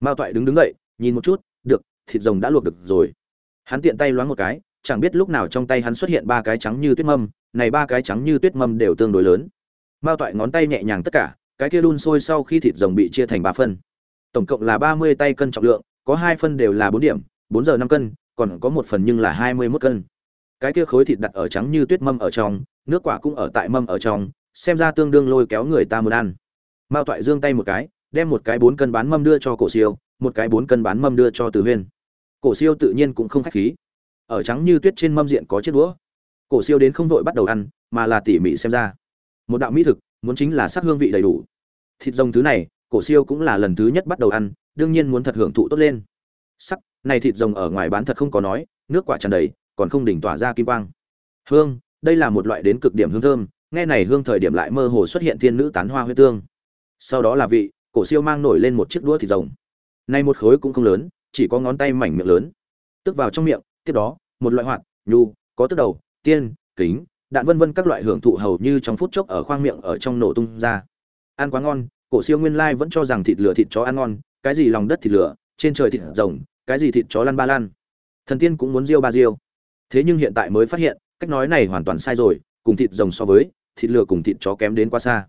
mao toại đứng đứng dậy, nhìn một chút, được, thịt rồng đã luộc được rồi. Hắn tiện tay loáng một cái, chẳng biết lúc nào trong tay hắn xuất hiện ba cái trắng như tuyết mâm, này ba cái trắng như tuyết mâm đều tương đối lớn. Mao toại ngón tay nhẹ nhàng tất cả, cái kia đun sôi sau khi thịt rồng bị chia thành ba phân. Tổng cộng là ba mươi tay cân trọng lượng, có hai phân đều là bốn điểm, bốn giờ năm cân, còn có một phần nhưng là hai mươi mốt cân. Cái kia khối thịt đặt ở trắng như tuyết mâm ở trong, nước quả cũng ở tại mâm ở trong, xem ra tương đương lôi kéo người ta muốn ăn. Mao toại giương tay một cái đem một cái bốn cân bán mâm đưa cho cổ siêu, một cái bốn cân bán mâm đưa cho từ huyên. Cổ siêu tự nhiên cũng không khách khí. Ở trắng như tuyết trên mâm diện có chiếc đũa. Cổ siêu đến không vội bắt đầu ăn, mà là tỉ mỉ xem ra. Một đạo mỹ thực, muốn chính là sắc hương vị đầy đủ. Thịt rồng thứ này, cổ siêu cũng là lần thứ nhất bắt đầu ăn, đương nhiên muốn thật hưởng thụ tốt lên. Sắc, này thịt rồng ở ngoài bán thật không có nói, nước quả tràn đầy, còn không đỉnh tỏa ra kim quang. Hương, đây là một loại đến cực điểm hương thơm, nghe này hương thời điểm lại mơ hồ xuất hiện thiên nữ tán hoa huyết tương. Sau đó là vị cổ siêu mang nổi lên một chiếc đũa thịt rồng. Này một khối cũng không lớn, chỉ có ngón tay mảnh miệng lớn. Tức vào trong miệng, tiếp đó, một loại hoạt, nhu, có tức đầu, tiên, kính, đạn vân vân các loại hưởng thụ hầu như trong phút chốc ở khoang miệng ở trong nổ tung ra. Ăn quá ngon, cổ siêu nguyên lai vẫn cho rằng thịt lửa thịt chó ăn ngon, cái gì lòng đất thịt lửa, trên trời thịt rồng, cái gì thịt chó lăn ba lan thần tiên cũng muốn riêu ba riêu. Thế nhưng hiện tại mới phát hiện, cách nói này hoàn toàn sai rồi, cùng thịt rồng so với, thịt lửa cùng thịt chó kém đến quá xa.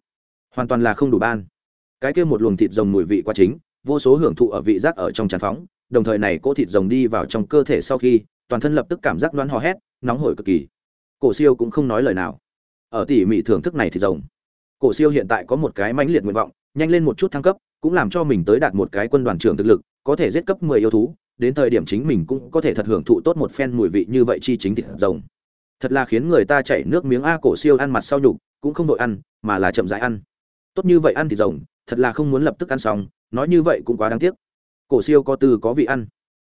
Hoàn toàn là không đủ ban cái kia một luồng thịt rồng mùi vị quá chính, vô số hưởng thụ ở vị giác ở trong tràn phóng, đồng thời này cỗ thịt rồng đi vào trong cơ thể sau khi, toàn thân lập tức cảm giác đoán hò hét, nóng hổi cực kỳ. Cổ siêu cũng không nói lời nào. Ở tỉ mỉ thưởng thức này thịt rồng, cổ siêu hiện tại có một cái mãnh liệt nguyện vọng, nhanh lên một chút thăng cấp, cũng làm cho mình tới đạt một cái quân đoàn trưởng thực lực, có thể giết cấp 10 yêu thú, đến thời điểm chính mình cũng có thể thật hưởng thụ tốt một phen mùi vị như vậy chi chính thịt rồng. Thật là khiến người ta chảy nước miếng a, cổ siêu ăn mặt sau nhục, cũng không đội ăn, mà là chậm rãi ăn. Tốt như vậy ăn thịt rồng thật là không muốn lập tức ăn xong, nói như vậy cũng quá đáng tiếc. Cổ siêu có từ có vị ăn.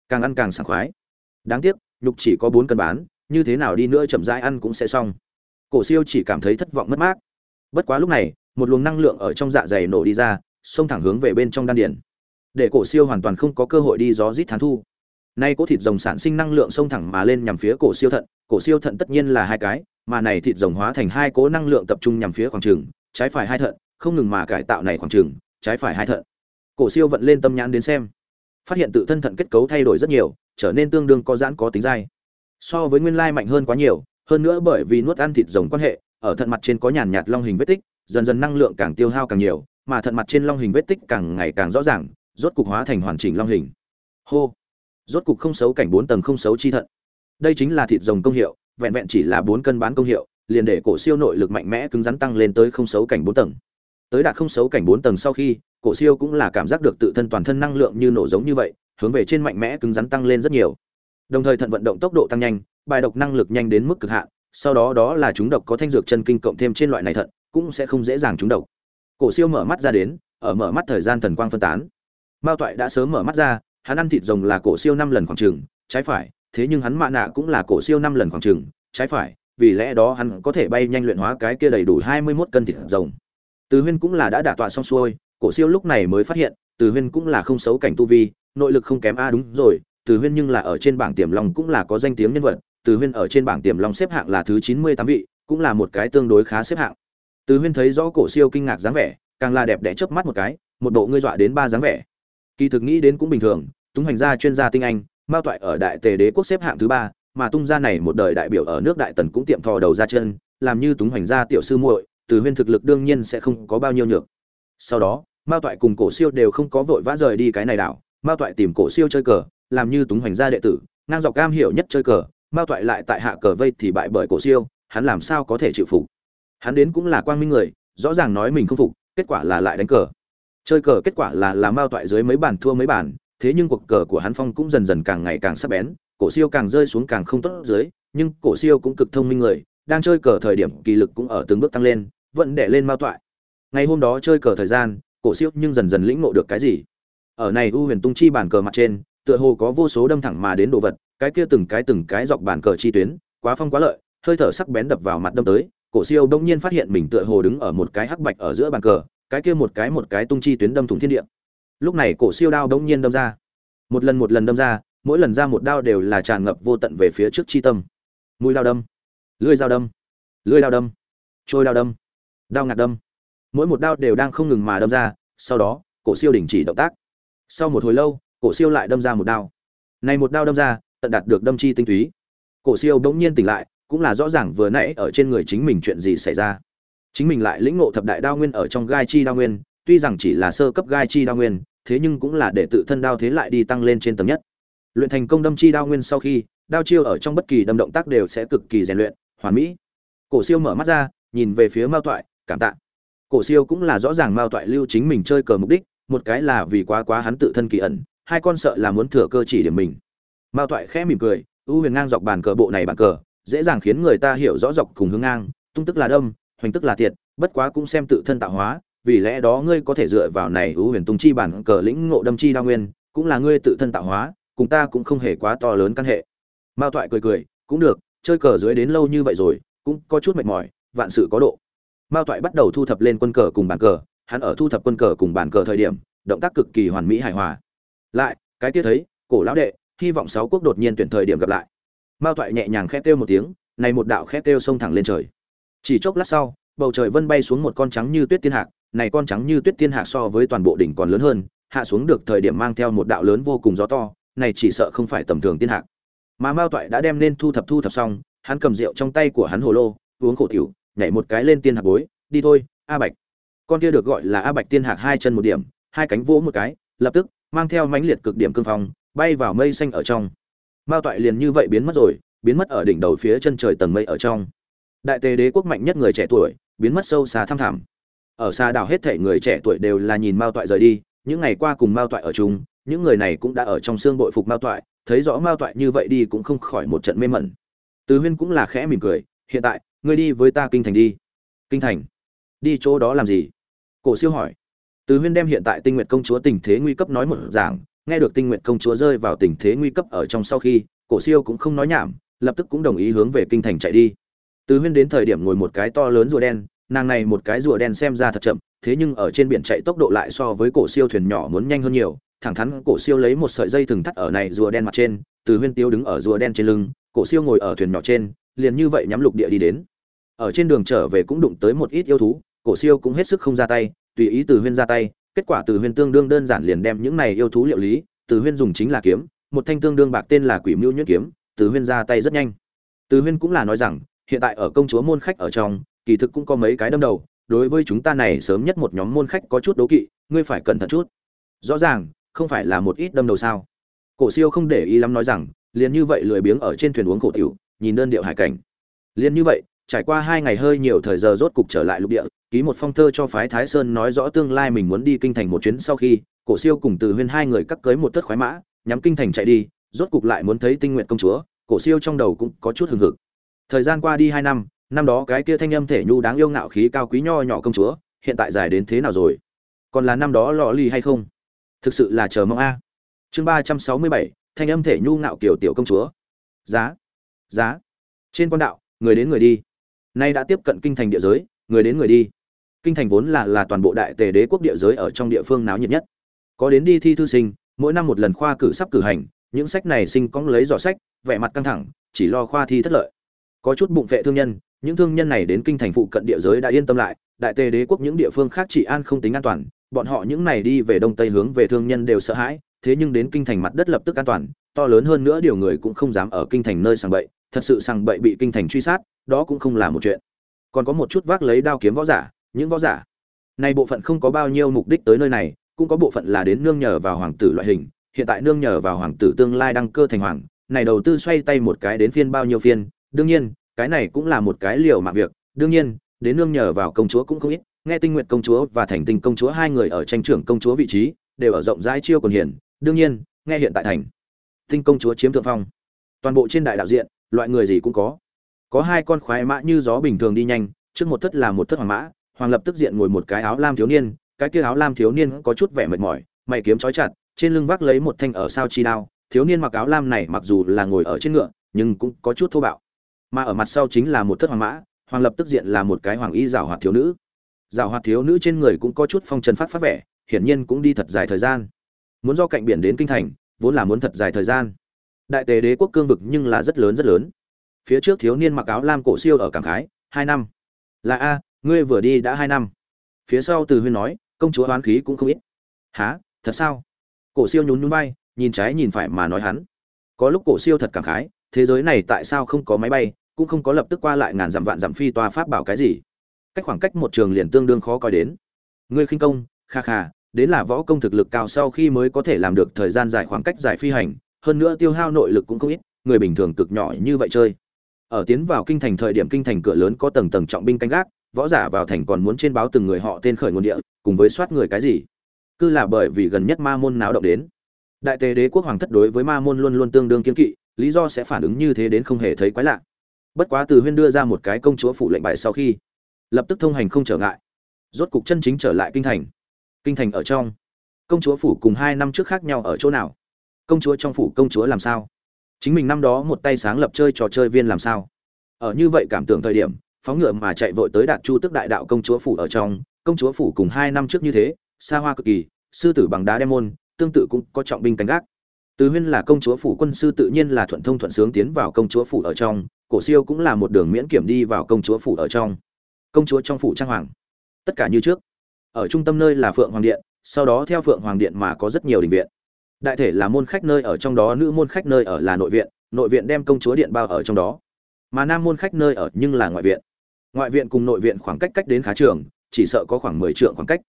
Càng ăn càng sảng khoái. Đáng tiếc, nhục chỉ có bốn cân bán, như thế nào đi nữa chậm rãi ăn cũng sẽ xong. Cổ siêu chỉ cảm thấy thất vọng mất mát. Bất quá lúc này, một luồng năng lượng ở trong dạ dày nổ đi ra, xông thẳng hướng về bên trong đan điền. Để cổ siêu hoàn toàn không có cơ hội đi gió rít thán thu. Nay cỗ thịt rồng sản sinh năng lượng xông thẳng mà lên nhằm phía cổ siêu thận, cổ siêu thận tất nhiên là hai cái, mà này thịt rồng hóa thành hai cỗ năng lượng tập trung nhằm phía khoảng trường, trái phải hai thận không ngừng mà cải tạo này khoảng trường trái phải hai thận. Cổ siêu vận lên tâm nhãn đến xem. Phát hiện tự thân thận kết cấu thay đổi rất nhiều, trở nên tương đương có giãn có tính dai. So với nguyên lai mạnh hơn quá nhiều, hơn nữa bởi vì nuốt ăn thịt rồng quan hệ, ở thận mặt trên có nhàn nhạt long hình vết tích, dần dần năng lượng càng tiêu hao càng nhiều, mà thận mặt trên long hình vết tích càng ngày càng rõ ràng, rốt cục hóa thành hoàn chỉnh long hình. Hô! Rốt cục không xấu cảnh bốn tầng không xấu chi thận. Đây chính là thịt rồng công hiệu, vẹn vẹn chỉ là bốn cân bán công hiệu, liền để cổ siêu nội lực mạnh mẽ cứng rắn tăng lên tới không xấu cảnh bốn tầng tới đạt không xấu cảnh bốn tầng sau khi, cổ siêu cũng là cảm giác được tự thân toàn thân năng lượng như nổ giống như vậy, hướng về trên mạnh mẽ cứng rắn tăng lên rất nhiều. Đồng thời thận vận động tốc độ tăng nhanh, bài độc năng lực nhanh đến mức cực hạn, sau đó đó là chúng độc có thanh dược chân kinh cộng thêm trên loại này thận, cũng sẽ không dễ dàng trúng độc. Cổ siêu mở mắt ra đến, ở mở mắt thời gian thần quang phân tán. Mao toại đã sớm mở mắt ra, hắn ăn thịt rồng là cổ siêu năm lần khoảng trừng trái phải, thế nhưng hắn mạ nạ cũng là cổ siêu năm lần khoảng trừng trái phải, vì lẽ đó hắn có thể bay nhanh luyện hóa cái kia đầy đủ hai mươi 21 cân thịt rồng từ huyên cũng là đã đả tọa xong xuôi, cổ siêu lúc này mới phát hiện, từ huyên cũng là không xấu cảnh tu vi, nội lực không kém a, đúng rồi, từ huyên nhưng là ở trên bảng tiềm long cũng là có danh tiếng nhân vật, từ huyên ở trên bảng tiềm long xếp hạng là thứ chín mươi tám vị, cũng là một cái tương đối khá xếp hạng. Từ huyên thấy rõ cổ siêu kinh ngạc dáng vẻ, càng là đẹp đẽ chớp mắt một cái, một bộ ngươi dọa đến ba dáng vẻ. Kỳ thực nghĩ đến cũng bình thường, túng hành gia chuyên gia tinh anh, mao toại ở đại tề đế quốc xếp hạng thứ ba, mà tung gia này một đời đại biểu ở nước đại tần cũng tiệm thò đầu ra chân, làm như túng hành gia tiểu sư muội từ huyên thực lực đương nhiên sẽ không có bao nhiêu nhược. Sau đó, mao toại cùng cổ siêu đều không có vội vã rời đi cái này đảo. Mao toại tìm cổ siêu chơi cờ, làm như túng hoành gia đệ tử, ngang dọc cam hiểu nhất chơi cờ. Mao toại lại tại hạ cờ vây thì bại bởi cổ siêu, hắn làm sao có thể chịu phục? Hắn đến cũng là quang minh người, rõ ràng nói mình không phục, kết quả là lại đánh cờ. Chơi cờ kết quả là làm mao toại dưới mấy bàn thua mấy bàn, thế nhưng cuộc cờ của hắn phong cũng dần dần càng ngày càng sắc bén, cổ siêu càng rơi xuống càng không tốt dưới, nhưng cổ siêu cũng cực thông minh người, đang chơi cờ thời điểm kỳ lực cũng ở từng bước tăng lên vẫn để lên mao toại. Ngày hôm đó chơi cờ thời gian, cổ siêu nhưng dần dần lĩnh ngộ được cái gì? Ở này u huyền tung chi bàn cờ mặt trên, tựa hồ có vô số đâm thẳng mà đến đồ vật, cái kia từng cái từng cái dọc bàn cờ chi tuyến, quá phong quá lợi, hơi thở sắc bén đập vào mặt đâm tới, cổ siêu đông nhiên phát hiện mình tựa hồ đứng ở một cái hắc bạch ở giữa bàn cờ, cái kia một cái một cái tung chi tuyến đâm thủng thiên địa. Lúc này cổ siêu đao đông nhiên đâm ra. Một lần một lần đâm ra, mỗi lần ra một đao đều là tràn ngập vô tận về phía trước chi tâm. Mũi lao đâm, lưỡi dao đâm, lưỡi lao đâm, trôi đao đâm đao ngạt đâm. Mỗi một đao đều đang không ngừng mà đâm ra, sau đó, cổ siêu đình chỉ động tác. Sau một hồi lâu, cổ siêu lại đâm ra một đao. Này một đao đâm ra, tận đạt được đâm chi tinh túy. Cổ siêu bỗng nhiên tỉnh lại, cũng là rõ ràng vừa nãy ở trên người chính mình chuyện gì xảy ra. Chính mình lại lĩnh ngộ thập đại đao nguyên ở trong gai chi đao nguyên, tuy rằng chỉ là sơ cấp gai chi đao nguyên, thế nhưng cũng là để tự thân đao thế lại đi tăng lên trên tầm nhất. Luyện thành công đâm chi đao nguyên sau khi, đao chiêu ở trong bất kỳ đâm động tác đều sẽ cực kỳ rèn luyện, hoàn mỹ. Cổ siêu mở mắt ra, nhìn về phía mao toại cảm tạ. Cổ siêu cũng là rõ ràng mao toại lưu chính mình chơi cờ mục đích, một cái là vì quá quá hắn tự thân kỳ ẩn, hai con sợ là muốn thừa cơ chỉ điểm mình. Mao toại khẽ mỉm cười ưu huyền ngang dọc bàn cờ bộ này bàn cờ, dễ dàng khiến người ta hiểu rõ dọc cùng hướng ngang, tung tức là đâm, hoành tức là thiệt bất quá cũng xem tự thân tạo hóa, vì lẽ đó ngươi có thể dựa vào này ưu huyền tung chi bản cờ lĩnh ngộ đâm chi đa nguyên, cũng là ngươi tự thân tạo hóa, cùng ta cũng không hề quá to lớn căn hệ. Mao toại cười cười, cũng được, chơi cờ dưới đến lâu như vậy rồi, cũng có chút mệt mỏi, vạn sự có độ mao toại bắt đầu thu thập lên quân cờ cùng bàn cờ, hắn ở thu thập quân cờ cùng bàn cờ thời điểm, động tác cực kỳ hoàn mỹ hài hòa. Lại, cái kia thấy, cổ lão đệ, hy vọng sáu quốc đột nhiên tuyển thời điểm gặp lại. Mao toại nhẹ nhàng khét kêu một tiếng, này một đạo khét kêu xông thẳng lên trời. Chỉ chốc lát sau, bầu trời vân bay xuống một con trắng như tuyết tiên hạc, này con trắng như tuyết tiên hạc so với toàn bộ đỉnh còn lớn hơn, hạ xuống được thời điểm mang theo một đạo lớn vô cùng gió to, này chỉ sợ không phải tầm thường tiên hạc. Mà mao toại đã đem nên thu thập thu thập xong, hắn cầm rượu trong tay của hắn hồ lô, uống khổ tiểu nhảy một cái lên tiên hạc bối đi thôi, a bạch. Con kia được gọi là a bạch tiên hạc hai chân một điểm, hai cánh vỗ một cái, lập tức, mang theo mãnh liệt cực điểm cương phong, bay vào mây xanh ở trong. Mao toại liền như vậy biến mất rồi, biến mất ở đỉnh đầu phía chân trời tầng mây ở trong. Đại tề đế quốc mạnh nhất người trẻ tuổi, biến mất sâu xa thăm thẳm. Ở xa đảo hết thể người trẻ tuổi đều là nhìn mao toại rời đi, những ngày qua cùng mao toại ở chung, những người này cũng đã ở trong xương bội phục mao toại, thấy rõ mao toại như vậy đi cũng không khỏi một trận mê mẩn. Từ huyên cũng là khẽ mỉm cười, hiện tại ngươi đi với ta kinh thành đi. Kinh thành? Đi chỗ đó làm gì? Cổ siêu hỏi. Từ huyên đem hiện tại tinh nguyện công chúa tình thế nguy cấp nói một giảng nghe được tinh nguyện công chúa rơi vào tình thế nguy cấp ở trong sau khi, cổ siêu cũng không nói nhảm, lập tức cũng đồng ý hướng về kinh thành chạy đi. Từ huyên đến thời điểm ngồi một cái to lớn rùa đen, nàng này một cái rùa đen xem ra thật chậm, thế nhưng ở trên biển chạy tốc độ lại so với cổ siêu thuyền nhỏ muốn nhanh hơn nhiều, thẳng thắn cổ siêu lấy một sợi dây thừng thắt ở này rùa đen mặt trên, từ huyên tiêu đứng ở rùa đen trên lưng, cổ siêu ngồi ở thuyền nhỏ trên liền như vậy nhắm lục địa đi đến. Ở trên đường trở về cũng đụng tới một ít yêu thú, cổ siêu cũng hết sức không ra tay, tùy ý từ huyên ra tay, kết quả từ huyên tương đương đơn giản liền đem những này yêu thú liệu lý, từ huyên dùng chính là kiếm, một thanh tương đương bạc tên là quỷ mưu nhuyễn kiếm, từ huyên ra tay rất nhanh. Từ huyên cũng là nói rằng, hiện tại ở công chúa môn khách ở trong, kỳ thực cũng có mấy cái đâm đầu, đối với chúng ta này sớm nhất một nhóm môn khách có chút đố kỵ, ngươi phải cẩn thận chút. Rõ ràng, không phải là một ít đâm đầu sao? Cổ siêu không để ý lắm nói rằng, liền như vậy lười biếng ở trên thuyền uống cổ tiểu nhìn đơn điệu hải cảnh. Liền như vậy, trải qua hai ngày hơi nhiều thời giờ rốt cục trở lại lục địa, ký một phong thơ cho phái thái sơn nói rõ tương lai mình muốn đi kinh thành một chuyến sau khi, cổ siêu cùng từ huyên hai người cắt cưới một thất khoái mã, nhắm kinh thành chạy đi, rốt cục lại muốn thấy tinh nguyện công chúa, cổ siêu trong đầu cũng có chút hừng hực. Thời gian qua đi hai năm năm đó cái kia thanh âm thể nhu đáng yêu ngạo khí cao quý nho nhỏ công chúa, hiện tại dài đến thế nào rồi? Còn là năm đó lò ly hay không? Thực sự là chờ mong a. Chương ba trăm sáu mươi bảy, thanh âm thể nhu ngạo kiểu tiểu công chúa. Giá giá. Trên quan đạo, người đến người đi. Nay đã tiếp cận kinh thành địa giới, người đến người đi. Kinh thành vốn là là toàn bộ đại tề đế quốc địa giới ở trong địa phương náo nhiệt nhất. Có đến đi thi thư sinh, mỗi năm một lần khoa cử sắp cử hành, những sách này sinh cóng lấy giỏ sách, vẻ mặt căng thẳng, chỉ lo khoa thi thất lợi. Có chút bụng vệ thương nhân, những thương nhân này đến kinh thành phụ cận địa giới đã yên tâm lại, đại tề đế quốc những địa phương khác chỉ an không tính an toàn, bọn họ những này đi về đông tây hướng về thương nhân đều sợ hãi, thế nhưng đến kinh thành mặt đất lập tức an toàn, to lớn hơn nữa điều người cũng không dám ở kinh thành nơi sàng bậy thật sự sàng bậy bị kinh thành truy sát, đó cũng không là một chuyện. Còn có một chút vác lấy đao kiếm võ giả, những võ giả này bộ phận không có bao nhiêu mục đích tới nơi này, cũng có bộ phận là đến nương nhờ vào hoàng tử loại hình, hiện tại nương nhờ vào hoàng tử tương lai đăng cơ thành hoàng, này đầu tư xoay tay một cái đến phiên bao nhiêu phiên, đương nhiên, cái này cũng là một cái liều mạng việc, đương nhiên, đến nương nhờ vào công chúa cũng không ít, nghe tinh nguyện công chúa và thành tinh công chúa hai người ở tranh trưởng công chúa vị trí, đều ở rộng rãi chiêu còn hiển, đương nhiên, nghe hiện tại thành tinh công chúa chiếm thượng phong. Toàn bộ trên đại đạo diện loại người gì cũng có. Có hai con khoái mã như gió bình thường đi nhanh, trước một thất là một thất hoàng mã, hoàng lập tức diện ngồi một cái áo lam thiếu niên, cái kia áo lam thiếu niên có chút vẻ mệt mỏi, mày kiếm trói chặt, trên lưng vác lấy một thanh ở sao chi đao, thiếu niên mặc áo lam này mặc dù là ngồi ở trên ngựa, nhưng cũng có chút thô bạo. Mà ở mặt sau chính là một thất hoàng mã, hoàng lập tức diện là một cái hoàng y rào hoạt thiếu nữ. Rào hoạt thiếu nữ trên người cũng có chút phong trần phát phát vẻ, hiển nhiên cũng đi thật dài thời gian. Muốn do cạnh biển đến kinh thành, vốn là muốn thật dài thời gian đại tề đế quốc cương vực nhưng là rất lớn rất lớn. Phía trước thiếu niên mặc áo lam cổ siêu ở cảng khái, hai năm. Là a, ngươi vừa đi đã hai năm. Phía sau từ huyên nói, công chúa hoán khí cũng không ít. Há thật sao? Cổ siêu nhún nhún vai, nhìn trái nhìn phải mà nói hắn. Có lúc cổ siêu thật cảm khái, thế giới này tại sao không có máy bay, cũng không có lập tức qua lại ngàn dặm vạn dặm phi toa pháp bảo cái gì. Cách khoảng cách một trường liền tương đương khó coi đến. Ngươi khinh công, kha kha, đến là võ công thực lực cao sau khi mới có thể làm được thời gian dài khoảng cách dài phi hành hơn nữa tiêu hao nội lực cũng không ít, người bình thường cực nhỏ như vậy chơi. Ở tiến vào kinh thành thời điểm kinh thành cửa lớn có tầng tầng trọng binh canh gác, võ giả vào thành còn muốn trên báo từng người họ tên khởi nguồn địa, cùng với soát người cái gì. Cứ là bởi vì gần nhất ma môn náo động đến. Đại tề đế quốc hoàng thất đối với ma môn luôn luôn tương đương kiên kỵ, lý do sẽ phản ứng như thế đến không hề thấy quái lạ. Bất quá từ huyên đưa ra một cái công chúa phủ lệnh bài sau khi, lập tức thông hành không trở ngại. Rốt cục chân chính trở lại kinh thành. Kinh thành ở trong. Công chúa phủ cùng hai năm trước khác nhau ở chỗ nào? Công chúa trong phủ công chúa làm sao? Chính mình năm đó một tay sáng lập chơi trò chơi viên làm sao? Ở như vậy cảm tưởng thời điểm, phóng ngựa mà chạy vội tới đạt chu tức đại đạo công chúa phủ ở trong, công chúa phủ cùng hai năm trước như thế, xa hoa cực kỳ, sư tử bằng đá đem môn, tương tự cũng có trọng binh canh gác. Từ huyên là công chúa phủ quân sư tự nhiên là thuận thông thuận sướng tiến vào công chúa phủ ở trong, cổ siêu cũng là một đường miễn kiểm đi vào công chúa phủ ở trong. Công chúa trong phủ trang hoàng. Tất cả như trước. Ở trung tâm nơi là phượng hoàng điện, sau đó theo phượng hoàng điện mà có rất nhiều đình viện đại thể là môn khách nơi ở trong đó, nữ môn khách nơi ở là nội viện nội viện đem công chúa điện bao ở trong đó. Mà nam môn khách nơi ở nhưng là ngoại viện. Ngoại viện cùng nội viện khoảng cách cách đến khá trường, chỉ sợ có khoảng mười trượng khoảng cách.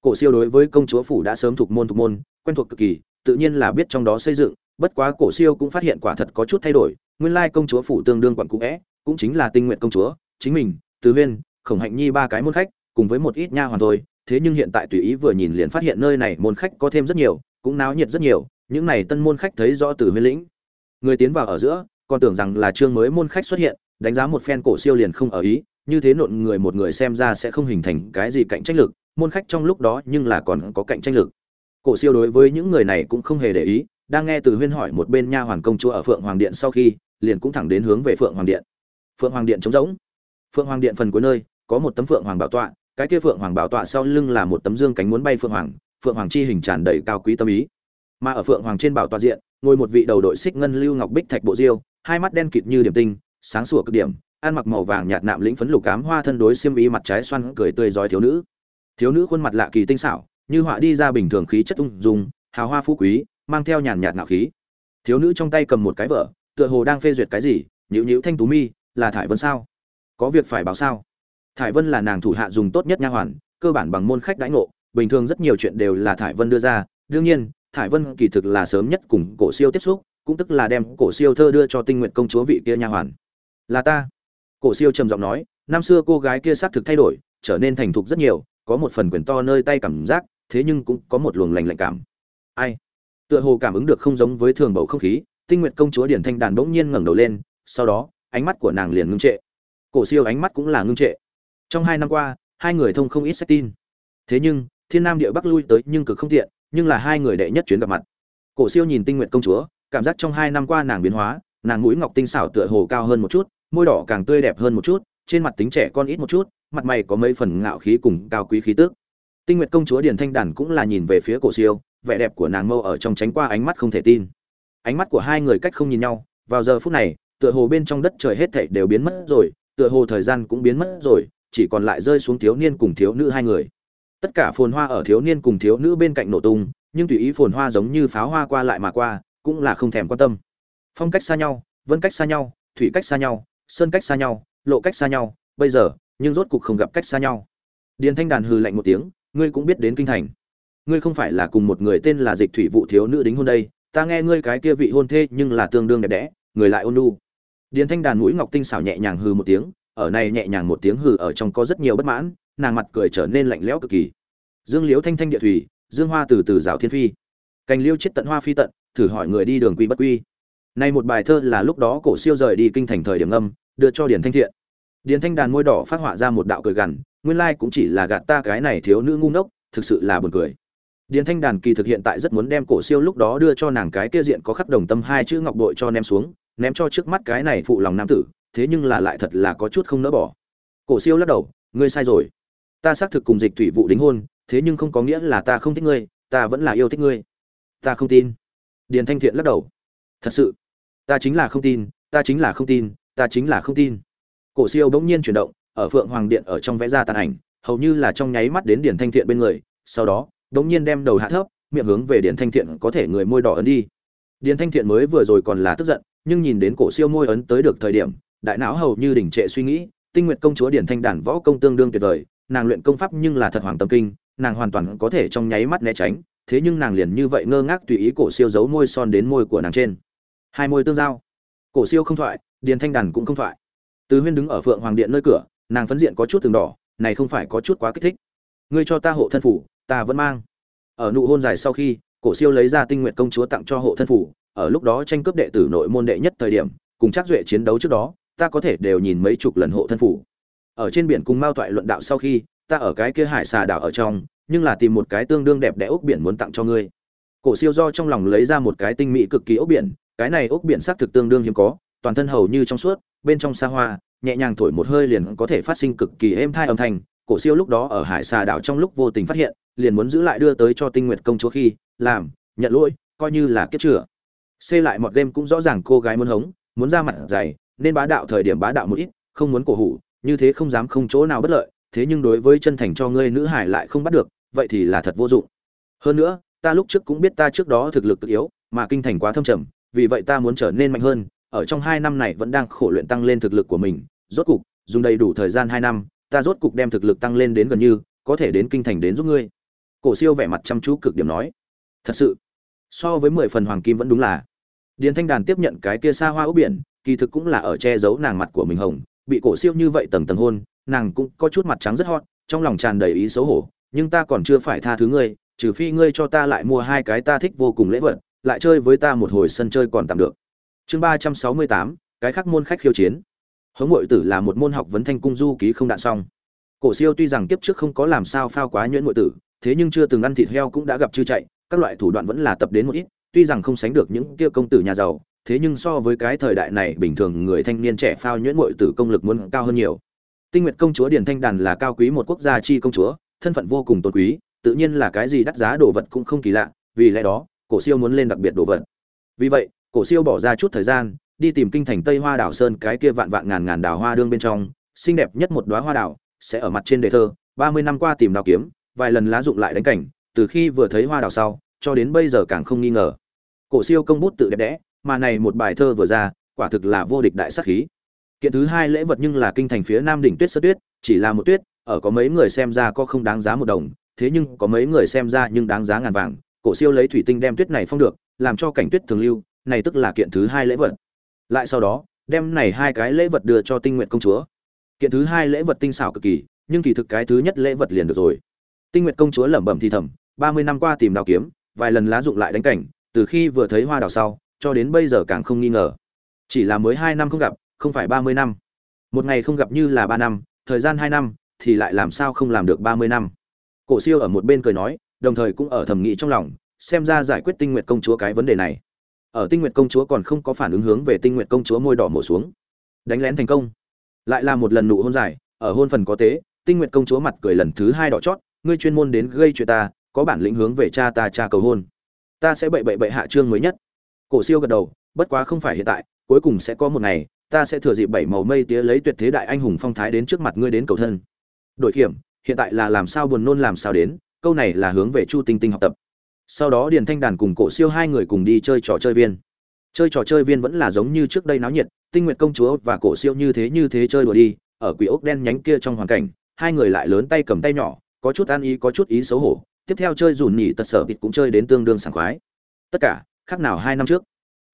Cổ siêu đối với công chúa phủ đã sớm thuộc môn thuộc môn, quen thuộc cực kỳ, tự nhiên là biết trong đó xây dựng, bất quá cổ siêu cũng phát hiện quả thật có chút thay đổi, nguyên lai công chúa phủ tương đương quận cũ é cũng chính là tinh nguyện công chúa, chính mình tứ huyên, khổng hạnh nhi ba cái môn khách, cùng với một ít nha hoàn thôi, thế nhưng hiện tại tùy ý vừa nhìn liền phát hiện nơi này môn khách có thêm rất nhiều cũng náo nhiệt rất nhiều, những này tân môn khách thấy rõ từ huyên lĩnh. Người tiến vào ở giữa, còn tưởng rằng là chương mới môn khách xuất hiện, đánh giá một phen cổ siêu liền không ở ý, như thế nộn người một người xem ra sẽ không hình thành cái gì cạnh tranh lực, môn khách trong lúc đó nhưng là còn có cạnh tranh lực. Cổ siêu đối với những người này cũng không hề để ý, đang nghe từ huyên hỏi một bên nha hoàn công chúa ở phượng hoàng điện sau khi, liền cũng thẳng đến hướng về phượng hoàng điện. Phượng hoàng điện trống rỗng. Phượng hoàng điện phần cuối nơi, có một tấm phượng hoàng bảo tọa, cái kia phượng hoàng bảo tọa sau lưng là một tấm dương cánh muốn bay phượng hoàng phượng hoàng chi hình tràn đầy cao quý tâm ý. Mà ở phượng hoàng trên bảo tọa diện, ngồi một vị đầu đội xích ngân lưu ngọc bích thạch bộ diêu, hai mắt đen kịt như điểm tinh, sáng sủa cực điểm, ăn mặc màu vàng nhạt nạm lĩnh phấn lục cám hoa thân đối xiêm ý mặt trái xoăn cười tươi giói thiếu nữ. Thiếu nữ khuôn mặt lạ kỳ tinh xảo, như họa đi ra bình thường khí chất ung dung, hào hoa phú quý, mang theo nhàn nhạt nạo khí. Thiếu nữ trong tay cầm một cái vở, tựa hồ đang phê duyệt cái gì, nhữ nhữ thanh tú mi, là thải vân sao? Có việc phải báo sao? Thải vân là nàng thủ hạ dùng tốt nhất nha hoàn, cơ bản bằng môn khách đãi ngộ bình thường rất nhiều chuyện đều là thải vân đưa ra. Đương nhiên, thải vân kỳ thực là sớm nhất cùng cổ siêu tiếp xúc, cũng tức là đem cổ siêu thơ đưa cho tinh nguyện công chúa vị kia nha hoàn. Là ta. Cổ siêu trầm giọng nói, năm xưa cô gái kia xác thực thay đổi, trở nên thành thục rất nhiều, có một phần quyền to nơi tay cảm giác, thế nhưng cũng có một luồng lành lạnh cảm. Ai? Tựa hồ cảm ứng được không giống với thường bầu không khí, tinh nguyện công chúa điển thanh đàn bỗng nhiên ngẩng đầu lên, sau đó, ánh mắt của nàng liền ngưng trệ. Cổ siêu ánh mắt cũng là ngưng trệ. Trong hai năm qua, hai người thông không ít sách tin. Thế nhưng thiên nam địa bắc lui tới nhưng cực không tiện, nhưng là hai người đệ nhất chuyến gặp mặt. Cổ siêu nhìn tinh nguyện công chúa, cảm giác trong hai năm qua nàng biến hóa, nàng mũi ngọc tinh xảo tựa hồ cao hơn một chút, môi đỏ càng tươi đẹp hơn một chút, trên mặt tính trẻ con ít một chút, mặt mày có mấy phần ngạo khí cùng cao quý khí tức. Tinh nguyệt công chúa điền thanh đàn cũng là nhìn về phía cổ siêu, vẻ đẹp của nàng mâu ở trong tránh qua ánh mắt không thể tin. Ánh mắt của hai người cách không nhìn nhau, vào giờ phút này, tựa hồ bên trong đất trời hết thảy đều biến mất rồi, tựa hồ thời gian cũng biến mất rồi, chỉ còn lại rơi xuống thiếu niên cùng thiếu nữ hai người tất cả phồn hoa ở thiếu niên cùng thiếu nữ bên cạnh nổ tung, nhưng tùy ý phồn hoa giống như pháo hoa qua lại mà qua, cũng là không thèm quan tâm. Phong cách xa nhau, vân cách xa nhau, thủy cách xa nhau, sơn cách xa nhau, lộ cách xa nhau, bây giờ, nhưng rốt cục không gặp cách xa nhau. Điền thanh đàn hừ lạnh một tiếng, ngươi cũng biết đến kinh thành. Ngươi không phải là cùng một người tên là dịch thủy vụ thiếu nữ đính hôn đây, ta nghe ngươi cái kia vị hôn thê nhưng là tương đương đẹp đẽ, người lại ôn nhu. Điền thanh đàn mũi ngọc tinh xảo nhẹ nhàng hừ một tiếng, ở này nhẹ nhàng một tiếng hừ ở trong có rất nhiều bất mãn nàng mặt cười trở nên lạnh lẽo cực kỳ. Dương liễu thanh thanh địa thủy, dương hoa từ từ rào thiên phi. Cành liêu chết tận hoa phi tận, thử hỏi người đi đường quy bất quy. Nay một bài thơ là lúc đó cổ siêu rời đi kinh thành thời điểm âm, đưa cho điển thanh thiện. Điển thanh đàn môi đỏ phát họa ra một đạo cười gằn, nguyên lai cũng chỉ là gạt ta cái này thiếu nữ ngu ngốc, thực sự là buồn cười. Điển thanh đàn kỳ thực hiện tại rất muốn đem cổ siêu lúc đó đưa cho nàng cái kia diện có khắc đồng tâm hai chữ ngọc bội cho ném xuống, ném cho trước mắt cái này phụ lòng nam tử, thế nhưng là lại thật là có chút không nỡ bỏ. Cổ siêu lắc đầu, ngươi sai rồi ta xác thực cùng dịch thủy vụ đính hôn, thế nhưng không có nghĩa là ta không thích ngươi, ta vẫn là yêu thích ngươi. Ta không tin. Điền thanh thiện lắc đầu. Thật sự, ta chính là không tin, ta chính là không tin, ta chính là không tin. Cổ siêu bỗng nhiên chuyển động, ở phượng hoàng điện ở trong vẽ ra tàn ảnh, hầu như là trong nháy mắt đến điền thanh thiện bên người, sau đó, bỗng nhiên đem đầu hạ thấp, miệng hướng về điền thanh thiện có thể người môi đỏ ấn đi. Điền thanh thiện mới vừa rồi còn là tức giận, nhưng nhìn đến cổ siêu môi ấn tới được thời điểm, đại não hầu như đỉnh trệ suy nghĩ, tinh nguyện công chúa điển thanh đản võ công tương đương tuyệt vời nàng luyện công pháp nhưng là thật hoàng tâm kinh, nàng hoàn toàn có thể trong nháy mắt né tránh, thế nhưng nàng liền như vậy ngơ ngác tùy ý cổ siêu giấu môi son đến môi của nàng trên. Hai môi tương giao. Cổ siêu không thoại, điền thanh đàn cũng không thoại. Từ huyên đứng ở phượng hoàng điện nơi cửa, nàng phấn diện có chút từng đỏ, này không phải có chút quá kích thích. Ngươi cho ta hộ thân phủ, ta vẫn mang. Ở nụ hôn dài sau khi, cổ siêu lấy ra tinh nguyện công chúa tặng cho hộ thân phủ, ở lúc đó tranh cướp đệ tử nội môn đệ nhất thời điểm, cùng chắc duệ chiến đấu trước đó, ta có thể đều nhìn mấy chục lần hộ thân phủ ở trên biển cùng mao toại luận đạo sau khi, ta ở cái kia hải xà đảo ở trong, nhưng là tìm một cái tương đương đẹp đẽ ốc biển muốn tặng cho ngươi. Cổ siêu do trong lòng lấy ra một cái tinh mỹ cực kỳ ốc biển, cái này ốc biển xác thực tương đương hiếm có, toàn thân hầu như trong suốt, bên trong xa hoa, nhẹ nhàng thổi một hơi liền có thể phát sinh cực kỳ êm thai âm thanh. Cổ siêu lúc đó ở hải xà đảo trong lúc vô tình phát hiện, liền muốn giữ lại đưa tới cho tinh nguyệt công chúa khi, làm, nhận lỗi, coi như là kiếp chữa xê lại một đêm cũng rõ ràng cô gái muốn hống, muốn ra mặt dày, nên bá đạo thời điểm bá đạo một ít, không muốn cổ hủ như thế không dám không chỗ nào bất lợi, thế nhưng đối với chân thành cho ngươi nữ hải lại không bắt được, vậy thì là thật vô dụng. Hơn nữa, ta lúc trước cũng biết ta trước đó thực lực cực yếu, mà kinh thành quá thâm trầm, vì vậy ta muốn trở nên mạnh hơn, ở trong hai năm này vẫn đang khổ luyện tăng lên thực lực của mình, rốt cục, dùng đầy đủ thời gian hai năm, ta rốt cục đem thực lực tăng lên đến gần như, có thể đến kinh thành đến giúp ngươi. Cổ siêu vẻ mặt chăm chú cực điểm nói. Thật sự, so với mười phần hoàng kim vẫn đúng là. Điền thanh đàn tiếp nhận cái kia xa hoa ốc biển, kỳ thực cũng là ở che giấu nàng mặt của mình hồng bị cổ siêu như vậy tầng tầng hôn, nàng cũng có chút mặt trắng rất hot, trong lòng tràn đầy ý xấu hổ, nhưng ta còn chưa phải tha thứ ngươi, trừ phi ngươi cho ta lại mua hai cái ta thích vô cùng lễ vật, lại chơi với ta một hồi sân chơi còn tạm được. Chương ba trăm sáu mươi tám, cái khác môn khách khiêu chiến. Hống Ngụy tử là một môn học vấn thanh cung du ký không đạn xong. Cổ siêu tuy rằng kiếp trước không có làm sao phao quá nhuyễn ngội tử, thế nhưng chưa từng ăn thịt heo cũng đã gặp chư chạy, các loại thủ đoạn vẫn là tập đến một ít, tuy rằng không sánh được những kia công tử nhà giàu thế nhưng so với cái thời đại này, bình thường người thanh niên trẻ phao nhuyễn mội tử công lực muốn cao hơn nhiều. Tinh nguyệt công chúa điền thanh đàn là cao quý một quốc gia chi công chúa, thân phận vô cùng tôn quý, tự nhiên là cái gì đắt giá đồ vật cũng không kỳ lạ, vì lẽ đó, cổ siêu muốn lên đặc biệt đồ vật. Vì vậy, cổ siêu bỏ ra chút thời gian, đi tìm kinh thành tây hoa đảo sơn cái kia vạn vạn ngàn ngàn đào hoa đương bên trong, xinh đẹp nhất một đóa hoa đảo, sẽ ở mặt trên đề thơ, ba mươi năm qua tìm đào kiếm, vài lần lá dụng lại đánh cảnh, từ khi vừa thấy hoa đảo sau, cho đến bây giờ càng không nghi ngờ. Cổ siêu công bút tự đẹp đẽ mà này một bài thơ vừa ra, quả thực là vô địch đại sát khí. Kiện thứ hai lễ vật nhưng là kinh thành phía nam đỉnh tuyết sơ tuyết, chỉ là một tuyết, ở có mấy người xem ra có không đáng giá một đồng, thế nhưng có mấy người xem ra nhưng đáng giá ngàn vàng. Cổ siêu lấy thủy tinh đem tuyết này phong được, làm cho cảnh tuyết thường lưu, này tức là kiện thứ hai lễ vật. Lại sau đó, đem này hai cái lễ vật đưa cho tinh nguyện công chúa. Kiện thứ hai lễ vật tinh xảo cực kỳ, nhưng kỳ thực cái thứ nhất lễ vật liền được rồi. Tinh nguyện công chúa lẩm bẩm thì thầm, ba mươi năm qua tìm đào kiếm, vài lần lá dụng lại đánh cảnh, từ khi vừa thấy hoa đào sau cho đến bây giờ càng không nghi ngờ. Chỉ là mới hai năm không gặp, không phải ba mươi năm. Một ngày không gặp như là ba năm, thời gian hai năm, thì lại làm sao không làm được ba mươi năm? Cổ siêu ở một bên cười nói, đồng thời cũng ở thầm nghĩ trong lòng, xem ra giải quyết tinh nguyện công chúa cái vấn đề này. Ở tinh nguyện công chúa còn không có phản ứng hướng về tinh nguyện công chúa môi đỏ mổ xuống. Đánh lén thành công. Lại là một lần nụ hôn dài, ở hôn phần có tế, tinh nguyện công chúa mặt cười lần thứ hai đỏ chót, ngươi chuyên môn đến gây chuyện ta, có bản lĩnh hướng về cha ta cha cầu hôn. Ta sẽ bậy bậy bậy hạ trương mới nhất cổ siêu gật đầu, bất quá không phải hiện tại, cuối cùng sẽ có một ngày, ta sẽ thừa dịp bảy màu mây tía lấy tuyệt thế đại anh hùng phong thái đến trước mặt ngươi đến cầu thân. Đội kiểm, hiện tại là làm sao buồn nôn làm sao đến, câu này là hướng về chu tinh tinh học tập. Sau đó điền thanh đàn cùng cổ siêu hai người cùng đi chơi trò chơi viên. Chơi trò chơi viên vẫn là giống như trước đây náo nhiệt, tinh nguyệt công chúa và cổ siêu như thế như thế chơi đùa đi, ở quỷ ốc đen nhánh kia trong hoàn cảnh, hai người lại lớn tay cầm tay nhỏ, có chút an ý, có chút ý xấu hổ, tiếp theo chơi rủ nhỉ tật sở vịt cũng chơi đến tương đương sảng khoái. Tất cả khác nào hai năm trước.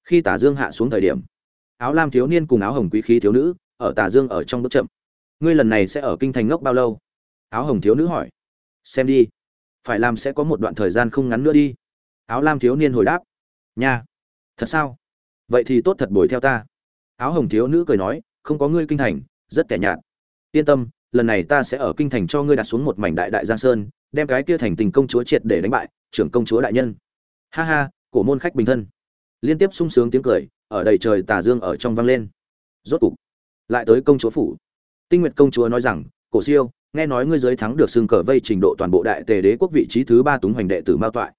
Khi tả dương hạ xuống thời điểm, áo lam thiếu niên cùng áo hồng quý khí thiếu nữ ở tả dương ở trong bước chậm. Ngươi lần này sẽ ở kinh thành ngốc bao lâu? Áo hồng thiếu nữ hỏi. Xem đi. Phải làm sẽ có một đoạn thời gian không ngắn nữa đi. Áo lam thiếu niên hồi đáp. Nha. Thật sao? Vậy thì tốt thật bồi theo ta. Áo hồng thiếu nữ cười nói. Không có ngươi kinh thành, rất kẻ nhạt. Yên tâm, lần này ta sẽ ở kinh thành cho ngươi đặt xuống một mảnh đại đại giang sơn, đem cái kia thành tình công chúa triệt để đánh bại, trưởng công chúa đại nhân. Ha ha cổ môn khách bình thân. Liên tiếp sung sướng tiếng cười, ở đầy trời tà dương ở trong vang lên. Rốt cục, lại tới công chúa phủ. Tinh nguyệt công chúa nói rằng, cổ siêu, nghe nói ngươi giới thắng được xưng cờ vây trình độ toàn bộ đại tề đế quốc vị trí thứ ba túng hoành đệ tử mao toại.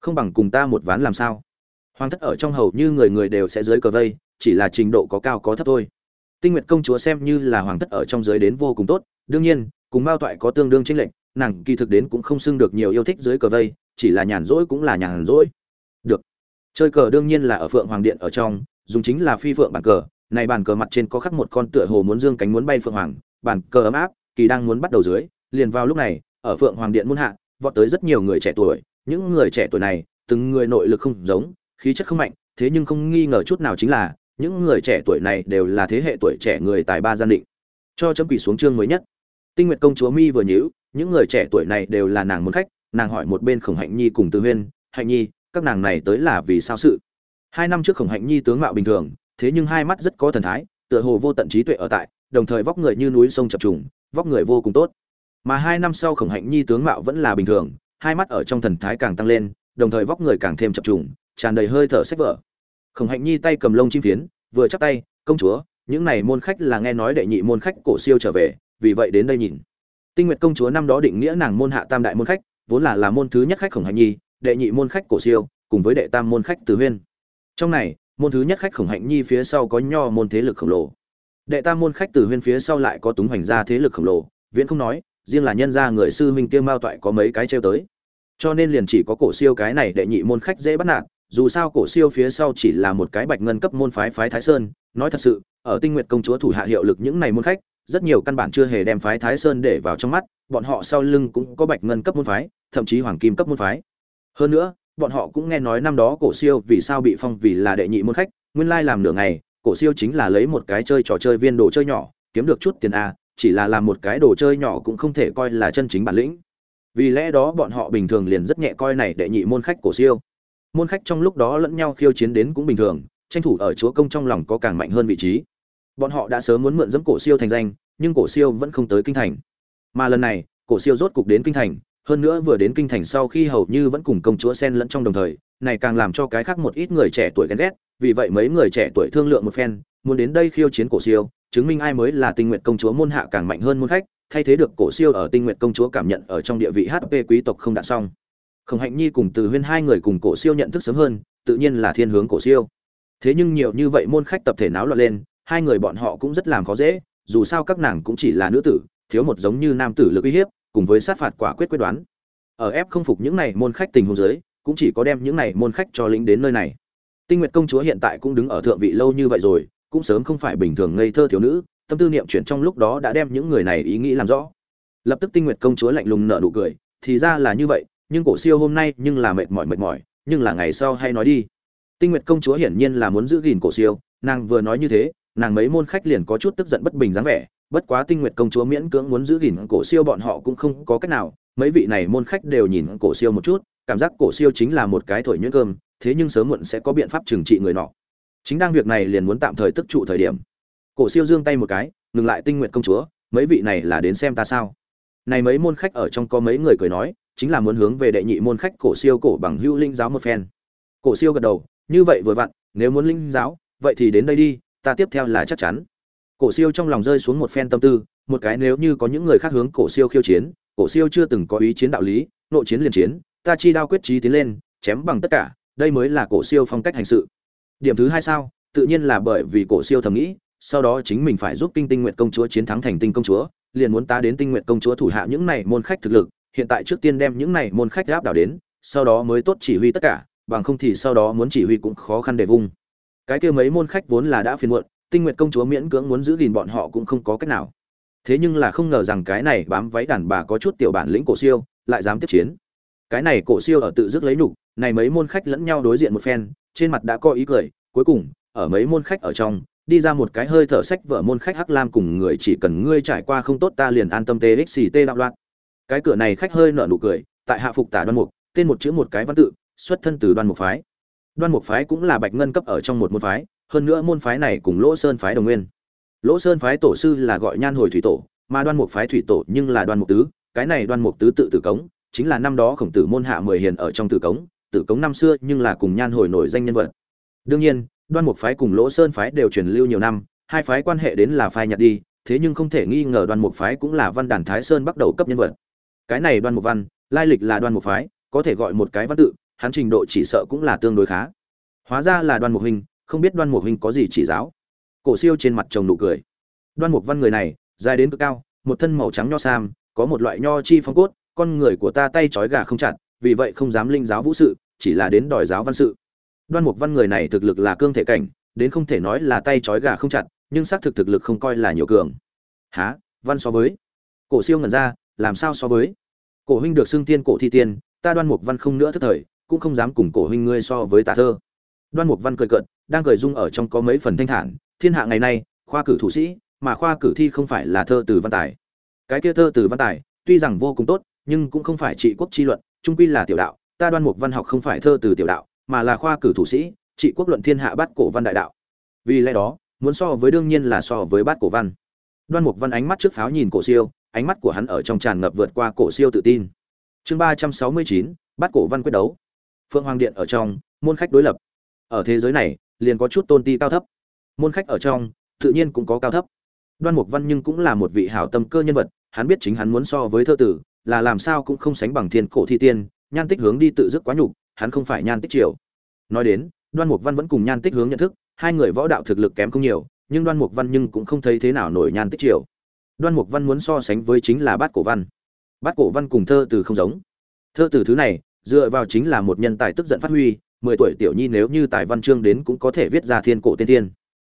Không bằng cùng ta một ván làm sao? Hoàng thất ở trong hầu như người người đều sẽ dưới cờ vây, chỉ là trình độ có cao có thấp thôi. Tinh nguyệt công chúa xem như là hoàng thất ở trong giới đến vô cùng tốt, đương nhiên, cùng mao toại có tương đương tranh lệch, nàng kỳ thực đến cũng không xưng được nhiều yêu thích dưới cờ vây, chỉ là nhàn rỗi cũng là nhàn rỗi chơi cờ đương nhiên là ở phượng hoàng điện ở trong, dùng chính là phi phượng bàn cờ. Này bàn cờ mặt trên có khắc một con tựa hồ muốn dương cánh muốn bay phượng hoàng bàn cờ ấm áp, kỳ đang muốn bắt đầu dưới, liền vào lúc này, ở phượng hoàng điện muôn hạ, vọt tới rất nhiều người trẻ tuổi. Những người trẻ tuổi này, từng người nội lực không giống, khí chất không mạnh, thế nhưng không nghi ngờ chút nào chính là, những người trẻ tuổi này đều là thế hệ tuổi trẻ người tài ba gian định. Cho chấm quỷ xuống chương mới nhất. Tinh nguyệt công chúa mi vừa nhíu, những người trẻ tuổi này đều là nàng muốn khách, nàng hỏi một bên khổng hạnh nhi cùng từ huyên, hạnh nhi các nàng này tới là vì sao sự. Hai năm trước khổng hạnh nhi tướng mạo bình thường, thế nhưng hai mắt rất có thần thái, tựa hồ vô tận trí tuệ ở tại, đồng thời vóc người như núi sông chập trùng, vóc người vô cùng tốt. Mà hai năm sau khổng hạnh nhi tướng mạo vẫn là bình thường, hai mắt ở trong thần thái càng tăng lên, đồng thời vóc người càng thêm chập trùng, tràn đầy hơi thở sách vở. Khổng hạnh nhi tay cầm lông chim phiến, vừa chắp tay, công chúa, những này môn khách là nghe nói đệ nhị môn khách cổ siêu trở về, vì vậy đến đây nhìn. Tinh nguyệt công chúa năm đó định nghĩa nàng môn hạ tam đại môn khách, vốn là là môn thứ nhất khách khổng hạnh nhi đệ nhị môn khách cổ siêu, cùng với đệ tam môn khách từ huyên. Trong này, môn thứ nhất khách khổng hạnh nhi phía sau có nho môn thế lực khổng lồ. Đệ tam môn khách từ huyên phía sau lại có túng hoành gia thế lực khổng lồ, viễn không nói, riêng là nhân gia người sư huynh kia mao toại có mấy cái trêu tới. Cho nên liền chỉ có cổ siêu cái này đệ nhị môn khách dễ bắt nạt, dù sao cổ siêu phía sau chỉ là một cái bạch ngân cấp môn phái phái thái sơn, nói thật sự, ở tinh nguyệt công chúa thủ hạ hiệu lực những này môn khách, rất nhiều căn bản chưa hề đem phái thái sơn để vào trong mắt, bọn họ sau lưng cũng có bạch ngân cấp môn phái, thậm chí hoàng kim cấp môn phái hơn nữa, bọn họ cũng nghe nói năm đó cổ siêu vì sao bị phong vì là đệ nhị môn khách, nguyên lai làm nửa ngày, cổ siêu chính là lấy một cái chơi trò chơi viên đồ chơi nhỏ, kiếm được chút tiền a chỉ là làm một cái đồ chơi nhỏ cũng không thể coi là chân chính bản lĩnh. Vì lẽ đó bọn họ bình thường liền rất nhẹ coi này đệ nhị môn khách cổ siêu. Môn khách trong lúc đó lẫn nhau khiêu chiến đến cũng bình thường, tranh thủ ở chúa công trong lòng có càng mạnh hơn vị trí. Bọn họ đã sớm muốn mượn dẫm cổ siêu thành danh, nhưng cổ siêu vẫn không tới kinh thành. Mà lần này, cổ siêu rốt cục đến kinh thành hơn nữa vừa đến kinh thành sau khi hầu như vẫn cùng công chúa sen lẫn trong đồng thời, này càng làm cho cái khác một ít người trẻ tuổi ghen ghét, vì vậy mấy người trẻ tuổi thương lượng một phen, muốn đến đây khiêu chiến cổ siêu, chứng minh ai mới là tinh nguyện công chúa môn hạ càng mạnh hơn môn khách, thay thế được cổ siêu ở tinh nguyện công chúa cảm nhận ở trong địa vị hp quý tộc không đã xong. Khổng hạnh nhi cùng từ huyên hai người cùng cổ siêu nhận thức sớm hơn, tự nhiên là thiên hướng cổ siêu. Thế nhưng nhiều như vậy môn khách tập thể náo loạn lên, hai người bọn họ cũng rất làm khó dễ, dù sao các nàng cũng chỉ là nữ tử, thiếu một giống như nam tử lực uy hiếp cùng với sát phạt quả quyết quyết đoán. Ở ép không phục những này môn khách tình huống dưới, cũng chỉ có đem những này môn khách cho lĩnh đến nơi này. Tinh nguyệt công chúa hiện tại cũng đứng ở thượng vị lâu như vậy rồi, cũng sớm không phải bình thường ngây thơ thiếu nữ, tâm tư niệm chuyển trong lúc đó đã đem những người này ý nghĩ làm rõ. Lập tức tinh nguyệt công chúa lạnh lùng nở nụ cười, thì ra là như vậy, nhưng cổ siêu hôm nay nhưng là mệt mỏi mệt mỏi, nhưng là ngày sau hay nói đi. Tinh nguyệt công chúa hiển nhiên là muốn giữ gìn cổ siêu, nàng vừa nói như thế, nàng mấy môn khách liền có chút tức giận bất bình dáng vẻ bất quá tinh nguyệt công chúa miễn cưỡng muốn giữ gìn cổ siêu bọn họ cũng không có cách nào, mấy vị này môn khách đều nhìn cổ siêu một chút, cảm giác cổ siêu chính là một cái thổi nhuyễn cơm, thế nhưng sớm muộn sẽ có biện pháp trừng trị người nọ. Chính đang việc này liền muốn tạm thời tức trụ thời điểm. Cổ siêu giương tay một cái, ngừng lại tinh nguyệt công chúa, mấy vị này là đến xem ta sao? Này mấy môn khách ở trong có mấy người cười nói, chính là muốn hướng về đệ nhị môn khách cổ siêu cổ bằng hữu linh giáo một phen. Cổ siêu gật đầu, như vậy vừa vặn, nếu muốn linh giáo, vậy thì đến đây đi, ta tiếp theo là chắc chắn cổ siêu trong lòng rơi xuống một phen tâm tư, một cái nếu như có những người khác hướng cổ siêu khiêu chiến, cổ siêu chưa từng có ý chiến đạo lý, nội chiến liền chiến, ta chi đao quyết trí tiến lên, chém bằng tất cả, đây mới là cổ siêu phong cách hành sự. Điểm thứ hai sao? Tự nhiên là bởi vì cổ siêu thầm nghĩ, sau đó chính mình phải giúp kinh tinh nguyện công chúa chiến thắng thành tinh công chúa, liền muốn ta đến tinh nguyện công chúa thủ hạ những này môn khách thực lực, hiện tại trước tiên đem những này môn khách áp đảo đến, sau đó mới tốt chỉ huy tất cả, bằng không thì sau đó muốn chỉ huy cũng khó khăn để vung cái kia mấy môn khách vốn là đã phiền muộn tinh nguyệt công chúa miễn cưỡng muốn giữ gìn bọn họ cũng không có cách nào. Thế nhưng là không ngờ rằng cái này bám váy đàn bà có chút tiểu bản lĩnh cổ siêu, lại dám tiếp chiến. Cái này cổ siêu ở tự dứt lấy nhục, này mấy môn khách lẫn nhau đối diện một phen, trên mặt đã có ý cười, cuối cùng, ở mấy môn khách ở trong, đi ra một cái hơi thở sách vợ môn khách hắc lam cùng người chỉ cần ngươi trải qua không tốt ta liền an tâm tê xì tê đạo loạn. Cái cửa này khách hơi nở nụ cười, tại hạ phục tả đoan mục, tên một chữ một cái văn tự, xuất thân từ đoan mục phái. Đoan mục phái cũng là bạch ngân cấp ở trong một môn phái hơn nữa môn phái này cùng lỗ sơn phái đồng nguyên. Lỗ sơn phái tổ sư là gọi nhan hồi thủy tổ, mà đoan mục phái thủy tổ nhưng là đoan mục tứ, cái này đoan mục tứ tự tử cống, chính là năm đó khổng tử môn hạ mười hiền ở trong tử cống tử cống năm xưa nhưng là cùng nhan hồi nổi danh nhân vật. Đương nhiên, đoan mục phái cùng lỗ sơn phái đều truyền lưu nhiều năm, hai phái quan hệ đến là phai nhạt đi, thế nhưng không thể nghi ngờ đoan mục phái cũng là văn đàn thái sơn bắt đầu cấp nhân vật. Cái này đoan mục văn, lai lịch là đoan mục phái, có thể gọi một cái văn tự, hắn trình độ chỉ sợ cũng là tương đối khá. Hóa ra là đoan mục huynh không biết đoan mục huynh có gì chỉ giáo. Cổ siêu trên mặt chồng nụ cười. Đoan mục văn người này, dài đến cực cao, một thân màu trắng nho sam, có một loại nho chi phong cốt, con người của ta tay trói gà không chặt, vì vậy không dám linh giáo vũ sự, chỉ là đến đòi giáo văn sự. Đoan mục văn người này thực lực là cương thể cảnh, đến không thể nói là tay trói gà không chặt, nhưng xác thực thực lực không coi là nhiều cường. Há văn so với? Cổ siêu ngẩn ra, làm sao so với? Cổ huynh được xưng tiên, cổ thi tiên, ta đoan mục văn không nữa thức thời, cũng không dám cùng cổ huynh ngươi so với tà thơ đoan mục văn cười cợt, đang cười dung ở trong có mấy phần thanh thản, thiên hạ ngày nay, khoa cử thủ sĩ, mà khoa cử thi không phải là thơ từ văn tài. Cái kia thơ từ văn tài, tuy rằng vô cùng tốt, nhưng cũng không phải trị quốc chi luận, trung quy là tiểu đạo, ta đoan mục văn học không phải thơ từ tiểu đạo, mà là khoa cử thủ sĩ, trị quốc luận thiên hạ bát cổ văn đại đạo. Vì lẽ đó, muốn so với đương nhiên là so với bát cổ văn. Đoan mục văn ánh mắt trước pháo nhìn cổ siêu, ánh mắt của hắn ở trong tràn ngập vượt qua cổ siêu tự tin. Chương ba trăm sáu mươi chín, bát cổ văn quyết đấu. Phượng hoàng điện ở trong, môn khách đối lập ở thế giới này, liền có chút tôn ti cao thấp. Môn khách ở trong, tự nhiên cũng có cao thấp. Đoan mục văn nhưng cũng là một vị hảo tâm cơ nhân vật, hắn biết chính hắn muốn so với thơ tử, là làm sao cũng không sánh bằng thiên cổ thi tiên, nhan tích hướng đi tự dứt quá nhục, hắn không phải nhan tích triều. Nói đến, đoan mục văn vẫn cùng nhan tích hướng nhận thức, hai người võ đạo thực lực kém không nhiều, nhưng đoan mục văn nhưng cũng không thấy thế nào nổi nhan tích triều. Đoan mục văn muốn so sánh với chính là bát cổ văn. Bát cổ văn cùng thơ từ không giống. Thơ từ thứ này, dựa vào chính là một nhân tài tức giận phát huy mười tuổi tiểu nhi nếu như tài văn chương đến cũng có thể viết ra thiên cổ tiên tiên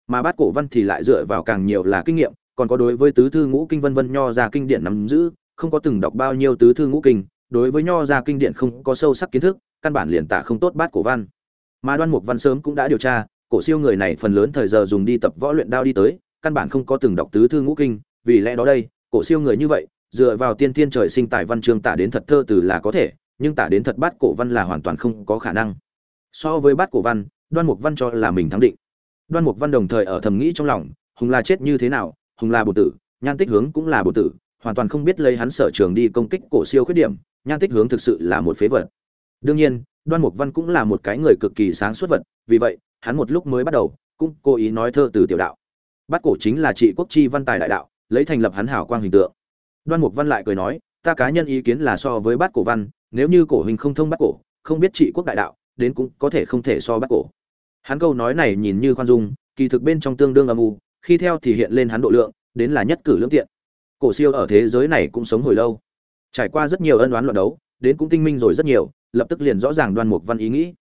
mà bát cổ văn thì lại dựa vào càng nhiều là kinh nghiệm, còn có đối với tứ thư ngũ kinh vân vân nho ra kinh điển nắm giữ, không có từng đọc bao nhiêu tứ thư ngũ kinh, đối với nho ra kinh điển không có sâu sắc kiến thức, căn bản liền tả không tốt bát cổ văn. Mà đoan mục văn sớm cũng đã điều tra, cổ siêu người này phần lớn thời giờ dùng đi tập võ luyện đao đi tới, căn bản không có từng đọc tứ thư ngũ kinh, vì lẽ đó đây, cổ siêu người như vậy, dựa vào tiên tiên trời sinh tài văn chương tả đến thật thơ từ là có thể, nhưng tả đến thật bát cổ văn là hoàn toàn không có khả năng so với bát cổ văn, đoan mục văn cho là mình thắng định. Đoan mục văn đồng thời ở thầm nghĩ trong lòng, hùng là chết như thế nào, hùng là bổ tử, nhan tích hướng cũng là bổ tử, hoàn toàn không biết lấy hắn sở trường đi công kích cổ siêu khuyết điểm, nhan tích hướng thực sự là một phế vật. Đương nhiên, đoan mục văn cũng là một cái người cực kỳ sáng suốt vật, vì vậy, hắn một lúc mới bắt đầu, cũng cố ý nói thơ từ tiểu đạo. Bát cổ chính là trị quốc chi văn tài đại đạo, lấy thành lập hắn hảo quang hình tượng. Đoan mục văn lại cười nói, ta cá nhân ý kiến là so với bát cổ văn, nếu như cổ hình không thông bát cổ, không biết trị quốc đại đạo đến cũng có thể không thể so bát cổ. Hắn câu nói này nhìn như khoan dung, kỳ thực bên trong tương đương âm u, khi theo thì hiện lên hắn độ lượng, đến là nhất cử lưỡng tiện. Cổ siêu ở thế giới này cũng sống hồi lâu. Trải qua rất nhiều ân oán luận đấu, đến cũng tinh minh rồi rất nhiều, lập tức liền rõ ràng đoan mục văn ý nghĩ.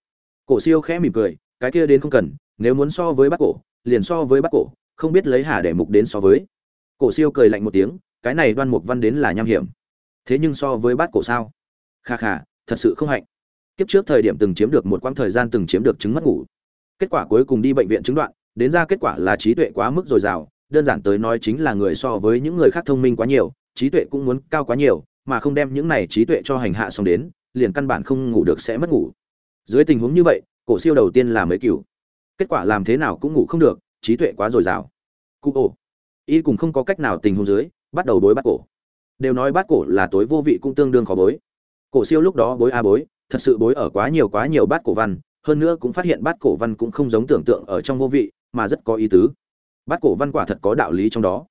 Cổ siêu khẽ mỉm cười, cái kia đến không cần, nếu muốn so với bát cổ, liền so với bát cổ, không biết lấy hà để mục đến so với. Cổ siêu cười lạnh một tiếng, cái này đoan mục văn đến là nham hiểm. Thế nhưng so với bát cổ sao? Kha kha, thật sự không hạnh kiếp trước thời điểm từng chiếm được một quãng thời gian từng chiếm được chứng mất ngủ. Kết quả cuối cùng đi bệnh viện chứng đoạn, đến ra kết quả là trí tuệ quá mức dồi dào, đơn giản tới nói chính là người so với những người khác thông minh quá nhiều, trí tuệ cũng muốn cao quá nhiều, mà không đem những này trí tuệ cho hành hạ xong đến, liền căn bản không ngủ được sẽ mất ngủ. Dưới tình huống như vậy, cổ siêu đầu tiên là mấy cửu kết quả làm thế nào cũng ngủ không được, trí tuệ quá dồi dào. Cụ ổ. Y cùng không có cách nào tình huống dưới, bắt đầu bối bắt cổ. Đều nói bắt cổ là tối vô vị cũng tương đương khó bối. Cổ siêu lúc đó bối a bối thật sự bối ở quá nhiều quá nhiều bát cổ văn, hơn nữa cũng phát hiện bát cổ văn cũng không giống tưởng tượng ở trong vô vị, mà rất có ý tứ. Bát cổ văn quả thật có đạo lý trong đó.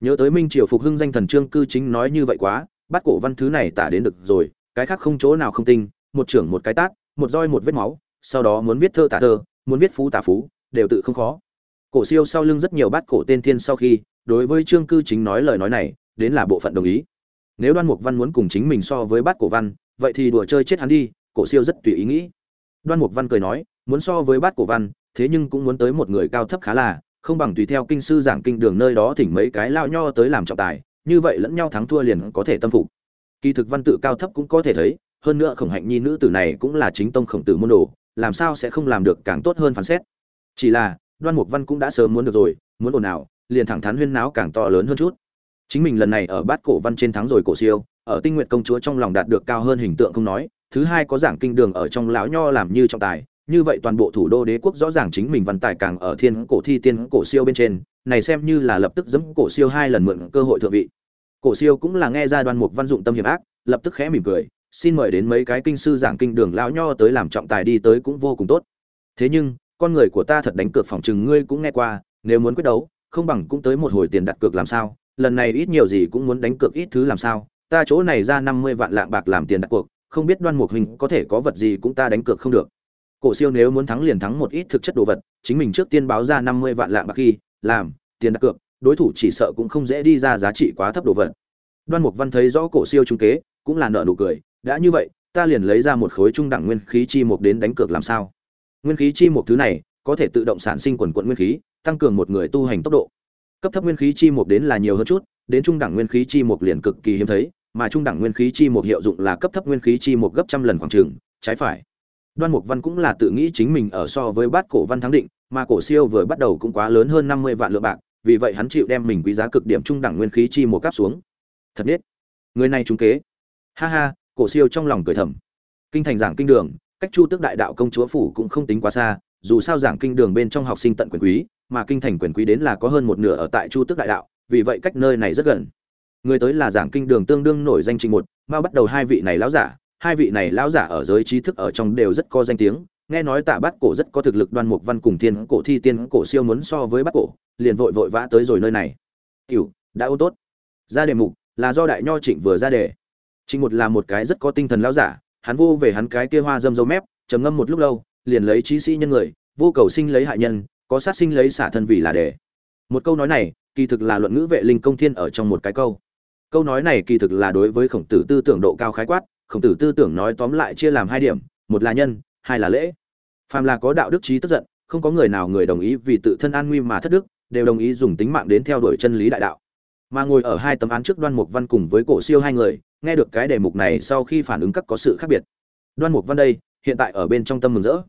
Nhớ tới minh triều phục hưng danh thần trương cư chính nói như vậy quá, bát cổ văn thứ này tả đến được rồi, cái khác không chỗ nào không tinh, một trưởng một cái tát, một roi một vết máu, sau đó muốn viết thơ tả thơ, muốn viết phú tả phú, đều tự không khó. Cổ siêu sau lưng rất nhiều bát cổ tên thiên sau khi, đối với trương cư chính nói lời nói này, đến là bộ phận đồng ý. Nếu đoan mục văn muốn cùng chính mình so với bát cổ văn, vậy thì đùa chơi chết hắn đi cổ siêu rất tùy ý nghĩ. Đoan mục văn cười nói, muốn so với bát cổ văn, thế nhưng cũng muốn tới một người cao thấp khá là, không bằng tùy theo kinh sư giảng kinh đường nơi đó thỉnh mấy cái lao nho tới làm trọng tài, như vậy lẫn nhau thắng thua liền có thể tâm phục. Kỳ thực văn tự cao thấp cũng có thể thấy, hơn nữa khổng hạnh nhi nữ tử này cũng là chính tông khổng tử môn đồ, làm sao sẽ không làm được càng tốt hơn phán xét. Chỉ là, đoan mục văn cũng đã sớm muốn được rồi, muốn ồn ào, liền thẳng thắn huyên náo càng to lớn hơn chút. Chính mình lần này ở bát cổ văn trên thắng rồi cổ siêu, ở tinh nguyện công chúa trong lòng đạt được cao hơn hình tượng không nói thứ hai có giảng kinh đường ở trong lão nho làm như trọng tài, như vậy toàn bộ thủ đô đế quốc rõ ràng chính mình văn tài càng ở thiên cổ thi tiên cổ siêu bên trên, này xem như là lập tức giẫm cổ siêu hai lần mượn cơ hội thượng vị. Cổ siêu cũng là nghe ra đoan mục văn dụng tâm hiểm ác, lập tức khẽ mỉm cười, xin mời đến mấy cái kinh sư giảng kinh đường lão nho tới làm trọng tài đi tới cũng vô cùng tốt. Thế nhưng, con người của ta thật đánh cược phòng chừng ngươi cũng nghe qua, nếu muốn quyết đấu, không bằng cũng tới một hồi tiền đặt cược làm sao, lần này ít nhiều gì cũng muốn đánh cược ít thứ làm sao, ta chỗ này ra năm mươi vạn lạng bạc làm tiền đặt cuộc không biết đoan mục hình có thể có vật gì cũng ta đánh cược không được. Cổ siêu nếu muốn thắng liền thắng một ít thực chất đồ vật, chính mình trước tiên báo ra năm mươi vạn lạng bạc khi, làm, tiền đặt cược, đối thủ chỉ sợ cũng không dễ đi ra giá trị quá thấp đồ vật. Đoan mục văn thấy rõ cổ siêu trung kế, cũng là nợ nụ cười, đã như vậy, ta liền lấy ra một khối trung đẳng nguyên khí chi mục đến đánh cược làm sao? Nguyên khí chi mục thứ này, có thể tự động sản sinh quần quận nguyên khí, tăng cường một người tu hành tốc độ. Cấp thấp nguyên khí chi mục đến là nhiều hơn chút, đến trung đẳng nguyên khí chi mục liền cực kỳ hiếm thấy mà trung đẳng nguyên khí chi một hiệu dụng là cấp thấp nguyên khí chi một gấp trăm lần khoảng trường, trái phải. Đoan mục văn cũng là tự nghĩ chính mình ở so với bát cổ văn thắng định, mà cổ siêu vừa bắt đầu cũng quá lớn hơn năm mươi vạn lượng bạc, vì vậy hắn chịu đem mình quý giá cực điểm trung đẳng nguyên khí chi một cáp xuống. Thật biết, người này trúng kế. Ha ha, cổ siêu trong lòng cười thầm. Kinh thành giảng kinh đường, cách chu tước đại đạo công chúa phủ cũng không tính quá xa, dù sao giảng kinh đường bên trong học sinh tận quyền quý, mà kinh thành quyền quý đến là có hơn một nửa ở tại chu tước đại đạo, vì vậy cách nơi này rất gần người tới là giảng kinh đường tương đương nổi danh trình một, mà bắt đầu hai vị này lão giả, hai vị này lão giả ở giới trí thức ở trong đều rất có danh tiếng, nghe nói tạ bát cổ rất có thực lực, đoan mục văn cùng thiên cổ thi tiên cổ siêu muốn so với bát cổ, liền vội vội vã tới rồi nơi này. Cựu đã ô tốt. Ra đề mục, là do đại nho trịnh vừa ra đề. Trịnh một là một cái rất có tinh thần lão giả, hắn vô về hắn cái kia hoa dâm dâu mép, trầm ngâm một lúc lâu, liền lấy trí sĩ nhân người, vô cầu sinh lấy hại nhân, có sát sinh lấy xả thân vì là đề. Một câu nói này, kỳ thực là luận ngữ vệ linh công thiên ở trong một cái câu câu nói này kỳ thực là đối với khổng tử tư tưởng độ cao khái quát, khổng tử tư tưởng nói tóm lại chia làm hai điểm, một là nhân, hai là lễ. Phàm là có đạo đức trí tức giận, không có người nào người đồng ý vì tự thân an nguy mà thất đức, đều đồng ý dùng tính mạng đến theo đuổi chân lý đại đạo. Mà ngồi ở hai tấm án trước đoan mục văn cùng với cổ siêu hai người, nghe được cái đề mục này sau khi phản ứng các có sự khác biệt. Đoan mục văn đây, hiện tại ở bên trong tâm mừng rỡ.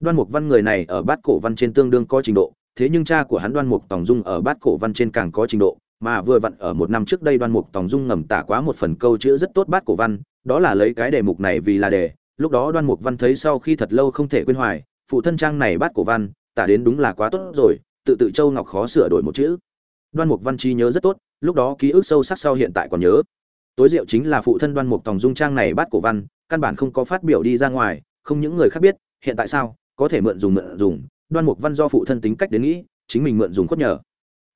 Đoan mục văn người này ở bát cổ văn trên tương đương có trình độ, thế nhưng cha của hắn đoan mục tòng dung ở bát cổ văn trên càng có trình độ mà vừa vặn ở một năm trước đây đoan mục tòng dung ngầm tả quá một phần câu chữ rất tốt bát cổ văn, đó là lấy cái đề mục này vì là đề, lúc đó đoan mục văn thấy sau khi thật lâu không thể quên hoài, phụ thân trang này bát cổ văn, tả đến đúng là quá tốt rồi, tự tự châu ngọc khó sửa đổi một chữ. Đoan mục văn trí nhớ rất tốt, lúc đó ký ức sâu sắc sau hiện tại còn nhớ. Tối diệu chính là phụ thân đoan mục tòng dung trang này bát cổ văn, căn bản không có phát biểu đi ra ngoài, không những người khác biết, hiện tại sao, có thể mượn dùng mượn dùng, đoan mục văn do phụ thân tính cách đến nghĩ, chính mình mượn dùng khuất nhở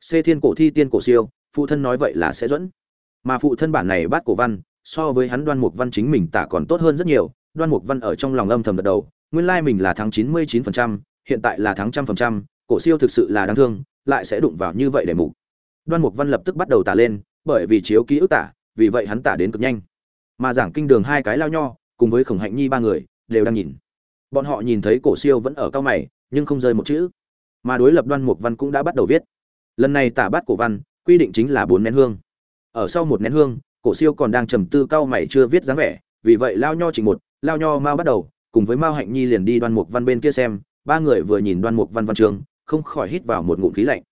xê thiên cổ thi tiên cổ siêu, phụ thân nói vậy là sẽ dẫn. Mà phụ thân bản này bát cổ văn, so với hắn đoan mục văn chính mình tả còn tốt hơn rất nhiều, đoan mục văn ở trong lòng âm thầm gật đầu, nguyên lai mình là tháng chín mươi chín phần trăm, hiện tại là tháng trăm phần trăm, cổ siêu thực sự là đáng thương, lại sẽ đụng vào như vậy để mục. Đoan mục văn lập tức bắt đầu tả lên, bởi vì chiếu ký ức tả, vì vậy hắn tả đến cực nhanh. Mà giảng kinh đường hai cái lao nho, cùng với khổng hạnh nhi ba người, đều đang nhìn. Bọn họ nhìn thấy cổ siêu vẫn ở cao mày, nhưng không rơi một chữ. Mà đối lập đoan mục văn cũng đã bắt đầu viết lần này tả bát cổ văn, quy định chính là bốn nén hương. Ở sau một nén hương, cổ siêu còn đang trầm tư cao mày chưa viết dáng vẻ, vì vậy lao nho chỉnh một, lao nho mau bắt đầu, cùng với mao hạnh nhi liền đi đoan mục văn bên kia xem, ba người vừa nhìn đoan mục văn văn trường, không khỏi hít vào một ngụm khí lạnh.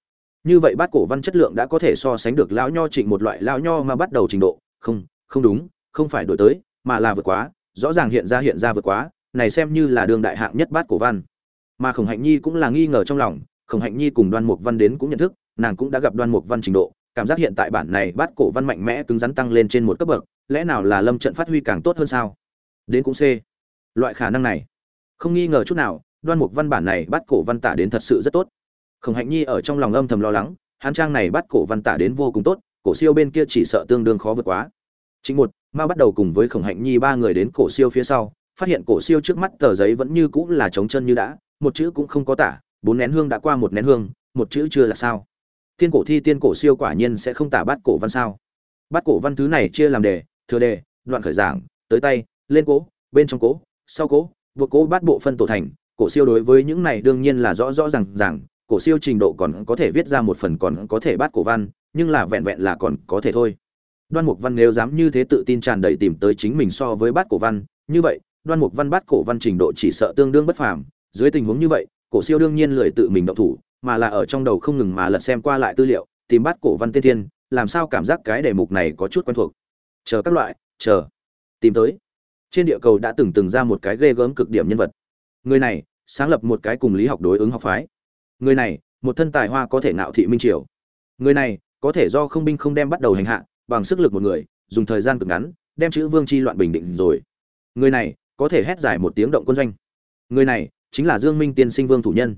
Như vậy bát cổ văn chất lượng đã có thể so sánh được lão nho trịnh một loại lão nho mà bắt đầu trình độ. Không không đúng, không phải đổi tới, mà là vượt quá, rõ ràng hiện ra hiện ra vượt quá, này xem như là đường đại hạng nhất bát cổ văn. Mà khổng hạnh nhi cũng là nghi ngờ trong lòng, khổng hạnh nhi cùng đoan mục văn đến cũng nhận thức nàng cũng đã gặp đoan mục văn trình độ, cảm giác hiện tại bản này bát cổ văn mạnh mẽ cứng rắn tăng lên trên một cấp bậc, lẽ nào là lâm trận phát huy càng tốt hơn sao? Đến cũng c. Loại khả năng này, không nghi ngờ chút nào, đoan mục văn bản này bắt cổ văn tả đến thật sự rất tốt. Khổng hạnh nhi ở trong lòng âm thầm lo lắng hán trang này bắt cổ văn tả đến vô cùng tốt, cổ siêu bên kia chỉ sợ tương đương khó vượt quá. Chính một, ma bắt đầu cùng với khổng hạnh nhi ba người đến cổ siêu phía sau, phát hiện cổ siêu trước mắt tờ giấy vẫn như cũ là trống chân như đã, một chữ cũng không có tả, bốn nén hương đã qua một nén hương, một chữ chưa là sao? Tiên cổ thi tiên cổ siêu quả nhiên sẽ không tả bắt cổ văn sao? Bắt cổ văn thứ này chia làm đề, thừa đề, đoạn khởi giảng, tới tay, lên cố, bên trong cố, sau cố, buộc cố bắt bộ phân tổ thành. Cổ siêu đối với những này đương nhiên là rõ rõ ràng ràng. Cổ siêu trình độ còn có thể viết ra một phần còn có thể bắt cổ văn, nhưng là vẹn vẹn là còn có thể thôi. Đoan mục văn nếu dám như thế tự tin tràn đầy tìm tới chính mình so với bát cổ văn, như vậy, đoan mục văn bát cổ văn trình độ chỉ sợ tương đương bất phàm. Dưới tình huống như vậy, cổ siêu đương nhiên lười tự mình động thủ mà là ở trong đầu không ngừng mà lật xem qua lại tư liệu, tìm bắt cổ văn tiên thiên, làm sao cảm giác cái đề mục này có chút quen thuộc. Chờ các loại, chờ. Tìm tới. Trên địa cầu đã từng từng ra một cái ghê gớm cực điểm nhân vật. Người này, sáng lập một cái cùng lý học đối ứng học phái. Người này, một thân tài hoa có thể nạo thị minh triều. Người này, có thể do không binh không đem bắt đầu hành hạ, bằng sức lực một người, dùng thời gian cực ngắn, đem chữ vương chi loạn bình định rồi. Người này, có thể hét giải một tiếng động quân doanh. Người này, chính là dương minh tiên sinh vương thủ nhân.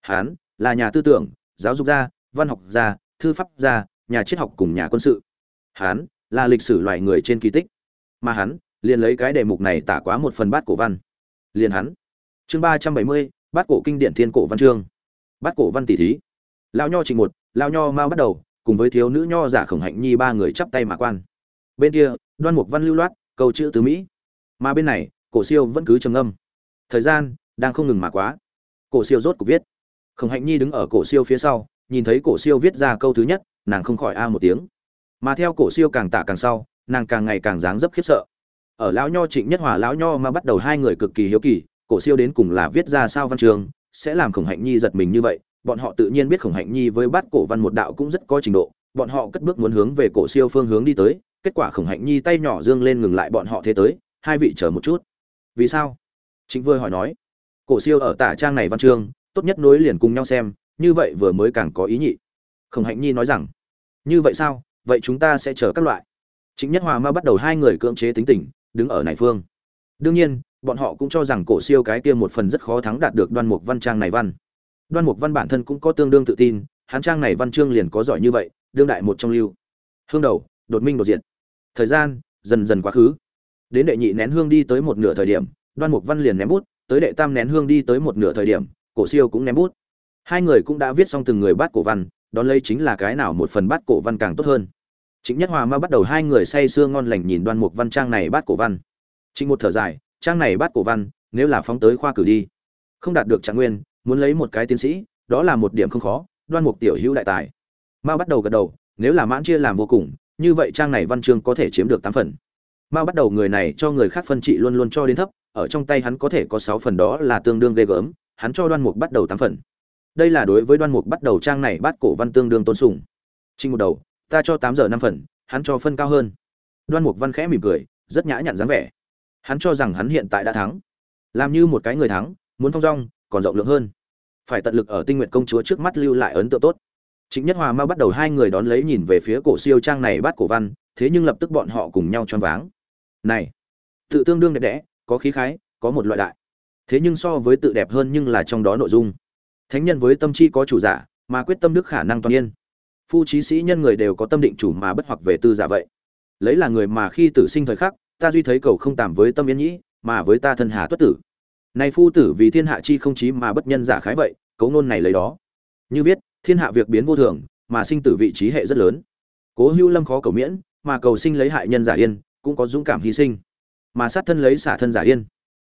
Hán là nhà tư tưởng, giáo dục gia, văn học gia, thư pháp gia, nhà triết học cùng nhà quân sự. Hán là lịch sử loài người trên kỳ tích. Mà hắn liền lấy cái đề mục này tả quá một phần bát cổ văn. Liền hắn. Chương ba trăm bảy mươi, bát cổ kinh điển thiên cổ văn chương. Bát cổ văn tỷ thí. Lao nho trình một lao nho mau bắt đầu, cùng với thiếu nữ nho giả khổng hạnh nhi ba người chắp tay mà quan. Bên kia, đoan mục văn lưu loát, câu chữ tứ mỹ. Mà bên này, cổ siêu vẫn cứ trầm âm thời gian đang không ngừng mà quá. Cổ siêu rốt cuộc viết khổng hạnh nhi đứng ở cổ siêu phía sau, nhìn thấy cổ siêu viết ra câu thứ nhất, nàng không khỏi a một tiếng. Mà theo cổ siêu càng tả càng sau, nàng càng ngày càng dáng dấp khiếp sợ. Ở lão nho trịnh nhất hòa lão nho mà bắt đầu hai người cực kỳ hiếu kỳ, cổ siêu đến cùng là viết ra sao văn trường, sẽ làm khổng hạnh nhi giật mình như vậy, bọn họ tự nhiên biết khổng hạnh nhi với bát cổ văn một đạo cũng rất có trình độ, bọn họ cất bước muốn hướng về cổ siêu phương hướng đi tới, kết quả khổng hạnh nhi tay nhỏ dương lên ngừng lại bọn họ thế tới, hai vị chờ một chút. Vì sao? Chính vừa hỏi nói. Cổ siêu ở tả trang này văn chương tốt nhất nối liền cùng nhau xem, như vậy vừa mới càng có ý nhị. Khổng hạnh nhi nói rằng, như vậy sao? Vậy chúng ta sẽ chờ các loại. Chính nhất hòa ma bắt đầu hai người cưỡng chế tính tình, đứng ở này phương. Đương nhiên, bọn họ cũng cho rằng cổ siêu cái kia một phần rất khó thắng đạt được đoan mục văn trang này văn. Đoan mục văn bản thân cũng có tương đương tự tin, hắn trang này văn chương liền có giỏi như vậy, đương đại một trong lưu. Hương đầu, đột minh đột diện thời gian, dần dần quá khứ. Đến đệ nhị nén hương đi tới một nửa thời điểm, đoan mục văn liền ném bút, tới đệ tam nén hương đi tới một nửa thời điểm cổ siêu cũng ném bút hai người cũng đã viết xong từng người bát cổ văn đón lấy chính là cái nào một phần bát cổ văn càng tốt hơn Trịnh Nhất Hòa mau bắt đầu hai người say sưa ngon lành nhìn Đoan Mục Văn trang này bát cổ văn. Trịnh một thở dài, trang này bát cổ văn, nếu là phóng tới khoa cử đi, không đạt được trạng nguyên, muốn lấy một cái tiến sĩ, đó là một điểm không khó, Đoan Mục tiểu hữu đại tài. mau bắt đầu gật đầu, nếu là mãn chia làm vô cùng, như vậy trang này văn chương có thể chiếm được tám phần. mau bắt đầu người này cho người khác phân trị luôn luôn cho đến thấp, ở trong tay hắn có thể có sáu phần đó là tương đương ghê gớm, hắn cho Đoan Mục bắt đầu tám phần. Đây là đối với Đoan Mục bắt đầu trang này bắt cổ văn tương đương tôn sùng. Trinh một đầu, ta cho tám giờ năm phần hắn cho phân cao hơn. Đoan mục văn khẽ mỉm cười rất nhã nhặn dáng vẻ. Hắn cho rằng hắn hiện tại đã thắng. Làm như một cái người thắng muốn thong dong còn rộng lượng hơn. Phải tận lực ở tinh nguyện công chúa trước mắt lưu lại ấn tượng tốt. Chính nhất hòa ma bắt đầu hai người đón lấy nhìn về phía cổ siêu trang này bắt cổ văn thế nhưng lập tức bọn họ cùng nhau choáng váng. Này tự tương đương đẹp đẽ có khí khái có một loại đại thế nhưng so với tự đẹp hơn nhưng là trong đó nội dung. Thánh nhân với tâm chi có chủ giả, mà quyết tâm đức khả năng toàn nhiên phu trí sĩ nhân người đều có tâm định chủ mà bất hoặc về tư giả vậy. Lấy là người mà khi tử sinh thời khắc, ta duy thấy cầu không tạm với tâm yên nhĩ, mà với ta thân hà tuất tử. Này phu tử vì thiên hạ chi không chí mà bất nhân giả khái vậy, cấu ngôn này lấy đó. Như viết, thiên hạ việc biến vô thường, mà sinh tử vị trí hệ rất lớn. Cố hữu lâm khó cầu miễn, mà cầu sinh lấy hại nhân giả yên, cũng có dũng cảm hy sinh. Mà sát thân lấy xả thân giả yên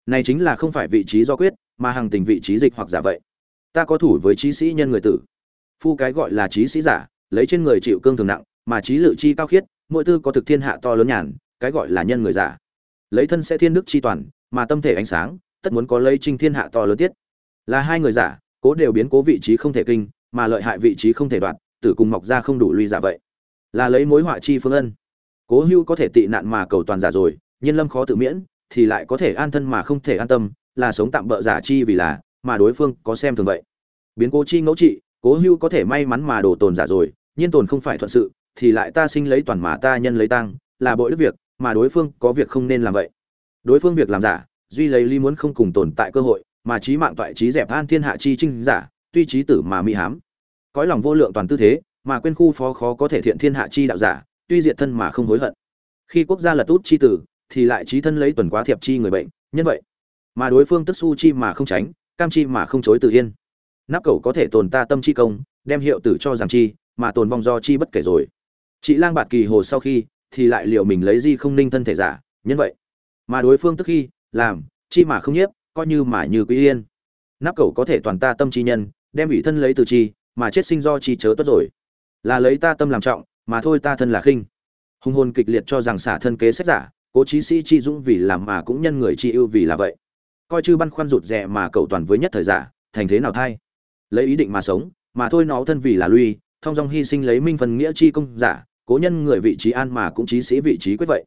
này chính là không phải vị trí do quyết, mà hàng tình vị trí dịch hoặc giả vậy. Ta có thủ với trí sĩ nhân người tử. Phu cái gọi là trí sĩ giả, lấy trên người chịu cương thường nặng, mà trí lự chi cao khiết, mỗi tư có thực thiên hạ to lớn nhàn, cái gọi là nhân người giả. Lấy thân sẽ thiên đức chi toàn, mà tâm thể ánh sáng, tất muốn có lấy trinh thiên hạ to lớn tiết. Là hai người giả, cố đều biến cố vị trí không thể kinh, mà lợi hại vị trí không thể đoạt tử cùng mọc ra không đủ lui giả vậy. Là lấy mối họa chi phương ân. Cố hưu có thể tị nạn mà cầu toàn giả rồi nhiên lâm khó tự miễn thì lại có thể an thân mà không thể an tâm, là sống tạm bỡ giả chi vì là, mà đối phương có xem thường vậy. Biến cố chi ngẫu trị, cố hưu có thể may mắn mà đổ tồn giả rồi, nhiên tồn không phải thuận sự, thì lại ta sinh lấy toàn mà ta nhân lấy tăng, là bội đức việc, mà đối phương có việc không nên làm vậy. Đối phương việc làm giả, duy lấy ly muốn không cùng tồn tại cơ hội, mà trí mạng toại trí dẹp an thiên hạ chi trinh giả, tuy trí tử mà mỹ hám. Cõi lòng vô lượng toàn tư thế, mà quên khu phó khó có thể thiện thiên hạ chi đạo giả, tuy diệt thân mà không hối hận. Khi quốc gia lật út chi tử thì lại trí thân lấy tuần quá thiệp chi người bệnh, nhân vậy. Mà đối phương tức su chi mà không tránh, cam chi mà không chối tự yên. Nắp cầu có thể tồn ta tâm chi công, đem hiệu tử cho rằng chi, mà tồn vong do chi bất kể rồi. Chị lang bạt kỳ hồ sau khi, thì lại liệu mình lấy di không ninh thân thể giả, nhân vậy. Mà đối phương tức khi, làm, chi mà không nhiếp, coi như mà như quý yên. Nắp cầu có thể toàn ta tâm chi nhân, đem ủy thân lấy từ chi, mà chết sinh do chi chớ tốt rồi. Là lấy ta tâm làm trọng, mà thôi ta thân là khinh. Hùng hồn kịch liệt cho rằng xả thân kế sách giả cố chí sĩ chi dũng vì làm mà cũng nhân người chi ưu vì là vậy. Coi chư băn khoăn rụt rè mà cầu toàn với nhất thời giả, thành thế nào thay? Lấy ý định mà sống, mà thôi nó thân vì là lui, thông dong hy sinh lấy minh phần nghĩa chi công giả, cố nhân người vị trí an mà cũng chí sĩ vị trí quyết vậy.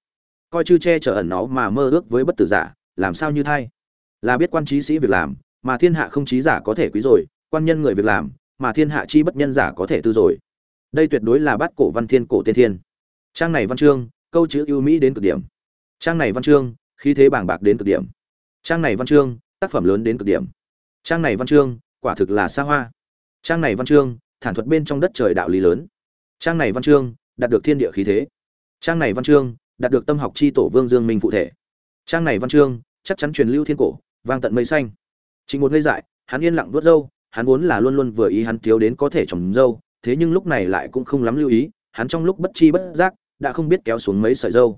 Coi chư che chở ẩn nó mà mơ ước với bất tử giả, làm sao như thay? Là biết quan trí sĩ việc làm, mà thiên hạ không trí giả có thể quý rồi, quan nhân người việc làm, mà thiên hạ chi bất nhân giả có thể tư rồi. Đây tuyệt đối là bát cổ văn thiên cổ tiên thiên. Trang này văn chương, câu chữ ưu mỹ đến cực điểm trang này văn chương, khí thế bảng bạc đến cực điểm. Trang này văn chương, tác phẩm lớn đến cực điểm. Trang này văn chương, quả thực là xa hoa. Trang này văn chương, thản thuật bên trong đất trời đạo lý lớn. Trang này văn chương, đạt được thiên địa khí thế. Trang này văn chương, đạt được tâm học chi tổ vương dương minh phụ thể. Trang này văn chương, chắc chắn truyền lưu thiên cổ, vang tận mây xanh. Chính một ngây dại, hắn yên lặng vớt râu, hắn vốn là luôn luôn vừa ý hắn thiếu đến có thể trồng râu, thế nhưng lúc này lại cũng không lắm lưu ý, hắn trong lúc bất chi bất giác, đã không biết kéo xuống mấy sợi râu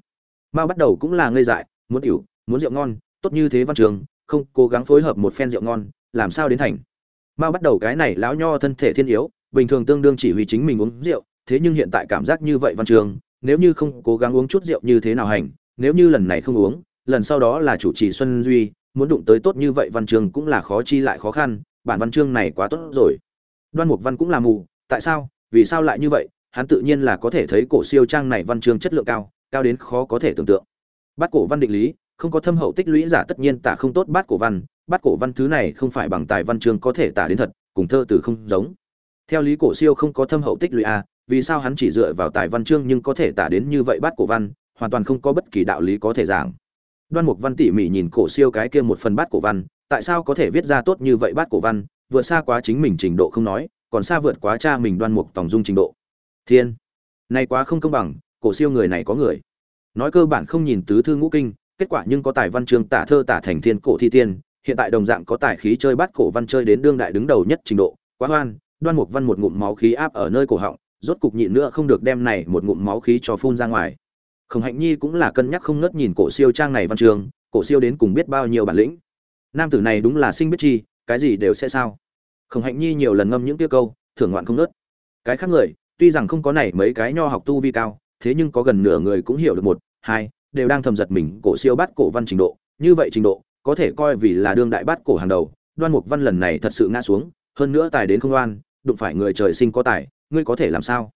mao bắt đầu cũng là ngây dại, muốn tiểu, muốn rượu ngon, tốt như thế văn trường, không cố gắng phối hợp một phen rượu ngon, làm sao đến thành. Mao bắt đầu cái này lão nho thân thể thiên yếu, bình thường tương đương chỉ huy chính mình uống rượu, thế nhưng hiện tại cảm giác như vậy văn trường, nếu như không cố gắng uống chút rượu như thế nào hành, nếu như lần này không uống, lần sau đó là chủ trì xuân duy, muốn đụng tới tốt như vậy văn Trường cũng là khó chi lại khó khăn, bản văn chương này quá tốt rồi. Đoan mục văn cũng là mù, tại sao, vì sao lại như vậy, hắn tự nhiên là có thể thấy cổ siêu trang này văn chương chất lượng cao cao đến khó có thể tưởng tượng. Bát cổ văn định lý, không có thâm hậu tích lũy giả tất nhiên tả không tốt bát cổ văn, bát cổ văn thứ này không phải bằng tài văn chương có thể tả đến thật, cùng thơ từ không giống. Theo lý cổ siêu không có thâm hậu tích lũy a vì sao hắn chỉ dựa vào tài văn chương nhưng có thể tả đến như vậy bát cổ văn, hoàn toàn không có bất kỳ đạo lý có thể giảng. Đoan mục văn tỉ mỉ nhìn cổ siêu cái kia một phần bát cổ văn, tại sao có thể viết ra tốt như vậy bát cổ văn vượt xa quá chính mình trình độ không nói, còn xa vượt quá cha mình đoan mục tổng dung trình độ. Thiên này quá không công bằng cổ siêu người này có người. Nói cơ bản không nhìn tứ thư ngũ kinh, kết quả nhưng có tài văn chương tả thơ tả thành thiên cổ thi tiên, hiện tại đồng dạng có tài khí chơi bát cổ văn chơi đến đương đại đứng đầu nhất trình độ, quá hoan, đoan mục văn một ngụm máu khí áp ở nơi cổ họng, rốt cục nhịn nữa không được đem này một ngụm máu khí cho phun ra ngoài. Khổng hạnh nhi cũng là cân nhắc không ngớt nhìn cổ siêu trang này văn trường cổ siêu đến cùng biết bao nhiêu bản lĩnh. Nam tử này đúng là sinh biết chi, cái gì đều sẽ sao. Khổng hạnh nhi nhiều lần ngâm những tiêu câu, thưởng ngoạn không ngớt. Cái khác người, tuy rằng không có này mấy cái nho học tu vi cao thế nhưng có gần nửa người cũng hiểu được một, hai, đều đang thầm giật mình, cổ siêu bát cổ văn trình độ. Như vậy trình độ, có thể coi vì là đương đại bát cổ hàng đầu, đoan mục văn lần này thật sự ngã xuống, hơn nữa tài đến không oan, đụng phải người trời sinh có tài, ngươi có thể làm sao?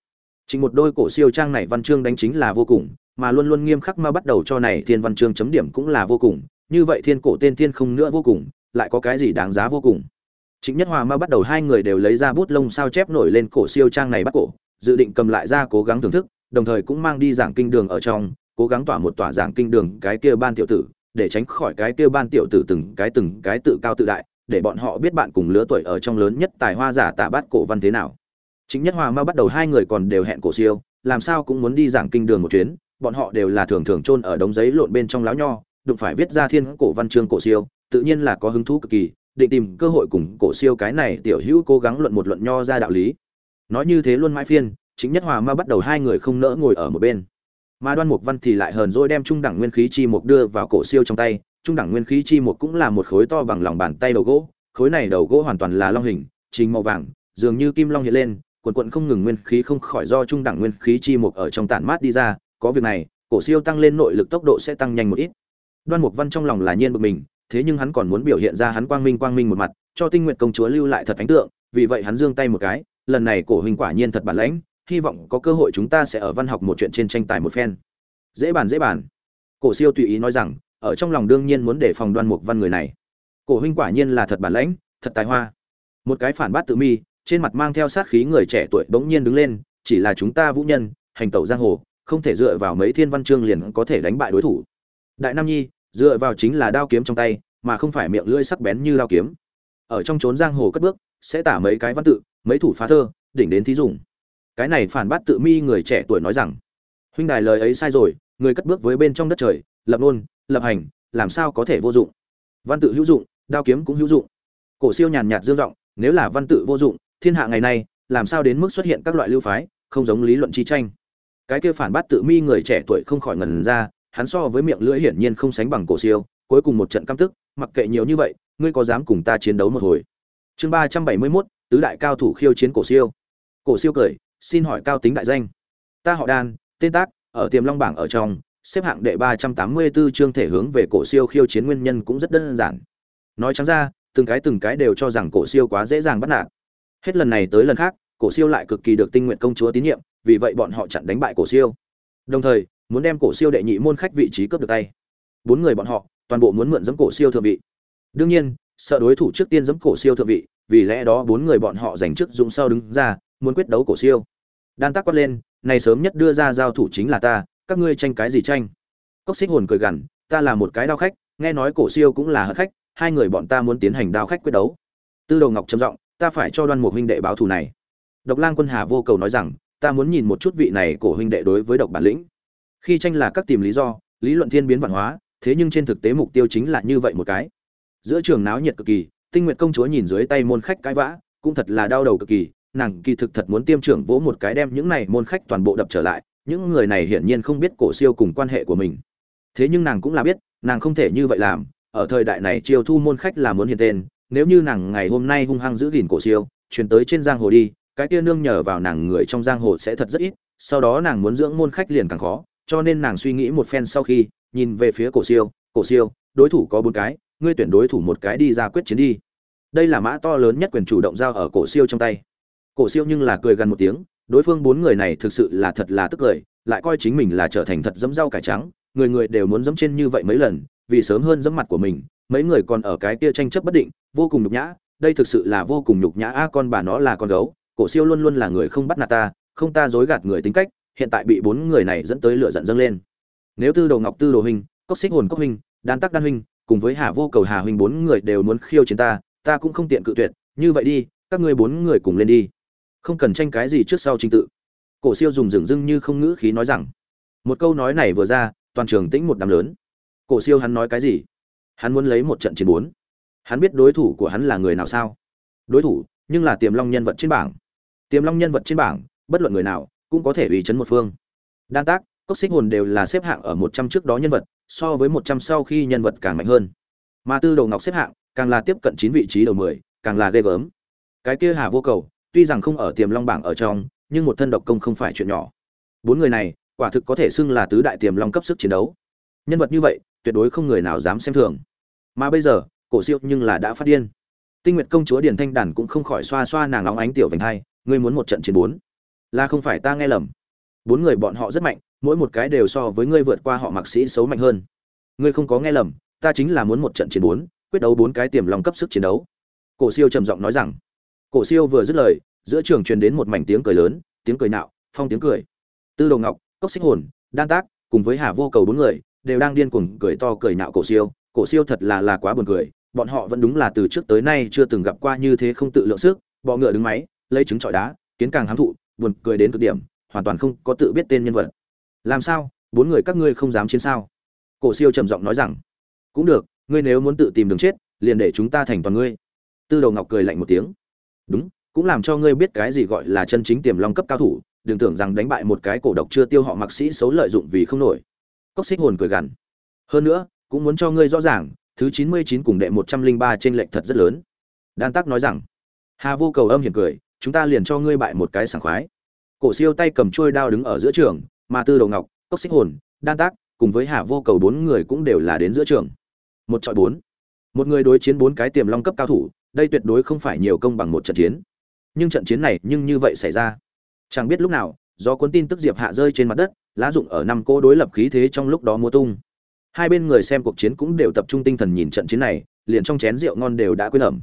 Chính một đôi cổ siêu trang này văn chương đánh chính là vô cùng, mà luôn luôn nghiêm khắc mà bắt đầu cho này thiên văn chương chấm điểm cũng là vô cùng. Như vậy thiên cổ tên thiên không nữa vô cùng, lại có cái gì đáng giá vô cùng? Chính nhất hòa ma bắt đầu hai người đều lấy ra bút lông sao chép nổi lên cổ siêu trang này bắt cổ, dự định cầm lại ra cố gắng thưởng thức đồng thời cũng mang đi giảng kinh đường ở trong, cố gắng tỏa một tỏa giảng kinh đường cái kia ban tiểu tử, để tránh khỏi cái kia ban tiểu tử từng cái từng cái tự cao tự đại, để bọn họ biết bạn cùng lứa tuổi ở trong lớn nhất tài hoa giả tạ bát cổ văn thế nào. Chính nhất hòa ma bắt đầu hai người còn đều hẹn cổ siêu, làm sao cũng muốn đi giảng kinh đường một chuyến, bọn họ đều là thường thường chôn ở đống giấy lộn bên trong láo nho, đụng phải viết ra thiên cổ văn chương cổ siêu, tự nhiên là có hứng thú cực kỳ, định tìm cơ hội cùng cổ siêu cái này tiểu hữu cố gắng luận một luận nho ra đạo lý. Nói như thế luôn mãi phiên chính nhất hòa ma bắt đầu hai người không nỡ ngồi ở một bên. Mà đoan mục văn thì lại hờn dỗi đem trung đẳng nguyên khí chi mục đưa vào cổ siêu trong tay. Trung đẳng nguyên khí chi mục cũng là một khối to bằng lòng bàn tay đầu gỗ. Khối này đầu gỗ hoàn toàn là long hình, trình màu vàng, dường như kim long hiện lên. Quần quận không ngừng nguyên khí không khỏi do trung đẳng nguyên khí chi mục ở trong tản mát đi ra. Có việc này, cổ siêu tăng lên nội lực tốc độ sẽ tăng nhanh một ít. Đoan mục văn trong lòng là nhiên bực mình, thế nhưng hắn còn muốn biểu hiện ra hắn quang minh quang minh một mặt, cho tinh nguyện công chúa lưu lại thật ấn tượng, vì vậy hắn giương tay một cái, lần này cổ hình quả nhiên thật bản lãnh hy vọng có cơ hội chúng ta sẽ ở văn học một chuyện trên tranh tài một phen. Dễ bàn dễ bàn. Cổ siêu tùy ý nói rằng, ở trong lòng đương nhiên muốn đề phòng đoan mục văn người này. Cổ huynh quả nhiên là thật bản lãnh, thật tài hoa. Một cái phản bát tự mi, trên mặt mang theo sát khí người trẻ tuổi bỗng nhiên đứng lên, chỉ là chúng ta vũ nhân, hành tẩu giang hồ, không thể dựa vào mấy thiên văn chương liền có thể đánh bại đối thủ. Đại nam nhi, dựa vào chính là đao kiếm trong tay, mà không phải miệng lưỡi sắc bén như đao kiếm. Ở trong trốn giang hồ cất bước, sẽ tả mấy cái văn tự, mấy thủ phá thơ, đỉnh đến thí dùng cái này phản bát tự mi người trẻ tuổi nói rằng, huynh đài lời ấy sai rồi, người cất bước với bên trong đất trời, lập nôn lập hành, làm sao có thể vô dụng? Văn tự hữu dụng, đao kiếm cũng hữu dụng. Cổ siêu nhàn nhạt dương giọng, nếu là văn tự vô dụng, thiên hạ ngày nay, làm sao đến mức xuất hiện các loại lưu phái, không giống lý luận chi tranh? Cái kia phản bát tự mi người trẻ tuổi không khỏi ngần ra, hắn so với miệng lưỡi hiển nhiên không sánh bằng cổ siêu, cuối cùng một trận căm tức, mặc kệ nhiều như vậy, ngươi có dám cùng ta chiến đấu một hồi? Chương ba trăm bảy mươi mốt, tứ đại cao thủ khiêu chiến cổ siêu. Cổ siêu cười xin hỏi cao tính đại danh. Ta họ đan, tên tác, ở tiềm long bảng ở trong, xếp hạng đệ ba trăm tám mươi 384 chương thể hướng về cổ siêu khiêu chiến nguyên nhân cũng rất đơn giản. Nói trắng ra, từng cái từng cái đều cho rằng cổ siêu quá dễ dàng bắt nạt. Hết lần này tới lần khác, cổ siêu lại cực kỳ được tinh nguyện công chúa tín nhiệm, vì vậy bọn họ chặn đánh bại cổ siêu. Đồng thời, muốn đem cổ siêu đệ nhị môn khách vị trí cướp được tay. Bốn người bọn họ, toàn bộ muốn mượn dẫm cổ siêu thượng vị. Đương nhiên, sợ đối thủ trước tiên dẫm cổ siêu thượng vị, vì lẽ đó bốn người bọn họ giành trước dũng sau đứng ra, muốn quyết đấu cổ siêu đan tác quát lên, này sớm nhất đưa ra giao thủ chính là ta, các ngươi tranh cái gì tranh? Cốc xích hồn cười gằn, ta là một cái đao khách, nghe nói cổ siêu cũng là hận khách, hai người bọn ta muốn tiến hành đao khách quyết đấu. Tư đồ ngọc trầm giọng, ta phải cho đoan mục huynh đệ báo thù này. Độc lang quân hà vô cầu nói rằng, ta muốn nhìn một chút vị này cổ huynh đệ đối với độc bản lĩnh. Khi tranh là các tìm lý do, lý luận thiên biến văn hóa, thế nhưng trên thực tế mục tiêu chính là như vậy một cái. Giữa trường náo nhiệt cực kỳ, tinh nguyện công chúa nhìn dưới tay môn khách cãi vã, cũng thật là đau đầu cực kỳ nàng kỳ thực thật muốn tiêm trưởng vỗ một cái đem những này môn khách toàn bộ đập trở lại, những người này hiển nhiên không biết cổ siêu cùng quan hệ của mình. Thế nhưng nàng cũng là biết, nàng không thể như vậy làm, ở thời đại này chiêu thu môn khách là muốn hiện tên, nếu như nàng ngày hôm nay hung hăng giữ gìn cổ siêu truyền tới trên giang hồ đi, cái kia nương nhờ vào nàng người trong giang hồ sẽ thật rất ít, sau đó nàng muốn dưỡng môn khách liền càng khó, cho nên nàng suy nghĩ một phen sau khi, nhìn về phía cổ siêu cổ siêu, đối thủ có bốn cái, ngươi tuyển đối thủ một cái đi ra quyết chiến đi. Đây là mã to lớn nhất quyền chủ động giao ở cổ siêu trong tay cổ siêu nhưng là cười gần một tiếng, đối phương bốn người này thực sự là thật là tức cười, lại coi chính mình là trở thành thật dẫm rau cải trắng, người người đều muốn dẫm trên như vậy mấy lần, vì sớm hơn dẫm mặt của mình, mấy người còn ở cái kia tranh chấp bất định, vô cùng nhục nhã, đây thực sự là vô cùng nhục nhã, a, con bà nó là con gấu, cổ siêu luôn luôn là người không bắt nạt ta, không ta dối gạt người tính cách, hiện tại bị bốn người này dẫn tới lửa giận dâng lên. Nếu tư đồ ngọc, tư đồ huynh, cốc xích hồn cốc huynh, đan tắc đan huynh, cùng với hà vô cầu hà huynh bốn người đều muốn khiêu chiến ta ta cũng không tiện cự tuyệt, như vậy đi, các ngươi bốn người cùng lên đi không cần tranh cái gì trước sau trình tự. Cổ siêu dùng dửng dưng như không ngữ khí nói rằng, một câu nói này vừa ra, toàn trường tĩnh một đám lớn. Cổ siêu hắn nói cái gì? Hắn muốn lấy một trận chiến bốn. Hắn biết đối thủ của hắn là người nào sao? Đối thủ, nhưng là tiềm long nhân vật trên bảng. Tiềm long nhân vật trên bảng, bất luận người nào, cũng có thể ủy chấn một phương. Đan tác, cốc xích hồn đều là xếp hạng ở một trăm trước đó nhân vật, so với một trăm sau khi nhân vật càng mạnh hơn. Mà tư đầu ngọc xếp hạng, càng là tiếp cận chín vị trí đầu mười, càng là ghê gớm. Cái kia hà vô cầu tuy rằng không ở tiềm long bảng ở trong, nhưng một thân độc công không phải chuyện nhỏ. Bốn người này, quả thực có thể xưng là tứ đại tiềm long cấp sức chiến đấu. Nhân vật như vậy, tuyệt đối không người nào dám xem thường. Mà bây giờ, cổ siêu nhưng là đã phát điên. Tinh nguyệt công chúa điền thanh đàn cũng không khỏi xoa xoa nàng óng ánh tiểu vành hai, ngươi muốn một trận chiến bốn? Là không phải ta nghe lầm. Bốn người bọn họ rất mạnh, mỗi một cái đều so với ngươi vượt qua họ mặc sĩ xấu mạnh hơn. Ngươi không có nghe lầm, ta chính là muốn một trận chiến bốn, quyết đấu bốn cái tiềm lòng cấp sức chiến đấu. Cổ siêu trầm giọng nói rằng cổ siêu vừa dứt lời, giữa trường truyền đến một mảnh tiếng cười lớn, tiếng cười nạo, phong tiếng cười. Tư đồ ngọc, cốc xích hồn, đan tác, cùng với hà vô cầu bốn người, đều đang điên cuồng cười to cười nạo cổ siêu. Cổ siêu thật là là quá buồn cười, bọn họ vẫn đúng là từ trước tới nay chưa từng gặp qua như thế không tự lượng sức, bọ ngựa đứng máy, lấy trứng trọi đá, kiến càng hám thụ, buồn cười đến cực điểm, hoàn toàn không có tự biết tên nhân vật. Làm sao? Bốn người các ngươi không dám chiến sao? Cổ siêu trầm giọng nói rằng, cũng được, ngươi nếu muốn tự tìm đường chết, liền để chúng ta thành toàn ngươi. Tư đầu ngọc cười lạnh một tiếng đúng, cũng làm cho ngươi biết cái gì gọi là chân chính tiềm long cấp cao thủ, đừng tưởng rằng đánh bại một cái cổ độc chưa tiêu họ mặc sĩ xấu lợi dụng vì không nổi. Cốc xích hồn cười gằn. Hơn nữa, cũng muốn cho ngươi rõ ràng, thứ chín mươi chín cùng đệ một trăm linh ba trên lệnh thật rất lớn. Đan tắc nói rằng, hà vô cầu âm hiểm cười, chúng ta liền cho ngươi bại một cái sảng khoái. Cổ siêu tay cầm trôi đao đứng ở giữa trường, mà tư đầu ngọc, cốc xích hồn, đan tác cùng với hà vô cầu bốn người cũng đều là đến giữa trường. Một trọi bốn. Một người đối chiến bốn cái tiềm long cấp cao thủ đây tuyệt đối không phải nhiều công bằng một trận chiến. Nhưng trận chiến này nhưng như vậy xảy ra. Chẳng biết lúc nào, do cuốn tin tức diệp hạ rơi trên mặt đất, lá dụng ở năm cô đối lập khí thế trong lúc đó mua tung. Hai bên người xem cuộc chiến cũng đều tập trung tinh thần nhìn trận chiến này, liền trong chén rượu ngon đều đã quên ẩm.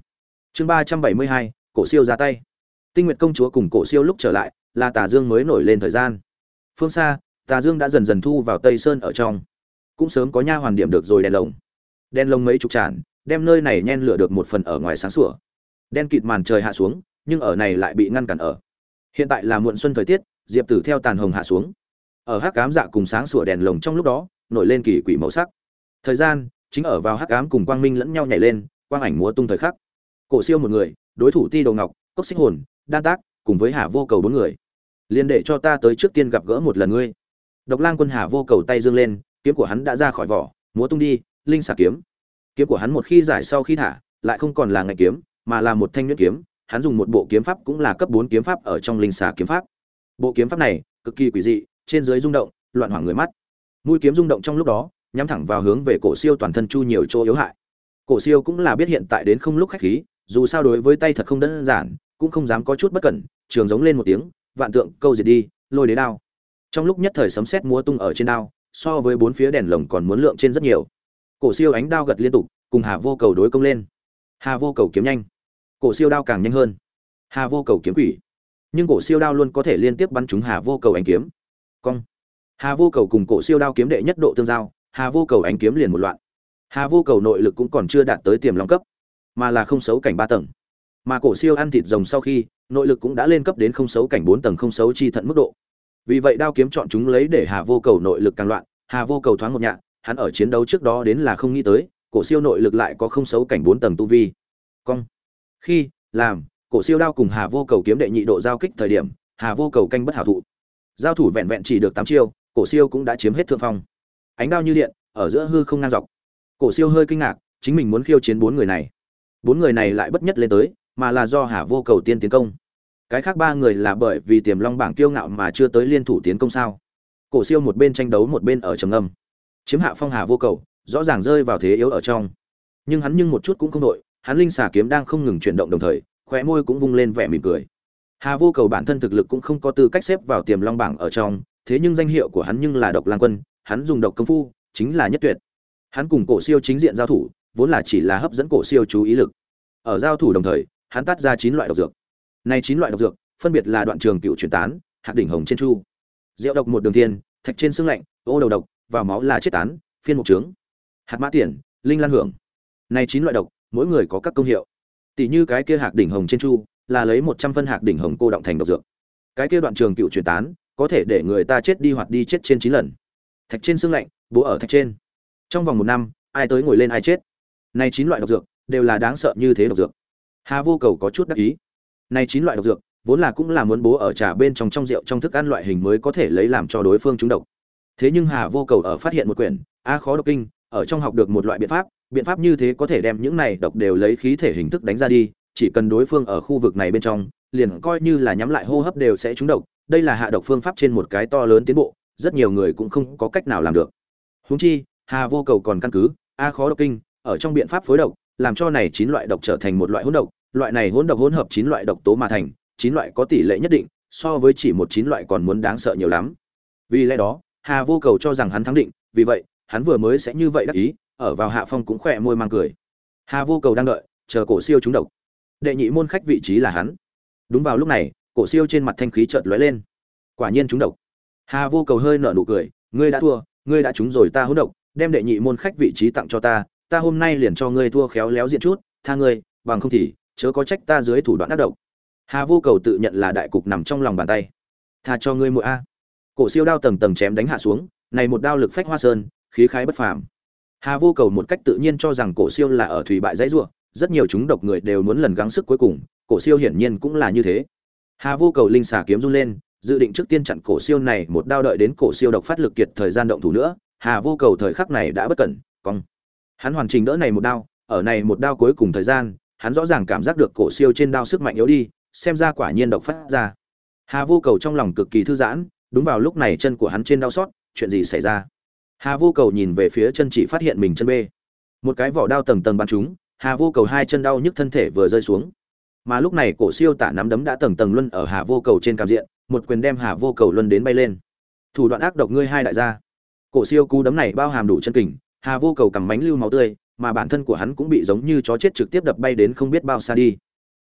Chương ba trăm bảy mươi hai, cổ siêu ra tay. Tinh nguyệt công chúa cùng cổ siêu lúc trở lại, là tà dương mới nổi lên thời gian. Phương xa, tà dương đã dần dần thu vào tây sơn ở trong. Cũng sớm có nha hoàn điểm được rồi đèn lồng. Đèn lồng mấy chục tràn đem nơi này nhen lửa được một phần ở ngoài sáng sủa. Đen kịt màn trời hạ xuống, nhưng ở này lại bị ngăn cản ở. Hiện tại là muộn xuân thời tiết, diệp tử theo tàn hồng hạ xuống. Ở hắc cám dạ cùng sáng sủa đèn lồng trong lúc đó, nổi lên kỳ quỷ màu sắc. Thời gian, chính ở vào hắc ám cùng quang minh lẫn nhau nhảy lên, quang ảnh múa tung thời khắc. Cổ siêu một người, đối thủ ti đồ ngọc, cốc xích hồn, đan tác, cùng với hà vô cầu bốn người. Liền để cho ta tới trước tiên gặp gỡ một lần ngươi. Độc lang quân hà vô cầu tay dương lên, kiếm của hắn đã ra khỏi vỏ, múa tung đi, linh xà kiếm kiếm của hắn một khi giải sau khi thả, lại không còn là ngạch kiếm, mà là một thanh nhuyễn kiếm. Hắn dùng một bộ kiếm pháp cũng là cấp bốn kiếm pháp ở trong linh xà kiếm pháp. Bộ kiếm pháp này, cực kỳ quỷ dị, trên dưới rung động, loạn hoảng người mắt. Mũi kiếm rung động trong lúc đó, nhắm thẳng vào hướng về cổ siêu toàn thân chu nhiều chỗ yếu hại. Cổ siêu cũng là biết hiện tại đến không lúc khách khí, dù sao đối với tay thật không đơn giản, cũng không dám có chút bất cẩn, trường giống lên một tiếng, vạn tượng câu diệt đi, lôi đế đao. Trong lúc nhất thời sấm sét múa tung ở trên đao, so với bốn phía đèn lồng còn muốn lượng trên rất nhiều cổ siêu ánh đao gật liên tục, cùng hà vô cầu đối công lên. Hà vô cầu kiếm nhanh. Cổ siêu đao càng nhanh hơn. Hà vô cầu kiếm quỷ. Nhưng cổ siêu đao luôn có thể liên tiếp bắn trúng hà vô cầu ánh kiếm. Cong. Hà vô cầu cùng cổ siêu đao kiếm đệ nhất độ tương giao, hà vô cầu ánh kiếm liền một loạn. Hà vô cầu nội lực cũng còn chưa đạt tới tiềm long cấp, mà là không xấu cảnh ba tầng. Mà cổ siêu ăn thịt rồng sau khi, nội lực cũng đã lên cấp đến không xấu cảnh bốn tầng không xấu chi thận mức độ. Vì vậy đao kiếm chọn chúng lấy để hà vô cầu nội lực càng loạn, hà vô cầu thoáng một nhạ hắn ở chiến đấu trước đó đến là không nghĩ tới, cổ siêu nội lực lại có không xấu cảnh bốn tầng tu vi. Cong. Khi, làm, cổ siêu đao cùng hà vô cầu kiếm đệ nhị độ giao kích thời điểm, hà vô cầu canh bất hảo thụ. Giao thủ vẹn vẹn chỉ được tám chiêu, cổ siêu cũng đã chiếm hết thượng phong. Ánh đao như điện, ở giữa hư không ngang dọc. Cổ siêu hơi kinh ngạc, chính mình muốn khiêu chiến bốn người này. Bốn người này lại bất nhất lên tới, mà là do hà vô cầu tiên tiến công. Cái khác ba người là bởi vì tiềm long bảng kiêu ngạo mà chưa tới liên thủ tiến công sao? Cổ siêu một bên tranh đấu một bên ở trầm âm chiếm hạ phong hà vô cầu, rõ ràng rơi vào thế yếu ở trong. Nhưng hắn nhưng một chút cũng không đội, hắn linh xà kiếm đang không ngừng chuyển động đồng thời, khóe môi cũng vung lên vẻ mỉm cười. Hà vô cầu bản thân thực lực cũng không có tư cách xếp vào tiềm long bảng ở trong, thế nhưng danh hiệu của hắn nhưng là độc lang quân, hắn dùng độc công phu, chính là nhất tuyệt. Hắn cùng cổ siêu chính diện giao thủ, vốn là chỉ là hấp dẫn cổ siêu chú ý lực. Ở giao thủ đồng thời, hắn tắt ra chín loại độc dược. Này chín loại độc dược, phân biệt là đoạn trường cựu truyền tán, hạt đỉnh hồng trên chu, rượu độc một đường thiên, thạch trên xương lạnh, ô đầu độc vào máu là chết tán, phiên mục trướng. Hạt mã tiền, linh lan hưởng. Này chín loại độc, mỗi người có các công hiệu. Tỷ như cái kia hạt đỉnh hồng trên chu, là lấy một trăm phân hạt đỉnh hồng cô động thành độc dược. Cái kia đoạn trường cựu truyền tán, có thể để người ta chết đi hoặc đi chết trên chín lần. Thạch trên xương lạnh, bố ở thạch trên. Trong vòng một năm, ai tới ngồi lên ai chết. Này chín loại độc dược, đều là đáng sợ như thế độc dược. Hà vô cầu có chút đắc ý. Này chín loại độc dược, vốn là cũng là muốn bố ở trà bên trong trong rượu trong thức ăn loại hình mới có thể lấy làm cho đối phương trúng độc thế nhưng hà vô cầu ở phát hiện một quyển, a khó độc kinh, ở trong học được một loại biện pháp biện pháp như thế có thể đem những này độc đều lấy khí thể hình thức đánh ra đi, chỉ cần đối phương ở khu vực này bên trong, liền coi như là nhắm lại hô hấp đều sẽ trúng độc, đây là hạ độc phương pháp trên một cái to lớn tiến bộ, rất nhiều người cũng không có cách nào làm được. Húng chi, hà vô cầu còn căn cứ, a khó độc kinh, ở trong biện pháp phối độc, làm cho này chín loại độc trở thành một loại hỗn độc, loại này hỗn độc hỗn hợp chín loại độc tố mà thành, chín loại có tỷ lệ nhất định, so với chỉ một chín loại còn muốn đáng sợ nhiều lắm. Vì lẽ đó hà vô cầu cho rằng hắn thắng định, vì vậy, hắn vừa mới sẽ như vậy đắc ý, ở vào hạ phong cũng khỏe môi mang cười. Hà vô cầu đang đợi, chờ cổ siêu trúng độc. Đệ nhị môn khách vị trí là hắn. Đúng vào lúc này, cổ siêu trên mặt thanh khí chợt lóe lên. Quả nhiên trúng độc. Hà vô cầu hơi nở nụ cười, ngươi đã thua, ngươi đã trúng rồi ta hỗn độc, đem đệ nhị môn khách vị trí tặng cho ta ta hôm nay liền cho ngươi thua khéo léo diện chút, tha ngươi, bằng không thì, chớ có trách ta dưới thủ đoạn ác độc. Hà vô cầu tự nhận là đại cục nằm trong lòng bàn tay. Tha cho ngươi một a cổ siêu đao tầng tầng chém đánh hạ xuống, này một đao lực phách hoa sơn, khí khái bất phàm. Hà vô cầu một cách tự nhiên cho rằng cổ siêu là ở thủy bại dãy rủa, rất nhiều chúng độc người đều muốn lần gắng sức cuối cùng, cổ siêu hiển nhiên cũng là như thế. Hà vô cầu linh xà kiếm run lên, dự định trước tiên chặn cổ siêu này một đao đợi đến cổ siêu độc phát lực kiệt thời gian động thủ nữa, hà vô cầu thời khắc này đã bất cẩn, cong. Hắn hoàn trình đỡ này một đao, ở này một đao cuối cùng thời gian, hắn rõ ràng cảm giác được cổ siêu trên đao sức mạnh yếu đi, xem ra quả nhiên độc phát ra. Hà vô cầu trong lòng cực kỳ thư giãn đúng vào lúc này chân của hắn trên đau xót, chuyện gì xảy ra? Hà vô cầu nhìn về phía chân chỉ phát hiện mình chân bê một cái vỏ đao tầng tầng bắn chúng hà vô cầu hai chân đau nhức thân thể vừa rơi xuống. Mà lúc này cổ siêu tả nắm đấm đã tầng tầng luân ở hà vô cầu trên cam diện, một quyền đem hà vô cầu luân đến bay lên. Thủ đoạn ác độc ngươi hai đại gia. Cổ siêu cú đấm này bao hàm đủ chân kình, hà vô cầu cầm bánh lưu máu tươi, mà bản thân của hắn cũng bị giống như chó chết trực tiếp đập bay đến không biết bao xa đi.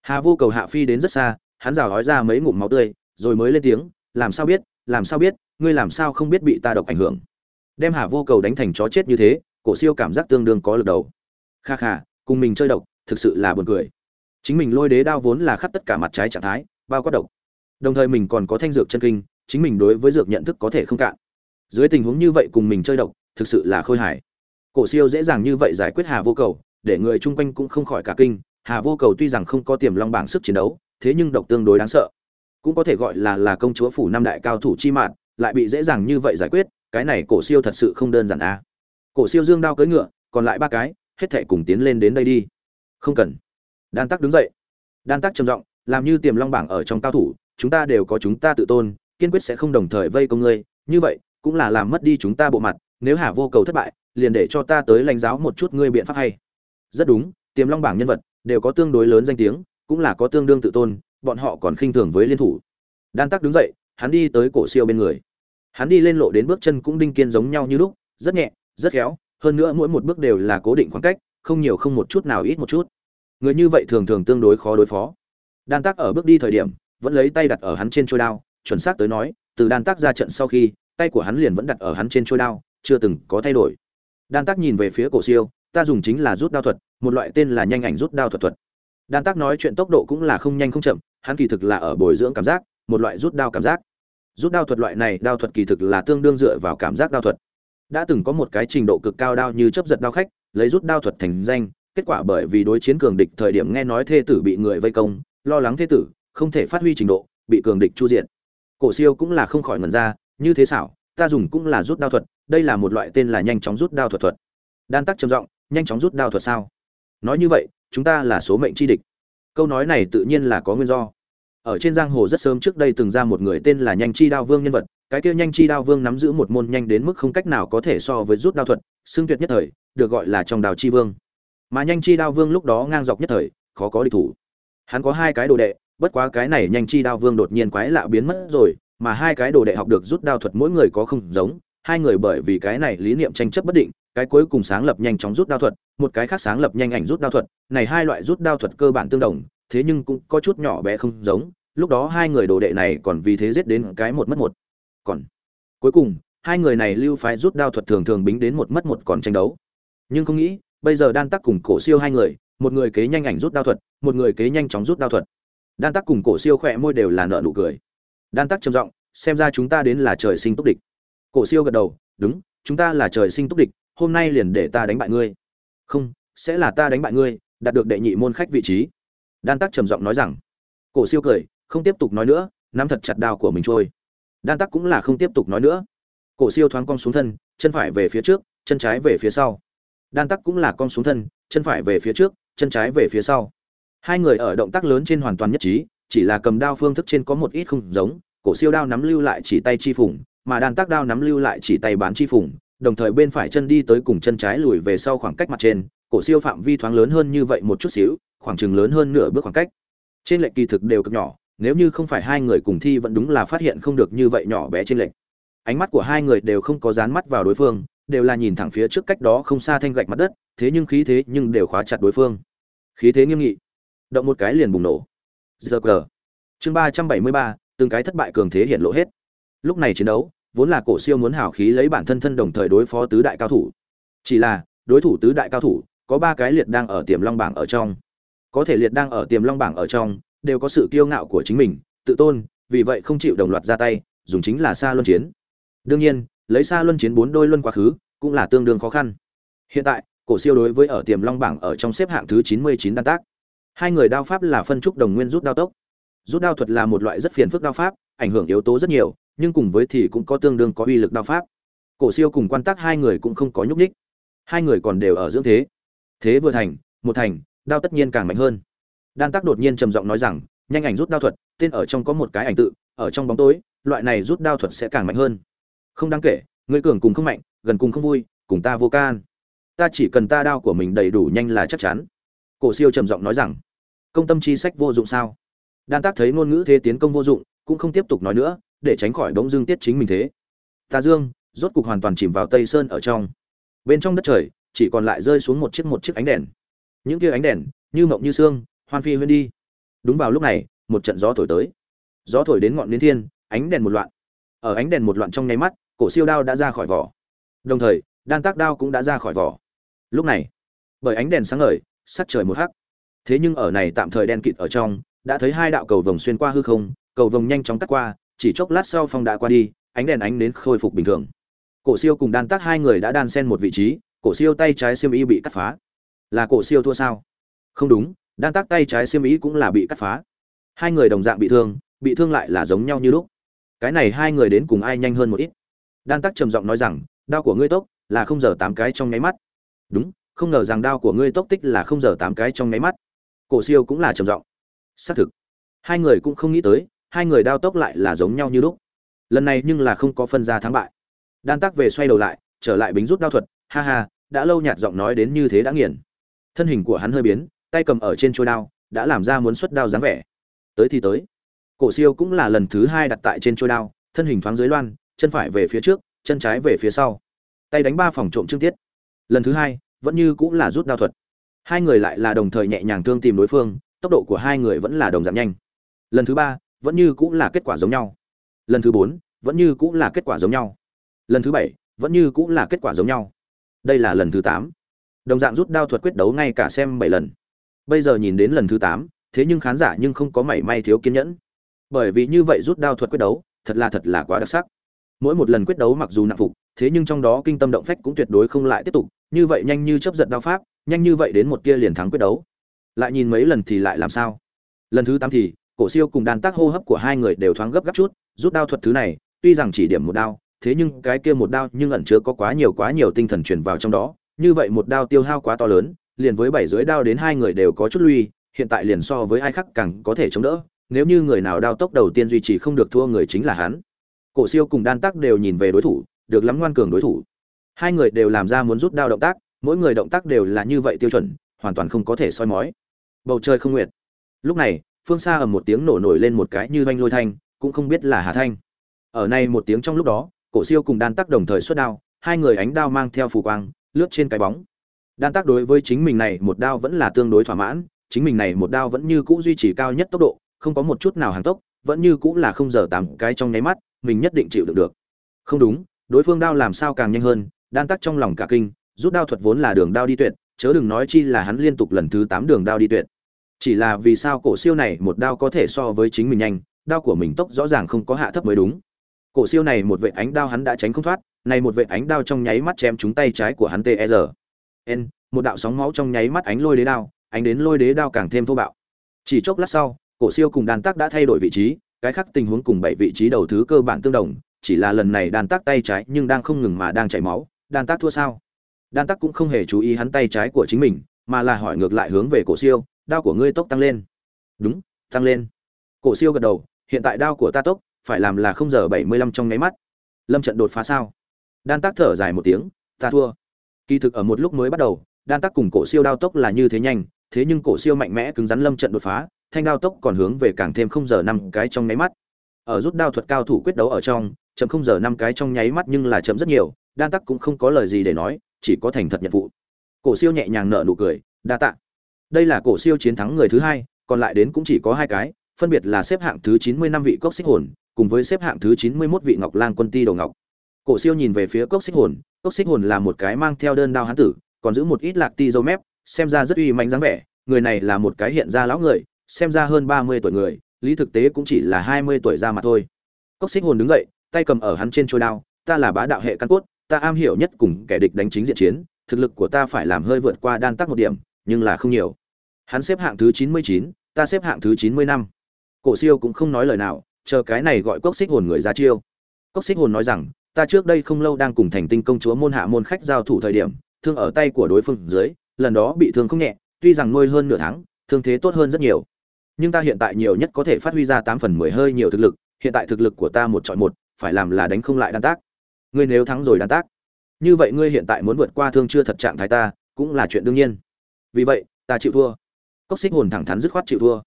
Hà vô cầu hạ phi đến rất xa, hắn rào nói ra mấy ngụm máu tươi, rồi mới lên tiếng, làm sao biết làm sao biết, ngươi làm sao không biết bị ta độc ảnh hưởng? Đem hà vô cầu đánh thành chó chết như thế, cổ siêu cảm giác tương đương có lực đầu. Kha kha, cùng mình chơi độc, thực sự là buồn cười. Chính mình lôi đế đao vốn là khắp tất cả mặt trái trạng thái, bao quát độc. Đồng thời mình còn có thanh dược chân kinh, chính mình đối với dược nhận thức có thể không cạn. Dưới tình huống như vậy cùng mình chơi độc, thực sự là khôi hài. Cổ siêu dễ dàng như vậy giải quyết hà vô cầu, để người chung quanh cũng không khỏi cả kinh. Hà vô cầu tuy rằng không có tiềm long bảng sức chiến đấu, thế nhưng độc tương đối đáng sợ cũng có thể gọi là là công chúa phủ năm đại cao thủ chi mạn, lại bị dễ dàng như vậy giải quyết, cái này cổ siêu thật sự không đơn giản a à. cổ siêu dương đao cưỡi ngựa, còn lại ba cái, hết thảy cùng tiến lên đến đây đi. Không cần. Đan tắc đứng dậy. Đan tắc trầm giọng, làm như tiềm long bảng ở trong cao thủ, chúng ta đều có chúng ta tự tôn, kiên quyết sẽ không đồng thời vây công ngươi, như vậy, cũng là làm mất đi chúng ta bộ mặt, nếu hà vô cầu thất bại, liền để cho ta tới lãnh giáo một chút ngươi biện pháp hay. Rất đúng, tiềm long bảng nhân vật, đều có tương đối lớn danh tiếng, cũng là có tương đương tự tôn bọn họ còn khinh thường với liên thủ. Đan tắc đứng dậy, hắn đi tới cổ siêu bên người. Hắn đi lên lộ đến bước chân cũng đinh kiên giống nhau như lúc, rất nhẹ, rất khéo, hơn nữa mỗi một bước đều là cố định khoảng cách, không nhiều không một chút nào ít một chút. Người như vậy thường thường tương đối khó đối phó. Đan tắc ở bước đi thời điểm, vẫn lấy tay đặt ở hắn trên trôi đao, chuẩn xác tới nói, từ đan tắc ra trận sau khi, tay của hắn liền vẫn đặt ở hắn trên trôi đao, chưa từng có thay đổi. Đan tắc nhìn về phía cổ siêu, ta dùng chính là rút đao thuật, một loại tên là nhanh ảnh rút đao thuật thuật. Đan tắc nói chuyện tốc độ cũng là không nhanh không chậm hắn kỳ thực là ở bồi dưỡng cảm giác, một loại rút đao cảm giác. Rút đao thuật loại này, đao thuật kỳ thực là tương đương dựa vào cảm giác đao thuật. Đã từng có một cái trình độ cực cao đao như chấp giật đao khách, lấy rút đao thuật thành danh, kết quả bởi vì đối chiến cường địch thời điểm nghe nói thê tử bị người vây công, lo lắng thê tử, không thể phát huy trình độ, bị cường địch chu diện cổ siêu cũng là không khỏi ngẩn ra, như thế xảo, ta dùng cũng là rút đao thuật, đây là một loại tên là nhanh chóng rút đao thuật thuật. Đan tắc trầm giọng, nhanh chóng rút đao thuật sao? Nói như vậy, chúng ta là số mệnh chi địch câu nói này tự nhiên là có nguyên do. Ở trên giang hồ rất sớm trước đây từng ra một người tên là nhanh chi đao vương nhân vật, cái kia nhanh chi đao vương nắm giữ một môn nhanh đến mức không cách nào có thể so với rút đao thuật, xưng tuyệt nhất thời, được gọi là trong đào chi vương. Mà nhanh chi đao vương lúc đó ngang dọc nhất thời, khó có địch thủ. Hắn có hai cái đồ đệ, bất quá cái này nhanh chi đao vương đột nhiên quái lạ biến mất rồi, mà hai cái đồ đệ học được rút đao thuật mỗi người có không giống, hai người bởi vì cái này lý niệm tranh chấp bất định cái cuối cùng sáng lập nhanh chóng rút đao thuật, một cái khác sáng lập nhanh ảnh rút đao thuật, này hai loại rút đao thuật cơ bản tương đồng, thế nhưng cũng có chút nhỏ bé không giống, lúc đó hai người đồ đệ này còn vì thế giết đến cái một mất một. Còn cuối cùng, hai người này lưu phái rút đao thuật thường thường bính đến một mất một còn tranh đấu. Nhưng không nghĩ, bây giờ đan tắc cùng cổ siêu hai người, một người kế nhanh ảnh rút đao thuật, một người kế nhanh chóng rút đao thuật. Đan tắc cùng cổ siêu khẽ môi đều là nở nụ cười. Đan tắc trầm giọng, xem ra chúng ta đến là trời sinh túc địch. Cổ siêu gật đầu, đúng, chúng ta là trời sinh túc địch hôm nay liền để ta đánh bại ngươi. Không, sẽ là ta đánh bại ngươi, đạt được đệ nhị môn khách vị trí. Đan tắc trầm giọng nói rằng. Cổ siêu cười, không tiếp tục nói nữa, nắm thật chặt đao của mình trôi. Đan tắc cũng là không tiếp tục nói nữa. Cổ siêu thoáng cong xuống thân, chân phải về phía trước, chân trái về phía sau. Đan tắc cũng là cong xuống thân, chân phải về phía trước, chân trái về phía sau. Hai người ở động tác lớn trên hoàn toàn nhất trí, chỉ là cầm đao phương thức trên có một ít không giống. Cổ siêu đao nắm lưu lại chỉ tay chi phủng mà đan tắc đao nắm lưu lại chỉ tay bán chi phủng đồng thời bên phải chân đi tới cùng chân trái lùi về sau khoảng cách mặt trên, cổ siêu phạm vi thoáng lớn hơn như vậy một chút xíu, khoảng chừng lớn hơn nửa bước khoảng cách. Trên lệch kỳ thực đều cực nhỏ, nếu như không phải hai người cùng thi vẫn đúng là phát hiện không được như vậy nhỏ bé trên lệch. Ánh mắt của hai người đều không có dán mắt vào đối phương, đều là nhìn thẳng phía trước cách đó không xa thanh gạch mặt đất, thế nhưng khí thế nhưng đều khóa chặt đối phương. Khí thế nghiêm nghị. Động một cái liền bùng nổ. Giờ cờ. Chương ba trăm bảy mươi ba, từng cái thất bại cường thế hiện lộ hết. Lúc này chiến đấu vốn là cổ siêu muốn hào khí lấy bản thân thân đồng thời đối phó tứ đại cao thủ. Chỉ là, đối thủ tứ đại cao thủ, có ba cái liệt đang ở tiềm long bảng ở trong. Có thể liệt đang ở tiềm long bảng ở trong, đều có sự kiêu ngạo của chính mình, tự tôn, vì vậy không chịu đồng loạt ra tay, dùng chính là xa luân chiến. Đương nhiên, lấy xa luân chiến bốn đôi luân quá khứ, cũng là tương đương khó khăn. Hiện tại, cổ siêu đối với ở tiềm long bảng ở trong xếp hạng thứ chín mươi chín đan tác. Hai người đao pháp là phân trúc đồng nguyên rút đao tốc. Rút đao thuật là một loại rất phiền phức đao pháp, ảnh hưởng yếu tố rất nhiều nhưng cùng với thì cũng có tương đương có uy lực đao pháp. Cổ siêu cùng quan tác hai người cũng không có nhúc nhích. Hai người còn đều ở dưỡng thế. Thế vừa thành, một thành, đao tất nhiên càng mạnh hơn. Đan tác đột nhiên trầm giọng nói rằng, nhanh ảnh rút đao thuật, tên ở trong có một cái ảnh tự, ở trong bóng tối, loại này rút đao thuật sẽ càng mạnh hơn. Không đáng kể người cường cùng không mạnh, gần cùng không vui, cùng ta vô can. Ta chỉ cần ta đao của mình đầy đủ nhanh là chắc chắn. Cổ siêu trầm giọng nói rằng, công tâm chi sách vô dụng sao? Đan tác thấy ngôn ngữ thế tiến công vô dụng, cũng không tiếp tục nói nữa để tránh khỏi bỗng dưng tiết chính mình thế. Tà dương, rốt cục hoàn toàn chìm vào tây sơn ở trong. Bên trong đất trời, chỉ còn lại rơi xuống một chiếc một chiếc ánh đèn. Những kia ánh đèn, như mộng như xương hoan phi huyên đi. Đúng vào lúc này, một trận gió thổi tới. Gió thổi đến ngọn đến thiên, ánh đèn một loạn. Ở ánh đèn một loạn trong nháy mắt, cổ siêu đao đã ra khỏi vỏ. Đồng thời, đan tác đao cũng đã ra khỏi vỏ. Lúc này, bởi ánh đèn sáng ngời, sắc trời một hắc. Thế nhưng ở này tạm thời đen kịt ở trong, đã thấy hai đạo cầu vồng xuyên qua hư không, cầu vồng nhanh chóng cắt qua chỉ chốc lát sau phong đã qua đi, ánh đèn ánh đến khôi phục bình thường. Cổ siêu cùng đan tác hai người đã đan xen một vị trí, cổ siêu tay trái xiêm y bị cắt phá. Là cổ siêu thua sao? Không đúng, đan tác tay trái xiêm y cũng là bị cắt phá. Hai người đồng dạng bị thương bị thương lại là giống nhau như lúc. Cái này hai người đến cùng ai nhanh hơn một ít? Đan tác trầm giọng nói rằng, đao của ngươi tốc là không giờ tám cái trong nháy mắt. Đúng, không ngờ rằng đao của ngươi tốc tích là không giờ tám cái trong nháy mắt. Cổ siêu cũng là trầm giọng. Xác thực, hai người cũng không nghĩ tới hai người đao tốc lại là giống nhau như lúc. Lần này nhưng là không có phân ra thắng bại. Đan tắc về xoay đầu lại, trở lại bính rút đao thuật, ha ha, đã lâu nhạt giọng nói đến như thế đã nghiền. Thân hình của hắn hơi biến, tay cầm ở trên trôi đao, đã làm ra muốn xuất đao dáng vẻ. Tới thì tới. Cổ siêu cũng là lần thứ hai đặt tại trên trôi đao, thân hình thoáng dưới loan, chân phải về phía trước, chân trái về phía sau. Tay đánh ba phòng trộm trương tiết. Lần thứ hai, vẫn như cũng là rút đao thuật. Hai người lại là đồng thời nhẹ nhàng thương tìm đối phương, tốc độ của hai người vẫn là đồng giảm nhanh. Lần thứ ba vẫn như cũng là kết quả giống nhau. Lần thứ bốn, vẫn như cũng là kết quả giống nhau. Lần thứ bảy, vẫn như cũng là kết quả giống nhau. Đây là lần thứ tám. Đồng dạng rút đao thuật quyết đấu ngay cả xem bảy lần. Bây giờ nhìn đến lần thứ tám, thế nhưng khán giả nhưng không có mảy may thiếu kiên nhẫn. Bởi vì như vậy rút đao thuật quyết đấu, thật là thật là quá đặc sắc. Mỗi một lần quyết đấu mặc dù nặng phục, thế nhưng trong đó kinh tâm động phách cũng tuyệt đối không lại tiếp tục. Như vậy nhanh như chấp giật đao pháp, nhanh như vậy đến một kia liền thắng quyết đấu. Lại nhìn mấy lần thì lại làm sao? Lần thứ tám thì cổ siêu cùng đàn tác hô hấp của hai người đều thoáng gấp gáp chút, rút đao thuật thứ này, tuy rằng chỉ điểm một đao, thế nhưng cái kia một đao nhưng ẩn chứa có quá nhiều quá nhiều tinh thần truyền vào trong đó, như vậy một đao tiêu hao quá to lớn, liền với bảy dưới đao đến hai người đều có chút lui, hiện tại liền so với ai khác càng có thể chống đỡ, nếu như người nào đao tốc đầu tiên duy trì không được thua người chính là hắn. Cổ siêu cùng đan tác đều nhìn về đối thủ, được lắm ngoan cường đối thủ. Hai người đều làm ra muốn rút đao động tác, mỗi người động tác đều là như vậy tiêu chuẩn, hoàn toàn không có thể soi mói. Bầu trời không nguyệt. Lúc này phương xa ầm một tiếng nổ nổi lên một cái như oanh lôi thanh, cũng không biết là hà thanh. Ở này một tiếng trong lúc đó, cổ siêu cùng đan tác đồng thời xuất đao, hai người ánh đao mang theo phù quang, lướt trên cái bóng. Đan tác đối với chính mình này một đao vẫn là tương đối thỏa mãn, chính mình này một đao vẫn như cũ duy trì cao nhất tốc độ, không có một chút nào hàng tốc, vẫn như cũ là không giờ tám cái trong nháy mắt, mình nhất định chịu được được. Không đúng, đối phương đao làm sao càng nhanh hơn, đan tác trong lòng cả kinh, rút đao thuật vốn là đường đao đi tuyệt, chớ đừng nói chi là hắn liên tục lần thứ tám đường đao đi tuyệt chỉ là vì sao cổ siêu này một đao có thể so với chính mình nhanh, đao của mình tốc rõ ràng không có hạ thấp mới đúng. Cổ siêu này một vệ ánh đao hắn đã tránh không thoát, này một vệ ánh đao trong nháy mắt chém trúng tay trái của hắn tr n, một đạo sóng máu trong nháy mắt ánh lôi đế đao, ánh đến lôi đế đao càng thêm thô bạo. Chỉ chốc lát sau, cổ siêu cùng đàn tác đã thay đổi vị trí, cái khác tình huống cùng bảy vị trí đầu thứ cơ bản tương đồng, chỉ là lần này đàn tác tay trái nhưng đang không ngừng mà đang chảy máu, đàn tác thua sao? Đan tác cũng không hề chú ý hắn tay trái của chính mình, mà là hỏi ngược lại hướng về cổ siêu đao của ngươi tốc tăng lên. Đúng, tăng lên. Cổ siêu gật đầu, hiện tại đao của ta tốc, phải làm là không giờ bảy mươi lăm trong nháy mắt. Lâm trận đột phá sao? Đan tác thở dài một tiếng, ta thua. Kỳ thực ở một lúc mới bắt đầu, đan tác cùng cổ siêu đao tốc là như thế nhanh, thế nhưng cổ siêu mạnh mẽ cứng rắn lâm trận đột phá, thanh đao tốc còn hướng về càng thêm không giờ năm cái trong nháy mắt. Ở rút đao thuật cao thủ quyết đấu ở trong, chậm không giờ năm cái trong nháy mắt nhưng là chậm rất nhiều, đan tắc cũng không có lời gì để nói, chỉ có thành thật nhận vụ. Cổ siêu nhẹ nhàng nở nụ cười, đa tạ đây là cổ siêu chiến thắng người thứ hai còn lại đến cũng chỉ có hai cái phân biệt là xếp hạng thứ chín mươi năm vị cốc xích hồn cùng với xếp hạng thứ chín mươi 91 vị ngọc lang quân ti đồ ngọc. Cổ siêu nhìn về phía cốc xích hồn cốc xích hồn là một cái mang theo đơn đao hán tử còn giữ một ít lạc ti dâu mép xem ra rất uy mãnh dáng vẻ người này là một cái hiện ra lão người xem ra hơn ba mươi tuổi người lý thực tế cũng chỉ là hai mươi tuổi ra mà thôi. Cốc xích hồn đứng dậy tay cầm ở hắn trên trôi đao ta là bá đạo hệ căn cốt ta am hiểu nhất cùng kẻ địch đánh chính diện chiến, thực lực của ta phải làm hơi vượt qua đan tắc một điểm, nhưng là không nhiều. Hắn xếp hạng thứ 99, ta xếp hạng thứ 95. Cổ Siêu cũng không nói lời nào, chờ cái này gọi Cốc Xích Hồn người ra chiêu. Cốc Xích Hồn nói rằng, ta trước đây không lâu đang cùng Thành Tinh công chúa môn hạ môn khách giao thủ thời điểm, thương ở tay của đối phương dưới, lần đó bị thương không nhẹ, tuy rằng nuôi hơn nửa tháng, thương thế tốt hơn rất nhiều. Nhưng ta hiện tại nhiều nhất có thể phát huy ra 8 phần 10 hơi nhiều thực lực, hiện tại thực lực của ta một chọi một, phải làm là đánh không lại đan tác ngươi nếu thắng rồi đan tác như vậy ngươi hiện tại muốn vượt qua thương chưa thật trạng thái ta cũng là chuyện đương nhiên vì vậy, ta chịu thua. Cốc xích hồn thẳng thắn dứt khoát chịu thua.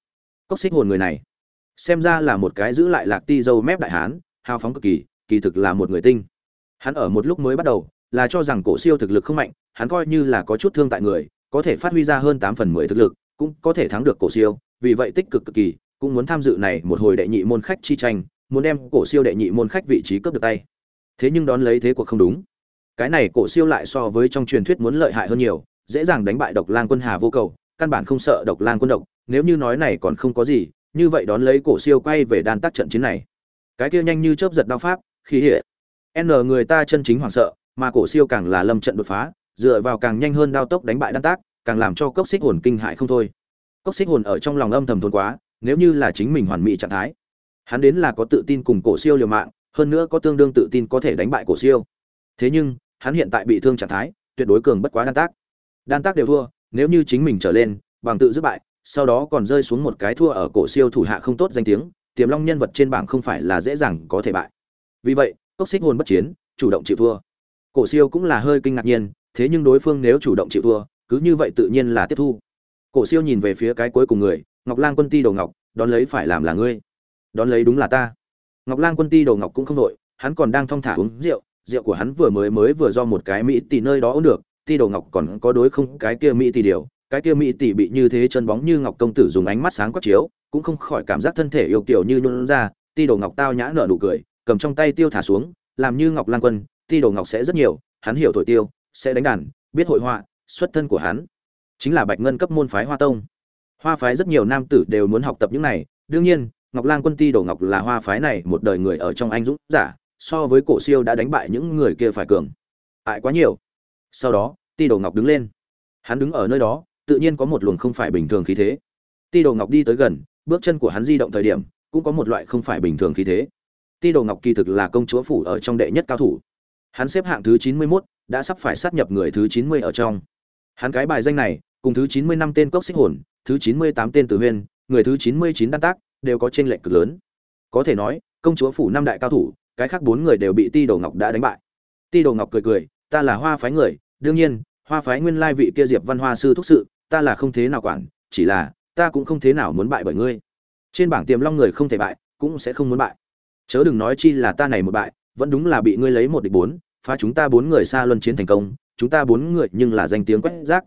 Cốc xích hồn người này, xem ra là một cái giữ lại lạc ti dâu mép đại hán, hào phóng cực kỳ kỳ thực là một người tinh. Hắn ở một lúc mới bắt đầu, là cho rằng cổ siêu thực lực không mạnh, hắn coi như là có chút thương tại người, có thể phát huy ra hơn tám phần mười thực lực, cũng có thể thắng được cổ siêu, vì vậy tích cực cực kỳ, cũng muốn tham dự này một hồi đệ nhị môn khách chi tranh, muốn đem cổ siêu đệ nhị môn khách vị trí cướp được tay. Thế nhưng đón lấy thế cuộc không đúng. Cái này cổ siêu lại so với trong truyền thuyết muốn lợi hại hơn nhiều dễ dàng đánh bại độc lang quân hà vô cầu, căn bản không sợ độc lang quân độc, nếu như nói này còn không có gì, như vậy đón lấy cổ siêu quay về đan tác trận chiến này. Cái kia nhanh như chớp giật đao pháp, khí hệ. N người ta chân chính hoảng sợ, mà cổ siêu càng là lâm trận đột phá, dựa vào càng nhanh hơn đao tốc đánh bại đan tác, càng làm cho cốc xích hồn kinh hại không thôi. Cốc xích hồn ở trong lòng âm thầm thôn quá, nếu như là chính mình hoàn mỹ trạng thái, hắn đến là có tự tin cùng cổ siêu liều mạng, hơn nữa có tương đương tự tin có thể đánh bại cổ siêu. Thế nhưng, hắn hiện tại bị thương trạng thái, tuyệt đối cường bất quá đan tác đan tác đều thua, nếu như chính mình trở lên, bằng tự giữ bại, sau đó còn rơi xuống một cái thua ở cổ siêu thủ hạ không tốt danh tiếng, tiềm long nhân vật trên bảng không phải là dễ dàng có thể bại. Vì vậy, cốc xích hồn bất chiến, chủ động chịu thua. Cổ siêu cũng là hơi kinh ngạc nhiên, thế nhưng đối phương nếu chủ động chịu thua, cứ như vậy tự nhiên là tiếp thu. Cổ siêu nhìn về phía cái cuối cùng người, ngọc lang quân ti đồ ngọc, đón lấy phải làm là ngươi. Đón lấy đúng là ta. Ngọc lang quân ti đồ ngọc cũng không đội, hắn còn đang thong thả uống rượu rượu của hắn vừa mới mới vừa do một cái mỹ tỷ nơi đó uống được ti đồ ngọc còn có đối không? Cái kia mỹ tỷ điều cái kia mỹ tỷ bị như thế chân bóng như ngọc công tử dùng ánh mắt sáng quắc chiếu cũng không khỏi cảm giác thân thể yêu kiểu như nhuôn ra. Ti đồ ngọc tao nhã nở nụ cười cầm trong tay tiêu thả xuống làm như ngọc lang quân ti đồ ngọc sẽ rất nhiều hắn hiểu thổi tiêu sẽ đánh đàn biết hội họa xuất thân của hắn. Chính là bạch ngân cấp môn phái hoa tông. Hoa phái rất nhiều nam tử đều muốn học tập những này. Đương nhiên Ngọc Lang Quân Ti Đồ Ngọc là hoa phái này một đời người ở trong anh dũng giả, so với Cổ Siêu đã đánh bại những người kia phải cường. Hại quá nhiều. Sau đó, Ti Đồ Ngọc đứng lên. Hắn đứng ở nơi đó, tự nhiên có một luồng không phải bình thường khí thế. Ti Đồ Ngọc đi tới gần, bước chân của hắn di động thời điểm, cũng có một loại không phải bình thường khí thế. Ti Đồ Ngọc kỳ thực là công chúa phủ ở trong đệ nhất cao thủ. Hắn xếp hạng thứ chín mươi mốt đã sắp phải sát nhập người thứ chín mươi ở trong hắn cái bài danh này cùng thứ chín mươi năm tên cốc xích hồn thứ chín mươi tám tên tử huyên người thứ chín mươi chín đan tác đều có trên lệch cực lớn có thể nói công chúa phủ năm đại cao thủ cái khác bốn người đều bị ti đồ ngọc đã đánh bại ti đồ ngọc cười cười ta là hoa phái người, đương nhiên, hoa phái nguyên lai vị kia diệp văn hoa sư thúc sự, ta là không thế nào quản, chỉ là, ta cũng không thế nào muốn bại bởi ngươi. Trên bảng tiềm long người không thể bại, cũng sẽ không muốn bại. Chớ đừng nói chi là ta này một bại, vẫn đúng là bị ngươi lấy một địch bốn, phá chúng ta bốn người xa luân chiến thành công, chúng ta bốn người nhưng là danh tiếng quét rác.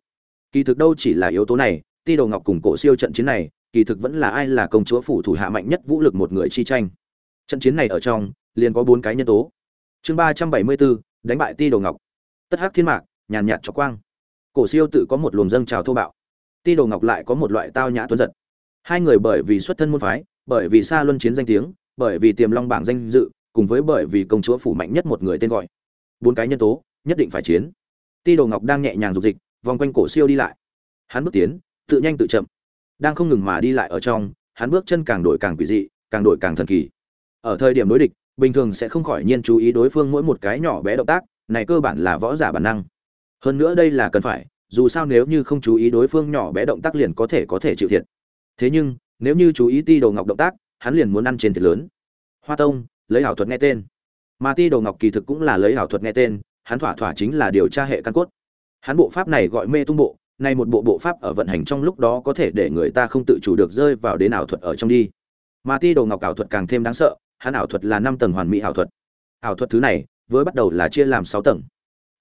Kỳ thực đâu chỉ là yếu tố này, ti đồ ngọc cùng cổ siêu trận chiến này, kỳ thực vẫn là ai là công chúa phủ thủ hạ mạnh nhất vũ lực một người chi tranh. Trận chiến này ở trong, liền có bốn cái nhân tố. Chương ba trăm bảy mươi bốn đánh bại ti đồ ngọc tất hắc thiên mạc, nhàn nhạt cho quang. Cổ siêu tự có một luồng dâng trào thô bạo. Ti đồ ngọc lại có một loại tao nhã tuấn giật. Hai người bởi vì xuất thân môn phái, bởi vì xa luân chiến danh tiếng, bởi vì tiềm long bảng danh dự, cùng với bởi vì công chúa phủ mạnh nhất một người tên gọi. Bốn cái nhân tố, nhất định phải chiến. Ti đồ ngọc đang nhẹ nhàng dục dịch, vòng quanh cổ siêu đi lại. Hắn bước tiến, tự nhanh tự chậm. Đang không ngừng mà đi lại ở trong, hắn bước chân càng đổi càng quỷ dị, càng đổi càng thần kỳ. Ở thời điểm đối địch, bình thường sẽ không khỏi nhiên chú ý đối phương mỗi một cái nhỏ bé động tác này cơ bản là võ giả bản năng. Hơn nữa đây là cần phải, dù sao nếu như không chú ý đối phương nhỏ bé động tác liền có thể có thể chịu thiệt. Thế nhưng, nếu như chú ý ti đồ ngọc động tác, hắn liền muốn ăn trên thiệt lớn. Hoa tông, lấy ảo thuật nghe tên. Mà ti đồ ngọc kỳ thực cũng là lấy ảo thuật nghe tên, hắn thỏa thỏa chính là điều tra hệ căn cốt. Hắn bộ pháp này gọi mê tung bộ, này một bộ bộ pháp ở vận hành trong lúc đó có thể để người ta không tự chủ được rơi vào đến ảo thuật ở trong đi. Mà ti đồ ngọc ảo thuật càng thêm đáng sợ, hắn ảo thuật là năm tầng hoàn mỹ ảo thuật. Ảo thuật thứ này với bắt đầu là chia làm sáu tầng.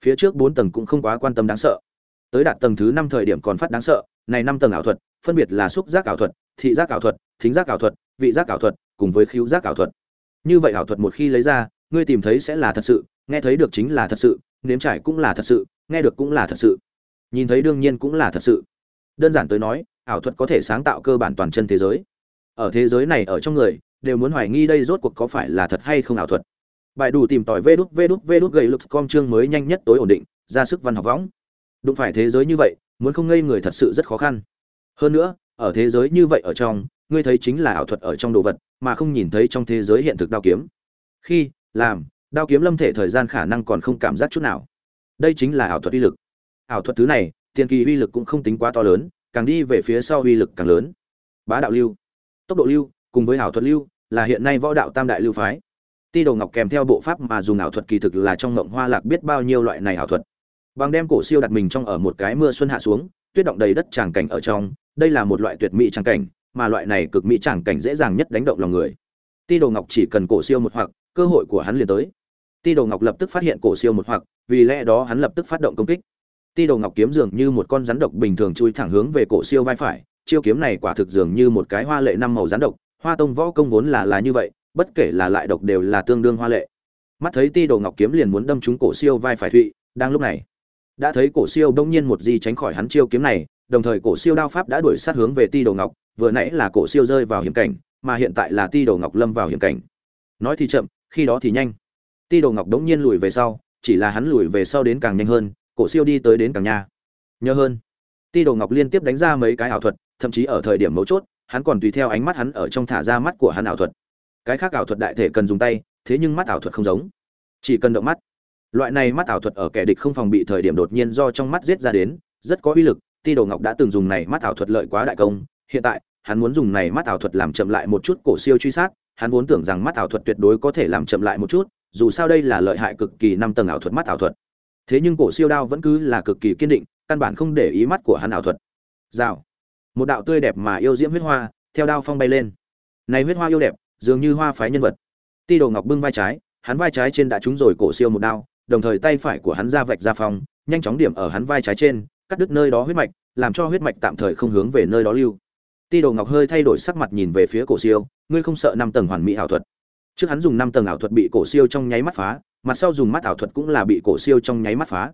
Phía trước bốn tầng cũng không quá quan tâm đáng sợ. Tới đạt tầng thứ năm thời điểm còn phát đáng sợ, này năm tầng ảo thuật, phân biệt là xúc giác ảo thuật, thị giác ảo thuật, thính giác ảo thuật, vị giác ảo thuật, cùng với khiếu giác ảo thuật. Như vậy ảo thuật một khi lấy ra, ngươi tìm thấy sẽ là thật sự, nghe thấy được chính là thật sự, nếm trải cũng là thật sự, nghe được cũng là thật sự, nhìn thấy đương nhiên cũng là thật sự. Đơn giản tới nói, ảo thuật có thể sáng tạo cơ bản toàn chân thế giới. Ở thế giới này ở trong người, đều muốn hoài nghi đây rốt cuộc có phải là thật hay không ảo thuật bài đủ tìm tòi vê đút vê đút vê đút gầy lực com chương mới nhanh nhất tối ổn định, ra sức văn học võng. Đụng phải thế giới như vậy, muốn không ngây người thật sự rất khó khăn. Hơn nữa, ở thế giới như vậy ở trong, ngươi thấy chính là ảo thuật ở trong đồ vật, mà không nhìn thấy trong thế giới hiện thực đao kiếm. Khi, làm, đao kiếm lâm thể thời gian khả năng còn không cảm giác chút nào. Đây chính là ảo thuật uy lực. Ảo thuật thứ này, tiền kỳ uy lực cũng không tính quá to lớn, càng đi về phía sau uy lực càng lớn. Bá đạo lưu. Tốc độ lưu, cùng với ảo thuật lưu, là hiện nay võ đạo tam đại lưu phái ti đồ ngọc kèm theo bộ pháp mà dùng ảo thuật kỳ thực là trong ngộng hoa lạc biết bao nhiêu loại này ảo thuật. Bằng đem cổ siêu đặt mình trong ở một cái mưa xuân hạ xuống, tuyết động đầy đất tràng cảnh ở trong, đây là một loại tuyệt mỹ tràng cảnh, mà loại này cực mỹ tràng cảnh dễ dàng nhất đánh động lòng người. Ti đồ ngọc chỉ cần cổ siêu một hoặc, cơ hội của hắn liền tới. Ti đồ ngọc lập tức phát hiện cổ siêu một hoặc, vì lẽ đó hắn lập tức phát động công kích. Ti đồ ngọc kiếm dường như một con rắn độc bình thường chui thẳng hướng về cổ siêu vai phải, chiêu kiếm này quả thực dường như một cái hoa lệ năm màu rắn độc, hoa tông võ công vốn là là như vậy bất kể là lại độc đều là tương đương hoa lệ. Mắt thấy ti đồ ngọc kiếm liền muốn đâm trúng cổ siêu vai phải thụy, đang lúc này, đã thấy cổ siêu bỗng nhiên một di tránh khỏi hắn chiêu kiếm này, đồng thời cổ siêu đao pháp đã đuổi sát hướng về ti đồ ngọc, vừa nãy là cổ siêu rơi vào hiểm cảnh, mà hiện tại là ti đồ ngọc lâm vào hiểm cảnh. Nói thì chậm, khi đó thì nhanh. Ti đồ ngọc đống nhiên lùi về sau, chỉ là hắn lùi về sau đến càng nhanh hơn, cổ siêu đi tới đến càng nha. Nhớ hơn, ti đồ ngọc liên tiếp đánh ra mấy cái ảo thuật, thậm chí ở thời điểm mấu chốt, hắn còn tùy theo ánh mắt hắn ở trong thả ra mắt của hắn ảo thuật cái khác ảo thuật đại thể cần dùng tay, thế nhưng mắt ảo thuật không giống. Chỉ cần động mắt. Loại này mắt ảo thuật ở kẻ địch không phòng bị thời điểm đột nhiên do trong mắt giết ra đến, rất có uy lực. Ti đồ ngọc đã từng dùng này mắt ảo thuật lợi quá đại công. Hiện tại, hắn muốn dùng này mắt ảo thuật làm chậm lại một chút cổ siêu truy sát. Hắn vốn tưởng rằng mắt ảo thuật tuyệt đối có thể làm chậm lại một chút, dù sao đây là lợi hại cực kỳ năm tầng ảo thuật mắt ảo thuật. Thế nhưng cổ siêu đao vẫn cứ là cực kỳ kiên định, căn bản không để ý mắt của hắn ảo thuật. Rào. Một đạo tươi đẹp mà yêu diễm huyết hoa, theo đao phong bay lên. Này huyết hoa yêu đẹp dường như hoa phái nhân vật. Ti đồ ngọc bưng vai trái, hắn vai trái trên đã trúng rồi cổ siêu một đao, đồng thời tay phải của hắn ra vạch ra phong, nhanh chóng điểm ở hắn vai trái trên, cắt đứt nơi đó huyết mạch, làm cho huyết mạch tạm thời không hướng về nơi đó lưu. Ti đồ ngọc hơi thay đổi sắc mặt nhìn về phía cổ siêu, ngươi không sợ năm tầng hoàn mỹ ảo thuật? Trước hắn dùng năm tầng ảo thuật bị cổ siêu trong nháy mắt phá, mặt sau dùng mắt ảo thuật cũng là bị cổ siêu trong nháy mắt phá.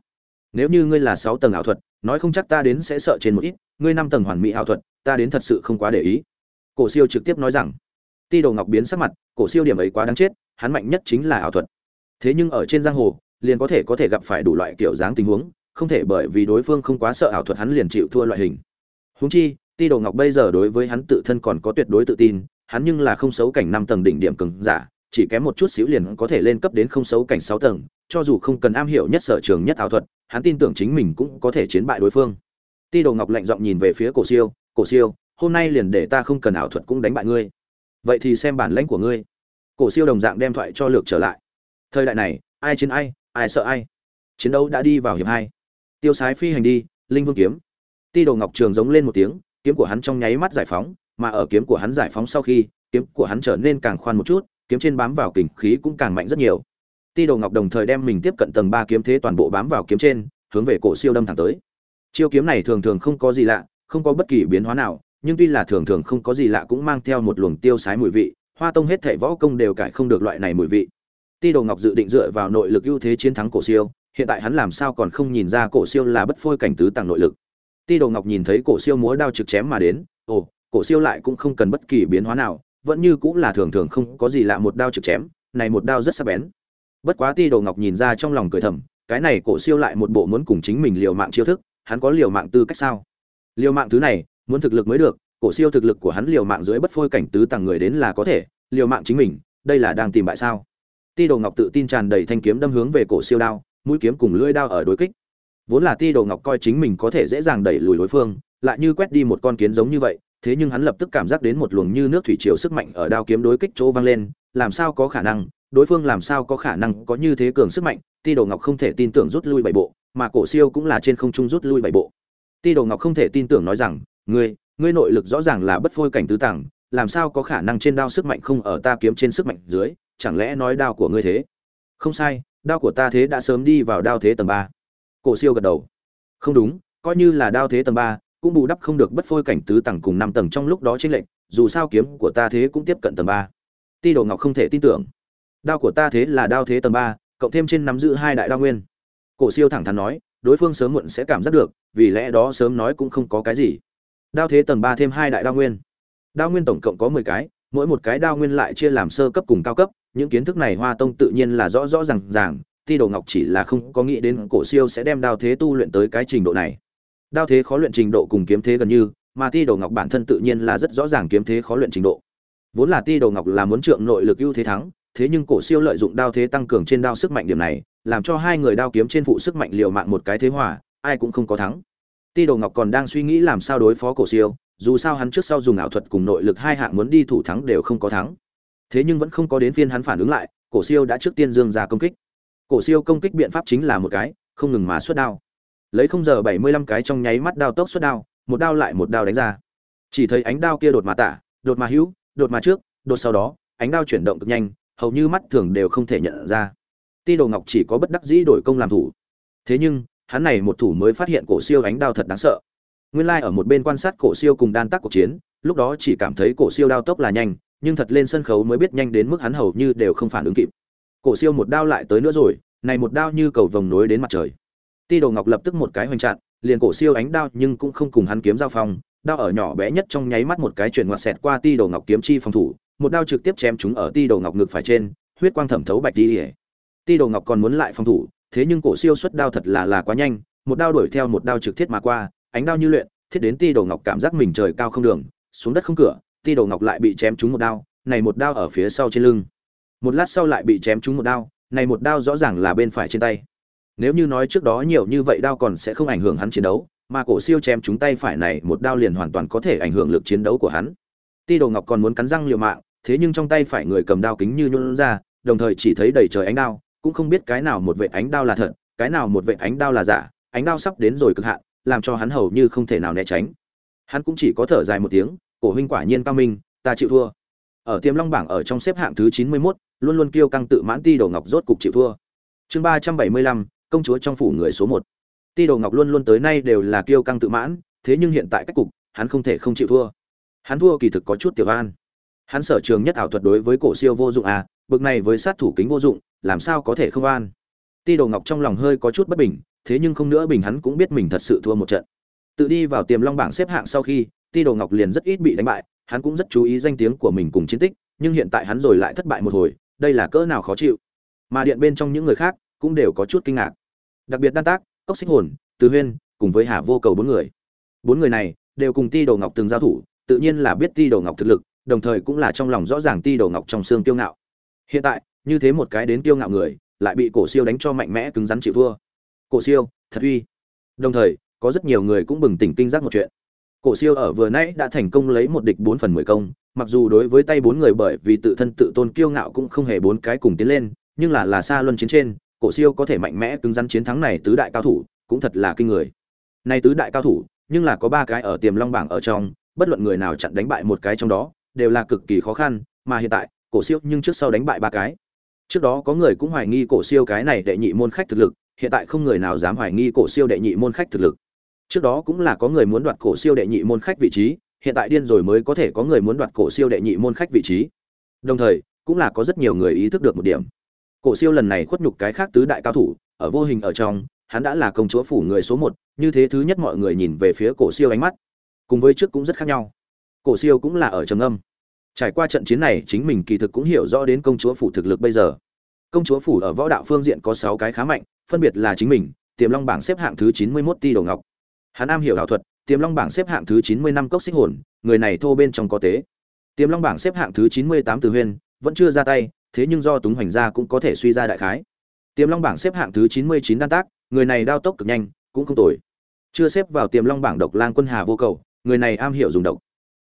Nếu như ngươi là sáu tầng ảo thuật, nói không chắc ta đến sẽ sợ trên một ít, ngươi năm tầng hoàn mỹ ảo thuật, ta đến thật sự không quá để ý. Cổ siêu trực tiếp nói rằng ti đồ ngọc biến sắc mặt, cổ siêu điểm ấy quá đáng chết, hắn mạnh nhất chính là ảo thuật. Thế nhưng ở trên giang hồ, liền có thể có thể gặp phải đủ loại kiểu dáng tình huống, không thể bởi vì đối phương không quá sợ ảo thuật hắn liền chịu thua loại hình. Huống chi, ti đồ ngọc bây giờ đối với hắn tự thân còn có tuyệt đối tự tin, hắn nhưng là không xấu cảnh năm tầng đỉnh điểm cường giả, chỉ kém một chút xíu liền có thể lên cấp đến không xấu cảnh sáu tầng, cho dù không cần am hiểu nhất sở trường nhất ảo thuật, hắn tin tưởng chính mình cũng có thể chiến bại đối phương. Ti đồ ngọc lạnh giọng nhìn về phía cổ siêu cổ siêu, hôm nay liền để ta không cần ảo thuật cũng đánh bại ngươi vậy thì xem bản lãnh của ngươi. Cổ siêu đồng dạng đem thoại cho lược trở lại. Thời đại này, ai chiến ai ai sợ ai. Chiến đấu đã đi vào hiệp hai. Tiêu sái phi hành đi, linh vương kiếm. Ti đồ ngọc trường giống lên một tiếng, kiếm của hắn trong nháy mắt giải phóng, mà ở kiếm của hắn giải phóng sau khi, kiếm của hắn trở nên càng khoan một chút, kiếm trên bám vào kình khí cũng càng mạnh rất nhiều. Ti đồ ngọc đồng thời đem mình tiếp cận tầng ba kiếm thế toàn bộ bám vào kiếm trên, hướng về cổ siêu đâm thẳng tới. Chiêu kiếm này thường thường không có gì lạ, không có bất kỳ biến hóa nào nhưng tuy là thường thường không có gì lạ cũng mang theo một luồng tiêu sái mùi vị, hoa tông hết thảy võ công đều cải không được loại này mùi vị. Ti đồ ngọc dự định dựa vào nội lực ưu thế chiến thắng cổ siêu, hiện tại hắn làm sao còn không nhìn ra cổ siêu là bất phôi cảnh tứ tàng nội lực. Ti đồ ngọc nhìn thấy cổ siêu múa đao trực chém mà đến, ồ, cổ siêu lại cũng không cần bất kỳ biến hóa nào, vẫn như cũng là thường thường không có gì lạ một đao trực chém, này một đao rất sắc bén. Bất quá ti đồ ngọc nhìn ra trong lòng cười thầm, cái này cổ siêu lại một bộ muốn cùng chính mình liều mạng chiêu thức, hắn có liều mạng tư cách sao? Liều mạng thứ này muốn thực lực mới được, cổ siêu thực lực của hắn liều mạng dưới bất phôi cảnh tứ tầng người đến là có thể, liều mạng chính mình, đây là đang tìm bại sao? Ti đồ ngọc tự tin tràn đầy thanh kiếm đâm hướng về cổ siêu đao, mũi kiếm cùng lưỡi đao ở đối kích. Vốn là ti đồ ngọc coi chính mình có thể dễ dàng đẩy lùi đối phương, lại như quét đi một con kiến giống như vậy, thế nhưng hắn lập tức cảm giác đến một luồng như nước thủy triều sức mạnh ở đao kiếm đối kích chỗ vang lên, làm sao có khả năng, đối phương làm sao có khả năng có như thế cường sức mạnh, ti đồ ngọc không thể tin tưởng rút lui bảy bộ, mà cổ siêu cũng là trên không trung rút lui bảy bộ. Ti đồ ngọc không thể tin tưởng nói rằng ngươi ngươi nội lực rõ ràng là bất phôi cảnh tứ tầng, làm sao có khả năng trên đao sức mạnh không ở ta kiếm trên sức mạnh dưới, chẳng lẽ nói đao của ngươi thế? Không sai, đao của ta thế đã sớm đi vào đao thế tầng ba. Cổ siêu gật đầu. Không đúng, coi như là đao thế tầng ba, cũng bù đắp không được bất phôi cảnh tứ tầng cùng năm tầng trong lúc đó trên lệnh dù sao kiếm của ta thế cũng tiếp cận tầng ba. Ti đồ ngọc không thể tin tưởng. Đao của ta thế là đao thế tầng ba, cộng thêm trên nắm giữ hai đại đao nguyên. Cổ siêu thẳng thắn nói, đối phương sớm muộn sẽ cảm giác được, vì lẽ đó sớm nói cũng không có cái gì đao thế tầng ba thêm hai đại đao nguyên. Đao nguyên tổng cộng có mười cái, mỗi một cái đao nguyên lại chia làm sơ cấp cùng cao cấp, những kiến thức này hoa tông tự nhiên là rõ rõ ràng ràng, ti đồ ngọc chỉ là không có nghĩ đến cổ siêu sẽ đem đao thế tu luyện tới cái trình độ này. Đao thế khó luyện trình độ cùng kiếm thế gần như, mà ti đồ ngọc bản thân tự nhiên là rất rõ ràng kiếm thế khó luyện trình độ. Vốn là ti đồ ngọc là muốn trượng nội lực ưu thế thắng, thế nhưng cổ siêu lợi dụng đao thế tăng cường trên đao sức mạnh điểm này, làm cho hai người đao kiếm trên phụ sức mạnh liều mạng một cái thế hòa, ai cũng không có thắng ti đồ ngọc còn đang suy nghĩ làm sao đối phó cổ siêu, dù sao hắn trước sau dùng ảo thuật cùng nội lực hai hạng muốn đi thủ thắng đều không có thắng. Thế nhưng vẫn không có đến phiên hắn phản ứng lại, cổ siêu đã trước tiên dương ra công kích. Cổ siêu công kích biện pháp chính là một cái, không ngừng mà xuất đao. Lấy không giờ bảy mươi lăm cái trong nháy mắt đao tốc xuất đao, một đao lại một đao đánh ra. Chỉ thấy ánh đao kia đột mà tả, đột mà hữu, đột mà trước, đột sau đó, ánh đao chuyển động cực nhanh, hầu như mắt thường đều không thể nhận ra. Ti đồ ngọc chỉ có bất đắc dĩ đổi công làm thủ. Thế nhưng hắn này một thủ mới phát hiện cổ siêu ánh đao thật đáng sợ. Nguyên lai ở một bên quan sát cổ siêu cùng đan tác cuộc chiến, lúc đó chỉ cảm thấy cổ siêu đao tốc là nhanh, nhưng thật lên sân khấu mới biết nhanh đến mức hắn hầu như đều không phản ứng kịp. Cổ siêu một đao lại tới nữa rồi, này một đao như cầu vồng nối đến mặt trời. Ti đồ ngọc lập tức một cái hoành chặn, liền cổ siêu ánh đao nhưng cũng không cùng hắn kiếm giao phong, đao ở nhỏ bé nhất trong nháy mắt một cái chuyển ngoặt xẹt qua ti đồ ngọc kiếm chi phòng thủ, một đao trực tiếp chém chúng ở ti đồ ngọc ngực phải trên, huyết quang thẩm thấu bạch đi. Ti đồ ngọc còn muốn lại phòng thủ thế nhưng cổ siêu xuất đao thật là là quá nhanh, một đao đuổi theo một đao trực tiếp mà qua, ánh đao như luyện, thiết đến ti đồ ngọc cảm giác mình trời cao không đường, xuống đất không cửa, ti đồ ngọc lại bị chém trúng một đao, này một đao ở phía sau trên lưng. Một lát sau lại bị chém trúng một đao, này một đao rõ ràng là bên phải trên tay. Nếu như nói trước đó nhiều như vậy đao còn sẽ không ảnh hưởng hắn chiến đấu, mà cổ siêu chém trúng tay phải này một đao liền hoàn toàn có thể ảnh hưởng lực chiến đấu của hắn. Ti đồ ngọc còn muốn cắn răng liều mạng, thế nhưng trong tay phải người cầm đao kính như nhuôn ra, đồng thời chỉ thấy đầy trời ánh đao cũng không biết cái nào một vệ ánh đao là thật cái nào một vệ ánh đao là giả ánh đao sắp đến rồi cực hạn làm cho hắn hầu như không thể nào né tránh. Hắn cũng chỉ có thở dài một tiếng cổ huynh quả nhiên cao minh ta chịu thua. Ở tiềm long bảng ở trong xếp hạng thứ chín mươi 91, luôn luôn kiêu căng tự mãn ti đồ ngọc rốt cục chịu thua. Chương ba trăm bảy mươi lăm công chúa trong phủ người số một. Ti đồ ngọc luôn luôn tới nay đều là kiêu căng tự mãn thế nhưng hiện tại cách cục hắn không thể không chịu thua. Hắn thua kỳ thực có chút tiểu an. Hắn sở trường nhất ảo thuật đối với cổ siêu vô dụng à bực này với sát thủ kính vô dụng làm sao có thể không an? Ti đồ ngọc trong lòng hơi có chút bất bình, thế nhưng không nữa bình hắn cũng biết mình thật sự thua một trận. Tự đi vào tiềm long bảng xếp hạng sau khi, ti đồ ngọc liền rất ít bị đánh bại, hắn cũng rất chú ý danh tiếng của mình cùng chiến tích, nhưng hiện tại hắn rồi lại thất bại một hồi, đây là cỡ nào khó chịu. Mà điện bên trong những người khác cũng đều có chút kinh ngạc. Đặc biệt đan tác, cốc xích hồn, từ huyên, cùng với hà vô cầu bốn người. Bốn người này đều cùng ti đồ ngọc từng giao thủ, tự nhiên là biết ti đồ ngọc thực lực, đồng thời cũng là trong lòng rõ ràng ti đồ ngọc trong xương kiêu ngạo. Hiện tại như thế một cái đến kiêu ngạo người, lại bị cổ siêu đánh cho mạnh mẽ cứng rắn chịu thua. Cổ siêu, thật uy. Đồng thời, có rất nhiều người cũng bừng tỉnh kinh giác một chuyện. Cổ siêu ở vừa nãy đã thành công lấy một địch bốn phần mười công, mặc dù đối với tay bốn người bởi vì tự thân tự tôn kiêu ngạo cũng không hề bốn cái cùng tiến lên, nhưng là là xa luân chiến trên, cổ siêu có thể mạnh mẽ cứng rắn chiến thắng này tứ đại cao thủ, cũng thật là kinh người. Này tứ đại cao thủ, nhưng là có ba cái ở tiềm long bảng ở trong, bất luận người nào chặn đánh bại một cái trong đó, đều là cực kỳ khó khăn, mà hiện tại, cổ siêu nhưng trước sau đánh bại ba cái trước đó có người cũng hoài nghi cổ siêu cái này đệ nhị môn khách thực lực, hiện tại không người nào dám hoài nghi cổ siêu đệ nhị môn khách thực lực. Trước đó cũng là có người muốn đoạt cổ siêu đệ nhị môn khách vị trí, hiện tại điên rồi mới có thể có người muốn đoạt cổ siêu đệ nhị môn khách vị trí. Đồng thời, cũng là có rất nhiều người ý thức được một điểm. Cổ siêu lần này khuất nhục cái khác tứ đại cao thủ, ở vô hình ở trong, hắn đã là công chúa phủ người số một, như thế thứ nhất mọi người nhìn về phía cổ siêu ánh mắt, cùng với trước cũng rất khác nhau. Cổ siêu cũng là ở trầm âm trải qua trận chiến này, chính mình kỳ thực cũng hiểu rõ đến công chúa phủ thực lực bây giờ. Công chúa phủ ở võ đạo phương diện có sáu cái khá mạnh, phân biệt là chính mình, tiềm long bảng xếp hạng thứ chín mươi mốt ti đồ ngọc. Hắn am hiểu đạo thuật, tiềm long bảng xếp hạng thứ chín mươi năm cốc xích hồn, người này thô bên trong có tế. Tiềm long bảng xếp hạng thứ chín mươi tám từ huyên, vẫn chưa ra tay, thế nhưng do túng hoành gia cũng có thể suy ra đại khái. Tiềm long bảng xếp hạng thứ chín mươi chín đan tác, người này đao tốc cực nhanh, cũng không tồi. Chưa xếp vào tiềm long bảng độc lang quân hà vô cầu, người này am hiểu dùng độc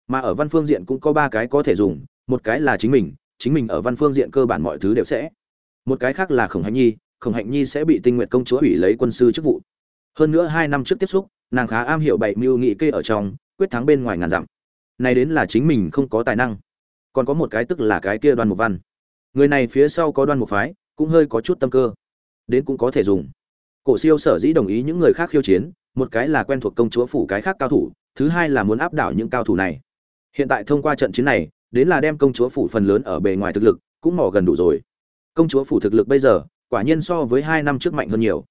mà ở văn phương diện cũng có ba cái có thể dùng, một cái là chính mình chính mình ở văn phương diện cơ bản mọi thứ đều sẽ. Một cái khác là khổng hạnh nhi, khổng hạnh nhi sẽ bị tinh nguyện công chúa ủy lấy quân sư chức vụ. Hơn nữa hai năm trước tiếp xúc, nàng khá am hiểu bảy mưu nghị kê ở trong, quyết thắng bên ngoài ngàn dặm. Này đến là chính mình không có tài năng. Còn có một cái tức là cái kia đoan mục văn. Người này phía sau có đoan mục phái, cũng hơi có chút tâm cơ. Đến cũng có thể dùng. Cổ siêu sở dĩ đồng ý những người khác khiêu chiến, một cái là quen thuộc công chúa phủ cái khác cao thủ, thứ hai là muốn áp đảo những cao thủ này hiện tại thông qua trận chiến này, đến là đem công chúa phủ phần lớn ở bề ngoài thực lực, cũng mò gần đủ rồi. Công chúa phủ thực lực bây giờ, quả nhiên so với hai năm trước mạnh hơn nhiều.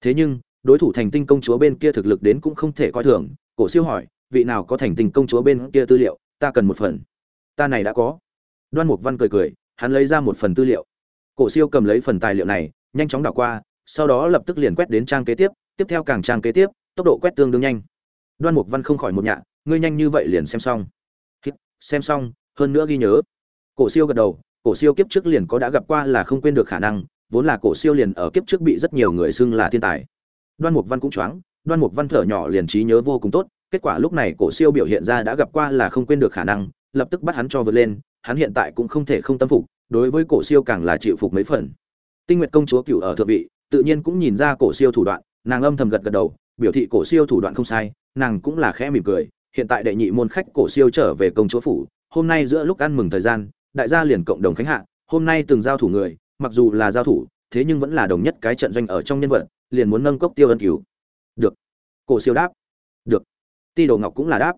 Thế nhưng, đối thủ thành tinh công chúa bên kia thực lực đến cũng không thể coi thường. Cổ siêu hỏi, vị nào có thành tinh công chúa bên kia tư liệu? Ta cần một phần. Ta này đã có. Đoan mục văn cười cười, hắn lấy ra một phần tư liệu. Cổ siêu cầm lấy phần tài liệu này, nhanh chóng đảo qua, sau đó lập tức liền quét đến trang kế tiếp tiếp theo càng trang kế tiếp, tốc độ quét tương đương nhanh. Đoan mục văn không khỏi một nhạ ngươi nhanh như vậy liền xem xong xem xong, hơn nữa ghi nhớ. Cổ siêu gật đầu, cổ siêu kiếp trước liền có đã gặp qua là không quên được khả năng, vốn là cổ siêu liền ở kiếp trước bị rất nhiều người xưng là thiên tài. Đoan mục văn cũng choáng, đoan mục văn thở nhỏ liền trí nhớ vô cùng tốt, kết quả lúc này cổ siêu biểu hiện ra đã gặp qua là không quên được khả năng, lập tức bắt hắn cho vượt lên, hắn hiện tại cũng không thể không tâm phục, đối với cổ siêu càng là chịu phục mấy phần. Tinh nguyệt công chúa cựu ở thượng vị, tự nhiên cũng nhìn ra cổ siêu thủ đoạn, nàng âm thầm gật gật đầu, biểu thị cổ siêu thủ đoạn không sai, nàng cũng là khẽ mỉm cười hiện tại đệ nhị môn khách cổ siêu trở về công chúa phủ, hôm nay giữa lúc ăn mừng thời gian, đại gia liền cộng đồng khánh hạ, hôm nay từng giao thủ người, mặc dù là giao thủ, thế nhưng vẫn là đồng nhất cái trận doanh ở trong nhân vật, liền muốn nâng cốc tiêu ân cứu. Được. Cổ siêu đáp. Được. Ti đồ ngọc cũng là đáp.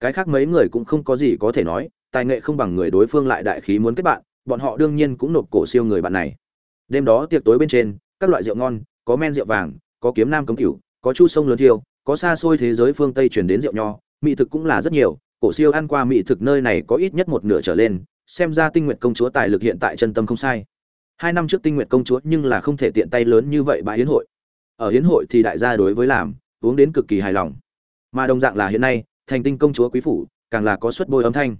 Cái khác mấy người cũng không có gì có thể nói, tài nghệ không bằng người đối phương lại đại khí muốn kết bạn, bọn họ đương nhiên cũng nộp cổ siêu người bạn này. Đêm đó tiệc tối bên trên, các loại rượu ngon, có men rượu vàng, có kiếm nam cấm cửu, có chu sông lớn thiêu, có xa xôi thế giới phương tây truyền đến rượu nho mỹ thực cũng là rất nhiều, cổ siêu ăn qua mỹ thực nơi này có ít nhất một nửa trở lên, xem ra tinh nguyện công chúa tài lực hiện tại chân tâm không sai. Hai năm trước tinh nguyện công chúa nhưng là không thể tiện tay lớn như vậy bãi hiến hội. Ở hiến hội thì đại gia đối với làm, uống đến cực kỳ hài lòng. Mà đồng dạng là hiện nay, thành tinh công chúa quý phủ, càng là có suất bôi âm thanh.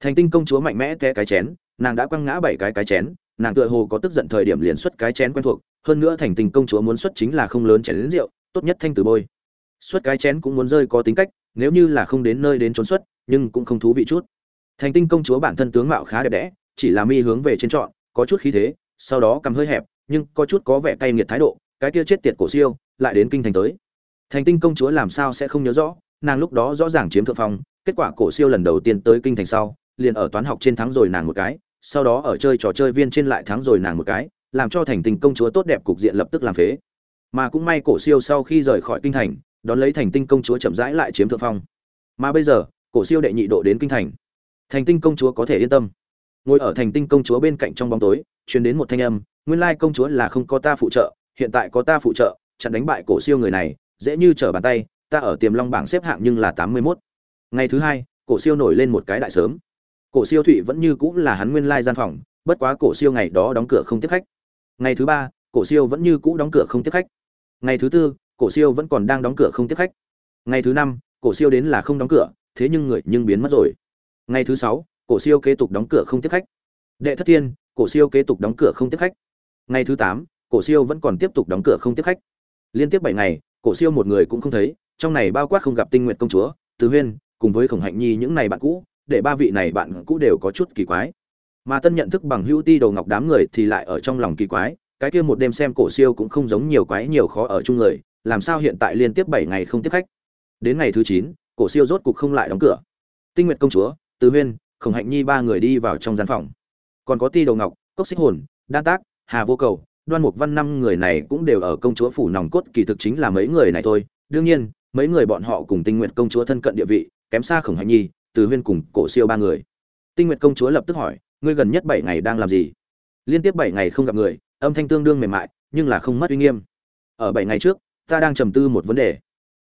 Thành tinh công chúa mạnh mẽ té cái chén, nàng đã quăng ngã bảy cái cái chén, nàng tựa hồ có tức giận thời điểm liền xuất cái chén quen thuộc, hơn nữa thành tinh công chúa muốn xuất chính là không lớn chén đến rượu, tốt nhất thanh từ bôi. Xuất cái chén cũng muốn rơi có tính cách nếu như là không đến nơi đến trốn xuất, nhưng cũng không thú vị chút. Thành tinh công chúa bản thân tướng mạo khá đẹp đẽ, chỉ là mi hướng về trên trọn, có chút khí thế, sau đó cầm hơi hẹp, nhưng có chút có vẻ cay nghiệt thái độ, cái kia chết tiệt cổ siêu, lại đến kinh thành tới. Thành tinh công chúa làm sao sẽ không nhớ rõ, nàng lúc đó rõ ràng chiếm thượng phong, kết quả cổ siêu lần đầu tiên tới kinh thành sau, liền ở toán học trên thắng rồi nàng một cái, sau đó ở chơi trò chơi viên trên lại thắng rồi nàng một cái, làm cho thành tinh công chúa tốt đẹp cục diện lập tức làm phế. Mà cũng may cổ siêu sau khi rời khỏi kinh thành đón lấy thành tinh công chúa chậm rãi lại chiếm thượng phong. Mà bây giờ, cổ siêu đệ nhị độ đến kinh thành. Thành tinh công chúa có thể yên tâm. Ngồi ở thành tinh công chúa bên cạnh trong bóng tối, truyền đến một thanh âm, nguyên lai công chúa là không có ta phụ trợ, hiện tại có ta phụ trợ, chặn đánh bại cổ siêu người này, dễ như trở bàn tay, ta ở tiềm long bảng xếp hạng nhưng là tám mươi mốt. Ngày thứ hai, cổ siêu nổi lên một cái đại sớm. Cổ siêu thụy vẫn như cũ là hắn nguyên lai gian phòng, bất quá cổ siêu ngày đó đóng cửa không tiếp khách. Ngày thứ ba, cổ siêu vẫn như cũ đóng cửa không tiếp khách. Ngày thứ tư cổ siêu vẫn còn đang đóng cửa không tiếp khách. Ngày thứ năm, cổ siêu đến là không đóng cửa, thế nhưng người nhưng biến mất rồi. Ngày thứ sáu, cổ siêu kế tục đóng cửa không tiếp khách. Đệ thất thiên, cổ siêu kế tục đóng cửa không tiếp khách. Ngày thứ tám, cổ siêu vẫn còn tiếp tục đóng cửa không tiếp khách. Liên tiếp bảy ngày, cổ siêu một người cũng không thấy, trong này bao quát không gặp tinh nguyện công chúa, từ huyên, cùng với khổng hạnh nhi những này bạn cũ, để ba vị này bạn cũ đều có chút kỳ quái. Mà tân nhận thức bằng hữu ti đầu ngọc đám người thì lại ở trong lòng kỳ quái, cái kia một đêm xem cổ siêu cũng không giống nhiều quái nhiều khó ở chung người làm sao hiện tại liên tiếp bảy ngày không tiếp khách? Đến ngày thứ chín, cổ siêu rốt cục không lại đóng cửa. Tinh nguyệt công chúa, từ huyên, khổng hạnh nhi ba người đi vào trong gian phòng. Còn có ti đầu ngọc, cốc xích hồn, đan tác, hà vô cầu, đoan mục văn năm người này cũng đều ở công chúa phủ nòng cốt, kỳ thực chính là mấy người này thôi. Đương nhiên, mấy người bọn họ cùng tinh nguyện công chúa thân cận địa vị, kém xa khổng hạnh nhi, từ huyên cùng cổ siêu ba người. Tinh nguyện công chúa lập tức hỏi, ngươi gần nhất bảy ngày đang làm gì? Liên tiếp bảy ngày không gặp người, âm thanh tương đương mềm mại, nhưng là không mất uy nghiêm. Ở bảy ngày trước ta đang trầm tư một vấn đề.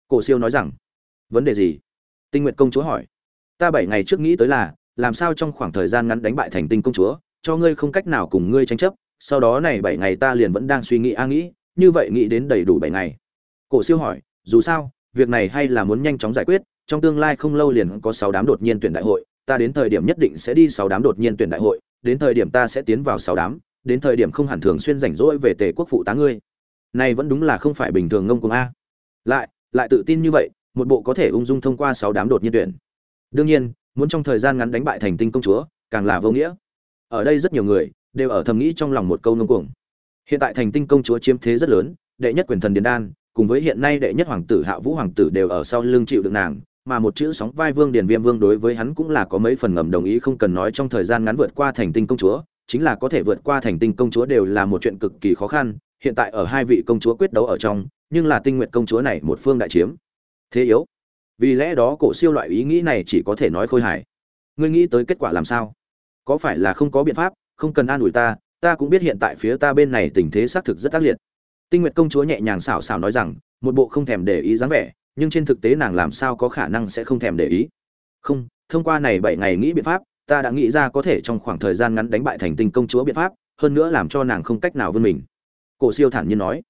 Cổ siêu nói rằng, vấn đề gì? Tinh nguyện công chúa hỏi. Ta bảy ngày trước nghĩ tới là, làm sao trong khoảng thời gian ngắn đánh bại thành tinh công chúa, cho ngươi không cách nào cùng ngươi tranh chấp, sau đó này bảy ngày ta liền vẫn đang suy nghĩ a nghĩ, như vậy nghĩ đến đầy đủ bảy ngày. Cổ siêu hỏi, dù sao, việc này hay là muốn nhanh chóng giải quyết, trong tương lai không lâu liền có sáu đám đột nhiên tuyển đại hội, ta đến thời điểm nhất định sẽ đi sáu đám đột nhiên tuyển đại hội, đến thời điểm ta sẽ tiến vào sáu đám, đến thời điểm không hẳn thường xuyên rảnh rỗi về tề quốc phụ tá ngươi này vẫn đúng là không phải bình thường ngông cuồng a. Lại lại tự tin như vậy, một bộ có thể ung dung thông qua sáu đám đột nhiên tuyển. Đương nhiên, muốn trong thời gian ngắn đánh bại thành tinh công chúa, càng là vô nghĩa. Ở đây rất nhiều người đều ở thầm nghĩ trong lòng một câu ngông cuồng. Hiện tại thành tinh công chúa chiếm thế rất lớn, đệ nhất quyền thần điền đan, cùng với hiện nay đệ nhất hoàng tử hạ vũ hoàng tử đều ở sau lưng chịu đựng nàng, mà một chữ sóng vai vương điền viêm vương đối với hắn cũng là có mấy phần ngầm đồng ý không cần nói trong thời gian ngắn vượt qua thành tinh công chúa, chính là có thể vượt qua thành tinh công chúa đều là một chuyện cực kỳ khó khăn hiện tại ở hai vị công chúa quyết đấu ở trong, nhưng là tinh nguyện công chúa này một phương đại chiếm. Thế yếu. Vì lẽ đó cổ siêu loại ý nghĩ này chỉ có thể nói khôi hài. Ngươi nghĩ tới kết quả làm sao? Có phải là không có biện pháp, không cần an ủi ta ta cũng biết hiện tại phía ta bên này tình thế xác thực rất ác liệt. Tinh nguyệt công chúa nhẹ nhàng xảo xảo nói rằng, một bộ không thèm để ý dáng vẻ, nhưng trên thực tế nàng làm sao có khả năng sẽ không thèm để ý. Không, thông qua này bảy ngày nghĩ biện pháp, ta đã nghĩ ra có thể trong khoảng thời gian ngắn đánh bại thành tinh công chúa biện pháp, hơn nữa làm cho nàng không cách nào vươn mình cổ siêu thản nhiên nói.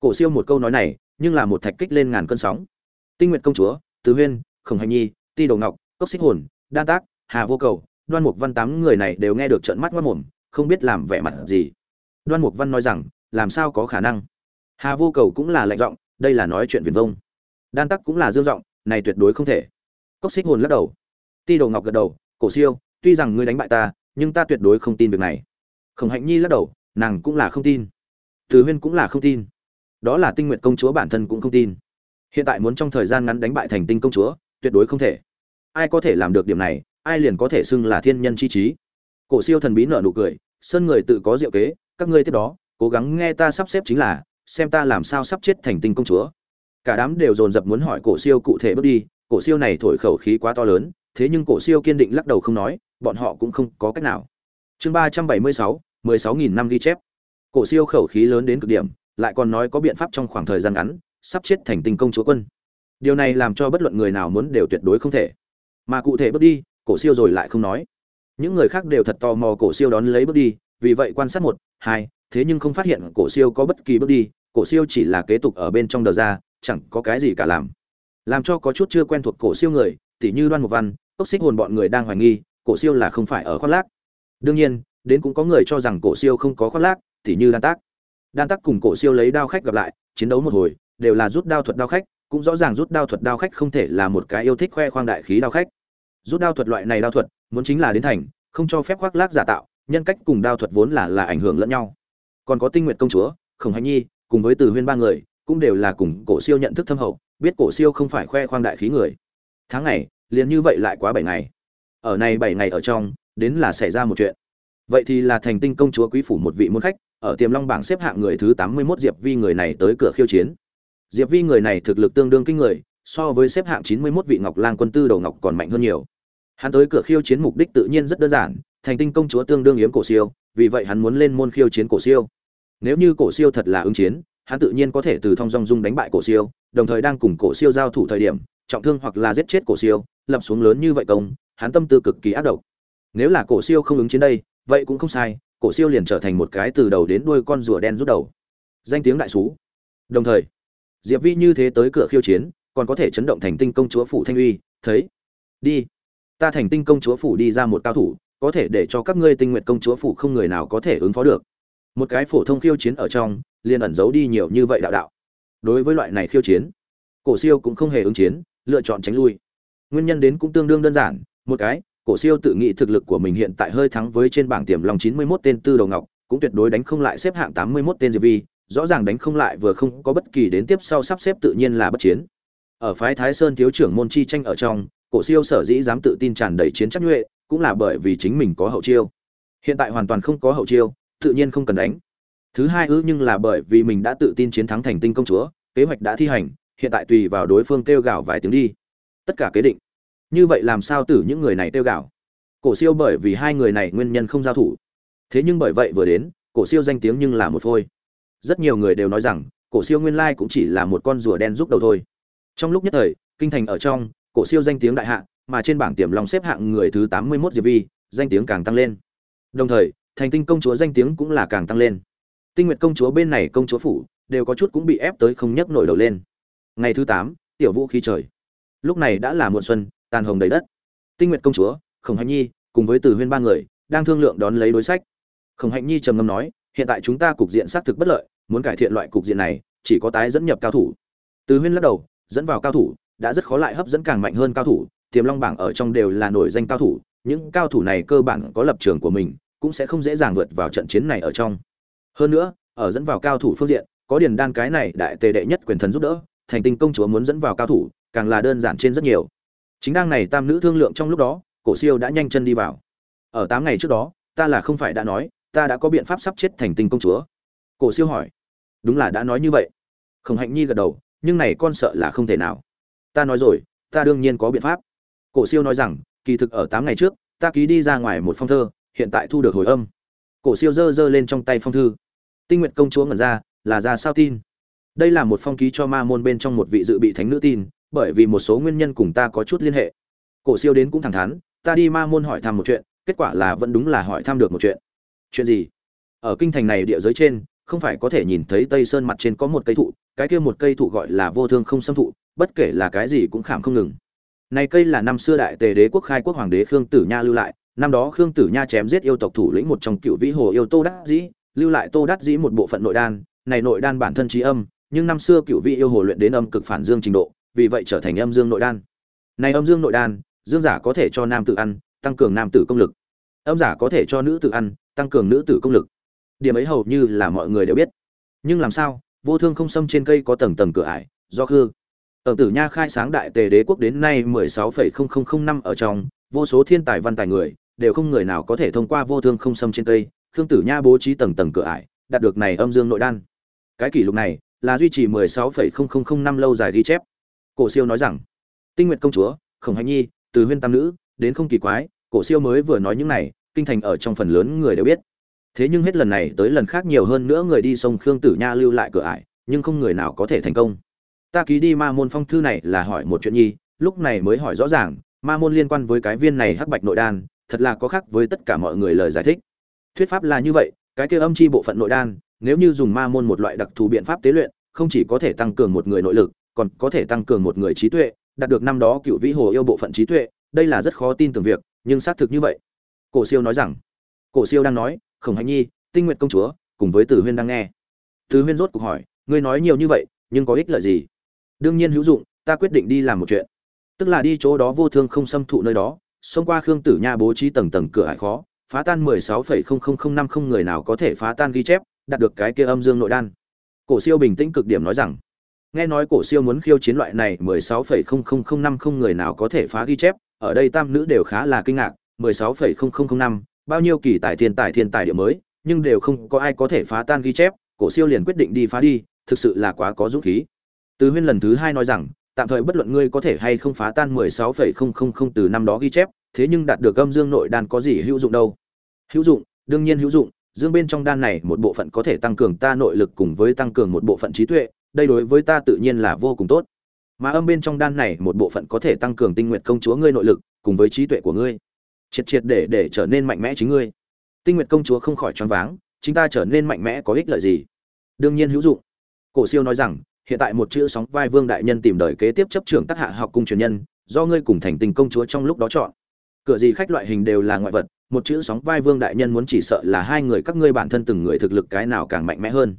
Cổ siêu một câu nói này, nhưng là một thạch kích lên ngàn cơn sóng. Tinh nguyệt công chúa, tứ huyên, khổng hành nhi, ti đồ ngọc, cốc xích hồn, đan tác, hà vô cầu, đoan mục văn tám người này đều nghe được trận mắt mất mồm, không biết làm vẻ mặt gì. Đoan mục văn nói rằng, làm sao có khả năng? Hà vô cầu cũng là lạnh giọng, đây là nói chuyện viền vông. Đan tắc cũng là dương giọng, này tuyệt đối không thể. Cốc xích hồn lắc đầu. Ti đồ ngọc gật đầu, cổ siêu, tuy rằng ngươi đánh bại ta, nhưng ta tuyệt đối không tin việc này. Khổng hạnh nhi lắc đầu, nàng cũng là không tin từ huyên cũng là không tin. Đó là tinh nguyện công chúa bản thân cũng không tin. Hiện tại muốn trong thời gian ngắn đánh bại thành tinh công chúa, tuyệt đối không thể. Ai có thể làm được điểm này, ai liền có thể xưng là thiên nhân chi trí. Cổ siêu thần bí nở nụ cười, sơn người tự có diệu kế, các ngươi tiếp đó, cố gắng nghe ta sắp xếp chính là, xem ta làm sao sắp chết thành tinh công chúa. Cả đám đều dồn dập muốn hỏi cổ siêu cụ thể bước đi, cổ siêu này thổi khẩu khí quá to lớn, thế nhưng cổ siêu kiên định lắc đầu không nói, bọn họ cũng không có cách nào. Chương ba trăm bảy mươi sáu, mười sáu nghìn năm ghi chép cổ siêu khẩu khí lớn đến cực điểm, lại còn nói có biện pháp trong khoảng thời gian ngắn, sắp chết thành tinh công chúa quân. Điều này làm cho bất luận người nào muốn đều tuyệt đối không thể. Mà cụ thể bước đi, cổ siêu rồi lại không nói. Những người khác đều thật tò mò cổ siêu đón lấy bước đi, vì vậy quan sát một, hai, thế nhưng không phát hiện cổ siêu có bất kỳ bước đi, cổ siêu chỉ là kế tục ở bên trong đờ ra, chẳng có cái gì cả làm. Làm cho có chút chưa quen thuộc cổ siêu người, tỉ như đoan một văn tốc xích hồn bọn người đang hoài nghi, cổ siêu là không phải ở khoác lác. Đương nhiên, đến cũng có người cho rằng cổ siêu không có khoác lác tỉ như đan tác. Đan tác cùng cổ siêu lấy đao khách gặp lại chiến đấu một hồi đều là rút đao thuật đao khách cũng rõ ràng rút đao thuật đao khách không thể là một cái yêu thích khoe khoang đại khí đao khách. Rút đao thuật loại này đao thuật muốn chính là đến thành không cho phép khoác lác giả tạo nhân cách cùng đao thuật vốn là là ảnh hưởng lẫn nhau. Còn có tinh nguyện công chúa khổng hạnh nhi cùng với từ huyên ba người cũng đều là cùng cổ siêu nhận thức thâm hậu biết cổ siêu không phải khoe khoang đại khí người. Tháng này, liền như vậy lại quá bảy ngày. Ở này bảy ngày ở trong đến là xảy ra một chuyện. Vậy thì là thành tinh công chúa quý phủ một vị môn khách ở tiềm long bảng xếp hạng người thứ tám mươi 81 diệp vi người này tới cửa khiêu chiến. Diệp vi người này thực lực tương đương kinh người, so với xếp hạng chín mươi 91 vị ngọc lang quân tư đầu ngọc còn mạnh hơn nhiều. Hắn tới cửa khiêu chiến mục đích tự nhiên rất đơn giản, thành tinh công chúa tương đương yếm cổ siêu, vì vậy hắn muốn lên môn khiêu chiến cổ siêu. Nếu như cổ siêu thật là ứng chiến, hắn tự nhiên có thể từ thông dong dung đánh bại cổ siêu, đồng thời đang cùng cổ siêu giao thủ thời điểm, trọng thương hoặc là giết chết cổ siêu, lập xuống lớn như vậy công, hắn tâm tư cực kỳ ác độc. Nếu là cổ siêu không ứng chiến đây, vậy cũng không sai cổ siêu liền trở thành một cái từ đầu đến đuôi con rùa đen rút đầu. Danh tiếng đại sú đồng thời, diệp vi như thế tới cửa khiêu chiến, còn có thể chấn động thành tinh công chúa phủ thanh uy, thấy. Đi. Ta thành tinh công chúa phủ đi ra một cao thủ, có thể để cho các ngươi tinh nguyện công chúa phủ không người nào có thể ứng phó được. Một cái phổ thông khiêu chiến ở trong, liền ẩn giấu đi nhiều như vậy đạo đạo. Đối với loại này khiêu chiến, cổ siêu cũng không hề ứng chiến, lựa chọn tránh lui. Nguyên nhân đến cũng tương đương đơn giản, một cái cổ siêu tự nghĩ thực lực của mình hiện tại hơi thắng với trên bảng tiềm long chín mươi 91 tên tư đầu ngọc, cũng tuyệt đối đánh không lại xếp hạng tám mươi 81 tên diệp vi, rõ ràng đánh không lại vừa không có bất kỳ đến tiếp sau sắp xếp tự nhiên là bất chiến. Ở phái thái sơn thiếu trưởng môn chi tranh ở trong, cổ siêu sở dĩ dám tự tin tràn đầy chiến chắc nhuệ, cũng là bởi vì chính mình có hậu chiêu. Hiện tại hoàn toàn không có hậu chiêu, tự nhiên không cần đánh. Thứ hai ư nhưng là bởi vì mình đã tự tin chiến thắng thành tinh công chúa, kế hoạch đã thi hành, hiện tại tùy vào đối phương kêu gào vài tiếng đi. Tất cả kế định như vậy làm sao tử những người này tiêu gạo? cổ siêu bởi vì hai người này nguyên nhân không giao thủ. Thế nhưng bởi vậy vừa đến, cổ siêu danh tiếng nhưng là một phôi. Rất nhiều người đều nói rằng, cổ siêu nguyên lai cũng chỉ là một con rùa đen giúp đầu thôi. Trong lúc nhất thời, kinh thành ở trong, cổ siêu danh tiếng đại hạ, mà trên bảng tiềm long xếp hạng người thứ tám mươi 81 diệp vi, danh tiếng càng tăng lên. Đồng thời, thành tinh công chúa danh tiếng cũng là càng tăng lên. Tinh nguyệt công chúa bên này công chúa phủ, đều có chút cũng bị ép tới không nhấc nổi đầu lên. Ngày thứ tám, tiểu vũ khí trời. Lúc này đã là muộn xuân tàn hồng đầy đất. Tinh nguyệt công chúa, khổng hạnh nhi, cùng với từ huyên ba người, đang thương lượng đón lấy đối sách. Khổng hạnh nhi trầm ngâm nói, hiện tại chúng ta cục diện xác thực bất lợi, muốn cải thiện loại cục diện này, chỉ có tái dẫn nhập cao thủ. Từ huyên lắc đầu, dẫn vào cao thủ, đã rất khó lại hấp dẫn càng mạnh hơn cao thủ, tiềm long bảng ở trong đều là nổi danh cao thủ, những cao thủ này cơ bản có lập trường của mình, cũng sẽ không dễ dàng vượt vào trận chiến này ở trong. Hơn nữa, ở dẫn vào cao thủ phương diện, có điền đan cái này đại tề đệ nhất quyền thần giúp đỡ, thành tinh công chúa muốn dẫn vào cao thủ, càng là đơn giản trên rất nhiều chính đang này tam nữ thương lượng trong lúc đó, cổ siêu đã nhanh chân đi vào. Ở tám ngày trước đó, ta là không phải đã nói, ta đã có biện pháp sắp chết thành tinh công chúa. Cổ siêu hỏi. Đúng là đã nói như vậy. Khổng hạnh nhi gật đầu, nhưng này con sợ là không thể nào. Ta nói rồi, ta đương nhiên có biện pháp. Cổ siêu nói rằng, kỳ thực ở tám ngày trước, ta ký đi ra ngoài một phong thơ, hiện tại thu được hồi âm. Cổ siêu giơ giơ lên trong tay phong thư. Tinh nguyện công chúa ngẩn ra, là ra sao tin? Đây là một phong ký cho ma môn bên trong một vị dự bị thánh nữ tin bởi vì một số nguyên nhân cùng ta có chút liên hệ. Cổ siêu đến cũng thẳng thắn, ta đi ma môn hỏi thăm một chuyện, kết quả là vẫn đúng là hỏi thăm được một chuyện. Chuyện gì? Ở kinh thành này địa giới trên, không phải có thể nhìn thấy tây sơn mặt trên có một cây thụ, cái kia một cây thụ gọi là vô thương không xâm thụ, bất kể là cái gì cũng khảm không ngừng. Này cây là năm xưa đại tề đế quốc khai quốc hoàng đế khương tử nha lưu lại, năm đó khương tử nha chém giết yêu tộc thủ lĩnh một trong cựu vĩ hồ yêu tô đắc dĩ, lưu lại tô đắc dĩ một bộ phận nội đan, này nội đan bản thân trí âm, nhưng năm xưa cựu vĩ yêu hồ luyện đến âm cực phản dương trình độ vì vậy trở thành âm dương nội đan. Này âm dương nội đan, dương giả có thể cho nam tử ăn, tăng cường nam tử công lực. Âm giả có thể cho nữ tử ăn, tăng cường nữ tử công lực. Điểm ấy hầu như là mọi người đều biết. Nhưng làm sao, vô thương không xâm trên cây có tầng tầng cửa ải, do khư. Ở tử nha khai sáng đại tề đế quốc đến nay mười sáu phẩy không không không năm ở trong, vô số thiên tài văn tài người, đều không người nào có thể thông qua vô thương không xâm trên cây, khương tử nha bố trí tầng tầng cửa ải, đạt được này âm dương nội đan. Cái kỷ lục này là duy trì mười sáu phẩy không không không năm lâu dài ghi chép cổ siêu nói rằng, tinh nguyện công chúa, khổng hạnh nhi, từ huyên tam nữ, đến không kỳ quái, cổ siêu mới vừa nói những này, kinh thành ở trong phần lớn người đều biết. Thế nhưng hết lần này tới lần khác nhiều hơn nữa người đi sông khương tử nha lưu lại cửa ải, nhưng không người nào có thể thành công. Ta ký đi ma môn phong thư này là hỏi một chuyện nhi, lúc này mới hỏi rõ ràng, ma môn liên quan với cái viên này hắc bạch nội đan, thật là có khác với tất cả mọi người lời giải thích. Thuyết pháp là như vậy, cái kia âm chi bộ phận nội đan, nếu như dùng ma môn một loại đặc thù biện pháp tế luyện, không chỉ có thể tăng cường một người nội lực còn có thể tăng cường một người trí tuệ, đạt được năm đó cựu vĩ hồ yêu bộ phận trí tuệ, đây là rất khó tin tưởng việc, nhưng xác thực như vậy. Cổ siêu nói rằng, cổ siêu đang nói, khổng hạnh nhi, tinh nguyện công chúa, cùng với tử huyên đang nghe. Tử huyên rốt cuộc hỏi, ngươi nói nhiều như vậy, nhưng có ích lợi gì? Đương nhiên hữu dụng, ta quyết định đi làm một chuyện. Tức là đi chỗ đó vô thương không xâm thụ nơi đó, xông qua khương tử nha bố trí tầng tầng cửa hải khó, phá tan mười sáu phẩy không không không năm không người nào có thể phá tan ghi chép, đạt được cái kia âm dương nội đan. Cổ siêu bình tĩnh cực điểm nói rằng nghe nói cổ siêu muốn khiêu chiến loại này, mười sáu phẩy không không không năm không người nào có thể phá ghi chép, ở đây tam nữ đều khá là kinh ngạc, mười sáu phẩy không không không năm, bao nhiêu kỳ tài thiên tài thiên tài địa mới, nhưng đều không có ai có thể phá tan ghi chép, cổ siêu liền quyết định đi phá đi, thực sự là quá có dũng khí. Từ huyên lần thứ hai nói rằng, tạm thời bất luận ngươi có thể hay không phá tan mười sáu phẩy không không không từ năm đó ghi chép, thế nhưng đạt được âm dương nội đan có gì hữu dụng đâu? Hữu dụng, đương nhiên hữu dụng, dương bên trong đan này một bộ phận có thể tăng cường ta nội lực cùng với tăng cường một bộ phận trí tuệ đây đối với ta tự nhiên là vô cùng tốt. Mà âm bên trong đan này một bộ phận có thể tăng cường tinh nguyện công chúa ngươi nội lực, cùng với trí tuệ của ngươi. Triệt triệt để để trở nên mạnh mẽ chính ngươi. Tinh nguyện công chúa không khỏi choáng váng chúng ta trở nên mạnh mẽ có ích lợi gì? Đương nhiên hữu dụng. Cổ siêu nói rằng, hiện tại một chữ sóng vai vương đại nhân tìm đời kế tiếp chấp trưởng tác hạ học cung truyền nhân, do ngươi cùng thành tình công chúa trong lúc đó chọn. Cửa gì khách loại hình đều là ngoại vật, một chữ sóng vai vương đại nhân muốn chỉ sợ là hai người các ngươi bản thân từng người thực lực cái nào càng mạnh mẽ hơn.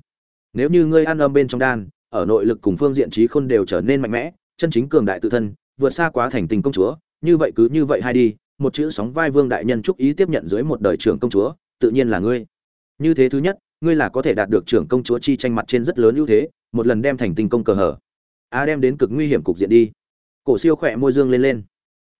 Nếu như ngươi ăn âm bên trong đan ở nội lực cùng phương diện trí khôn đều trở nên mạnh mẽ, chân chính cường đại tự thân, vượt xa quá thành tình công chúa, như vậy cứ như vậy hai đi, một chữ sóng vai vương đại nhân chúc ý tiếp nhận dưới một đời trưởng công chúa, tự nhiên là ngươi. Như thế thứ nhất, ngươi là có thể đạt được trưởng công chúa chi tranh mặt trên rất lớn ưu thế, một lần đem thành tình công cờ hở. A đem đến cực nguy hiểm cục diện đi. Cổ siêu khỏe môi dương lên lên.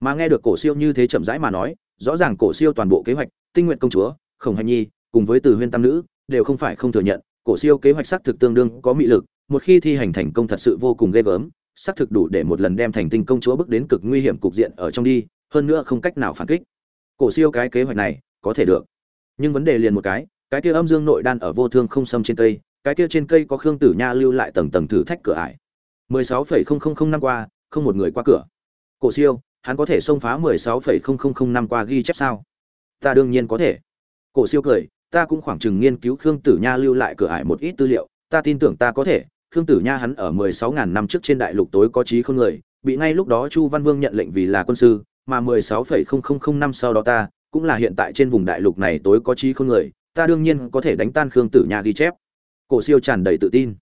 Mà nghe được cổ siêu như thế chậm rãi mà nói, rõ ràng cổ siêu toàn bộ kế hoạch, tinh nguyện công chúa, khổng hành nhi, cùng với từ huyên tam nữ, đều không phải không thừa nhận, cổ siêu kế hoạch xác thực tương đương có mị lực một khi thi hành thành công thật sự vô cùng ghê gớm xác thực đủ để một lần đem thành tinh công chúa bước đến cực nguy hiểm cục diện ở trong đi hơn nữa không cách nào phản kích. Cổ siêu cái kế hoạch này có thể được. Nhưng vấn đề liền một cái cái kia âm dương nội đan ở vô thương không xâm trên cây cái kia trên cây có khương tử nha lưu lại tầng tầng thử thách cửa ải. 16,0005 năm qua không một người qua cửa. Cổ siêu hắn có thể xông phá 16,0005 năm qua ghi chép sao? Ta đương nhiên có thể. Cổ siêu cười ta cũng khoảng chừng nghiên cứu khương tử nha lưu lại cửa ải một ít tư liệu ta tin tưởng ta có thể khương tử nha hắn ở 16.000 năm trước trên đại lục tối có trí không người bị ngay lúc đó chu văn vương nhận lệnh vì là quân sư mà 16,0005 năm sau đó ta cũng là hiện tại trên vùng đại lục này tối có trí không người ta đương nhiên có thể đánh tan khương tử nha ghi chép. Cổ siêu tràn đầy tự tin.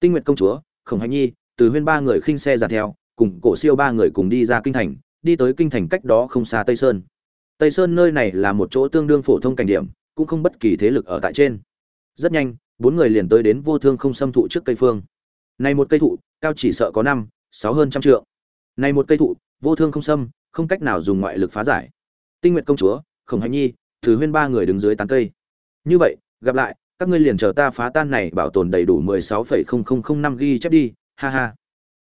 Tinh nguyệt công chúa khổng hành nhi từ huyên ba người khinh xe giả theo cùng cổ siêu ba người cùng đi ra kinh thành đi tới kinh thành cách đó không xa tây sơn. Tây sơn nơi này là một chỗ tương đương phổ thông cảnh điểm cũng không bất kỳ thế lực ở tại trên. Rất nhanh bốn người liền tới đến vô thương không xâm thụ trước cây phương. Này một cây thụ, cao chỉ sợ có năm, sáu hơn trăm trượng. Này một cây thụ, vô thương không xâm, không cách nào dùng ngoại lực phá giải. Tinh nguyện công chúa, khổng hạnh nhi thứ huyên ba người đứng dưới tán cây. Như vậy, gặp lại, các ngươi liền chờ ta phá tan này bảo tồn đầy đủ mười sáu phẩy không không không năm ghi chép đi, ha ha.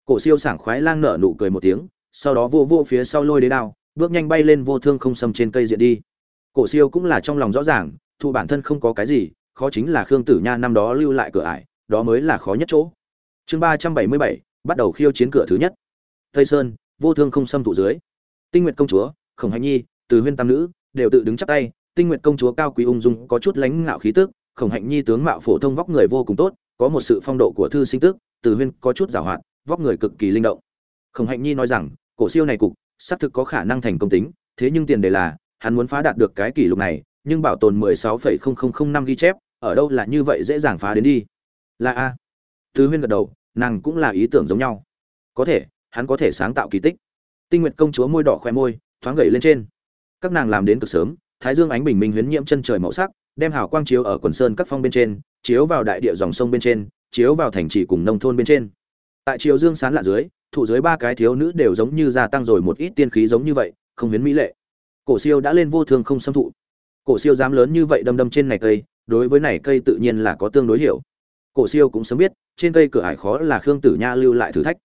Cổ siêu sảng khoái lang nở nụ cười một tiếng, sau đó vô vô phía sau lôi đế đao, bước nhanh bay lên vô thương không xâm trên cây diện đi. Cổ siêu cũng là trong lòng rõ ràng thu bản thân không có cái gì khó chính là khương tử nha năm đó lưu lại cửa ải đó mới là khó nhất chỗ. Chương ba trăm bảy mươi bảy bắt đầu khiêu chiến cửa thứ nhất. Tây sơn vô thương không xâm tụ dưới. Tinh nguyệt công chúa khổng hành nhi từ huyên tam nữ đều tự đứng chắp tay tinh nguyệt công chúa cao quý ung dung có chút lãnh ngạo khí tức khổng hạnh nhi tướng mạo phổ thông vóc người vô cùng tốt có một sự phong độ của thư sinh tức từ huyên có chút giảo hoạt vóc người cực kỳ linh động. Khổng hạnh nhi nói rằng cổ siêu này cục xác thực có khả năng thành công tính thế nhưng tiền đề là hắn muốn phá đạt được cái kỷ lục này nhưng bảo tồn 16,0005 năm ghi chép ở đâu là như vậy dễ dàng phá đến đi? Là a. Tứ huyên gật đầu, nàng cũng là ý tưởng giống nhau. Có thể, hắn có thể sáng tạo kỳ tích. Tinh nguyệt công chúa môi đỏ khoe môi, thoáng gậy lên trên. Các nàng làm đến cực sớm, thái dương ánh bình minh huyến nhiễm chân trời màu sắc, đem hào quang chiếu ở quần sơn các phong bên trên, chiếu vào đại địa dòng sông bên trên, chiếu vào thành trì cùng nông thôn bên trên. Tại chiều dương sán lạ dưới, thụ dưới ba cái thiếu nữ đều giống như gia tăng rồi một ít tiên khí giống như vậy, không huyến mỹ lệ. Cổ siêu đã lên vô thương không xâm thụ. Cổ siêu dám lớn như vậy đâm đâm trên này cây đối với này cây tự nhiên là có tương đối hiểu. Cổ siêu cũng sớm biết, trên cây cửa ải khó là khương tử nha lưu lại thử thách.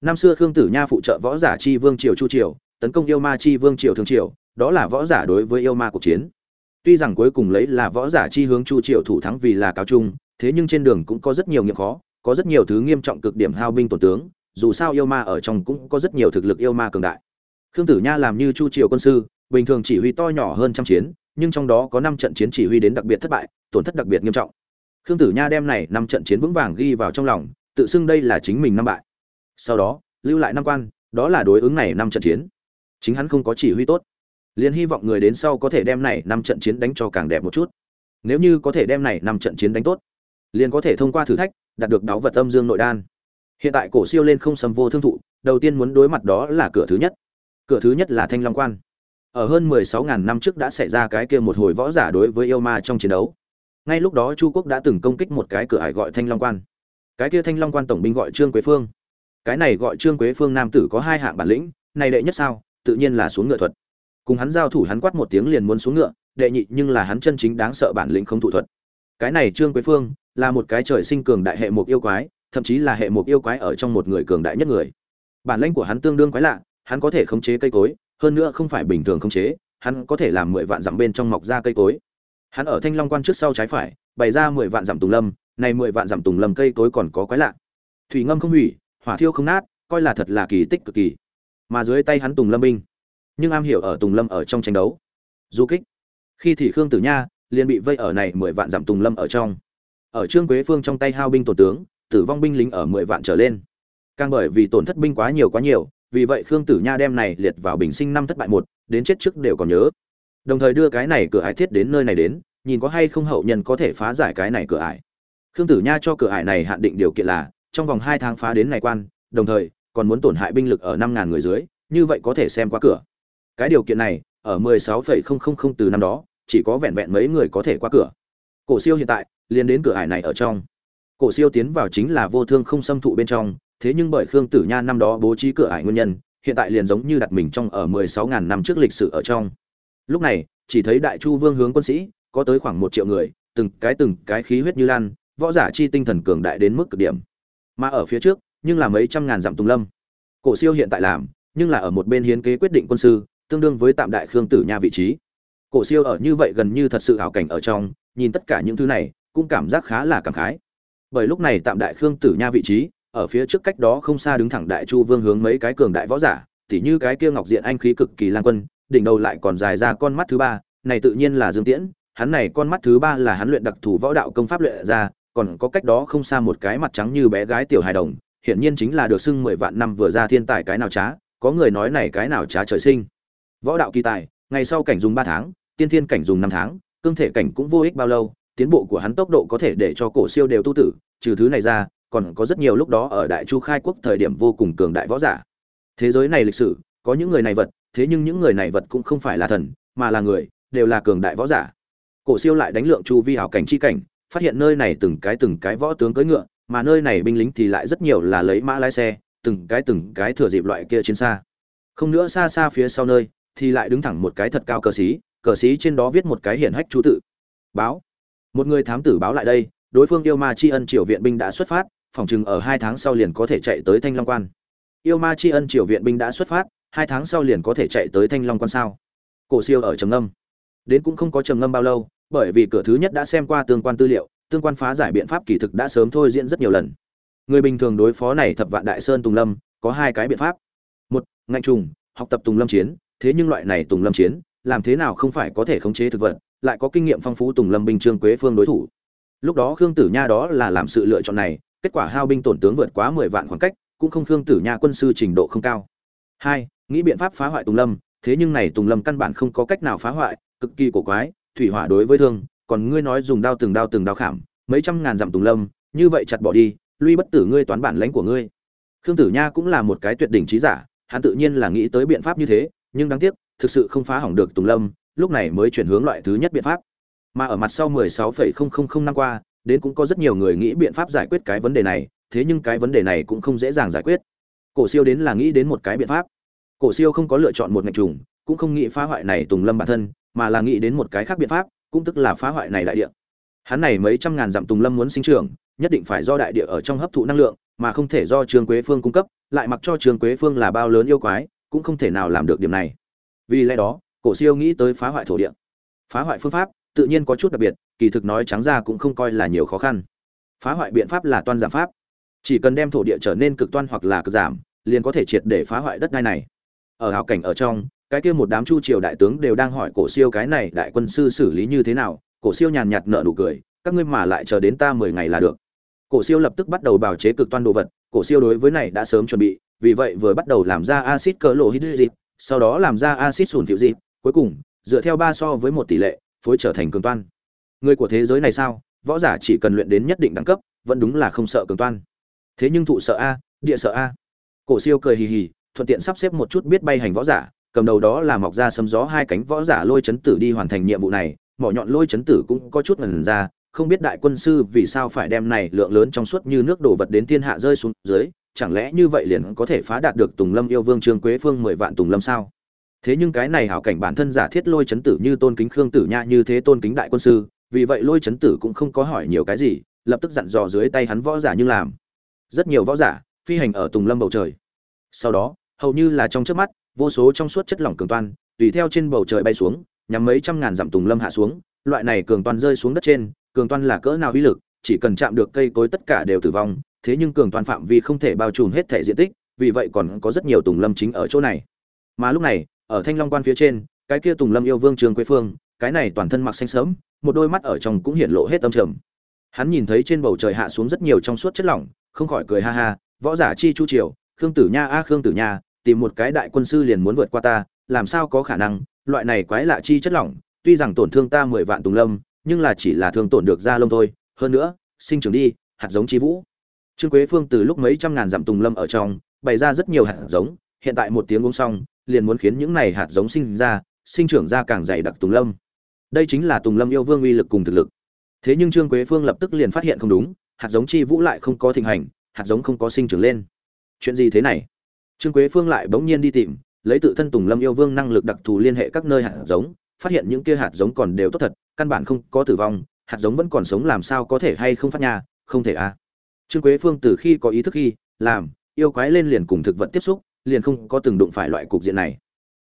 Năm xưa khương tử nha phụ trợ võ giả chi vương triều chu triều, tấn công yêu ma chi vương triều thương triều, đó là võ giả đối với yêu ma cuộc chiến. Tuy rằng cuối cùng lấy là võ giả chi hướng chu triều thủ thắng vì là cáo chung, thế nhưng trên đường cũng có rất nhiều nghiệp khó, có rất nhiều thứ nghiêm trọng cực điểm hao binh tổn tướng, dù sao yêu ma ở trong cũng có rất nhiều thực lực yêu ma cường đại. Khương tử nha làm như chu triều quân sư, bình thường chỉ huy to nhỏ hơn trăm chiến nhưng trong đó có năm trận chiến chỉ huy đến đặc biệt thất bại, tổn thất đặc biệt nghiêm trọng. Khương tử nha đem này năm trận chiến vững vàng ghi vào trong lòng, tự xưng đây là chính mình năm bại. Sau đó, lưu lại năm quan, đó là đối ứng này năm trận chiến. Chính hắn không có chỉ huy tốt, liền hy vọng người đến sau có thể đem này năm trận chiến đánh cho càng đẹp một chút. Nếu như có thể đem này năm trận chiến đánh tốt, liền có thể thông qua thử thách, đạt được đáo vật âm dương nội đan. Hiện tại cổ siêu lên không sầm vô thương thụ, đầu tiên muốn đối mặt đó là cửa thứ nhất. Cửa thứ nhất là thanh long quan ở hơn mười sáu ngàn năm trước đã xảy ra cái kia một hồi võ giả đối với yêu ma trong chiến đấu. Ngay lúc đó chu quốc đã từng công kích một cái cửa ải gọi thanh long quan. Cái kia thanh long quan tổng binh gọi trương quế phương. Cái này gọi trương quế phương nam tử có hai hạng bản lĩnh, này đệ nhất sao, tự nhiên là xuống ngựa thuật. Cùng hắn giao thủ hắn quát một tiếng liền muốn xuống ngựa, đệ nhị nhưng là hắn chân chính đáng sợ bản lĩnh không thủ thuật. Cái này trương quế phương là một cái trời sinh cường đại hệ mục yêu quái, thậm chí là hệ mục yêu quái ở trong một người cường đại nhất người. Bản lĩnh của hắn tương đương quái lạ, hắn có thể khống chế cây cối hơn nữa không phải bình thường khống chế, hắn có thể làm mười vạn dặm bên trong mọc ra cây cối. Hắn ở thanh long quan trước sau trái phải, bày ra mười vạn dặm tùng lâm, này mười vạn dặm tùng lâm cây cối còn có quái lạ. Thủy ngâm không hủy, hỏa thiêu không nát, coi là thật là kỳ tích cực kỳ. Mà dưới tay hắn tùng lâm binh. Nhưng am hiểu ở tùng lâm ở trong tranh đấu. Du kích. Khi thì khương tử nha liền bị vây ở này mười vạn dặm tùng lâm ở trong. Ở trương quế phương trong tay hao binh tổ tướng, tử vong binh lính ở mười vạn trở lên. Càng bởi vì tổn thất binh quá nhiều quá nhiều vì vậy khương tử nha đem này liệt vào bình sinh năm thất bại một, đến chết trước đều còn nhớ. Đồng thời đưa cái này cửa ải thiết đến nơi này đến, nhìn có hay không hậu nhân có thể phá giải cái này cửa ải. Khương tử nha cho cửa ải này hạn định điều kiện là, trong vòng hai tháng phá đến này quan, đồng thời, còn muốn tổn hại binh lực ở năm ngàn người dưới, như vậy có thể xem qua cửa. Cái điều kiện này, ở mười sáu phẩy không không không từ năm đó, chỉ có vẹn vẹn mấy người có thể qua cửa. Cổ siêu hiện tại, liền đến cửa ải này ở trong. Cổ siêu tiến vào chính là vô thương không xâm thụ bên trong thế nhưng bởi khương tử nha năm đó bố trí cửa ải nguyên nhân, hiện tại liền giống như đặt mình trong ở mười sáu ngàn năm trước lịch sử ở trong. Lúc này, chỉ thấy đại chu vương hướng quân sĩ, có tới khoảng một triệu người, từng cái từng cái khí huyết như lan, võ giả chi tinh thần cường đại đến mức cực điểm. Mà ở phía trước, nhưng là mấy trăm ngàn dặm tùng lâm. Cổ siêu hiện tại làm, nhưng là ở một bên hiến kế quyết định quân sư, tương đương với tạm đại khương tử nha vị trí. Cổ siêu ở như vậy gần như thật sự hảo cảnh ở trong, nhìn tất cả những thứ này, cũng cảm giác khá là cảm khái. Bởi lúc này tạm đại khương tử nha vị trí ở phía trước cách đó không xa đứng thẳng đại chu vương hướng mấy cái cường đại võ giả, tỉ như cái kia ngọc diện anh khí cực kỳ lang quân, đỉnh đầu lại còn dài ra con mắt thứ ba, này tự nhiên là dương tiễn, hắn này con mắt thứ ba là hắn luyện đặc thù võ đạo công pháp luyện ra, còn có cách đó không xa một cái mặt trắng như bé gái tiểu hài đồng, hiển nhiên chính là được xưng mười vạn năm vừa ra thiên tài cái nào trá, có người nói này cái nào trá trời sinh. Võ đạo kỳ tài, ngày sau cảnh dùng ba tháng, tiên thiên cảnh dùng năm tháng, cương thể cảnh cũng vô ích bao lâu, tiến bộ của hắn tốc độ có thể để cho cổ siêu đều tu tử, trừ thứ này ra còn có rất nhiều lúc đó ở đại chu khai quốc thời điểm vô cùng cường đại võ giả. Thế giới này lịch sử, có những người này vật, thế nhưng những người này vật cũng không phải là thần, mà là người, đều là cường đại võ giả. Cổ siêu lại đánh lượng chu vi hảo cảnh chi cảnh, phát hiện nơi này từng cái từng cái võ tướng cưỡi ngựa, mà nơi này binh lính thì lại rất nhiều là lấy mã lái xe, từng cái từng cái thừa dịp loại kia chiến xa. Không nữa xa xa phía sau nơi, thì lại đứng thẳng một cái thật cao cờ xí cờ xí trên đó viết một cái hiển hách chú tự. Báo. Một người thám tử báo lại đây, đối phương yêu ma tri ân triều viện binh đã xuất phát phòng chừng ở hai tháng sau liền có thể chạy tới thanh long quan. Yêu ma tri ân triều viện binh đã xuất phát, hai tháng sau liền có thể chạy tới thanh long quan sao? Cổ siêu ở trầm ngâm. Đến cũng không có trầm ngâm bao lâu, bởi vì cửa thứ nhất đã xem qua tương quan tư liệu, tương quan phá giải biện pháp kỳ thực đã sớm thôi diễn rất nhiều lần. Người bình thường đối phó này thập vạn đại sơn tùng lâm, có hai cái biện pháp. Một, ngạnh trùng, học tập tùng lâm chiến, thế nhưng loại này tùng lâm chiến, làm thế nào không phải có thể khống chế thực vật, lại có kinh nghiệm phong phú tùng lâm binh trương quế phương đối thủ. Lúc đó khương tử nha đó là làm sự lựa chọn này kết quả hao binh tổn tướng vượt quá mười vạn khoảng cách cũng không khương tử nha quân sư trình độ không cao. Hai nghĩ biện pháp phá hoại tùng lâm thế nhưng này tùng lâm căn bản không có cách nào phá hoại cực kỳ cổ quái thủy hỏa đối với thương còn ngươi nói dùng đao từng đao từng đao khảm mấy trăm ngàn dặm tùng lâm như vậy chặt bỏ đi luy bất tử ngươi toán bản lãnh của ngươi. Khương tử nha cũng là một cái tuyệt đỉnh trí giả hắn tự nhiên là nghĩ tới biện pháp như thế nhưng đáng tiếc thực sự không phá hỏng được tùng lâm lúc này mới chuyển hướng loại thứ nhất biện pháp. Mà ở mặt sau 16,000 năm qua đến cũng có rất nhiều người nghĩ biện pháp giải quyết cái vấn đề này, thế nhưng cái vấn đề này cũng không dễ dàng giải quyết. Cổ siêu đến là nghĩ đến một cái biện pháp. Cổ siêu không có lựa chọn một ngạch trùng, cũng không nghĩ phá hoại này tùng lâm bản thân, mà là nghĩ đến một cái khác biện pháp, cũng tức là phá hoại này đại địa. Hắn này mấy trăm ngàn dặm tùng lâm muốn sinh trưởng, nhất định phải do đại địa ở trong hấp thụ năng lượng, mà không thể do trường quế phương cung cấp, lại mặc cho trường quế phương là bao lớn yêu quái, cũng không thể nào làm được điểm này. Vì lẽ đó, cổ siêu nghĩ tới phá hoại thổ địa. Phá hoại phương pháp, tự nhiên có chút đặc biệt kỳ thực nói trắng ra cũng không coi là nhiều khó khăn. Phá hoại biện pháp là toan giảm pháp. Chỉ cần đem thổ địa trở nên cực toan hoặc là cực giảm liền có thể triệt để phá hoại đất đai này. Ở hào cảnh ở trong cái kia một đám chu triều đại tướng đều đang hỏi cổ siêu cái này đại quân sư xử lý như thế nào cổ siêu nhàn nhạt nở nụ cười các ngươi mà lại chờ đến ta mười ngày là được. Cổ siêu lập tức bắt đầu bào chế cực toan đồ vật cổ siêu đối với này đã sớm chuẩn bị vì vậy vừa bắt đầu làm ra axit cỡ lộ hydrid, sau đó làm ra axit sùn phiệu dịp cuối cùng dựa theo ba so với một tỷ lệ phối trở thành cường toan người của thế giới này sao? Võ giả chỉ cần luyện đến nhất định đẳng cấp, vẫn đúng là không sợ cường toan. Thế nhưng thụ sợ a, địa sợ a. Cổ siêu cười hì hì, thuận tiện sắp xếp một chút biết bay hành võ giả, cầm đầu đó là mọc ra sấm gió hai cánh võ giả lôi chấn tử đi hoàn thành nhiệm vụ này. Mỏ nhọn lôi chấn tử cũng có chút ngần ra, không biết đại quân sư vì sao phải đem này lượng lớn trong suốt như nước đổ vật đến thiên hạ rơi xuống dưới, chẳng lẽ như vậy liền có thể phá đạt được tùng lâm yêu vương trương quế phương mười vạn tùng lâm sao? Thế nhưng cái này hảo cảnh bản thân giả thiết lôi chấn tử như tôn kính khương tử nha, như thế tôn kính đại quân sư vì vậy lôi chấn tử cũng không có hỏi nhiều cái gì, lập tức dặn dò dưới tay hắn võ giả nhưng làm. Rất nhiều võ giả phi hành ở tùng lâm bầu trời. Sau đó, hầu như là trong trước mắt, vô số trong suốt chất lỏng cường toan, tùy theo trên bầu trời bay xuống nhằm mấy trăm ngàn dặm tùng lâm hạ xuống, loại này cường toan rơi xuống đất trên, cường toan là cỡ nào uy lực, chỉ cần chạm được cây cối tất cả đều tử vong, thế nhưng cường toan phạm vi không thể bao trùm hết thể diện tích, vì vậy còn có rất nhiều tùng lâm chính ở chỗ này. Mà lúc này, ở thanh long quan phía trên, cái kia tùng lâm yêu vương trường quế phương cái này toàn thân mặc xanh sớm, một đôi mắt ở trong cũng hiện lộ hết tâm trầm. Hắn nhìn thấy trên bầu trời hạ xuống rất nhiều trong suốt chất lỏng, không khỏi cười ha ha, võ giả chi chu triều, khương tử nha a, khương tử nha, tìm một cái đại quân sư liền muốn vượt qua ta, làm sao có khả năng? Loại này quái lạ chi chất lỏng, tuy rằng tổn thương ta mười vạn tùng lâm, nhưng là chỉ là thương tổn được da lông thôi. Hơn nữa, sinh trưởng đi, hạt giống chi vũ. Trương quế phương từ lúc mấy trăm ngàn dặm tùng lâm ở trong, bày ra rất nhiều hạt giống, hiện tại một tiếng uống xong, liền muốn khiến những này hạt giống sinh ra, sinh trưởng ra càng dày đặc tùng lâm đây chính là tùng lâm yêu vương uy lực cùng thực lực. Thế nhưng trương quế phương lập tức liền phát hiện không đúng, hạt giống chi vũ lại không có thịnh hành, hạt giống không có sinh trưởng lên. Chuyện gì thế này? Trương quế phương lại bỗng nhiên đi tìm, lấy tự thân tùng lâm yêu vương năng lực đặc thù liên hệ các nơi hạt giống, phát hiện những kia hạt giống còn đều tốt thật, căn bản không có tử vong, hạt giống vẫn còn sống làm sao có thể hay không phát nhà không thể à. Trương quế phương từ khi có ý thức khi, làm, yêu quái lên liền cùng thực vật tiếp xúc, liền không có từng đụng phải loại cục diện này.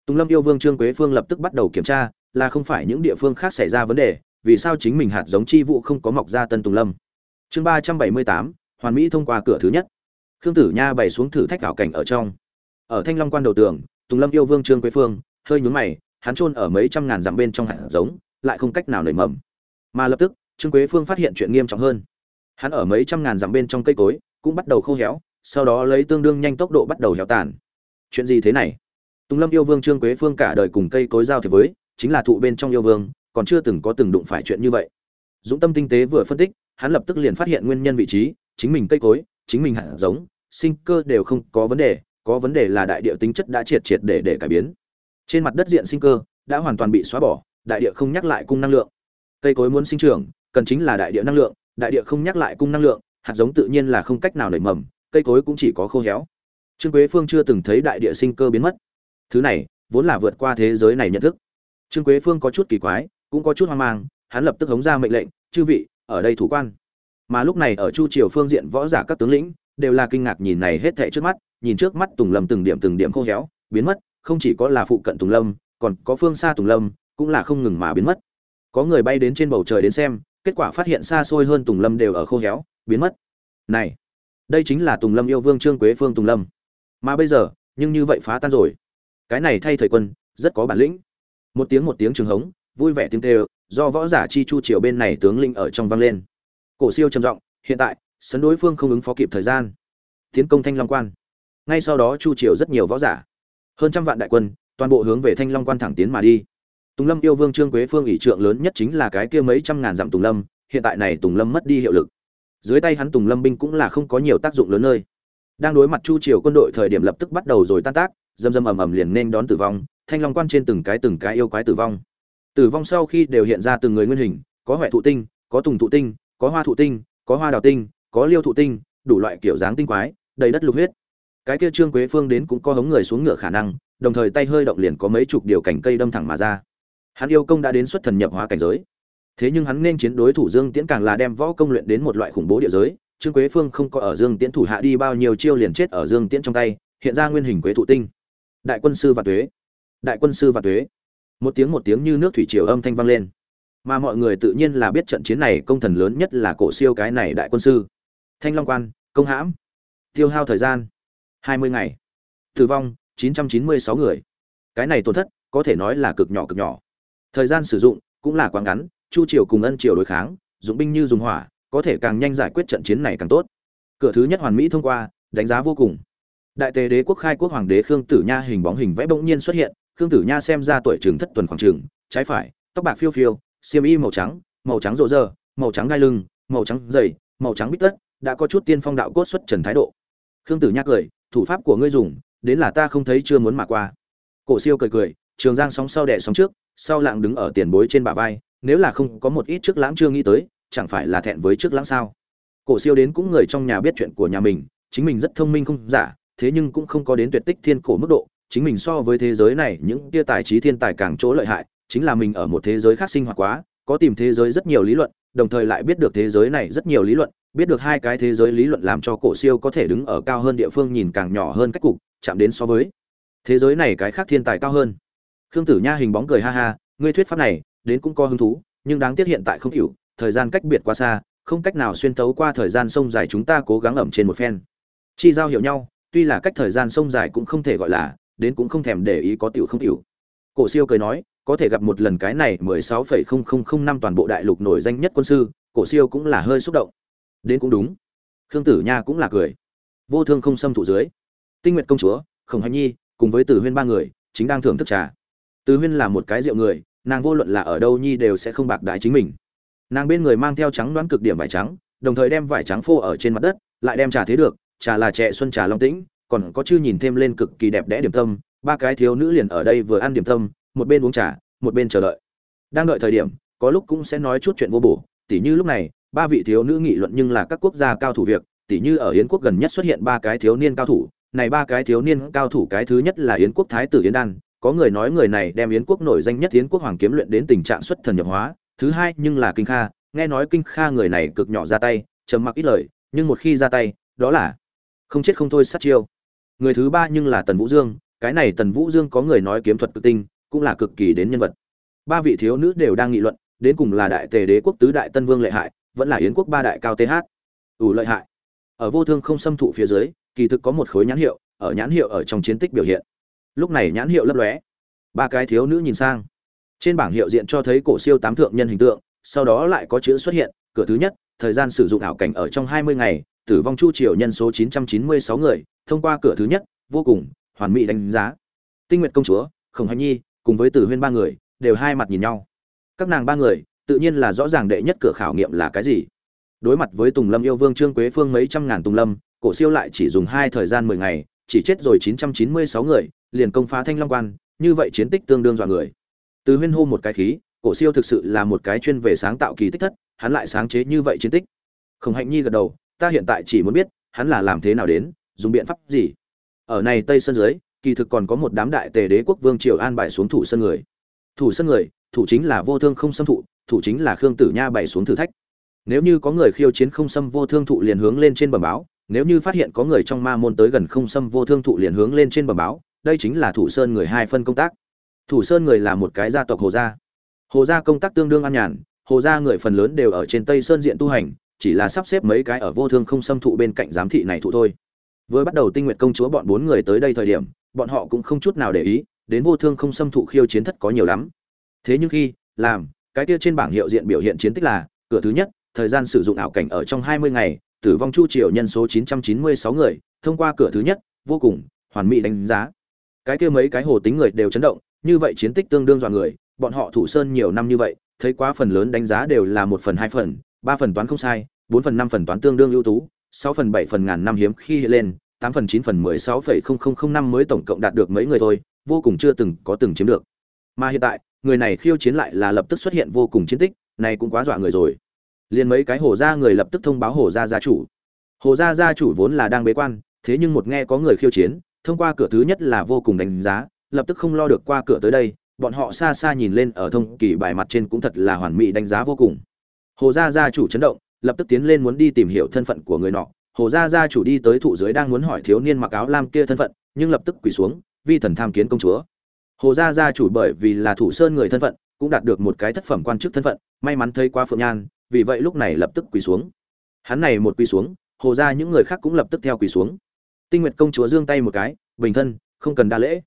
Tùng lâm yêu vương trương quế phương lập tức bắt đầu kiểm tra là không phải những địa phương khác xảy ra vấn đề, vì sao chính mình hạt giống chi vụ không có mọc ra tân tùng lâm? Chương ba trăm bảy mươi tám, hoàn mỹ thông qua cửa thứ nhất. Khương tử nha bày xuống thử thách ảo cảnh ở trong. Ở thanh long quan đầu tường, tùng lâm yêu vương trương quế phương, hơi nhún mày, hắn chôn ở mấy trăm ngàn dặm bên trong hạt giống, lại không cách nào nảy mầm. Mà lập tức, trương quế phương phát hiện chuyện nghiêm trọng hơn. Hắn ở mấy trăm ngàn dặm bên trong cây cối, cũng bắt đầu khô héo, sau đó lấy tương đương nhanh tốc độ bắt đầu héo tàn. Chuyện gì thế này? Tùng lâm yêu vương trương quế phương cả đời cùng cây cối giao thiệp với chính là thụ bên trong yêu vương, còn chưa từng có từng đụng phải chuyện như vậy. Dũng tâm tinh tế vừa phân tích, hắn lập tức liền phát hiện nguyên nhân vị trí, chính mình cây cối, chính mình hạt giống, sinh cơ đều không có vấn đề, có vấn đề là đại địa tính chất đã triệt triệt để để cải biến. Trên mặt đất diện sinh cơ đã hoàn toàn bị xóa bỏ, đại địa không nhắc lại cung năng lượng. Cây cối muốn sinh trưởng, cần chính là đại địa năng lượng, đại địa không nhắc lại cung năng lượng, hạt giống tự nhiên là không cách nào nảy mầm, cây cối cũng chỉ có khô héo. Trương quế phương chưa từng thấy đại địa sinh cơ biến mất. Thứ này vốn là vượt qua thế giới này nhận thức trương quế phương có chút kỳ quái, cũng có chút hoang mang, hắn lập tức hống ra mệnh lệnh, chư vị, ở đây thủ quan. Mà lúc này ở chu triều phương diện võ giả các tướng lĩnh đều là kinh ngạc nhìn này hết thảy trước mắt, nhìn trước mắt tùng lâm từng điểm từng điểm khô héo, biến mất, không chỉ có là phụ cận tùng lâm, còn có phương xa tùng lâm, cũng là không ngừng mà biến mất. Có người bay đến trên bầu trời đến xem, kết quả phát hiện xa xôi hơn tùng lâm đều ở khô héo, biến mất. Này, đây chính là tùng lâm yêu vương trương quế phương tùng lâm. Mà bây giờ, nhưng như vậy phá tan rồi. Cái này thay thời quân, rất có bản lĩnh một tiếng một tiếng trường hống, vui vẻ tiếng kêu, do võ giả chi chu triều bên này tướng linh ở trong vang lên. Cổ siêu trầm giọng, hiện tại, sấn đối phương không ứng phó kịp thời gian. Tiến công thanh long quan. Ngay sau đó chu triều rất nhiều võ giả, hơn trăm vạn đại quân, toàn bộ hướng về thanh long quan thẳng tiến mà đi. Tùng lâm yêu vương trương quế phương ỷ trượng lớn nhất chính là cái kia mấy trăm ngàn dặm tùng lâm, hiện tại này tùng lâm mất đi hiệu lực. Dưới tay hắn tùng lâm binh cũng là không có nhiều tác dụng lớn nơi. Đang đối mặt chu triều quân đội thời điểm lập tức bắt đầu rồi tan tác, dầm dầm ầm ầm liền nên đón tử vong thanh long quan trên từng cái từng cái yêu quái tử vong. Tử vong sau khi đều hiện ra từng người nguyên hình, có huệ thụ tinh, có tùng thụ tinh, có hoa thụ tinh, có hoa đào tinh, có liêu thụ tinh, đủ loại kiểu dáng tinh quái, đầy đất lục huyết. Cái kia trương quế phương đến cũng có hống người xuống ngựa khả năng, đồng thời tay hơi động liền có mấy chục điều cảnh cây đâm thẳng mà ra. Hắn yêu công đã đến xuất thần nhập hóa cảnh giới. Thế nhưng hắn nên chiến đối thủ dương tiễn càng là đem võ công luyện đến một loại khủng bố địa giới. Trương quế phương không có ở dương tiễn thủ hạ đi bao nhiêu chiêu liền chết ở dương tiễn trong tay, hiện ra nguyên hình quế thụ tinh. Đại quân sư và tuế đại quân sư và tuế. Một tiếng một tiếng như nước thủy triều âm thanh vang lên. Mà mọi người tự nhiên là biết trận chiến này công thần lớn nhất là cổ siêu cái này đại quân sư. Thanh long quan, công hãm. Tiêu hao thời gian, hai mươi ngày. Tử vong, chín trăm chín mươi sáu người. Cái này tổn thất, có thể nói là cực nhỏ cực nhỏ. Thời gian sử dụng cũng là quá ngắn, chu triều cùng ân triều đối kháng, dụng binh như dùng hỏa, có thể càng nhanh giải quyết trận chiến này càng tốt. Cửa thứ nhất hoàn mỹ thông qua, đánh giá vô cùng. Đại tề đế quốc khai quốc hoàng đế khương tử nha hình bóng hình vẽ bỗng nhiên xuất hiện khương tử nha xem ra tuổi trường thất tuần khoảng trường, trái phải, tóc bạc phiêu phiêu, xiêm y màu trắng màu trắng rộ rơ, màu trắng gai lưng, màu trắng dày, màu trắng bít tất, đã có chút tiên phong đạo cốt xuất trần thái độ. Khương tử nha cười, thủ pháp của ngươi dùng, đến là ta không thấy chưa muốn mà qua. Cổ siêu cười cười, trường giang sóng sau đẻ sóng trước, sau lạng đứng ở tiền bối trên bả vai, nếu là không có một ít trước lãng chưa nghĩ tới, chẳng phải là thẹn với trước lãng sao? Cổ siêu đến cũng người trong nhà biết chuyện của nhà mình, chính mình rất thông minh không giả, thế nhưng cũng không có đến tuyệt tích thiên cổ mức độ chính mình so với thế giới này, những tia tài trí thiên tài càng chỗ lợi hại, chính là mình ở một thế giới khác sinh hoạt quá, có tìm thế giới rất nhiều lý luận, đồng thời lại biết được thế giới này rất nhiều lý luận, biết được hai cái thế giới lý luận làm cho cổ siêu có thể đứng ở cao hơn địa phương nhìn càng nhỏ hơn cách cục, chạm đến so với. Thế giới này cái khác thiên tài cao hơn. Khương tử nha hình bóng cười ha ha, ngươi thuyết pháp này, đến cũng có hứng thú, nhưng đáng tiếc hiện tại không hiểu, thời gian cách biệt quá xa, không cách nào xuyên tấu qua thời gian sông dài chúng ta cố gắng ẩm trên một phen. Chi giao hiểu nhau, tuy là cách thời gian sông dài cũng không thể gọi là đến cũng không thèm để ý có tiểu không tiểu. Cổ siêu cười nói, có thể gặp một lần cái này mười sáu phẩy không không không năm toàn bộ đại lục nổi danh nhất quân sư, cổ siêu cũng là hơi xúc động. Đến cũng đúng. Khương tử nha cũng là cười. Vô thương không xâm thủ dưới. Tinh nguyện công chúa, khổng hành nhi, cùng với tử huyên ba người, chính đang thưởng thức trà. Từ huyên là một cái rượu người, nàng vô luận là ở đâu nhi đều sẽ không bạc đại chính mình. Nàng bên người mang theo trắng đoán cực điểm vải trắng, đồng thời đem vải trắng phô ở trên mặt đất, lại đem trà thế được, trà là trẻ xuân trà long tĩnh còn có chư nhìn thêm lên cực kỳ đẹp đẽ điểm tâm, ba cái thiếu nữ liền ở đây vừa ăn điểm tâm, một bên uống trà, một bên chờ đợi. Đang đợi thời điểm, có lúc cũng sẽ nói chút chuyện vô bổ, tỉ như lúc này, ba vị thiếu nữ nghị luận nhưng là các quốc gia cao thủ việc, tỉ như ở yến quốc gần nhất xuất hiện ba cái thiếu niên cao thủ, này ba cái thiếu niên cao thủ cái thứ nhất là yến quốc thái tử yến đan, có người nói người này đem yến quốc nổi danh nhất yến quốc hoàng kiếm luyện đến tình trạng xuất thần nhập hóa, thứ hai nhưng là kinh kha, nghe nói kinh kha người này cực nhỏ ra tay, trầm mặc ít lời, nhưng một khi ra tay, đó là không chết không thôi sát chiêu người thứ ba nhưng là tần vũ dương, cái này tần vũ dương có người nói kiếm thuật cực tinh, cũng là cực kỳ đến nhân vật. Ba vị thiếu nữ đều đang nghị luận, đến cùng là đại tề đế quốc tứ đại tân vương lợi hại, vẫn là yến quốc ba đại cao th ủ lợi hại. Ở vô thương không xâm thụ phía dưới, kỳ thực có một khối nhãn hiệu, ở nhãn hiệu ở trong chiến tích biểu hiện. Lúc này nhãn hiệu lấp lóe. Ba cái thiếu nữ nhìn sang. Trên bảng hiệu diện cho thấy cổ siêu tám thượng nhân hình tượng, sau đó lại có chữ xuất hiện, cửa thứ nhất, thời gian sử dụng ảo cảnh ở trong 20 ngày, tử vong chu triều nhân số 996 người thông qua cửa thứ nhất, vô cùng, hoàn mỹ đánh giá. Tinh nguyệt công chúa, khổng Hạnh nhi, cùng với tử huyên ba người, đều hai mặt nhìn nhau. Các nàng ba người, tự nhiên là rõ ràng đệ nhất cửa khảo nghiệm là cái gì. Đối mặt với tùng lâm yêu vương trương quế phương mấy trăm ngàn tùng lâm, cổ siêu lại chỉ dùng hai thời gian mười ngày, chỉ chết rồi chín trăm chín mươi sáu người, liền công phá thanh long quan, như vậy chiến tích tương đương dọa người. Từ huyên hô một cái khí, cổ siêu thực sự là một cái chuyên về sáng tạo kỳ tích thất, hắn lại sáng chế như vậy chiến tích. Khổng hạnh nhi gật đầu, ta hiện tại chỉ muốn biết, hắn là làm thế nào đến dùng biện pháp gì? Ở này tây sơn dưới, kỳ thực còn có một đám đại tề đế quốc vương triều an bài xuống thủ sân người. Thủ sân người, thủ chính là vô thương không xâm thụ, thủ chính là khương tử nha bày xuống thử thách. Nếu như có người khiêu chiến không xâm vô thương thụ liền hướng lên trên bẩm báo, nếu như phát hiện có người trong ma môn tới gần không xâm vô thương thụ liền hướng lên trên bẩm báo, đây chính là thủ sơn người hai phân công tác. Thủ sơn người là một cái gia tộc hồ gia. Hồ gia công tác tương đương an nhàn, hồ gia người phần lớn đều ở trên tây sơn diện tu hành, chỉ là sắp xếp mấy cái ở vô thương không xâm thụ bên cạnh giám thị này thụ thôi vừa bắt đầu tinh nguyện công chúa bọn bốn người tới đây thời điểm, bọn họ cũng không chút nào để ý, đến vô thương không xâm thụ khiêu chiến thất có nhiều lắm. Thế nhưng khi, làm, cái kia trên bảng hiệu diện biểu hiện chiến tích là, cửa thứ nhất, thời gian sử dụng ảo cảnh ở trong 20 ngày, tử vong chu triều nhân số 996 người, thông qua cửa thứ nhất, vô cùng, hoàn mỹ đánh giá. Cái kia mấy cái hồ tính người đều chấn động, như vậy chiến tích tương đương dọa người, bọn họ thủ sơn nhiều năm như vậy, thấy quá phần lớn đánh giá đều là một phần, hai phần, ba phần toán không sai, bốn phần, năm phần toán tương đương ưu tú sáu phần bảy phần ngàn năm hiếm khi lên, tám phần chín phần mười sáu phẩy không không không năm mới tổng cộng đạt được mấy người thôi, vô cùng chưa từng có từng chiếm được. Mà hiện tại, người này khiêu chiến lại là lập tức xuất hiện vô cùng chiến tích, này cũng quá dọa người rồi. Liền mấy cái hồ gia người lập tức thông báo hồ gia gia chủ. Hồ gia gia chủ vốn là đang bế quan, thế nhưng một nghe có người khiêu chiến, thông qua cửa thứ nhất là vô cùng đánh giá, lập tức không lo được qua cửa tới đây, bọn họ xa xa nhìn lên ở thông kỳ bài mặt trên cũng thật là hoàn mỹ đánh giá vô cùng. Hồ gia gia chủ chấn động lập tức tiến lên muốn đi tìm hiểu thân phận của người nọ. Hồ gia gia chủ đi tới thụ dưới đang muốn hỏi thiếu niên mặc áo lam kia thân phận, nhưng lập tức quỳ xuống, vi thần tham kiến công chúa. Hồ gia gia chủ bởi vì là thủ sơn người thân phận, cũng đạt được một cái thất phẩm quan chức thân phận, may mắn thấy qua phượng nhan, vì vậy lúc này lập tức quỳ xuống. Hắn này một quỳ xuống, hồ gia những người khác cũng lập tức theo quỳ xuống. Tinh nguyệt công chúa giương tay một cái, bình thân, không cần đa lễ.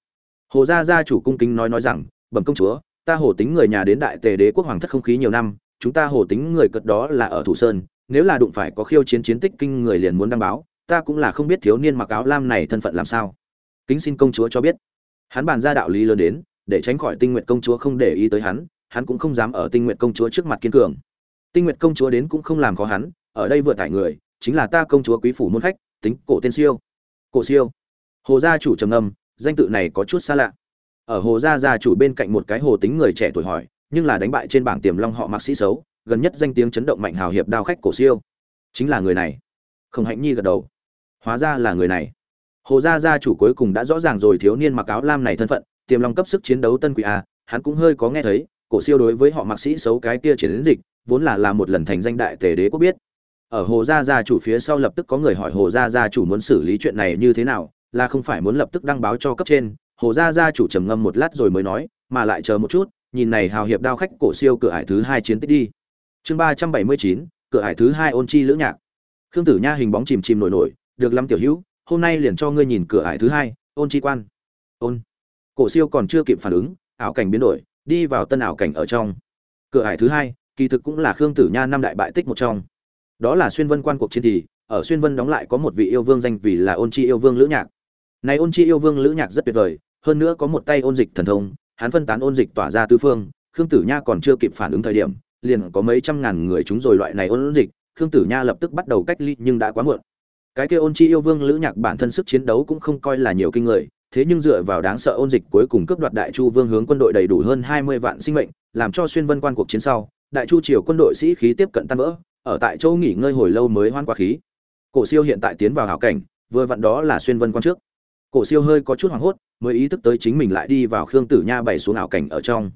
Hồ gia gia chủ cung kính nói nói rằng, bẩm công chúa, ta hồ tính người nhà đến đại tề đế quốc hoàng thất không khí nhiều năm chúng ta hồ tính người cật đó là ở thủ sơn, nếu là đụng phải có khiêu chiến chiến tích kinh người liền muốn đăng báo, ta cũng là không biết thiếu niên mặc áo lam này thân phận làm sao. Kính xin công chúa cho biết. Hắn bàn ra đạo lý lớn đến, để tránh khỏi tinh nguyện công chúa không để ý tới hắn hắn cũng không dám ở tinh nguyện công chúa trước mặt kiên cường. Tinh nguyện công chúa đến cũng không làm khó hắn, ở đây vừa tải người, chính là ta công chúa quý phủ môn khách, tính cổ tên siêu. Cổ siêu. Hồ gia chủ trầm ngâm, danh tự này có chút xa lạ. Ở hồ gia gia chủ bên cạnh một cái hồ tính người trẻ tuổi hỏi nhưng là đánh bại trên bảng tiềm long họ mạc sĩ xấu, gần nhất danh tiếng chấn động mạnh hào hiệp đao khách cổ siêu. Chính là người này. Không hạnh nhi gật đầu. Hóa ra là người này. Hồ gia gia chủ cuối cùng đã rõ ràng rồi thiếu niên mặc áo lam này thân phận, tiềm long cấp sức chiến đấu tân quỷ a, hắn cũng hơi có nghe thấy, cổ siêu đối với họ mạc sĩ xấu cái kia chiến dịch, vốn là là một lần thành danh đại tề đế quốc biết. Ở hồ gia gia chủ phía sau lập tức có người hỏi hồ gia gia chủ muốn xử lý chuyện này như thế nào, là không phải muốn lập tức đăng báo cho cấp trên. Hồ gia gia chủ trầm ngâm một lát rồi mới nói, mà lại chờ một chút nhìn này hào hiệp đao khách cổ siêu cửa ải thứ hai chiến tích đi. Chương ba trăm bảy mươi chín, cửa ải thứ hai ôn chi lữ nhạc. Khương tử nha hình bóng chìm chìm nổi nổi, được lắm tiểu hữu, hôm nay liền cho ngươi nhìn cửa ải thứ hai, ôn chi quan. Ôn. Cổ siêu còn chưa kịp phản ứng, ảo cảnh biến đổi, đi vào tân ảo cảnh ở trong. Cửa ải thứ hai, kỳ thực cũng là khương tử nha năm đại bại tích một trong. Đó là xuyên vân quan cuộc chiến thì, ở xuyên vân đóng lại có một vị yêu vương danh vì là ôn chi yêu vương lữ nhạc. Này ôn chi yêu vương lữ nhạc rất tuyệt vời, hơn nữa có một tay ôn dịch thần thông hắn phân tán ôn dịch tỏa ra tứ phương, khương tử nha còn chưa kịp phản ứng thời điểm, liền có mấy trăm ngàn người chúng rồi loại này ôn dịch, khương tử nha lập tức bắt đầu cách ly nhưng đã quá muộn. Cái kia ôn chi yêu vương lữ nhạc bản thân sức chiến đấu cũng không coi là nhiều kinh người, thế nhưng dựa vào đáng sợ ôn dịch cuối cùng cướp đoạt đại chu vương hướng quân đội đầy đủ hơn hai mươi vạn sinh mệnh, làm cho xuyên vân quan cuộc chiến sau, đại chu triều quân đội sĩ khí tiếp cận tan vỡ, ở tại châu nghỉ ngơi hồi lâu mới hoan quá khí. Cổ siêu hiện tại tiến vào hảo cảnh, vừa vặn đó là xuyên vân quan trước cổ siêu hơi có chút hoảng hốt, mới ý thức tới chính mình lại đi vào khương tử nha bày xuống ảo cảnh ở trong.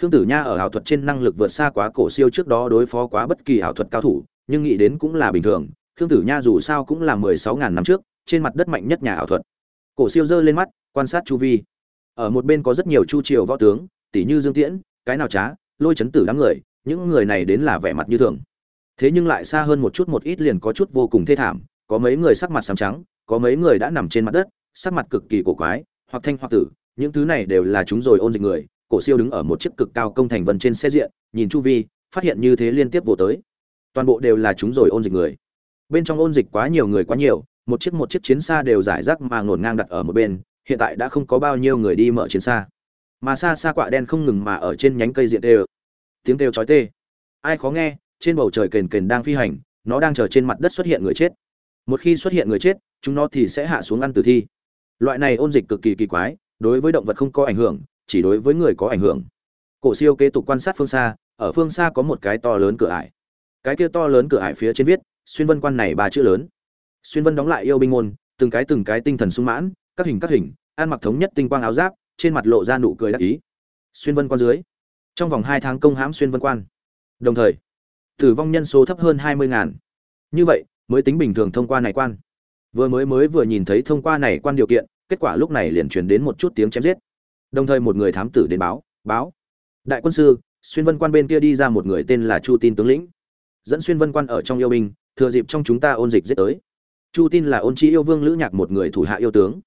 Khương tử nha ở ảo thuật trên năng lực vượt xa quá cổ siêu trước đó đối phó quá bất kỳ ảo thuật cao thủ, nhưng nghĩ đến cũng là bình thường. Khương tử nha dù sao cũng là mười sáu ngàn năm trước, trên mặt đất mạnh nhất nhà ảo thuật. Cổ siêu giơ lên mắt, quan sát chu vi. Ở một bên có rất nhiều chu triều võ tướng, tỷ như dương tiễn, cái nào trá, lôi chấn tử đám người, những người này đến là vẻ mặt như thường. Thế nhưng lại xa hơn một chút một ít liền có chút vô cùng thê thảm, có mấy người sắc mặt xám trắng, có mấy người đã nằm trên mặt đất sắc mặt cực kỳ cổ quái, hoặc thanh hoặc tử, những thứ này đều là chúng rồi ôn dịch người, cổ siêu đứng ở một chiếc cực cao công thành vân trên xe diện, nhìn chu vi, phát hiện như thế liên tiếp vô tới. Toàn bộ đều là chúng rồi ôn dịch người. Bên trong ôn dịch quá nhiều người quá nhiều, một chiếc một chiếc chiến xa đều giải rác mà ngổn ngang đặt ở một bên, hiện tại đã không có bao nhiêu người đi mở chiến xa. Mà xa xa quạ đen không ngừng mà ở trên nhánh cây diện đều. Tiếng kêu chói tê. Ai khó nghe, trên bầu trời kền kền đang phi hành, nó đang chờ trên mặt đất xuất hiện người chết. Một khi xuất hiện người chết, chúng nó thì sẽ hạ xuống ăn tử thi loại này ôn dịch cực kỳ kỳ quái, đối với động vật không có ảnh hưởng, chỉ đối với người có ảnh hưởng. Cổ siêu kế tục quan sát phương xa, ở phương xa có một cái to lớn cửa ải. Cái kia to lớn cửa ải phía trên viết, xuyên vân quan này ba chữ lớn. Xuyên vân đóng lại yêu binh môn, từng cái từng cái tinh thần sung mãn, các hình các hình, ăn mặc thống nhất tinh quang áo giáp, trên mặt lộ ra nụ cười đắc ý. Xuyên vân quan dưới, trong vòng hai tháng công hãm xuyên vân quan. Đồng thời, tử vong nhân số thấp hơn hai mươi ngàn. Như vậy, mới tính bình thường thông qua này quan vừa mới mới vừa nhìn thấy thông qua này quan điều kiện, kết quả lúc này liền truyền đến một chút tiếng chém giết. Đồng thời một người thám tử đến báo báo. Đại quân sư, xuyên vân quan bên kia đi ra một người tên là chu tin tướng lĩnh. Dẫn xuyên vân quan ở trong yêu binh, thừa dịp trong chúng ta ôn dịch giết tới. Chu tin là ôn chi yêu vương lữ nhạc một người thủ hạ yêu tướng.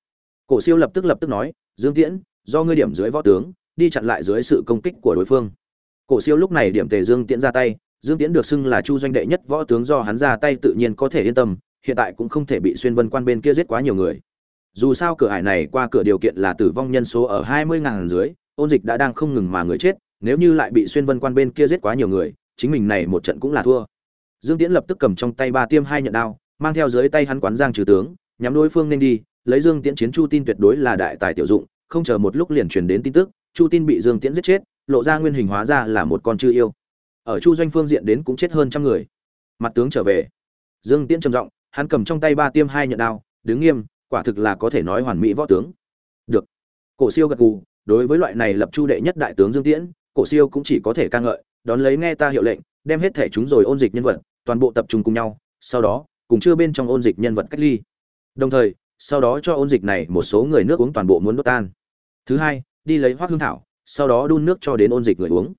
Cổ siêu lập tức lập tức nói, dương tiễn, do ngươi điểm dưới võ tướng, đi chặn lại dưới sự công kích của đối phương. Cổ siêu lúc này điểm tề dương tiễn ra tay, dương tiễn được xưng là chu doanh đệ nhất võ tướng do hắn ra tay tự nhiên có thể yên tâm hiện tại cũng không thể bị xuyên vân quan bên kia giết quá nhiều người. Dù sao cửa ải này qua cửa điều kiện là tử vong nhân số ở hai mươi ngàn dưới, ôn dịch đã đang không ngừng mà người chết, nếu như lại bị xuyên vân quan bên kia giết quá nhiều người, chính mình này một trận cũng là thua. Dương tiễn lập tức cầm trong tay ba tiêm hai nhận đao, mang theo dưới tay hắn quán giang trừ tướng, nhắm đối phương nên đi, lấy dương tiễn chiến chu tin tuyệt đối là đại tài tiểu dụng, không chờ một lúc liền truyền đến tin tức, chu tin bị dương tiễn giết chết, lộ ra nguyên hình hóa ra là một con chư yêu. Ở chu doanh phương diện đến cũng chết hơn trăm người. Mặt tướng trở về. Dương tiễn trầm giọng hắn cầm trong tay ba tiêm hai nhận đao, đứng nghiêm, quả thực là có thể nói hoàn mỹ võ tướng. Được. Cổ siêu gật gù, đối với loại này lập chu đệ nhất đại tướng dương tiễn, cổ siêu cũng chỉ có thể ca ngợi, đón lấy nghe ta hiệu lệnh, đem hết thể chúng rồi ôn dịch nhân vật, toàn bộ tập trung cùng nhau, sau đó, cùng chưa bên trong ôn dịch nhân vật cách ly. Đồng thời, sau đó cho ôn dịch này một số người nước uống toàn bộ muốn đốt tan. Thứ hai, đi lấy hoa hương thảo, sau đó đun nước cho đến ôn dịch người uống.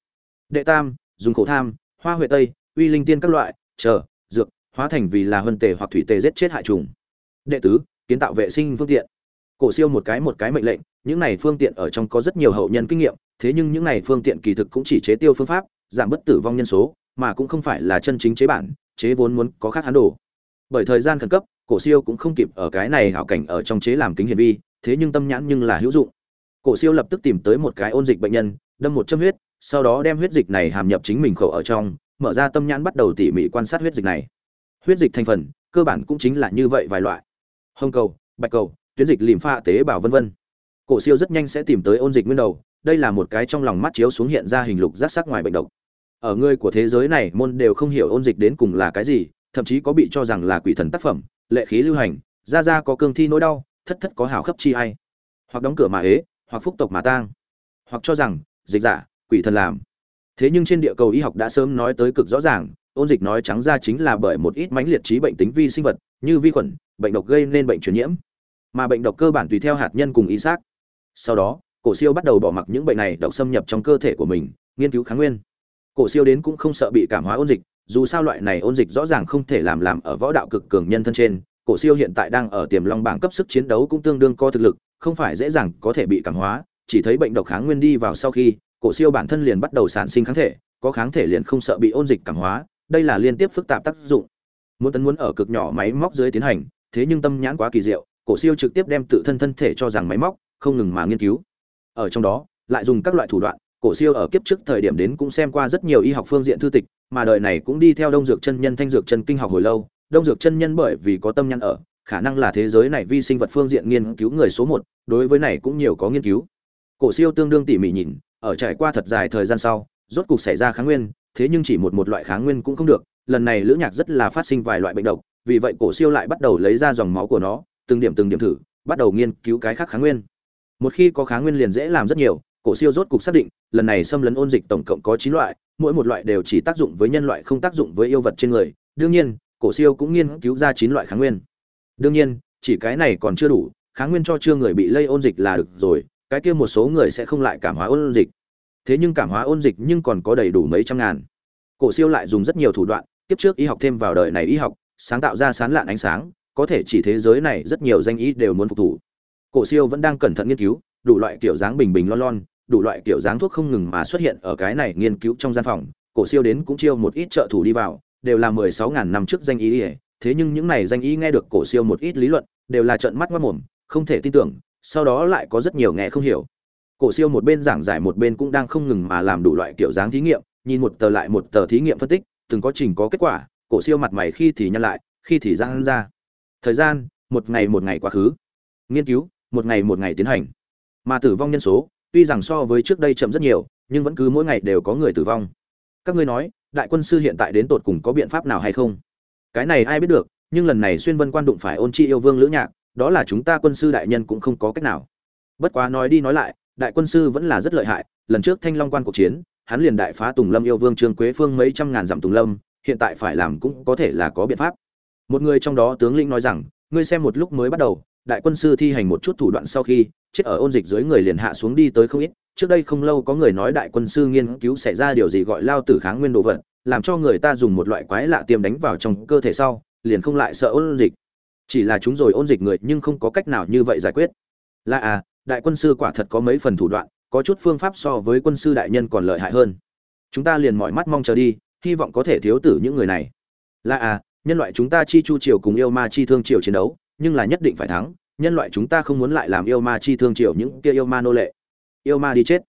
Đệ tam, dùng khổ tham, hoa huệ tây, uy linh tiên các loại, chờ, dược hóa thành vì là huân tề hoặc thủy tề giết chết hại trùng. Đệ tứ, kiến tạo vệ sinh phương tiện. Cổ siêu một cái một cái mệnh lệnh, những này phương tiện ở trong có rất nhiều hậu nhân kinh nghiệm, thế nhưng những này phương tiện kỳ thực cũng chỉ chế tiêu phương pháp, giảm bất tử vong nhân số, mà cũng không phải là chân chính chế bản, chế vốn muốn có khác hán đồ. Bởi thời gian khẩn cấp, cổ siêu cũng không kịp ở cái này hảo cảnh ở trong chế làm kính hiển vi, thế nhưng tâm nhãn nhưng là hữu dụng. Cổ siêu lập tức tìm tới một cái ôn dịch bệnh nhân, đâm một châm huyết, sau đó đem huyết dịch này hàm nhập chính mình khẩu ở trong, mở ra tâm nhãn bắt đầu tỉ mỉ quan sát huyết dịch này huyết dịch thành phần, cơ bản cũng chính là như vậy vài loại. Hồng cầu, bạch cầu, tuyến dịch lìm pha tế bào vân vân. Cổ siêu rất nhanh sẽ tìm tới ôn dịch nguyên đầu, đây là một cái trong lòng mắt chiếu xuống hiện ra hình lục giác sắc ngoài bệnh độc. Ở người của thế giới này, môn đều không hiểu ôn dịch đến cùng là cái gì, thậm chí có bị cho rằng là quỷ thần tác phẩm, lệ khí lưu hành ra ra có cương thi nỗi đau, thất thất có hảo khắp chi hay. Hoặc đóng cửa mà ế, hoặc phúc tộc mà tang. Hoặc cho rằng, dịch giả, quỷ thần làm. Thế nhưng trên địa cầu y học đã sớm nói tới cực rõ ràng ôn dịch nói trắng ra chính là bởi một ít mãnh liệt trí bệnh tính vi sinh vật, như vi khuẩn, bệnh độc gây nên bệnh truyền nhiễm. Mà bệnh độc cơ bản tùy theo hạt nhân cùng ý xác. Sau đó, cổ siêu bắt đầu bỏ mặc những bệnh này độc xâm nhập trong cơ thể của mình, nghiên cứu kháng nguyên. Cổ siêu đến cũng không sợ bị cảm hóa ôn dịch, dù sao loại này ôn dịch rõ ràng không thể làm làm ở võ đạo cực cường nhân thân trên, cổ siêu hiện tại đang ở tiềm long bảng cấp sức chiến đấu cũng tương đương có thực lực, không phải dễ dàng có thể bị cảm hóa, chỉ thấy bệnh độc kháng nguyên đi vào sau khi, cổ siêu bản thân liền bắt đầu sản sinh kháng thể, có kháng thể liền không sợ bị ôn dịch cảm hóa đây là liên tiếp phức tạp tác dụng. Muốn tấn muốn ở cực nhỏ máy móc dưới tiến hành, thế nhưng tâm nhãn quá kỳ diệu, cổ siêu trực tiếp đem tự thân thân thể cho rằng máy móc, không ngừng mà nghiên cứu. Ở trong đó, lại dùng các loại thủ đoạn, cổ siêu ở kiếp trước thời điểm đến cũng xem qua rất nhiều y học phương diện thư tịch, mà đời này cũng đi theo đông dược chân nhân, thanh dược chân kinh học hồi lâu. Đông dược chân nhân bởi vì có tâm nhãn ở, khả năng là thế giới này vi sinh vật phương diện nghiên cứu người số một, đối với này cũng nhiều có nghiên cứu. Cổ siêu tương đương tỉ mỉ nhìn, ở trải qua thật dài thời gian sau, rốt cục xảy ra kháng nguyên thế nhưng chỉ một một loại kháng nguyên cũng không được, lần này lữ nhạc rất là phát sinh vài loại bệnh độc, vì vậy cổ siêu lại bắt đầu lấy ra dòng máu của nó, từng điểm từng điểm thử, bắt đầu nghiên cứu cái khác kháng nguyên. Một khi có kháng nguyên liền dễ làm rất nhiều, cổ siêu rốt cục xác định, lần này xâm lấn ôn dịch tổng cộng có chín loại, mỗi một loại đều chỉ tác dụng với nhân loại không tác dụng với yêu vật trên người. Đương nhiên, cổ siêu cũng nghiên cứu ra chín loại kháng nguyên. Đương nhiên, chỉ cái này còn chưa đủ, kháng nguyên cho chưa người bị lây ôn dịch là được rồi, cái kia một số người sẽ không lại cảm hóa ôn dịch thế nhưng cảm hóa ôn dịch nhưng còn có đầy đủ mấy trăm ngàn. Cổ siêu lại dùng rất nhiều thủ đoạn tiếp trước y học thêm vào đời này y học, sáng tạo ra sán lạn ánh sáng, có thể chỉ thế giới này rất nhiều danh y đều muốn phục thủ. Cổ siêu vẫn đang cẩn thận nghiên cứu, đủ loại kiểu dáng bình bình lon lon, đủ loại kiểu dáng thuốc không ngừng mà xuất hiện ở cái này nghiên cứu trong gian phòng. Cổ siêu đến cũng chiêu một ít trợ thủ đi vào, đều là mười sáu ngàn năm trước danh y thế nhưng những này danh y nghe được cổ siêu một ít lý luận, đều là trợn mắt mắt mồm, không thể tin tưởng, sau đó lại có rất nhiều nghe không hiểu cổ siêu một bên giảng giải một bên cũng đang không ngừng mà làm đủ loại kiểu dáng thí nghiệm, nhìn một tờ lại một tờ thí nghiệm phân tích, từng có trình có kết quả, cổ siêu mặt mày khi thì nhăn lại, khi thì giang ra. Thời gian, một ngày một ngày quá khứ. Nghiên cứu, một ngày một ngày tiến hành. Mà tử vong nhân số, tuy rằng so với trước đây chậm rất nhiều, nhưng vẫn cứ mỗi ngày đều có người tử vong. Các ngươi nói, đại quân sư hiện tại đến tột cùng có biện pháp nào hay không? Cái này ai biết được, nhưng lần này xuyên vân quan đụng phải ôn chi yêu vương lữ nhạc, đó là chúng ta quân sư đại nhân cũng không có cách nào. Bất quá nói đi nói lại đại quân sư vẫn là rất lợi hại, lần trước thanh long quan cuộc chiến, hắn liền đại phá tùng lâm yêu vương trương quế phương mấy trăm ngàn dặm tùng lâm, hiện tại phải làm cũng có thể là có biện pháp. Một người trong đó tướng lĩnh nói rằng, ngươi xem một lúc mới bắt đầu, đại quân sư thi hành một chút thủ đoạn sau khi, chết ở ôn dịch dưới người liền hạ xuống đi tới không ít, trước đây không lâu có người nói đại quân sư nghiên cứu xảy ra điều gì gọi lao tử kháng nguyên đồ vật, làm cho người ta dùng một loại quái lạ tiêm đánh vào trong cơ thể sau, liền không lại sợ ôn dịch. Chỉ là chúng rồi ôn dịch người nhưng không có cách nào như vậy giải quyết. Là à đại quân sư quả thật có mấy phần thủ đoạn, có chút phương pháp so với quân sư đại nhân còn lợi hại hơn. Chúng ta liền mọi mắt mong chờ đi, hy vọng có thể thiếu tử những người này. Là à nhân loại chúng ta chi chu triều cùng yêu ma chi thương triều chiến đấu, nhưng là nhất định phải thắng, nhân loại chúng ta không muốn lại làm yêu ma chi thương triều những kia yêu ma nô lệ. Yêu ma đi chết.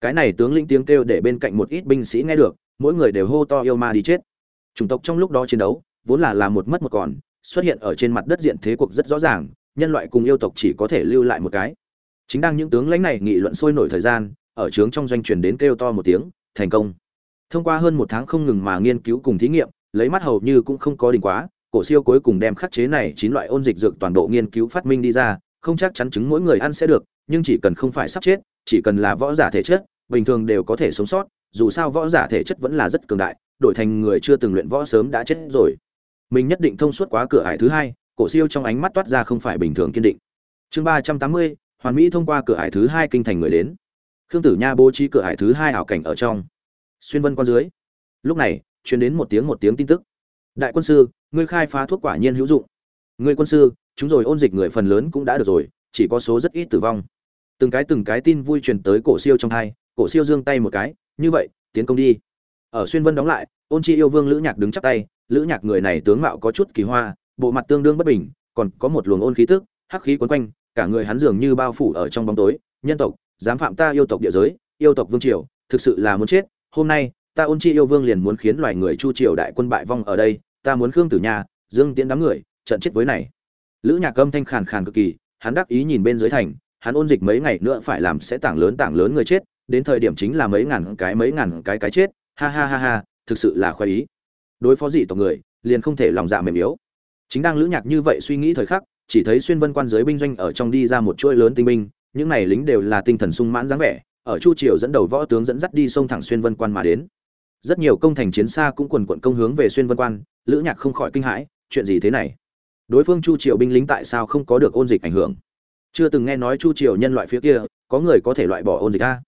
Cái này tướng lĩnh tiếng kêu để bên cạnh một ít binh sĩ nghe được, mỗi người đều hô to yêu ma đi chết. Chủng tộc trong lúc đó chiến đấu, vốn là làm một mất một còn, xuất hiện ở trên mặt đất diện thế cuộc rất rõ ràng, nhân loại cùng yêu tộc chỉ có thể lưu lại một cái chính đang những tướng lãnh này nghị luận sôi nổi thời gian, ở trướng trong doanh truyền đến kêu to một tiếng, thành công. Thông qua hơn một tháng không ngừng mà nghiên cứu cùng thí nghiệm, lấy mắt hầu như cũng không có đỉnh quá, cổ siêu cuối cùng đem khắc chế này chín loại ôn dịch dược toàn bộ nghiên cứu phát minh đi ra, không chắc chắn chứng mỗi người ăn sẽ được, nhưng chỉ cần không phải sắp chết, chỉ cần là võ giả thể chất, bình thường đều có thể sống sót, dù sao võ giả thể chất vẫn là rất cường đại, đổi thành người chưa từng luyện võ sớm đã chết rồi. Mình nhất định thông suốt quá cửa ải thứ hai, cổ siêu trong ánh mắt toát ra không phải bình thường kiên định. Chương ba trăm tám mươi hoàn mỹ thông qua cửa hải thứ hai kinh thành người đến. Khương tử nha bố trí cửa hải thứ hai ảo cảnh ở trong. Xuyên vân qua dưới. Lúc này, truyền đến một tiếng một tiếng tin tức. Đại quân sư, ngươi khai phá thuốc quả nhiên hữu dụng. Ngươi quân sư, chúng rồi ôn dịch người phần lớn cũng đã được rồi, chỉ có số rất ít tử vong. Từng cái từng cái tin vui truyền tới cổ siêu trong hai, cổ siêu giương tay một cái, như vậy, tiến công đi. Ở xuyên vân đóng lại, ôn chi yêu vương lữ nhạc đứng chắp tay, lữ nhạc người này tướng mạo có chút kỳ hoa, bộ mặt tương đương bất bình, còn có một luồng ôn khí tức, hắc khí quấn quanh cả người hắn dường như bao phủ ở trong bóng tối, nhân tộc, dám phạm ta yêu tộc địa giới, yêu tộc vương triều, thực sự là muốn chết. Hôm nay, ta ôn chi yêu vương liền muốn khiến loài người chu triều đại quân bại vong ở đây. Ta muốn khương tử nha, dương tiễn đám người, trận chết với này. Lữ nhạc âm thanh khàn khàn cực kỳ, hắn đắc ý nhìn bên dưới thành, hắn ôn dịch mấy ngày nữa phải làm sẽ tảng lớn tảng lớn người chết, đến thời điểm chính là mấy ngàn cái mấy ngàn cái cái chết. Ha ha ha ha, thực sự là khoái ý. Đối phó dị tộc người, liền không thể lòng dạ mềm yếu. Chính đang lữ nhạc như vậy suy nghĩ thời khắc chỉ thấy xuyên vân quan giới binh doanh ở trong đi ra một chuỗi lớn tinh binh, những này lính đều là tinh thần sung mãn dáng vẻ, ở chu triều dẫn đầu võ tướng dẫn dắt đi sông thẳng xuyên vân quan mà đến. Rất nhiều công thành chiến xa cũng quần quận công hướng về xuyên vân quan, lữ nhạc không khỏi kinh hãi, chuyện gì thế này? Đối phương chu triều binh lính tại sao không có được ôn dịch ảnh hưởng? Chưa từng nghe nói chu triều nhân loại phía kia, có người có thể loại bỏ ôn dịch a?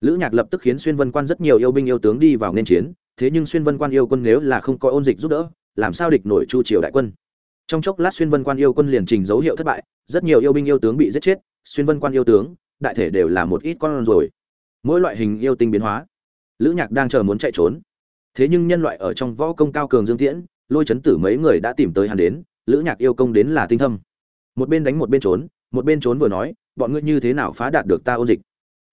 Lữ nhạc lập tức khiến xuyên vân quan rất nhiều yêu binh yêu tướng đi vào nên chiến, thế nhưng xuyên vân quan yêu quân nếu là không có ôn dịch giúp đỡ, làm sao địch nổi chu triều đại quân? Trong chốc lát xuyên vân quan yêu quân liền trình dấu hiệu thất bại, rất nhiều yêu binh yêu tướng bị giết chết, xuyên vân quan yêu tướng, đại thể đều là một ít con rồi. Mỗi loại hình yêu tinh biến hóa, lữ nhạc đang chờ muốn chạy trốn. Thế nhưng nhân loại ở trong võ công cao cường dương tiễn, lôi chấn tử mấy người đã tìm tới hắn đến, lữ nhạc yêu công đến là tinh thâm. Một bên đánh một bên trốn, một bên trốn vừa nói, bọn ngươi như thế nào phá đạt được ta ôn dịch?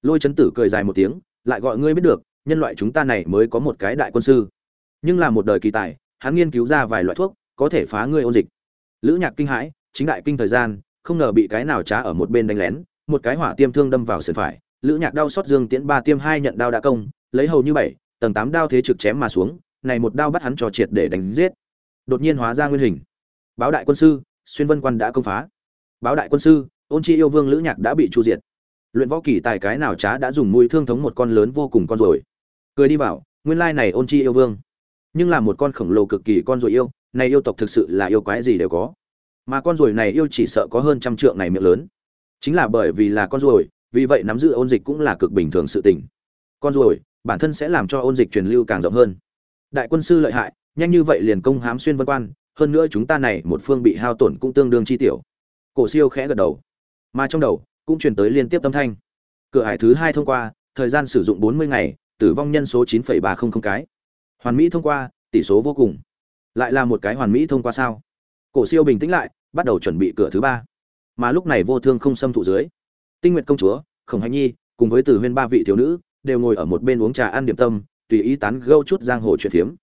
Lôi chấn tử cười dài một tiếng, lại gọi ngươi biết được, nhân loại chúng ta này mới có một cái đại quân sư. Nhưng là một đời kỳ tài, hắn nghiên cứu ra vài loại thuốc, có thể phá ngươi ôn dịch lữ nhạc kinh hãi, chính đại kinh thời gian, không ngờ bị cái nào trá ở một bên đánh lén, một cái hỏa tiêm thương đâm vào sườn phải. Lữ nhạc đau xót dương tiễn ba tiêm hai nhận đao đã công, lấy hầu như bảy, tầng tám đao thế trực chém mà xuống, này một đao bắt hắn trò triệt để đánh giết. Đột nhiên hóa ra nguyên hình. Báo đại quân sư, xuyên vân quan đã công phá. Báo đại quân sư, ôn chi yêu vương lữ nhạc đã bị chu diệt. Luyện võ kỳ tài cái nào trá đã dùng mũi thương thống một con lớn vô cùng con rồi. Cười đi vào, nguyên lai này ôn chi yêu vương. Nhưng là một con khổng lồ cực kỳ con rồi yêu này yêu tộc thực sự là yêu quái gì đều có. Mà con ruồi này yêu chỉ sợ có hơn trăm trượng này miệng lớn. Chính là bởi vì là con ruồi, vì vậy nắm giữ ôn dịch cũng là cực bình thường sự tình. Con ruồi, bản thân sẽ làm cho ôn dịch truyền lưu càng rộng hơn. Đại quân sư lợi hại, nhanh như vậy liền công hám xuyên vân quan, hơn nữa chúng ta này một phương bị hao tổn cũng tương đương chi tiểu. Cổ siêu khẽ gật đầu. Mà trong đầu, cũng truyền tới liên tiếp tâm thanh. Cửa hải thứ hai thông qua, thời gian sử dụng bốn mươi ngày, tử vong nhân số chín ba trăm linh cái. Hoàn mỹ thông qua, tỷ số vô cùng lại là một cái hoàn mỹ thông qua sao? Cổ siêu bình tĩnh lại, bắt đầu chuẩn bị cửa thứ ba. Mà lúc này vô thương không xâm thụ dưới, tinh nguyệt công chúa, khổng hạnh nhi, cùng với từ huyên ba vị thiếu nữ, đều ngồi ở một bên uống trà ăn điểm tâm, tùy ý tán gâu chút giang hồ chuyện phiếm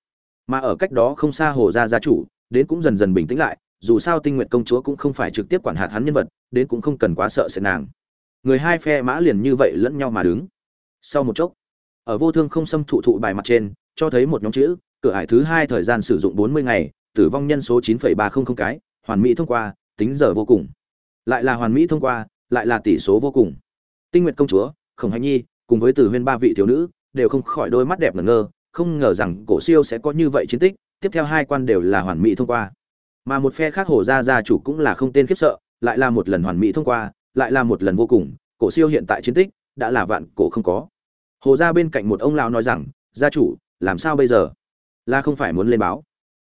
mà ở cách đó không xa hồ gia gia chủ, đến cũng dần dần bình tĩnh lại, dù sao tinh nguyện công chúa cũng không phải trực tiếp quản hạt hắn nhân vật, đến cũng không cần quá sợ sẽ nàng. Người hai phe mã liền như vậy lẫn nhau mà đứng. Sau một chốc, ở vô thương không xâm thụ thụ bài mặt trên, cho thấy một nhóm chữ cửa ải thứ hai thời gian sử dụng bốn mươi ngày, tử vong nhân số chín ba trăm linh cái, hoàn mỹ thông qua, tính giờ vô cùng. Lại là hoàn mỹ thông qua, lại là tỷ số vô cùng. Tinh nguyện công chúa, khổng hành nhi, cùng với từ huyên ba vị thiếu nữ, đều không khỏi đôi mắt đẹp ngẩn ngơ, không ngờ rằng cổ siêu sẽ có như vậy chiến tích, tiếp theo hai quan đều là hoàn mỹ thông qua. Mà một phe khác hồ gia gia chủ cũng là không tên khiếp sợ, lại là một lần hoàn mỹ thông qua, lại là một lần vô cùng, cổ siêu hiện tại chiến tích, đã là vạn cổ không có. Hồ gia bên cạnh một ông lão nói rằng, gia chủ, làm sao bây giờ? Là không phải muốn lên báo.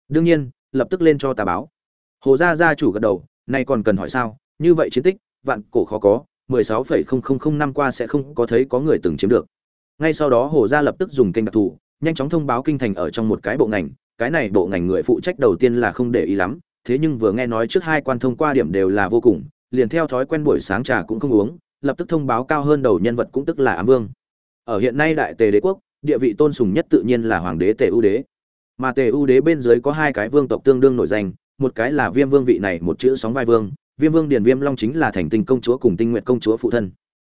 Đương nhiên lập tức lên cho ta báo. Hồ gia gia chủ gật đầu nay còn cần hỏi sao? Như vậy chiến tích vạn cổ khó có 16,0005 năm qua sẽ không có thấy có người từng chiếm được. Ngay sau đó hồ gia lập tức dùng kênh đặc thù nhanh chóng thông báo kinh thành ở trong một cái bộ ngành cái này bộ ngành người phụ trách đầu tiên là không để ý lắm thế nhưng vừa nghe nói trước hai quan thông qua điểm đều là vô cùng liền theo thói quen buổi sáng trà cũng không uống lập tức thông báo cao hơn đầu nhân vật cũng tức là ám vương. Ở hiện nay đại tề đế quốc địa vị tôn sùng nhất tự nhiên là hoàng đế tề ưu đế mà tề ưu đế bên dưới có hai cái vương tộc tương đương nổi danh, một cái là viêm vương vị này một chữ sóng vai vương, viêm vương điền viêm long chính là thành tinh công chúa cùng tinh nguyện công chúa phụ thân.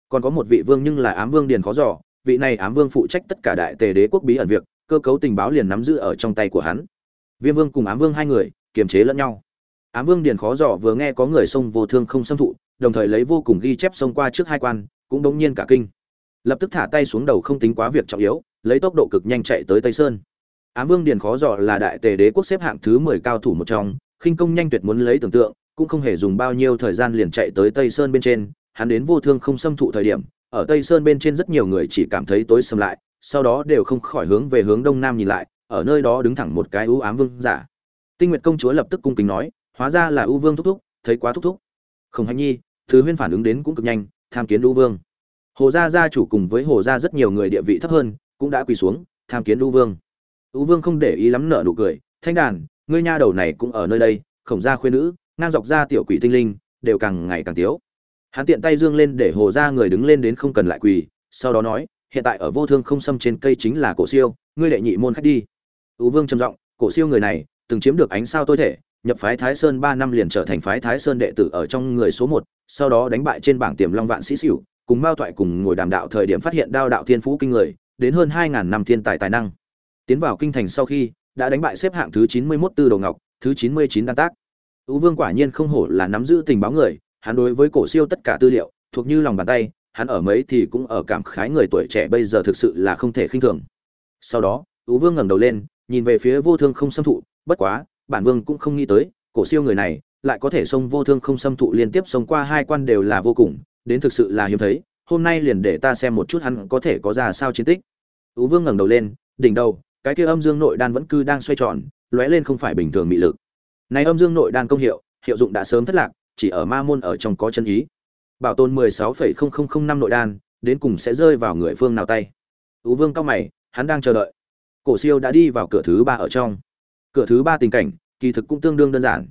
Còn có một vị vương nhưng là ám vương điền khó giỏ vị này ám vương phụ trách tất cả đại tề đế quốc bí ẩn việc, cơ cấu tình báo liền nắm giữ ở trong tay của hắn. Viêm vương cùng ám vương hai người, kiềm chế lẫn nhau. Ám vương điền khó dò vừa nghe có người xông vô thương không xâm thụ, đồng thời lấy vô cùng ghi chép xông qua trước hai quan, cũng đống nhiên cả kinh. Lập tức thả tay xuống đầu không tính quá việc trọng yếu, lấy tốc độ cực nhanh chạy tới tây sơn ám vương điền khó dò là đại tề đế quốc xếp hạng thứ mười cao thủ một trong, khinh công nhanh tuyệt muốn lấy tưởng tượng, cũng không hề dùng bao nhiêu thời gian liền chạy tới tây sơn bên trên, hắn đến vô thương không xâm thụ thời điểm, ở tây sơn bên trên rất nhiều người chỉ cảm thấy tối sầm lại, sau đó đều không khỏi hướng về hướng đông nam nhìn lại, ở nơi đó đứng thẳng một cái U ám vương giả. Tinh nguyệt công chúa lập tức cung kính nói, hóa ra là U vương thúc thúc, thấy quá thúc thúc. Không hành nhi, thứ huyên phản ứng đến cũng cực nhanh, tham kiến U vương. Hồ gia gia chủ cùng với hồ gia rất nhiều người địa vị thấp hơn, cũng đã quỳ xuống, tham kiến U vương. Ú vương không để ý lắm nở nụ cười thanh đàn ngươi nha đầu này cũng ở nơi đây khổng gia khuyên nữ ngang dọc ra tiểu quỷ tinh linh đều càng ngày càng thiếu. hắn tiện tay dương lên để hồ gia người đứng lên đến không cần lại quỳ sau đó nói hiện tại ở vô thương không xâm trên cây chính là cổ siêu ngươi đệ nhị môn khách đi Ú vương trầm giọng cổ siêu người này từng chiếm được ánh sao tôi thể nhập phái thái sơn ba năm liền trở thành phái thái sơn đệ tử ở trong người số một sau đó đánh bại trên bảng tiềm long vạn sĩ sửu, cùng mao toại cùng ngồi đàm đạo thời điểm phát hiện đao đạo thiên phú kinh người đến hơn hai ngàn năm thiên tài tài năng tiến vào kinh thành sau khi đã đánh bại xếp hạng thứ chín mươi 91 tư đồ ngọc thứ chín mươi chín đan tác Ú vương quả nhiên không hổ là nắm giữ tình báo người hắn đối với cổ siêu tất cả tư liệu thuộc như lòng bàn tay hắn ở mấy thì cũng ở cảm khái người tuổi trẻ bây giờ thực sự là không thể khinh thường. Sau đó, Ú Vương ngẩng đầu lên, nhìn về phía Vô Thương không xâm thụ, bất quá, bản vương cũng không nghĩ tới, cổ siêu người này lại có thể xông Vô Thương không xâm thụ liên tiếp xông qua hai quan đều là vô cùng, đến thực sự là hiếm thấy, hôm nay liền để ta xem một chút hắn có thể có ra sao chiến tích. Ú Vương ngẩng đầu lên, đỉnh đầu, cái kia âm dương nội đan vẫn cứ đang xoay tròn, lóe lên không phải bình thường mị lực. Này âm dương nội đan công hiệu, hiệu dụng đã sớm thất lạc, chỉ ở ma môn ở trong có chân ý bảo tồn 16,0005 nội đan, đến cùng sẽ rơi vào người phương nào tay. Ú Vương cao mày, hắn đang chờ đợi. Cổ Siêu đã đi vào cửa thứ ba ở trong. Cửa thứ ba tình cảnh, kỳ thực cũng tương đương đơn giản.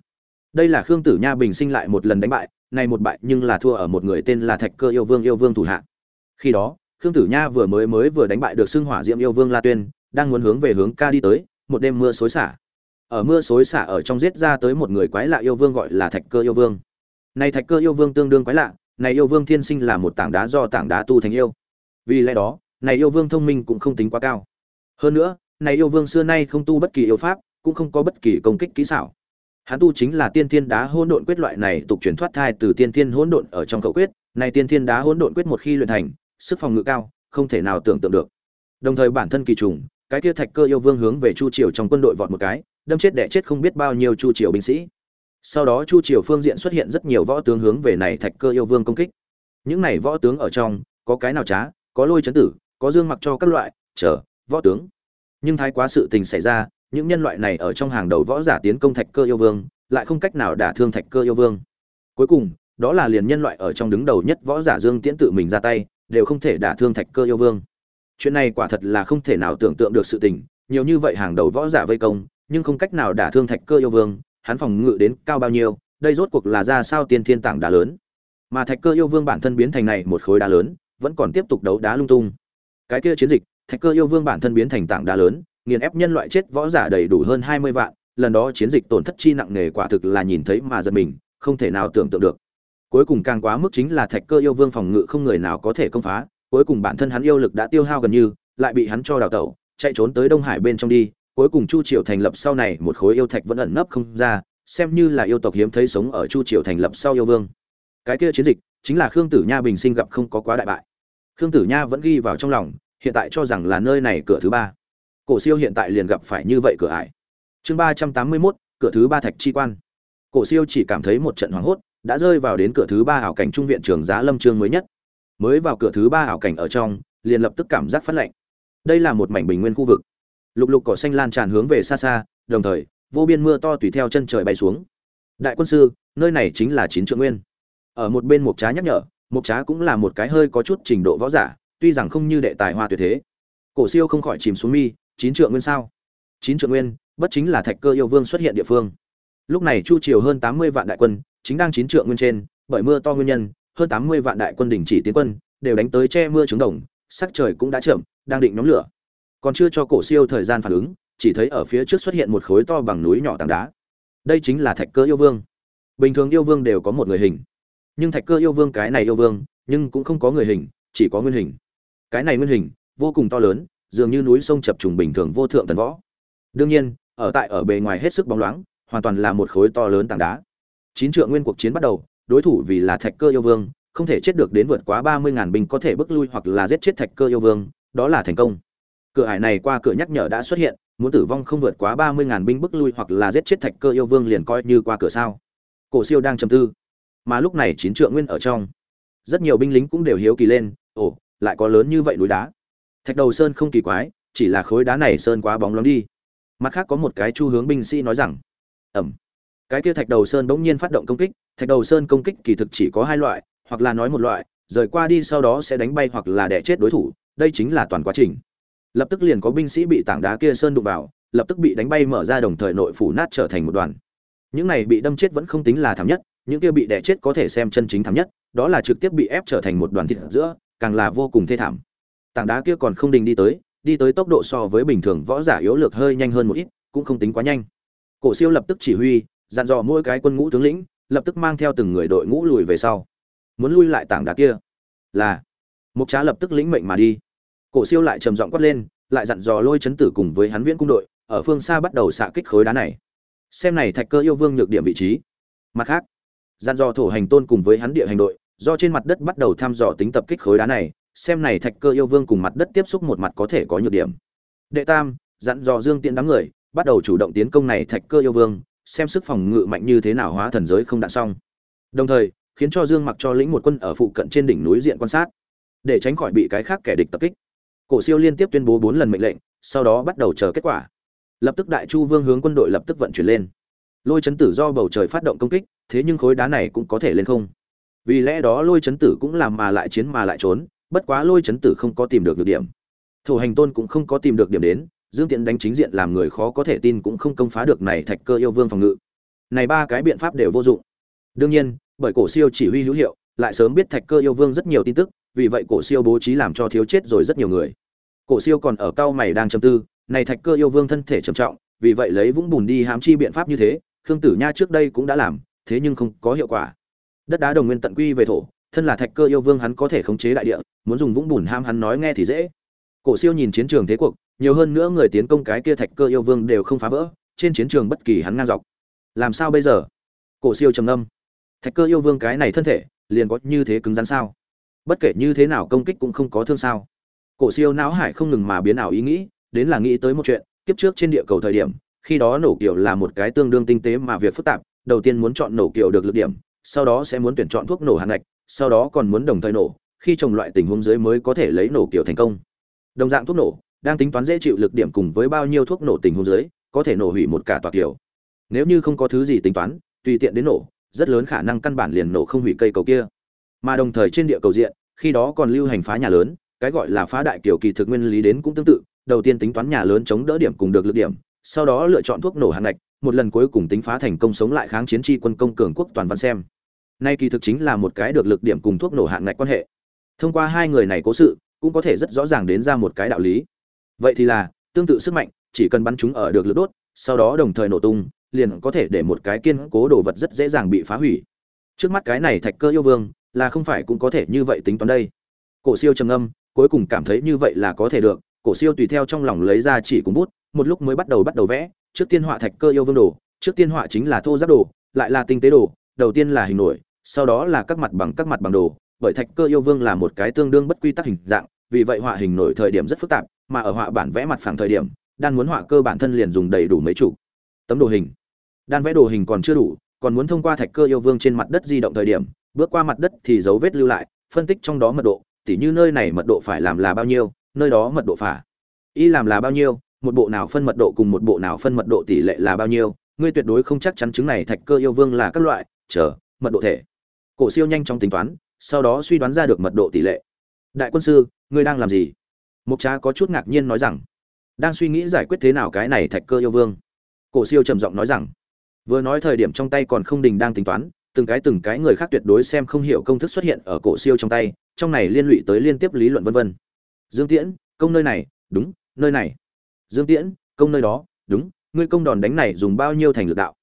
Đây là Khương Tử Nha bình sinh lại một lần đánh bại, này một bại nhưng là thua ở một người tên là Thạch Cơ yêu vương yêu vương thủ hạ. Khi đó, khương tử nha vừa mới mới vừa đánh bại được xưng hỏa diễm yêu vương la tuyên đang muốn hướng về hướng ca đi tới, một đêm mưa xối xả. Ở mưa xối xả ở trong giết ra tới một người quái lạ yêu vương gọi là thạch cơ yêu vương. Này thạch cơ yêu vương tương đương quái lạ, này yêu vương thiên sinh là một tảng đá do tảng đá tu thành yêu. Vì lẽ đó, này yêu vương thông minh cũng không tính quá cao. Hơn nữa, này yêu vương xưa nay không tu bất kỳ yêu pháp, cũng không có bất kỳ công kích kỹ xảo. Hắn tu chính là tiên thiên đá hỗn độn quyết loại này tục chuyển thoát thai từ tiên thiên hỗn độn ở trong khẩu quyết. Này tiên thiên đá hỗn độn quyết một khi luyện thành, sức phòng ngự cao, không thể nào tưởng tượng được. Đồng thời bản thân kỳ trùng cái kia thạch cơ yêu vương hướng về chu triều trong quân đội vọt một cái, đâm chết đẻ chết không biết bao nhiêu chu triều binh sĩ. Sau đó chu triều phương diện xuất hiện rất nhiều võ tướng hướng về này thạch cơ yêu vương công kích. Những này võ tướng ở trong, có cái nào trá, có lôi chấn tử, có dương mặc cho các loại, chờ, võ tướng. Nhưng thái quá sự tình xảy ra, những nhân loại này ở trong hàng đầu võ giả tiến công thạch cơ yêu vương, lại không cách nào đả thương thạch cơ yêu vương. Cuối cùng, đó là liền nhân loại ở trong đứng đầu nhất võ giả dương tiễn tự mình ra tay, đều không thể đả thương thạch cơ yêu vương chuyện này quả thật là không thể nào tưởng tượng được sự tình, nhiều như vậy hàng đầu võ giả vây công, nhưng không cách nào đả thương thạch cơ yêu vương, hắn phòng ngự đến cao bao nhiêu, đây rốt cuộc là ra sao tiên thiên tảng đá lớn. Mà thạch cơ yêu vương bản thân biến thành này một khối đá lớn, vẫn còn tiếp tục đấu đá lung tung. Cái kia chiến dịch, thạch cơ yêu vương bản thân biến thành tảng đá lớn, nghiền ép nhân loại chết võ giả đầy đủ hơn hai mươi vạn, lần đó chiến dịch tổn thất chi nặng nề quả thực là nhìn thấy mà giật mình, không thể nào tưởng tượng được. Cuối cùng càng quá mức chính là thạch cơ yêu vương phòng ngự không người nào có thể công phá cuối cùng bản thân hắn yêu lực đã tiêu hao gần như, lại bị hắn cho đào tẩu, chạy trốn tới đông hải bên trong đi, cuối cùng chu triều thành lập sau này một khối yêu thạch vẫn ẩn nấp không ra, xem như là yêu tộc hiếm thấy sống ở chu triều thành lập sau yêu vương. Cái kia chiến dịch chính là khương tử nha bình sinh gặp không có quá đại bại. Khương tử nha vẫn ghi vào trong lòng, hiện tại cho rằng là nơi này cửa thứ ba. Cổ siêu hiện tại liền gặp phải như vậy cửa ải. Chương ba trăm tám mươi mốt, cửa thứ ba thạch chi quan. Cổ siêu chỉ cảm thấy một trận hoảng hốt, đã rơi vào đến cửa thứ ba ảo cảnh trung viện trường giá lâm trương mới nhất mới vào cửa thứ ba ảo cảnh ở trong, liền lập tức cảm giác phát lạnh. Đây là một mảnh bình nguyên khu vực. Lục lục cỏ xanh lan tràn hướng về xa xa, đồng thời, vô biên mưa to tùy theo chân trời bay xuống. Đại quân sư, nơi này chính là chín trượng nguyên. Ở một bên mục trá nhắc nhở mục trá cũng là một cái hơi có chút trình độ võ giả, tuy rằng không như đệ tài hoa tuyệt thế. Cổ siêu không khỏi chìm xuống mi, chín trượng nguyên sao? Chín trượng nguyên, bất chính là thạch cơ yêu vương xuất hiện địa phương. Lúc này chu triều hơn tám mươi vạn đại quân, chính đang chín trượng nguyên trên, bởi mưa to nguyên nhân hơn tám mươi vạn đại quân đình chỉ tiến quân, đều đánh tới che mưa trứng đồng, sắc trời cũng đã chậm, đang định nhóm lửa. Còn chưa cho cổ siêu thời gian phản ứng, chỉ thấy ở phía trước xuất hiện một khối to bằng núi nhỏ tảng đá. Đây chính là thạch cơ yêu vương. Bình thường yêu vương đều có một người hình. Nhưng thạch cơ yêu vương cái này yêu vương, nhưng cũng không có người hình, chỉ có nguyên hình. Cái này nguyên hình, vô cùng to lớn, dường như núi sông chập trùng bình thường vô thượng tần võ. Đương nhiên, ở tại ở bề ngoài hết sức bóng loáng, hoàn toàn là một khối to lớn tảng đá. Chín trượng nguyên cuộc chiến bắt đầu đối thủ vì là thạch cơ yêu vương, không thể chết được đến vượt quá ba mươi ngàn binh có thể bước lui hoặc là giết chết thạch cơ yêu vương, đó là thành công. Cửa ải này qua cửa nhắc nhở đã xuất hiện, muốn tử vong không vượt quá ba mươi ngàn binh bước lui hoặc là giết chết thạch cơ yêu vương liền coi như qua cửa sao. Cổ siêu đang trầm tư. Mà lúc này chín trượng nguyên ở trong. Rất nhiều binh lính cũng đều hiếu kỳ lên, ồ, lại có lớn như vậy núi đá. Thạch đầu sơn không kỳ quái, chỉ là khối đá này sơn quá bóng loáng đi. Mặt khác có một cái chu hướng binh sĩ nói rằng, ẩm cái kia thạch đầu sơn bỗng nhiên phát động công kích, thạch đầu sơn công kích kỳ thực chỉ có hai loại, hoặc là nói một loại, rời qua đi sau đó sẽ đánh bay hoặc là đẻ chết đối thủ, đây chính là toàn quá trình. Lập tức liền có binh sĩ bị tảng đá kia sơn đụng vào, lập tức bị đánh bay mở ra đồng thời nội phủ nát trở thành một đoàn. Những này bị đâm chết vẫn không tính là thảm nhất, những kia bị đẻ chết có thể xem chân chính thảm nhất, đó là trực tiếp bị ép trở thành một đoàn thịt giữa, càng là vô cùng thê thảm. Tảng đá kia còn không đình đi tới đi tới tốc độ so với bình thường võ giả yếu lược hơi nhanh hơn một ít, cũng không tính quá nhanh. Cổ siêu lập tức chỉ huy dặn dò mỗi cái quân ngũ tướng lĩnh, lập tức mang theo từng người đội ngũ lùi về sau. Muốn lui lại tảng đá kia là, mục trá lập tức lĩnh mệnh mà đi. Cổ siêu lại trầm giọng quát lên, lại dặn dò lôi chấn tử cùng với hắn viễn cung đội, ở phương xa bắt đầu xạ kích khối đá này. Xem này thạch cơ yêu vương nhược điểm vị trí. Mặt khác, dặn dò thổ hành tôn cùng với hắn địa hành đội, do trên mặt đất bắt đầu thăm dò tính tập kích khối đá này, xem này thạch cơ yêu vương cùng mặt đất tiếp xúc một mặt có thể có nhược điểm. Đệ tam, dặn dò dương tiện đám người, bắt đầu chủ động tiến công này thạch cơ yêu vương xem sức phòng ngự mạnh như thế nào hóa thần giới không đạn xong. Đồng thời, khiến cho dương mặc cho lĩnh một quân ở phụ cận trên đỉnh núi diện quan sát, để tránh khỏi bị cái khác kẻ địch tập kích. Cổ siêu liên tiếp tuyên bố bốn lần mệnh lệnh, sau đó bắt đầu chờ kết quả. Lập tức đại chu vương hướng quân đội lập tức vận chuyển lên. Lôi chấn tử do bầu trời phát động công kích, thế nhưng khối đá này cũng có thể lên không. Vì lẽ đó lôi chấn tử cũng làm mà lại chiến mà lại trốn, bất quá lôi chấn tử không có tìm được được điểm. Thổ hành tôn cũng không có tìm được điểm đến dương tiện đánh chính diện làm người khó có thể tin cũng không công phá được này thạch cơ yêu vương phòng ngự. Này ba cái biện pháp đều vô dụng. Đương nhiên, bởi cổ siêu chỉ huy hữu hiệu, lại sớm biết thạch cơ yêu vương rất nhiều tin tức, vì vậy cổ siêu bố trí làm cho thiếu chết rồi rất nhiều người. Cổ siêu còn ở cao mày đang châm tư, này thạch cơ yêu vương thân thể trầm trọng, vì vậy lấy vũng bùn đi hám chi biện pháp như thế, khương tử nha trước đây cũng đã làm, thế nhưng không có hiệu quả. Đất đá đồng nguyên tận quy về thổ, thân là thạch cơ yêu vương hắn có thể khống chế đại địa, muốn dùng vũng bùn ham hắn nói nghe thì dễ cổ siêu nhìn chiến trường thế cuộc, nhiều hơn nữa người tiến công cái kia thạch cơ yêu vương đều không phá vỡ, trên chiến trường bất kỳ hắn ngang dọc. Làm sao bây giờ? Cổ siêu trầm ngâm. Thạch cơ yêu vương cái này thân thể, liền có như thế cứng rắn sao? Bất kể như thế nào công kích cũng không có thương sao? Cổ siêu não hải không ngừng mà biến ảo ý nghĩ, đến là nghĩ tới một chuyện, kiếp trước trên địa cầu thời điểm, khi đó nổ kiểu là một cái tương đương tinh tế mà việc phức tạp, đầu tiên muốn chọn nổ kiểu được lực điểm, sau đó sẽ muốn tuyển chọn thuốc nổ hàng ngạch, sau đó còn muốn đồng thời nổ, khi trồng loại tình huống dưới mới có thể lấy nổ kiểu thành công đồng dạng thuốc nổ, đang tính toán dễ chịu lực điểm cùng với bao nhiêu thuốc nổ tình huống dưới, có thể nổ hủy một cả tòa kiểu nếu như không có thứ gì tính toán, tùy tiện đến nổ, rất lớn khả năng căn bản liền nổ không hủy cây cầu kia. Mà đồng thời trên địa cầu diện, khi đó còn lưu hành phá nhà lớn, cái gọi là phá đại kiểu kỳ thực nguyên lý đến cũng tương tự, đầu tiên tính toán nhà lớn chống đỡ điểm cùng được lực điểm, sau đó lựa chọn thuốc nổ hạng ngạch, một lần cuối cùng tính phá thành công sống lại kháng chiến tri quân công cường quốc toàn văn xem. Nay kỳ thực chính là một cái được lực điểm cùng thuốc nổ hạng ngạch quan hệ. Thông qua hai người này cố sự cũng có thể rất rõ ràng đến ra một cái đạo lý. Vậy thì là, tương tự sức mạnh, chỉ cần bắn chúng ở được lực đốt, sau đó đồng thời nổ tung, liền có thể để một cái kiên cố đồ vật rất dễ dàng bị phá hủy. Trước mắt cái này thạch cơ yêu vương, là không phải cũng có thể như vậy tính toán đây. Cổ siêu trầm âm cuối cùng cảm thấy như vậy là có thể được. Cổ siêu tùy theo trong lòng lấy ra chỉ cùng bút, một lúc mới bắt đầu bắt đầu vẽ. Trước tiên họa thạch cơ yêu vương đồ, trước tiên họa chính là thô giáp đồ, lại là tinh tế đồ, đầu tiên là hình nổi, sau đó là các mặt bằng các mặt bằng đồ, bởi thạch cơ yêu vương là một cái tương đương bất quy tắc hình dạng vì vậy họa hình nổi thời điểm rất phức tạp, mà ở họa bản vẽ mặt phẳng thời điểm, đan muốn họa cơ bản thân liền dùng đầy đủ mấy chủ. Tấm đồ hình. Đan vẽ đồ hình còn chưa đủ, còn muốn thông qua thạch cơ yêu vương trên mặt đất di động thời điểm, bước qua mặt đất thì dấu vết lưu lại, phân tích trong đó mật độ, tỉ như nơi này mật độ phải làm là bao nhiêu, nơi đó mật độ phả. Y làm là bao nhiêu, một bộ nào phân mật độ cùng một bộ nào phân mật độ tỷ lệ là bao nhiêu, ngươi tuyệt đối không chắc chắn chứng này thạch cơ yêu vương là các loại, chờ, mật độ thể. Cổ siêu nhanh trong tính toán, sau đó suy đoán ra được mật độ tỷ lệ đại quân sư, ngươi đang làm gì? Mục trá có chút ngạc nhiên nói rằng, đang suy nghĩ giải quyết thế nào cái này thạch cơ yêu vương. Cổ siêu trầm giọng nói rằng, vừa nói thời điểm trong tay còn không đình đang tính toán, từng cái từng cái người khác tuyệt đối xem không hiểu công thức xuất hiện ở cổ siêu trong tay, trong này liên lụy tới liên tiếp lý luận vân vân. Dương tiễn, công nơi này, đúng, nơi này. Dương tiễn, công nơi đó, đúng, ngươi công đòn đánh này dùng bao nhiêu thành lực đạo?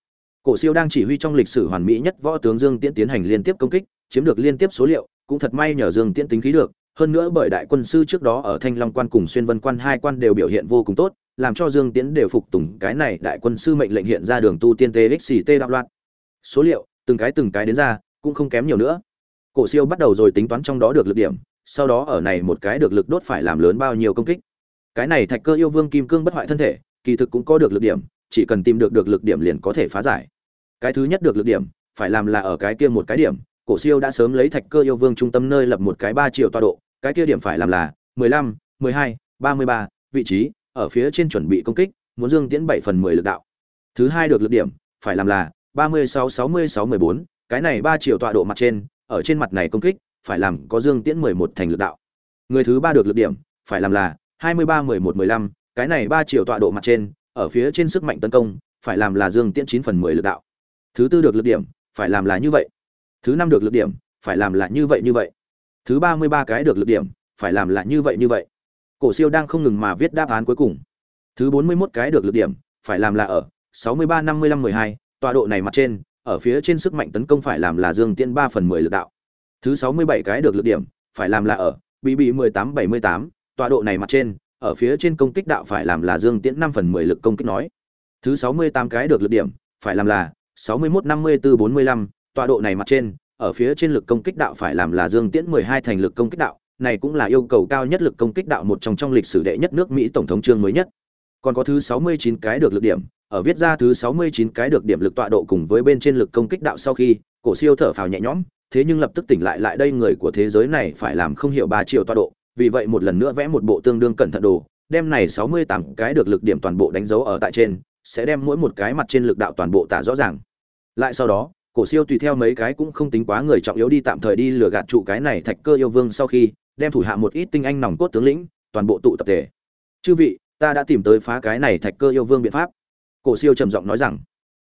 Cổ siêu đang chỉ huy trong lịch sử hoàn mỹ nhất võ tướng dương tiễn tiến hành liên tiếp công kích, chiếm được liên tiếp số liệu, cũng thật may nhờ dương tiễn tính khí được hơn nữa bởi đại quân sư trước đó ở thanh long quan cùng xuyên vân quan hai quan đều biểu hiện vô cùng tốt, làm cho dương tiễn đều phục tùng cái này đại quân sư mệnh lệnh hiện ra đường tu tiên txt đạo loạn. Số liệu, từng cái từng cái đến ra, cũng không kém nhiều nữa. Cổ siêu bắt đầu rồi tính toán trong đó được lực điểm, sau đó ở này một cái được lực đốt phải làm lớn bao nhiêu công kích. Cái này thạch cơ yêu vương kim cương bất hoại thân thể, kỳ thực cũng có được lực điểm, chỉ cần tìm được được lực điểm liền có thể phá giải. Cái thứ nhất được lực điểm, phải làm là ở cái kia một cái điểm cổ siêu đã sớm lấy thạch cơ yêu vương trung tâm nơi lập một cái ba triệu tọa độ cái kia điểm phải làm là mười lăm, mười hai, ba mươi ba vị trí ở phía trên chuẩn bị công kích muốn dương tiễn bảy phần mười lực đạo. Thứ hai được lực điểm phải làm là ba mươi sáu, sáu mươi sáu, mười bốn, cái này ba triệu tọa độ mặt trên ở trên mặt này công kích phải làm có dương tiễn mười một thành lực đạo. Người thứ ba được lực điểm phải làm là hai mươi ba, mười một, mười lăm, cái này ba triệu tọa độ mặt trên ở phía trên sức mạnh tấn công phải làm là dương tiễn chín phần mười lực đạo. Thứ tư được lực điểm phải làm là như vậy thứ năm được lực điểm, phải làm là như vậy như vậy. Thứ ba mươi ba cái được lực điểm, phải làm là như vậy như vậy. Cổ siêu đang không ngừng mà viết đáp án cuối cùng. Thứ bốn mươi mốt cái được lực điểm, phải làm là ở sáu mươi ba, năm mươi lăm, mười hai, tọa độ này mặt trên, ở phía trên sức mạnh tấn công phải làm là dương tiễn ba phần mười lực đạo. Thứ sáu mươi bảy cái được lực điểm, phải làm là ở bị bị mười tám, bảy mươi tám, tọa độ này mặt trên, ở phía trên công kích đạo phải làm là dương tiễn năm phần mười lực công kích nói. Thứ sáu mươi tám cái được lực điểm, phải làm là sáu mươi mốt, năm mươi bốn bốn mươi lăm tọa độ này mặt trên, ở phía trên lực công kích đạo phải làm là dương tiễn mười hai thành lực công kích đạo, này cũng là yêu cầu cao nhất lực công kích đạo một trong trong lịch sử đệ nhất nước mỹ tổng thống trương mới nhất. Còn có thứ sáu mươi chín cái được lực điểm, ở viết ra thứ sáu mươi chín cái được điểm lực tọa độ cùng với bên trên lực công kích đạo sau khi, cổ siêu thở phào nhẹ nhõm, thế nhưng lập tức tỉnh lại lại đây người của thế giới này phải làm không hiểu ba triệu tọa độ, vì vậy một lần nữa vẽ một bộ tương đương cẩn thận đồ, đem này sáu mươi tám cái được lực điểm toàn bộ đánh dấu ở tại trên, sẽ đem mỗi một cái mặt trên lực đạo toàn bộ tả rõ ràng. Lại sau đó cổ siêu tùy theo mấy cái cũng không tính quá người trọng yếu đi tạm thời đi lừa gạt trụ cái này thạch cơ yêu vương sau khi, đem thủ hạ một ít tinh anh nòng cốt tướng lĩnh, toàn bộ tụ tập thể. Chư vị, ta đã tìm tới phá cái này thạch cơ yêu vương biện pháp. Cổ siêu trầm giọng nói rằng.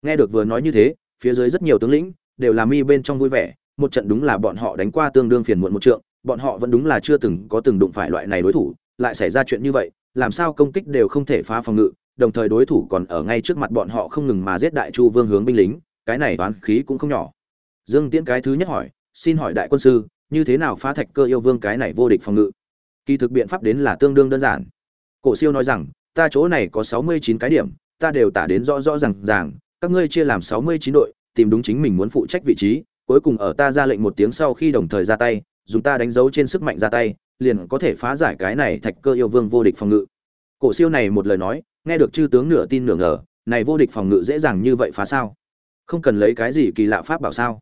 Nghe được vừa nói như thế, phía dưới rất nhiều tướng lĩnh đều là mi bên trong vui vẻ, một trận đúng là bọn họ đánh qua tương đương phiền muộn một trượng, bọn họ vẫn đúng là chưa từng có từng đụng phải loại này đối thủ, lại xảy ra chuyện như vậy, làm sao công kích đều không thể phá phòng ngự, đồng thời đối thủ còn ở ngay trước mặt bọn họ không ngừng mà giết đại chu vương hướng binh lính cái này toán khí cũng không nhỏ. Dương tiễn cái thứ nhất hỏi, xin hỏi đại quân sư, như thế nào phá thạch cơ yêu vương cái này vô địch phòng ngự? Kỳ thực biện pháp đến là tương đương đơn giản. Cổ siêu nói rằng, ta chỗ này có sáu mươi chín cái điểm, ta đều tả đến rõ rõ ràng ràng, các ngươi chia làm sáu mươi chín đội, tìm đúng chính mình muốn phụ trách vị trí, cuối cùng ở ta ra lệnh một tiếng sau khi đồng thời ra tay, dùng ta đánh dấu trên sức mạnh ra tay, liền có thể phá giải cái này thạch cơ yêu vương vô địch phòng ngự. Cổ siêu này một lời nói, nghe được chư tướng nửa tin nửa ngờ, này vô địch phòng ngự dễ dàng như vậy phá sao? Không cần lấy cái gì kỳ lạ pháp bảo sao?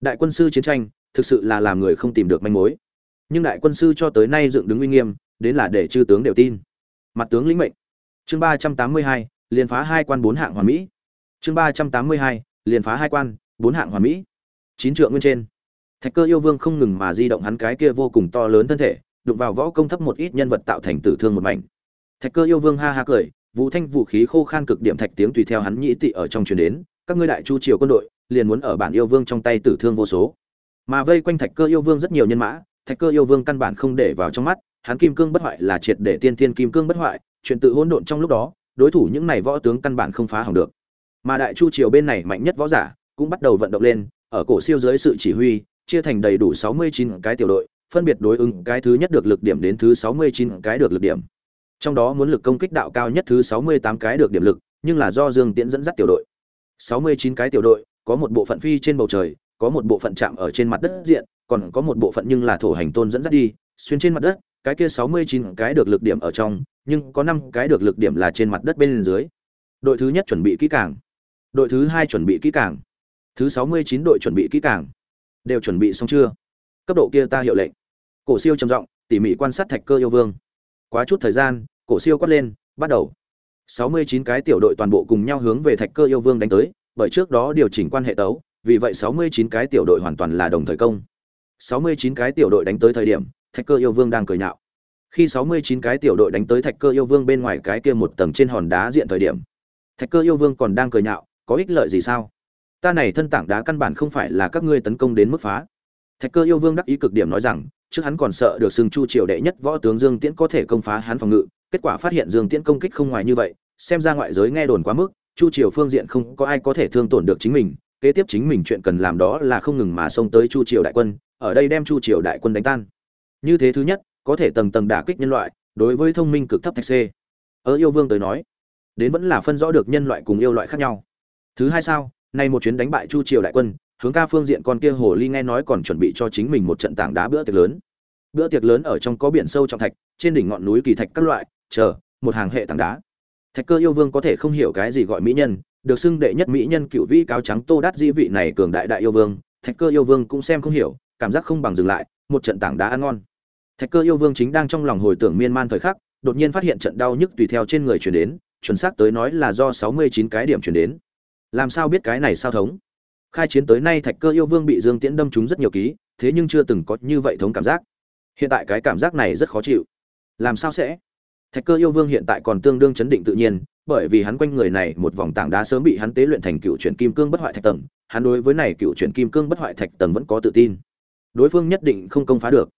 Đại quân sư chiến tranh, thực sự là làm người không tìm được manh mối. Nhưng đại quân sư cho tới nay dựng đứng uy nghiêm, đến là để chư tướng đều tin. Mặt tướng lĩnh mệnh. Chương ba trăm tám mươi hai, liền phá hai quan bốn hạng hoàn mỹ. Chương ba trăm tám mươi hai, liền phá hai quan bốn hạng hoàn mỹ. Chín trượng nguyên trên. Thạch cơ yêu vương không ngừng mà di động hắn cái kia vô cùng to lớn thân thể, đụng vào võ công thấp một ít nhân vật tạo thành tử thương một mảnh. Thạch cơ yêu vương ha ha cười, vũ thanh vũ khí khô khan cực điểm thạch tiếng tùy theo hắn nhĩ tị ở trong truyền đến các ngươi đại chu triều quân đội, liền muốn ở bản yêu vương trong tay tử thương vô số. Mà vây quanh thạch cơ yêu vương rất nhiều nhân mã, thạch cơ yêu vương căn bản không để vào trong mắt, hắn kim cương bất hoại là triệt để tiên tiên kim cương bất hoại, chuyện tự hỗn độn trong lúc đó, đối thủ những này võ tướng căn bản không phá hỏng được. Mà đại chu triều bên này mạnh nhất võ giả cũng bắt đầu vận động lên, ở cổ siêu dưới sự chỉ huy, chia thành đầy đủ 69 cái tiểu đội, phân biệt đối ứng cái thứ nhất được lực điểm đến thứ 69 cái được lực điểm. Trong đó muốn lực công kích đạo cao nhất thứ 68 cái được điểm lực, nhưng là do dương tiễn dẫn dắt tiểu đội. 69 cái tiểu đội, có một bộ phận phi trên bầu trời, có một bộ phận chạm ở trên mặt đất diện, còn có một bộ phận nhưng là thổ hành tôn dẫn dắt đi, xuyên trên mặt đất, cái kia 69 cái được lực điểm ở trong, nhưng có 5 cái được lực điểm là trên mặt đất bên dưới. Đội thứ nhất chuẩn bị kỹ càng. Đội thứ hai chuẩn bị kỹ càng. Thứ 69 đội chuẩn bị kỹ càng. Đều chuẩn bị xong chưa? Cấp độ kia ta hiệu lệnh. Cổ siêu trầm giọng, tỉ mỉ quan sát thạch cơ yêu vương. Quá chút thời gian, cổ siêu quát lên, bắt đầu. 69 cái tiểu đội toàn bộ cùng nhau hướng về thạch cơ yêu vương đánh tới, bởi trước đó điều chỉnh quan hệ tấu, vì vậy 69 cái tiểu đội hoàn toàn là đồng thời công. 69 cái tiểu đội đánh tới thời điểm, thạch cơ yêu vương đang cười nhạo. Khi 69 cái tiểu đội đánh tới thạch cơ yêu vương bên ngoài cái kia một tầng trên hòn đá diện thời điểm, thạch cơ yêu vương còn đang cười nhạo, có ích lợi gì sao? Ta này thân tảng đá căn bản không phải là các ngươi tấn công đến mức phá. Thạch cơ yêu vương đắc ý cực điểm nói rằng, trước hắn còn sợ được sừng chu triều đệ nhất võ tướng dương tiễn có thể công phá hắn phòng ngự kết quả phát hiện dương tiễn công kích không ngoài như vậy, xem ra ngoại giới nghe đồn quá mức, chu triều phương diện không có ai có thể thương tổn được chính mình, kế tiếp chính mình chuyện cần làm đó là không ngừng mà xông tới chu triều đại quân, ở đây đem chu triều đại quân đánh tan. Như thế thứ nhất, có thể tầng tầng đả kích nhân loại, đối với thông minh cực thấp thạch c. Ở yêu vương tới nói, đến vẫn là phân rõ được nhân loại cùng yêu loại khác nhau. Thứ hai sao, nay một chuyến đánh bại chu triều đại quân, hướng ca phương diện con kia hồ ly nghe nói còn chuẩn bị cho chính mình một trận tảng đá bữa tiệc lớn. Bữa tiệc lớn ở trong có biển sâu trọng thạch, trên đỉnh ngọn núi kỳ thạch các loại chờ, một hàng hệ tảng đá. Thạch cơ yêu vương có thể không hiểu cái gì gọi mỹ nhân, được xưng đệ nhất mỹ nhân cựu vĩ cáo trắng tô đắt di vị này cường đại đại yêu vương, thạch cơ yêu vương cũng xem không hiểu, cảm giác không bằng dừng lại, một trận tảng đá ăn ngon. Thạch cơ yêu vương chính đang trong lòng hồi tưởng miên man thời khắc, đột nhiên phát hiện trận đau nhức tùy theo trên người chuyển đến, chuẩn xác tới nói là do sáu mươi chín cái điểm chuyển đến. Làm sao biết cái này sao thống? Khai chiến tới nay thạch cơ yêu vương bị dương tiễn đâm trúng rất nhiều ký, thế nhưng chưa từng có như vậy thống cảm giác. Hiện tại cái cảm giác này rất khó chịu. Làm sao sẽ? Thạch cơ yêu vương hiện tại còn tương đương chấn định tự nhiên, bởi vì hắn quanh người này một vòng tảng đá sớm bị hắn tế luyện thành cựu chuyển kim cương bất hoại thạch tầng, hắn đối với này cựu chuyển kim cương bất hoại thạch tầng vẫn có tự tin. Đối phương nhất định không công phá được.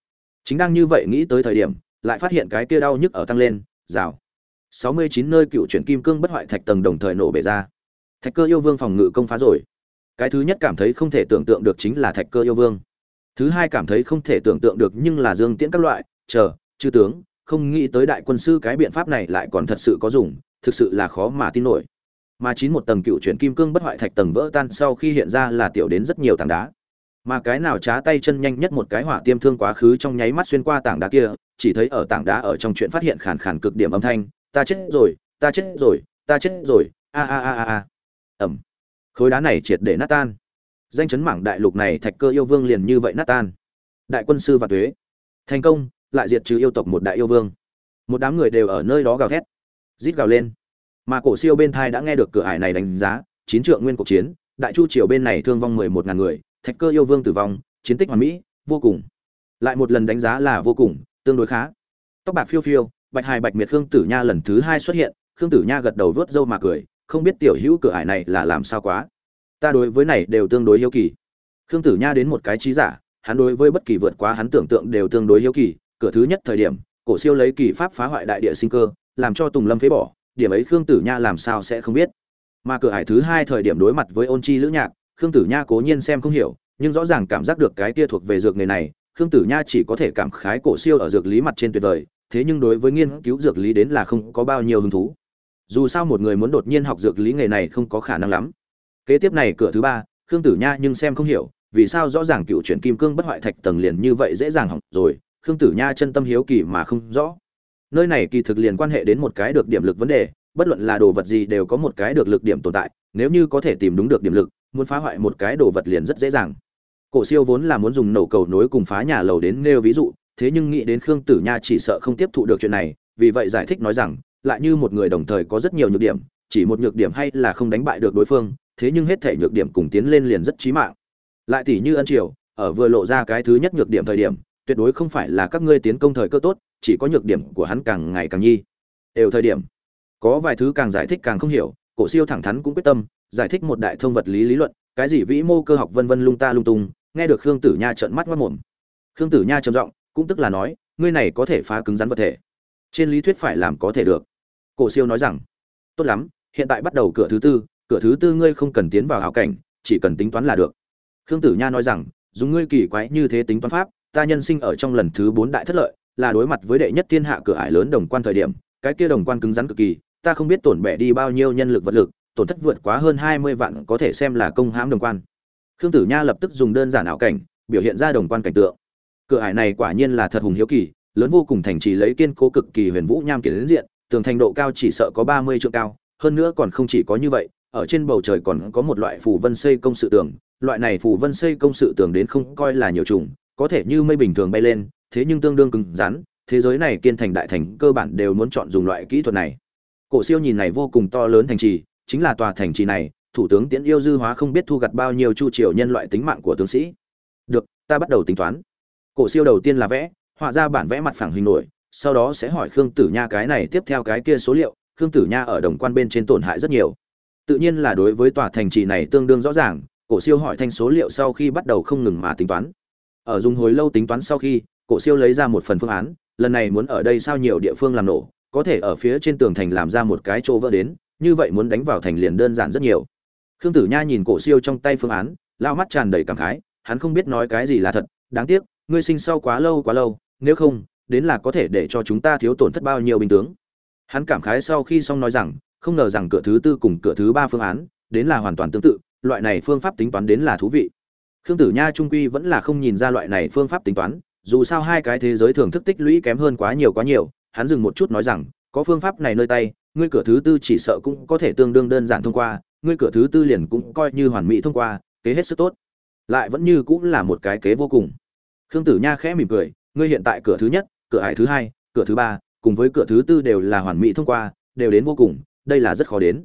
Chính đang như vậy nghĩ tới thời điểm, lại phát hiện cái kia đau nhức ở tăng lên, rào. Sáu mươi chín nơi cựu chuyển kim cương bất hoại thạch tầng đồng thời nổ bể ra. Thạch cơ yêu vương phòng ngự công phá rồi. Cái thứ nhất cảm thấy không thể tưởng tượng được chính là thạch cơ yêu vương. Thứ hai cảm thấy không thể tưởng tượng được nhưng là dương tiễn các loại, chờ, chư tướng không nghĩ tới đại quân sư cái biện pháp này lại còn thật sự có dùng, thực sự là khó mà tin nổi. Mà chín một tầng cựu chuyển kim cương bất hoại thạch tầng vỡ tan sau khi hiện ra là tiểu đến rất nhiều tảng đá. Mà cái nào trá tay chân nhanh nhất một cái hỏa tiêm thương quá khứ trong nháy mắt xuyên qua tảng đá kia, chỉ thấy ở tảng đá ở trong chuyện phát hiện khàn khàn cực điểm âm thanh, ta chết rồi, ta chết rồi, ta chết rồi, a a a a a. Ẩm khối đá này triệt để nát tan. Danh chấn mảng đại lục này thạch cơ yêu vương liền như vậy nát tan. Đại quân sư và tuế. Thành công lại diệt trừ yêu tộc một đại yêu vương. Một đám người đều ở nơi đó gào thét, rít gào lên. Mà cổ siêu bên thai đã nghe được cửa ải này đánh giá, chín trượng nguyên cuộc chiến, đại chu triều bên này thương vong mười một ngàn người, thạch cơ yêu vương tử vong, chiến tích hoàn mỹ, vô cùng. Lại một lần đánh giá là vô cùng, tương đối khá. Tóc bạc phiêu phiêu, bạch hài bạch miệt khương tử nha lần thứ hai xuất hiện, khương tử nha gật đầu vớt râu mà cười, không biết tiểu hữu cửa ải này là làm sao quá. Ta đối với này đều tương đối yêu kỳ. Khương tử nha đến một cái trí giả, hắn đối với bất kỳ vượt quá hắn tưởng tượng đều tương đối hiếu kỳ cửa thứ nhất thời điểm, cổ siêu lấy kỳ pháp phá hoại đại địa sinh cơ, làm cho tùng lâm phế bỏ, điểm ấy khương tử nha làm sao sẽ không biết. Mà cửa hải thứ hai thời điểm đối mặt với ôn chi lữ nhạc, khương tử nha cố nhiên xem không hiểu, nhưng rõ ràng cảm giác được cái kia thuộc về dược nghề này, khương tử nha chỉ có thể cảm khái cổ siêu ở dược lý mặt trên tuyệt vời, thế nhưng đối với nghiên cứu dược lý đến là không có bao nhiêu hứng thú. Dù sao một người muốn đột nhiên học dược lý nghề này không có khả năng lắm. Kế tiếp này cửa thứ ba, khương tử nha nhưng xem không hiểu, vì sao rõ ràng cựu chuyển kim cương bất hoại thạch tầng liền như vậy dễ dàng hỏng rồi khương tử nha chân tâm hiếu kỳ mà không rõ. Nơi này kỳ thực liền quan hệ đến một cái được điểm lực vấn đề, bất luận là đồ vật gì đều có một cái được lực điểm tồn tại, nếu như có thể tìm đúng được điểm lực, muốn phá hoại một cái đồ vật liền rất dễ dàng. Cổ siêu vốn là muốn dùng nổ cầu nối cùng phá nhà lầu đến nêu ví dụ, thế nhưng nghĩ đến khương tử nha chỉ sợ không tiếp thụ được chuyện này, vì vậy giải thích nói rằng, lại như một người đồng thời có rất nhiều nhược điểm, chỉ một nhược điểm hay là không đánh bại được đối phương, thế nhưng hết thể nhược điểm cùng tiến lên liền rất chí mạng. Lại tỷ như ân triều, ở vừa lộ ra cái thứ nhất nhược điểm thời điểm tuyệt đối không phải là các ngươi tiến công thời cơ tốt, chỉ có nhược điểm của hắn càng ngày càng nhi. Đều thời điểm, có vài thứ càng giải thích càng không hiểu, cổ siêu thẳng thắn cũng quyết tâm, giải thích một đại thông vật lý lý luận, cái gì vĩ mô cơ học vân vân lung ta lung tung, nghe được khương tử nha trợn mắt mất mồm. Khương tử nha trầm giọng, cũng tức là nói, ngươi này có thể phá cứng rắn vật thể. Trên lý thuyết phải làm có thể được. Cổ siêu nói rằng, tốt lắm, hiện tại bắt đầu cửa thứ tư, cửa thứ tư ngươi không cần tiến vào hảo cảnh, chỉ cần tính toán là được. Khương tử nha nói rằng, dùng ngươi kỳ quái như thế tính toán pháp ta nhân sinh ở trong lần thứ bốn đại thất lợi, là đối mặt với đệ nhất thiên hạ cửa ải lớn đồng quan thời điểm, cái kia đồng quan cứng rắn cực kỳ, ta không biết tổn bẻ đi bao nhiêu nhân lực vật lực, tổn thất vượt quá hơn hai mươi vạn có thể xem là công hãm đồng quan. Khương tử nha lập tức dùng đơn giản ảo cảnh, biểu hiện ra đồng quan cảnh tượng. Cửa ải này quả nhiên là thật hùng hiếu kỳ, lớn vô cùng thành trì lấy kiên cố cực kỳ huyền vũ nham kiến diện, tường thành độ cao chỉ sợ có ba mươi trượng cao, hơn nữa còn không chỉ có như vậy, ở trên bầu trời còn có một loại phù vân xây công sự tường, loại này phù vân xây công sự tường đến không coi là nhiều trùng có thể như mây bình thường bay lên, thế nhưng tương đương cứng rắn, thế giới này kiên thành đại thành cơ bản đều muốn chọn dùng loại kỹ thuật này. Cổ siêu nhìn này vô cùng to lớn thành trì, chính là tòa thành trì này, thủ tướng tiễn yêu dư hóa không biết thu gặt bao nhiêu chu triều nhân loại tính mạng của tướng sĩ. Được, ta bắt đầu tính toán. Cổ siêu đầu tiên là vẽ, họa ra bản vẽ mặt phẳng hình nổi, sau đó sẽ hỏi khương tử nha cái này, tiếp theo cái kia số liệu, khương tử nha ở đồng quan bên trên tổn hại rất nhiều. Tự nhiên là đối với tòa thành trì này tương đương rõ ràng, cổ siêu hỏi thanh số liệu sau khi bắt đầu không ngừng mà tính toán ở dùng hồi lâu tính toán sau khi, cổ siêu lấy ra một phần phương án, lần này muốn ở đây sao nhiều địa phương làm nổ, có thể ở phía trên tường thành làm ra một cái chỗ vỡ đến, như vậy muốn đánh vào thành liền đơn giản rất nhiều. Khương tử nha nhìn cổ siêu trong tay phương án, lao mắt tràn đầy cảm khái, hắn không biết nói cái gì là thật, đáng tiếc, ngươi sinh sau quá lâu quá lâu, nếu không, đến là có thể để cho chúng ta thiếu tổn thất bao nhiêu binh tướng. Hắn cảm khái sau khi xong nói rằng, không ngờ rằng cửa thứ tư cùng cửa thứ ba phương án, đến là hoàn toàn tương tự, loại này phương pháp tính toán đến là thú vị khương tử nha trung quy vẫn là không nhìn ra loại này phương pháp tính toán, dù sao hai cái thế giới thưởng thức tích lũy kém hơn quá nhiều quá nhiều, hắn dừng một chút nói rằng, có phương pháp này nơi tay, ngươi cửa thứ tư chỉ sợ cũng có thể tương đương đơn giản thông qua, ngươi cửa thứ tư liền cũng coi như hoàn mỹ thông qua, kế hết sức tốt. Lại vẫn như cũng là một cái kế vô cùng. Khương tử nha khẽ mỉm cười, ngươi hiện tại cửa thứ nhất, cửa hải thứ hai, cửa thứ ba, cùng với cửa thứ tư đều là hoàn mỹ thông qua, đều đến vô cùng, đây là rất khó đến.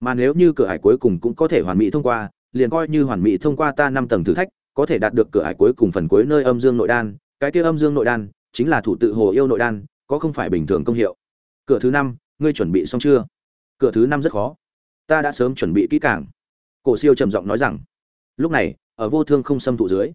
Mà nếu như cửa hải cuối cùng cũng có thể hoàn mỹ thông qua liền coi như hoàn mỹ thông qua ta năm tầng thử thách, có thể đạt được cửa ải cuối cùng phần cuối nơi âm dương nội đan, cái kia âm dương nội đan chính là thủ tự hồ yêu nội đan, có không phải bình thường công hiệu. Cửa thứ năm, ngươi chuẩn bị xong chưa? Cửa thứ năm rất khó. Ta đã sớm chuẩn bị kỹ càng. Cổ siêu trầm giọng nói rằng, lúc này, ở vô thương không xâm thụ dưới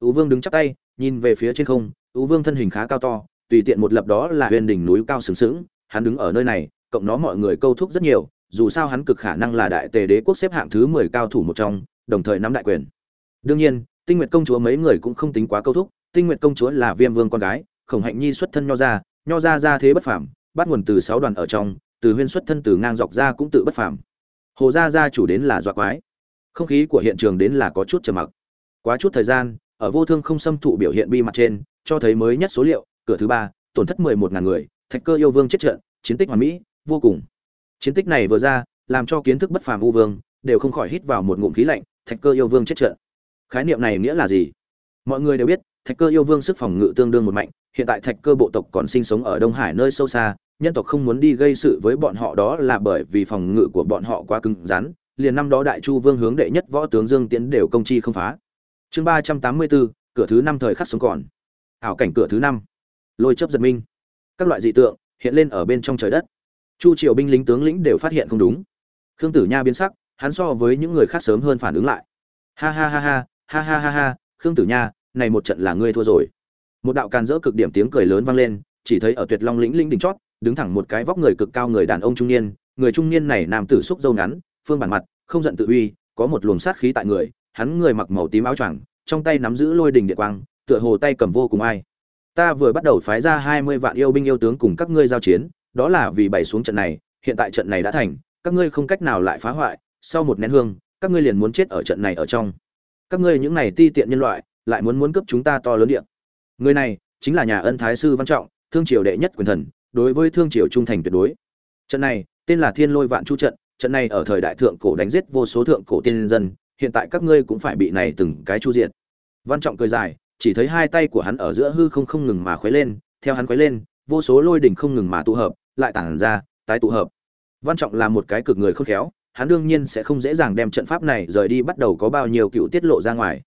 tú vương đứng chắp tay, nhìn về phía trên không tú vương thân hình khá cao to, tùy tiện một lập đó là huyền đỉnh núi cao sừng sững, hắn đứng ở nơi này, cộng nó mọi người câu thúc rất nhiều dù sao hắn cực khả năng là đại tề đế quốc xếp hạng thứ mười cao thủ một trong, đồng thời nắm đại quyền. Đương nhiên, tinh nguyệt công chúa mấy người cũng không tính quá câu thúc, tinh nguyệt công chúa là viêm vương con gái, khổng hạnh nhi xuất thân nho ra nho ra gia thế bất phàm, bắt nguồn từ sáu đoàn ở trong, từ huyên xuất thân từ ngang dọc ra cũng tự bất phàm. Hồ gia gia chủ đến là dọa quái. Không khí của hiện trường đến là có chút trầm mặc. Quá chút thời gian, ở vô thương không xâm thụ biểu hiện bi mặt trên, cho thấy mới nhất số liệu, cửa thứ ba, tổn thất mười một ngàn người, thạch cơ yêu vương chết trận, chiến tích hoàn mỹ, vô cùng chiến tích này vừa ra, làm cho kiến thức bất phàm u vương đều không khỏi hít vào một ngụm khí lạnh, thạch cơ yêu vương chết trận. Khái niệm này nghĩa là gì? Mọi người đều biết, thạch cơ yêu vương sức phòng ngự tương đương một mạnh, hiện tại thạch cơ bộ tộc còn sinh sống ở đông hải nơi sâu xa, nhân tộc không muốn đi gây sự với bọn họ đó là bởi vì phòng ngự của bọn họ quá cứng rắn, liền năm đó đại chu vương hướng đệ nhất võ tướng dương tiến đều công chi không phá. Chương ba trăm tám mươi bốn, cửa thứ năm thời khắc sống còn. Ảo cảnh cửa thứ năm. Lôi chấp giật minh các loại dị tượng hiện lên ở bên trong trời đất chu triều binh lính tướng lĩnh đều phát hiện không đúng. Khương tử nha biến sắc, hắn so với những người khác sớm hơn phản ứng lại. Ha ha ha ha ha ha ha ha, khương tử nha, này một trận là ngươi thua rồi. Một đạo càn rỡ cực điểm tiếng cười lớn vang lên, chỉ thấy ở tuyệt long lĩnh lĩnh đỉnh chót, đứng thẳng một cái vóc người cực cao người đàn ông trung niên, người trung niên này nam tử xúc dâu ngắn, phương bản mặt, không giận tự uy, có một luồng sát khí tại người, hắn người mặc màu tím áo choàng, trong tay nắm giữ lôi đình điện quang, tựa hồ tay cầm vô cùng ai. Ta vừa bắt đầu phái ra hai mươi vạn yêu binh yêu tướng cùng các ngươi giao chiến đó là vì bày xuống trận này, hiện tại trận này đã thành, các ngươi không cách nào lại phá hoại, sau một nén hương, các ngươi liền muốn chết ở trận này ở trong. Các ngươi những này ti tiện nhân loại, lại muốn muốn cướp chúng ta to lớn điện người này, chính là nhà ân thái sư văn trọng, thương triều đệ nhất quyền thần, đối với thương triều trung thành tuyệt đối. Trận này, tên là thiên lôi vạn chu trận trận này ở thời đại thượng cổ đánh giết vô số thượng cổ tiên dân, hiện tại các ngươi cũng phải bị này từng cái chu diện văn trọng cười dài, chỉ thấy hai tay của hắn ở giữa hư không không ngừng mà khuấy lên, theo hắn khuấy lên, vô số lôi đỉnh không ngừng mà tụ hợp lại tản ra, tái tụ hợp. Văn trọng là một cái cực người khôn khéo, hắn đương nhiên sẽ không dễ dàng đem trận pháp này rời đi bắt đầu có bao nhiêu cựu tiết lộ ra ngoài.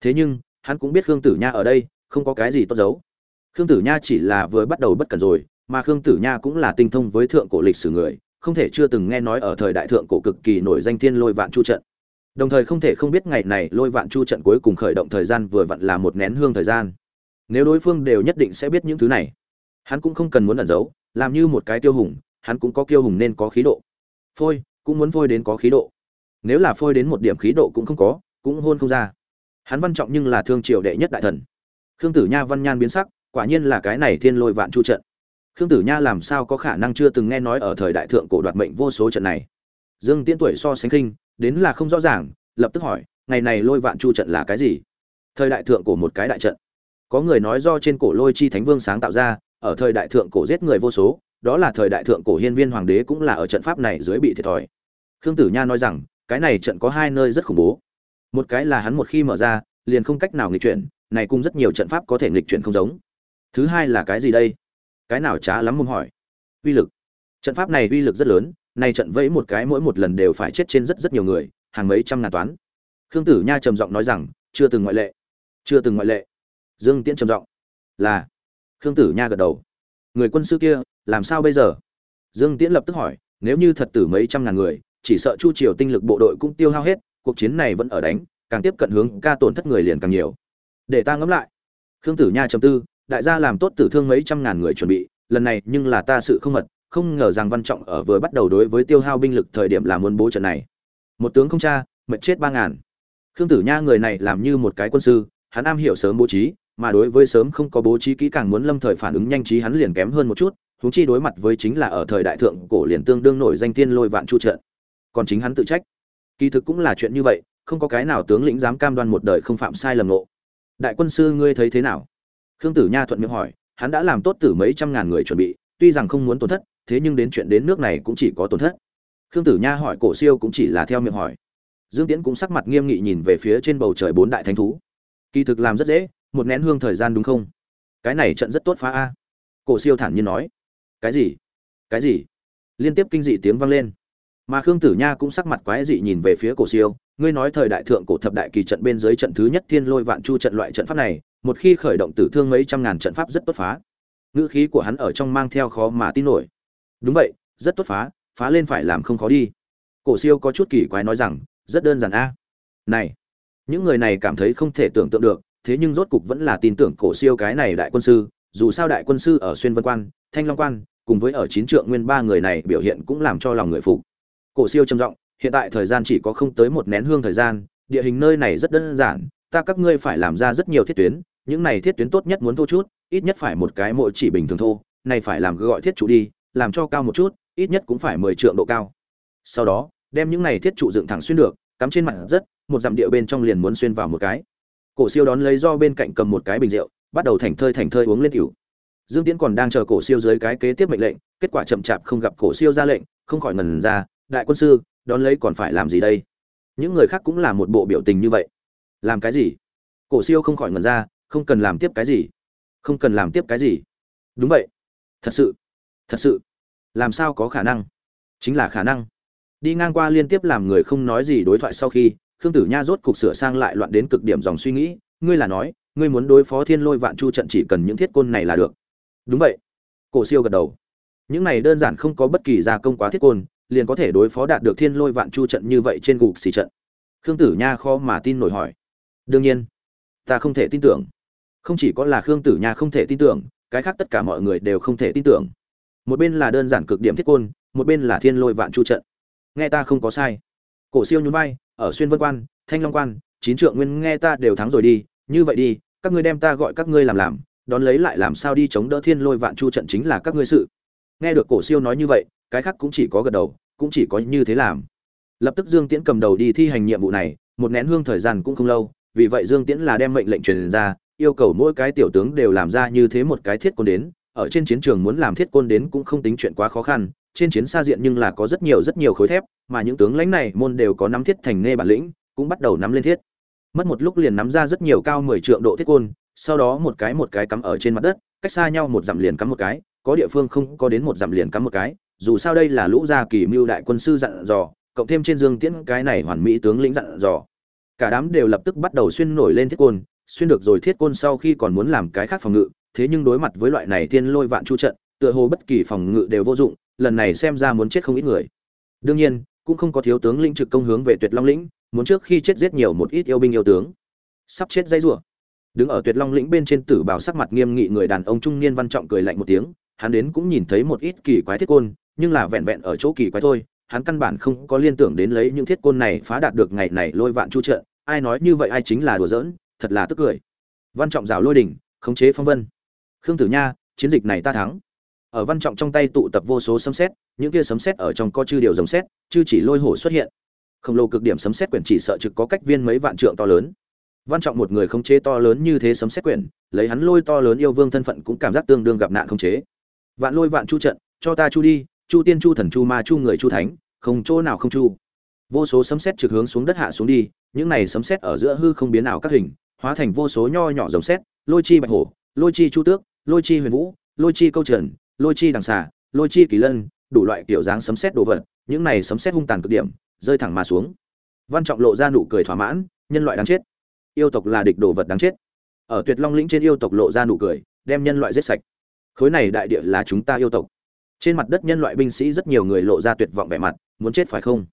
Thế nhưng, hắn cũng biết khương tử nha ở đây, không có cái gì tốt giấu. Khương tử nha chỉ là vừa bắt đầu bất cần rồi, mà khương tử nha cũng là tinh thông với thượng cổ lịch sử người, không thể chưa từng nghe nói ở thời đại thượng cổ cực kỳ nổi danh thiên lôi vạn chu trận. Đồng thời không thể không biết ngày này lôi vạn chu trận cuối cùng khởi động thời gian vừa vặn là một nén hương thời gian. Nếu đối phương đều nhất định sẽ biết những thứ này, hắn cũng không cần muốn ẩn giấu làm như một cái tiêu hùng, hắn cũng có kiêu hùng nên có khí độ. Phôi, cũng muốn phôi đến có khí độ. Nếu là phôi đến một điểm khí độ cũng không có, cũng hôn không ra. Hắn văn trọng nhưng là thương triều đệ nhất đại thần. Khương tử nha văn nhan biến sắc, quả nhiên là cái này thiên lôi vạn chu trận. Khương tử nha làm sao có khả năng chưa từng nghe nói ở thời đại thượng cổ đoạt mệnh vô số trận này. Dương tiễn tuổi so sánh khinh đến là không rõ ràng, lập tức hỏi, ngày này lôi vạn chu trận là cái gì? Thời đại thượng cổ một cái đại trận. Có người nói do trên cổ lôi chi thánh vương sáng tạo ra ở thời đại thượng cổ giết người vô số, đó là thời đại thượng cổ hiên viên hoàng đế cũng là ở trận pháp này dưới bị thiệt thòi. Khương tử nha nói rằng, cái này trận có hai nơi rất khủng bố. Một cái là hắn một khi mở ra, liền không cách nào nghịch chuyển, này cũng rất nhiều trận pháp có thể nghịch chuyển không giống. Thứ hai là cái gì đây? Cái nào trá lắm mồm hỏi. Uy lực. Trận pháp này uy lực rất lớn này trận vẫy một cái mỗi một lần đều phải chết trên rất rất nhiều người, hàng mấy trăm ngàn toán. Khương tử nha trầm giọng nói rằng, chưa từng ngoại lệ. Chưa từng ngoại lệ. Dương tiễn trầm giọng là khương tử nha gật đầu. Người quân sư kia, làm sao bây giờ? Dương tiễn lập tức hỏi, nếu như thật tử mấy trăm ngàn người, chỉ sợ chu triều tinh lực bộ đội cũng tiêu hao hết, cuộc chiến này vẫn ở đánh, càng tiếp cận hướng ca tổn thất người liền càng nhiều. Để ta ngẫm lại. Khương tử nha trầm tư, đại gia làm tốt tử thương mấy trăm ngàn người chuẩn bị, lần này nhưng là ta sự không mật, không ngờ rằng văn trọng ở vừa bắt đầu đối với tiêu hao binh lực thời điểm là muốn bố trận này. Một tướng không cha mệt chết ba ngàn. Khương tử nha người này làm như một cái quân sư, hắn am hiểu sớm bố trí mà đối với sớm không có bố trí kỹ càng muốn lâm thời phản ứng nhanh trí hắn liền kém hơn một chút, huống chi đối mặt với chính là ở thời đại thượng cổ liền tương đương nổi danh tiên lôi vạn chu trận. Còn chính hắn tự trách. Kỳ thực cũng là chuyện như vậy, không có cái nào tướng lĩnh dám cam đoan một đời không phạm sai lầm lộ đại quân sư ngươi thấy thế nào? Khương tử nha thuận miệng hỏi, hắn đã làm tốt từ mấy trăm ngàn người chuẩn bị, tuy rằng không muốn tổn thất, thế nhưng đến chuyện đến nước này cũng chỉ có tổn thất. Khương tử nha hỏi cổ siêu cũng chỉ là theo miệng hỏi. Dương tiễn cũng sắc mặt nghiêm nghị nhìn về phía trên bầu trời bốn đại thánh thú. Kỳ thực làm rất dễ một nén hương thời gian đúng không? Cái này trận rất tốt phá a. Cổ siêu thản nhiên nói. Cái gì? Cái gì? Liên tiếp kinh dị tiếng vang lên. Mà khương tử nha cũng sắc mặt quái dị nhìn về phía cổ siêu. Ngươi nói thời đại thượng cổ thập đại kỳ trận bên dưới trận thứ nhất thiên lôi vạn chu trận loại trận pháp này, một khi khởi động tử thương mấy trăm ngàn trận pháp rất tốt phá. Ngữ khí của hắn ở trong mang theo khó mà tin nổi. Đúng vậy, rất tốt phá phá lên phải làm không khó đi. Cổ siêu có chút kỳ quái nói rằng, rất đơn giản a. Này, những người này cảm thấy không thể tưởng tượng được thế nhưng rốt cục vẫn là tin tưởng cổ siêu cái này đại quân sư, dù sao đại quân sư ở xuyên vân quan, thanh long quan, cùng với ở chín trượng nguyên ba người này biểu hiện cũng làm cho lòng người phục. Cổ siêu trầm giọng, hiện tại thời gian chỉ có không tới một nén hương thời gian, địa hình nơi này rất đơn giản, ta các ngươi phải làm ra rất nhiều thiết tuyến, những này thiết tuyến tốt nhất muốn thô chút, ít nhất phải một cái mỗi chỉ bình thường thô, này phải làm gọi thiết trụ đi, làm cho cao một chút, ít nhất cũng phải mười trượng độ cao. Sau đó, đem những này thiết trụ dựng thẳng xuyên được, cắm trên mặt rất một dặm địa bên trong liền muốn xuyên vào một cái cổ siêu đón lấy do bên cạnh cầm một cái bình rượu, bắt đầu thành thơi thành thơi uống lên tiểu. Dương tiễn còn đang chờ cổ siêu dưới cái kế tiếp mệnh lệnh, kết quả chậm chạp không gặp cổ siêu ra lệnh, không khỏi ngần ra, đại quân sư, đón lấy còn phải làm gì đây? Những người khác cũng là một bộ biểu tình như vậy. Làm cái gì? Cổ siêu không khỏi ngần ra, không cần làm tiếp cái gì? Không cần làm tiếp cái gì? Đúng vậy. Thật sự. Thật sự. Làm sao có khả năng? Chính là khả năng. Đi ngang qua liên tiếp làm người không nói gì đối thoại sau khi khương tử nha rốt cục sửa sang lại loạn đến cực điểm dòng suy nghĩ, ngươi là nói, ngươi muốn đối phó thiên lôi vạn chu trận chỉ cần những thiết côn này là được. Đúng vậy. Cổ siêu gật đầu. Những này đơn giản không có bất kỳ gia công quá thiết côn, liền có thể đối phó đạt được thiên lôi vạn chu trận như vậy trên gục xì trận. Khương tử nha khó mà tin nổi hỏi. Đương nhiên, ta không thể tin tưởng. Không chỉ có là khương tử nha không thể tin tưởng, cái khác tất cả mọi người đều không thể tin tưởng. Một bên là đơn giản cực điểm thiết côn, một bên là thiên lôi vạn chu trận. Nghe ta không có sai. Cổ siêu nhún vai ở xuyên vân quan, thanh long quan, chín trượng nguyên nghe ta đều thắng rồi đi, như vậy đi, các ngươi đem ta gọi các ngươi làm làm, đón lấy lại làm sao đi chống đỡ thiên lôi vạn chu trận chính là các ngươi sự. Nghe được cổ siêu nói như vậy, cái khác cũng chỉ có gật đầu, cũng chỉ có như thế làm. Lập tức dương tiễn cầm đầu đi thi hành nhiệm vụ này, một nén hương thời gian cũng không lâu, vì vậy dương tiễn là đem mệnh lệnh truyền ra, yêu cầu mỗi cái tiểu tướng đều làm ra như thế một cái thiết côn đến, ở trên chiến trường muốn làm thiết côn đến cũng không tính chuyện quá khó khăn trên chiến xa diện nhưng là có rất nhiều rất nhiều khối thép, mà những tướng lãnh này môn đều có nắm thiết thành nê bản lĩnh, cũng bắt đầu nắm lên thiết. Mất một lúc liền nắm ra rất nhiều cao mười trượng độ thiết côn, sau đó một cái một cái cắm ở trên mặt đất, cách xa nhau một dặm liền cắm một cái, có địa phương không có đến một dặm liền cắm một cái, dù sao đây là lũ gia kỳ mưu đại quân sư dặn dò, cộng thêm trên dương tiễn cái này hoàn mỹ tướng lĩnh dặn dò. Cả đám đều lập tức bắt đầu xuyên nổi lên thiết côn, xuyên được rồi thiết côn sau khi còn muốn làm cái khác phòng ngự, thế nhưng đối mặt với loại này thiên lôi vạn chu trận, tựa hồ bất kỳ phòng ngự đều vô dụng lần này xem ra muốn chết không ít người. Đương nhiên, cũng không có thiếu tướng lĩnh trực công hướng về tuyệt long lĩnh, muốn trước khi chết giết nhiều một ít yêu binh yêu tướng. Sắp chết dây rủa. Đứng ở tuyệt long lĩnh bên trên tử bào sắc mặt nghiêm nghị người đàn ông trung niên văn trọng cười lạnh một tiếng, hắn đến cũng nhìn thấy một ít kỳ quái thiết côn, nhưng là vẹn vẹn ở chỗ kỳ quái thôi, hắn căn bản không có liên tưởng đến lấy những thiết côn này phá đạt được ngày này lôi vạn chu trận, ai nói như vậy ai chính là đùa giỡn, thật là tức cười. Văn trọng rào lôi đỉnh, khống chế phong vân. Khương tử nha, chiến dịch này ta thắng ở văn trọng trong tay tụ tập vô số sấm xét những kia sấm xét ở trong co chư điều giống xét chư chỉ lôi hổ xuất hiện. Khổng lồ cực điểm sấm xét quyển chỉ sợ trực có cách viên mấy vạn trượng to lớn. Văn trọng một người khống chế to lớn như thế sấm xét quyển, lấy hắn lôi to lớn yêu vương thân phận cũng cảm giác tương đương gặp nạn khống chế. Vạn lôi vạn chu trận, cho ta chu đi, chu tiên chu thần chu ma chu người chu thánh, không chỗ nào không chu. Vô số sấm xét trực hướng xuống đất hạ xuống đi, những này sấm xét ở giữa hư không biến ảo các hình, hóa thành vô số nho nhỏ giống xét lôi chi bạch hổ, lôi chi chu tước, lôi chi huyền vũ, lôi chi câu trần lôi chi đằng xà, lôi chi kỳ lân, đủ loại kiểu dáng sấm xét đồ vật, những này sấm xét hung tàn cực điểm, rơi thẳng mà xuống. Văn trọng lộ ra nụ cười thỏa mãn, nhân loại đáng chết. Yêu tộc là địch đồ vật đáng chết. Ở tuyệt long lĩnh trên yêu tộc lộ ra nụ cười, đem nhân loại giết sạch. Khối này đại địa là chúng ta yêu tộc. Trên mặt đất nhân loại binh sĩ rất nhiều người lộ ra tuyệt vọng vẻ mặt, muốn chết phải không?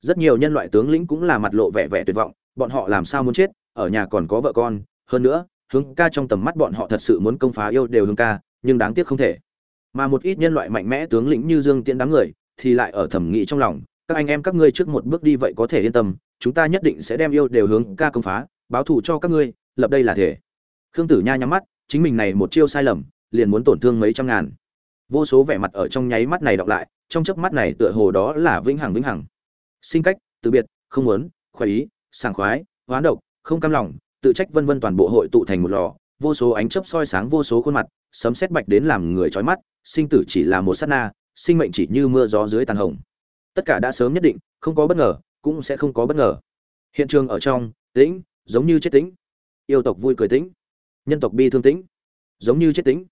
Rất nhiều nhân loại tướng lĩnh cũng là mặt lộ vẻ vẻ tuyệt vọng, bọn họ làm sao muốn chết? Ở nhà còn có vợ con, hơn nữa hướng ca trong tầm mắt bọn họ thật sự muốn công phá yêu đều hướng ca, nhưng đáng tiếc không thể mà một ít nhân loại mạnh mẽ tướng lĩnh như dương tiễn đám người thì lại ở thẩm nghị trong lòng, các anh em các ngươi trước một bước đi vậy có thể yên tâm, chúng ta nhất định sẽ đem yêu đều hướng ca công phá, báo thù cho các ngươi, lập đây là thể. Khương tử nha nhắm mắt, chính mình này một chiêu sai lầm, liền muốn tổn thương mấy trăm ngàn. Vô số vẻ mặt ở trong nháy mắt này đọc lại, trong chớp mắt này tựa hồ đó là vĩnh hằng vĩnh hằng. Sinh cách, từ biệt, không muốn, khoái ý, sảng khoái, hoán độc, không cam lòng, tự trách vân vân toàn bộ hội tụ thành một lò, vô số ánh chớp soi sáng vô số khuôn mặt, sấm sét bạch đến làm người chói mắt sinh tử chỉ là một sát na, sinh mệnh chỉ như mưa gió dưới tàn hồng. Tất cả đã sớm nhất định, không có bất ngờ, cũng sẽ không có bất ngờ. Hiện trường ở trong, tĩnh, giống như chết tĩnh. Yêu tộc vui cười tĩnh, nhân tộc bi thương tĩnh, giống như chết tĩnh.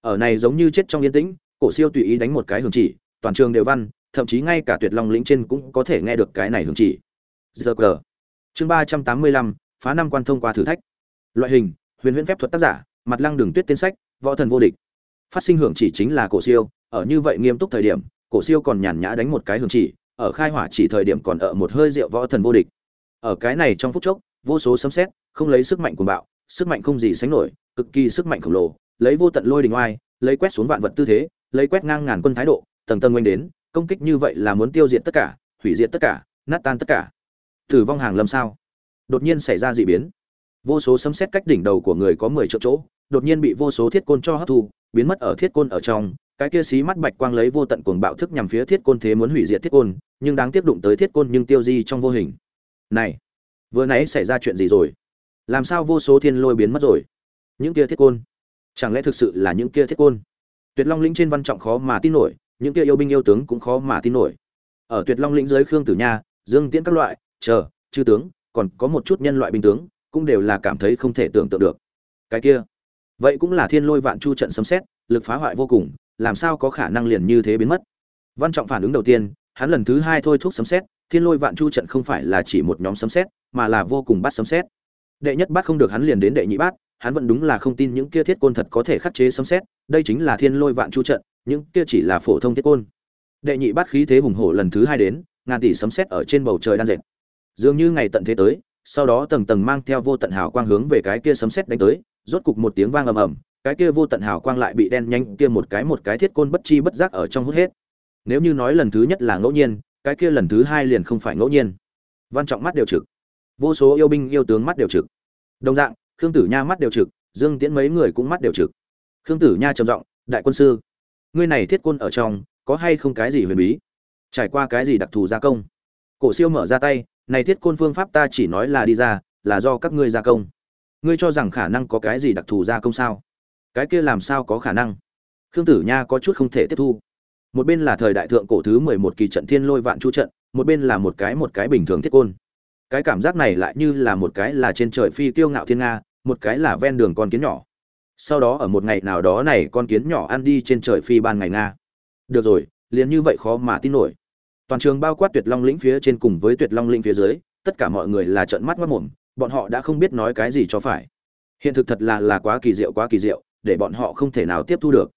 Ở này giống như chết trong yên tĩnh, cổ siêu tùy ý đánh một cái hướng chỉ, toàn trường đều văn, thậm chí ngay cả tuyệt long lĩnh trên cũng có thể nghe được cái này hướng chỉ. Giờ chương ba trăm tám mươi lăm, phá năm quan thông qua thử thách. Loại hình, huyền huyễn phép thuật tác giả, mặt lăng đường tuyết tiên sách, võ thần vô địch phát sinh hưởng chỉ chính là cổ siêu, ở như vậy nghiêm túc thời điểm, cổ siêu còn nhàn nhã đánh một cái hưởng chỉ, ở khai hỏa chỉ thời điểm còn ở một hơi rượu võ thần vô địch. Ở cái này trong phút chốc, vô số sấm xét không lấy sức mạnh của bạo, sức mạnh không gì sánh nổi, cực kỳ sức mạnh khổng lồ, lấy vô tận lôi đình oai, lấy quét xuống vạn vật tư thế, lấy quét ngang ngàn quân thái độ, tầng tầng oanh đến, công kích như vậy là muốn tiêu diệt tất cả, hủy diệt tất cả, nát tan tất cả. Tử vong hàng lâm sao? Đột nhiên xảy ra dị biến. Vô số sấm xét cách đỉnh đầu của người có mười triệu chỗ, đột nhiên bị vô số thiết côn cho hấp thu biến mất ở thiết côn ở trong, cái kia xí mắt bạch quang lấy vô tận cuồng bạo thức nhằm phía thiết côn thế muốn hủy diệt thiết côn, nhưng đáng tiếp đụng tới thiết côn nhưng tiêu di trong vô hình. Này, vừa nãy xảy ra chuyện gì rồi? Làm sao vô số thiên lôi biến mất rồi? Những kia thiết côn? Chẳng lẽ thực sự là những kia thiết côn? Tuyệt long lĩnh trên văn trọng khó mà tin nổi, những kia yêu binh yêu tướng cũng khó mà tin nổi. Ở tuyệt long lĩnh dưới khương tử nha, dương tiễn các loại, chờ, chư tướng, còn có một chút nhân loại binh tướng, cũng đều là cảm thấy không thể tưởng tượng được. Cái kia vậy cũng là thiên lôi vạn chu trận sấm xét lực phá hoại vô cùng, làm sao có khả năng liền như thế biến mất? Văn trọng phản ứng đầu tiên, hắn lần thứ hai thôi thúc sấm xét thiên lôi vạn chu trận không phải là chỉ một nhóm sấm xét mà là vô cùng bắt sấm xét đệ nhất bắt không được hắn liền đến đệ nhị bát hắn vẫn đúng là không tin những kia thiết côn thật có thể khắc chế sấm xét đây chính là thiên lôi vạn chu trận, những kia chỉ là phổ thông thiết côn. Đệ nhị bát khí thế hùng hổ lần thứ hai đến, ngàn tỷ sấm xét ở trên bầu trời đang dệt. Dường như ngày tận thế tới, sau đó tầng tầng mang theo vô tận hào quang hướng về cái kia sấm xét đánh tới rốt cục một tiếng vang ầm ầm, cái kia vô tận hào quang lại bị đen nhanh kia một cái một cái thiết côn bất chi bất giác ở trong hút hết. Nếu như nói lần thứ nhất là ngẫu nhiên, cái kia lần thứ hai liền không phải ngẫu nhiên. Văn trọng mắt đều trực. Vô số yêu binh yêu tướng mắt đều trực. Đồng dạng, khương tử nha mắt đều trực, dương tiễn mấy người cũng mắt đều trực. Khương tử nha trầm giọng, đại quân sư, ngươi này thiết côn ở trong, có hay không cái gì huyền bí? Trải qua cái gì đặc thù gia công? Cổ siêu mở ra tay, này thiết côn phương pháp ta chỉ nói là đi ra, là do các ngươi gia công ngươi cho rằng khả năng có cái gì đặc thù gia công sao? Cái kia làm sao có khả năng? Khương tử nha có chút không thể tiếp thu. Một bên là thời đại thượng cổ thứ mười một kỳ trận thiên lôi vạn chu trận, một bên là một cái một cái bình thường thiết côn. Cái cảm giác này lại như là một cái là trên trời phi tiêu ngạo thiên nga, một cái là ven đường con kiến nhỏ. Sau đó ở một ngày nào đó này con kiến nhỏ ăn đi trên trời phi ban ngày nga. Được rồi, liền như vậy khó mà tin nổi. Toàn trường bao quát tuyệt long lĩnh phía trên cùng với tuyệt long lĩnh phía dưới, tất cả mọi người là trợn mắt mất mồm bọn họ đã không biết nói cái gì cho phải. Hiện thực thật là là quá kỳ diệu, quá kỳ diệu, để bọn họ không thể nào tiếp thu được.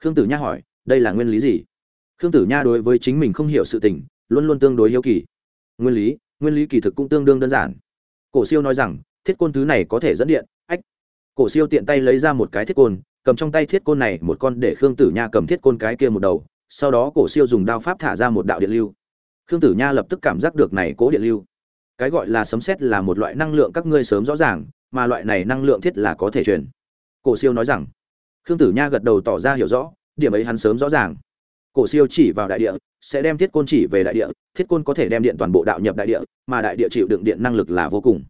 Khương tử nha hỏi, đây là nguyên lý gì? Khương tử nha đối với chính mình không hiểu sự tình, luôn luôn tương đối hiếu kỳ. Nguyên lý nguyên lý kỳ thực cũng tương đương đơn giản. Cổ siêu nói rằng, thiết côn thứ này có thể dẫn điện, ách. Cổ siêu tiện tay lấy ra một cái thiết côn, cầm trong tay thiết côn này một con để khương tử nha cầm thiết côn cái kia một đầu, sau đó cổ siêu dùng đao pháp thả ra một đạo điện lưu. Khương tử nha lập tức cảm giác được này cố điện lưu cái gọi là sấm xét là một loại năng lượng các ngươi sớm rõ ràng, mà loại này năng lượng thiết là có thể truyền. Cổ siêu nói rằng, khương tử nha gật đầu tỏ ra hiểu rõ, điểm ấy hắn sớm rõ ràng. Cổ siêu chỉ vào đại địa, sẽ đem thiết côn chỉ về đại địa, thiết côn có thể đem điện toàn bộ đạo nhập đại địa, mà đại địa chịu đựng điện năng lực là vô cùng.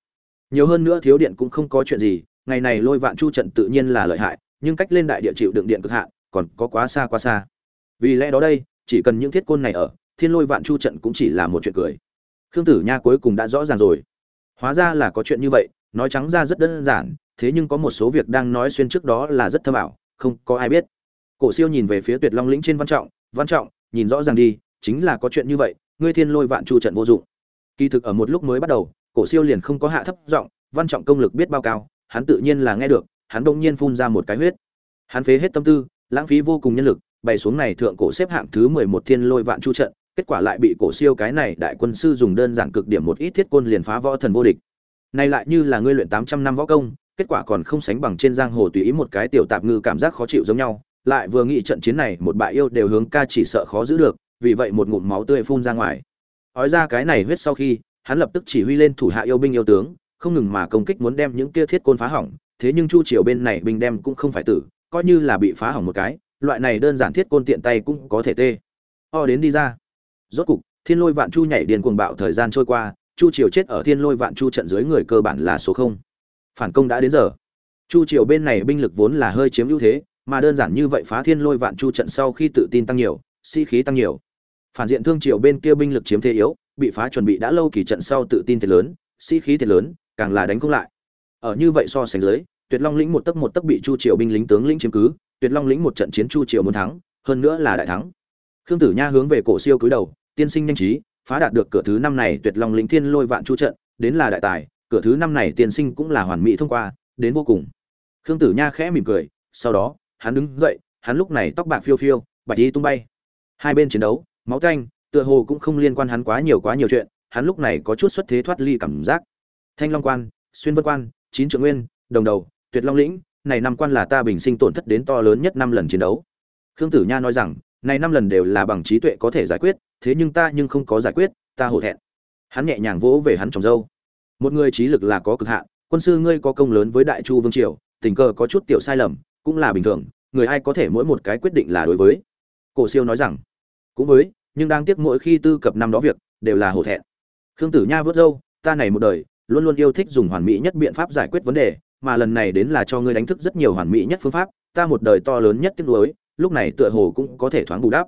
Nhiều hơn nữa thiếu điện cũng không có chuyện gì, ngày này lôi vạn chu trận tự nhiên là lợi hại, nhưng cách lên đại địa chịu đựng điện cực hạn, còn có quá xa quá xa. Vì lẽ đó đây, chỉ cần những thiết côn này ở, thiên lôi vạn chu trận cũng chỉ là một chuyện cười khương tử nha cuối cùng đã rõ ràng rồi. Hóa ra là có chuyện như vậy, nói trắng ra rất đơn giản, thế nhưng có một số việc đang nói xuyên trước đó là rất thâm ảo, không có ai biết. Cổ siêu nhìn về phía tuyệt long lĩnh trên văn trọng văn trọng, nhìn rõ ràng đi, chính là có chuyện như vậy, ngươi thiên lôi vạn chu trận vô dụng. Kỳ thực ở một lúc mới bắt đầu, cổ siêu liền không có hạ thấp giọng, văn trọng công lực biết bao cao, hắn tự nhiên là nghe được, hắn đông nhiên phun ra một cái huyết. Hắn phế hết tâm tư, lãng phí vô cùng nhân lực, bày xuống này thượng cổ xếp hạng thứ mười một thiên lôi vạn chu trận kết quả lại bị cổ siêu cái này đại quân sư dùng đơn giản cực điểm một ít thiết côn liền phá võ thần vô địch. Nay lại như là ngươi luyện tám trăm năm võ công, kết quả còn không sánh bằng trên giang hồ tùy ý một cái tiểu tạp ngư cảm giác khó chịu giống nhau, lại vừa nghĩ trận chiến này một bại yêu đều hướng ca chỉ sợ khó giữ được, vì vậy một ngụm máu tươi phun ra ngoài. Ói ra cái này huyết sau khi, hắn lập tức chỉ huy lên thủ hạ yêu binh yêu tướng, không ngừng mà công kích muốn đem những kia thiết côn phá hỏng, thế nhưng chu triều bên này binh đem cũng không phải tử, coi như là bị phá hỏng một cái, loại này đơn giản thiết côn tiện tay cũng có thể tê. O đến đi ra rốt cục, thiên lôi vạn chu nhảy điên cuồng bạo thời gian trôi qua, chu triều chết ở thiên lôi vạn chu trận dưới người cơ bản là số không. Phản công đã đến giờ. Chu triều bên này binh lực vốn là hơi chiếm ưu thế, mà đơn giản như vậy phá thiên lôi vạn chu trận sau khi tự tin tăng nhiều, sĩ、si、khí tăng nhiều. Phản diện thương triều bên kia binh lực chiếm thế yếu, bị phá chuẩn bị đã lâu kỳ trận sau tự tin thiệt lớn, sĩ、si、khí thiệt lớn, càng là đánh không lại. Ở như vậy so sánh dưới, tuyệt long lĩnh một tấc một tấc bị chu triều binh lính tướng lĩnh chiếm cứ, tuyệt long lĩnh một trận chiến chu triều muốn thắng, hơn nữa là đại thắng khương tử nha hướng về cổ siêu cúi đầu, tiên sinh nhanh trí, phá đạt được cửa thứ năm này tuyệt long lĩnh thiên lôi vạn chu trận, đến là đại tài, cửa thứ năm này tiên sinh cũng là hoàn mỹ thông qua, đến vô cùng. Khương tử nha khẽ mỉm cười, sau đó, hắn đứng dậy, hắn lúc này tóc bạc phiêu phiêu, bạch y tung bay. Hai bên chiến đấu, máu canh tựa hồ cũng không liên quan hắn quá nhiều quá nhiều chuyện, hắn lúc này có chút xuất thế thoát ly cảm giác. Thanh long quan, xuyên vân quan, chín trượng nguyên, đồng đầu, tuyệt long lĩnh, này năm quan là ta bình sinh tổn thất đến to lớn nhất năm lần chiến đấu. Khương tử nha nói rằng này năm lần đều là bằng trí tuệ có thể giải quyết, thế nhưng ta nhưng không có giải quyết, ta hổ thẹn. Hắn nhẹ nhàng vỗ về hắn trồng dâu một người trí lực là có cực hạn, quân sư ngươi có công lớn với đại chu vương triều, tình cờ có chút tiểu sai lầm, cũng là bình thường, người ai có thể mỗi một cái quyết định là đối với. Cổ siêu nói rằng, cũng với, nhưng đang tiếc mỗi khi tư cập năm đó việc, đều là hổ thẹn. Khương tử nha vớt dâu ta này một đời, luôn luôn yêu thích dùng hoàn mỹ nhất biện pháp giải quyết vấn đề, mà lần này đến là cho ngươi đánh thức rất nhiều hoàn mỹ nhất phương pháp, ta một đời to lớn nhất tiếc nuối lúc này tựa hồ cũng có thể thoáng bù đắp.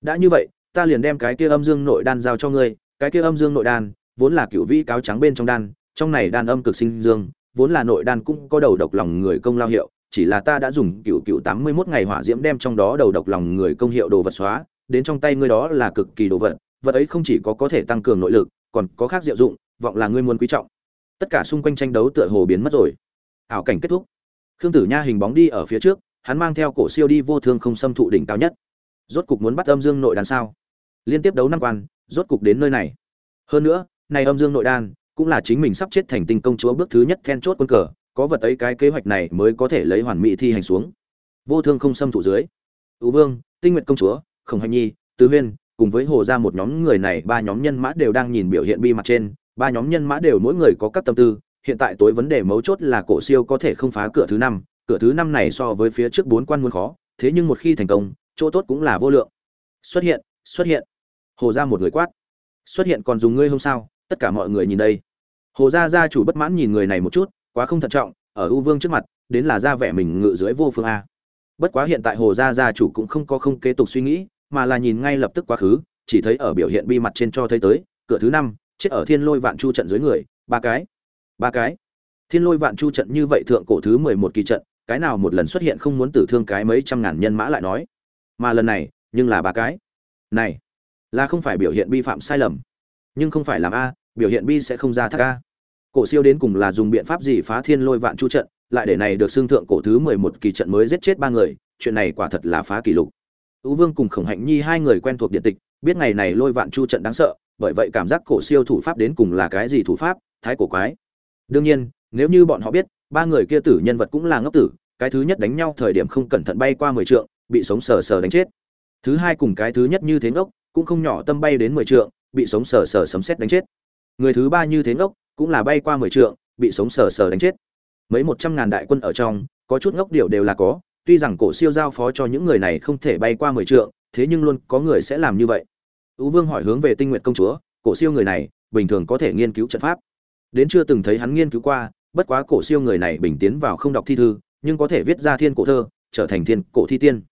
Đã như vậy, ta liền đem cái kia âm dương nội đan giao cho ngươi, cái kia âm dương nội đan vốn là cựu vĩ cáo trắng bên trong đan, trong này đan âm cực sinh dương, vốn là nội đan cũng có đầu độc lòng người công lao hiệu, chỉ là ta đã dùng cựu cựu tám mươi mốt ngày hỏa diễm đem trong đó đầu độc lòng người công hiệu đồ vật xóa, đến trong tay ngươi đó là cực kỳ đồ vật vật ấy không chỉ có có thể tăng cường nội lực, còn có khác diệu dụng, vọng là ngươi muốn quý trọng. Tất cả xung quanh tranh đấu tựa hồ biến mất rồi. Ảo cảnh kết thúc. Khương tử nha hình bóng đi ở phía trước hắn mang theo cổ siêu đi vô thương không xâm thụ đỉnh cao nhất. Rốt cục muốn bắt âm dương nội đan sao? Liên tiếp đấu năm quan, rốt cục đến nơi này. Hơn nữa, này âm dương nội đan cũng là chính mình sắp chết thành tinh công chúa bước thứ nhất then chốt quân cờ, có vật ấy cái kế hoạch này mới có thể lấy hoàn mỹ thi hành xuống. Vô thương không xâm thụ dưới. Ưu vương, tinh nguyện công chúa, khổng hành nhi, tứ huyên, cùng với hồ gia một nhóm người này, ba nhóm nhân mã đều đang nhìn biểu hiện bi mặt trên. Ba nhóm nhân mã đều mỗi người có các tâm tư, hiện tại tối vấn đề mấu chốt là cổ siêu có thể không phá cửa thứ năm cửa thứ năm này so với phía trước bốn quan muốn khó, thế nhưng một khi thành công, chỗ tốt cũng là vô lượng. Xuất hiện xuất hiện. Hồ ra một người quát. Xuất hiện còn dùng ngươi hôm sao, tất cả mọi người nhìn đây. Hồ gia gia chủ bất mãn nhìn người này một chút, quá không thận trọng, ở ưu vương trước mặt, đến là ra vẻ mình ngự dưới vô phương a. Bất quá hiện tại hồ gia gia chủ cũng không có không kế tục suy nghĩ, mà là nhìn ngay lập tức quá khứ, chỉ thấy ở biểu hiện bi mặt trên cho thấy tới, cửa thứ năm, chết ở thiên lôi vạn chu trận dưới người, ba cái ba cái. Thiên lôi vạn chu trận như vậy thượng cổ thứ mười một kỳ trận cái nào một lần xuất hiện không muốn tử thương cái mấy trăm ngàn nhân mã lại nói. Mà lần này, nhưng là ba cái. Này, là không phải biểu hiện bi phạm sai lầm. Nhưng không phải làm a, biểu hiện bi sẽ không ra thác a. Cổ siêu đến cùng là dùng biện pháp gì phá thiên lôi vạn chu trận, lại để này được xương thượng cổ thứ mười một kỳ trận mới giết chết ba người, chuyện này quả thật là phá kỷ lục. Tú vương cùng khổng hạnh nhi hai người quen thuộc điện tịch, biết ngày này lôi vạn chu trận đáng sợ, bởi vậy cảm giác cổ siêu thủ pháp đến cùng là cái gì thủ pháp, thái cổ quái. Đương nhiên nếu như bọn họ biết, ba người kia tử nhân vật cũng là ngốc tử, cái thứ nhất đánh nhau thời điểm không cẩn thận bay qua mười trượng, bị sống sờ sờ đánh chết. Thứ hai cùng cái thứ nhất như thế ngốc, cũng không nhỏ tâm bay đến mười trượng, bị sống sờ sờ sấm xét đánh chết. Người thứ ba như thế ngốc, cũng là bay qua mười trượng, bị sống sờ sờ đánh chết. Mấy một trăm ngàn đại quân ở trong, có chút ngốc điệu đều là có, tuy rằng cổ siêu giao phó cho những người này không thể bay qua mười trượng, thế nhưng luôn có người sẽ làm như vậy. Ú vương hỏi hướng về tinh nguyện công chúa, cổ siêu người này, bình thường có thể nghiên cứu trận pháp. Đến chưa từng thấy hắn nghiên cứu qua bất quá cổ siêu người này bình tiến vào không đọc thi thư, nhưng có thể viết ra thiên cổ thơ, trở thành thiên cổ thi tiên.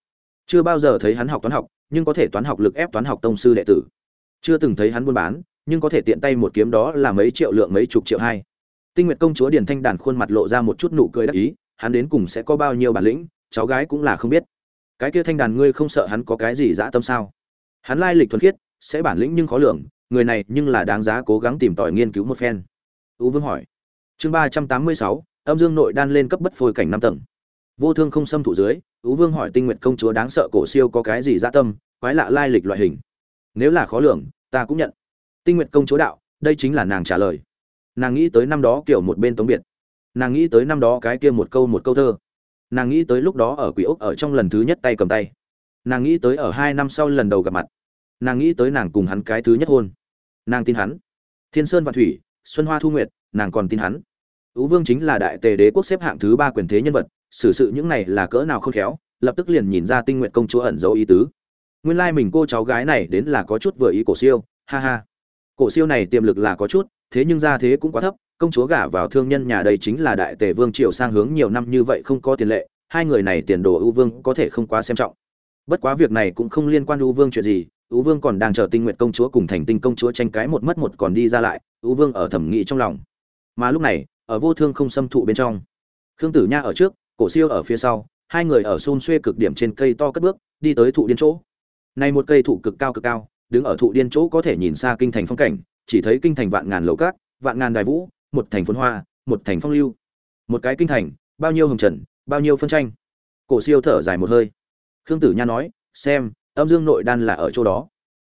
Chưa bao giờ thấy hắn học toán học, nhưng có thể toán học lực ép toán học tông sư đệ tử. Chưa từng thấy hắn buôn bán, nhưng có thể tiện tay một kiếm đó là mấy triệu lượng mấy chục triệu hai. Tinh nguyệt công chúa điền thanh đàn khuôn mặt lộ ra một chút nụ cười đắc ý, hắn đến cùng sẽ có bao nhiêu bản lĩnh, cháu gái cũng là không biết. Cái kia thanh đàn ngươi không sợ hắn có cái gì dã tâm sao? Hắn lai lịch thuần khiết, sẽ bản lĩnh nhưng khó lường, người này nhưng là đáng giá cố gắng tìm tòi nghiên cứu một phen. Ưu vương hỏi chương ba trăm tám mươi sáu, âm dương nội đan lên cấp bất phôi cảnh năm tầng. Vô thương không xâm thủ dưới ưu vương hỏi tinh nguyện công chúa đáng sợ cổ siêu có cái gì dã tâm, quái lạ lai lịch loại hình. Nếu là khó lường, ta cũng nhận. Tinh nguyện công chúa đạo, đây chính là nàng trả lời. Nàng nghĩ tới năm đó kiểu một bên tống biệt. Nàng nghĩ tới năm đó cái kia một câu một câu thơ. Nàng nghĩ tới lúc đó ở quỷ ốc ở trong lần thứ nhất tay cầm tay. Nàng nghĩ tới ở hai năm sau lần đầu gặp mặt. Nàng nghĩ tới nàng cùng hắn cái thứ nhất hôn. Nàng tin hắn. Thiên sơn và thủy, xuân hoa thu nguyệt nàng còn tin hắn. Ú vương chính là đại tề đế quốc xếp hạng thứ ba quyền thế nhân vật, xử sự những này là cỡ nào không khéo, lập tức liền nhìn ra tinh nguyện công chúa ẩn dấu ý tứ. Nguyên lai mình cô cháu gái này đến là có chút vừa ý cổ siêu, ha ha. Cổ siêu này tiềm lực là có chút, thế nhưng ra thế cũng quá thấp, công chúa gả vào thương nhân nhà đây chính là đại tề vương triều sang hướng nhiều năm như vậy không có tiền lệ, hai người này tiền đồ ưu vương có thể không quá xem trọng. Bất quá việc này cũng không liên quan ưu vương chuyện gì ưu vương còn đang chờ tinh nguyện công chúa cùng thành tinh công chúa tranh cái một mất một còn đi ra lại ưu vương ở thẩm nghị trong lòng mà lúc này, ở vô thương không xâm thụ bên trong. Khương tử nha ở trước, cổ siêu ở phía sau, hai người ở xôn xuê cực điểm trên cây to cất bước, đi tới thụ điên chỗ. Này một cây thụ cực cao cực cao, đứng ở thụ điên chỗ có thể nhìn xa kinh thành phong cảnh, chỉ thấy kinh thành vạn ngàn lầu cát, vạn ngàn đài vũ, một thành phồn hoa, một thành phong lưu. Một cái kinh thành, bao nhiêu hồng trần, bao nhiêu phân tranh. Cổ siêu thở dài một hơi. Khương tử nha nói, xem, âm dương nội đan là ở chỗ đó.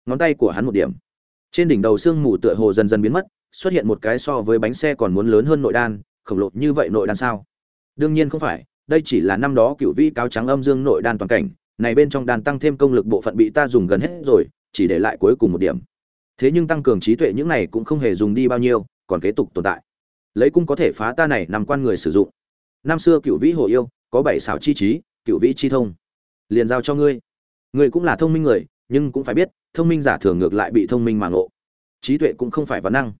Ngón tay của hắn một điểm. Trên đỉnh đầu xương mù tựa hồ dần dần biến mất xuất hiện một cái so với bánh xe còn muốn lớn hơn nội đan, khổng lồ như vậy nội đan sao? Đương nhiên không phải, đây chỉ là năm đó cựu vĩ cáo trắng âm dương nội đan toàn cảnh, này bên trong đan tăng thêm công lực bộ phận bị ta dùng gần hết rồi, chỉ để lại cuối cùng một điểm. Thế nhưng tăng cường trí tuệ những này cũng không hề dùng đi bao nhiêu, còn kế tục tồn tại. Lấy cung có thể phá ta này nằm quan người sử dụng. Năm xưa cựu vĩ hồ yêu, có bảy xảo chi trí, cựu vĩ chi thông. Liền giao cho ngươi. Ngươi cũng là thông minh người, nhưng cũng phải biết, thông minh giả thường ngược lại bị thông minh mà ngộ. Trí tuệ cũng không phải vấn năng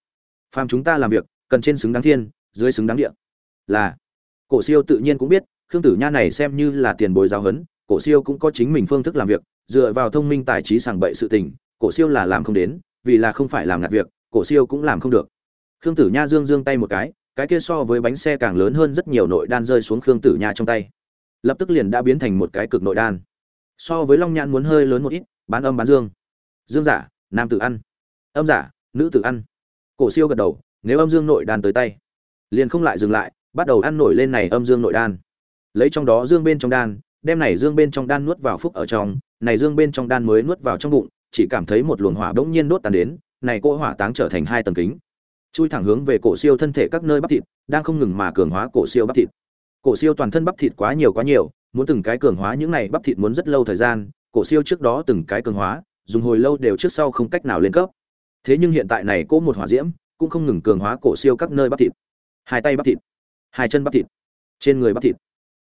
phàm chúng ta làm việc, cần trên xứng đáng thiên, dưới xứng đáng địa. Là, cổ siêu tự nhiên cũng biết, khương tử nha này xem như là tiền bối giáo huấn, cổ siêu cũng có chính mình phương thức làm việc, dựa vào thông minh tài trí sàng bậy sự tình, cổ siêu là làm không đến, vì là không phải làm ngạt việc, cổ siêu cũng làm không được. Khương tử nha dương dương tay một cái cái kia so với bánh xe càng lớn hơn rất nhiều nội đan rơi xuống khương tử nha trong tay. Lập tức liền đã biến thành một cái cực nội đan. So với long nhãn muốn hơi lớn một ít, bán âm bán dương. Dương giả, nam tử ăn. Âm giả, nữ tử ăn cổ siêu gật đầu, nếu âm dương nội đan tới tay, liền không lại dừng lại, bắt đầu ăn nổi lên này âm dương nội đan. Lấy trong đó dương bên trong đan, đem này dương bên trong đan nuốt vào phúc ở trong, này dương bên trong đan mới nuốt vào trong bụng, chỉ cảm thấy một luồng hỏa bỗng nhiên đốt tàn đến, này cỗ hỏa táng trở thành hai tầng kính. Chui thẳng hướng về cổ siêu thân thể các nơi bắp thịt, đang không ngừng mà cường hóa cổ siêu bắp thịt. Cổ siêu toàn thân bắp thịt quá nhiều quá nhiều, muốn từng cái cường hóa những này bắp thịt muốn rất lâu thời gian, cổ siêu trước đó từng cái cường hóa, dùng hồi lâu đều trước sau không cách nào lên cấp thế nhưng hiện tại này cỗ một hỏa diễm cũng không ngừng cường hóa cổ siêu các nơi bắp thịt. Hai tay bắp thịt, hai chân bắp thịt, trên người bắp thịt.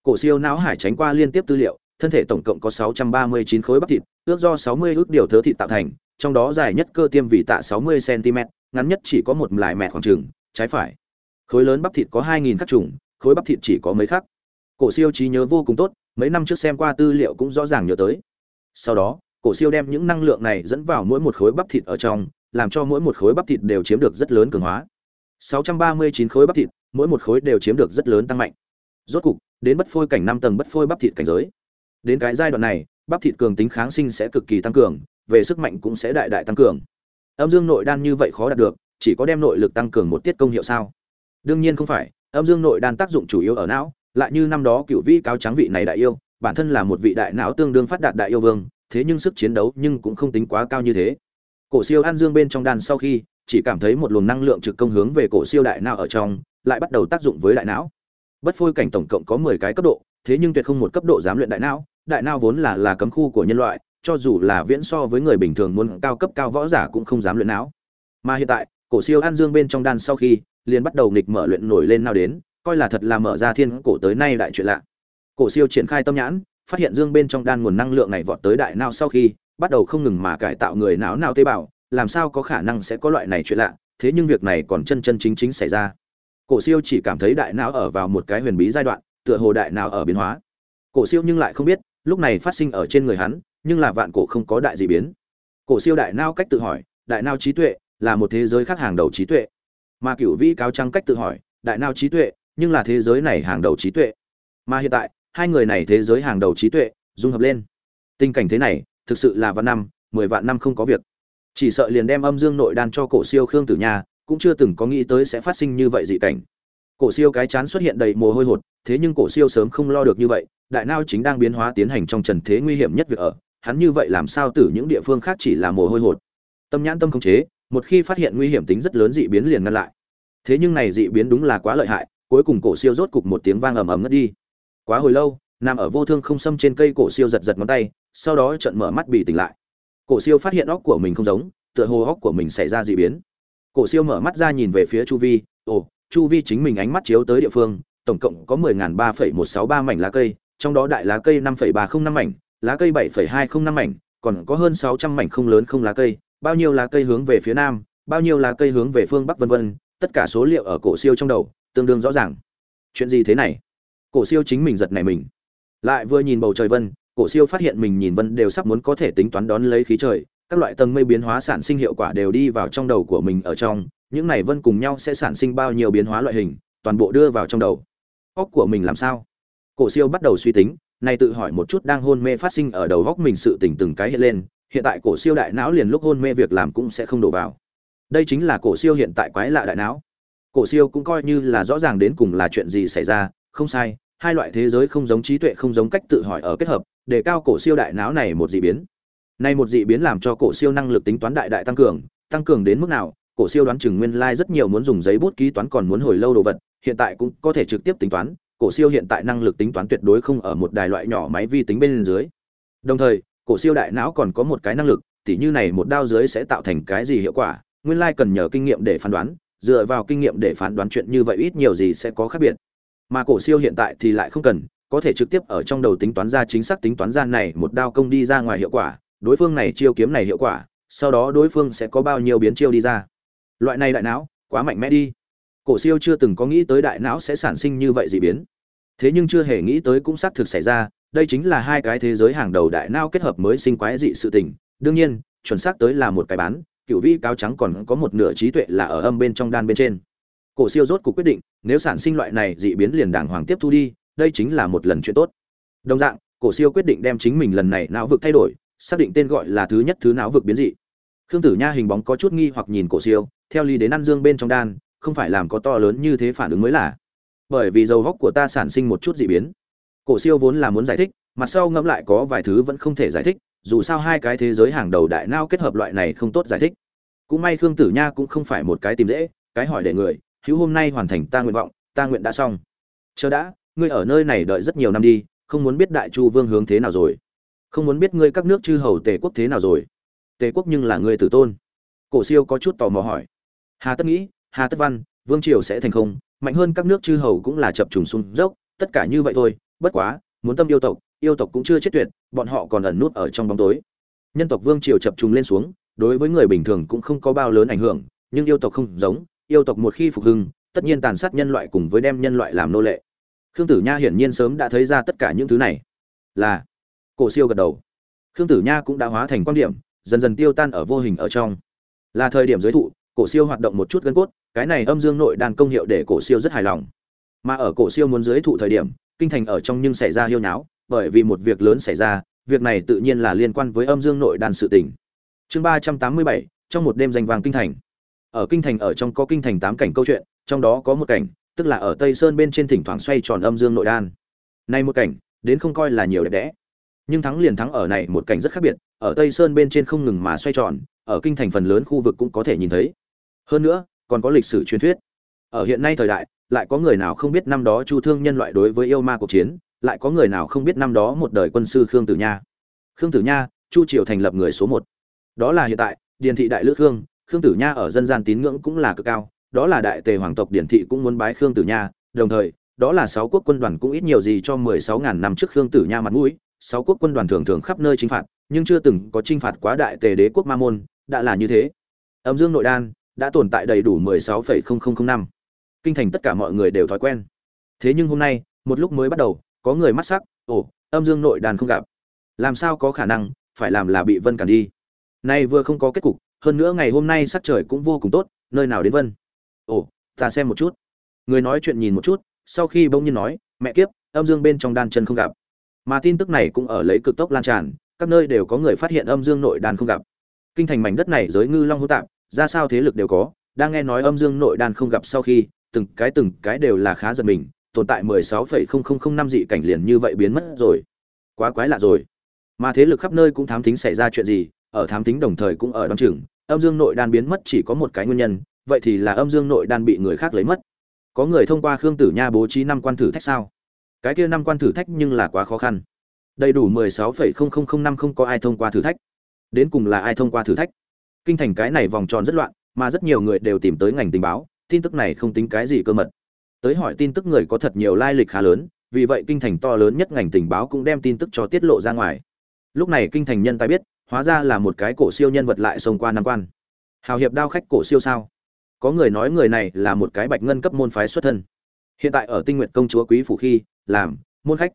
Cổ siêu não hải tránh qua liên tiếp tư liệu, thân thể tổng cộng có 639 khối bắp thịt, ước do 60 ước điều thớ thịt tạo thành, trong đó dài nhất cơ tiêm vì tạ 60 cm ngắn nhất chỉ có một lại mẹ khoảng trường trái phải. Khối lớn bắp thịt có 2.000 khắc trùng, khối bắp thịt chỉ có mấy khắc. Cổ siêu trí nhớ vô cùng tốt, mấy năm trước xem qua tư liệu cũng rõ ràng nhớ tới. Sau đó, cổ siêu đem những năng lượng này dẫn vào mỗi một khối bắp thịt ở trong làm cho mỗi một khối bắp thịt đều chiếm được rất lớn cường hóa. 639 khối bắp thịt, mỗi một khối đều chiếm được rất lớn tăng mạnh. Rốt cục, đến bất phôi cảnh năm tầng bất phôi bắp thịt cảnh giới. Đến cái giai đoạn này, bắp thịt cường tính kháng sinh sẽ cực kỳ tăng cường, về sức mạnh cũng sẽ đại đại tăng cường. Âm dương nội đan như vậy khó đạt được, chỉ có đem nội lực tăng cường một tiết công hiệu sao? Đương nhiên không phải, âm dương nội đan tác dụng chủ yếu ở não, lại như năm đó cựu vĩ cáo trắng vị này đại yêu, bản thân là một vị đại não tương đương phát đạt đại yêu vương, thế nhưng sức chiến đấu nhưng cũng không tính quá cao như thế cổ siêu an dương bên trong đan sau khi, chỉ cảm thấy một luồng năng lượng trực công hướng về cổ siêu đại não ở trong, lại bắt đầu tác dụng với đại não. Bất phôi cảnh tổng cộng có mười cái cấp độ, thế nhưng tuyệt không một cấp độ dám luyện đại não. Đại não vốn là là cấm khu của nhân loại, cho dù là viễn so với người bình thường muốn cao cấp cao võ giả cũng không dám luyện não. Mà hiện tại, cổ siêu an dương bên trong đan sau khi, liền bắt đầu nghịch mở luyện nổi lên nào đến, coi là thật là mở ra thiên cổ tới nay đại chuyện lạ. Cổ siêu triển khai tâm nhãn, phát hiện dương bên trong đan nguồn năng lượng này vọt tới đại não sau khi bắt đầu không ngừng mà cải tạo người não nào tế bào, làm sao có khả năng sẽ có loại này chuyện lạ, thế nhưng việc này còn chân chân chính chính xảy ra. Cổ siêu chỉ cảm thấy đại não ở vào một cái huyền bí giai đoạn, tựa hồ đại não ở biến hóa. Cổ siêu nhưng lại không biết, lúc này phát sinh ở trên người hắn, nhưng là vạn cổ không có đại gì biến. Cổ siêu đại não cách tự hỏi, đại não trí tuệ là một thế giới khác hàng đầu trí tuệ. Mà cựu vĩ cáo trăng cách tự hỏi, đại não trí tuệ nhưng là thế giới này hàng đầu trí tuệ. Mà hiện tại, hai người này thế giới hàng đầu trí tuệ dung hợp lên. Tình cảnh thế này thực sự là vạn năm, mười vạn năm không có việc. Chỉ sợ liền đem âm dương nội đan cho cổ siêu khương tử nha, cũng chưa từng có nghĩ tới sẽ phát sinh như vậy dị cảnh. Cổ siêu cái chán xuất hiện đầy mồ hôi hột, thế nhưng cổ siêu sớm không lo được như vậy, đại não chính đang biến hóa tiến hành trong trần thế nguy hiểm nhất việc ở, hắn như vậy làm sao từ những địa phương khác chỉ là mồ hôi hột. Tâm nhãn tâm khống chế, một khi phát hiện nguy hiểm tính rất lớn dị biến liền ngăn lại. Thế nhưng này dị biến đúng là quá lợi hại, cuối cùng cổ siêu rốt cục một tiếng vang ầm ầm ngất đi. Quá hồi lâu nằm ở vô thương không xâm trên cây cổ siêu giật giật ngón tay, sau đó trận mở mắt bị tỉnh lại. Cổ siêu phát hiện óc của mình không giống, tựa hồ óc của mình xảy ra dị biến. Cổ siêu mở mắt ra nhìn về phía chu vi, ồ, chu vi chính mình ánh mắt chiếu tới địa phương, tổng cộng có mười ngàn ba phẩy một sáu ba mảnh lá cây, trong đó đại lá cây năm phẩy ba không năm mảnh, lá cây bảy phẩy hai không năm mảnh, còn có hơn sáu trăm mảnh không lớn không lá cây, bao nhiêu lá cây hướng về phía nam, bao nhiêu lá cây hướng về phương bắc vân vân, tất cả số liệu ở cổ siêu trong đầu, tương đương rõ ràng. Chuyện gì thế này? Cổ siêu chính mình giật này mình lại vừa nhìn bầu trời vân, cổ siêu phát hiện mình nhìn vân đều sắp muốn có thể tính toán đón lấy khí trời. Các loại tầng mây biến hóa sản sinh hiệu quả đều đi vào trong đầu của mình ở trong. Những này vân cùng nhau sẽ sản sinh bao nhiêu biến hóa loại hình, toàn bộ đưa vào trong đầu. Óc của mình làm sao? Cổ siêu bắt đầu suy tính này tự hỏi một chút đang hôn mê phát sinh ở đầu óc mình sự tỉnh từng cái hiện lên. Hiện tại cổ siêu đại não liền lúc hôn mê việc làm cũng sẽ không đổ vào. Đây chính là cổ siêu hiện tại quái lạ đại não. Cổ siêu cũng coi như là rõ ràng đến cùng là chuyện gì xảy ra, không sai hai loại thế giới không giống trí tuệ, không giống cách tự hỏi ở kết hợp, để cao cổ siêu đại não này một dị biến. Nay một dị biến làm cho cổ siêu năng lực tính toán đại đại tăng cường tăng cường đến mức nào? Cổ siêu đoán chừng nguyên lai like rất nhiều muốn dùng giấy bút ký toán còn muốn hồi lâu đồ vật, hiện tại cũng có thể trực tiếp tính toán, cổ siêu hiện tại năng lực tính toán tuyệt đối không ở một đài loại nhỏ máy vi tính bên dưới. Đồng thời, cổ siêu đại não còn có một cái năng lực, tỉ như này một đao dưới sẽ tạo thành cái gì hiệu quả? Nguyên lai like cần nhờ kinh nghiệm để phán đoán, dựa vào kinh nghiệm để phán đoán chuyện như vậy ít nhiều gì sẽ có khác biệt mà cổ siêu hiện tại thì lại không cần, có thể trực tiếp ở trong đầu tính toán ra chính xác tính toán ra này một đao công đi ra ngoài hiệu quả, đối phương này chiêu kiếm này hiệu quả, sau đó đối phương sẽ có bao nhiêu biến chiêu đi ra. Loại này đại não, quá mạnh mẽ đi. Cổ siêu chưa từng có nghĩ tới đại não sẽ sản sinh như vậy dị biến. Thế nhưng chưa hề nghĩ tới cũng xác thực xảy ra, đây chính là hai cái thế giới hàng đầu đại não kết hợp mới sinh quái dị sự tình. Đương nhiên, chuẩn xác tới là một cái bán cựu vi cáo trắng còn có một nửa trí tuệ là ở âm bên trong đan bên trên cổ siêu rốt cuộc quyết định, nếu sản sinh loại này dị biến liền đàng hoàng tiếp thu đi, đây chính là một lần chuyện tốt. Đồng dạng, cổ siêu quyết định đem chính mình lần này não vực thay đổi, xác định tên gọi là thứ nhất thứ não vực biến dị. Khương tử nha hình bóng có chút nghi hoặc nhìn cổ siêu, theo lý đến ăn dương bên trong đan, không phải làm có to lớn như thế phản ứng mới là. Bởi vì dầu góc của ta sản sinh một chút dị biến. Cổ siêu vốn là muốn giải thích, mặt sau ngẫm lại có vài thứ vẫn không thể giải thích, dù sao hai cái thế giới hàng đầu đại não kết hợp loại này không tốt giải thích. Cũng may khương tử nha cũng không phải một cái tìm dễ, cái hỏi để người hữu hôm nay hoàn thành ta nguyện vọng, ta nguyện đã xong. Chờ đã, ngươi ở nơi này đợi rất nhiều năm đi, không muốn biết đại chu vương hướng thế nào rồi. Không muốn biết ngươi các nước chư hầu tề quốc thế nào rồi. Tề quốc nhưng là ngươi tử tôn. Cổ siêu có chút tò mò hỏi. Hà tất nghĩ, hà tất văn, vương triều sẽ thành không? Mạnh hơn các nước chư hầu cũng là chập trùng xuống dốc, tất cả như vậy thôi, bất quá, muốn tâm yêu tộc yêu tộc cũng chưa chết tuyệt, bọn họ còn ẩn nút ở trong bóng tối. Nhân tộc vương triều chập trùng lên xuống, đối với người bình thường cũng không có bao lớn ảnh hưởng, nhưng yêu tộc không giống yêu tộc một khi phục hưng, tất nhiên tàn sát nhân loại cùng với đem nhân loại làm nô lệ. Khương tử nha hiển nhiên sớm đã thấy ra tất cả những thứ này. Là, cổ siêu gật đầu. Khương tử nha cũng đã hóa thành quan điểm, dần dần tiêu tan ở vô hình ở trong. Là thời điểm giới thụ, cổ siêu hoạt động một chút gân cốt, cái này âm dương nội đàn công hiệu để cổ siêu rất hài lòng. Mà ở cổ siêu muốn giới thụ thời điểm, kinh thành ở trong nhưng xảy ra hiêu nháo, bởi vì một việc lớn xảy ra, việc này tự nhiên là liên quan với âm dương nội đàn sự tình. Chương ba trăm tám mươi bảy, trong một đêm danh vàng kinh thành ở kinh thành ở trong có kinh thành tám cảnh câu chuyện, trong đó có một cảnh, tức là ở tây sơn bên trên thỉnh thoảng xoay tròn âm dương nội đan. Nay một cảnh, đến không coi là nhiều đẹp đẽ, nhưng thắng liền thắng ở này một cảnh rất khác biệt, ở tây sơn bên trên không ngừng mà xoay tròn, ở kinh thành phần lớn khu vực cũng có thể nhìn thấy. Hơn nữa, còn có lịch sử truyền thuyết. Ở hiện nay thời đại, lại có người nào không biết năm đó chu thương nhân loại đối với yêu ma cuộc chiến, lại có người nào không biết năm đó một đời quân sư khương tử nha. Khương tử nha, chu triều thành lập người số một. Đó là hiện tại, điền thị đại lữ khương khương tử nha ở dân gian tín ngưỡng cũng là cực cao, đó là đại tề hoàng tộc điển thị cũng muốn bái khương tử nha, đồng thời, đó là sáu quốc quân đoàn cũng ít nhiều gì cho mười sáu ngàn năm trước khương tử nha mặt mũi. Sáu quốc quân đoàn thường thường khắp nơi chinh phạt, nhưng chưa từng có chinh phạt quá đại tề đế quốc ma môn, đã là như thế. Âm dương nội đan đã tồn tại đầy đủ mười sáu phẩy không không không năm. Kinh thành tất cả mọi người đều thói quen. Thế nhưng hôm nay, một lúc mới bắt đầu, có người mắt sắc, ồ, âm dương nội đan không gặp. Làm sao có khả năng, phải làm là bị vân cản đi? Nay vừa không có kết cục hơn nữa ngày hôm nay sắc trời cũng vô cùng tốt, nơi nào đến vân? Ồ, ta xem một chút. Người nói chuyện nhìn một chút, sau khi bỗng nhiên nói, mẹ kiếp, âm dương bên trong đan chân không gặp. Mà tin tức này cũng ở lấy cực tốc lan tràn, các nơi đều có người phát hiện âm dương nội đan không gặp. Kinh thành mảnh đất này giới ngư long hữu tạp, ra sao thế lực đều có, đang nghe nói âm dương nội đan không gặp sau khi, từng cái từng cái đều là khá giật mình, tồn tại mười sáu phẩy không không không năm dị cảnh liền như vậy biến mất rồi. Quá quái lạ rồi. Mà thế lực khắp nơi cũng thám thính xảy ra chuyện gì ở thám thính đồng thời cũng ở đ chừng, âm dương nội đan biến mất chỉ có một cái nguyên nhân, vậy thì là âm dương nội đan bị người khác lấy mất. Có người thông qua khương tử nha bố trí năm quan thử thách sao? Cái kia năm quan thử thách nhưng là quá khó khăn. Đầy đủ mười sáu phẩy không không không năm không có ai thông qua thử thách. Đến cùng là ai thông qua thử thách? Kinh thành cái này vòng tròn rất loạn, mà rất nhiều người đều tìm tới ngành tình báo, tin tức này không tính cái gì cơ mật. Tới hỏi tin tức người có thật nhiều lai lịch khá lớn, vì vậy kinh thành to lớn nhất ngành tình báo cũng đem tin tức cho tiết lộ ra ngoài. Lúc này kinh thành nhân ta biết hóa ra là một cái cổ siêu nhân vật lại xông qua năm quan. Hào hiệp đao khách cổ siêu sao? Có người nói người này là một cái bạch ngân cấp môn phái xuất thân. Hiện tại ở tinh nguyện công chúa quý phủ khi, làm môn khách.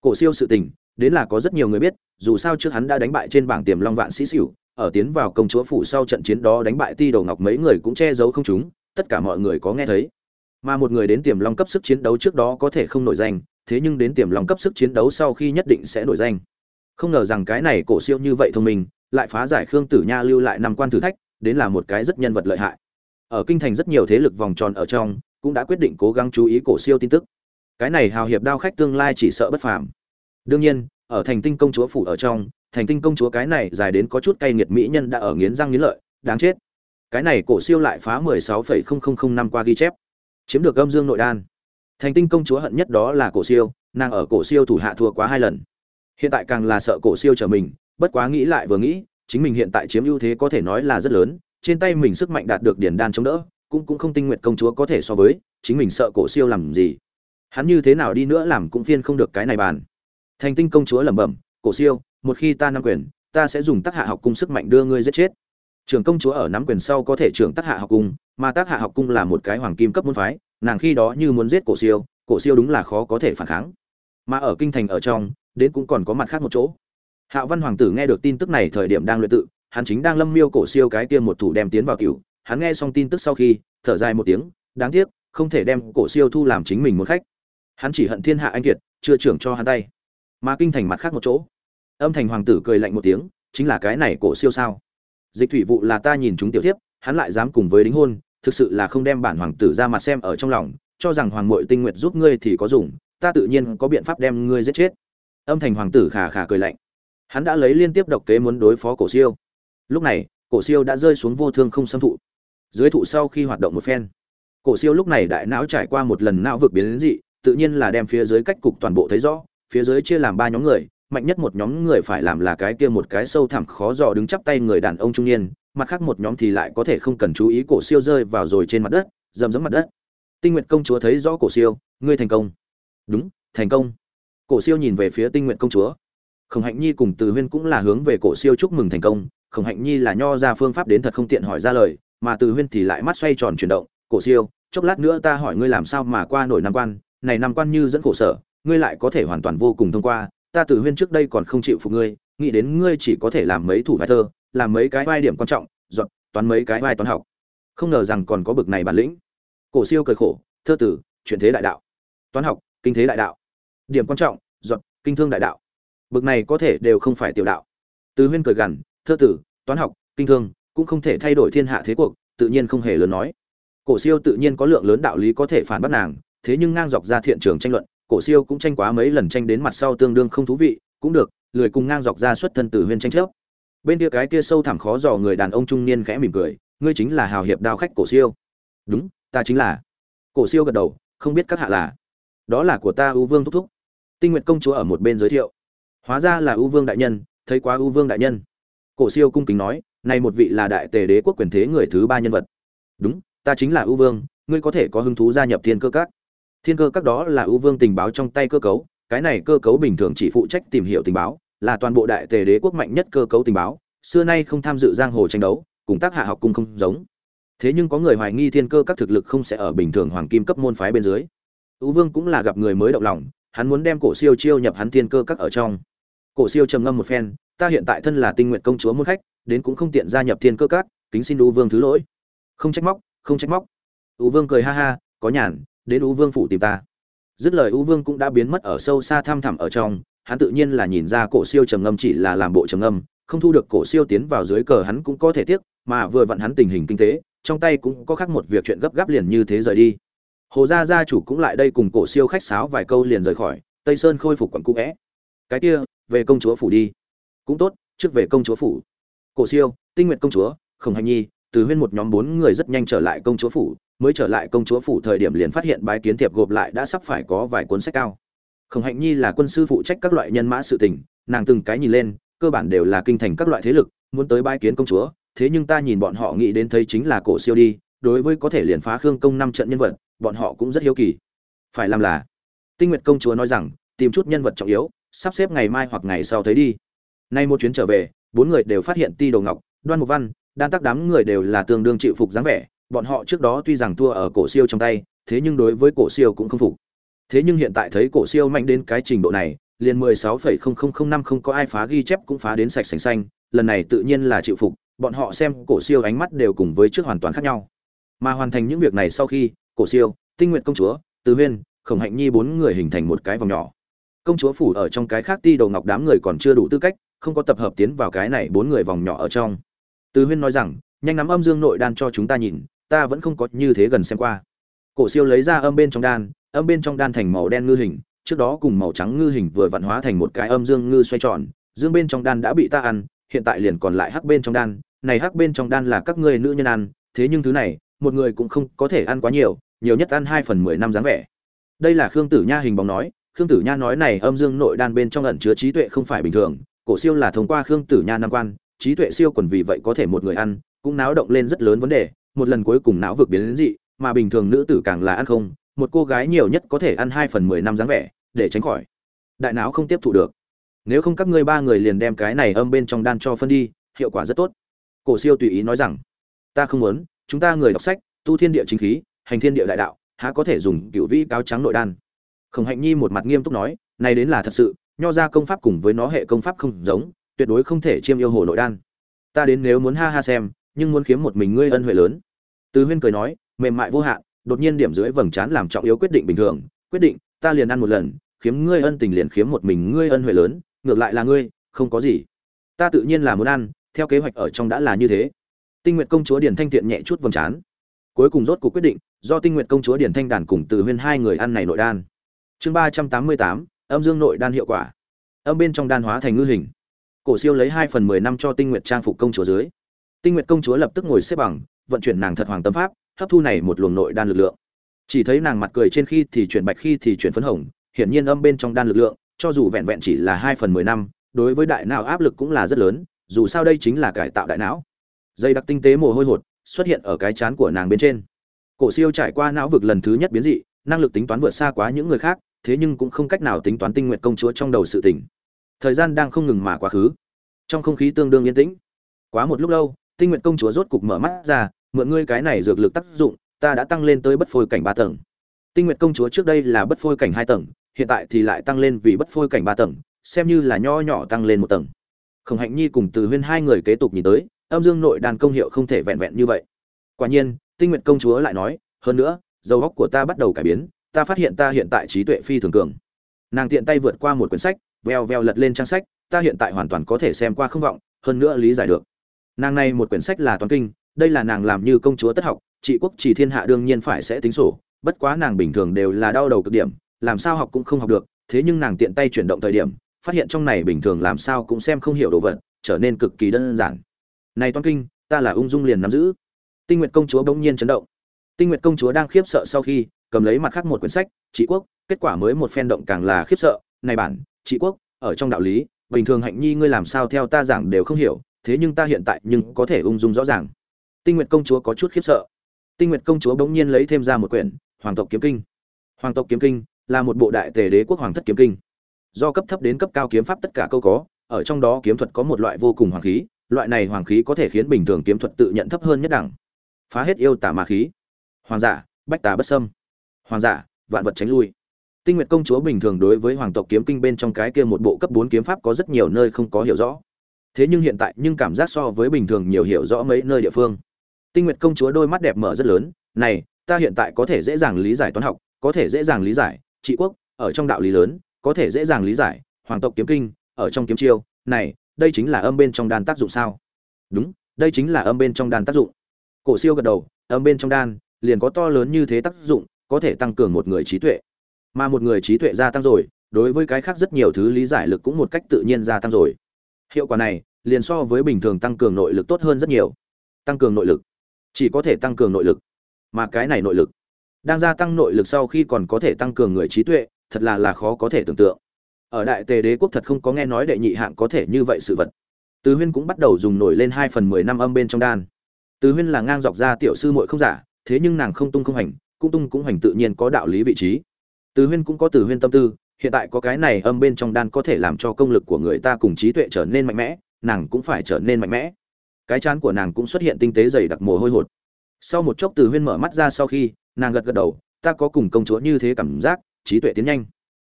Cổ siêu sự tình, đến là có rất nhiều người biết, dù sao trước hắn đã đánh bại trên bảng tiềm long vạn sĩ sửu ở tiến vào công chúa phủ sau trận chiến đó đánh bại ti đầu ngọc mấy người cũng che giấu không chúng, tất cả mọi người có nghe thấy. Mà một người đến tiềm long cấp sức chiến đấu trước đó có thể không nổi danh, thế nhưng đến tiềm long cấp sức chiến đấu sau khi nhất định sẽ nổi danh không ngờ rằng cái này cổ siêu như vậy thông minh, lại phá giải khương tử nha lưu lại năm quan thử thách, đến là một cái rất nhân vật lợi hại. Ở kinh thành rất nhiều thế lực vòng tròn ở trong, cũng đã quyết định cố gắng chú ý cổ siêu tin tức. Cái này hào hiệp đao khách tương lai chỉ sợ bất phàm. Đương nhiên, ở thành tinh công chúa phủ ở trong, thành tinh công chúa cái này dài đến có chút cay nghiệt mỹ nhân đã ở nghiến răng nghiến lợi, đáng chết. Cái này cổ siêu lại phá mười sáu phẩy không không không năm qua ghi chép. Chiếm được âm dương nội đan. Thành tinh công chúa hận nhất đó là cổ siêu, nàng ở cổ siêu thủ hạ thua quá hai lần hiện tại càng là sợ cổ siêu trở mình, bất quá nghĩ lại vừa nghĩ, chính mình hiện tại chiếm ưu thế có thể nói là rất lớn, trên tay mình sức mạnh đạt được điển đan chống đỡ, cũng cũng không tinh nguyện công chúa có thể so với, chính mình sợ cổ siêu làm gì. Hắn như thế nào đi nữa làm cũng phiên không được cái này bàn. Thành tinh công chúa lẩm bẩm, cổ siêu, một khi ta nắm quyền, ta sẽ dùng tác hạ học cung sức mạnh đưa ngươi giết chết. Trưởng công chúa ở nắm quyền sau có thể trưởng tác hạ học cung, mà tác hạ học cung là một cái hoàng kim cấp môn phái, nàng khi đó như muốn giết cổ siêu cổ siêu đúng là khó có thể phản kháng. Mà ở kinh thành ở trong đến cũng còn có mặt khác một chỗ. Hạo văn hoàng tử nghe được tin tức này thời điểm đang luyện tự, hắn chính đang lâm miêu cổ siêu cái kia một thủ đem tiến vào tiểu. Hắn nghe xong tin tức sau khi, thở dài một tiếng, đáng tiếc, không thể đem cổ siêu thu làm chính mình một khách. Hắn chỉ hận thiên hạ anh kiệt, chưa trưởng cho hắn tay. Mà kinh thành mặt khác một chỗ. Âm thành hoàng tử cười lạnh một tiếng, chính là cái này cổ siêu sao? Dịch thủy vụ là ta nhìn chúng tiểu thiếp, hắn lại dám cùng với đính hôn, thực sự là không đem bản hoàng tử ra mặt xem ở trong lòng, cho rằng hoàng mội tinh nguyệt giúp ngươi thì có dùng, ta tự nhiên có biện pháp đem ngươi giết chết âm thành hoàng tử khà khà cười lạnh. Hắn đã lấy liên tiếp độc kế muốn đối phó cổ siêu. Lúc này, cổ siêu đã rơi xuống vô thương không xâm thụ. Dưới thụ sau khi hoạt động một phen, cổ siêu lúc này đại não trải qua một lần não vực biến đến dị, tự nhiên là đem phía dưới cách cục toàn bộ thấy rõ, phía dưới chia làm ba nhóm người, mạnh nhất một nhóm người phải làm là cái kia một cái sâu thẳm khó dò đứng chắp tay người đàn ông trung niên, mặt khác một nhóm thì lại có thể không cần chú ý cổ siêu rơi vào rồi trên mặt đất dầm dẫm mặt đất. Tinh nguyện công chúa thấy rõ cổ siêu, ngươi thành công. Đúng, thành công cổ siêu nhìn về phía tinh nguyện công chúa. Khổng hạnh nhi cùng từ huyên cũng là hướng về cổ siêu chúc mừng thành công. Khổng hạnh nhi là nho ra phương pháp đến thật không tiện hỏi ra lời, mà từ huyên thì lại mắt xoay tròn chuyển động. Cổ siêu, chốc lát nữa ta hỏi ngươi làm sao mà qua nổi năm quan. Này năm quan như dẫn khổ sở, ngươi lại có thể hoàn toàn vô cùng thông qua. Ta từ huyên trước đây còn không chịu phục ngươi, nghĩ đến ngươi chỉ có thể làm mấy thủ vai thơ, làm mấy cái vai điểm quan trọng, dọn, toán mấy cái vai toán học. Không ngờ rằng còn có bực này bản lĩnh. Cổ siêu cười khổ, thơ tử chuyển thế đại đạo. Toán học, kinh thế đại đạo điểm quan trọng, giọt, kinh thương đại đạo. Bực này có thể đều không phải tiểu đạo. Từ huyên cười gằn thơ tử, toán học, kinh thương cũng không thể thay đổi thiên hạ thế cuộc, tự nhiên không hề lớn nói. Cổ siêu tự nhiên có lượng lớn đạo lý có thể phản bác nàng, thế nhưng ngang dọc ra thiện trường tranh luận, cổ siêu cũng tranh quá mấy lần tranh đến mặt sau tương đương không thú vị, cũng được, lười cùng ngang dọc ra xuất thân từ huyên tranh chấp. Bên kia cái kia sâu thẳm khó dò người đàn ông trung niên khẽ mỉm cười, ngươi chính là hào hiệp đao khách cổ siêu. Đúng, ta chính là. Cổ siêu gật đầu, không biết các hạ là. Đó là của ta ưu vương thúc thúc tinh nguyện công chúa ở một bên giới thiệu. Hóa ra là ưu vương đại nhân, thấy quá ưu vương đại nhân. Cổ siêu cung kính nói, này một vị là đại tề đế quốc quyền thế người thứ ba nhân vật. Đúng, ta chính là ưu vương, ngươi có thể có hứng thú gia nhập thiên cơ các. Thiên cơ các đó là ưu vương tình báo trong tay cơ cấu, cái này cơ cấu bình thường chỉ phụ trách tìm hiểu tình báo, là toàn bộ đại tề đế quốc mạnh nhất cơ cấu tình báo, xưa nay không tham dự giang hồ tranh đấu, cùng tác hạ học cung không giống. Thế nhưng có người hoài nghi thiên cơ các thực lực không sẽ ở bình thường hoàng kim cấp môn phái bên dưới. Ưu vương cũng là gặp người mới động lòng hắn muốn đem cổ siêu chiêu nhập hắn thiên cơ các ở trong. Cổ siêu trầm ngâm một phen, ta hiện tại thân là tinh nguyện công chúa môn khách, đến cũng không tiện gia nhập thiên cơ các, kính xin U vương thứ lỗi. Không trách móc, không trách móc. U vương cười ha ha, có nhàn, đến U vương phủ tìm ta. Dứt lời U vương cũng đã biến mất ở sâu xa thăm thẳm ở trong, hắn tự nhiên là nhìn ra cổ siêu trầm ngâm chỉ là làm bộ trầm ngâm, không thu được cổ siêu tiến vào dưới cờ hắn cũng có thể tiếc, mà vừa vặn hắn tình hình kinh tế, trong tay cũng có khác một việc chuyện gấp gáp liền như thế rời đi hồ gia gia chủ cũng lại đây cùng cổ siêu khách sáo vài câu liền rời khỏi, tây sơn khôi phục quận cũ vẽ. Cái kia, về công chúa phủ đi. Cũng tốt, trước về công chúa phủ. Cổ siêu, tinh nguyện công chúa, khổng hành nhi, từ huyên một nhóm bốn người rất nhanh trở lại công chúa phủ, mới trở lại công chúa phủ thời điểm liền phát hiện bái kiến thiệp gộp lại đã sắp phải có vài cuốn sách cao. Khổng hạnh nhi là quân sư phụ trách các loại nhân mã sự tình, nàng từng cái nhìn lên, cơ bản đều là kinh thành các loại thế lực, muốn tới bái kiến công chúa, thế nhưng ta nhìn bọn họ nghĩ đến thấy chính là cổ siêu đi, đối với có thể liền phá khương công năm trận nhân vật bọn họ cũng rất hiếu kỳ. Phải làm là tinh nguyệt công chúa nói rằng tìm chút nhân vật trọng yếu sắp xếp ngày mai hoặc ngày sau thấy đi. Nay một chuyến trở về bốn người đều phát hiện ti đồ ngọc đoan mục văn đan tác đám người đều là tương đương chịu phục dáng vẻ bọn họ trước đó tuy rằng thua ở cổ siêu trong tay thế nhưng đối với cổ siêu cũng không phục. Thế nhưng hiện tại thấy cổ siêu mạnh đến cái trình độ này liền 16,0005 không có ai phá ghi chép cũng phá đến sạch sành xanh lần này tự nhiên là chịu phục bọn họ xem cổ siêu ánh mắt đều cùng với trước hoàn toàn khác nhau. Mà hoàn thành những việc này sau khi cổ siêu, tinh nguyện công chúa, từ huyên, khổng hạnh nhi bốn người hình thành một cái vòng nhỏ. Công chúa phủ ở trong cái khác ti đầu ngọc đám người còn chưa đủ tư cách, không có tập hợp tiến vào cái này bốn người vòng nhỏ ở trong. Từ huyên nói rằng, nhanh nắm âm dương nội đan cho chúng ta nhìn, ta vẫn không có như thế gần xem qua. Cổ siêu lấy ra âm bên trong đan, âm bên trong đan thành màu đen ngư hình, trước đó cùng màu trắng ngư hình vừa vặn hóa thành một cái âm dương ngư xoay tròn, dương bên trong đan đã bị ta ăn, hiện tại liền còn lại hắc bên trong đan, này hắc bên trong đan là các ngươi nữ nhân ăn, thế nhưng thứ này, một người cũng không có thể ăn quá nhiều nhiều nhất ăn hai phần mười năm dáng vẻ. Đây là khương tử nha hình bóng nói, khương tử nha nói này âm dương nội đan bên trong ẩn chứa trí tuệ không phải bình thường, cổ siêu là thông qua khương tử nha năm quan, trí tuệ siêu quần vì vậy có thể một người ăn, cũng náo động lên rất lớn vấn đề, một lần cuối cùng não vực biến đến dị, mà bình thường nữ tử càng là ăn không, một cô gái nhiều nhất có thể ăn hai phần mười năm dáng vẻ, để tránh khỏi. Đại não không tiếp thụ được. Nếu không các ngươi ba người liền đem cái này âm bên trong đan cho phân đi, hiệu quả rất tốt. Cổ siêu tùy ý nói rằng, ta không muốn, chúng ta người đọc sách, tu thiên địa chính khí hành thiên địa đại đạo, há có thể dùng cựu vĩ cáo trắng nội đan? Khổng hạnh nhi một mặt nghiêm túc nói, này đến là thật sự, nho ra công pháp cùng với nó hệ công pháp không giống, tuyệt đối không thể chiêm yêu hồ nội đan. Ta đến nếu muốn ha ha xem, nhưng muốn kiếm một mình ngươi ân huệ lớn. Từ huyên cười nói, mềm mại vô hạn, đột nhiên điểm dưới vầng trán làm trọng yếu quyết định bình thường, quyết định, ta liền ăn một lần khiếm ngươi ân tình liền khiếm một mình ngươi ân huệ lớn, ngược lại là ngươi, không có gì. Ta tự nhiên là muốn ăn, theo kế hoạch ở trong đã là như thế. Tinh nguyện công chúa Điền thanh tiện nhẹ chút vầng trán cuối cùng rốt cuộc quyết định, do tinh nguyện công chúa điển thanh đàn cùng từ huyên hai người ăn này nội đan. Chương ba trăm tám mươi tám, âm dương nội đan hiệu quả. Âm bên trong đan hóa thành ngư hình. Cổ siêu lấy hai phần mười năm cho tinh nguyện trang phục công chúa dưới. Tinh nguyện công chúa lập tức ngồi xếp bằng, vận chuyển nàng thật hoàng tâm pháp, hấp thu này một luồng nội đan lực lượng. Chỉ thấy nàng mặt cười trên khi thì chuyển bạch khi thì chuyển phấn hồng, hiển nhiên âm bên trong đan lực lượng, cho dù vẹn vẹn chỉ là hai phần mười năm, đối với đại não áp lực cũng là rất lớn, dù sao đây chính là cải tạo đại não. Dây đặc tinh tế mồ hôi hột xuất hiện ở cái chán của nàng bên trên. Cổ siêu trải qua não vực lần thứ nhất biến dị, năng lực tính toán vượt xa quá những người khác, thế nhưng cũng không cách nào tính toán tinh nguyện công chúa trong đầu sự tỉnh thời gian đang không ngừng mà quá khứ. Trong không khí tương đương yên tĩnh. Quá một lúc lâu, tinh nguyện công chúa rốt cục mở mắt ra, mượn ngươi cái này dược lực tác dụng, ta đã tăng lên tới bất phôi cảnh ba tầng. Tinh nguyện công chúa trước đây là bất phôi cảnh hai tầng, hiện tại thì lại tăng lên vì bất phôi cảnh ba tầng, xem như là nho nhỏ tăng lên một tầng. Khổng hạnh nhi cùng từ huyên hai người kế tục nhìn tới âm dương nội đan công hiệu không thể vẹn vẹn như vậy. Quả nhiên, tinh nguyện công chúa lại nói, hơn nữa, dầu góc của ta bắt đầu cải biến, ta phát hiện ta hiện tại trí tuệ phi thường cường. Nàng tiện tay vượt qua một quyển sách, veo veo lật lên trang sách, ta hiện tại hoàn toàn có thể xem qua không vọng, hơn nữa lý giải được. Nàng này một quyển sách là toán kinh, đây là nàng làm như công chúa tất học, trị quốc trị thiên hạ đương nhiên phải sẽ tính sổ, bất quá nàng bình thường đều là đau đầu cực điểm, làm sao học cũng không học được, thế nhưng nàng tiện tay chuyển động thời điểm, phát hiện trong này bình thường làm sao cũng xem không hiểu đồ vật, trở nên cực kỳ đơn giản này toan kinh, ta là ung dung liền nắm giữ. Tinh nguyện công chúa bỗng nhiên chấn động. Tinh nguyện công chúa đang khiếp sợ sau khi, cầm lấy mặt khác một quyển sách, trị quốc, kết quả mới một phen động càng là khiếp sợ. Này bản, trị quốc, ở trong đạo lý, bình thường hạnh nhi ngươi làm sao theo ta giảng đều không hiểu, thế nhưng ta hiện tại nhưng có thể ung dung rõ ràng. Tinh nguyện công chúa có chút khiếp sợ. Tinh nguyện công chúa bỗng nhiên lấy thêm ra một quyển, hoàng tộc kiếm kinh. Hoàng tộc kiếm kinh là một bộ đại tề đế quốc hoàng thất kiếm kinh. Do cấp thấp đến cấp cao kiếm pháp tất cả câu có, ở trong đó kiếm thuật có một loại vô cùng hoàng khí loại này hoàng khí có thể khiến bình thường kiếm thuật tự nhận thấp hơn nhất đẳng. Phá hết yêu tả ma khí. Hoàng giả, bách tà bất sâm hoàng giả, vạn vật tránh lui. Tinh nguyệt công chúa bình thường đối với hoàng tộc kiếm kinh bên trong cái kia một bộ cấp bốn kiếm pháp có rất nhiều nơi không có hiểu rõ. Thế nhưng hiện tại, nhưng cảm giác so với bình thường nhiều hiểu rõ mấy nơi địa phương. Tinh nguyệt công chúa đôi mắt đẹp mở rất lớn. Này, ta hiện tại có thể dễ dàng lý giải toán học, có thể dễ dàng lý giải trị quốc, ở trong đạo lý lớn, có thể dễ dàng lý giải hoàng tộc kiếm kinh, ở trong kiếm chiêu. Này đây chính là âm bên trong đan tác dụng sao? Đúng, đây chính là âm bên trong đan tác dụng. Cổ siêu gật đầu, âm bên trong đan liền có to lớn như thế tác dụng, có thể tăng cường một người trí tuệ. Mà một người trí tuệ gia tăng rồi, đối với cái khác rất nhiều thứ lý giải lực cũng một cách tự nhiên gia tăng rồi. Hiệu quả này liền so với bình thường tăng cường nội lực tốt hơn rất nhiều. Tăng cường nội lực. Chỉ có thể tăng cường nội lực. Mà cái này nội lực đang gia tăng nội lực sau khi còn có thể tăng cường người trí tuệ, thật là là khó có thể tưởng tượng ở đại tề đế quốc thật không có nghe nói đệ nhị hạng có thể như vậy sự vật. Từ huyên cũng bắt đầu dùng nổi lên hai phần mười năm âm bên trong đan. Từ huyên là ngang dọc ra tiểu sư muội không giả, thế nhưng nàng không tung không hành, cũng tung cũng hành tự nhiên có đạo lý vị trí. Từ huyên cũng có từ huyên tâm tư, hiện tại có cái này âm bên trong đan có thể làm cho công lực của người ta cùng trí tuệ trở nên mạnh mẽ, nàng cũng phải trở nên mạnh mẽ. Cái chán của nàng cũng xuất hiện tinh tế dày đặc mồ hôi hột. Sau một chốc từ huyên mở mắt ra sau khi, nàng gật gật đầu, ta có cùng công chúa như thế cảm giác, trí tuệ tiến nhanh.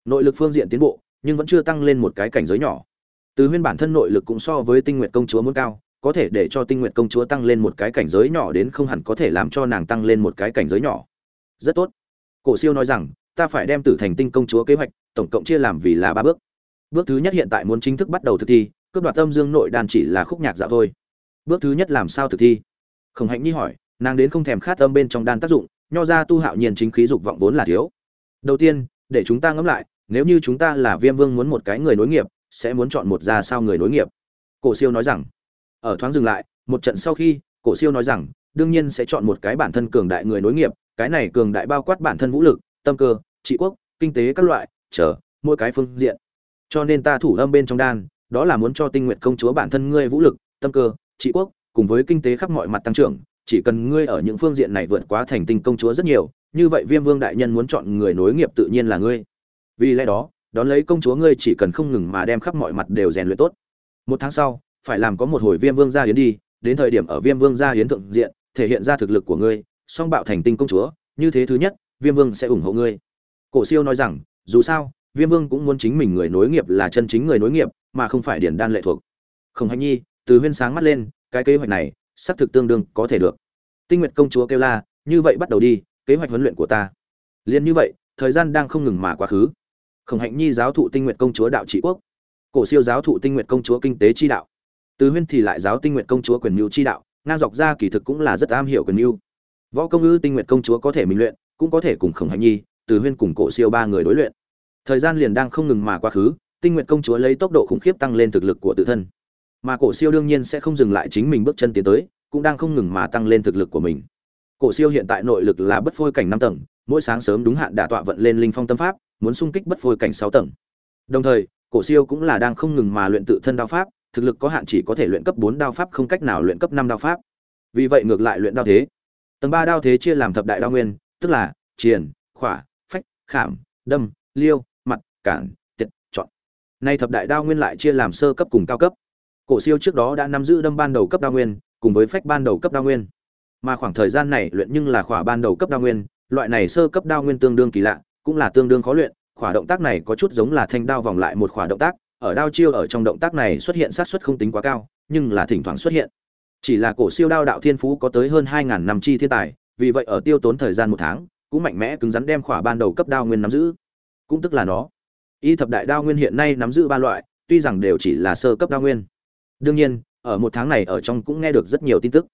Nội lực phương diện tiến bộ nhưng vẫn chưa tăng lên một cái cảnh giới nhỏ. Từ huyên bản thân nội lực cũng so với tinh nguyện công chúa muốn cao, có thể để cho tinh nguyện công chúa tăng lên một cái cảnh giới nhỏ đến không hẳn có thể làm cho nàng tăng lên một cái cảnh giới nhỏ. Rất tốt. Cổ siêu nói rằng, ta phải đem tử thành tinh công chúa kế hoạch, tổng cộng chia làm vì là ba bước. Bước thứ nhất hiện tại muốn chính thức bắt đầu thực thi, cướp đoạt âm dương nội đàn chỉ là khúc nhạc dạo thôi. Bước thứ nhất làm sao thực thi? Khổng hạnh nhi hỏi, nàng đến không thèm khát âm bên trong đan tác dụng, nho ra tu hạo nhiên chính khí dục vọng vốn là thiếu. Đầu tiên, để chúng ta ngẫm lại nếu như chúng ta là viêm vương muốn một cái người nối nghiệp, sẽ muốn chọn một ra sao người nối nghiệp? Cổ siêu nói rằng, ở thoáng dừng lại, một trận sau khi, cổ siêu nói rằng, đương nhiên sẽ chọn một cái bản thân cường đại người nối nghiệp, cái này cường đại bao quát bản thân vũ lực, tâm cơ, trị quốc, kinh tế các loại, chờ, mỗi cái phương diện. Cho nên ta thủ âm bên trong đan, đó là muốn cho tinh nguyện công chúa bản thân ngươi vũ lực, tâm cơ, trị quốc, cùng với kinh tế khắp mọi mặt tăng trưởng, chỉ cần ngươi ở những phương diện này vượt quá thành tinh công chúa rất nhiều, như vậy viêm vương đại nhân muốn chọn người nối nghiệp tự nhiên là ngươi vì lẽ đó, đón lấy công chúa ngươi chỉ cần không ngừng mà đem khắp mọi mặt đều rèn luyện tốt. Một tháng sau, phải làm có một hồi viêm vương gia hiến đi, đến thời điểm ở viêm vương gia hiến thượng diện, thể hiện ra thực lực của ngươi, song bạo thành tinh công chúa, như thế thứ nhất, viêm vương sẽ ủng hộ ngươi. Cổ siêu nói rằng, dù sao, viêm vương cũng muốn chính mình người nối nghiệp là chân chính người nối nghiệp, mà không phải điển đan lệ thuộc. Không hạnh nhi, từ huyên sáng mắt lên, cái kế hoạch này, xác thực tương đương có thể được. Tinh nguyệt công chúa kêu la, như vậy bắt đầu đi, kế hoạch huấn luyện của ta. Liền như vậy, thời gian đang không ngừng mà quá khứ khổng hạnh nhi giáo thụ tinh nguyệt công chúa đạo trị quốc. Cổ siêu giáo thụ tinh nguyệt công chúa kinh tế chi đạo. Từ huyên thì lại giáo tinh nguyệt công chúa quyền mưu chi đạo, ngang dọc ra kỳ thực cũng là rất am hiểu quyền mưu. Võ công ư tinh nguyệt công chúa có thể mình luyện, cũng có thể cùng khổng hạnh nhi, từ huyên cùng cổ siêu ba người đối luyện. Thời gian liền đang không ngừng mà quá khứ, tinh nguyệt công chúa lấy tốc độ khủng khiếp tăng lên thực lực của tự thân. Mà cổ siêu đương nhiên sẽ không dừng lại chính mình bước chân tiến tới, cũng đang không ngừng mà tăng lên thực lực của mình. Cổ siêu hiện tại nội lực là bất phôi cảnh năm tầng, mỗi sáng sớm đúng hạn đả tọa vận lên linh phong tâm pháp muốn xung kích bất phôi cảnh sáu tầng. Đồng thời cổ siêu cũng là đang không ngừng mà luyện tự thân đao pháp thực lực có hạn chỉ có thể luyện cấp bốn đao pháp không cách nào luyện cấp năm đao pháp. Vì vậy ngược lại luyện đao thế. Tầng ba đao thế chia làm thập đại đao nguyên tức là triển, khỏa phách khảm đâm liêu mặt cản tiệt chọn. Nay thập đại đao nguyên lại chia làm sơ cấp cùng cao cấp. Cổ siêu trước đó đã nắm giữ đâm ban đầu cấp đao nguyên cùng với phách ban đầu cấp đao nguyên. Mà khoảng thời gian này luyện nhưng là khỏa ban đầu cấp đao nguyên loại này sơ cấp đao nguyên tương đương kỳ lạ cũng là tương đương khó luyện, khỏa động tác này có chút giống là thanh đao vòng lại một khỏa động tác, ở đao chiêu ở trong động tác này xuất hiện sát suất không tính quá cao, nhưng là thỉnh thoảng xuất hiện. Chỉ là cổ siêu đao đạo thiên phú có tới hơn hai ngàn năm chi thiên tài, vì vậy ở tiêu tốn thời gian một tháng, cũng mạnh mẽ cứng rắn đem khỏa ban đầu cấp đao nguyên nắm giữ. Cũng tức là nó. Y thập đại đao nguyên hiện nay nắm giữ ba loại, tuy rằng đều chỉ là sơ cấp đao nguyên. Đương nhiên, ở một tháng này ở trong cũng nghe được rất nhiều tin tức.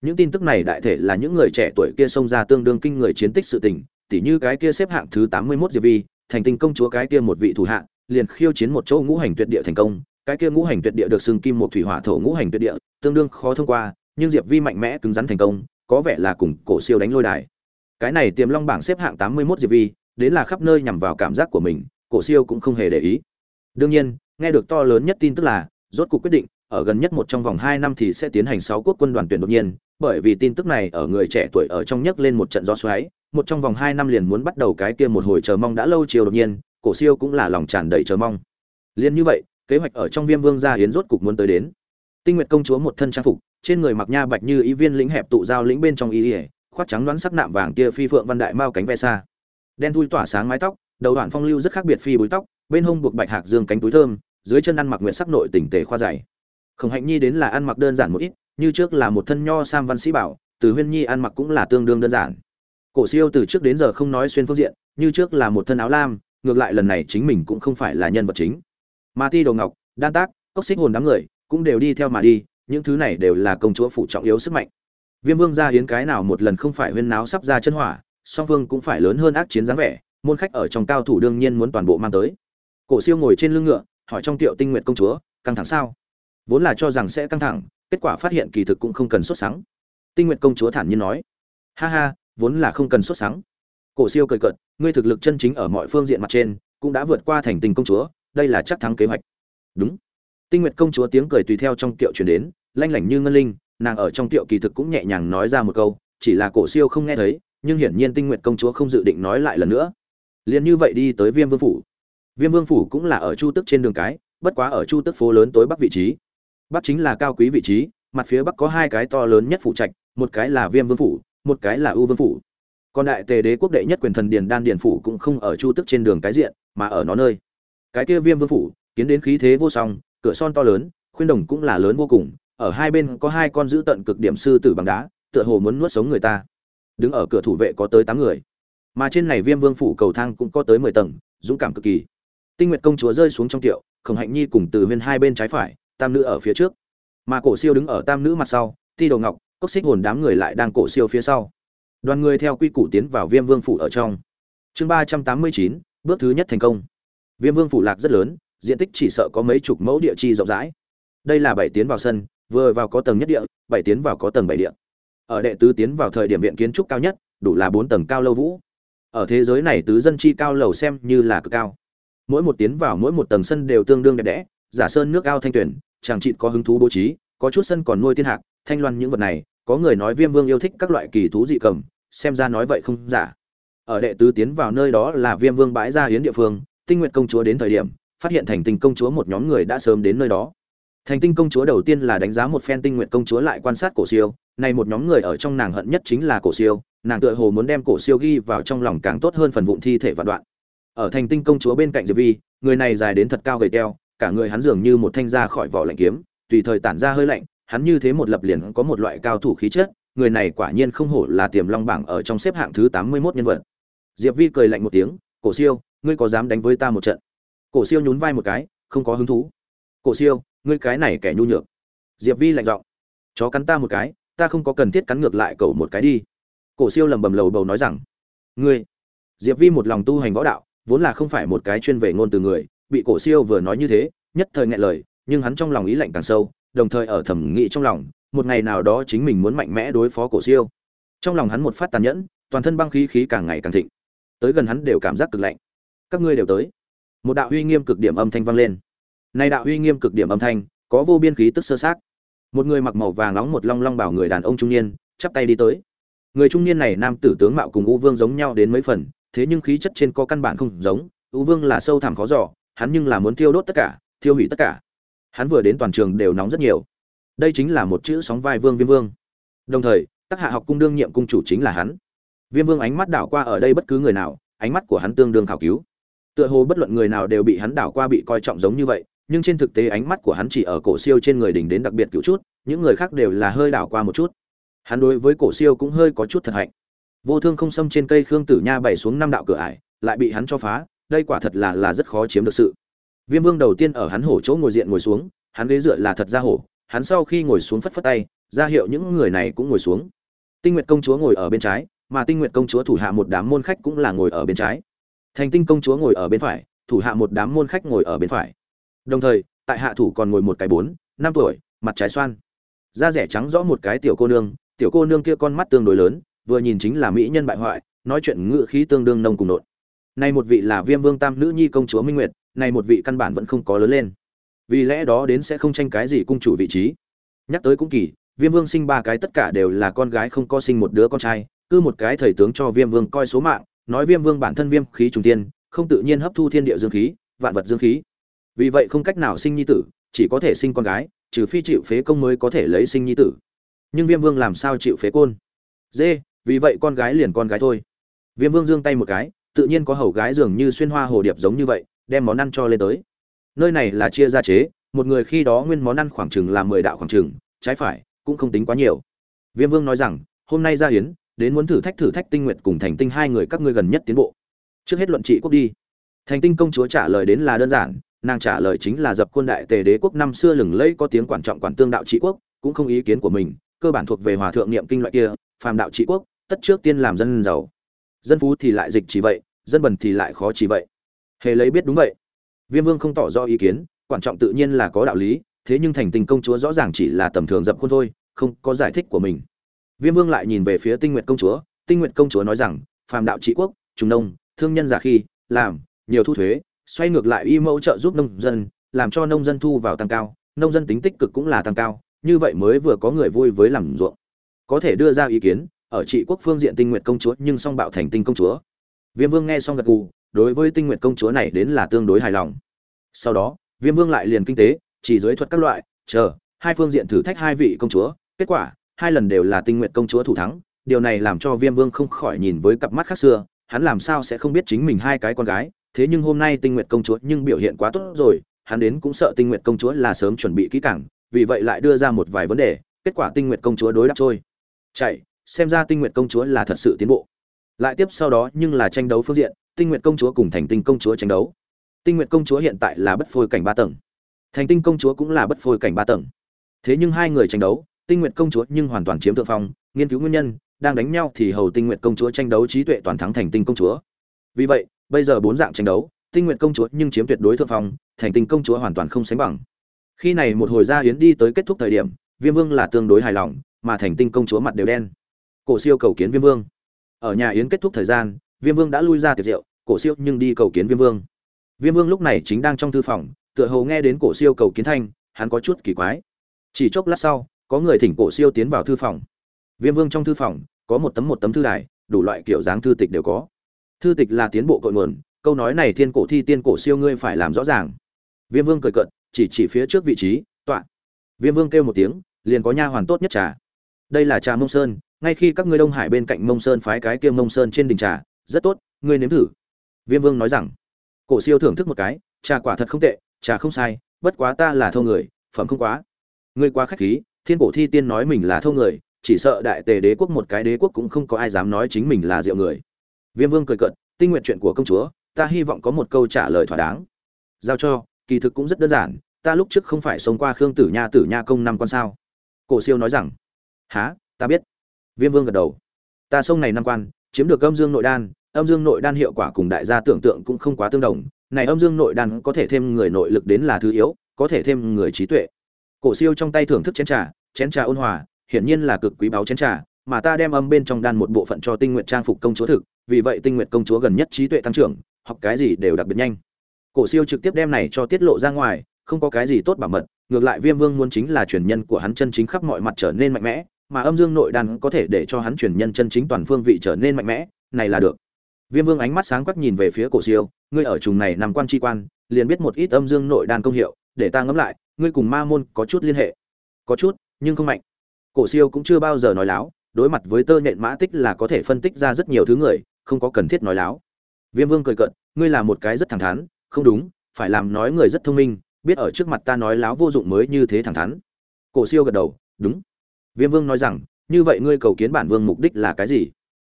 Những tin tức này đại thể là những người trẻ tuổi kia xông ra tương đương kinh người chiến tích sự tình tỉ như cái kia xếp hạng thứ tám mươi 81 diệp vi thành tinh công chúa cái kia một vị thủ hạ, liền khiêu chiến một chỗ ngũ hành tuyệt địa thành công. Cái kia ngũ hành tuyệt địa được xưng kim một thủy hỏa thổ ngũ hành tuyệt địa, tương đương khó thông qua, nhưng diệp vi mạnh mẽ cứng rắn thành công, có vẻ là cùng cổ siêu đánh lôi đài. Cái này tiềm long bảng xếp hạng tám mươi 81 diệp vi đến là khắp nơi nhằm vào cảm giác của mình, cổ siêu cũng không hề để ý. Đương nhiên, nghe được to lớn nhất tin tức là, rốt cuộc quyết định, ở gần nhất một trong vòng hai năm thì sẽ tiến hành sáu quốc quân đoàn tuyển đột nhiên, bởi vì tin tức này ở người trẻ tuổi ở trong nhấc lên một trận gió xoáy một trong vòng hai năm liền muốn bắt đầu cái kia một hồi chờ mong đã lâu chiều đột nhiên cổ siêu cũng là lòng tràn đầy chờ mong. Liên như vậy kế hoạch ở trong viêm vương gia hiến rốt cục muốn tới đến. Tinh nguyệt công chúa một thân trang phục trên người mặc nha bạch như ý viên lĩnh hẹp tụ giao lĩnh bên trong y y, khoác trắng đoán sắc nạm vàng kia phi phượng văn đại mao cánh ve xa đen thui tỏa sáng mái tóc đầu đoạn phong lưu rất khác biệt phi búi tóc bên hông buộc bạch hạc dương cánh túi thơm dưới chân ăn mặc nguyện sắc nội tỉnh tề khoa dày. Khổng hạnh nhi đến là ăn mặc đơn giản một ít như trước là một thân nho sam văn sĩ bảo từ huyên nhi ăn mặc cũng là tương đương đơn giản cổ siêu từ trước đến giờ không nói xuyên phương diện, như trước là một thân áo lam, ngược lại lần này chính mình cũng không phải là nhân vật chính. Mà ti đồ ngọc, đan tác, cốc xích hồn đám người cũng đều đi theo mà đi, những thứ này đều là công chúa phụ trọng yếu sức mạnh. Viêm vương gia hiến cái nào một lần không phải huyên náo sắp ra chân hỏa, song phương cũng phải lớn hơn ác chiến dáng vẻ, môn khách ở trong cao thủ đương nhiên muốn toàn bộ mang tới. Cổ siêu ngồi trên lưng ngựa, hỏi trong tiệu tinh nguyện công chúa, căng thẳng sao? Vốn là cho rằng sẽ căng thẳng, kết quả phát hiện kỳ thực cũng không cần xuất sáng tinh nguyện công chúa thản nhiên nói, ha ha vốn là không cần xuất sáng cổ siêu cười cợt, ngươi thực lực chân chính ở mọi phương diện mặt trên, cũng đã vượt qua thành tình công chúa, đây là chắc thắng kế hoạch. Đúng. Tinh nguyệt công chúa tiếng cười tùy theo trong tiệu truyền đến, lanh lảnh như ngân linh, nàng ở trong tiệu kỳ thực cũng nhẹ nhàng nói ra một câu, chỉ là cổ siêu không nghe thấy, nhưng hiển nhiên tinh nguyệt công chúa không dự định nói lại lần nữa. Liền như vậy đi tới viêm vương phủ. Viêm vương phủ cũng là ở chu tức trên đường cái, bất quá ở chu tức phố lớn tối bắc vị trí. Bắc chính là cao quý vị trí, mặt phía bắc có hai cái to lớn nhất phủ trạch, một cái là viêm vương phủ một cái là ưu vương phủ. Còn đại tề đế quốc đệ nhất quyền thần điền đan điền phủ cũng không ở chu tức trên đường cái diện, mà ở nó nơi. Cái kia viêm vương phủ, kiến đến khí thế vô song, cửa son to lớn, khuyên đồng cũng là lớn vô cùng, ở hai bên có hai con giữ tận cực điểm sư tử bằng đá, tựa hồ muốn nuốt sống người ta. Đứng ở cửa thủ vệ có tới tám người. Mà trên này viêm vương phủ cầu thang cũng có tới mười tầng, dũng cảm cực kỳ. Tinh nguyệt công chúa rơi xuống trong tiệu, khổng hạnh nhi cùng từ huyên hai bên trái phải, tam nữ ở phía trước. Mà cổ siêu đứng ở tam nữ mặt sau, ti đồ ngọc cốc xích hồn đám người lại đang cổ siêu phía sau. Đoàn người theo quy củ tiến vào viêm vương phủ ở trong. Chương ba trăm tám mươi chín, bước thứ nhất thành công. Viêm vương phủ lạc rất lớn, diện tích chỉ sợ có mấy chục mẫu địa chi rộng rãi. Đây là bảy tiến vào sân, vừa vào có tầng nhất địa, bảy tiến vào có tầng bảy địa. Ở đệ tứ tiến vào thời điểm viện kiến trúc cao nhất, đủ là bốn tầng cao lâu vũ. Ở thế giới này tứ dân chi cao lầu xem như là cực cao. Mỗi một tiến vào mỗi một tầng sân đều tương đương đẹp đẽ, giả sơn nước ao thanh tuyển chàng trị có hứng thú bố trí, có chút sân còn nuôi tiên hạc, thanh loan những vật này có người nói viêm vương yêu thích các loại kỳ thú dị cầm, xem ra nói vậy không giả. Ở đệ tứ tiến vào nơi đó là viêm vương bãi ra hiến địa phương, tinh nguyện công chúa đến thời điểm, phát hiện thành tinh công chúa một nhóm người đã sớm đến nơi đó. Thành tinh công chúa đầu tiên là đánh giá một phen tinh nguyện công chúa lại quan sát cổ siêu, này một nhóm người ở trong nàng hận nhất chính là cổ siêu, nàng tựa hồ muốn đem cổ siêu ghi vào trong lòng càng tốt hơn phần vụn thi thể vạn đoạn. Ở thành tinh công chúa bên cạnh diệp vi, người này dài đến thật cao gầy teo, cả người hắn dường như một thanh ra khỏi vỏ lạnh kiếm, tùy thời tản ra hơi lạnh hắn như thế một lập liền có một loại cao thủ khí chất, người này quả nhiên không hổ là tiềm long bảng ở trong xếp hạng thứ tám mươi 81 nhân vật. Diệp vi cười lạnh một tiếng, cổ siêu, ngươi có dám đánh với ta một trận? Cổ siêu nhún vai một cái, không có hứng thú. Cổ siêu, ngươi cái này kẻ nhu nhược. Diệp vi lạnh giọng, chó cắn ta một cái, ta không có cần thiết cắn ngược lại cậu một cái đi. Cổ siêu lẩm bẩm lầu bầu nói rằng, ngươi. Diệp vi một lòng tu hành võ đạo, vốn là không phải một cái chuyên về ngôn từ người, bị cổ siêu vừa nói như thế, nhất thời nghẹn lời, nhưng hắn trong lòng ý lạnh càng sâu đồng thời ở thẩm nghĩ trong lòng, một ngày nào đó chính mình muốn mạnh mẽ đối phó cổ siêu. Trong lòng hắn một phát tàn nhẫn, toàn thân băng khí khí càng ngày càng thịnh. Tới gần hắn đều cảm giác cực lạnh. Các ngươi đều tới. Một đạo uy nghiêm cực điểm âm thanh vang lên. Nay đạo uy nghiêm cực điểm âm thanh, có vô biên khí tức sơ sát. Một người mặc màu vàng nóng một long long bảo người đàn ông trung niên, chắp tay đi tới. Người trung niên này nam tử tướng mạo cùng u vương giống nhau đến mấy phần, thế nhưng khí chất trên có căn bản không giống. U vương là sâu thẳm khó giỏ hắn nhưng là muốn tiêu đốt tất cả, thiêu hủy tất cả hắn vừa đến toàn trường đều nóng rất nhiều. Đây chính là một chữ sóng vai vương viêm vương. Đồng thời tác hạ học cung đương nhiệm cung chủ chính là hắn. Viêm vương ánh mắt đảo qua ở đây bất cứ người nào, ánh mắt của hắn tương đương khảo cứu. Tựa hồ bất luận người nào đều bị hắn đảo qua bị coi trọng giống như vậy, nhưng trên thực tế ánh mắt của hắn chỉ ở cổ siêu trên người đỉnh đến đặc biệt cứu chút, những người khác đều là hơi đảo qua một chút. Hắn đối với cổ siêu cũng hơi có chút thật hạnh. Vô thương không xâm trên cây khương tử nha bày xuống năm đạo cửa ải, lại bị hắn cho phá, đây quả thật là là rất khó chiếm được sự viêm vương đầu tiên ở hắn hổ chỗ ngồi diện ngồi xuống, hắn ghế dựa là thật ra hổ, hắn sau khi ngồi xuống phất phất tay, ra hiệu những người này cũng ngồi xuống. Tinh nguyệt công chúa ngồi ở bên trái, mà tinh nguyệt công chúa thủ hạ một đám môn khách cũng là ngồi ở bên trái. Thành tinh công chúa ngồi ở bên phải, thủ hạ một đám môn khách ngồi ở bên phải. Đồng thời, tại hạ thủ còn ngồi một cái bốn, năm tuổi, mặt trái xoan. Da rẻ trắng rõ một cái tiểu cô nương, tiểu cô nương kia con mắt tương đối lớn, vừa nhìn chính là mỹ nhân bại hoại, nói chuyện ngự khí tương đương nông cùng nộn. Nay một vị là viêm vương tam nữ nhi công chúa minh nguyệt này một vị căn bản vẫn không có lớn lên. Vì lẽ đó đến sẽ không tranh cái gì cung chủ vị trí. Nhắc tới cũng kỳ, viêm vương sinh ba cái tất cả đều là con gái không có sinh một đứa con trai, cứ một cái thầy tướng cho viêm vương coi số mạng, nói viêm vương bản thân viêm khí trùng tiên, không tự nhiên hấp thu thiên địa dương khí, vạn vật dương khí. Vì vậy không cách nào sinh nhi tử, chỉ có thể sinh con gái, trừ phi chịu phế công mới có thể lấy sinh nhi tử. Nhưng viêm vương làm sao chịu phế côn? Dê vì vậy con gái liền con gái thôi. Viêm vương giương tay một cái, tự nhiên có hầu gái dường như xuyên hoa hồ điệp giống như vậy đem món ăn cho lên tới. Nơi này là chia ra chế, một người khi đó nguyên món ăn khoảng chừng là mười đạo khoảng chừng, trái phải cũng không tính quá nhiều. Viêm vương nói rằng, hôm nay ra hiến, đến muốn thử thách thử thách tinh nguyện cùng thành tinh hai người các ngươi gần nhất tiến bộ. Trước hết luận trị quốc đi. Thành tinh công chúa trả lời đến là đơn giản, nàng trả lời chính là dập quân đại tề đế quốc năm xưa lừng lẫy có tiếng quan trọng quản tương đạo trị quốc, cũng không ý kiến của mình, cơ bản thuộc về hòa thượng niệm kinh loại kia, phàm đạo trị quốc, tất trước tiên làm dân giàu. Dân phú thì lại dịch chỉ vậy, dân bần thì lại khó chỉ vậy hề lấy biết đúng vậy. Viêm vương không tỏ rõ ý kiến, quan trọng tự nhiên là có đạo lý, thế nhưng thành tình công chúa rõ ràng chỉ là tầm thường dập khuôn thôi, không có giải thích của mình. Viêm vương lại nhìn về phía tinh nguyện công chúa, tinh nguyện công chúa nói rằng, phàm đạo trị quốc, trùng nông, thương nhân giả khi, làm, nhiều thu thuế, xoay ngược lại y mẫu trợ giúp nông dân, làm cho nông dân thu vào tăng cao, nông dân tính tích cực cũng là tăng cao, như vậy mới vừa có người vui với làm ruộng. Có thể đưa ra ý kiến, ở trị quốc phương diện tinh nguyện công chúa nhưng song bạo thành tinh công chúa. Viêm vương nghe xong gật gù đối với tinh nguyện công chúa này đến là tương đối hài lòng. Sau đó, viêm vương lại liền kinh tế, chỉ giới thuật các loại, chờ, hai phương diện thử thách hai vị công chúa, kết quả, hai lần đều là tinh nguyện công chúa thủ thắng, điều này làm cho viêm vương không khỏi nhìn với cặp mắt khác xưa, hắn làm sao sẽ không biết chính mình hai cái con gái, thế nhưng hôm nay tinh nguyện công chúa nhưng biểu hiện quá tốt rồi, hắn đến cũng sợ tinh nguyện công chúa là sớm chuẩn bị kỹ càng, vì vậy lại đưa ra một vài vấn đề, kết quả tinh nguyện công chúa đối đáp trôi. Chạy, xem ra tinh nguyện công chúa là thật sự tiến bộ lại tiếp sau đó nhưng là tranh đấu phương diện, tinh nguyện công chúa cùng thành tinh công chúa tranh đấu. Tinh nguyện công chúa hiện tại là bất phôi cảnh ba tầng. Thành tinh công chúa cũng là bất phôi cảnh ba tầng. Thế nhưng hai người tranh đấu, tinh nguyện công chúa nhưng hoàn toàn chiếm thượng phong, nghiên cứu nguyên nhân, đang đánh nhau thì hầu tinh nguyện công chúa tranh đấu trí tuệ toàn thắng thành tinh công chúa. Vì vậy, bây giờ bốn dạng tranh đấu, tinh nguyện công chúa nhưng chiếm tuyệt đối thượng phong, thành tinh công chúa hoàn toàn không sánh bằng. Khi này một hồi gia yến đi tới kết thúc thời điểm, viêm vương là tương đối hài lòng, mà thành tinh công chúa mặt đều đen. Cổ siêu cầu kiến viêm vương ở nhà yến kết thúc thời gian, viêm vương đã lui ra tiệc rượu, cổ siêu nhưng đi cầu kiến viêm vương. Viêm vương lúc này chính đang trong thư phòng, tựa hồ nghe đến cổ siêu cầu kiến thanh, hắn có chút kỳ quái. Chỉ chốc lát sau, có người thỉnh cổ siêu tiến vào thư phòng. Viêm vương trong thư phòng, có một tấm một tấm thư đài, đủ loại kiểu dáng thư tịch đều có. Thư tịch là tiến bộ cội nguồn, câu nói này thiên cổ thi tiên cổ siêu ngươi phải làm rõ ràng. Viêm vương cười cận chỉ chỉ phía trước vị trí, tọa. Viêm vương kêu một tiếng, liền có nha hoàn tốt nhất trà. Đây là trà mông sơn ngay khi các ngươi đông hải bên cạnh mông sơn phái cái kia mông sơn trên đỉnh trà, rất tốt, ngươi nếm thử. Viêm vương nói rằng, cổ siêu thưởng thức một cái, trà quả thật không tệ, trà không sai, bất quá ta là thâu người, phẩm không quá. Ngươi quá khách khí, thiên cổ thi tiên nói mình là thâu người, chỉ sợ đại tề đế quốc một cái đế quốc cũng không có ai dám nói chính mình là rượu người. Viêm vương cười cợt, tinh nguyện chuyện của công chúa, ta hy vọng có một câu trả lời thỏa đáng. Giao cho, kỳ thực cũng rất đơn giản, ta lúc trước không phải sống qua khương tử nha tử nha công năm con sao. Cổ siêu nói rằng há ta biết viêm vương gật đầu. Ta sông này năm quan, chiếm được âm dương nội đan, âm dương nội đan hiệu quả cùng đại gia tưởng tượng cũng không quá tương đồng. Này âm dương nội đan có thể thêm người nội lực đến là thứ yếu, có thể thêm người trí tuệ. Cổ siêu trong tay thưởng thức chén trà chén trà ôn hòa, hiển nhiên là cực quý báu chén trà, mà ta đem âm bên trong đan một bộ phận cho tinh nguyện trang phục công chúa thực, vì vậy tinh nguyện công chúa gần nhất trí tuệ tăng trưởng, học cái gì đều đặc biệt nhanh. Cổ siêu trực tiếp đem này cho tiết lộ ra ngoài, không có cái gì tốt bảo mật, ngược lại viêm vương muốn chính là truyền nhân của hắn chân chính khắp mọi mặt trở nên mạnh mẽ mà âm dương nội đan có thể để cho hắn truyền nhân chân chính toàn phương vị trở nên mạnh mẽ, này là được. Viêm vương ánh mắt sáng quắc nhìn về phía cổ siêu, ngươi ở trùng này nằm quan tri quan, liền biết một ít âm dương nội đan công hiệu, để ta ngẫm lại, ngươi cùng ma môn có chút liên hệ. Có chút, nhưng không mạnh. Cổ siêu cũng chưa bao giờ nói láo, đối mặt với tơ nhện mã tích là có thể phân tích ra rất nhiều thứ người, không có cần thiết nói láo. Viêm vương cười cợt, ngươi là một cái rất thẳng thắn, không đúng, phải làm nói người rất thông minh, biết ở trước mặt ta nói láo vô dụng mới như thế thẳng thắn. Cổ siêu gật đầu, đúng viêm vương nói rằng, như vậy ngươi cầu kiến bản vương mục đích là cái gì?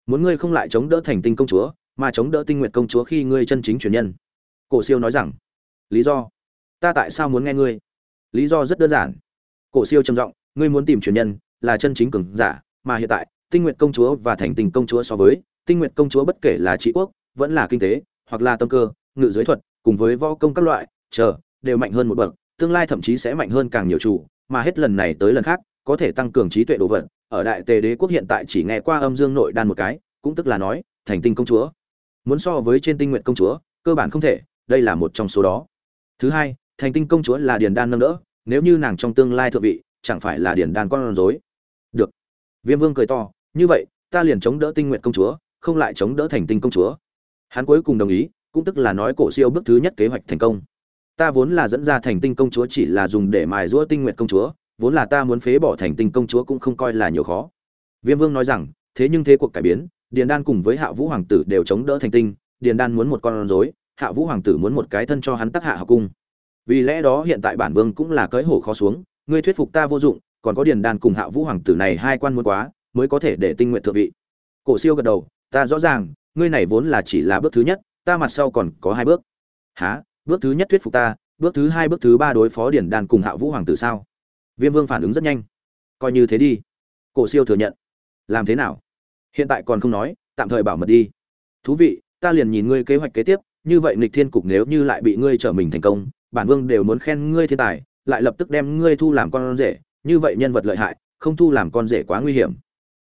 Muốn ngươi không lại chống đỡ thành tinh công chúa, mà chống đỡ tinh Nguyệt công chúa khi ngươi chân chính truyền nhân. Cổ siêu nói rằng, lý do? Ta tại sao muốn nghe ngươi? Lý do rất đơn giản. Cổ siêu trầm giọng, ngươi muốn tìm truyền nhân, là chân chính cường giả, mà hiện tại, tinh Nguyệt công chúa và thành tinh công chúa so với, tinh Nguyệt công chúa bất kể là trị quốc, vẫn là kinh tế, hoặc là tâm cơ, ngự giới thuật, cùng với võ công các loại, chờ, đều mạnh hơn một bậc, tương lai thậm chí sẽ mạnh hơn càng nhiều chủ, mà hết lần này tới lần khác có thể tăng cường trí tuệ đồ vật, ở đại tề đế quốc hiện tại chỉ nghe qua âm dương nội đan một cái, cũng tức là nói, thành tinh công chúa. Muốn so với trên tinh nguyện công chúa, cơ bản không thể, đây là một trong số đó. Thứ hai, thành tinh công chúa là điền đan nâng đỡ, nếu như nàng trong tương lai thượng vị, chẳng phải là điền đan con rối. Được. Viêm vương cười to, như vậy, ta liền chống đỡ tinh nguyện công chúa, không lại chống đỡ thành tinh công chúa. Hắn cuối cùng đồng ý, cũng tức là nói cổ siêu bước thứ nhất kế hoạch thành công. Ta vốn là dẫn ra thành tinh công chúa chỉ là dùng để mài giũa tinh nguyện công chúa vốn là ta muốn phế bỏ thành tinh công chúa cũng không coi là nhiều khó. Viêm vương nói rằng, thế nhưng thế cuộc cải biến, điền đan cùng với hạ vũ hoàng tử đều chống đỡ thành tinh, điền đan muốn một con rối, hạ vũ hoàng tử muốn một cái thân cho hắn tác hạ học cung. Vì lẽ đó hiện tại bản vương cũng là cỡi hổ khó xuống, ngươi thuyết phục ta vô dụng, còn có điền đan cùng hạ vũ hoàng tử này hai quan muốn quá, mới có thể để tinh nguyện thượng vị. Cổ siêu gật đầu, ta rõ ràng, ngươi này vốn là chỉ là bước thứ nhất, ta mặt sau còn có hai bước. Há bước thứ nhất thuyết phục ta, bước thứ hai, bước thứ ba đối phó điền đan cùng hạ vũ hoàng tử sao? Viêm vương phản ứng rất nhanh. Coi như thế đi. Cổ siêu thừa nhận. Làm thế nào? Hiện tại còn không nói, tạm thời bảo mật đi. Thú vị, ta liền nhìn ngươi kế hoạch kế tiếp, như vậy nghịch thiên cục nếu như lại bị ngươi trở mình thành công, bản vương đều muốn khen ngươi thiên tài, lại lập tức đem ngươi thu làm con rể, như vậy nhân vật lợi hại, không thu làm con rể quá nguy hiểm.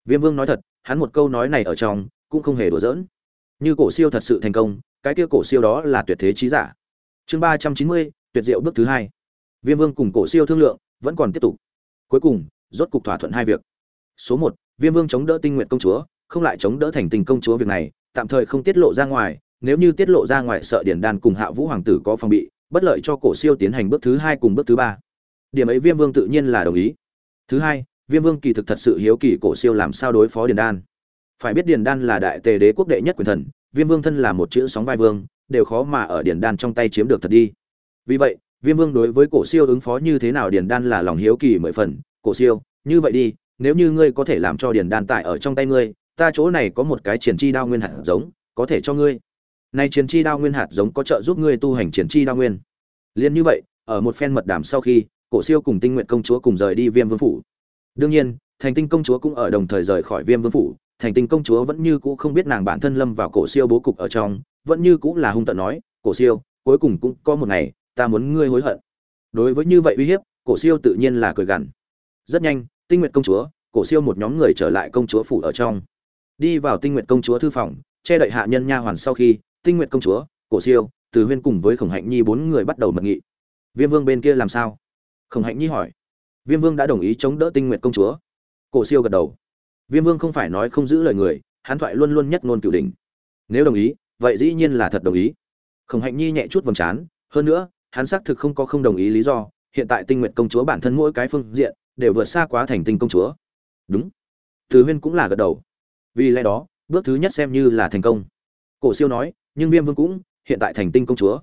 Viêm vương nói thật, hắn một câu nói này ở trong, cũng không hề đùa giỡn. Như cổ siêu thật sự thành công, cái kia cổ siêu đó là tuyệt thế trí giả. Chương ba trăm chín mươi, tuyệt diệu bước thứ hai. Viêm vương cùng cổ siêu thương lượng vẫn còn tiếp tục. Cuối cùng, rốt cục thỏa thuận hai việc. Số một, viêm vương chống đỡ tinh nguyện công chúa, không lại chống đỡ thành tình công chúa việc này, tạm thời không tiết lộ ra ngoài, nếu như tiết lộ ra ngoài sợ điển đan cùng hạ vũ hoàng tử có phòng bị, bất lợi cho cổ siêu tiến hành bước thứ hai cùng bước thứ ba. Điểm ấy viêm vương tự nhiên là đồng ý. Thứ hai, viêm vương kỳ thực thật sự hiếu kỳ cổ siêu làm sao đối phó điển đan. Phải biết điển đan là đại tề đế quốc đệ nhất quyền thần, viêm vương thân là một chữ sóng vai vương, đều khó mà ở điển đan trong tay chiếm được thật đi. Vì vậy viêm vương đối với cổ siêu ứng phó như thế nào Điền đan là lòng hiếu kỳ mười phần. Cổ siêu, như vậy đi, nếu như ngươi có thể làm cho Điền đan tại ở trong tay ngươi, ta chỗ này có một cái triển chi đao nguyên hạt giống, có thể cho ngươi. Nay triển chi đao nguyên hạt giống có trợ giúp ngươi tu hành triển chi đao nguyên. Liên như vậy, ở một phen mật đàm sau khi, cổ siêu cùng tinh Nguyệt công chúa cùng rời đi viêm vương phủ. Đương nhiên, thành tinh công chúa cũng ở đồng thời rời khỏi viêm vương phủ. Thành tinh công chúa vẫn như cũ không biết nàng bản thân lâm vào cổ siêu bố cục ở trong, vẫn như cũ là hung tợn nói, cổ siêu, cuối cùng cũng có một ngày ta muốn ngươi hối hận. Đối với như vậy uy hiếp, cổ siêu tự nhiên là cười gằn. Rất nhanh, tinh nguyện công chúa, cổ siêu một nhóm người trở lại công chúa phủ ở trong. Đi vào tinh nguyện công chúa thư phòng, che đậy hạ nhân nha hoàn sau khi, tinh nguyện công chúa, cổ siêu, từ huyên cùng với khổng hạnh nhi bốn người bắt đầu mật nghị. Viêm vương bên kia làm sao? Khổng hạnh nhi hỏi. Viêm vương đã đồng ý chống đỡ tinh nguyện công chúa. Cổ siêu gật đầu. Viêm vương không phải nói không giữ lời người, hắn thoại luôn luôn nhất ngôn cửu đỉnh. Nếu đồng ý, vậy dĩ nhiên là thật đồng ý. Khổng hạnh nhi nhẹ chút vầng trán, hơn nữa hắn xác thực không có không đồng ý lý do, hiện tại tinh nguyện công chúa bản thân mỗi cái phương diện đều vượt xa quá thành tinh công chúa. Đúng. Từ huyên cũng là gật đầu. Vì lẽ đó, bước thứ nhất xem như là thành công. Cổ siêu nói, nhưng viêm vương cũng, hiện tại thành tinh công chúa.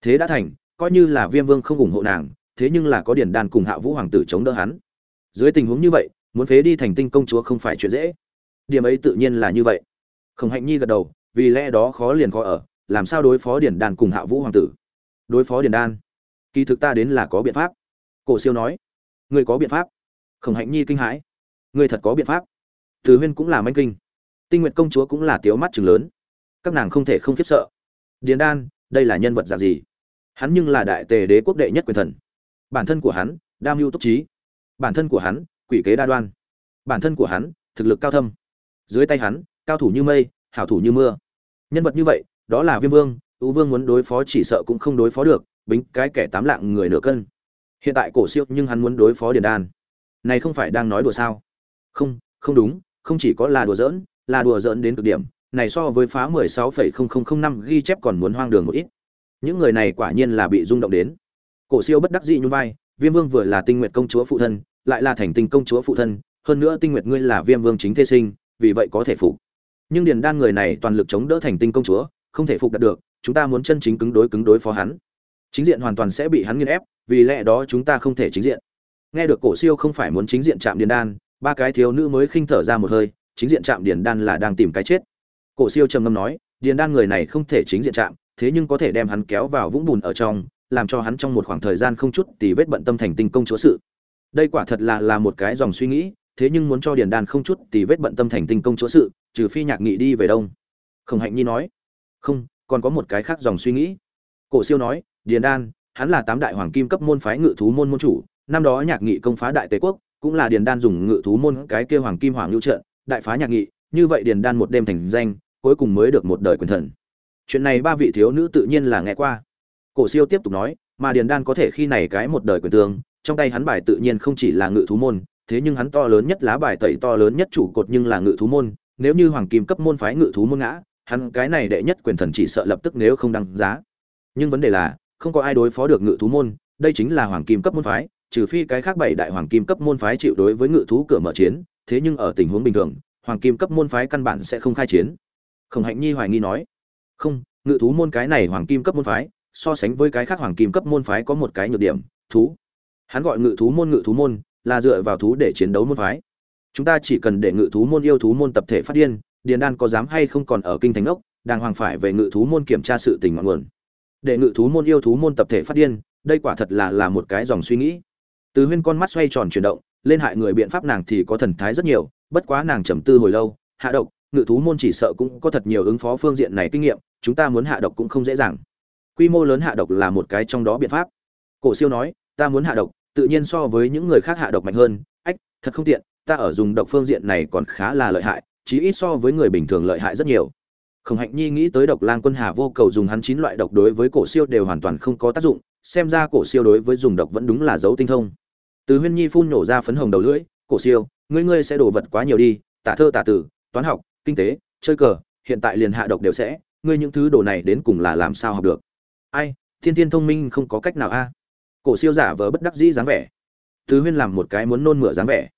Thế đã thành, coi như là viêm vương không ủng hộ nàng, thế nhưng là có điển đàn cùng hạ vũ hoàng tử chống đỡ hắn. Dưới tình huống như vậy, muốn phế đi thành tinh công chúa không phải chuyện dễ. Điểm ấy tự nhiên là như vậy. Khổng hạnh nhi gật đầu, vì lẽ đó khó liền khó ở, làm sao đối phó điển đàn cùng hạ vũ hoàng tử? Đối phó Điền đan. Kỳ thực ta đến là có biện pháp. Cổ siêu nói, ngươi có biện pháp? Khổng hạnh nhi kinh hãi, ngươi thật có biện pháp? Từ huyên cũng là manh kinh. Tinh nguyện công chúa cũng là tiếu mắt chừng lớn. Các nàng không thể không khiếp sợ. Điền đan, đây là nhân vật dạng gì? Hắn nhưng là đại tề đế quốc đệ nhất quyền thần. Bản thân của hắn, đam mưu túc trí. Bản thân của hắn, quỷ kế đa đoan. Bản thân của hắn, thực lực cao thâm. Dưới tay hắn, cao thủ như mây, hảo thủ như mưa. Nhân vật như vậy, đó là viêm vương ưu vương muốn đối phó chỉ sợ cũng không đối phó được bính cái kẻ tám lạng người nửa cân. Hiện tại cổ siêu nhưng hắn muốn đối phó điền đan. Này không phải đang nói đùa sao? Không không đúng không chỉ có là đùa giỡn là đùa giỡn đến cực điểm. Này so với phá 16,0005 ghi chép còn muốn hoang đường một ít. Những người này quả nhiên là bị rung động đến. Cổ siêu bất đắc dĩ nhún vai viêm vương vừa là tinh nguyệt công chúa phụ thân lại là thành tinh công chúa phụ thân hơn nữa tinh nguyệt ngươi là viêm vương chính thế sinh vì vậy có thể phục. Nhưng điền đan người này toàn lực chống đỡ thành tinh công chúa không thể phục đạt được chúng ta muốn chân chính cứng đối cứng đối phó hắn. Chính diện hoàn toàn sẽ bị hắn nghiền ép, vì lẽ đó chúng ta không thể chính diện. Nghe được cổ siêu không phải muốn chính diện chạm điền đan, ba cái thiếu nữ mới khinh thở ra một hơi, chính diện chạm điền đan là đang tìm cái chết. Cổ siêu trầm ngâm nói điền đan người này không thể chính diện chạm, thế nhưng có thể đem hắn kéo vào vũng bùn ở trong, làm cho hắn trong một khoảng thời gian không chút tì vết bận tâm thành tinh công chúa sự. Đây quả thật là là một cái dòng suy nghĩ, thế nhưng muốn cho điền đan không chút tì vết bận tâm thành tinh công chúa sự, trừ phi nhạc nghị đi về đông. Khổng hạnh nhi nói, không còn có một cái khác dòng suy nghĩ. Cổ siêu nói điền đan hắn là tám đại hoàng kim cấp môn phái ngự thú môn môn chủ năm đó nhạc nghị công phá đại tề quốc cũng là điền đan dùng ngự thú môn cái kia hoàng kim hoàng lưu trận đại phá nhạc nghị như vậy điền đan một đêm thành danh cuối cùng mới được một đời quyền thần. Chuyện này ba vị thiếu nữ tự nhiên là nghe qua. Cổ siêu tiếp tục nói mà điền đan có thể khi này cái một đời quyền tướng, trong tay hắn bài tự nhiên không chỉ là ngự thú môn thế nhưng hắn to lớn nhất lá bài tẩy to lớn nhất chủ cột nhưng là ngự thú môn nếu như hoàng kim cấp môn phái ngự thú môn ngã hắn cái này đệ nhất quyền thần chỉ sợ lập tức nếu không đăng giá. Nhưng vấn đề là, không có ai đối phó được ngự thú môn, đây chính là hoàng kim cấp môn phái, trừ phi cái khác bảy đại hoàng kim cấp môn phái chịu đối với ngự thú cửa mở chiến, thế nhưng ở tình huống bình thường, hoàng kim cấp môn phái căn bản sẽ không khai chiến. Khổng hạnh nhi hoài nghi nói, không, ngự thú môn cái này hoàng kim cấp môn phái, so sánh với cái khác hoàng kim cấp môn phái có một cái nhược điểm, thú. Hắn gọi ngự thú môn ngự thú môn, là dựa vào thú để chiến đấu môn phái. Chúng ta chỉ cần để ngự thú môn yêu thú môn tập thể phát điên điền đan có dám hay không còn ở kinh thành ốc, đàng hoàng phải về ngự thú môn kiểm tra sự tình ngọn nguồn. Để ngự thú môn yêu thú môn tập thể phát điên, đây quả thật là là một cái dòng suy nghĩ. Từ huyên con mắt xoay tròn chuyển động, lên hại người biện pháp nàng thì có thần thái rất nhiều, bất quá nàng trầm tư hồi lâu, hạ độc, ngự thú môn chỉ sợ cũng có thật nhiều ứng phó phương diện này kinh nghiệm, chúng ta muốn hạ độc cũng không dễ dàng. Quy mô lớn hạ độc là một cái trong đó biện pháp. Cổ siêu nói, ta muốn hạ độc, tự nhiên so với những người khác hạ độc mạnh hơn, ách, thật không tiện, ta ở dùng độc phương diện này còn khá là lợi hại chí ít so với người bình thường lợi hại rất nhiều. Khổng hạnh nhi nghĩ tới độc lang quân hà vô cầu dùng hắn chín loại độc đối với cổ siêu đều hoàn toàn không có tác dụng, xem ra cổ siêu đối với dùng độc vẫn đúng là dấu tinh thông. Từ huyên nhi phun nổ ra phấn hồng đầu lưỡi, cổ siêu, ngươi ngươi sẽ đổ vật quá nhiều đi, tả thơ tả tử, toán học, kinh tế, chơi cờ, hiện tại liền hạ độc đều sẽ, ngươi những thứ đồ này đến cùng là làm sao học được? Ai, thiên thiên thông minh không có cách nào a. Cổ siêu giả vờ bất đắc dĩ dáng vẻ. Từ huyên làm một cái muốn nôn mửa dáng vẻ.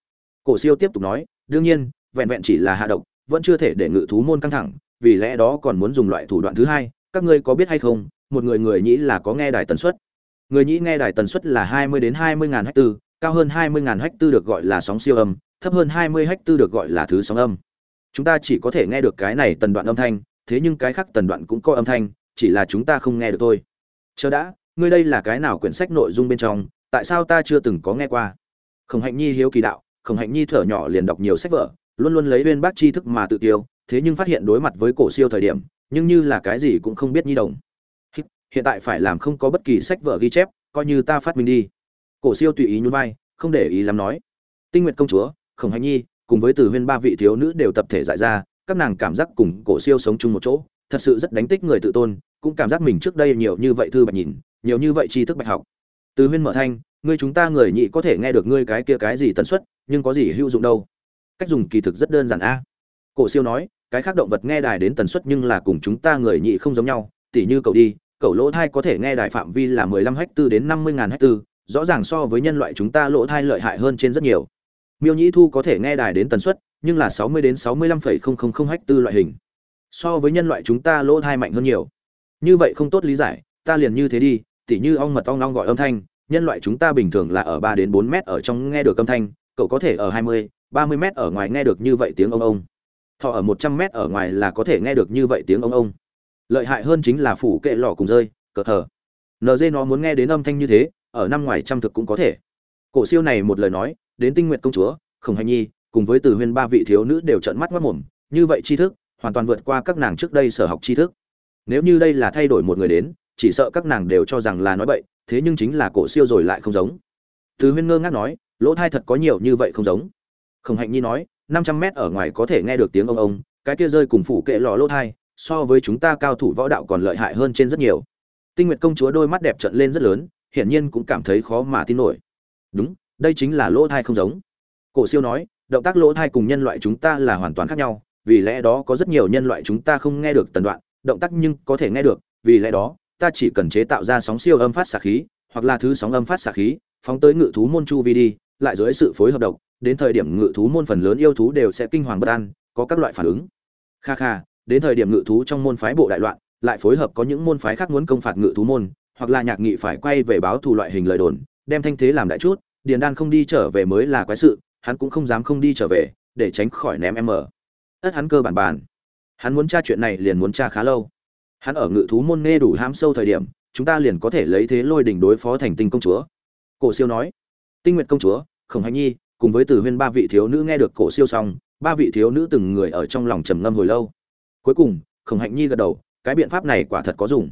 Cổ siêu tiếp tục nói, đương nhiên vẹn vẹn chỉ là hạ độc, vẫn chưa thể để ngự thú môn căng thẳng, vì lẽ đó còn muốn dùng loại thủ đoạn thứ hai, các ngươi có biết hay không, một người người nhĩ là có nghe đài tần suất. Người nhĩ nghe đài tần suất là hai mươi đến hai mươi ngàn hách cao hơn hai mươi ngàn hách được gọi là sóng siêu âm, thấp hơn hai mươi được gọi là thứ sóng âm. Chúng ta chỉ có thể nghe được cái này tần đoạn âm thanh, thế nhưng cái khác tần đoạn cũng có âm thanh, chỉ là chúng ta không nghe được thôi. Chờ đã, ngươi đây là cái nào quyển sách nội dung bên trong, tại sao ta chưa từng có nghe qua? Khổng hạnh nhi hiếu kỳ đạo, khổng hạnh nhi thở nhỏ liền đọc nhiều sách vở luôn luôn lấy uyên bác tri thức mà tự tiêu thế nhưng phát hiện đối mặt với cổ siêu thời điểm, nhưng như là cái gì cũng không biết nhi đồng. Hiện tại phải làm không có bất kỳ sách vở ghi chép, coi như ta phát minh đi. Cổ siêu tùy ý nhún vai, không để ý lắm nói. Tinh nguyện công chúa, khổng hạnh nhi, cùng với từ huyên ba vị thiếu nữ đều tập thể giải ra, các nàng cảm giác cùng cổ siêu sống chung một chỗ, thật sự rất đánh tích người tự tôn, cũng cảm giác mình trước đây nhiều như vậy thư bạch nhìn, nhiều như vậy tri thức bạch học. Từ huyên mở thanh, ngươi chúng ta người nhị có thể nghe được ngươi cái kia cái gì tần suất, nhưng có gì hữu dụng đâu? Cách dùng kỳ thực rất đơn giản a. Cổ siêu nói, cái khác động vật nghe đài đến tần suất nhưng là cùng chúng ta người nhị không giống nhau, tỉ như cậu đi, cậu lỗ thai có thể nghe đài phạm vi là mười lăm hectare đến năm mươi ngàn hectare rõ ràng so với nhân loại chúng ta lỗ thai lợi hại hơn trên rất nhiều. Miêu nhĩ thu có thể nghe đài đến tần suất, nhưng là sáu mươi đến sáu mươi lăm phẩy không không không hectare loại hình. So với nhân loại chúng ta lỗ thai mạnh hơn nhiều. Như vậy không tốt lý giải, ta liền như thế đi, tỉ như ong mật ong ong gọi âm thanh, nhân loại chúng ta bình thường là ở ba đến bốn mét ở trong nghe được âm thanh, cậu có thể ở hai mươi ba mươi mét ở ngoài nghe được như vậy tiếng ông ông. Thọ ở một trăm mét ở ngoài là có thể nghe được như vậy tiếng ông ông. Lợi hại hơn chính là phủ kệ lọ cùng rơi, cờ thờ nd nó muốn nghe đến âm thanh như thế, ở năm ngoài trăm thực cũng có thể. Cổ siêu này một lời nói, đến tinh nguyện công chúa, khổng hành nhi, cùng với từ huyên ba vị thiếu nữ đều trợn mắt mất mồm như vậy tri thức, hoàn toàn vượt qua các nàng trước đây sở học tri thức. Nếu như đây là thay đổi một người đến, chỉ sợ các nàng đều cho rằng là nói bậy, thế nhưng chính là cổ siêu rồi lại không giống. Từ huyên ngơ ngác nói, lỗ thai thật có nhiều như vậy không giống khổng hạnh nhi nói, năm trăm mét ở ngoài có thể nghe được tiếng ông ông, cái kia rơi cùng phủ kệ lò lỗ thai, so với chúng ta cao thủ võ đạo còn lợi hại hơn trên rất nhiều. Tinh nguyệt công chúa đôi mắt đẹp trận lên rất lớn, hiển nhiên cũng cảm thấy khó mà tin nổi. Đúng, đây chính là lỗ thai không giống. Cổ siêu nói, động tác lỗ thai cùng nhân loại chúng ta là hoàn toàn khác nhau, vì lẽ đó có rất nhiều nhân loại chúng ta không nghe được tần đoạn, động tác nhưng có thể nghe được, vì lẽ đó, ta chỉ cần chế tạo ra sóng siêu âm phát xạ khí, hoặc là thứ sóng âm phát xạ khí, phóng tới ngự thú môn chu vi đi, lại dưới sự phối hợp độc đến thời điểm ngự thú môn phần lớn yêu thú đều sẽ kinh hoàng bất an có các loại phản ứng. Kha kha đến thời điểm ngự thú trong môn phái bộ đại loạn lại phối hợp có những môn phái khác muốn công phạt ngự thú môn hoặc là nhạc nghị phải quay về báo thù loại hình lời đồn đem thanh thế làm đại chút điền đan không đi trở về mới là quái sự hắn cũng không dám không đi trở về để tránh khỏi ném em ở Tất hắn cơ bản bản, hắn muốn tra chuyện này liền muốn tra khá lâu. Hắn ở ngự thú môn nghe đủ hãm sâu thời điểm chúng ta liền có thể lấy thế lôi đỉnh đối phó thành tinh công chúa. Cổ siêu nói tinh nguyệt công chúa khổng hành nhi cùng với từ huyên ba vị thiếu nữ nghe được cổ siêu xong, ba vị thiếu nữ từng người ở trong lòng trầm ngâm hồi lâu. Cuối cùng, khổng hạnh nhi gật đầu, cái biện pháp này quả thật có dùng.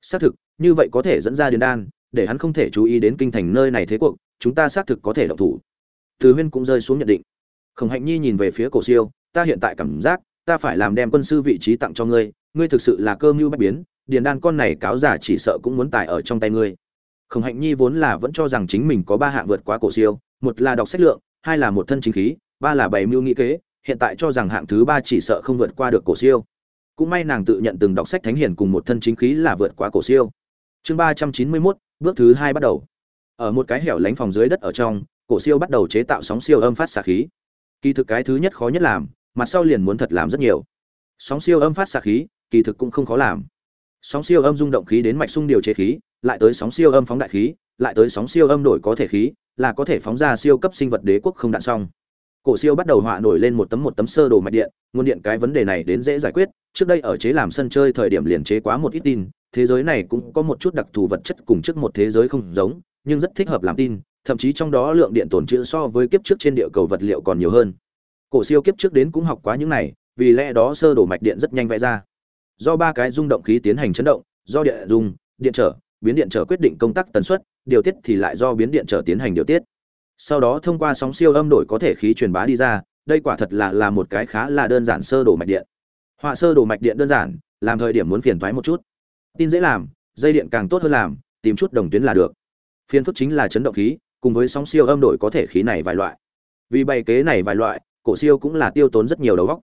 Xác thực, như vậy có thể dẫn ra Điền đan, để hắn không thể chú ý đến kinh thành nơi này thế cuộc, chúng ta xác thực có thể động thủ. Từ huyên cũng rơi xuống nhận định. Khổng hạnh nhi nhìn về phía cổ siêu, ta hiện tại cảm giác, ta phải làm đem quân sư vị trí tặng cho ngươi ngươi thực sự là cơ mưu bách biến, điền đan con này cáo giả chỉ sợ cũng muốn tài ở trong tay ngươi. Khổng hạnh nhi vốn là vẫn cho rằng chính mình có ba hạng vượt quá cổ siêu một là đọc sách lượng, hai là một thân chính khí, ba là bày mưu nghĩ kế, hiện tại cho rằng hạng thứ ba chỉ sợ không vượt qua được cổ siêu. Cũng may nàng tự nhận từng đọc sách thánh hiền cùng một thân chính khí là vượt quá cổ siêu. Chương ba trăm chín mươi mốt, bước thứ hai bắt đầu. Ở một cái hẻo lánh phòng dưới đất ở trong, cổ siêu bắt đầu chế tạo sóng siêu âm phát xạ khí. Kỳ thực cái thứ nhất khó nhất làm mặt sau liền muốn thật làm rất nhiều. Sóng siêu âm phát xạ khí, kỳ thực cũng không khó làm. Sóng siêu âm rung động khí đến mạch sung điều chế khí, lại tới sóng siêu âm phóng đại khí, lại tới sóng siêu âm đổi có thể khí là có thể phóng ra siêu cấp sinh vật đế quốc không đạn xong. Cổ siêu bắt đầu họa nổi lên một tấm một tấm sơ đồ mạch điện, nguồn điện cái vấn đề này đến dễ giải quyết, trước đây ở chế làm sân chơi thời điểm liền chế quá một ít tin, thế giới này cũng có một chút đặc thù vật chất cùng trước một thế giới không giống, nhưng rất thích hợp làm tin, thậm chí trong đó lượng điện tồn trữ so với kiếp trước trên địa cầu vật liệu còn nhiều hơn. Cổ siêu kiếp trước đến cũng học quá những này, vì lẽ đó sơ đồ mạch điện rất nhanh vẽ ra. Do ba cái rung động khí tiến hành chấn động, do điện dung điện trở biến điện trở quyết định công tắc tần suất, điều tiết thì lại do biến điện trở tiến hành điều tiết. Sau đó thông qua sóng siêu âm đổi có thể khí truyền bá đi ra, đây quả thật là là một cái khá là đơn giản sơ đồ mạch điện. Họa sơ đồ mạch điện đơn giản, làm thời điểm muốn phiền toái một chút. Tin dễ làm, dây điện càng tốt hơn làm, tìm chút đồng tuyến là được. Phiên phức chính là chấn động khí, cùng với sóng siêu âm đổi có thể khí này vài loại. Vì bày kế này vài loại, cổ siêu cũng là tiêu tốn rất nhiều đầu óc.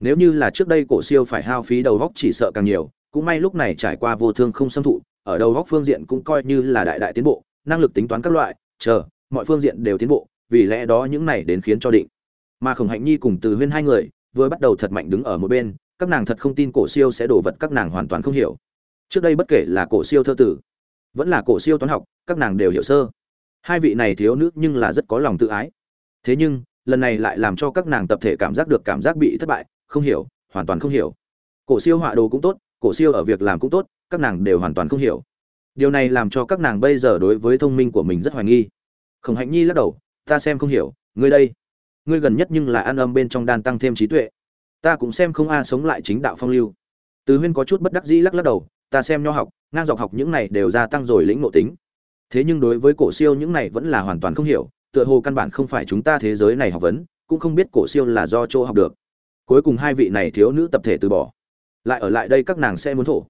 nếu như là trước đây cổ siêu phải hao phí đầu óc chỉ sợ càng nhiều, cũng may lúc này trải qua vô thương không xâm thụ ở đầu góc phương diện cũng coi như là đại đại tiến bộ, năng lực tính toán các loại, chờ, mọi phương diện đều tiến bộ, vì lẽ đó những này đến khiến cho định. Mà khổng hạnh nhi cùng từ huyên hai người vừa bắt đầu thật mạnh đứng ở một bên, các nàng thật không tin cổ siêu sẽ đổ vật các nàng hoàn toàn không hiểu. Trước đây bất kể là cổ siêu thơ tử, vẫn là cổ siêu toán học, các nàng đều hiểu sơ. Hai vị này thiếu nữ nhưng là rất có lòng tự ái. Thế nhưng, lần này lại làm cho các nàng tập thể cảm giác được cảm giác bị thất bại, không hiểu, hoàn toàn không hiểu. Cổ siêu họa đồ cũng tốt, cổ siêu ở việc làm cũng tốt các nàng đều hoàn toàn không hiểu. Điều này làm cho các nàng bây giờ đối với thông minh của mình rất hoài nghi. Khổng hạnh nhi lắc đầu, ta xem không hiểu, ngươi đây, ngươi gần nhất nhưng là an âm bên trong đan tăng thêm trí tuệ. Ta cũng xem không a sống lại chính đạo phong lưu. Từ huyên có chút bất đắc dĩ lắc lắc đầu, ta xem nho học, ngang dọc học những này đều gia tăng rồi lĩnh ngộ tính. Thế nhưng đối với cổ siêu những này vẫn là hoàn toàn không hiểu, tựa hồ căn bản không phải chúng ta thế giới này học vấn, cũng không biết cổ siêu là do chỗ học được. Cuối cùng hai vị này thiếu nữ tập thể từ bỏ. Lại ở lại đây các nàng sẽ muốn thổ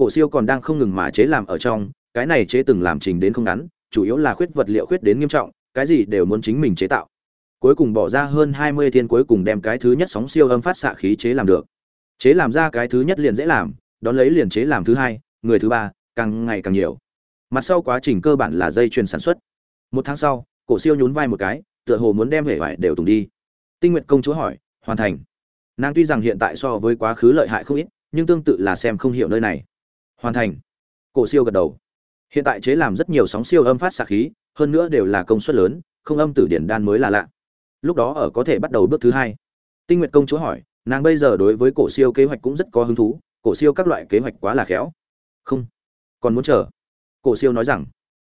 cổ siêu còn đang không ngừng mà chế làm ở trong, cái này chế từng làm trình đến không ngắn, chủ yếu là khuyết vật liệu khuyết đến nghiêm trọng, cái gì đều muốn chính mình chế tạo. Cuối cùng bỏ ra hơn hai mươi thiên cuối cùng đem cái thứ nhất sóng siêu âm phát xạ khí chế làm được. Chế làm ra cái thứ nhất liền dễ làm, đón lấy liền chế làm thứ hai, người thứ ba, càng ngày càng nhiều. Mặt sau quá trình cơ bản là dây chuyền sản xuất. Một tháng sau, cổ siêu nhún vai một cái, tựa hồ muốn đem hệ vải đều tùng đi. Tinh nguyện công chúa hỏi, hoàn thành. Nàng tuy rằng hiện tại so với quá khứ lợi hại không ít, nhưng tương tự là xem không hiểu nơi này hoàn thành. Cổ siêu gật đầu. Hiện tại chế làm rất nhiều sóng siêu âm phát xạ khí, hơn nữa đều là công suất lớn, không âm tử điển đan mới là lạ. Lúc đó ở có thể bắt đầu bước thứ hai. Tinh nguyệt công chúa hỏi, nàng bây giờ đối với cổ siêu kế hoạch cũng rất có hứng thú, cổ siêu các loại kế hoạch quá là khéo. Không. Còn muốn chờ? Cổ siêu nói rằng,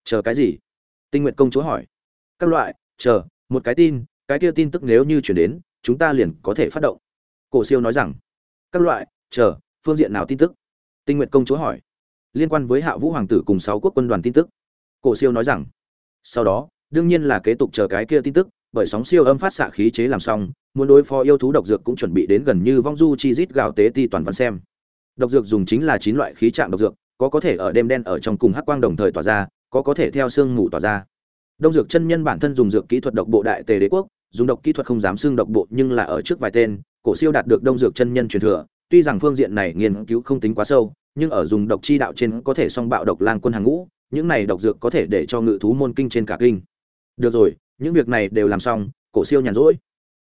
chờ cái gì? Tinh nguyệt công chúa hỏi, các loại, chờ, một cái tin, cái kia tin tức nếu như chuyển đến, chúng ta liền có thể phát động. Cổ siêu nói rằng, các loại, chờ, phương diện nào tin tức? Tinh nguyệt công chúa hỏi. Liên quan với hạ vũ hoàng tử cùng sáu quốc quân đoàn tin tức. Cổ siêu nói rằng, sau đó, đương nhiên là kế tục chờ cái kia tin tức, bởi sóng siêu âm phát xạ khí chế làm xong, muốn đối phó yêu thú độc dược cũng chuẩn bị đến gần như vong du chi rít gạo tế ti toàn văn xem. Độc dược dùng chính là chín loại khí trạng độc dược, có có thể ở đêm đen ở trong cùng hắc quang đồng thời tỏa ra, có có thể theo sương mù tỏa ra. Đông dược chân nhân bản thân dùng dược kỹ thuật độc bộ đại tề đế quốc, dùng độc kỹ thuật không dám xương độc bộ nhưng là ở trước vài tên, cổ siêu đạt được đông dược chân nhân truyền thừa tuy rằng phương diện này nghiên cứu không tính quá sâu, nhưng ở dùng độc chi đạo trên có thể song bạo độc lang quân hàng ngũ, những này độc dược có thể để cho ngự thú môn kinh trên cả kinh. Được rồi, những việc này đều làm xong, cổ siêu nhàn rỗi.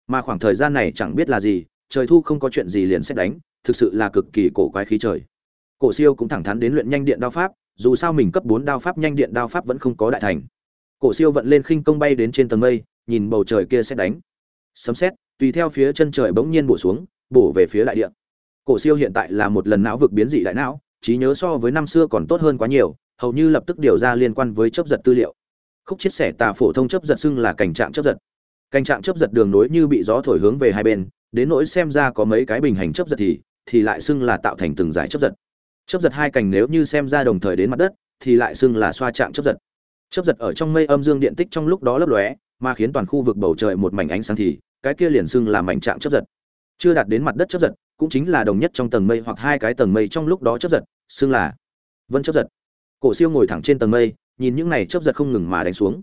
Mà khoảng thời gian này chẳng biết là gì, trời thu không có chuyện gì liền xét đánh, thực sự là cực kỳ cổ quái khí trời. Cổ siêu cũng thẳng thắn đến luyện nhanh điện đao pháp, dù sao mình cấp bốn đao pháp nhanh điện đao pháp vẫn không có đại thành. Cổ siêu vận lên khinh công bay đến trên tầng mây, nhìn bầu trời kia xét đánh. Sấm xét tùy theo phía chân trời bỗng nhiên bổ xuống, bổ về phía đại điện cổ siêu hiện tại là một lần não vực biến dị đại não, trí nhớ so với năm xưa còn tốt hơn quá nhiều, hầu như lập tức điều ra liên quan với chấp giật tư liệu. Khúc chia sẻ tà phổ thông chấp giật xưng là cảnh trạng chấp giật. Cảnh trạng chấp giật đường nối như bị gió thổi hướng về hai bên, đến nỗi xem ra có mấy cái bình hành chấp giật thì thì lại xưng là tạo thành từng giải chấp giật. Chấp giật hai cành nếu như xem ra đồng thời đến mặt đất, thì lại xưng là xoa trạng chấp giật. Chấp giật ở trong mây âm dương điện tích trong lúc đó lấp lóe, mà khiến toàn khu vực bầu trời một mảnh ánh sáng thì, cái kia liền xưng là mảnh trạng chấp giật chưa đạt đến mặt đất chấp giật, cũng chính là đồng nhất trong tầng mây hoặc hai cái tầng mây trong lúc đó chấp giật, xưng là vân chấp giật. Cổ siêu ngồi thẳng trên tầng mây, nhìn những này chấp giật không ngừng mà đánh xuống.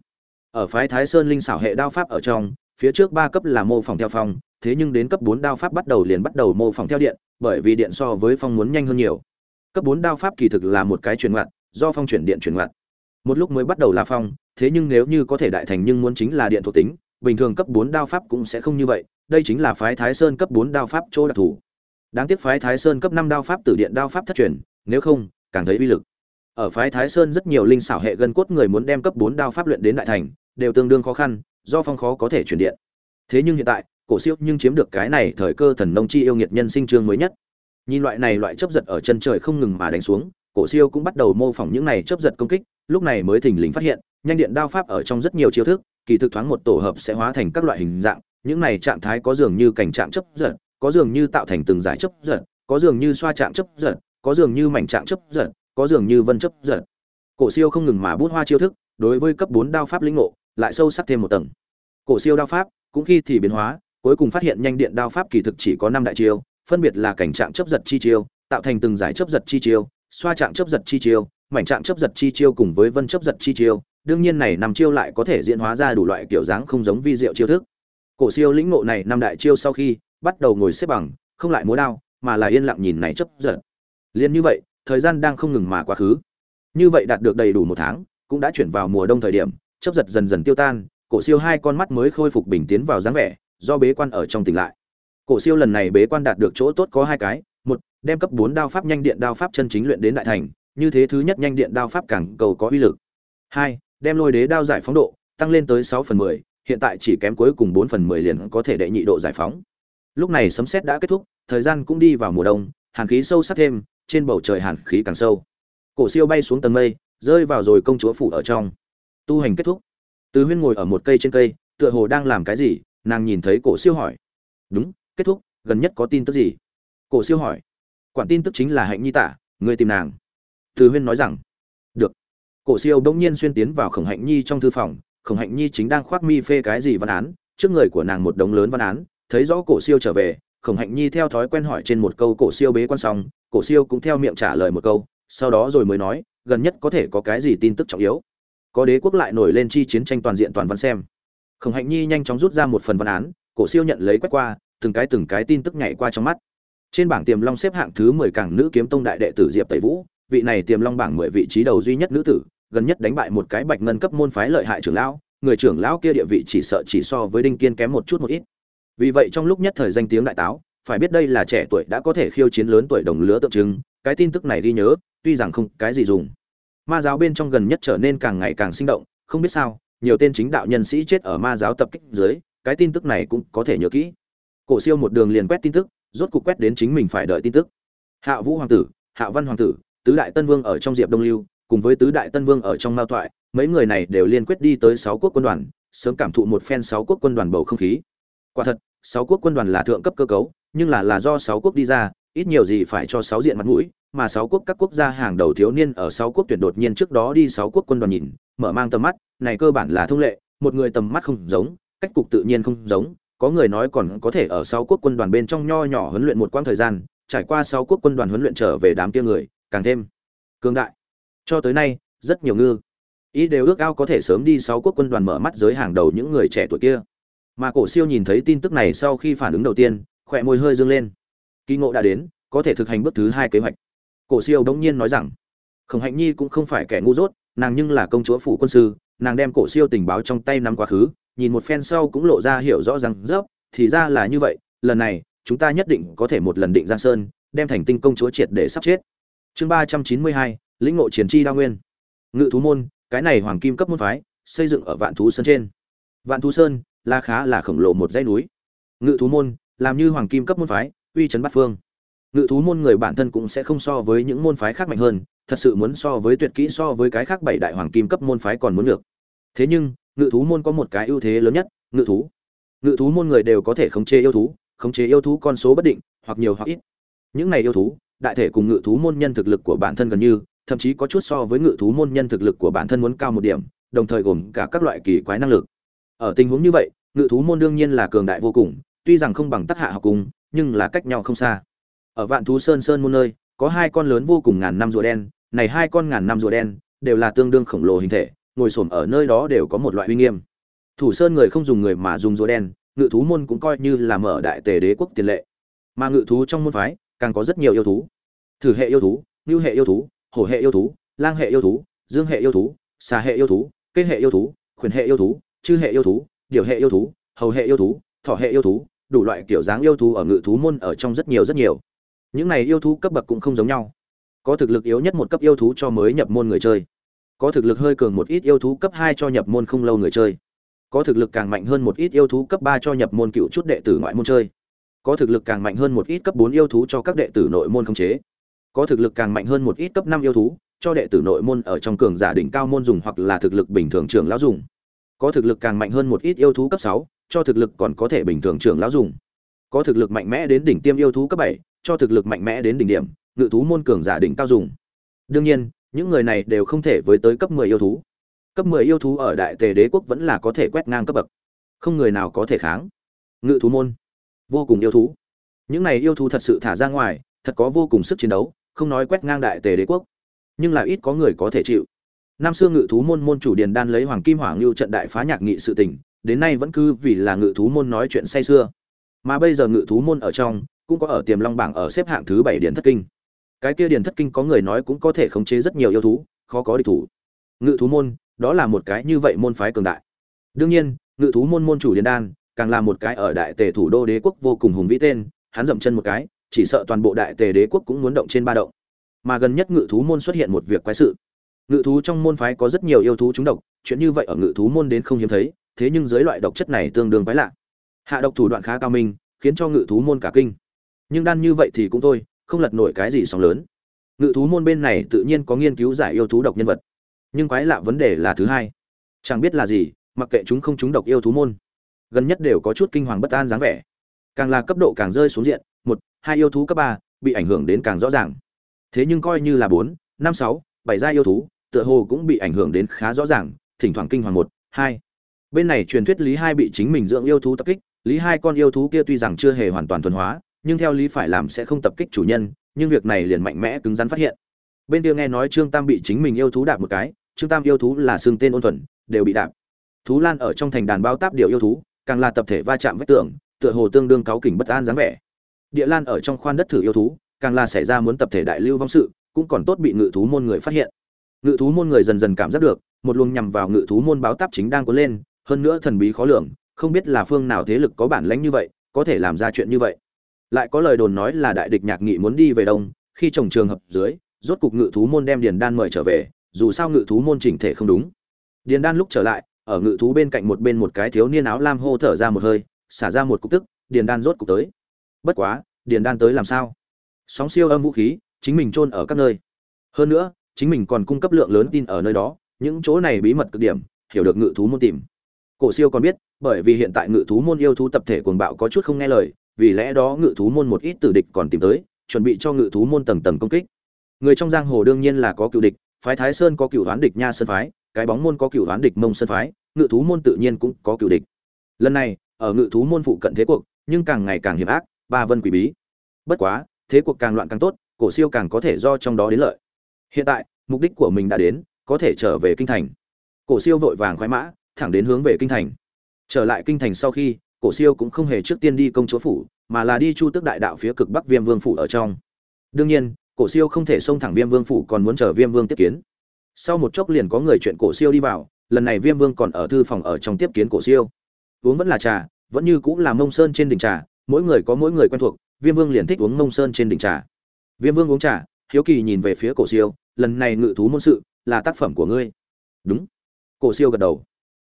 Ở phái thái sơn linh xảo hệ đao pháp ở trong, phía trước ba cấp là mô phỏng theo phong, thế nhưng đến cấp bốn đao pháp bắt đầu liền bắt đầu mô phỏng theo điện, bởi vì điện so với phong muốn nhanh hơn nhiều. Cấp bốn đao pháp kỳ thực là một cái chuyển ngoặt, do phong chuyển điện chuyển ngoặt. Một lúc mới bắt đầu là phong, thế nhưng nếu như có thể đại thành nhưng muốn chính là điện thuộc tính, bình thường cấp bốn đao pháp cũng sẽ không như vậy đây chính là phái thái sơn cấp bốn đao pháp chỗ đặc thù. Đáng tiếc phái thái sơn cấp năm đao pháp tử điện đao pháp thất truyền, nếu không, càng thấy uy lực. Ở phái thái sơn rất nhiều linh xảo hệ gần cốt người muốn đem cấp bốn đao pháp luyện đến đại thành, đều tương đương khó khăn, do phong khó có thể chuyển điện. Thế nhưng hiện tại, cổ siêu nhưng chiếm được cái này thời cơ thần nông chi yêu nghiệt nhân sinh chương mới nhất. Nhìn loại này loại chớp giật ở chân trời không ngừng mà đánh xuống, cổ siêu cũng bắt đầu mô phỏng những này chớp giật công kích, lúc này mới thình lình phát hiện, nhanh điện đao pháp ở trong rất nhiều chiêu thức, kỳ thực thoáng một tổ hợp sẽ hóa thành các loại hình dạng những này trạng thái có dường như cảnh trạng chấp giật, có dường như tạo thành từng giải chấp giật, có dường như xoa trạng chấp giật, có dường như mảnh trạng chấp giật, có dường như vân chấp giật. Cổ siêu không ngừng mà bút hoa chiêu thức, đối với cấp bốn đao pháp lĩnh ngộ, lại sâu sắc thêm một tầng. Cổ siêu đao pháp, cũng khi thì biến hóa, cuối cùng phát hiện nhanh điện đao pháp kỳ thực chỉ có năm đại chiêu, phân biệt là cảnh trạng chấp giật chi chiêu, tạo thành từng giải chấp giật chi chiêu, xoa trạng chấp giật chi chiêu, mảnh trạng chấp giật chi chiêu cùng với vân chấp giật chi chiêu. Đương nhiên này năm chiêu lại có thể diễn hóa ra đủ loại kiểu dáng không giống vi diệu chiêu thức cổ siêu lĩnh ngộ này năm đại chiêu sau khi bắt đầu ngồi xếp bằng, không lại múa đao, mà là yên lặng nhìn này chấp giật. Liền như vậy, thời gian đang không ngừng mà quá khứ. Như vậy đạt được đầy đủ một tháng, cũng đã chuyển vào mùa đông thời điểm chấp giật dần dần tiêu tan, cổ siêu hai con mắt mới khôi phục bình tiến vào dáng vẻ, do bế quan ở trong tỉnh lại. Cổ siêu lần này bế quan đạt được chỗ tốt có hai cái, một, đem cấp bốn đao pháp nhanh điện đao pháp chân chính luyện đến đại thành, như thế thứ nhất nhanh điện đao pháp càng cầu có uy lực. Hai, đem lôi đế đao giải phóng độ, tăng lên tới sáu phần mười hiện tại chỉ kém cuối cùng bốn phần mười liền có thể đệ nhị độ giải phóng. Lúc này sấm xét đã kết thúc, thời gian cũng đi vào mùa đông, hàn khí sâu sắc thêm, trên bầu trời hàn khí càng sâu. Cổ siêu bay xuống tầng mây, rơi vào rồi công chúa phủ ở trong. Tu hành kết thúc. Từ huyên ngồi ở một cây trên cây, tựa hồ đang làm cái gì, nàng nhìn thấy cổ siêu hỏi. Đúng, kết thúc, gần nhất có tin tức gì? Cổ siêu hỏi. Quản tin tức chính là hạnh nhi tả, người tìm nàng. Từ huyên nói rằng. Được. Cổ siêu bỗng nhiên xuyên tiến vào khổng hạnh nhi trong thư phòng khổng hạnh nhi chính đang khoác mi phê cái gì văn án, trước người của nàng một đống lớn văn án, thấy rõ cổ siêu trở về, khổng hạnh nhi theo thói quen hỏi trên một câu cổ siêu bế quan xong, cổ siêu cũng theo miệng trả lời một câu, sau đó rồi mới nói, gần nhất có thể có cái gì tin tức trọng yếu? Có đế quốc lại nổi lên chi chiến tranh toàn diện toàn văn xem. Khổng hạnh nhi nhanh chóng rút ra một phần văn án, cổ siêu nhận lấy quét qua, từng cái từng cái tin tức nhảy qua trong mắt. Trên bảng tiềm long xếp hạng thứ mười cảng nữ kiếm tông đại đệ tử diệp tẩy vũ, vị này tiềm long bảng mười vị trí đầu duy nhất nữ tử gần nhất đánh bại một cái bạch ngân cấp môn phái lợi hại trưởng lão, người trưởng lão kia địa vị chỉ sợ chỉ so với đinh kiên kém một chút một ít. Vì vậy trong lúc nhất thời danh tiếng đại táo, phải biết đây là trẻ tuổi đã có thể khiêu chiến lớn tuổi đồng lứa tượng trưng, cái tin tức này đi nhớ, tuy rằng không cái gì dùng. Ma giáo bên trong gần nhất trở nên càng ngày càng sinh động, không biết sao, nhiều tên chính đạo nhân sĩ chết ở ma giáo tập kích dưới, cái tin tức này cũng có thể nhớ kỹ. Cổ siêu một đường liền quét tin tức, rốt cục quét đến chính mình phải đợi tin tức. Hạ vũ hoàng tử, hạ văn hoàng tử, tứ đại tân vương ở trong diệp đông lưu cùng với tứ đại tân vương ở trong mao thoại, mấy người này đều liên quyết đi tới sáu quốc quân đoàn, sớm cảm thụ một phen sáu quốc quân đoàn bầu không khí. Quả thật, sáu quốc quân đoàn là thượng cấp cơ cấu, nhưng là là do sáu quốc đi ra, ít nhiều gì phải cho sáu diện mặt mũi, mà sáu quốc các quốc gia hàng đầu thiếu niên ở sáu quốc tuyển đột nhiên trước đó đi sáu quốc quân đoàn nhìn, mở mang tầm mắt, này cơ bản là thông lệ, một người tầm mắt không giống, cách cục tự nhiên không giống, có người nói còn có thể ở sáu quốc quân đoàn bên trong nho nhỏ huấn luyện một quãng thời gian, trải qua sáu quốc quân đoàn huấn luyện trở về đám kia người, càng thêm cương đại cho tới nay, rất nhiều ngư, ý đều ước ao có thể sớm đi sáu quốc quân đoàn mở mắt giới hàng đầu những người trẻ tuổi kia. Mà cổ siêu nhìn thấy tin tức này sau khi phản ứng đầu tiên, khỏe môi hơi dương lên. Kỳ ngộ đã đến, có thể thực hành bước thứ hai kế hoạch. Cổ siêu bỗng nhiên nói rằng, khổng hạnh nhi cũng không phải kẻ ngu dốt, nàng nhưng là công chúa phủ quân sư, nàng đem cổ siêu tình báo trong tay nắm quá khứ, nhìn một phen sau cũng lộ ra hiểu rõ rằng rớp thì ra là như vậy, lần này, chúng ta nhất định có thể một lần định giang sơn, đem thành tinh công chúa triệt để sắp chết. Chương ba trăm chín mươi hai lĩnh ngộ chiến chi đa nguyên. Ngự thú môn, cái này hoàng kim cấp môn phái, xây dựng ở vạn thú sơn trên. Vạn thú sơn, là khá là khổng lồ một dãy núi. Ngự thú môn, làm như hoàng kim cấp môn phái, uy chấn bát phương. Ngự thú môn người bản thân cũng sẽ không so với những môn phái khác mạnh hơn, thật sự muốn so với tuyệt kỹ so với cái khác bảy đại hoàng kim cấp môn phái còn muốn được thế nhưng, ngự thú môn có một cái ưu thế lớn nhất, ngự thú. Ngự thú môn người đều có thể khống chế yêu thú, khống chế yêu thú con số bất định, hoặc nhiều hoặc ít. Những này yêu thú, đại thể cùng ngự thú môn nhân thực lực của bản thân gần như thậm chí có chút so với ngự thú môn nhân thực lực của bản thân muốn cao một điểm, đồng thời gồm cả các loại kỳ quái năng lực. Ở tình huống như vậy, ngự thú môn đương nhiên là cường đại vô cùng, tuy rằng không bằng Tắc hạ học cùng, nhưng là cách nhau không xa. Ở vạn thú sơn sơn môn nơi, có hai con lớn vô cùng ngàn năm rùa đen, này hai con ngàn năm rùa đen đều là tương đương khổng lồ hình thể, ngồi xổm ở nơi đó đều có một loại uy nghiêm. Thủ sơn người không dùng người mà dùng rùa đen, ngự thú môn cũng coi như là mở đại tề đế quốc tiền lệ. Mà ngự thú trong môn phái, càng có rất nhiều yêu thú. Thử hệ yêu thú, ngưu hệ yêu thú hổ hệ yêu thú lang hệ yêu thú dương hệ yêu thú xà hệ yêu thú cây hệ yêu thú khuyển hệ yêu thú chư hệ yêu thú điều hệ yêu thú hầu hệ yêu thú thỏ hệ yêu thú đủ loại kiểu dáng yêu thú ở ngự thú môn ở trong rất nhiều rất nhiều những này yêu thú cấp bậc cũng không giống nhau có thực lực yếu nhất một cấp yêu thú cho mới nhập môn người chơi có thực lực hơi cường một ít yêu thú cấp hai cho nhập môn không lâu người chơi có thực lực càng mạnh hơn một ít yêu thú cấp ba cho nhập môn cựu chút đệ tử ngoại môn chơi có thực lực càng mạnh hơn một ít cấp bốn yêu thú cho các đệ tử nội môn khống chế có thực lực càng mạnh hơn một ít cấp năm yêu thú, cho đệ tử nội môn ở trong cường giả đỉnh cao môn dùng hoặc là thực lực bình thường trưởng lão dùng. Có thực lực càng mạnh hơn một ít yêu thú cấp sáu, cho thực lực còn có thể bình thường trưởng lão dùng. Có thực lực mạnh mẽ đến đỉnh tiêm yêu thú cấp bảy, cho thực lực mạnh mẽ đến đỉnh điểm, ngự thú môn cường giả đỉnh cao dùng. Đương nhiên, những người này đều không thể với tới cấp 10 yêu thú. Cấp 10 yêu thú ở đại tề đế quốc vẫn là có thể quét ngang cấp bậc. Không người nào có thể kháng. Ngự thú môn. Vô cùng yêu thú. Những này yêu thú thật sự thả ra ngoài, thật có vô cùng sức chiến đấu không nói quét ngang đại tề đế quốc, nhưng là ít có người có thể chịu. Năm xưa ngự thú môn môn chủ điền đan lấy hoàng kim hoàng lưu trận đại phá nhạc nghị sự tình, đến nay vẫn cứ vì là ngự thú môn nói chuyện say xưa mà bây giờ ngự thú môn ở trong, cũng có ở tiềm long bảng ở xếp hạng thứ bảy điển thất kinh. Cái kia điển thất kinh có người nói cũng có thể khống chế rất nhiều yêu thú, khó có địch thủ. Ngự thú môn, đó là một cái như vậy môn phái cường đại. Đương nhiên, ngự thú môn môn chủ điền đan, càng là một cái ở đại tề thủ đô đế quốc vô cùng hùng vĩ tên, hắn dậm chân một cái chỉ sợ toàn bộ đại tề đế quốc cũng muốn động trên ba động. Mà gần nhất ngự thú môn xuất hiện một việc quái sự. Ngự thú trong môn phái có rất nhiều yêu thú trúng độc, chuyện như vậy ở ngự thú môn đến không hiếm thấy, thế nhưng dưới loại độc chất này tương đương quái lạ. Hạ độc thủ đoạn khá cao minh, khiến cho ngự thú môn cả kinh. Nhưng đan như vậy thì cũng thôi, không lật nổi cái gì sóng lớn. Ngự thú môn bên này tự nhiên có nghiên cứu giải yêu thú độc nhân vật. Nhưng quái lạ vấn đề là thứ hai. Chẳng biết là gì, mặc kệ chúng không trúng độc yêu thú môn, gần nhất đều có chút kinh hoàng bất an dáng vẻ. Càng là cấp độ càng rơi xuống diện hai yêu thú cấp ba, bị ảnh hưởng đến càng rõ ràng. Thế nhưng coi như là bốn, năm sáu, bảy gia yêu thú, tựa hồ cũng bị ảnh hưởng đến khá rõ ràng, thỉnh thoảng kinh hoàng một, hai. Bên này truyền thuyết lý hai bị chính mình dưỡng yêu thú tập kích, lý hai con yêu thú kia tuy rằng chưa hề hoàn toàn thuần hóa, nhưng theo lý phải làm sẽ không tập kích chủ nhân, nhưng việc này liền mạnh mẽ cứng rắn phát hiện. Bên kia nghe nói trương tam bị chính mình yêu thú đạp một cái, trương tam yêu thú là xương tên ôn thuần, đều bị đạp. Thú lan ở trong thành đàn bao táp điều yêu thú, càng là tập thể va chạm vách tường, tựa hồ tương đương cáu kỉnh bất an dáng vẻ địa lan ở trong khoan đất thử yêu thú, càng là xảy ra muốn tập thể đại lưu vong sự, cũng còn tốt bị ngự thú môn người phát hiện. Ngự thú môn người dần dần cảm giác được, một luồng nhằm vào ngự thú môn báo táp chính đang cuốn lên, hơn nữa thần bí khó lường, không biết là phương nào thế lực có bản lãnh như vậy, có thể làm ra chuyện như vậy. Lại có lời đồn nói là đại địch nhạc nghị muốn đi về đông, khi trồng trường hợp dưới, rốt cục ngự thú môn đem điền đan mời trở về, dù sao ngự thú môn chỉnh thể không đúng. Điền đan lúc trở lại, ở ngự thú bên cạnh một bên một cái thiếu niên áo lam hô thở ra một hơi, xả ra một cục tức, điền đan rốt cục tới bất quá, điền đan tới làm sao? Sóng siêu âm vũ khí, chính mình chôn ở các nơi. Hơn nữa, chính mình còn cung cấp lượng lớn tin ở nơi đó, những chỗ này bí mật cực điểm, hiểu được ngự thú môn tìm. Cổ siêu còn biết, bởi vì hiện tại ngự thú môn yêu thú tập thể cuồng bạo có chút không nghe lời, vì lẽ đó ngự thú môn một ít tử địch còn tìm tới, chuẩn bị cho ngự thú môn tầng tầng công kích. Người trong giang hồ đương nhiên là có cựu địch, phái thái sơn có cựu đoán địch nha sơn phái, cái bóng môn có cựu đoán địch mông sơn phái, ngự thú môn tự nhiên cũng có cựu địch. Lần này, ở ngự thú môn phụ cận thế cuộc, nhưng càng ngày càng hiểm ác ba vân quỷ bí. Bất quá, thế cuộc càng loạn càng tốt, cổ siêu càng có thể do trong đó đến lợi. Hiện tại, mục đích của mình đã đến, có thể trở về kinh thành. Cổ siêu vội vàng khoái mã, thẳng đến hướng về kinh thành. Trở lại kinh thành sau khi, cổ siêu cũng không hề trước tiên đi công chúa phủ, mà là đi chu tước đại đạo phía cực bắc viêm vương phủ ở trong. Đương nhiên, cổ siêu không thể xông thẳng viêm vương phủ còn muốn chờ viêm vương tiếp kiến. Sau một chốc liền có người chuyện cổ siêu đi vào, lần này viêm vương còn ở thư phòng ở trong tiếp kiến cổ siêu. Uống vẫn là trà, vẫn như cũng là mông sơn trên đỉnh trà mỗi người có mỗi người quen thuộc, viêm vương liền thích uống mông sơn trên đỉnh trà. Viêm vương uống trà, hiếu kỳ nhìn về phía cổ siêu, lần này ngự thú môn sự là tác phẩm của ngươi. Đúng. Cổ siêu gật đầu.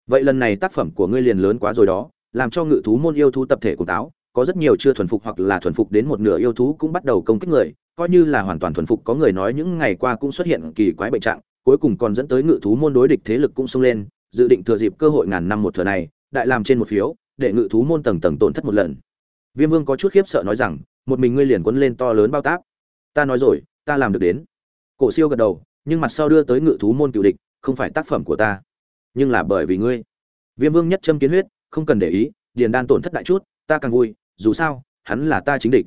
Vậy lần này tác phẩm của ngươi liền lớn quá rồi đó, làm cho ngự thú môn yêu thú tập thể của táo, có rất nhiều chưa thuần phục hoặc là thuần phục đến một nửa yêu thú cũng bắt đầu công kích người, coi như là hoàn toàn thuần phục, có người nói những ngày qua cũng xuất hiện kỳ quái bệnh trạng, cuối cùng còn dẫn tới ngự thú môn đối địch thế lực cũng xông lên, dự định thừa dịp cơ hội ngàn năm một thừa này, đại làm trên một phiếu, để ngự thú môn tầng tầng tổn thất một lần viêm vương có chút khiếp sợ nói rằng, một mình ngươi liền quấn lên to lớn bao tác ta nói rồi, ta làm được đến. Cổ siêu gật đầu, nhưng mặt sau đưa tới ngự thú môn cựu địch, không phải tác phẩm của ta, nhưng là bởi vì ngươi. Viêm vương nhất châm kiến huyết, không cần để ý, điền đan tổn thất đại chút, ta càng vui, dù sao, hắn là ta chính địch.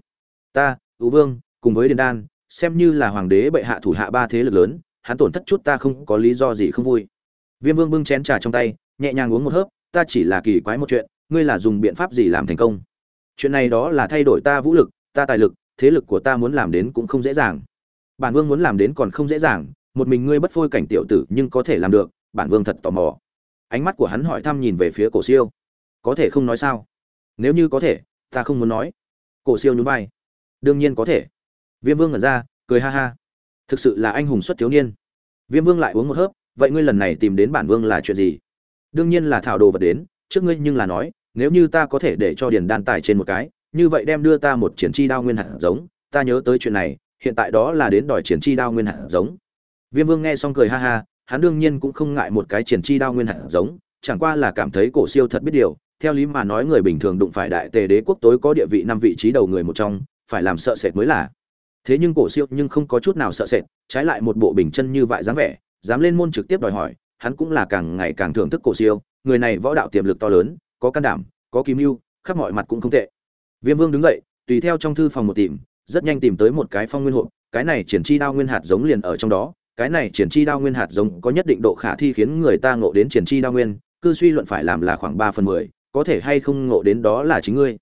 Ta ưu vương, cùng với điền đan, xem như là hoàng đế bệ hạ thủ hạ ba thế lực lớn, hắn tổn thất chút ta không có lý do gì không vui. Viêm vương bưng chén trà trong tay, nhẹ nhàng uống một hớp, ta chỉ là kỳ quái một chuyện, ngươi là dùng biện pháp gì làm thành công? Chuyện này đó là thay đổi ta vũ lực, ta tài lực, thế lực của ta muốn làm đến cũng không dễ dàng. Bản vương muốn làm đến còn không dễ dàng, một mình ngươi bất phôi cảnh tiểu tử nhưng có thể làm được, bản vương thật tò mò. Ánh mắt của hắn hỏi thăm nhìn về phía cổ siêu. Có thể không nói sao? Nếu như có thể, ta không muốn nói. Cổ siêu nhún vai. Đương nhiên có thể. Viêm vương ngẩn ra, cười ha ha. Thực sự là anh hùng xuất thiếu niên. Viêm vương lại uống một hớp, vậy ngươi lần này tìm đến bản vương là chuyện gì? Đương nhiên là thảo đồ vật đến, trước ngươi nhưng là nói nếu như ta có thể để cho điền đan tài trên một cái, như vậy đem đưa ta một triển chi đao nguyên hạt giống, ta nhớ tới chuyện này, hiện tại đó là đến đòi triển chi đao nguyên hạt giống. Viêm vương nghe xong cười ha ha, hắn đương nhiên cũng không ngại một cái triển chi đao nguyên hạt giống, chẳng qua là cảm thấy cổ siêu thật biết điều, theo lý mà nói người bình thường đụng phải đại tề đế quốc tối có địa vị năm vị trí đầu người một trong, phải làm sợ sệt mới là. Thế nhưng cổ siêu nhưng không có chút nào sợ sệt, trái lại một bộ bình chân như vậy dáng vẻ, dám lên môn trực tiếp đòi hỏi, hắn cũng là càng ngày càng thưởng thức cổ siêu, người này võ đạo tiềm lực to lớn có can đảm, có kìm mưu, khắp mọi mặt cũng không tệ. Viêm vương đứng dậy, tùy theo trong thư phòng một tìm, rất nhanh tìm tới một cái phong nguyên hộp, cái này triển chi đao nguyên hạt giống liền ở trong đó, cái này triển chi đao nguyên hạt giống có nhất định độ khả thi khiến người ta ngộ đến triển chi đao nguyên, cư suy luận phải làm là khoảng ba phần mười, có thể hay không ngộ đến đó là chính ngươi.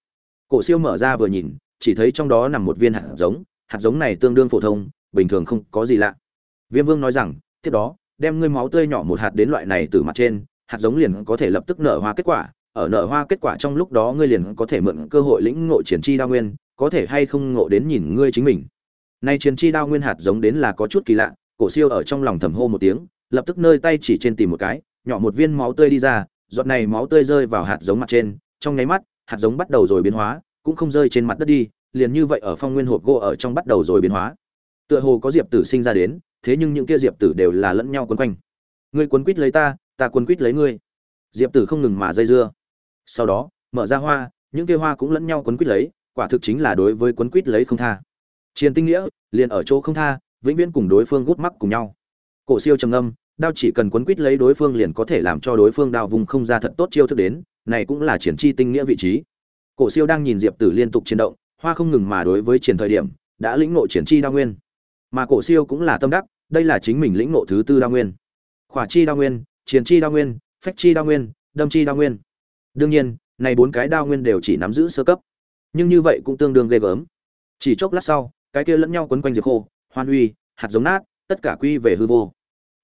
Cổ siêu mở ra vừa nhìn, chỉ thấy trong đó nằm một viên hạt giống hạt giống này tương đương phổ thông, bình thường không có gì lạ. Viêm vương nói rằng, tiếp đó, đem ngươi máu tươi nhỏ một hạt đến loại này từ mặt trên, hạt giống liền có thể lập tức nở hoa kết quả ở nở hoa kết quả trong lúc đó ngươi liền có thể mượn cơ hội lĩnh ngộ triển chi đa nguyên, có thể hay không ngộ đến nhìn ngươi chính mình. Nay triển chi đa nguyên hạt giống đến là có chút kỳ lạ, cổ siêu ở trong lòng thầm hô một tiếng, lập tức nơi tay chỉ trên tìm một cái, nhỏ một viên máu tươi đi ra, giọt này máu tươi rơi vào hạt giống mặt trên, trong nháy mắt, hạt giống bắt đầu rồi biến hóa, cũng không rơi trên mặt đất đi, liền như vậy ở phong nguyên hộp gỗ ở trong bắt đầu rồi biến hóa. Tựa hồ có diệp tử sinh ra đến, thế nhưng những kia diệp tử đều là lẫn nhau quấn quanh. Ngươi quấn quýt lấy ta ta quấn quýt lấy ngươi. Diệp tử không ngừng mà dây dưa sau đó, mở ra hoa, những kia hoa cũng lẫn nhau quấn quýt lấy, quả thực chính là đối với quấn quýt lấy không tha. Chiến tinh nghĩa liền ở chỗ không tha, vĩnh viễn cùng đối phương gút mắc cùng nhau. Cổ siêu trầm ngâm, đao chỉ cần quấn quýt lấy đối phương liền có thể làm cho đối phương đao vùng không ra thật tốt chiêu thức đến, này cũng là triển chi tinh nghĩa vị trí. Cổ siêu đang nhìn diệp tử liên tục chiến động, hoa không ngừng mà đối với triển thời điểm, đã lĩnh ngộ triển chi đa nguyên. Mà cổ siêu cũng là tâm đắc, đây là chính mình lĩnh ngộ thứ tư đa nguyên. Khỏa chi đa nguyên, triển chi đa nguyên, phách chi đa nguyên, đâm chi đa nguyên đương nhiên, này bốn cái đao nguyên đều chỉ nắm giữ sơ cấp. Nhưng như vậy cũng tương đương ghê gớm. Chỉ chốc lát sau, cái kia lẫn nhau quấn quanh diệp khô, hoan uy, hạt giống nát, tất cả quy về hư vô.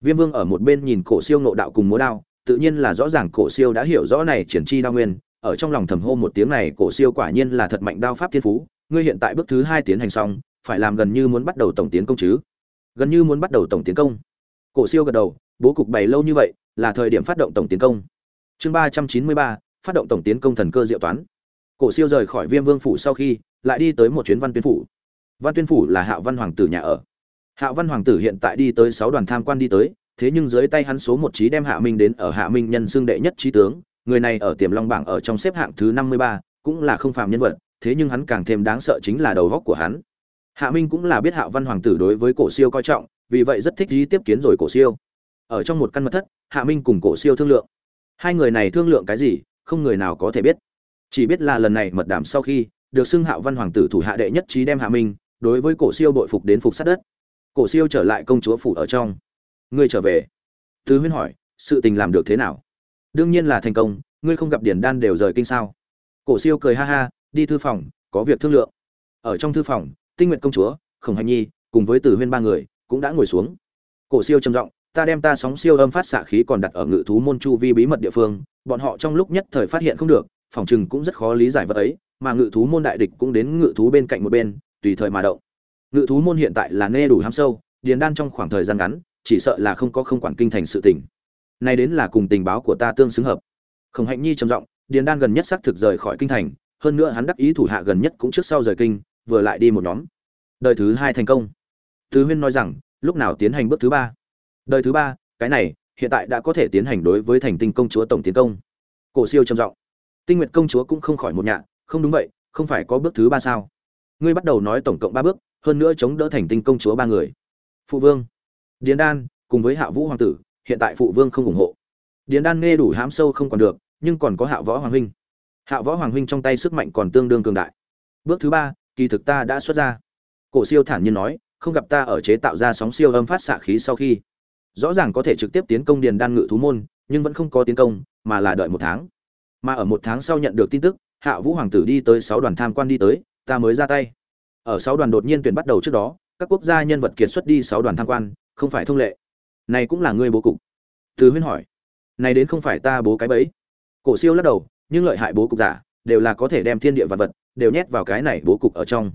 Viêm vương ở một bên nhìn cổ siêu nộ đạo cùng múa đao, tự nhiên là rõ ràng cổ siêu đã hiểu rõ này triển chi đao nguyên. Ở trong lòng thầm hô một tiếng này, cổ siêu quả nhiên là thật mạnh đao pháp thiên phú. Ngươi hiện tại bước thứ hai tiến hành xong, phải làm gần như muốn bắt đầu tổng tiến công chứ? Gần như muốn bắt đầu tổng tiến công. Cổ siêu gật đầu, bố cục bày lâu như vậy, là thời điểm phát động tổng tiến công. Chương ba trăm chín mươi ba phát động tổng tiến công thần cơ diệu toán. Cổ siêu rời khỏi viêm vương phủ sau khi, lại đi tới một chuyến văn tuyên phủ. Văn tuyên phủ là hạ văn hoàng tử nhà ở. Hạ văn hoàng tử hiện tại đi tới sáu đoàn tham quan đi tới, thế nhưng dưới tay hắn số một trí đem hạ minh đến ở hạ minh nhân xương đệ nhất trí tướng, người này ở tiềm long bảng ở trong xếp hạng thứ năm mươi ba, cũng là không phàm nhân vật, thế nhưng hắn càng thêm đáng sợ chính là đầu góc của hắn. Hạ minh cũng là biết hạ văn hoàng tử đối với cổ siêu coi trọng, vì vậy rất thích ý tiếp kiến rồi cổ siêu. Ở trong một căn mật thất, hạ minh cùng cổ siêu thương lượng. Hai người này thương lượng cái gì? Không người nào có thể biết. Chỉ biết là lần này mật đảm sau khi, được xưng hạo văn hoàng tử thủ hạ đệ nhất trí đem hạ minh, đối với cổ siêu bội phục đến phục sát đất. Cổ siêu trở lại công chúa phủ ở trong. Ngươi trở về. Tứ huyên hỏi, sự tình làm được thế nào? Đương nhiên là thành công, ngươi không gặp điển đan đều rời kinh sao? Cổ siêu cười ha ha, đi thư phòng, có việc thương lượng. Ở trong thư phòng, tinh nguyện công chúa, khổng Hạnh nhi, cùng với tử huyên ba người, cũng đã ngồi xuống. Cổ siêu trầm giọng, ta đem ta sóng siêu âm phát xạ khí còn đặt ở ngự thú môn chu vi bí mật địa phương bọn họ trong lúc nhất thời phát hiện không được, phòng chừng cũng rất khó lý giải vật ấy, mà ngự thú môn đại địch cũng đến ngự thú bên cạnh một bên, tùy thời mà động. Ngự thú môn hiện tại là nê đủ ham sâu, điền đan trong khoảng thời gian ngắn, chỉ sợ là không có không quản kinh thành sự tình. Này đến là cùng tình báo của ta tương xứng hợp. Khổng hạnh nhi trầm giọng, điền đan gần nhất xác thực rời khỏi kinh thành, hơn nữa hắn đắc ý thủ hạ gần nhất cũng trước sau rời kinh, vừa lại đi một nhóm. Đời thứ hai thành công. Tứ huyên nói rằng, lúc nào tiến hành bước thứ ba? Đời thứ ba, cái này hiện tại đã có thể tiến hành đối với thành tinh công chúa tổng tiến công. Cổ siêu trầm giọng. Tinh nguyệt công chúa cũng không khỏi một nhạ, không đúng vậy, không phải có bước thứ ba sao? Ngươi bắt đầu nói tổng cộng ba bước, hơn nữa chống đỡ thành tinh công chúa ba người. Phụ vương. Điền đan, cùng với hạ vũ hoàng tử, hiện tại phụ vương không ủng hộ. Điền đan nghe đủ hám sâu không còn được, nhưng còn có hạ võ hoàng huynh. Hạ võ hoàng huynh trong tay sức mạnh còn tương đương cường đại. Bước thứ ba, kỳ thực ta đã xuất ra. Cổ siêu thản nhiên nói, không gặp ta ở chế tạo ra sóng siêu âm phát xạ khí sau khi rõ ràng có thể trực tiếp tiến công điền đan ngự thú môn, nhưng vẫn không có tiến công, mà là đợi một tháng. Mà ở một tháng sau nhận được tin tức, hạ vũ hoàng tử đi tới sáu đoàn tham quan đi tới, ta mới ra tay. Ở sáu đoàn đột nhiên tuyển bắt đầu trước đó, các quốc gia nhân vật kiệt xuất đi sáu đoàn tham quan, không phải thông lệ. Này cũng là ngươi bố cục. Từ huyên hỏi. Này đến không phải ta bố cái bẫy. Cổ siêu lắc đầu, nhưng lợi hại bố cục giả, đều là có thể đem thiên địa vật vật, đều nhét vào cái này bố cục ở trong.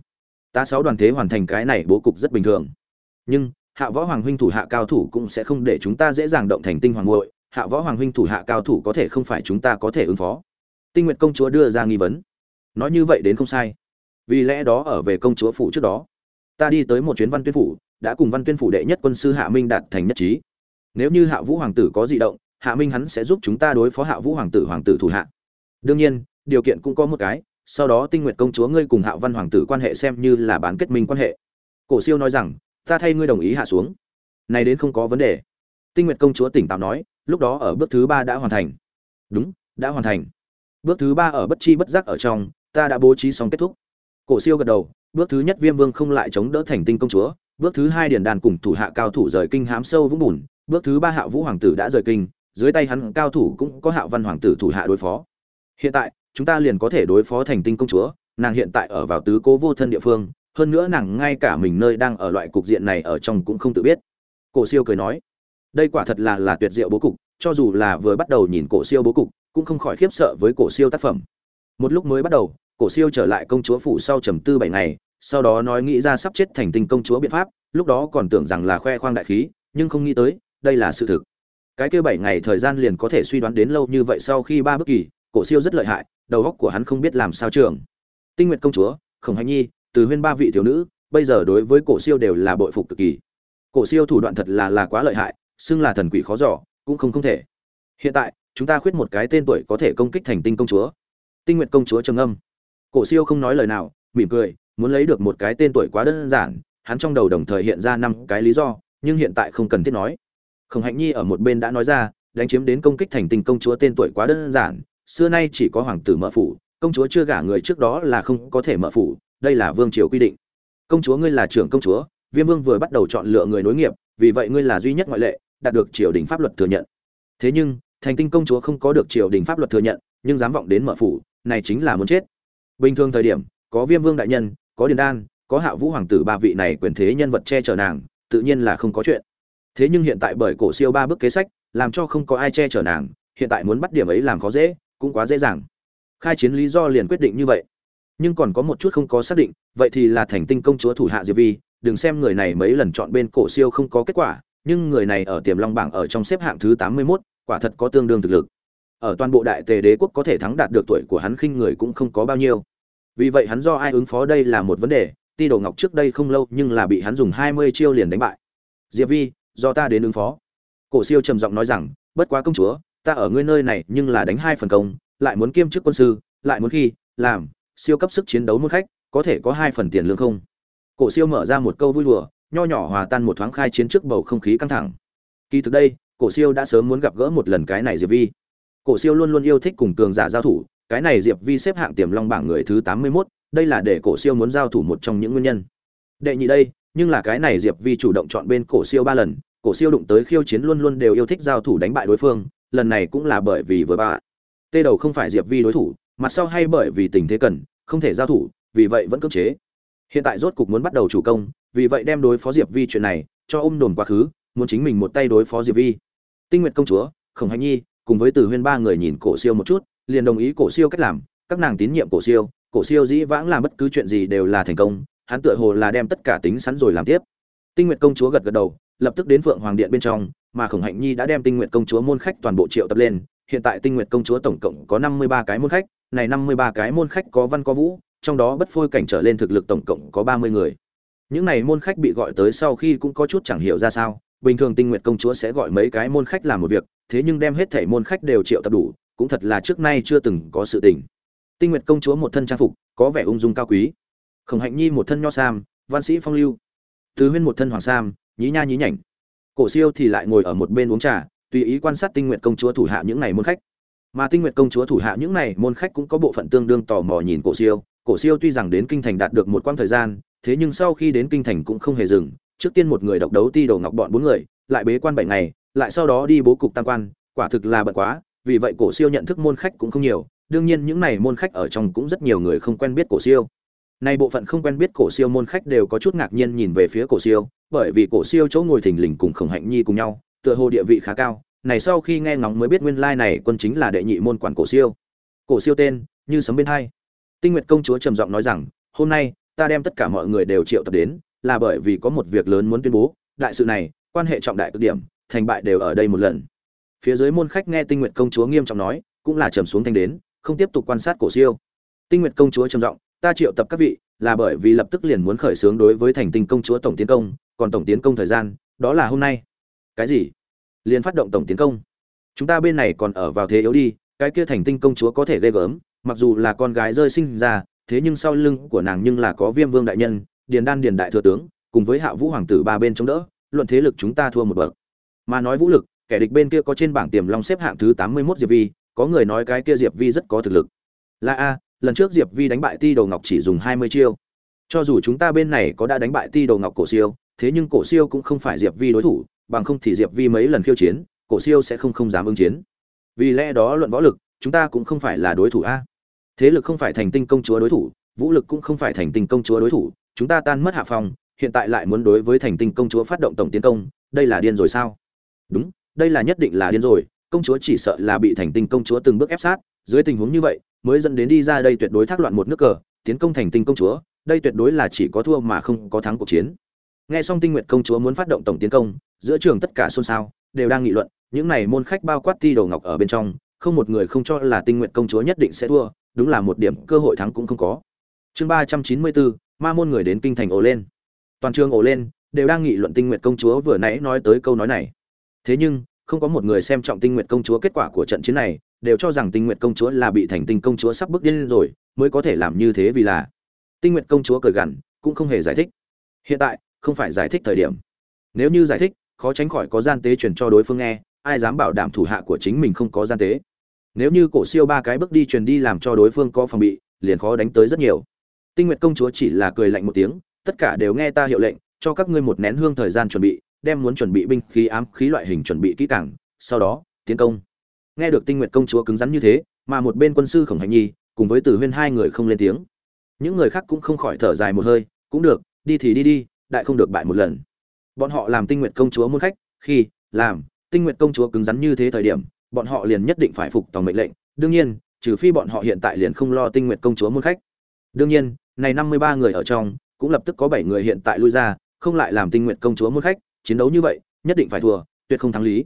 Ta sáu đoàn thế hoàn thành cái này bố cục rất bình thường. Nhưng hạ võ hoàng huynh thủ hạ cao thủ cũng sẽ không để chúng ta dễ dàng động thành tinh hoàng muội, hạ võ hoàng huynh thủ hạ cao thủ có thể không phải chúng ta có thể ứng phó. Tinh nguyệt công chúa đưa ra nghi vấn. Nói như vậy đến không sai. Vì lẽ đó ở về công chúa phủ trước đó, ta đi tới một chuyến văn tuyên phủ, đã cùng văn tuyên phủ đệ nhất quân sư hạ minh đạt thành nhất trí. Nếu như hạ vũ hoàng tử có di động, hạ minh hắn sẽ giúp chúng ta đối phó hạ vũ hoàng tử hoàng tử thủ hạ. Đương nhiên, điều kiện cũng có một cái, sau đó tinh nguyệt công chúa ngươi cùng hạ văn hoàng tử quan hệ xem như là bán kết minh quan hệ. Cổ siêu nói rằng ta thay ngươi đồng ý hạ xuống. Này đến không có vấn đề. Tinh nguyệt công chúa tỉnh táo nói, lúc đó ở bước thứ ba đã hoàn thành. Đúng, đã hoàn thành. Bước thứ ba ở bất chi bất giác ở trong, ta đã bố trí xong kết thúc. Cổ siêu gật đầu, bước thứ nhất viêm vương không lại chống đỡ thành tinh công chúa, bước thứ hai điển đàn cùng thủ hạ cao thủ rời kinh hám sâu vũng bùn, bước thứ ba hạ vũ hoàng tử đã rời kinh, dưới tay hắn cao thủ cũng có hạ văn hoàng tử thủ hạ đối phó. Hiện tại, chúng ta liền có thể đối phó thành tinh công chúa, nàng hiện tại ở vào tứ cố vô thân địa phương hơn nữa nàng ngay cả mình nơi đang ở loại cục diện này ở trong cũng không tự biết. Cổ siêu cười nói, đây quả thật là là tuyệt diệu bố cục, cho dù là vừa bắt đầu nhìn cổ siêu bố cục, cũng không khỏi khiếp sợ với cổ siêu tác phẩm. Một lúc mới bắt đầu, cổ siêu trở lại công chúa phủ sau trầm tư bảy ngày, sau đó nói nghĩ ra sắp chết thành tinh công chúa biện pháp, lúc đó còn tưởng rằng là khoe khoang đại khí, nhưng không nghĩ tới, đây là sự thực. Cái kia bảy ngày thời gian liền có thể suy đoán đến lâu như vậy sau khi ba bước kỳ, cổ siêu rất lợi hại, đầu óc của hắn không biết làm sao trường. Tinh nguyệt công chúa, khổng hành nhi từ huyên ba vị thiếu nữ, bây giờ đối với cổ siêu đều là bội phục cực kỳ. Cổ siêu thủ đoạn thật là là quá lợi hại, xưng là thần quỷ khó giỏ cũng không không thể. Hiện tại, chúng ta khuyết một cái tên tuổi có thể công kích thành tinh công chúa. Tinh nguyện công chúa trầm âm cổ siêu không nói lời nào, mỉm cười, muốn lấy được một cái tên tuổi quá đơn giản, hắn trong đầu đồng thời hiện ra năm cái lý do, nhưng hiện tại không cần thiết nói. Khổng hạnh nhi ở một bên đã nói ra, đánh chiếm đến công kích thành tinh công chúa tên tuổi quá đơn giản, xưa nay chỉ có hoàng tử mở phủ, công chúa chưa gả người trước đó là không có thể mở phủ đây là vương triều quy định. Công chúa ngươi là trưởng công chúa, viêm vương vừa bắt đầu chọn lựa người nối nghiệp, vì vậy ngươi là duy nhất ngoại lệ, đạt được triều đình pháp luật thừa nhận. Thế nhưng, thành tinh công chúa không có được triều đình pháp luật thừa nhận, nhưng dám vọng đến mở phủ, này chính là muốn chết. Bình thường thời điểm, có viêm vương đại nhân, có điền đan, có hạ vũ hoàng tử ba vị này quyền thế nhân vật che chở nàng, tự nhiên là không có chuyện. Thế nhưng hiện tại bởi cổ siêu ba bước kế sách, làm cho không có ai che chở nàng, hiện tại muốn bắt điểm ấy làm khó dễ, cũng quá dễ dàng. Khai chiến lý do liền quyết định như vậy nhưng còn có một chút không có xác định vậy thì là thành tinh công chúa thủ hạ diệp vi đừng xem người này mấy lần chọn bên cổ siêu không có kết quả nhưng người này ở tiềm long bảng ở trong xếp hạng thứ tám mươi 81, quả thật có tương đương thực lực. Ở toàn bộ đại tề đế quốc có thể thắng đạt được tuổi của hắn khinh người cũng không có bao nhiêu. Vì vậy hắn do ai ứng phó đây là một vấn đề ti đồ ngọc trước đây không lâu nhưng là bị hắn dùng hai mươi chiêu liền đánh bại. Diệp vi do ta đến ứng phó. Cổ siêu trầm giọng nói rằng bất quá công chúa ta ở ngươi nơi này nhưng là đánh hai phần công lại muốn kiêm chức quân sư lại muốn khi làm siêu cấp sức chiến đấu môn khách, có thể có hai phần tiền lương không? Cổ siêu mở ra một câu vui đùa, nho nhỏ hòa tan một thoáng khai chiến trước bầu không khí căng thẳng. Kỳ thực đây, cổ siêu đã sớm muốn gặp gỡ một lần cái này diệp vi. Cổ siêu luôn luôn yêu thích cùng cường giả giao thủ, cái này diệp vi xếp hạng tiềm long bảng người thứ tám mươi mốt, đây là để cổ siêu muốn giao thủ một trong những nguyên nhân. Đệ nhị đây, nhưng là cái này diệp vi chủ động chọn bên cổ siêu ba lần, cổ siêu đụng tới khiêu chiến luôn luôn đều yêu thích giao thủ đánh bại đối phương, lần này cũng là bởi vì vừa ba tê đầu không phải diệp vi đối thủ mặt sau hay bởi vì tình thế cần, không thể giao thủ, vì vậy vẫn cưỡng chế. Hiện tại rốt cục muốn bắt đầu chủ công, vì vậy đem đối phó diệp vi chuyện này cho ôm đồn quá khứ, muốn chính mình một tay đối phó diệp vi. Tinh nguyệt công chúa, khổng hạnh nhi, cùng với từ huyên ba người nhìn cổ siêu một chút, liền đồng ý cổ siêu cách làm, các nàng tín nhiệm cổ siêu cổ siêu dĩ vãng làm bất cứ chuyện gì đều là thành công, hắn tựa hồ là đem tất cả tính sẵn rồi làm tiếp. Tinh nguyệt công chúa gật gật đầu, lập tức đến phượng hoàng điện bên trong, mà khổng hạnh nhi đã đem tinh nguyệt công chúa môn khách toàn bộ triệu tập lên, hiện tại tinh nguyệt công chúa tổng cộng có năm mươi ba cái môn khách này năm mươi ba cái môn khách có văn có vũ, trong đó bất phôi cảnh trở lên thực lực tổng cộng có ba mươi người. Những này môn khách bị gọi tới sau khi cũng có chút chẳng hiểu ra sao, bình thường tinh nguyệt công chúa sẽ gọi mấy cái môn khách làm một việc, thế nhưng đem hết thảy môn khách đều triệu tập đủ, cũng thật là trước nay chưa từng có sự tình. Tinh nguyệt công chúa một thân trang phục, có vẻ ung dung cao quý. Khổng hạnh nhi một thân nho sam, văn sĩ phong lưu. Từ huyên một thân hoàng sam, nhí nha nhí nhảnh. Cổ siêu thì lại ngồi ở một bên uống trà, tùy ý quan sát tinh nguyệt công chúa thủ hạ những này môn khách mà tinh nguyệt công chúa thủ hạ những này môn khách cũng có bộ phận tương đương tò mò nhìn cổ siêu. Cổ siêu tuy rằng đến kinh thành đạt được một quãng thời gian, thế nhưng sau khi đến kinh thành cũng không hề dừng. Trước tiên một người độc đấu ti đầu ngọc bọn bốn người, lại bế quan bảy ngày, lại sau đó đi bố cục tam quan. Quả thực là bận quá, vì vậy cổ siêu nhận thức môn khách cũng không nhiều. Đương nhiên những này môn khách ở trong cũng rất nhiều người không quen biết cổ siêu. Nay bộ phận không quen biết cổ siêu môn khách đều có chút ngạc nhiên nhìn về phía cổ siêu, bởi vì cổ siêu chỗ ngồi thình lình cùng khổng hạnh nhi cùng nhau, tựa hồ địa vị khá cao này sau khi nghe ngóng mới biết nguyên lai này quân chính là đệ nhị môn quản cổ siêu. Cổ siêu tên, như sấm bên hai. Tinh nguyệt công chúa trầm giọng nói rằng, hôm nay, ta đem tất cả mọi người đều triệu tập đến, là bởi vì có một việc lớn muốn tuyên bố, đại sự này, quan hệ trọng đại cực điểm, thành bại đều ở đây một lần. Phía dưới môn khách nghe tinh nguyệt công chúa nghiêm trọng nói, cũng là trầm xuống thanh đến, không tiếp tục quan sát cổ siêu. Tinh nguyệt công chúa trầm giọng, ta triệu tập các vị, là bởi vì lập tức liền muốn khởi xướng đối với thành tinh công chúa tổng tiến công, còn tổng tiến công thời gian, đó là hôm nay. Cái gì? Liền phát động tổng tiến công. Chúng ta bên này còn ở vào thế yếu đi, cái kia thành tinh công chúa có thể ghê gớm, mặc dù là con gái rơi sinh ra, thế nhưng sau lưng của nàng nhưng là có viêm vương đại nhân, điền đan điền đại thừa tướng, cùng với hạ vũ hoàng tử ba bên chống đỡ, luận thế lực chúng ta thua một bậc. Mà nói vũ lực, kẻ địch bên kia có trên bảng tiềm long xếp hạng thứ tám mươi 81 diệp vi, có người nói cái kia diệp vi rất có thực lực. Là a, lần trước diệp vi đánh bại ti đầu ngọc chỉ dùng hai mươi chiêu. Cho dù chúng ta bên này có đã đánh bại ti đầu ngọc cổ siêu, thế nhưng cổ siêu cũng không phải diệp vi đối thủ bằng không thì diệp vi mấy lần khiêu chiến, cổ siêu sẽ không không dám ứng chiến. Vì lẽ đó luận võ lực, chúng ta cũng không phải là đối thủ a. Thế lực không phải thành tinh công chúa đối thủ, vũ lực cũng không phải thành tinh công chúa đối thủ, chúng ta tan mất hạ phòng hiện tại lại muốn đối với thành tinh công chúa phát động tổng tiến công, đây là điên rồi sao? Đúng, đây là nhất định là điên rồi, công chúa chỉ sợ là bị thành tinh công chúa từng bước ép sát, dưới tình huống như vậy, mới dẫn đến đi ra đây tuyệt đối thác loạn một nước cờ, tiến công thành tinh công chúa, đây tuyệt đối là chỉ có thua mà không có thắng cuộc chiến. Nghe xong tinh nguyện công chúa muốn phát động tổng tiến công giữa trường tất cả xôn xao, đều đang nghị luận, những này môn khách bao quát ti đồ ngọc ở bên trong, không một người không cho là tinh nguyện công chúa nhất định sẽ thua, đúng là một điểm cơ hội thắng cũng không có. Chương ba trăm chín mươi bốn, ma môn người đến kinh thành ồ lên. Toàn trường ồ lên, đều đang nghị luận tinh nguyện công chúa vừa nãy nói tới câu nói này. Thế nhưng, không có một người xem trọng tinh nguyện công chúa kết quả của trận chiến này, đều cho rằng tinh nguyện công chúa là bị thành tinh công chúa sắp bước điên rồi, mới có thể làm như thế vì là. Tinh nguyện công chúa cười gằn, cũng không hề giải thích. Hiện tại, không phải giải thích thời điểm. Nếu như giải thích khó tránh khỏi có gian tế truyền cho đối phương nghe, ai dám bảo đảm thủ hạ của chính mình không có gian tế. Nếu như cổ siêu ba cái bước đi truyền đi làm cho đối phương có phòng bị, liền khó đánh tới rất nhiều. Tinh nguyệt công chúa chỉ là cười lạnh một tiếng, tất cả đều nghe ta hiệu lệnh, cho các ngươi một nén hương thời gian chuẩn bị, đem muốn chuẩn bị binh khí, ám khí loại hình chuẩn bị kỹ càng, sau đó, tiến công. Nghe được tinh nguyệt công chúa cứng rắn như thế, mà một bên quân sư khổng hành nhi, cùng với tử huyên hai người không lên tiếng. Những người khác cũng không khỏi thở dài một hơi, cũng được, đi thì đi đi, đại không được bại một lần bọn họ làm tinh nguyệt công chúa muôn khách, khi làm tinh nguyệt công chúa cứng rắn như thế thời điểm, bọn họ liền nhất định phải phục tòng mệnh lệnh. Đương nhiên, trừ phi bọn họ hiện tại liền không lo tinh nguyệt công chúa muôn khách. Đương nhiên, này năm mươi ba người ở trong, cũng lập tức có bảy người hiện tại lui ra, không lại làm tinh nguyệt công chúa muôn khách. Chiến đấu như vậy, nhất định phải thua, tuyệt không thắng lý.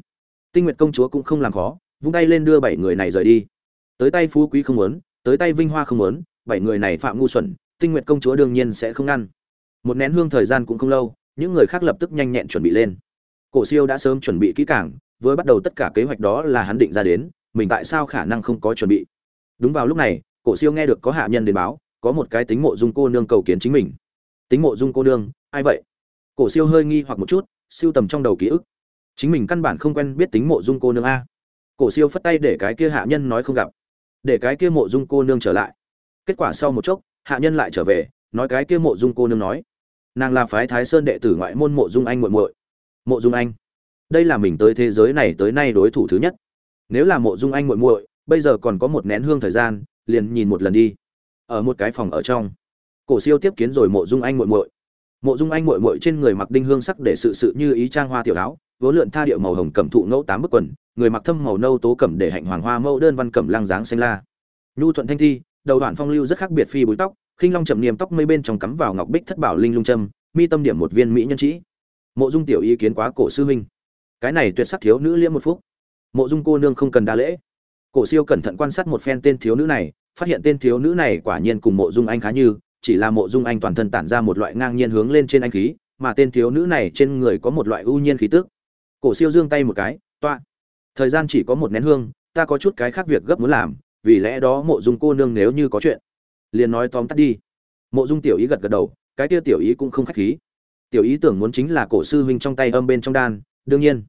Tinh nguyệt công chúa cũng không làm khó, vung tay lên đưa bảy người này rời đi. Tới tay phú quý không muốn, tới tay vinh hoa không muốn, bảy người này phạm ngu xuẩn, tinh nguyệt công chúa đương nhiên sẽ không ngăn. Một nén hương thời gian cũng không lâu những người khác lập tức nhanh nhẹn chuẩn bị lên. Cổ siêu đã sớm chuẩn bị kỹ càng vừa bắt đầu tất cả kế hoạch đó là hắn định ra đến, mình tại sao khả năng không có chuẩn bị? Đúng vào lúc này, cổ siêu nghe được có hạ nhân đến báo, có một cái tính mộ dung cô nương cầu kiến chính mình. Tính mộ dung cô nương, ai vậy? Cổ siêu hơi nghi hoặc một chút, siêu tầm trong đầu ký ức. Chính mình căn bản không quen biết tính mộ dung cô nương a. Cổ siêu phất tay để cái kia hạ nhân nói không gặp. Để cái kia mộ dung cô nương trở lại. Kết quả sau một chốc, hạ nhân lại trở về, nói cái kia mộ dung cô nương nói nàng là phái thái sơn đệ tử ngoại môn mộ dung anh muội muội. Mộ dung anh. Đây là mình tới thế giới này tới nay đối thủ thứ nhất. Nếu là mộ dung anh muội muội, bây giờ còn có một nén hương thời gian, liền nhìn một lần đi. Ở một cái phòng ở trong. Cổ siêu tiếp kiến rồi mộ dung anh muội muội. Mộ dung anh muội muội trên người mặc đinh hương sắc để sự sự như ý trang hoa tiểu áo vố lượn tha điệu màu hồng cẩm thụ ngẫu tám bức quần, người mặc thâm màu nâu tố cẩm để hạnh hoàng hoa mẫu đơn văn cẩm lăng dáng xanh la. Nhu thuận thanh thi, đầu đoạn phong lưu rất khác biệt phi búi tóc khinh long chậm niềm tóc mây bên trong cắm vào ngọc bích thất bảo linh lung châm, mi tâm điểm một viên mỹ nhân trĩ mộ dung tiểu ý kiến quá cổ sư huynh. Cái này tuyệt sắc thiếu nữ liễm một phút mộ dung cô nương không cần đa lễ. Cổ siêu cẩn thận quan sát một phen tên thiếu nữ này, phát hiện tên thiếu nữ này quả nhiên cùng mộ dung anh khá như, chỉ là mộ dung anh toàn thân tản ra một loại ngang nhiên hướng lên trên anh khí, mà tên thiếu nữ này trên người có một loại ưu nhiên khí tức. Cổ siêu giương tay một cái toa thời gian chỉ có một nén hương, ta có chút cái khác việc gấp muốn làm, vì lẽ đó mộ dung cô nương nếu như có chuyện liền nói tóm tắt đi. Mộ dung tiểu ý gật gật đầu, cái kia tiểu ý cũng không khách khí. Tiểu ý tưởng muốn chính là cổ sư huynh trong tay âm bên trong đan, đương nhiên.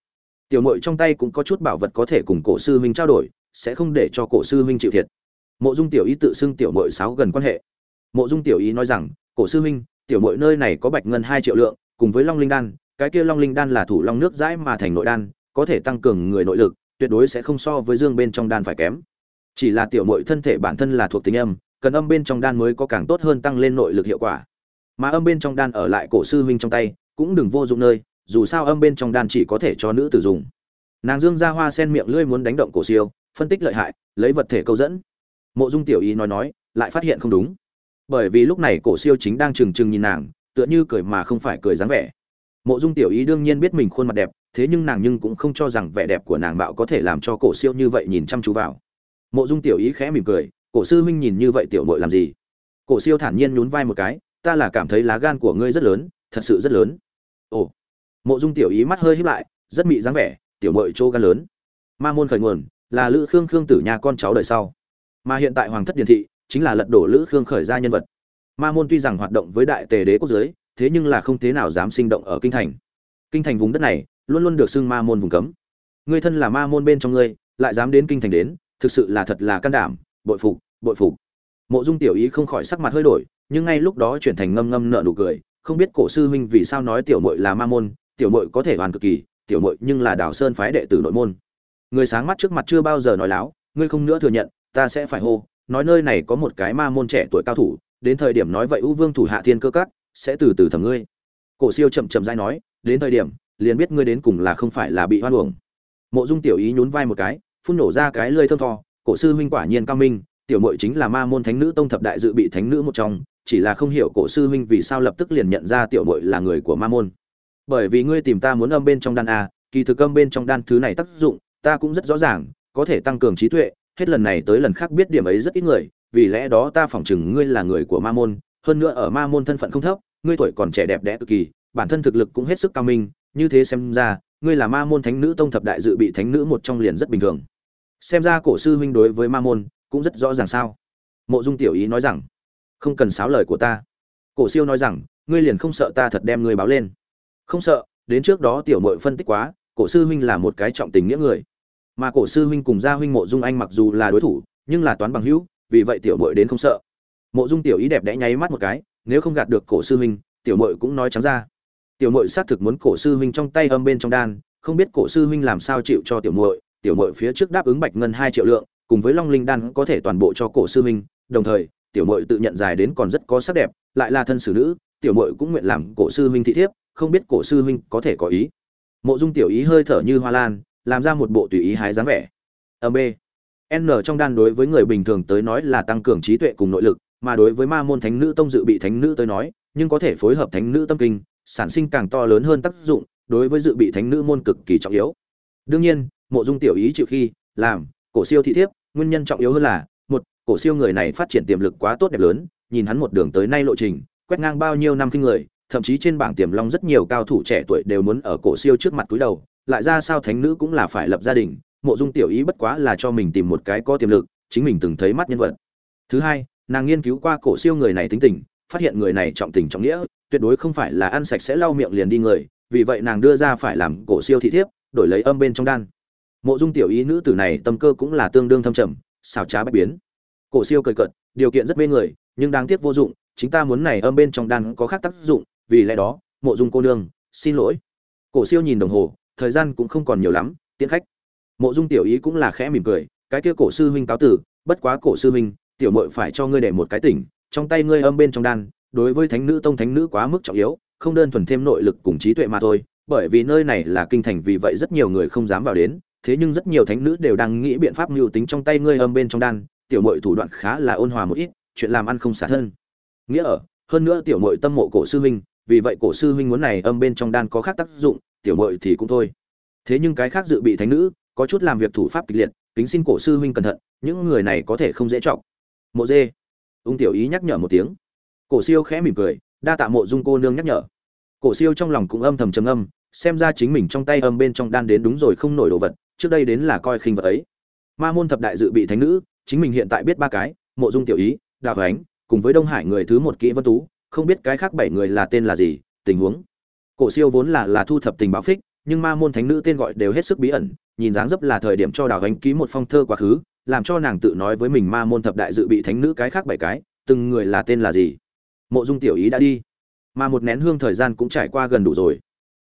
Tiểu mội trong tay cũng có chút bảo vật có thể cùng cổ sư huynh trao đổi, sẽ không để cho cổ sư huynh chịu thiệt. Mộ dung tiểu ý tự xưng tiểu mội sáo gần quan hệ. Mộ dung tiểu ý nói rằng, cổ sư huynh, tiểu mội nơi này có bạch ngân hai triệu lượng, cùng với long linh đan, cái kia long linh đan là thủ long nước dãi mà thành nội đan, có thể tăng cường người nội lực, tuyệt đối sẽ không so với dương bên trong đan phải kém. Chỉ là tiểu mội thân thể bản thân là thuộc tính âm cần âm bên trong đan mới có càng tốt hơn tăng lên nội lực hiệu quả. Mà âm bên trong đan ở lại cổ sư huynh trong tay, cũng đừng vô dụng nơi, dù sao âm bên trong đan chỉ có thể cho nữ tử dùng. Nàng dương ra hoa sen miệng lưỡi muốn đánh động cổ siêu, phân tích lợi hại, lấy vật thể câu dẫn. Mộ dung tiểu ý nói nói, lại phát hiện không đúng. Bởi vì lúc này cổ siêu chính đang trừng trừng nhìn nàng, tựa như cười mà không phải cười dáng vẻ. Mộ dung tiểu ý đương nhiên biết mình khuôn mặt đẹp, thế nhưng nàng nhưng cũng không cho rằng vẻ đẹp của nàng bạo có thể làm cho cổ siêu như vậy nhìn chăm chú vào. Mộ dung tiểu ý khẽ mỉm cười cổ sư huynh nhìn như vậy tiểu muội làm gì? Cổ siêu thản nhiên nhún vai một cái, ta là cảm thấy lá gan của ngươi rất lớn, thật sự rất lớn. Ồ, mộ dung tiểu ý mắt hơi híp lại, rất mị dáng vẻ, tiểu muội chỗ gan lớn. Ma môn khởi nguồn, là lữ khương khương tử nhà con cháu đời sau. Mà hiện tại hoàng thất điển thị, chính là lật đổ lữ khương khởi ra nhân vật. Ma môn tuy rằng hoạt động với đại tề đế quốc giới, thế nhưng là không thế nào dám sinh động ở kinh thành. Kinh thành vùng đất này, luôn luôn được xưng ma môn vùng cấm. Ngươi thân là ma môn bên trong ngươi, lại dám đến kinh thành đến, thực sự là thật là can đảm bội phục bội phục. Mộ dung tiểu ý không khỏi sắc mặt hơi đổi, nhưng ngay lúc đó chuyển thành ngâm ngâm nợ nụ cười, không biết cổ sư huynh vì sao nói tiểu mội là ma môn, tiểu mội có thể hoàn cực kỳ, tiểu mội nhưng là đào sơn phái đệ tử nội môn. Người sáng mắt trước mặt chưa bao giờ nói láo, ngươi không nữa thừa nhận, ta sẽ phải hô, nói nơi này có một cái ma môn trẻ tuổi cao thủ, đến thời điểm nói vậy ưu vương thủ hạ thiên cơ cắt sẽ từ từ thẩm ngươi. Cổ siêu chậm chậm dai nói, đến thời điểm, liền biết ngươi đến cùng là không phải là bị hoan uổng. Mộ dung tiểu ý nhún vai một cái, phun nổ ra cái lơi thơm tho cổ sư huynh quả nhiên cao minh, tiểu muội chính là ma môn thánh nữ tông thập đại dự bị thánh nữ một trong, chỉ là không hiểu cổ sư huynh vì sao lập tức liền nhận ra tiểu muội là người của ma môn. Bởi vì ngươi tìm ta muốn âm bên trong đan a, kỳ thực âm bên trong đan thứ này tác dụng, ta cũng rất rõ ràng, có thể tăng cường trí tuệ, hết lần này tới lần khác biết điểm ấy rất ít người, vì lẽ đó ta phỏng chừng ngươi là người của ma môn, hơn nữa ở ma môn thân phận không thấp, ngươi tuổi còn trẻ đẹp đẽ cực kỳ, bản thân thực lực cũng hết sức cao minh, như thế xem ra, ngươi là ma môn thánh nữ tông thập đại dự bị thánh nữ một trong liền rất bình thường xem ra cổ sư huynh đối với ma môn cũng rất rõ ràng sao. Mộ dung tiểu ý nói rằng, không cần sáo lời của ta. Cổ siêu nói rằng, ngươi liền không sợ ta thật đem ngươi báo lên. Không sợ, đến trước đó tiểu mội phân tích quá, cổ sư huynh là một cái trọng tình nghĩa người. Mà cổ sư huynh cùng gia huynh mộ dung anh mặc dù là đối thủ, nhưng là toán bằng hữu, vì vậy tiểu mội đến không sợ. Mộ dung tiểu ý đẹp đẽ nháy mắt một cái, nếu không gạt được cổ sư huynh, tiểu mội cũng nói trắng ra. Tiểu mội xác thực muốn cổ sư huynh trong tay âm bên trong đan, không biết cổ sư huynh làm sao chịu cho tiểu mội tiểu mội phía trước đáp ứng bạch ngân hai triệu lượng, cùng với long linh đan có thể toàn bộ cho cổ sư Minh. đồng thời, tiểu mội tự nhận dài đến còn rất có sắc đẹp, lại là thân xử nữ, tiểu mội cũng nguyện làm cổ sư huynh thị thiếp, không biết cổ sư huynh có thể có ý. Mộ dung tiểu ý hơi thở như hoa lan, làm ra một bộ tùy ý hái dáng vẻ. Âm b. N trong đan đối với người bình thường tới nói là tăng cường trí tuệ cùng nội lực, mà đối với ma môn thánh nữ tông dự bị thánh nữ tới nói, nhưng có thể phối hợp thánh nữ tâm kinh, sản sinh càng to lớn hơn tác dụng, đối với dự bị thánh nữ môn cực kỳ trọng yếu. Đương nhiên mộ dung tiểu ý chịu khi, làm, cổ siêu thị thiếp, nguyên nhân trọng yếu hơn là, một, cổ siêu người này phát triển tiềm lực quá tốt đẹp lớn, nhìn hắn một đường tới nay lộ trình, quét ngang bao nhiêu năm kinh người, thậm chí trên bảng tiềm long rất nhiều cao thủ trẻ tuổi đều muốn ở cổ siêu trước mặt túi đầu, lại ra sao thánh nữ cũng là phải lập gia đình, mộ dung tiểu ý bất quá là cho mình tìm một cái có tiềm lực, chính mình từng thấy mắt nhân vật. Thứ hai, nàng nghiên cứu qua cổ siêu người này tính tình, phát hiện người này trọng tình trọng nghĩa, tuyệt đối không phải là ăn sạch sẽ lau miệng liền đi người, vì vậy nàng đưa ra phải làm cổ siêu thị thiếp, đổi lấy âm bên trong đan mộ dung tiểu ý nữ tử này tâm cơ cũng là tương đương thâm trầm, xảo trá bất biến. Cổ siêu cười cợt, điều kiện rất mê người, nhưng đáng tiếc vô dụng, chính ta muốn này âm bên trong đan có khác tác dụng, vì lẽ đó, mộ dung cô nương, xin lỗi. Cổ siêu nhìn đồng hồ, thời gian cũng không còn nhiều lắm, tiễn khách. Mộ dung tiểu ý cũng là khẽ mỉm cười, cái kia cổ sư huynh cáo tử, bất quá cổ sư huynh, tiểu mội phải cho ngươi để một cái tỉnh, trong tay ngươi âm bên trong đan, đối với thánh nữ tông thánh nữ quá mức trọng yếu, không đơn thuần thêm nội lực cùng trí tuệ mà thôi, bởi vì nơi này là kinh thành vì vậy rất nhiều người không dám vào đến thế nhưng rất nhiều thánh nữ đều đang nghĩ biện pháp mưu tính trong tay ngươi âm bên trong đan, tiểu mội thủ đoạn khá là ôn hòa một ít, chuyện làm ăn không xả thân. Nghĩa ở, hơn nữa tiểu mội tâm mộ cổ sư huynh, vì vậy cổ sư huynh muốn này âm bên trong đan có khác tác dụng, tiểu mội thì cũng thôi. Thế nhưng cái khác dự bị thánh nữ, có chút làm việc thủ pháp kịch liệt, kính xin cổ sư huynh cẩn thận, những người này có thể không dễ trọng mộ dê. Ung tiểu ý nhắc nhở một tiếng. Cổ siêu khẽ mỉm cười, đa tạ mộ dung cô nương nhắc nhở. Cổ siêu trong lòng cũng âm thầm trầm âm xem ra chính mình trong tay âm bên trong đan đến đúng rồi không nổi đồ vật trước đây đến là coi khinh vật ấy. Ma môn thập đại dự bị thánh nữ, chính mình hiện tại biết ba cái, mộ dung tiểu ý, đào ánh, cùng với đông hải người thứ một kỹ vân tú, không biết cái khác bảy người là tên là gì, tình huống. Cổ siêu vốn là là thu thập tình báo phích, nhưng ma môn thánh nữ tên gọi đều hết sức bí ẩn, nhìn dáng dấp là thời điểm cho đào ánh ký một phong thơ quá khứ, làm cho nàng tự nói với mình ma môn thập đại dự bị thánh nữ cái khác bảy cái, từng người là tên là gì. Mộ dung tiểu ý đã đi. Mà một nén hương thời gian cũng trải qua gần đủ rồi.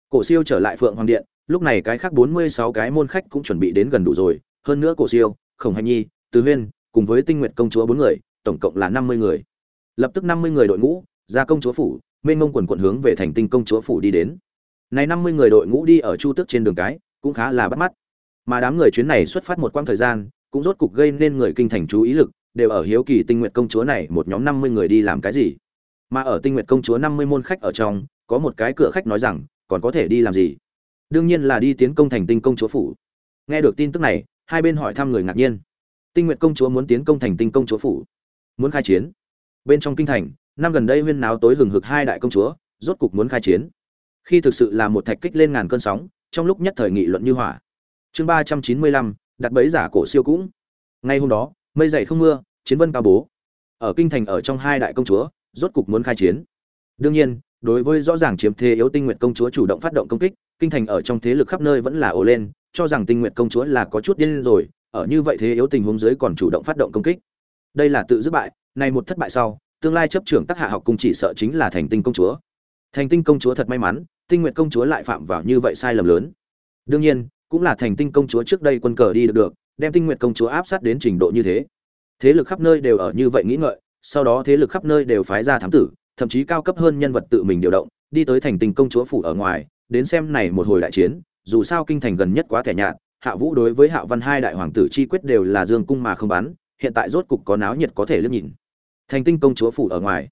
Cổ siêu trở lại phượng hoàng điện lúc này cái khác bốn mươi sáu cái môn khách cũng chuẩn bị đến gần đủ rồi, hơn nữa cổ siêu, khổng hành nhi, từ huyên, cùng với tinh nguyện công chúa bốn người, tổng cộng là năm mươi người. Lập tức năm mươi người đội ngũ ra công chúa phủ, mênh mông quần quần hướng về thành tinh công chúa phủ đi đến. Này năm mươi người đội ngũ đi ở chu tước trên đường cái, cũng khá là bắt mắt. Mà đám người chuyến này xuất phát một quãng thời gian, cũng rốt cục gây nên người kinh thành chú ý lực, đều ở hiếu kỳ tinh nguyện công chúa này một nhóm năm mươi người đi làm cái gì. Mà ở tinh nguyện công chúa năm mươi môn khách ở trong, có một cái cửa khách nói rằng, còn có thể đi làm gì? Đương nhiên là đi tiến công thành tinh công chúa phủ. Nghe được tin tức này, hai bên hỏi thăm người ngạc nhiên. Tinh nguyện công chúa muốn tiến công thành tinh công chúa phủ. Muốn khai chiến. Bên trong kinh thành, năm gần đây huyên náo tối hừng hực hai đại công chúa, rốt cục muốn khai chiến. Khi thực sự là một thạch kích lên ngàn cơn sóng, trong lúc nhất thời nghị luận như hỏa. Chương ba trăm chín mươi lăm, đặt bẫy giả cổ siêu cũng. Ngay hôm đó, mây dày không mưa, chiến vân cao bố. Ở kinh thành ở trong hai đại công chúa, rốt cục muốn khai chiến. Đương nhiên, đối với rõ ràng chiếm thế yếu tinh nguyện công chúa chủ động phát động công kích kinh thành ở trong thế lực khắp nơi vẫn là ồ lên, cho rằng tinh nguyện công chúa là có chút điên rồi, ở như vậy thế yếu tình huống dưới còn chủ động phát động công kích. Đây là tự dứt bại này một thất bại sau, tương lai chấp trưởng tác hạ học cung chỉ sợ chính là thành tinh công chúa. Thành tinh công chúa thật may mắn, tinh nguyện công chúa lại phạm vào như vậy sai lầm lớn. Đương nhiên, cũng là thành tinh công chúa trước đây quân cờ đi được được, đem tinh nguyện công chúa áp sát đến trình độ như thế. Thế lực khắp nơi đều ở như vậy nghĩ ngợi, sau đó thế lực khắp nơi đều phái ra thám tử, thậm chí cao cấp hơn nhân vật tự mình điều động, đi tới thành tinh công chúa phủ ở ngoài đến xem này một hồi đại chiến, dù sao kinh thành gần nhất quá thẻ nhạt, hạ vũ đối với hạ văn hai đại hoàng tử chi quyết đều là dương cung mà không bắn hiện tại rốt cục có náo nhiệt có thể liếc nhìn. Thành tinh công chúa phủ ở ngoài.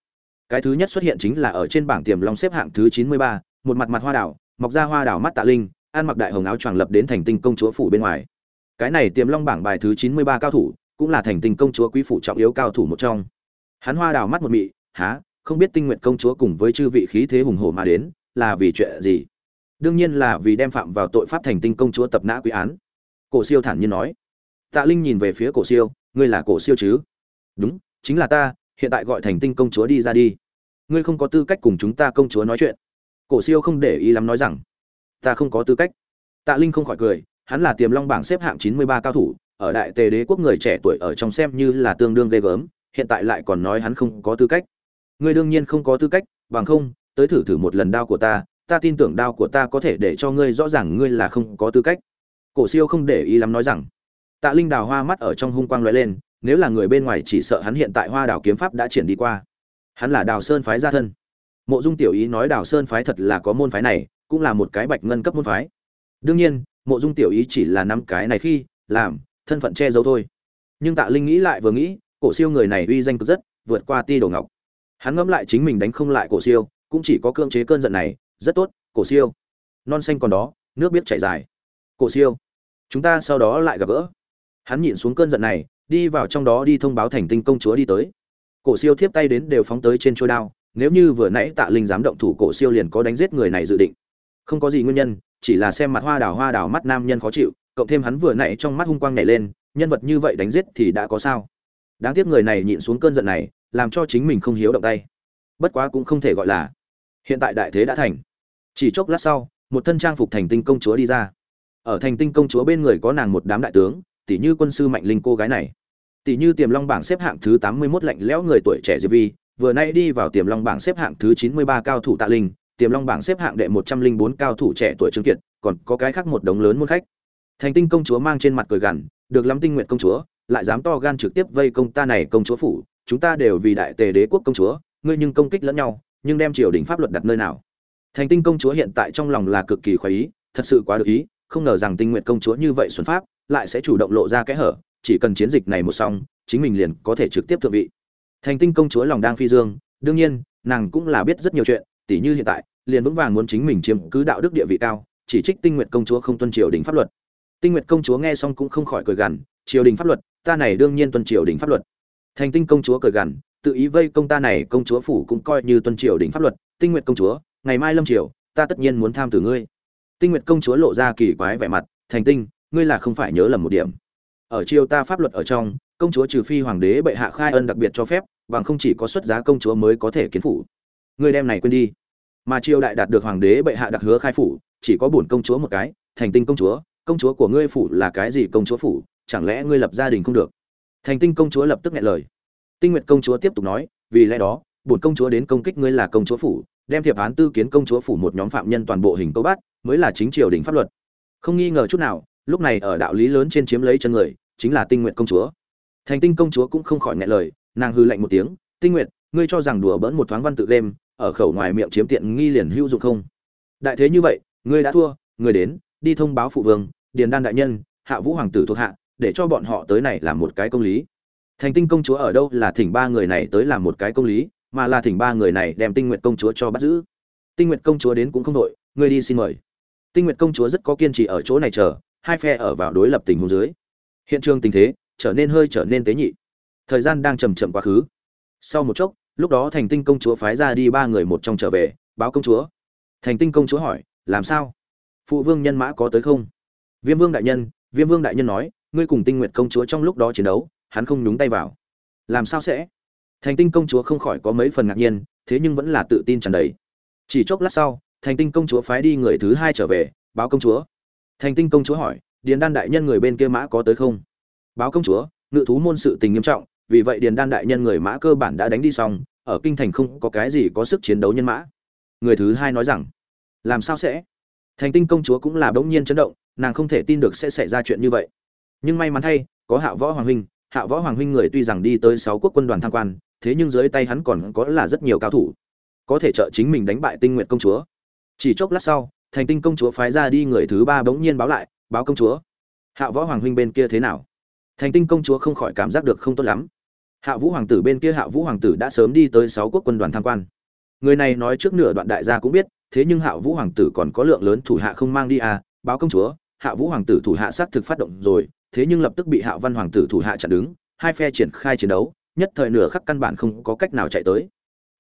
Cái thứ nhất xuất hiện chính là ở trên bảng tiềm long xếp hạng thứ chín mươi ba, một mặt mặt hoa đảo, mọc ra hoa đảo mắt tạ linh, ăn mặc đại hồng áo choàng lập đến thành tinh công chúa phủ bên ngoài. Cái này tiềm long bảng bài thứ chín mươi ba cao thủ, cũng là thành tinh công chúa quý phủ trọng yếu cao thủ một trong. Hắn hoa đảo mắt một mị há không biết tinh nguyện công chúa cùng với chư vị khí thế hùng hổ mà đến, là vì chuyện gì? Đương nhiên là vì đem phạm vào tội pháp thành tinh công chúa tập nã quý án. Cổ siêu thản nhiên nói. Tạ linh nhìn về phía cổ siêu, ngươi là cổ siêu chứ? Đúng, chính là ta, hiện tại gọi thành tinh công chúa đi ra đi. Ngươi không có tư cách cùng chúng ta công chúa nói chuyện. Cổ siêu không để ý lắm nói rằng. Ta không có tư cách. Tạ linh không khỏi cười, hắn là tiềm long bảng xếp hạng chín mươi ba cao thủ, ở đại tề đế quốc người trẻ tuổi ở trong xem như là tương đương ghê gớm, hiện tại lại còn nói hắn không có tư cách. Ngươi đương nhiên không có tư cách, bằng không, tới thử thử một lần đao của ta ta tin tưởng đao của ta có thể để cho ngươi rõ ràng ngươi là không có tư cách. Cổ siêu không để ý lắm nói rằng. Tạ linh đào hoa mắt ở trong hung quang lóe lên, nếu là người bên ngoài chỉ sợ hắn hiện tại hoa đào kiếm pháp đã triển đi qua. Hắn là đào sơn phái gia thân. Mộ dung tiểu ý nói đào sơn phái thật là có môn phái này, cũng là một cái bạch ngân cấp môn phái. Đương nhiên, mộ dung tiểu ý chỉ là năm cái này khi, làm, thân phận che giấu thôi. Nhưng tạ linh nghĩ lại vừa nghĩ, cổ siêu người này uy danh cực rất, vượt qua ti đồ ngọc. Hắn ngẫm lại chính mình đánh không lại cổ siêu, cũng chỉ có cưỡng chế cơn giận này rất tốt, cổ siêu. Non xanh còn đó, nước biết chảy dài. Cổ siêu. Chúng ta sau đó lại gặp gỡ. Hắn nhịn xuống cơn giận này, đi vào trong đó đi thông báo thành tinh công chúa đi tới. Cổ siêu tiếp tay đến đều phóng tới trên trôi đao, nếu như vừa nãy tạ linh dám động thủ, cổ siêu liền có đánh giết người này dự định. Không có gì nguyên nhân, chỉ là xem mặt hoa đào hoa đào mắt nam nhân khó chịu, cộng thêm hắn vừa nãy trong mắt hung quang nhảy lên, nhân vật như vậy đánh giết thì đã có sao? Đáng tiếc người này nhịn xuống cơn giận này, làm cho chính mình không hiếu động tay. Bất quá cũng không thể gọi là hiện tại đại thế đã thành. Chỉ chốc lát sau một thân trang phục thành tinh công chúa đi ra. Ở thành tinh công chúa bên người có nàng một đám đại tướng tỷ như quân sư mạnh linh cô gái này. Tỷ như Tiềm Long bảng xếp hạng thứ 81 lạnh lẽo người tuổi trẻ Diệp Vi, vừa nay đi vào Tiềm Long bảng xếp hạng thứ 93 cao thủ Tạ Linh, Tiềm Long bảng xếp hạng đệ 104 cao thủ trẻ tuổi Trương Kiệt, còn có cái khác một đống lớn môn khách. Thành Tinh công chúa mang trên mặt cười gằn, được lắm Tinh nguyện công chúa, lại dám to gan trực tiếp vây công ta này công chúa phủ, chúng ta đều vì đại tề đế quốc công chúa, ngươi nhưng công kích lẫn nhau, nhưng đem triều đình pháp luật đặt nơi nào? Thành Tinh công chúa hiện tại trong lòng là cực kỳ khoái ý, thật sự quá được ý, không ngờ rằng Tinh nguyện công chúa như vậy xuân pháp, lại sẽ chủ động lộ ra kẽ hở, chỉ cần chiến dịch này một xong, chính mình liền có thể trực tiếp thượng vị. Thành Tinh công chúa lòng đang phi dương, đương nhiên, nàng cũng là biết rất nhiều chuyện, tỉ như hiện tại, liền vững vàng muốn chính mình chiếm cứ đạo đức địa vị cao, chỉ trích Tinh nguyện công chúa không tuân triều đình pháp luật. Tinh nguyện công chúa nghe xong cũng không khỏi cười gằn, triều đình pháp luật, ta này đương nhiên tuân triều đình pháp luật. Thành Tinh công chúa cười gằn, tự ý vây công ta này công chúa phủ cũng coi như tuân triều đỉnh pháp luật, Tinh Nguyệt công chúa, ngày mai lâm triều, ta tất nhiên muốn tham tử ngươi. Tinh Nguyệt công chúa lộ ra kỳ quái vẻ mặt, Thành Tinh, ngươi là không phải nhớ lầm một điểm. Ở triều ta pháp luật ở trong, công chúa trừ phi hoàng đế bệ hạ khai ân đặc biệt cho phép, bằng không chỉ có xuất giá công chúa mới có thể kiến phủ. Ngươi đem này quên đi. Mà triều đại đạt được hoàng đế bệ hạ đặc hứa khai phủ, chỉ có bổn công chúa một cái, Thành Tinh công chúa, công chúa của ngươi phủ là cái gì công chúa phủ, chẳng lẽ ngươi lập gia đình không được? Thành Tinh công chúa lập tức nghe lời. Tinh Nguyệt công chúa tiếp tục nói, vì lẽ đó, bổn công chúa đến công kích ngươi là công chúa phủ, đem thiệp án tư kiến công chúa phủ một nhóm phạm nhân toàn bộ hình câu bắt, mới là chính triều đình pháp luật. Không nghi ngờ chút nào, lúc này ở đạo lý lớn trên chiếm lấy chân người, chính là Tinh Nguyệt công chúa. Thành Tinh công chúa cũng không khỏi nghẹn lời, nàng hư lạnh một tiếng, "Tinh Nguyệt, ngươi cho rằng đùa bỡn một thoáng văn tự game, ở khẩu ngoài miệng chiếm tiện nghi liền hữu dụng không? Đại thế như vậy, ngươi đã thua, ngươi đến, đi thông báo phụ vương, Điền Đan đại nhân, Hạ Vũ hoàng tử thuộc hạ, để cho bọn họ tới này làm một cái công lý." Thành Tinh công chúa ở đâu là thỉnh ba người này tới làm một cái công lý, mà là thỉnh ba người này đem Tinh nguyện công chúa cho bắt giữ. Tinh nguyện công chúa đến cũng không đội, ngươi đi xin mời. Tinh nguyện công chúa rất có kiên trì ở chỗ này chờ, hai phe ở vào đối lập tình huống dưới. Hiện trường tình thế trở nên hơi trở nên tế nhị. Thời gian đang chậm chậm quá khứ. Sau một chốc, lúc đó Thành Tinh công chúa phái ra đi ba người một trong trở về, báo công chúa. Thành Tinh công chúa hỏi, làm sao? Phụ vương nhân mã có tới không? Viêm Vương đại nhân, Viêm Vương đại nhân nói, ngươi cùng Tinh nguyện công chúa trong lúc đó chiến đấu, hắn không nhúng tay vào. Làm sao sẽ? Thành tinh công chúa không khỏi có mấy phần ngạc nhiên, thế nhưng vẫn là tự tin tràn đầy. Chỉ chốc lát sau, thành tinh công chúa phái đi người thứ hai trở về, báo công chúa. Thành tinh công chúa hỏi, điền đan đại nhân người bên kia mã có tới không? Báo công chúa, ngự thú môn sự tình nghiêm trọng, vì vậy điền đan đại nhân người mã cơ bản đã đánh đi xong, ở kinh thành không có cái gì có sức chiến đấu nhân mã. Người thứ hai nói rằng, làm sao sẽ? Thành tinh công chúa cũng là bỗng nhiên chấn động, nàng không thể tin được sẽ xảy ra chuyện như vậy. Nhưng may mắn thay, có hạ võ hoàng huynh hạ võ hoàng huynh người tuy rằng đi tới sáu quốc quân đoàn tham quan, thế nhưng dưới tay hắn còn có là rất nhiều cao thủ. Có thể trợ chính mình đánh bại tinh nguyện công chúa. Chỉ chốc lát sau, thành tinh công chúa phái ra đi người thứ ba bỗng nhiên báo lại, báo công chúa, hạ võ hoàng huynh bên kia thế nào? Thành tinh công chúa không khỏi cảm giác được không tốt lắm. Hạ vũ hoàng tử bên kia hạ vũ hoàng tử đã sớm đi tới sáu quốc quân đoàn tham quan. Người này nói trước nửa đoạn đại gia cũng biết, thế nhưng hạ vũ hoàng tử còn có lượng lớn thủ hạ không mang đi à báo công chúa, hạ vũ hoàng tử thủ hạ xác thực phát động rồi thế nhưng lập tức bị Hạo Văn hoàng tử thủ hạ chặn đứng, hai phe triển khai chiến đấu, nhất thời nửa khắc căn bản không có cách nào chạy tới.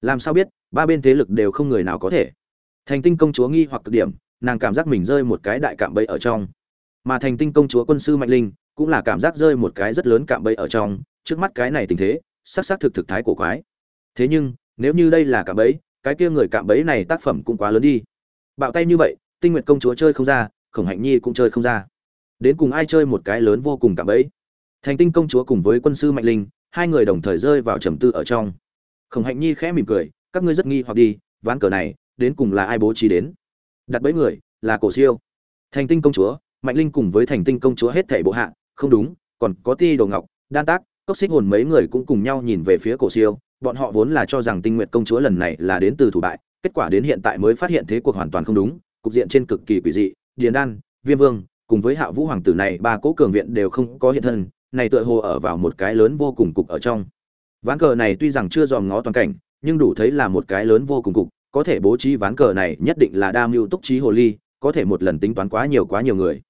Làm sao biết, ba bên thế lực đều không người nào có thể. Thành Tinh công chúa nghi hoặc cực điểm, nàng cảm giác mình rơi một cái đại cạm bẫy ở trong. Mà Thành Tinh công chúa quân sư Mạnh Linh cũng là cảm giác rơi một cái rất lớn cạm bẫy ở trong, trước mắt cái này tình thế, sắc sắc thực thực thái cổ quái. Thế nhưng, nếu như đây là cạm bẫy, cái kia người cạm bẫy này tác phẩm cũng quá lớn đi. Bạo tay như vậy, Tinh Nguyệt công chúa chơi không ra, Khổng Hạnh Nhi cũng chơi không ra đến cùng ai chơi một cái lớn vô cùng cảm ấy thành tinh công chúa cùng với quân sư mạnh linh, hai người đồng thời rơi vào trầm tư ở trong. Khổng hạnh nhi khẽ mỉm cười, các ngươi rất nghi hoặc đi, ván cờ này, đến cùng là ai bố trí đến? Đặt bẫy người, là cổ siêu. Thành tinh công chúa, mạnh linh cùng với thành tinh công chúa hết thảy bộ hạ, không đúng, còn có ti đồ ngọc, đan tác, cốc xích hồn mấy người cũng cùng nhau nhìn về phía cổ siêu, bọn họ vốn là cho rằng tinh nguyện công chúa lần này là đến từ thủ bại, kết quả đến hiện tại mới phát hiện thế cuộc hoàn toàn không đúng, cục diện trên cực kỳ quỷ dị, điền đan, viêm vương cùng với hạ vũ hoàng tử này, ba cố cường viện đều không có hiện thân, này tựa hồ ở vào một cái lớn vô cùng cục ở trong. Ván cờ này tuy rằng chưa dòm ngó toàn cảnh, nhưng đủ thấy là một cái lớn vô cùng cục, có thể bố trí ván cờ này nhất định là đa mưu túc trí hồ ly, có thể một lần tính toán quá nhiều quá nhiều người.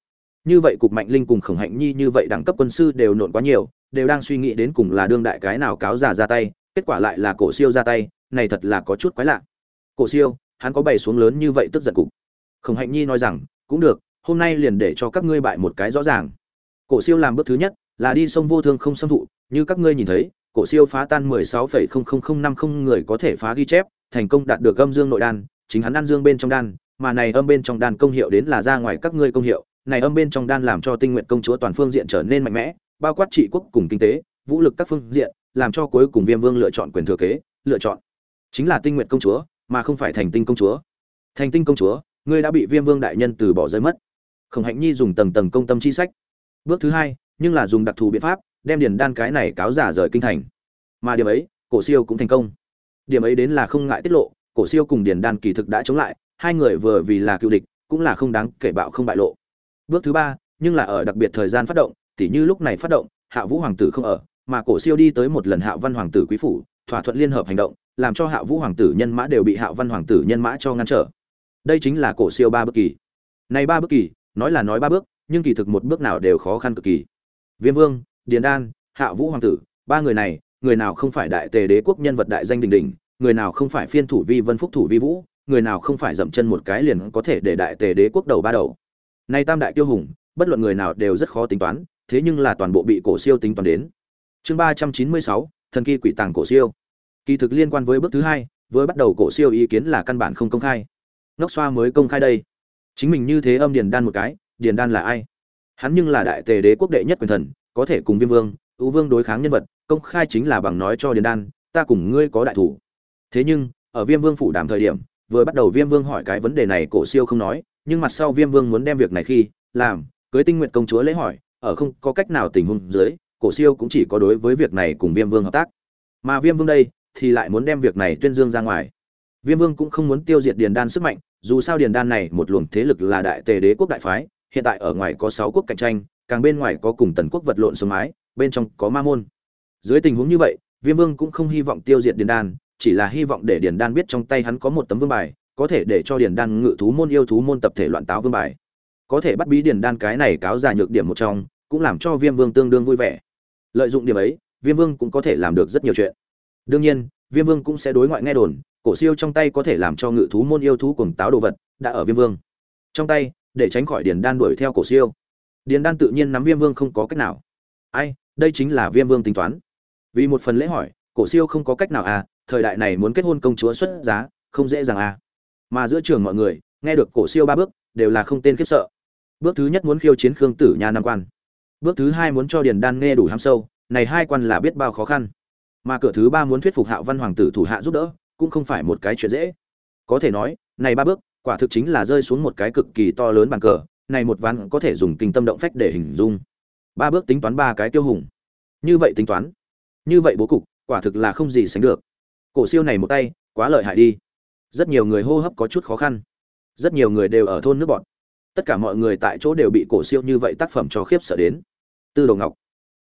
Như vậy cục mạnh linh cùng khổng hạnh nhi như vậy đẳng cấp quân sư đều nộn quá nhiều, đều đang suy nghĩ đến cùng là đương đại cái nào cáo già ra tay, kết quả lại là cổ siêu ra tay, này thật là có chút quái lạ. Cổ siêu, hắn có bày xuống lớn như vậy tức giận cục. Khổng hạnh nhi nói rằng, cũng được hôm nay liền để cho các ngươi bại một cái rõ ràng. Cổ siêu làm bước thứ nhất là đi sông vô thương không xâm thụ. Như các ngươi nhìn thấy cổ siêu phá tan 16,00050 người có thể phá ghi chép thành công đạt được âm dương nội đan chính hắn ăn dương bên trong đan mà này âm bên trong đan công hiệu đến là ra ngoài các ngươi công hiệu. Này âm bên trong đan làm cho tinh nguyện công chúa toàn phương diện trở nên mạnh mẽ bao quát trị quốc cùng kinh tế vũ lực các phương diện làm cho cuối cùng viêm vương lựa chọn quyền thừa kế lựa chọn. Chính là tinh nguyện công chúa mà không phải thành tinh công chúa. Thành tinh công chúa ngươi đã bị viêm vương đại nhân từ bỏ rơi mất khổng hạnh nhi dùng tầng tầng công tâm chi sách. Bước thứ hai, nhưng là dùng đặc thù biện pháp, đem điền đan cái này cáo giả rời kinh thành. Mà điểm ấy, cổ siêu cũng thành công. Điểm ấy đến là không ngại tiết lộ, cổ siêu cùng điền đan kỳ thực đã chống lại, hai người vừa vì là cựu địch, cũng là không đáng kể bạo không bại lộ. Bước thứ ba, nhưng là ở đặc biệt thời gian phát động, tỉ như lúc này phát động, hạ vũ hoàng tử không ở, mà cổ siêu đi tới một lần hạ văn hoàng tử quý phủ, thỏa thuận liên hợp hành động, làm cho hạ vũ hoàng tử nhân mã đều bị hạ văn hoàng tử nhân mã cho ngăn trở. Đây chính là cổ siêu ba bước kỳ. Này ba bước kỳ nói là nói ba bước, nhưng kỳ thực một bước nào đều khó khăn cực kỳ. Viêm vương, điền đan, hạ vũ hoàng tử, ba người này, người nào không phải đại tề đế quốc nhân vật đại danh đình đình người nào không phải phiên thủ vi vân phúc thủ vi vũ, người nào không phải dậm chân một cái liền có thể để đại tề đế quốc đầu ba đầu. Nay tam đại tiêu hùng, bất luận người nào đều rất khó tính toán, thế nhưng là toàn bộ bị cổ siêu tính toán đến. Chương ba trăm chín mươi sáu, thần kỳ quỷ tàng cổ siêu. Kỳ thực liên quan với bước thứ hai, với bắt đầu cổ siêu ý kiến là căn bản không công khai. Nóc xoa mới công khai đây chính mình như thế âm điền đan một cái, điền đan là ai? Hắn nhưng là đại tề đế quốc đệ nhất quyền thần, có thể cùng viêm vương ưu vương đối kháng nhân vật, công khai chính là bằng nói cho điền đan, ta cùng ngươi có đại thủ. Thế nhưng, ở viêm vương phủ đàm thời điểm, vừa bắt đầu viêm vương hỏi cái vấn đề này, cổ siêu không nói, nhưng mặt sau viêm vương muốn đem việc này khi, làm, cưới tinh nguyện công chúa lễ hỏi, ở không có cách nào tình huống dưới, cổ siêu cũng chỉ có đối với việc này cùng viêm vương hợp tác. Mà viêm vương đây, thì lại muốn đem việc này tuyên dương ra ngoài. Viêm vương cũng không muốn tiêu diệt điền đan sức mạnh dù sao điền đan này một luồng thế lực là đại tề đế quốc đại phái, hiện tại ở ngoài có sáu quốc cạnh tranh, càng bên ngoài có cùng tần quốc vật lộn xuống mái bên trong có ma môn. Dưới tình huống như vậy, viêm vương cũng không hy vọng tiêu diệt điền đan, chỉ là hy vọng để điền đan biết trong tay hắn có một tấm vương bài, có thể để cho điền đan ngự thú môn yêu thú môn tập thể loạn táo vương bài. Có thể bắt bí điền đan cái này cáo già nhược điểm một trong, cũng làm cho viêm vương tương đương vui vẻ. Lợi dụng điểm ấy, viêm vương cũng có thể làm được rất nhiều chuyện. Đương nhiên, viêm vương cũng sẽ đối ngoại nghe đồn cổ siêu trong tay có thể làm cho ngự thú môn yêu thú cuồng táo đồ vật, đã ở viêm vương. Trong tay, để tránh khỏi điền đan đuổi theo cổ siêu. Điền đan tự nhiên nắm viêm vương không có cách nào. Ai, đây chính là viêm vương tính toán. Vì một phần lễ hỏi, cổ siêu không có cách nào à thời đại này muốn kết hôn công chúa xuất giá, không dễ dàng à. Mà giữa trường mọi người, nghe được cổ siêu ba bước, đều là không tên khiếp sợ. Bước thứ nhất muốn khiêu chiến khương tử nha năm quan. Bước thứ hai muốn cho điền đan nghe đủ ham sâu, này hai quan là biết bao khó khăn. Mà cửa thứ ba muốn thuyết phục hạo văn hoàng tử thủ hạ giúp đỡ cũng không phải một cái chuyện dễ. Có thể nói, này ba bước, quả thực chính là rơi xuống một cái cực kỳ to lớn bàn cờ, này một ván có thể dùng kinh tâm động phách để hình dung. Ba bước tính toán ba cái tiêu hùng. Như vậy tính toán, như vậy bố cục, quả thực là không gì sánh được. Cổ siêu này một tay, quá lợi hại đi. Rất nhiều người hô hấp có chút khó khăn. Rất nhiều người đều ở thôn nước bọn. Tất cả mọi người tại chỗ đều bị cổ siêu như vậy tác phẩm cho khiếp sợ đến. Tư đồ ngọc.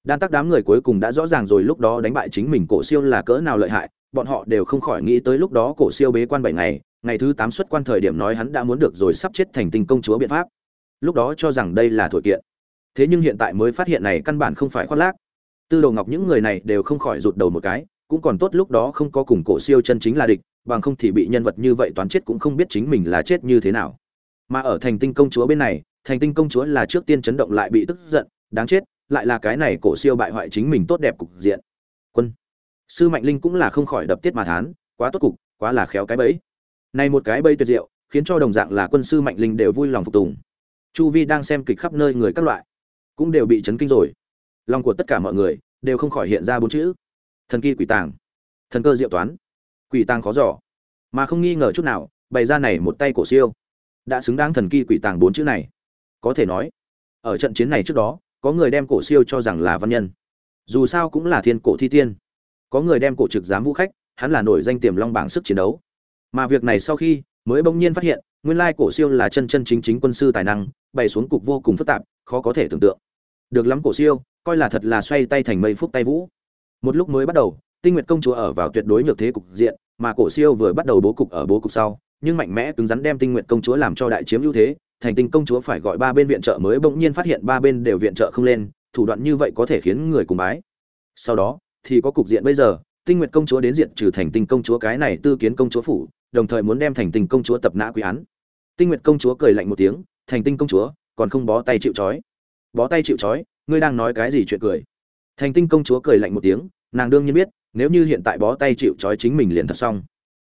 Đan tác đám người cuối cùng đã rõ ràng rồi, lúc đó đánh bại chính mình cổ siêu là cỡ nào lợi hại bọn họ đều không khỏi nghĩ tới lúc đó cổ siêu bế quan bảy ngày ngày thứ tám xuất quan thời điểm nói hắn đã muốn được rồi sắp chết thành tinh công chúa biện pháp. Lúc đó cho rằng đây là thổi kiện. Thế nhưng hiện tại mới phát hiện này căn bản không phải khoác lác. Tư đồ ngọc những người này đều không khỏi rụt đầu một cái, cũng còn tốt lúc đó không có cùng cổ siêu chân chính là địch, bằng không thì bị nhân vật như vậy toán chết cũng không biết chính mình là chết như thế nào. Mà ở thành tinh công chúa bên này, thành tinh công chúa là trước tiên chấn động lại bị tức giận, đáng chết, lại là cái này cổ siêu bại hoại chính mình tốt đẹp cục diện. Quân sư mạnh linh cũng là không khỏi đập tiết mà thán, quá tốt cục, quá là khéo cái bẫy. Này một cái bẫy tuyệt diệu, khiến cho đồng dạng là quân sư mạnh linh đều vui lòng phục tùng. Chu vi đang xem kịch khắp nơi người các loại, cũng đều bị chấn kinh rồi. Lòng của tất cả mọi người đều không khỏi hiện ra bốn chữ. Thần kỳ quỷ tàng, thần cơ diệu toán, quỷ tàng khó giỏ mà không nghi ngờ chút nào, bày ra này một tay cổ siêu. Đã xứng đáng thần kỳ quỷ tàng bốn chữ này. Có thể nói, ở trận chiến này trước đó, có người đem cổ siêu cho rằng là văn nhân. Dù sao cũng là thiên cổ thi tiên có người đem cổ trực giám vũ khách, hắn là nổi danh tiềm long bảng sức chiến đấu. Mà việc này sau khi mới bỗng nhiên phát hiện, nguyên lai cổ siêu là chân chân chính chính quân sư tài năng, bày xuống cục vô cùng phức tạp, khó có thể tưởng tượng. Được lắm cổ siêu, coi là thật là xoay tay thành mây phúc tay vũ. Một lúc mới bắt đầu, tinh nguyệt công chúa ở vào tuyệt đối nhược thế cục diện, mà cổ siêu vừa bắt đầu bố cục ở bố cục sau, nhưng mạnh mẽ cứng rắn đem tinh nguyệt công chúa làm cho đại chiếm ưu thế, thành tinh công chúa phải gọi ba bên viện trợ mới bỗng nhiên phát hiện ba bên đều viện trợ không lên, thủ đoạn như vậy có thể khiến người cùng bái. Sau đó thì có cục diện bây giờ, tinh nguyệt công chúa đến diện trừ thành tinh công chúa cái này tư kiến công chúa phủ, đồng thời muốn đem thành tinh công chúa tập nã quý án. Tinh nguyệt công chúa cười lạnh một tiếng, thành tinh công chúa, còn không bó tay chịu trói. Bó tay chịu trói? Ngươi đang nói cái gì chuyện cười? Thành tinh công chúa cười lạnh một tiếng, nàng đương nhiên biết, nếu như hiện tại bó tay chịu trói chính mình liền thật xong.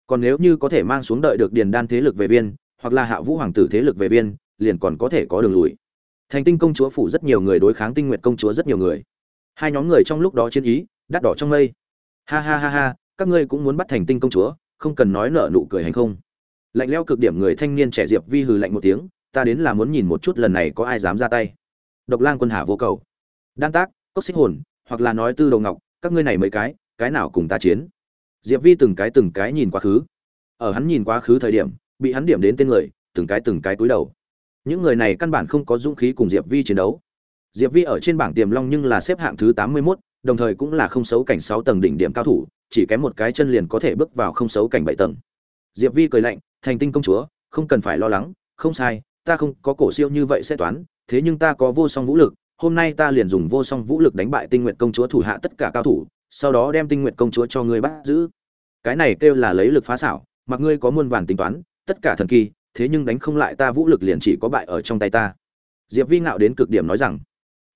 Còn nếu như có thể mang xuống đợi được điền đan thế lực về viên, hoặc là hạ vũ hoàng tử thế lực về viên, liền còn có thể có đường lùi. Thành tinh công chúa phủ rất nhiều người đối kháng tinh nguyệt công chúa rất nhiều người. Hai nhóm người trong lúc đó chiến ý đắt đỏ trong mây. Ha ha ha ha các ngươi cũng muốn bắt thành tinh công chúa không cần nói nợ nụ cười hành không? Lạnh leo cực điểm người thanh niên trẻ diệp vi hừ lạnh một tiếng ta đến là muốn nhìn một chút lần này có ai dám ra tay. Độc lang quân hà vô cầu. Đan tác cốc xích hồn hoặc là nói tư đầu ngọc các ngươi này mấy cái cái nào cùng ta chiến? Diệp vi từng cái từng cái nhìn quá khứ. Ở hắn nhìn quá khứ thời điểm bị hắn điểm đến tên người từng cái từng cái cúi đầu. Những người này căn bản không có dũng khí cùng diệp vi chiến đấu. Diệp vi ở trên bảng tiềm long nhưng là xếp hạng thứ tám mươi 81, đồng thời cũng là không xấu cảnh sáu tầng đỉnh điểm cao thủ, chỉ kém một cái chân liền có thể bước vào không xấu cảnh bảy tầng. Diệp vi cười lạnh, thành tinh công chúa, không cần phải lo lắng, không sai, ta không có cổ siêu như vậy sẽ toán, thế nhưng ta có vô song vũ lực, hôm nay ta liền dùng vô song vũ lực đánh bại tinh nguyện công chúa thủ hạ tất cả cao thủ, sau đó đem tinh nguyện công chúa cho ngươi bắt giữ. Cái này kêu là lấy lực phá xảo, mặc ngươi có muôn vàn tính toán, tất cả thần kỳ, thế nhưng đánh không lại ta vũ lực liền chỉ có bại ở trong tay ta. Diệp vi ngạo đến cực điểm nói rằng.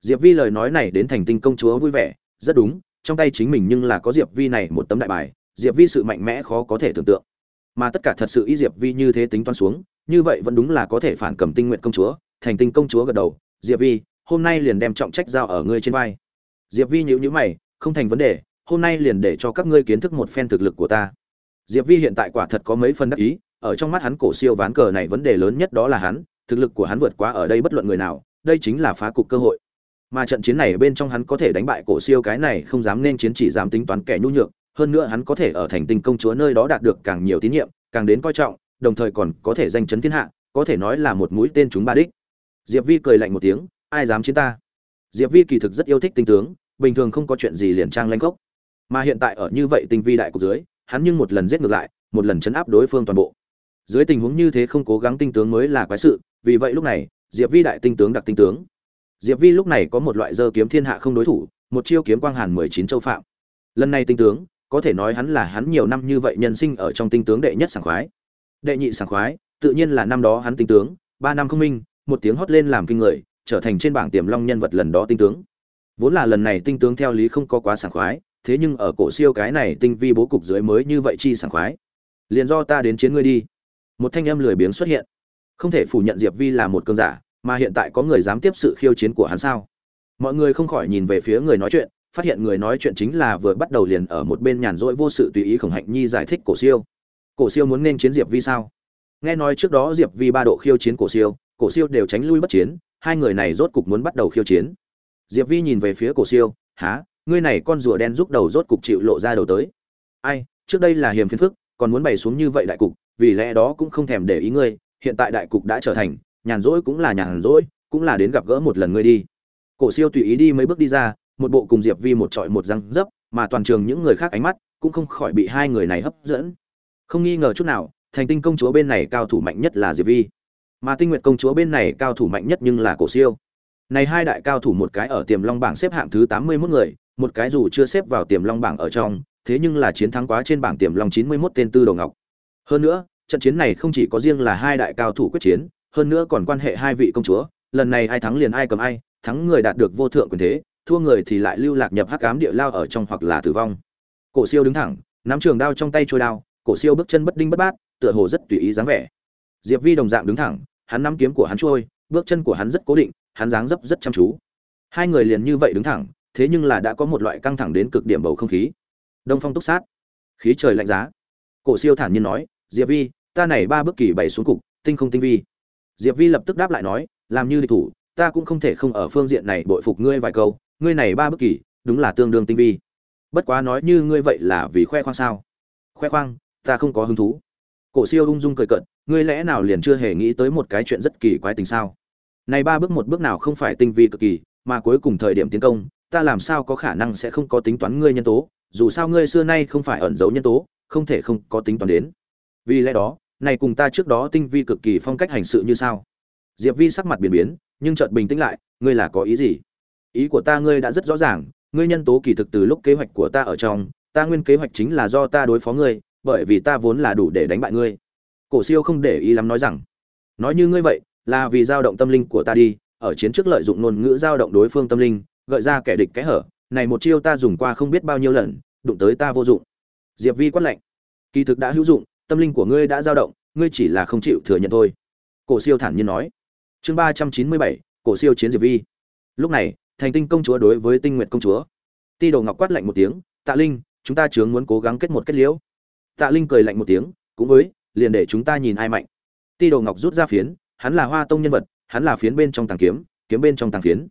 Diệp vi lời nói này đến thành tinh công chúa vui vẻ rất đúng, trong tay chính mình nhưng là có diệp vi này một tấm đại bài, diệp vi sự mạnh mẽ khó có thể tưởng tượng. Mà tất cả thật sự ý diệp vi như thế tính toán xuống, như vậy vẫn đúng là có thể phản cầm tinh nguyện công chúa, thành tinh công chúa gật đầu, diệp vi, hôm nay liền đem trọng trách giao ở ngươi trên vai. Diệp vi nhíu nhíu mày, không thành vấn đề, hôm nay liền để cho các ngươi kiến thức một phen thực lực của ta. Diệp vi hiện tại quả thật có mấy phần đắc ý, ở trong mắt hắn cổ siêu ván cờ này vấn đề lớn nhất đó là hắn, thực lực của hắn vượt quá ở đây bất luận người nào, đây chính là phá cục cơ hội mà trận chiến này bên trong hắn có thể đánh bại cổ siêu cái này không dám nên chiến chỉ dám tính toán kẻ nhu nhược, hơn nữa hắn có thể ở thành tinh công chúa nơi đó đạt được càng nhiều tín nhiệm, càng đến coi trọng, đồng thời còn có thể danh chấn thiên hạ, có thể nói là một mũi tên chúng ba đích. Diệp vi cười lạnh một tiếng, ai dám chiến ta? Diệp vi kỳ thực rất yêu thích tinh tướng, bình thường không có chuyện gì liền trang lanh cốc mà hiện tại ở như vậy tinh vi đại cục dưới, hắn nhưng một lần giết ngược lại, một lần chấn áp đối phương toàn bộ. Dưới tình huống như thế không cố gắng tinh tướng mới là quái sự, vì vậy lúc này, diệp vi đại tinh tướng đặc tinh tướng diệp vi lúc này có một loại dơ kiếm thiên hạ không đối thủ, một chiêu kiếm quang hàn mười chín châu phạm. Lần này tinh tướng, có thể nói hắn là hắn nhiều năm như vậy nhân sinh ở trong tinh tướng đệ nhất sảng khoái. Đệ nhị sảng khoái, tự nhiên là năm đó hắn tinh tướng, ba năm không minh, một tiếng hót lên làm kinh người, trở thành trên bảng tiềm long nhân vật lần đó tinh tướng. Vốn là lần này tinh tướng theo lý không có quá sảng khoái, thế nhưng ở cổ siêu cái này tinh vi bố cục dưới mới như vậy chi sảng khoái. Liền do ta đến chiến ngươi đi. Một thanh âm lười biếng xuất hiện. Không thể phủ nhận diệp vi là một cương giả mà hiện tại có người dám tiếp sự khiêu chiến của hắn sao? Mọi người không khỏi nhìn về phía người nói chuyện, phát hiện người nói chuyện chính là vừa bắt đầu liền ở một bên nhàn rỗi vô sự tùy ý khổng hạnh nhi giải thích cổ siêu. Cổ siêu muốn nên chiến diệp vi sao? Nghe nói trước đó diệp vi ba độ khiêu chiến cổ siêu cổ siêu đều tránh lui bất chiến, hai người này rốt cục muốn bắt đầu khiêu chiến. Diệp vi nhìn về phía cổ siêu há ngươi này con rùa đen rút đầu rốt cục chịu lộ ra đầu tới. Ai? Trước đây là hiềm phiền phức, còn muốn bày xuống như vậy đại cục, vì lẽ đó cũng không thèm để ý ngươi, hiện tại đại cục đã trở thành nhàn rỗi cũng là nhàn rỗi, cũng là đến gặp gỡ một lần ngươi đi. Cổ siêu tùy ý đi mấy bước đi ra, một bộ cùng diệp vi một trọi một răng dấp, mà toàn trường những người khác ánh mắt cũng không khỏi bị hai người này hấp dẫn. Không nghi ngờ chút nào, thành tinh công chúa bên này cao thủ mạnh nhất là diệp vi. Mà tinh nguyện công chúa bên này cao thủ mạnh nhất nhưng là cổ siêu. Này hai đại cao thủ một cái ở tiềm long bảng xếp hạng thứ tám mươi 81 người, một cái dù chưa xếp vào tiềm long bảng ở trong, thế nhưng là chiến thắng quá trên bảng tiềm long chín mươi 91 tên tư đầu ngọc. Hơn nữa, trận chiến này không chỉ có riêng là hai đại cao thủ quyết chiến hơn nữa còn quan hệ hai vị công chúa, lần này ai thắng liền ai cầm ai, thắng người đạt được vô thượng quyền thế, thua người thì lại lưu lạc nhập hắc ám địa lao ở trong hoặc là tử vong. Cổ siêu đứng thẳng, nắm trường đao trong tay trôi đao, cổ siêu bước chân bất đinh bất bát, tựa hồ rất tùy ý dáng vẻ. Diệp vi đồng dạng đứng thẳng, hắn nắm kiếm của hắn trôi, bước chân của hắn rất cố định, hắn dáng dấp rất chăm chú. Hai người liền như vậy đứng thẳng, thế nhưng là đã có một loại căng thẳng đến cực điểm bầu không khí. Đông phong túc sát. Khí trời lạnh giá. Cổ siêu thản nhiên nói, diệp vi, ta này ba bước kỳ bày xuống cục, tinh không tinh vi diệp vi lập tức đáp lại nói, làm như địch thủ, ta cũng không thể không ở phương diện này bội phục ngươi vài câu, ngươi này ba bước kỳ, đúng là tương đương tinh vi. Bất quá nói như ngươi vậy là vì khoe khoang sao? Khoe khoang, ta không có hứng thú. Cổ siêu ung dung cười cận ngươi lẽ nào liền chưa hề nghĩ tới một cái chuyện rất kỳ quái tình sao? Này ba bước một bước nào không phải tinh vi cực kỳ, mà cuối cùng thời điểm tiến công, ta làm sao có khả năng sẽ không có tính toán ngươi nhân tố? Dù sao ngươi xưa nay không phải ẩn giấu nhân tố, không thể không có tính toán đến. Vì lẽ đó này cùng ta trước đó tinh vi cực kỳ phong cách hành sự như sao? Diệp vi sắc mặt biến biến, nhưng chợt bình tĩnh lại, ngươi là có ý gì? Ý của ta ngươi đã rất rõ ràng, ngươi nhân tố kỳ thực từ lúc kế hoạch của ta ở trong, ta nguyên kế hoạch chính là do ta đối phó ngươi, bởi vì ta vốn là đủ để đánh bại ngươi. Cổ siêu không để ý lắm nói rằng, nói như ngươi vậy, là vì dao động tâm linh của ta đi, ở chiến trước lợi dụng ngôn ngữ dao động đối phương tâm linh, gợi ra kẻ địch kẽ hở, này một chiêu ta dùng qua không biết bao nhiêu lần, đụng tới ta vô dụng. Diệp vi quát lạnh, kỳ thực đã hữu dụng tâm linh của ngươi đã dao động, ngươi chỉ là không chịu thừa nhận thôi. Cổ siêu thản nhiên nói. Chương ba trăm chín mươi bảy, cổ siêu chiến diệp vi. Lúc này, thành tinh công chúa đối với tinh nguyệt công chúa. Ti đồ ngọc quát lạnh một tiếng, tạ linh, chúng ta chướng muốn cố gắng kết một kết liễu. Tạ linh cười lạnh một tiếng, cũng với, liền để chúng ta nhìn ai mạnh. Ti đồ ngọc rút ra phiến, hắn là hoa tông nhân vật, hắn là phiến bên trong tàng kiếm kiếm bên trong tàng phiến.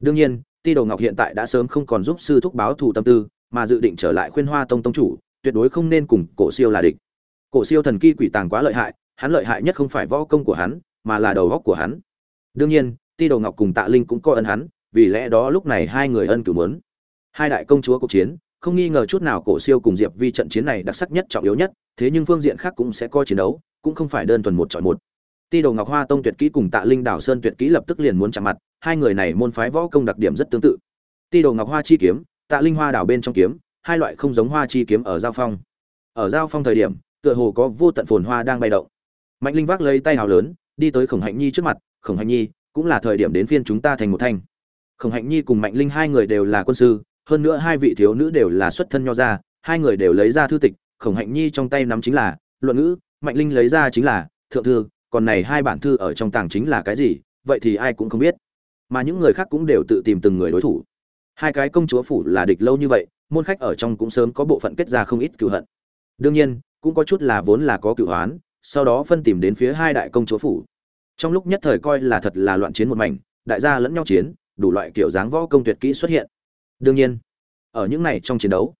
Đương nhiên, ti đồ ngọc hiện tại đã sớm không còn giúp sư thúc báo thù tâm tư, mà dự định trở lại khuyên hoa tông tông chủ, tuyệt đối không nên cùng cổ siêu là địch cổ siêu thần kỳ quỷ tàng quá lợi hại, hắn lợi hại nhất không phải võ công của hắn, mà là đầu góc của hắn. Đương nhiên, ti đồ ngọc cùng tạ linh cũng có ân hắn, vì lẽ đó lúc này hai người ân cửu muốn. Hai đại công chúa cuộc chiến, không nghi ngờ chút nào cổ siêu cùng diệp vi trận chiến này đặc sắc nhất trọng yếu nhất, thế nhưng phương diện khác cũng sẽ có chiến đấu, cũng không phải đơn thuần một chọi một. Ti đồ ngọc hoa tông tuyệt kỹ cùng tạ linh đảo sơn tuyệt kỹ lập tức liền muốn chạm mặt, hai người này môn phái võ công đặc điểm rất tương tự. Ti đồ ngọc hoa chi kiếm, tạ linh hoa đảo bên trong kiếm, hai loại không giống hoa chi kiếm ở giao phong. Ở giao phong thời điểm tựa hồ có vô tận phồn hoa đang bay động. Mạnh linh vác lấy tay hào lớn, đi tới khổng hạnh nhi trước mặt, khổng hạnh nhi, cũng là thời điểm đến phiên chúng ta thành một thanh. Khổng hạnh nhi cùng mạnh linh hai người đều là quân sư, hơn nữa hai vị thiếu nữ đều là xuất thân nho gia, hai người đều lấy ra thư tịch, khổng hạnh nhi trong tay nắm chính là luận ngữ, mạnh linh lấy ra chính là thượng thư, còn này hai bản thư ở trong tàng chính là cái gì, vậy thì ai cũng không biết. Mà những người khác cũng đều tự tìm từng người đối thủ. Hai cái công chúa phủ là địch lâu như vậy, môn khách ở trong cũng sớm có bộ phận kết ra không ít cựu hận. Đương nhiên cũng có chút là vốn là có cựu hoán, sau đó phân tìm đến phía hai đại công chúa phủ. Trong lúc nhất thời coi là thật là loạn chiến một mảnh, đại gia lẫn nhau chiến, đủ loại kiểu dáng võ công tuyệt kỹ xuất hiện. Đương nhiên, ở những này trong chiến đấu,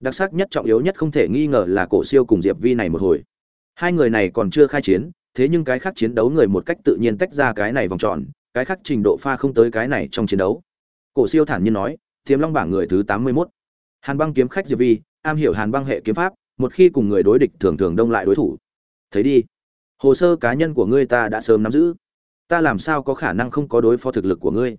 đặc sắc nhất trọng yếu nhất không thể nghi ngờ là cổ siêu cùng diệp vi này một hồi. Hai người này còn chưa khai chiến, thế nhưng cái khác chiến đấu người một cách tự nhiên tách ra cái này vòng tròn, cái khác trình độ pha không tới cái này trong chiến đấu. Cổ siêu thản nhiên nói, tiềm long bảng người thứ tám mươi mốt. Hàn băng kiếm khách diệp vi, am hiểu hàn băng hệ kiếm pháp một khi cùng người đối địch thường thường đông lại đối thủ. Thấy đi. Hồ sơ cá nhân của ngươi ta đã sớm nắm giữ. Ta làm sao có khả năng không có đối phó thực lực của ngươi?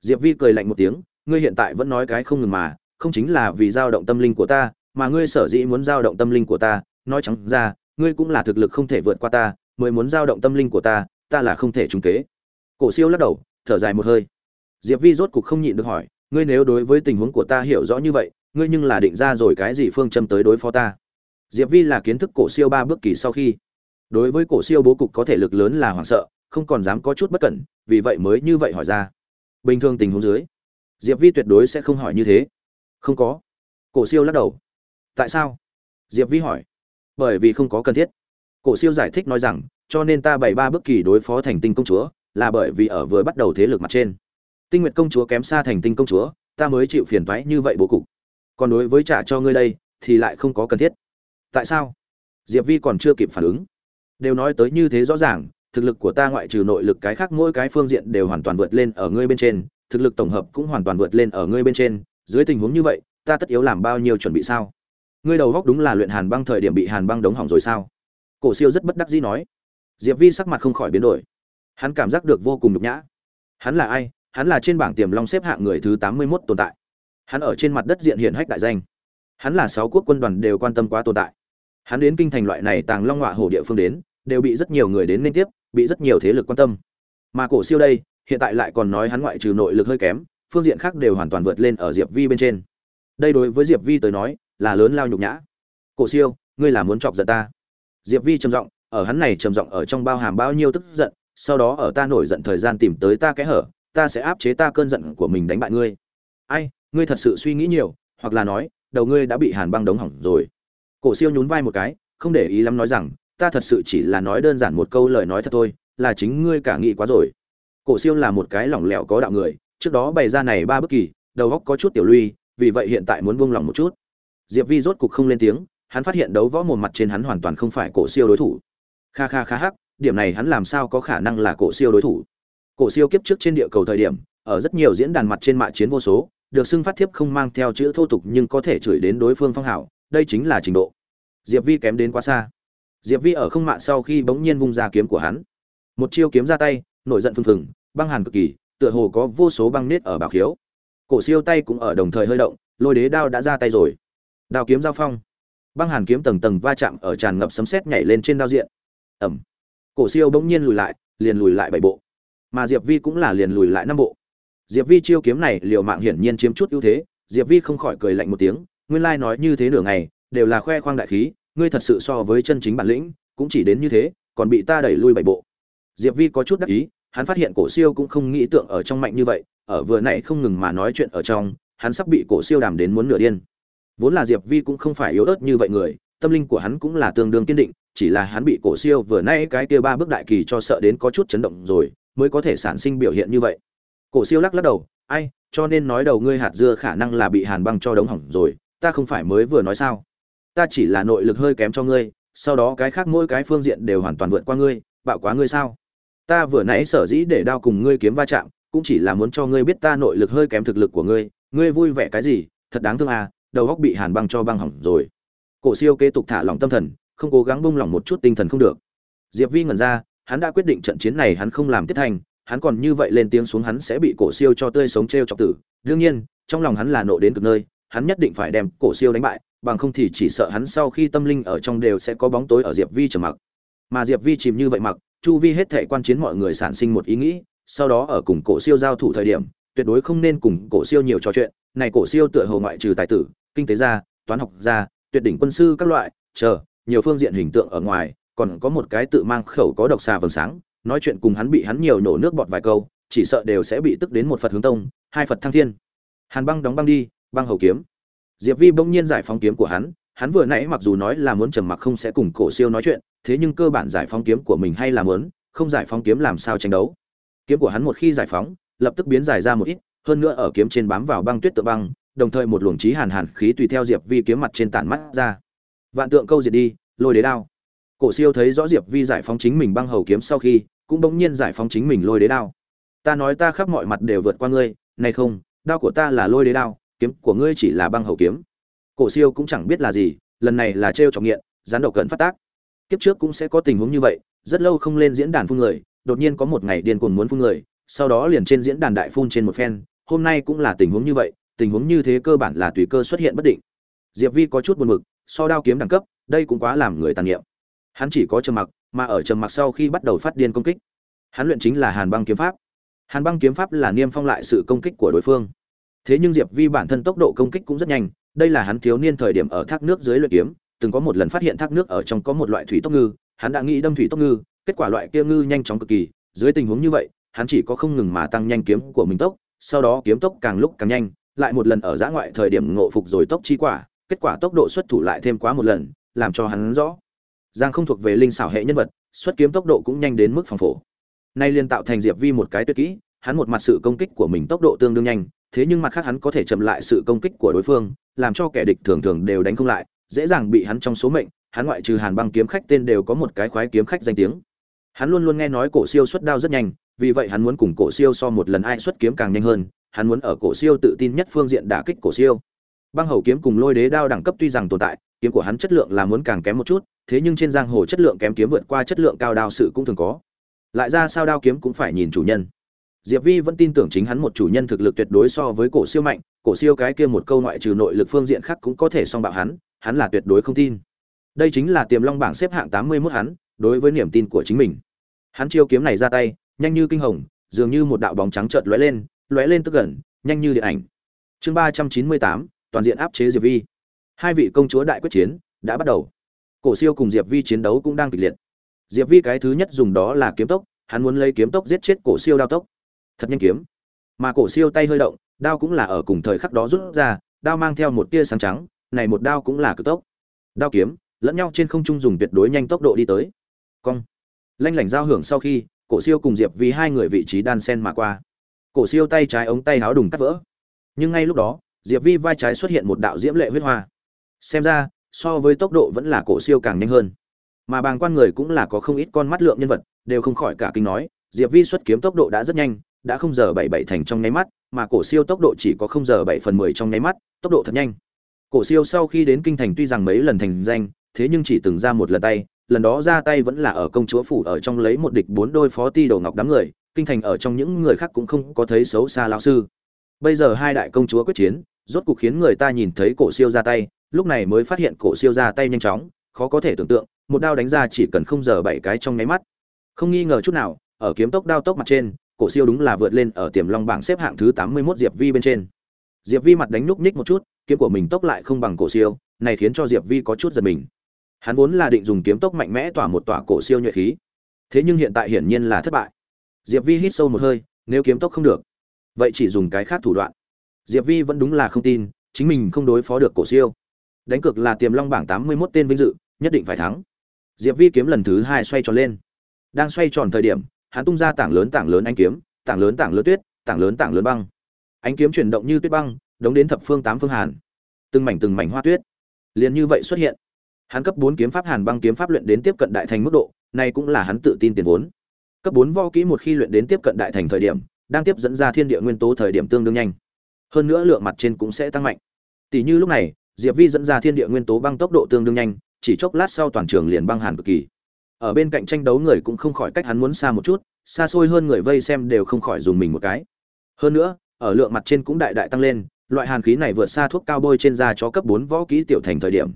Diệp vi cười lạnh một tiếng, ngươi hiện tại vẫn nói cái không ngừng mà, không chính là vì dao động tâm linh của ta, mà ngươi sở dĩ muốn dao động tâm linh của ta, nói trắng ra, ngươi cũng là thực lực không thể vượt qua ta, mới muốn dao động tâm linh của ta ta là không thể trúng kế. Cổ siêu lắc đầu, thở dài một hơi. Diệp vi rốt cục không nhịn được hỏi, ngươi nếu đối với tình huống của ta hiểu rõ như vậy, ngươi nhưng là định ra rồi cái gì phương châm tới đối phó ta? Diệp vi là kiến thức cổ siêu ba bước kỳ sau khi. Đối với cổ siêu bố cục có thể lực lớn là hoảng sợ, không còn dám có chút bất cẩn, vì vậy mới như vậy hỏi ra. Bình thường tình huống dưới, diệp vi tuyệt đối sẽ không hỏi như thế. Không có. Cổ siêu lắc đầu. Tại sao? Diệp vi hỏi. Bởi vì không có cần thiết. Cổ siêu giải thích nói rằng, cho nên ta bày ba bước kỳ đối phó thành tinh công chúa, là bởi vì ở vừa bắt đầu thế lực mặt trên. Tinh nguyệt công chúa kém xa thành tinh công chúa, ta mới chịu phiền toái như vậy bố cục. Còn đối với trả cho ngươi đây, thì lại không có cần thiết tại sao? Diệp vi còn chưa kịp phản ứng. Đều nói tới như thế rõ ràng, thực lực của ta ngoại trừ nội lực cái khác mỗi cái phương diện đều hoàn toàn vượt lên ở ngươi bên trên, thực lực tổng hợp cũng hoàn toàn vượt lên ở ngươi bên trên. Dưới tình huống như vậy, ta tất yếu làm bao nhiêu chuẩn bị sao? Ngươi đầu góc đúng là luyện hàn băng thời điểm bị hàn băng đống hỏng rồi sao? Cổ siêu rất bất đắc dĩ nói. Diệp vi sắc mặt không khỏi biến đổi. Hắn cảm giác được vô cùng nhục nhã. Hắn là ai? Hắn là trên bảng tiềm long xếp hạng người thứ tám mươi mốt tồn tại. Hắn ở trên mặt đất diện hiện hách đại danh. Hắn là sáu quốc quân đoàn đều quan tâm quá tồn tại hắn đến kinh thành loại này tàng long ngọa hổ địa phương đến, đều bị rất nhiều người đến liên tiếp, bị rất nhiều thế lực quan tâm. Mà cổ siêu đây, hiện tại lại còn nói hắn ngoại trừ nội lực hơi kém, phương diện khác đều hoàn toàn vượt lên ở diệp vi bên trên. Đây đối với diệp vi tới nói, là lớn lao nhục nhã. Cổ siêu, ngươi là muốn chọc giận ta. Diệp vi trầm giọng, ở hắn này trầm giọng ở trong bao hàm bao nhiêu tức giận, sau đó ở ta nổi giận thời gian tìm tới ta kẽ hở, ta sẽ áp chế ta cơn giận của mình đánh bại ngươi. Ai, ngươi thật sự suy nghĩ nhiều, hoặc là nói, đầu ngươi đã bị hàn băng đống hỏng rồi cổ siêu nhún vai một cái, không để ý lắm nói rằng, ta thật sự chỉ là nói đơn giản một câu lời nói thật thôi, là chính ngươi cả nghĩ quá rồi. Cổ siêu là một cái lỏng lẻo có đạo người, trước đó bày ra này ba bất kỳ, đầu óc có chút tiểu lui vì vậy hiện tại muốn buông lòng một chút. Diệp vi rốt cục không lên tiếng, hắn phát hiện đấu võ mồm mặt trên hắn hoàn toàn không phải cổ siêu đối thủ. Kha kha kha hắc, điểm này hắn làm sao có khả năng là cổ siêu đối thủ? Cổ siêu kiếp trước trên địa cầu thời điểm, ở rất nhiều diễn đàn mặt trên mạng chiến vô số, được xưng phát thiếp không mang theo chữ thô tục nhưng có thể chửi đến đối phương phong hảo đây chính là trình độ. Diệp vi kém đến quá xa. Diệp vi ở không mạ sau khi bỗng nhiên vung ra kiếm của hắn. Một chiêu kiếm ra tay, nổi giận phừng phừng, băng hàn cực kỳ, tựa hồ có vô số băng nết ở bảo khiếu. Cổ siêu tay cũng ở đồng thời hơi động, lôi đế đao đã ra tay rồi. Đao kiếm giao phong. Băng hàn kiếm tầng tầng va chạm ở tràn ngập sấm sét nhảy lên trên đao diện. Ẩm cổ siêu bỗng nhiên lùi lại, liền lùi lại bảy bộ. Mà diệp vi cũng là liền lùi lại năm bộ. Diệp vi chiêu kiếm này liều mạng hiển nhiên chiếm chút ưu thế, diệp vi không khỏi cười lạnh một tiếng nguyên lai nói như thế nửa ngày, đều là khoe khoang đại khí, ngươi thật sự so với chân chính bản lĩnh, cũng chỉ đến như thế, còn bị ta đẩy lui bảy bộ. Diệp vi có chút đắc ý, hắn phát hiện cổ siêu cũng không nghĩ tượng ở trong mạnh như vậy, ở vừa nãy không ngừng mà nói chuyện ở trong, hắn sắp bị cổ siêu đàm đến muốn nửa điên. Vốn là diệp vi cũng không phải yếu ớt như vậy người, tâm linh của hắn cũng là tương đương kiên định, chỉ là hắn bị cổ siêu vừa nãy cái kia ba bước đại kỳ cho sợ đến có chút chấn động rồi, mới có thể sản sinh biểu hiện như vậy. Cổ siêu lắc lắc đầu, ai, cho nên nói đầu ngươi hạt dưa khả năng là bị hàn băng cho đống hỏng rồi ta không phải mới vừa nói sao? Ta chỉ là nội lực hơi kém cho ngươi, sau đó cái khác mỗi cái phương diện đều hoàn toàn vượt qua ngươi, bạo quá ngươi sao? Ta vừa nãy sở dĩ để đao cùng ngươi kiếm va chạm, cũng chỉ là muốn cho ngươi biết ta nội lực hơi kém thực lực của ngươi. Ngươi vui vẻ cái gì? Thật đáng thương à đầu góc bị hàn băng cho băng hỏng rồi. Cổ siêu kế tục thả lỏng tâm thần, không cố gắng bông lỏng một chút tinh thần không được. Diệp vi ngẩn ra, hắn đã quyết định trận chiến này hắn không làm tiếp thành, hắn còn như vậy lên tiếng xuống hắn sẽ bị cổ siêu cho tươi sống t r e o chọc tử. Đương nhiên, trong lòng hắn là nộ đến cực nơi hắn nhất định phải đem cổ siêu đánh bại, bằng không thì chỉ sợ hắn sau khi tâm linh ở trong đều sẽ có bóng tối ở diệp vi trầm mặc. Mà diệp vi chìm như vậy mặc, chu vi hết thảy quan chiến mọi người sản sinh một ý nghĩ, sau đó ở cùng cổ siêu giao thủ thời điểm, tuyệt đối không nên cùng cổ siêu nhiều trò chuyện. Này cổ siêu tựa hồ ngoại trừ tài tử, kinh tế gia, toán học gia, tuyệt đỉnh quân sư các loại, chờ, nhiều phương diện hình tượng ở ngoài, còn có một cái tự mang khẩu có độc xà vầng sáng, nói chuyện cùng hắn bị hắn nhiều nổ nước bọt vài câu, chỉ sợ đều sẽ bị tức đến một phật hướng tông, hai phật thăng thiên. Hàn băng đóng băng đi băng hầu kiếm. Diệp vi bỗng nhiên giải phóng kiếm của hắn hắn vừa nãy mặc dù nói là muốn trầm mặc không sẽ cùng cổ siêu nói chuyện, thế nhưng cơ bản giải phóng kiếm của mình hay là muốn, không giải phóng kiếm làm sao tranh đấu. Kiếm của hắn một khi giải phóng, lập tức biến dài ra một ít, hơn nữa ở kiếm trên bám vào băng tuyết tự băng, đồng thời một luồng trí hàn hàn khí tùy theo diệp vi kiếm mặt trên tản mắt ra. Vạn tượng câu diệt đi, lôi đế đao. Cổ siêu thấy rõ diệp vi giải phóng chính mình băng hầu kiếm sau khi, cũng bỗng nhiên giải phóng chính mình lôi đế đao. Ta nói ta khắp mọi mặt đều vượt qua ngươi nay không, đao của ta là lôi đế đao kiếm của ngươi chỉ là băng hầu kiếm. Cổ siêu cũng chẳng biết là gì, lần này là trêu trọng nghiện gián độc cận phát tác. Kiếp trước cũng sẽ có tình huống như vậy, rất lâu không lên diễn đàn phun người, đột nhiên có một ngày điên cuồng muốn phun người, sau đó liền trên diễn đàn đại phun trên một phen, hôm nay cũng là tình huống như vậy, tình huống như thế cơ bản là tùy cơ xuất hiện bất định. Diệp vi có chút buồn mực so đao kiếm đẳng cấp, đây cũng quá làm người tàn niệm. Hắn chỉ có trầm mặc, mà ở trầm mặc sau khi bắt đầu phát điên công kích. Hắn luyện chính là hàn băng kiếm pháp. Hàn băng kiếm pháp là niêm phong lại sự công kích của đối phương thế nhưng diệp vi bản thân tốc độ công kích cũng rất nhanh, đây là hắn thiếu niên thời điểm ở thác nước dưới luyện kiếm, từng có một lần phát hiện thác nước ở trong có một loại thủy tốc ngư, hắn đã nghĩ đâm thủy tốc ngư, kết quả loại kia ngư nhanh chóng cực kỳ, dưới tình huống như vậy, hắn chỉ có không ngừng mà tăng nhanh kiếm của mình tốc, sau đó kiếm tốc càng lúc càng nhanh, lại một lần ở giã ngoại thời điểm ngộ phục rồi tốc chi quả, kết quả tốc độ xuất thủ lại thêm quá một lần, làm cho hắn rõ. Giang không thuộc về linh xảo hệ nhân vật, xuất kiếm tốc độ cũng nhanh đến mức phòng phổ. Nay liên tạo thành diệp vi một cái tuyệt kỹ, hắn một mặt sự công kích của mình tốc độ tương đương nhanh thế nhưng mặt khác hắn có thể chậm lại sự công kích của đối phương, làm cho kẻ địch thường thường đều đánh không lại, dễ dàng bị hắn trong số mệnh, hắn ngoại trừ hàn băng kiếm khách tên đều có một cái khoái kiếm khách danh tiếng. Hắn luôn luôn nghe nói cổ siêu xuất đao rất nhanh, vì vậy hắn muốn cùng cổ siêu so một lần ai xuất kiếm càng nhanh hơn, hắn muốn ở cổ siêu tự tin nhất phương diện đả kích cổ siêu. Băng hầu kiếm cùng lôi đế đao đẳng cấp tuy rằng tồn tại, kiếm của hắn chất lượng là muốn càng kém một chút, thế nhưng trên giang hồ chất lượng kém kiếm vượt qua chất lượng cao đao sự cũng thường có. Lại ra sao đao kiếm cũng phải nhìn chủ nhân diệp vi vẫn tin tưởng chính hắn một chủ nhân thực lực tuyệt đối so với cổ siêu mạnh, cổ siêu cái kia một câu ngoại trừ nội lực phương diện khác cũng có thể song bạo hắn hắn là tuyệt đối không tin. Đây chính là tiềm long bảng xếp hạng tám mươi 81 hắn, đối với niềm tin của chính mình. Hắn chiêu kiếm này ra tay, nhanh như kinh hồng, dường như một đạo bóng trắng chợt lóe lên lóe lên tức gần, nhanh như điện ảnh. Chương ba trăm chín mươi tám, toàn diện áp chế diệp vi. Hai vị công chúa đại quyết chiến đã bắt đầu. Cổ siêu cùng diệp vi chiến đấu cũng đang kịch liệt. Diệp vi cái thứ nhất dùng đó là kiếm tốc, hắn muốn lấy kiếm tốc giết chết cổ siêu đao tốc thật nhanh kiếm. Mà cổ siêu tay hơi động, đao cũng là ở cùng thời khắc đó rút ra, đao mang theo một tia sáng trắng, này một đao cũng là cực tốc. Đao kiếm, lẫn nhau trên không trung dùng tuyệt đối nhanh tốc độ đi tới. Cong. Lanh lảnh giao hưởng sau khi, cổ siêu cùng diệp vi hai người vị trí đan sen mà qua. Cổ siêu tay trái ống tay háo đùng cắt vỡ. Nhưng ngay lúc đó, diệp vi vai trái xuất hiện một đạo diễm lệ huyết hoa. Xem ra, so với tốc độ vẫn là cổ siêu càng nhanh hơn. Mà bàng quan người cũng là có không ít con mắt lượng nhân vật, đều không khỏi cả kinh nói, diệp vi xuất kiếm tốc độ đã rất nhanh đã không giờ bảy bảy thành trong nháy mắt, mà cổ siêu tốc độ chỉ có không giờ bảy phần mười trong nháy mắt, tốc độ thật nhanh. Cổ siêu sau khi đến kinh thành tuy rằng mấy lần thành danh, thế nhưng chỉ từng ra một lần tay, lần đó ra tay vẫn là ở công chúa phủ ở trong lấy một địch bốn đôi phó ti đồ ngọc đám người, kinh thành ở trong những người khác cũng không có thấy xấu xa lão sư. Bây giờ hai đại công chúa quyết chiến, rốt cục khiến người ta nhìn thấy cổ siêu ra tay, lúc này mới phát hiện cổ siêu ra tay nhanh chóng, khó có thể tưởng tượng, một đao đánh ra chỉ cần không giờ bảy cái trong nháy mắt. Không nghi ngờ chút nào, ở kiếm tốc đao tốc mặt trên cổ siêu đúng là vượt lên ở tiềm long bảng xếp hạng thứ tám mươi 81 diệp vi bên trên. Diệp vi mặt đánh núc ních một chút, kiếm của mình tốc lại không bằng cổ siêu, này khiến cho diệp vi có chút giật mình. Hắn vốn là định dùng kiếm tốc mạnh mẽ tỏa một tỏa cổ siêu nhuệ khí, thế nhưng hiện tại hiển nhiên là thất bại. Diệp vi hít sâu một hơi, nếu kiếm tốc không được, vậy chỉ dùng cái khác thủ đoạn. Diệp vi vẫn đúng là không tin, chính mình không đối phó được cổ siêu. Đánh cược là tiềm long bảng tám mươi 81 tên vinh dự, nhất định phải thắng. Diệp vi kiếm lần thứ hai xoay tròn lên. Đang xoay tròn thời điểm hắn tung ra tảng lớn tảng lớn anh kiếm, tảng lớn tảng lớn tuyết, tảng lớn tảng lớn băng. Ánh kiếm chuyển động như tuyết băng, đống đến thập phương tám phương hàn. Từng mảnh từng mảnh hoa tuyết liền như vậy xuất hiện. Hắn cấp bốn kiếm pháp hàn băng kiếm pháp luyện đến tiếp cận đại thành mức độ, này cũng là hắn tự tin tiền vốn. Cấp bốn võ kỹ một khi luyện đến tiếp cận đại thành thời điểm, đang tiếp dẫn ra thiên địa nguyên tố thời điểm tương đương nhanh. Hơn nữa lượng mặt trên cũng sẽ tăng mạnh. Tỷ như lúc này, diệp vi dẫn ra thiên địa nguyên tố băng tốc độ tương đương nhanh, chỉ chốc lát sau toàn trường liền băng hàn cực kỳ ở bên cạnh tranh đấu người cũng không khỏi cách hắn muốn xa một chút, xa xôi hơn người vây xem đều không khỏi dùng mình một cái. Hơn nữa, ở lượng mặt trên cũng đại đại tăng lên, loại hàn khí này vượt xa thuốc cao bôi trên da cho cấp bốn võ kỹ tiểu thành thời điểm.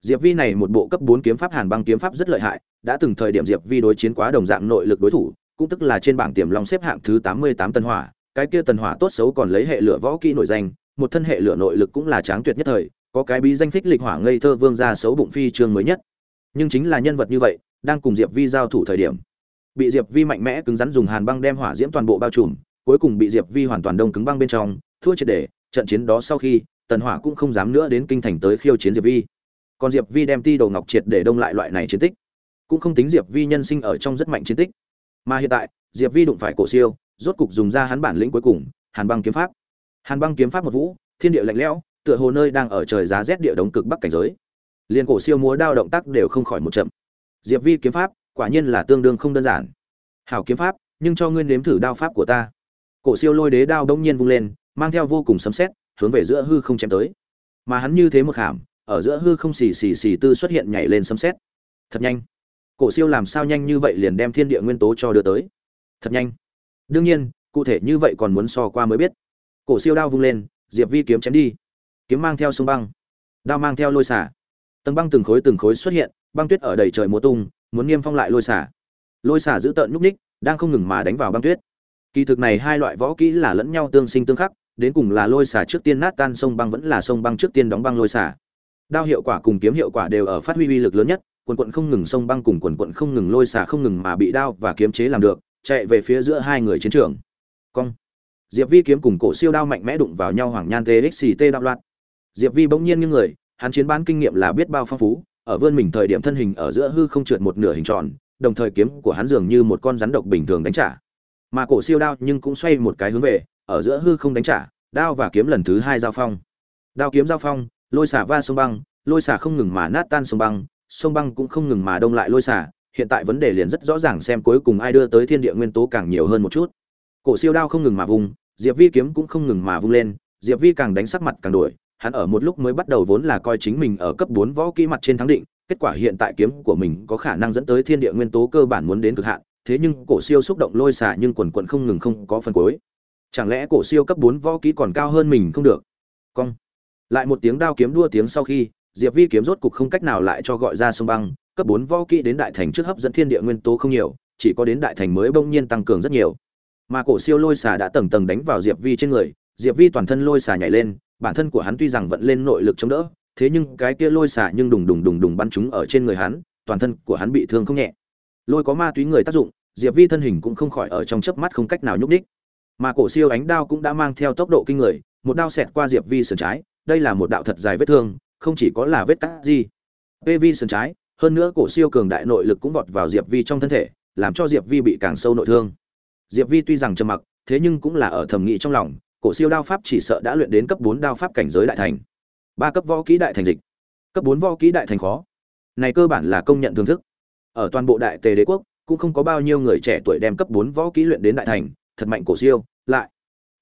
Diệp vi này một bộ cấp bốn kiếm pháp hàn băng kiếm pháp rất lợi hại, đã từng thời điểm diệp vi đối chiến quá đồng dạng nội lực đối thủ, cũng tức là trên bảng tiềm long xếp hạng thứ tám mươi tám tân hỏa, cái kia tần hỏa tốt xấu còn lấy hệ lửa võ kỹ nổi danh, một thân hệ lửa nội lực cũng là tráng tuyệt nhất thời, có cái bí danh thích lịch hỏa ngây thơ vương gia xấu bụng phi chương mới nhất. Nhưng chính là nhân vật như vậy đang cùng diệp vi giao thủ thời điểm. Bị diệp vi mạnh mẽ cứng rắn dùng hàn băng đem hỏa diễm toàn bộ bao trùm, cuối cùng bị diệp vi hoàn toàn đông cứng băng bên trong, thua triệt để, trận chiến đó sau khi, tần hỏa cũng không dám nữa đến kinh thành tới khiêu chiến diệp vi. Còn diệp vi đem ti đồ ngọc triệt để đông lại loại này chiến tích, cũng không tính diệp vi nhân sinh ở trong rất mạnh chiến tích. Mà hiện tại, diệp vi đụng phải cổ siêu, rốt cục dùng ra hắn bản lĩnh cuối cùng, hàn băng kiếm pháp. Hàn băng kiếm pháp một vũ, thiên địa lạnh lẽo, tựa hồ nơi đang ở trời giá rét địa đống cực bắc cảnh giới. Liền cổ siêu múa đao động tác đều không khỏi một chậm diệp vi kiếm pháp quả nhiên là tương đương không đơn giản. Hảo kiếm pháp nhưng cho ngươi nếm thử đao pháp của ta. Cổ siêu lôi đế đao đông nhiên vung lên mang theo vô cùng sấm sét hướng về giữa hư không chém tới. Mà hắn như thế một hàm, ở giữa hư không xì xì xì tư xuất hiện nhảy lên sấm sét. Thật nhanh. Cổ siêu làm sao nhanh như vậy liền đem thiên địa nguyên tố cho đưa tới? Thật nhanh. Đương nhiên cụ thể như vậy còn muốn so qua mới biết. Cổ siêu đao vung lên diệp vi kiếm chém đi. Kiếm mang theo sông băng. Đao mang theo lôi xả. Tầng băng từng khối từng khối xuất hiện băng tuyết ở đầy trời mùa tung, muốn niêm phong lại lôi xả. Lôi xả giữ tợn nhúc ních đang không ngừng mà đánh vào băng tuyết. Kỳ thực này hai loại võ kỹ là lẫn nhau tương sinh tương khắc, đến cùng là lôi xả trước tiên nát tan sông băng vẫn là sông băng trước tiên đóng băng lôi xả. Đao hiệu quả cùng kiếm hiệu quả đều ở phát huy uy lực lớn nhất, quần quận không ngừng sông băng cùng quần quận không ngừng lôi xả không ngừng mà bị đao và kiếm chế làm được, chạy về phía giữa hai người chiến trường. Cong. Diệp vi kiếm cùng cổ siêu đao mạnh mẽ đụng vào nhau hoàng nhan txt đạo loạt diệp vi bỗng nhiên như người, hắn chiến bán kinh nghiệm là biết bao phong phú ở vươn mình thời điểm thân hình ở giữa hư không trượt một nửa hình tròn, đồng thời kiếm của hắn dường như một con rắn độc bình thường đánh trả. Mà cổ siêu đao nhưng cũng xoay một cái hướng về, ở giữa hư không đánh trả, đao và kiếm lần thứ hai giao phong. Đao kiếm giao phong, lôi xả va sông băng, lôi xả không ngừng mà nát tan sông băng sông băng cũng không ngừng mà đông lại lôi xả, hiện tại vấn đề liền rất rõ ràng xem cuối cùng ai đưa tới thiên địa nguyên tố càng nhiều hơn một chút. Cổ siêu đao không ngừng mà vùng, diệp vi kiếm cũng không ngừng mà vung lên, diệp vi càng đánh sắc mặt càng đổi hắn ở một lúc mới bắt đầu vốn là coi chính mình ở cấp bốn võ kỹ mặt trên thắng định, kết quả hiện tại kiếm của mình có khả năng dẫn tới thiên địa nguyên tố cơ bản muốn đến cực hạn, thế nhưng cổ siêu xúc động lôi xả nhưng quần quần không ngừng không có phần cuối. Chẳng lẽ cổ siêu cấp bốn võ kỹ còn cao hơn mình không được? Cong. Lại một tiếng đao kiếm đua tiếng sau khi, diệp vi kiếm rốt cục không cách nào lại cho gọi ra sông băng, cấp bốn võ kỹ đến đại thành trước hấp dẫn thiên địa nguyên tố không nhiều, chỉ có đến đại thành mới bỗng nhiên tăng cường rất nhiều. Mà cổ siêu lôi xả đã tầng tầng đánh vào diệp vi trên người, diệp vi toàn thân lôi xả nhảy lên bản thân của hắn tuy rằng vận lên nội lực chống đỡ, thế nhưng cái kia lôi xả nhưng đùng đùng đùng đùng bắn chúng ở trên người hắn, toàn thân của hắn bị thương không nhẹ. Lôi có ma túy người tác dụng, diệp vi thân hình cũng không khỏi ở trong chớp mắt không cách nào nhúc đích mà cổ siêu ánh đao cũng đã mang theo tốc độ kinh người, một đao xẹt qua diệp vi sườn trái, đây là một đạo thật dài vết thương, không chỉ có là vết cắt gì. Pv sườn trái, hơn nữa cổ siêu cường đại nội lực cũng vọt vào diệp vi trong thân thể, làm cho diệp vi bị càng sâu nội thương. Diệp vi tuy rằng trầm mặc, thế nhưng cũng là ở thẩm nghĩ trong lòng cổ siêu đao pháp chỉ sợ đã luyện đến cấp bốn đao pháp cảnh giới đại thành. Ba cấp võ kỹ đại thành dịch. Cấp bốn võ kỹ đại thành khó. Này cơ bản là công nhận thưởng thức. Ở toàn bộ đại tề đế quốc cũng không có bao nhiêu người trẻ tuổi đem cấp bốn võ kỹ luyện đến đại thành thật mạnh cổ siêu lại.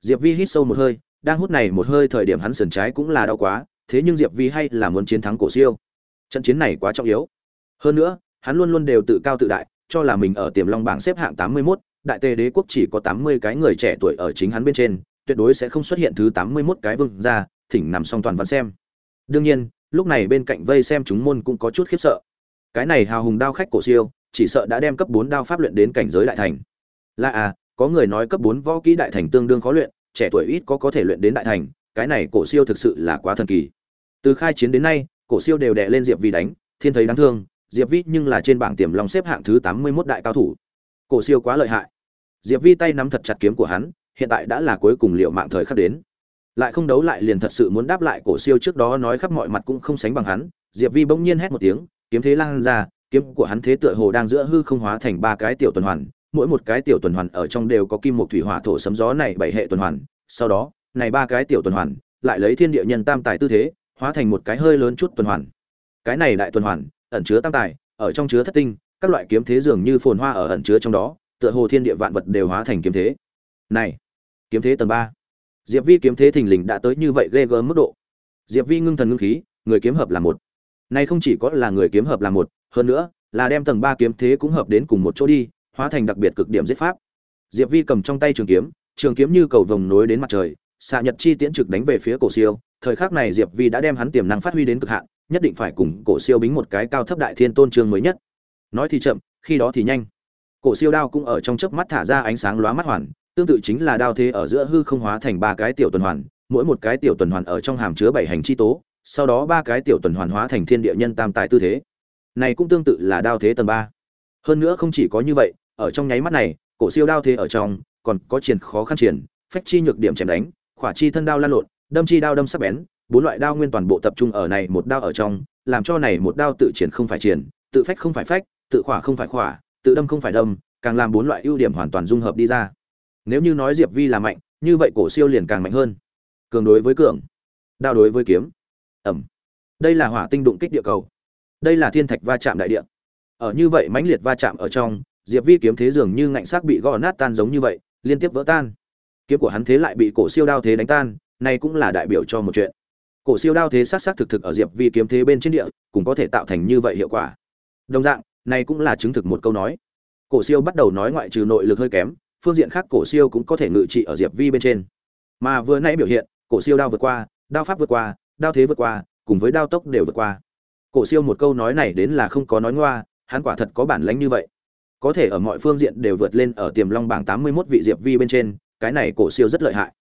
Diệp vi hít sâu một hơi đang hút này một hơi thời điểm hắn sườn trái cũng là đau quá thế nhưng diệp vi hay là muốn chiến thắng cổ siêu. Trận chiến này quá trọng yếu. Hơn nữa hắn luôn luôn đều tự cao tự đại cho là mình ở tiềm long bảng xếp hạng tám mươi 81, đại tề đế quốc chỉ có tám mươi cái người trẻ tuổi ở chính hắn bên trên tuyệt đối sẽ không xuất hiện thứ tám mươi 81 cái vương ra thỉnh nằm song toàn văn xem. Đương nhiên, lúc này bên cạnh vây xem chúng môn cũng có chút khiếp sợ. Cái này hào hùng đao khách cổ siêu, chỉ sợ đã đem cấp bốn đao pháp luyện đến cảnh giới đại thành. Lạ à có người nói cấp bốn võ kỹ đại thành tương đương khó luyện, trẻ tuổi ít có có thể luyện đến đại thành, cái này cổ siêu thực sự là quá thần kỳ. Từ khai chiến đến nay, cổ siêu đều đè lên diệp vi đánh, thiên thấy đáng thương, diệp vi nhưng là trên bảng tiềm long xếp hạng thứ tám mươi 81 đại cao thủ. Cổ siêu quá lợi hại. Diệp vi tay nắm thật chặt kiếm của hắn hiện tại đã là cuối cùng liệu mạng thời khắc đến. Lại không đấu lại liền thật sự muốn đáp lại cổ siêu trước đó nói khắp mọi mặt cũng không sánh bằng hắn, diệp vi bỗng nhiên hét một tiếng, kiếm thế lan ra, kiếm của hắn thế tựa hồ đang giữa hư không hóa thành ba cái tiểu tuần hoàn, mỗi một cái tiểu tuần hoàn ở trong đều có kim một thủy hỏa thổ sấm gió này bảy hệ tuần hoàn, sau đó, này ba cái tiểu tuần hoàn lại lấy thiên địa nhân tam tài tư thế, hóa thành một cái hơi lớn chút tuần hoàn. Cái này đại tuần hoàn, ẩn chứa tam tài, ở trong chứa thất tinh, các loại kiếm thế dường như phồn hoa ở ẩn chứa trong đó, tựa hồ thiên địa vạn vật đều hóa thành kiếm thế. Này kiếm thế tầng ba. Diệp vi kiếm thế thình lình đã tới như vậy ghê gớm mức độ. Diệp vi ngưng thần ngưng khí, người kiếm hợp là một. Này không chỉ có là người kiếm hợp là một, hơn nữa, là đem tầng ba kiếm thế cũng hợp đến cùng một chỗ đi, hóa thành đặc biệt cực điểm giết pháp. Diệp vi cầm trong tay trường kiếm trường kiếm như cầu vồng nối đến mặt trời, xạ nhật chi tiễn trực đánh về phía cổ siêu. Thời khắc này diệp vi đã đem hắn tiềm năng phát huy đến cực hạn, nhất định phải cùng cổ siêu bính một cái cao thấp đại thiên tôn trường mới nhất. Nói thì chậm, khi đó thì nhanh. Cổ siêu đao cũng ở trong chớp mắt thả ra ánh sáng lóa mắt hoàn tương tự chính là đao thế ở giữa hư không hóa thành ba cái tiểu tuần hoàn, mỗi một cái tiểu tuần hoàn ở trong hàm chứa bảy hành chi tố, sau đó ba cái tiểu tuần hoàn hóa thành thiên địa nhân tam tài tư thế. Này cũng tương tự là đao thế tầng ba. Hơn nữa không chỉ có như vậy, ở trong nháy mắt này, cổ siêu đao thế ở trong, còn có triển khó khăn triển, phách chi nhược điểm chém đánh, khỏa chi thân đao lan lộn, đâm chi đao đâm sắc bén, bốn loại đao nguyên toàn bộ tập trung ở này một đao ở trong, làm cho này một đao tự triển không phải triển, tự phách không phải phách, tự khỏa không phải khỏa, tự đâm không phải đâm, càng làm bốn loại ưu điểm hoàn toàn dung hợp đi ra nếu như nói diệp vi là mạnh, như vậy cổ siêu liền càng mạnh hơn. Cường đối với cường, đao đối với kiếm. Ẩm. Đây là hỏa tinh đụng kích địa cầu. Đây là thiên thạch va chạm đại địa. Ở như vậy mãnh liệt va chạm ở trong, diệp vi kiếm thế dường như ngạnh xác bị gõ nát tan giống như vậy, liên tiếp vỡ tan. Kiếm của hắn thế lại bị cổ siêu đao thế đánh tan, này cũng là đại biểu cho một chuyện. Cổ siêu đao thế s á c s á c thực thực ở diệp vi kiếm thế bên trên địa, cũng có thể tạo thành như vậy hiệu quả. Đồng dạng, này cũng là chứng thực một câu nói. Cổ siêu bắt đầu nói ngoại trừ nội lực hơi kém phương diện khác cổ siêu cũng có thể ngự trị ở diệp vi bên trên. Mà vừa nãy biểu hiện cổ siêu đao vượt qua đao pháp vượt qua đao thế vượt qua cùng với đao tốc đều vượt qua. Cổ siêu một câu nói này đến là không có nói ngoa hắn quả thật có bản lĩnh như vậy. Có thể ở mọi phương diện đều vượt lên ở tiềm long bảng tám mươi 81 vị diệp vi bên trên cái này cổ siêu rất lợi hại.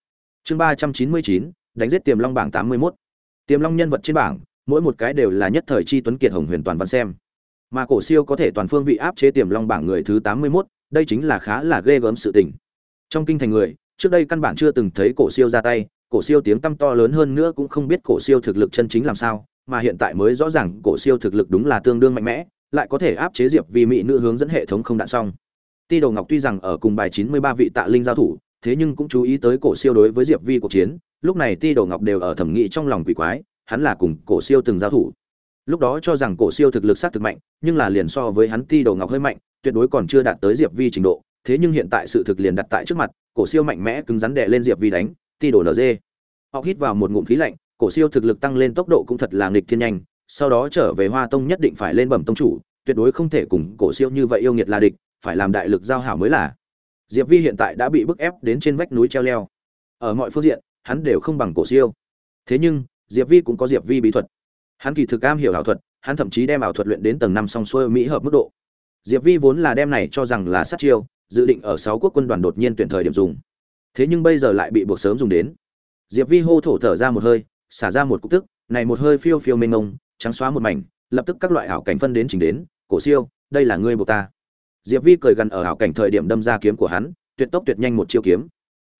Chương ba trăm chín mươi chín đánh giết tiềm long bảng tám mươi 81. tiềm long nhân vật trên bảng mỗi một cái đều là nhất thời chi tuấn kiệt hồng huyền toàn văn xem. Mà cổ siêu có thể toàn phương vị áp chế tiềm long bảng người thứ tám mươi 81, đây chính là khá là ghê gớm sự tình. Trong kinh thành người, trước đây căn bản chưa từng thấy cổ siêu ra tay, cổ siêu tiếng tăm to lớn hơn nữa cũng không biết cổ siêu thực lực chân chính làm sao, mà hiện tại mới rõ ràng cổ siêu thực lực đúng là tương đương mạnh mẽ, lại có thể áp chế diệp vi mỹ nữ hướng dẫn hệ thống không đạn xong. Ti đồ ngọc tuy rằng ở cùng bài chín mươi ba vị tạ linh giao thủ, thế nhưng cũng chú ý tới cổ siêu đối với diệp vi cuộc chiến, lúc này ti đồ ngọc đều ở thẩm nghị trong lòng quỷ quái, hắn là cùng cổ siêu từng giao thủ. Lúc đó cho rằng cổ siêu thực lực sát thực mạnh, nhưng là liền so với hắn ti đồ ngọc hơi mạnh tuyệt đối còn chưa đạt tới diệp vi trình độ, thế nhưng hiện tại sự thực liền đặt tại trước mặt, cổ siêu mạnh mẽ cứng rắn đè lên diệp vi đánh, ti đồ nd họ hít vào một ngụm khí lạnh, cổ siêu thực lực tăng lên tốc độ cũng thật là nghịch thiên nhanh, sau đó trở về hoa tông nhất định phải lên bẩm tông chủ, tuyệt đối không thể cùng cổ siêu như vậy yêu nghiệt là địch, phải làm đại lực giao hảo mới là. Diệp vi hiện tại đã bị bức ép đến trên vách núi treo leo. Ở mọi phương diện, hắn đều không bằng cổ siêu. Thế nhưng, diệp vi cũng có diệp vi bí thuật. Hắn kỳ thực am hiểu ảo thuật, hắn thậm chí đem ảo thuật luyện đến tầng năm song xuôi mỹ hợp mức độ diệp vi vốn là đem này cho rằng là sát chiêu, dự định ở sáu quốc quân đoàn đột nhiên tuyển thời điểm dùng. Thế nhưng bây giờ lại bị buộc sớm dùng đến. Diệp vi hô thổ thở ra một hơi, xả ra một cục tức, này một hơi phiêu phiêu mênh mông, trắng xóa một mảnh, lập tức các loại ảo cảnh phân đến chỉnh đến, cổ siêu, đây là ngươi buộc ta. Diệp vi cười gần ở ảo cảnh thời điểm đâm ra kiếm của hắn, tuyệt tốc tuyệt nhanh một chiêu kiếm.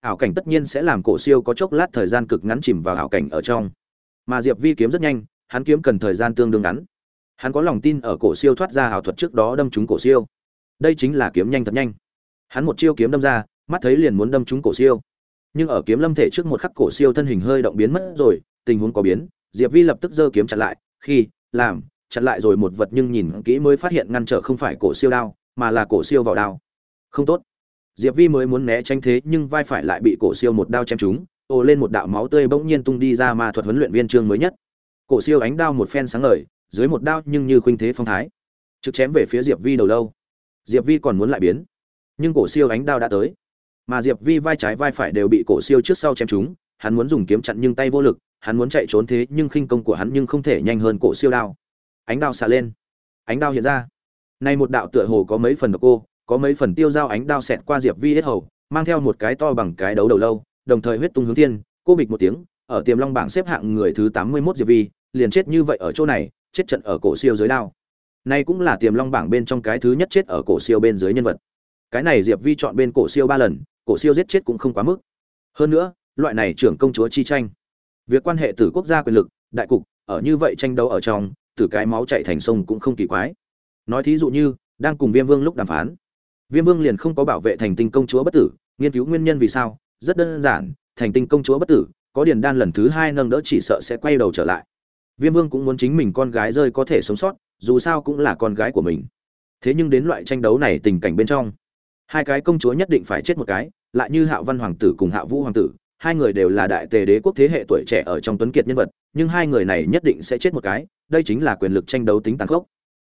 Ảo cảnh tất nhiên sẽ làm cổ siêu có chốc lát thời gian cực ngắn chìm vào ảo cảnh ở trong. Mà diệp vi kiếm rất nhanh, hắn kiếm cần thời gian tương đương ngắn hắn có lòng tin ở cổ siêu thoát ra ảo thuật trước đó đâm trúng cổ siêu. Đây chính là kiếm nhanh thật nhanh. Hắn một chiêu kiếm đâm ra, mắt thấy liền muốn đâm trúng cổ siêu. Nhưng ở kiếm lâm thể trước một khắc cổ siêu thân hình hơi động biến mất rồi, tình huống có biến, diệp vi lập tức giơ kiếm chặn lại, khi, làm, chặn lại rồi một vật nhưng nhìn kỹ mới phát hiện ngăn trở không phải cổ siêu đao, mà là cổ siêu vào đao. Không tốt. Diệp vi mới muốn né tránh thế nhưng vai phải lại bị cổ siêu một đao chém trúng, ồ lên một đạo máu tươi bỗng nhiên tung đi ra ma thuật huấn luyện viên trương mới nhất. Cổ siêu ánh đao một phen sáng ngời dưới một đao nhưng như khuynh thế phong thái. Trực chém về phía diệp vi đầu lâu. Diệp vi còn muốn lại biến, nhưng cổ siêu ánh đao đã tới. Mà diệp vi vai trái vai phải đều bị cổ siêu trước sau chém trúng, hắn muốn dùng kiếm chặn nhưng tay vô lực, hắn muốn chạy trốn thế nhưng khinh công của hắn nhưng không thể nhanh hơn cổ siêu đao. Ánh đao xả lên, ánh đao hiện ra. Nay một đạo tựa hồ có mấy phần độc cô, có mấy phần tiêu dao ánh đao xẹt qua diệp vi hết hầu, mang theo một cái to bằng cái đấu đầu lâu, đồng thời huyết tung hướng thiên, cô bịch một tiếng, ở tiềm long bảng xếp hạng người thứ tám mươi 81 diệp vi, liền chết như vậy ở chỗ này chết trận ở cổ siêu dưới đao. Nay cũng là tiềm long bảng bên trong cái thứ nhất chết ở cổ siêu bên dưới nhân vật. Cái này diệp vi chọn bên cổ siêu ba lần, cổ siêu giết chết cũng không quá mức. Hơn nữa, loại này trưởng công chúa chi tranh, việc quan hệ từ quốc gia quyền lực, đại cục, ở như vậy tranh đấu ở trong từ cái máu chảy thành sông cũng không kỳ quái. Nói thí dụ như, đang cùng viêm vương lúc đàm phán. Viêm vương liền không có bảo vệ thành tinh công chúa bất tử, nghiên cứu nguyên nhân vì sao, rất đơn giản, thành tinh công chúa bất tử, có điền đan lần thứ hai nâng đỡ chỉ sợ sẽ quay đầu trở lại viêm vương cũng muốn chính mình con gái rơi có thể sống sót, dù sao cũng là con gái của mình. Thế nhưng đến loại tranh đấu này tình cảnh bên trong, hai cái công chúa nhất định phải chết một cái, lại như hạo văn hoàng tử cùng hạo vũ hoàng tử, hai người đều là đại tề đế quốc thế hệ tuổi trẻ ở trong tuấn kiệt nhân vật, nhưng hai người này nhất định sẽ chết một cái, đây chính là quyền lực tranh đấu tính tàn khốc.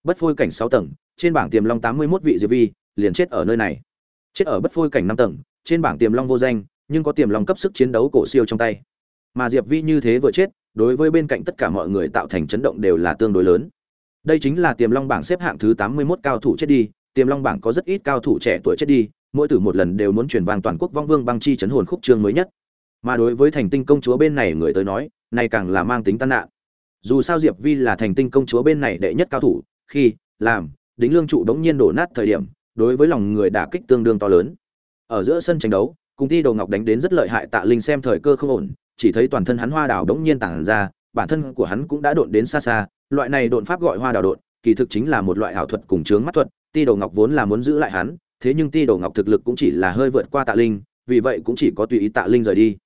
Bất phôi cảnh sáu tầng, trên bảng tiềm long tám mươi 81 vị diệp vi, liền chết ở nơi này. Chết ở bất phôi cảnh năm tầng, trên bảng tiềm long vô danh, nhưng có tiềm long cấp sức chiến đấu cổ siêu trong tay. Mà diệp vi như thế vừa chết đối với bên cạnh tất cả mọi người tạo thành chấn động đều là tương đối lớn. Đây chính là tiềm long bảng xếp hạng thứ tám mươi 81 cao thủ chết đi, tiềm long bảng có rất ít cao thủ trẻ tuổi chết đi, mỗi tử một lần đều muốn truyền vang toàn quốc vong vương băng chi chấn hồn khúc chương mới nhất. Mà đối với thành tinh công chúa bên này người tới nói, này càng là mang tính tan nạn. Dù sao diệp vi là thành tinh công chúa bên này đệ nhất cao thủ, khi, làm, đính lương trụ đống nhiên đổ nát thời điểm, đối với lòng người đả kích tương đương to lớn. Ở giữa sân tranh đấu, cùng thi đầu ngọc đánh đến rất lợi hại tạ linh xem thời cơ không ổn chỉ thấy toàn thân hắn hoa đào đống nhiên tản ra, bản thân của hắn cũng đã độn đến xa xa, loại này độn pháp gọi hoa đào độn, kỳ thực chính là một loại ảo thuật cùng chướng mắt thuật, ti đồ ngọc vốn là muốn giữ lại hắn, thế nhưng ti đồ ngọc thực lực cũng chỉ là hơi vượt qua tạ linh, vì vậy cũng chỉ có tùy ý tạ linh rời đi.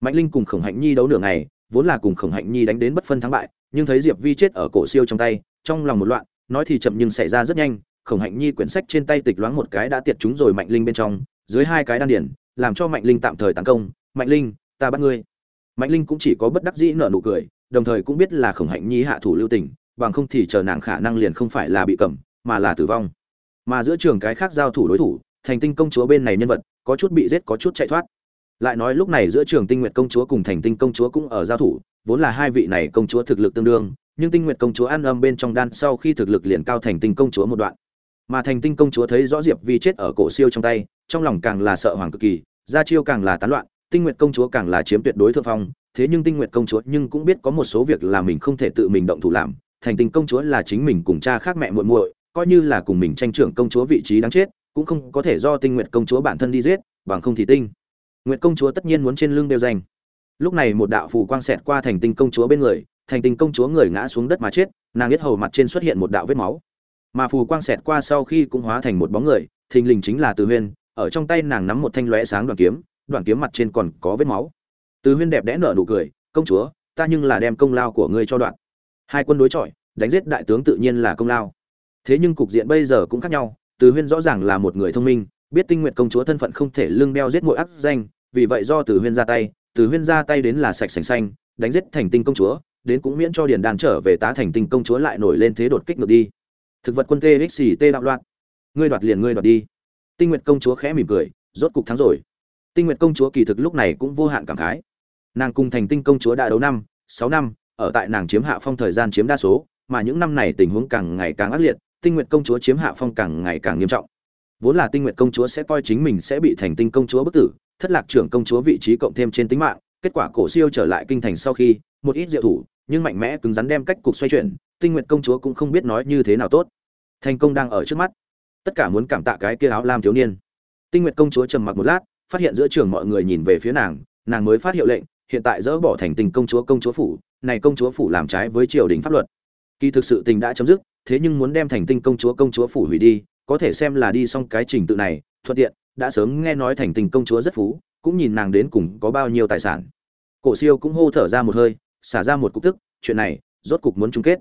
Mạnh linh cùng khổng hạnh nhi đấu nửa ngày, vốn là cùng khổng hạnh nhi đánh đến bất phân thắng bại, nhưng thấy diệp vi chết ở cổ siêu trong tay, trong lòng một loạn, nói thì chậm nhưng xảy ra rất nhanh, khổng hạnh nhi quyển sách trên tay tịch loáng một cái đã tiệt chúng rồi mạnh linh bên trong, dưới hai cái đan điển, làm cho mạnh linh tạm thời tấn công, mạnh linh, ta bắt ngươi mạnh linh cũng chỉ có bất đắc dĩ nở nụ cười, đồng thời cũng biết là khổng hạnh nhi hạ thủ lưu tình, bằng không thì chờ nàng khả năng liền không phải là bị cầm, mà là tử vong. Mà giữa trường cái khác giao thủ đối thủ, thành tinh công chúa bên này nhân vật, có chút bị giết có chút chạy thoát. Lại nói lúc này giữa trường tinh nguyệt công chúa cùng thành tinh công chúa cũng ở giao thủ, vốn là hai vị này công chúa thực lực tương đương, nhưng tinh nguyệt công chúa ăn âm bên trong đan sau khi thực lực liền cao thành tinh công chúa một đoạn. Mà thành tinh công chúa thấy rõ diệp vi chết ở cổ siêu trong tay, trong lòng càng là sợ hoàng cực kỳ, ra chiêu càng là tán loạn tinh nguyệt công chúa càng là chiếm tuyệt đối thượng phong, thế nhưng tinh nguyệt công chúa nhưng cũng biết có một số việc là mình không thể tự mình động thủ làm. Thành tinh công chúa là chính mình cùng cha khác mẹ muội muội, coi như là cùng mình tranh trưởng công chúa vị trí đáng chết, cũng không có thể do tinh nguyệt công chúa bản thân đi giết, bằng không thì tinh nguyệt công chúa tất nhiên muốn trên lưng đều danh lúc này một đạo phù quang xẹt qua thành tinh công chúa bên người, thành tinh công chúa người ngã xuống đất mà chết, nàng biết hầu mặt trên xuất hiện một đạo vết máu. Mà phù quang xẹt qua sau khi cũng hóa thành một bóng người, thình lình chính là từ huyên, ở trong tay nàng nắm một thanh lóe sáng đoàn kiếm đoạn kiếm mặt trên còn có vết máu. Từ huyên đẹp đẽ nở nụ cười, công chúa, ta nhưng là đem công lao của ngươi cho đoạn. Hai quân đối chọi, đánh giết đại tướng tự nhiên là công lao. Thế nhưng cục diện bây giờ cũng khác nhau, từ huyên rõ ràng là một người thông minh, biết tinh nguyện công chúa thân phận không thể lưng đeo giết mỗi ác danh, vì vậy do từ huyên ra tay, từ huyên ra tay đến là sạch sành xanh, đánh giết thành tinh công chúa, đến cũng miễn cho điền đàn trở về tá thành tinh công chúa lại nổi lên thế đột kích ngược đi. Thực vật quân tê xì tê đạo loạn. Ngươi đoạt liền ngươi đoạt đi. Tinh nguyệt công chúa khẽ mỉm cười, rốt cục thắng rồi tinh nguyệt công chúa kỳ thực lúc này cũng vô hạn cảm khái. Nàng cùng thành tinh công chúa đã đấu năm, sáu năm, ở tại nàng chiếm hạ phong thời gian chiếm đa số, mà những năm này tình huống càng ngày càng ác liệt, tinh nguyệt công chúa chiếm hạ phong càng ngày càng nghiêm trọng. Vốn là tinh nguyệt công chúa sẽ coi chính mình sẽ bị thành tinh công chúa bức tử, thất lạc trưởng công chúa vị trí cộng thêm trên tính mạng, kết quả cổ siêu trở lại kinh thành sau khi, một ít diệu thủ, nhưng mạnh mẽ cứng rắn đem cách cục xoay chuyển, tinh nguyệt công chúa cũng không biết nói như thế nào tốt. Thành công đang ở trước mắt. Tất cả muốn cảm tạ cái kia áo lam thiếu niên. Tinh nguyệt công chúa trầm mặc một lát phát hiện giữa trường mọi người nhìn về phía nàng nàng mới phát hiệu lệnh, hiện tại dỡ bỏ thành tình công chúa công chúa phủ, này công chúa phủ làm trái với triều đình pháp luật. Kỳ thực sự tình đã chấm dứt, thế nhưng muốn đem thành tinh công chúa công chúa phủ hủy đi, có thể xem là đi xong cái trình tự này, thuận tiện, đã sớm nghe nói thành tình công chúa rất phú, cũng nhìn nàng đến cùng có bao nhiêu tài sản. Cổ siêu cũng hô thở ra một hơi, xả ra một cục tức, chuyện này, rốt cục muốn chung kết.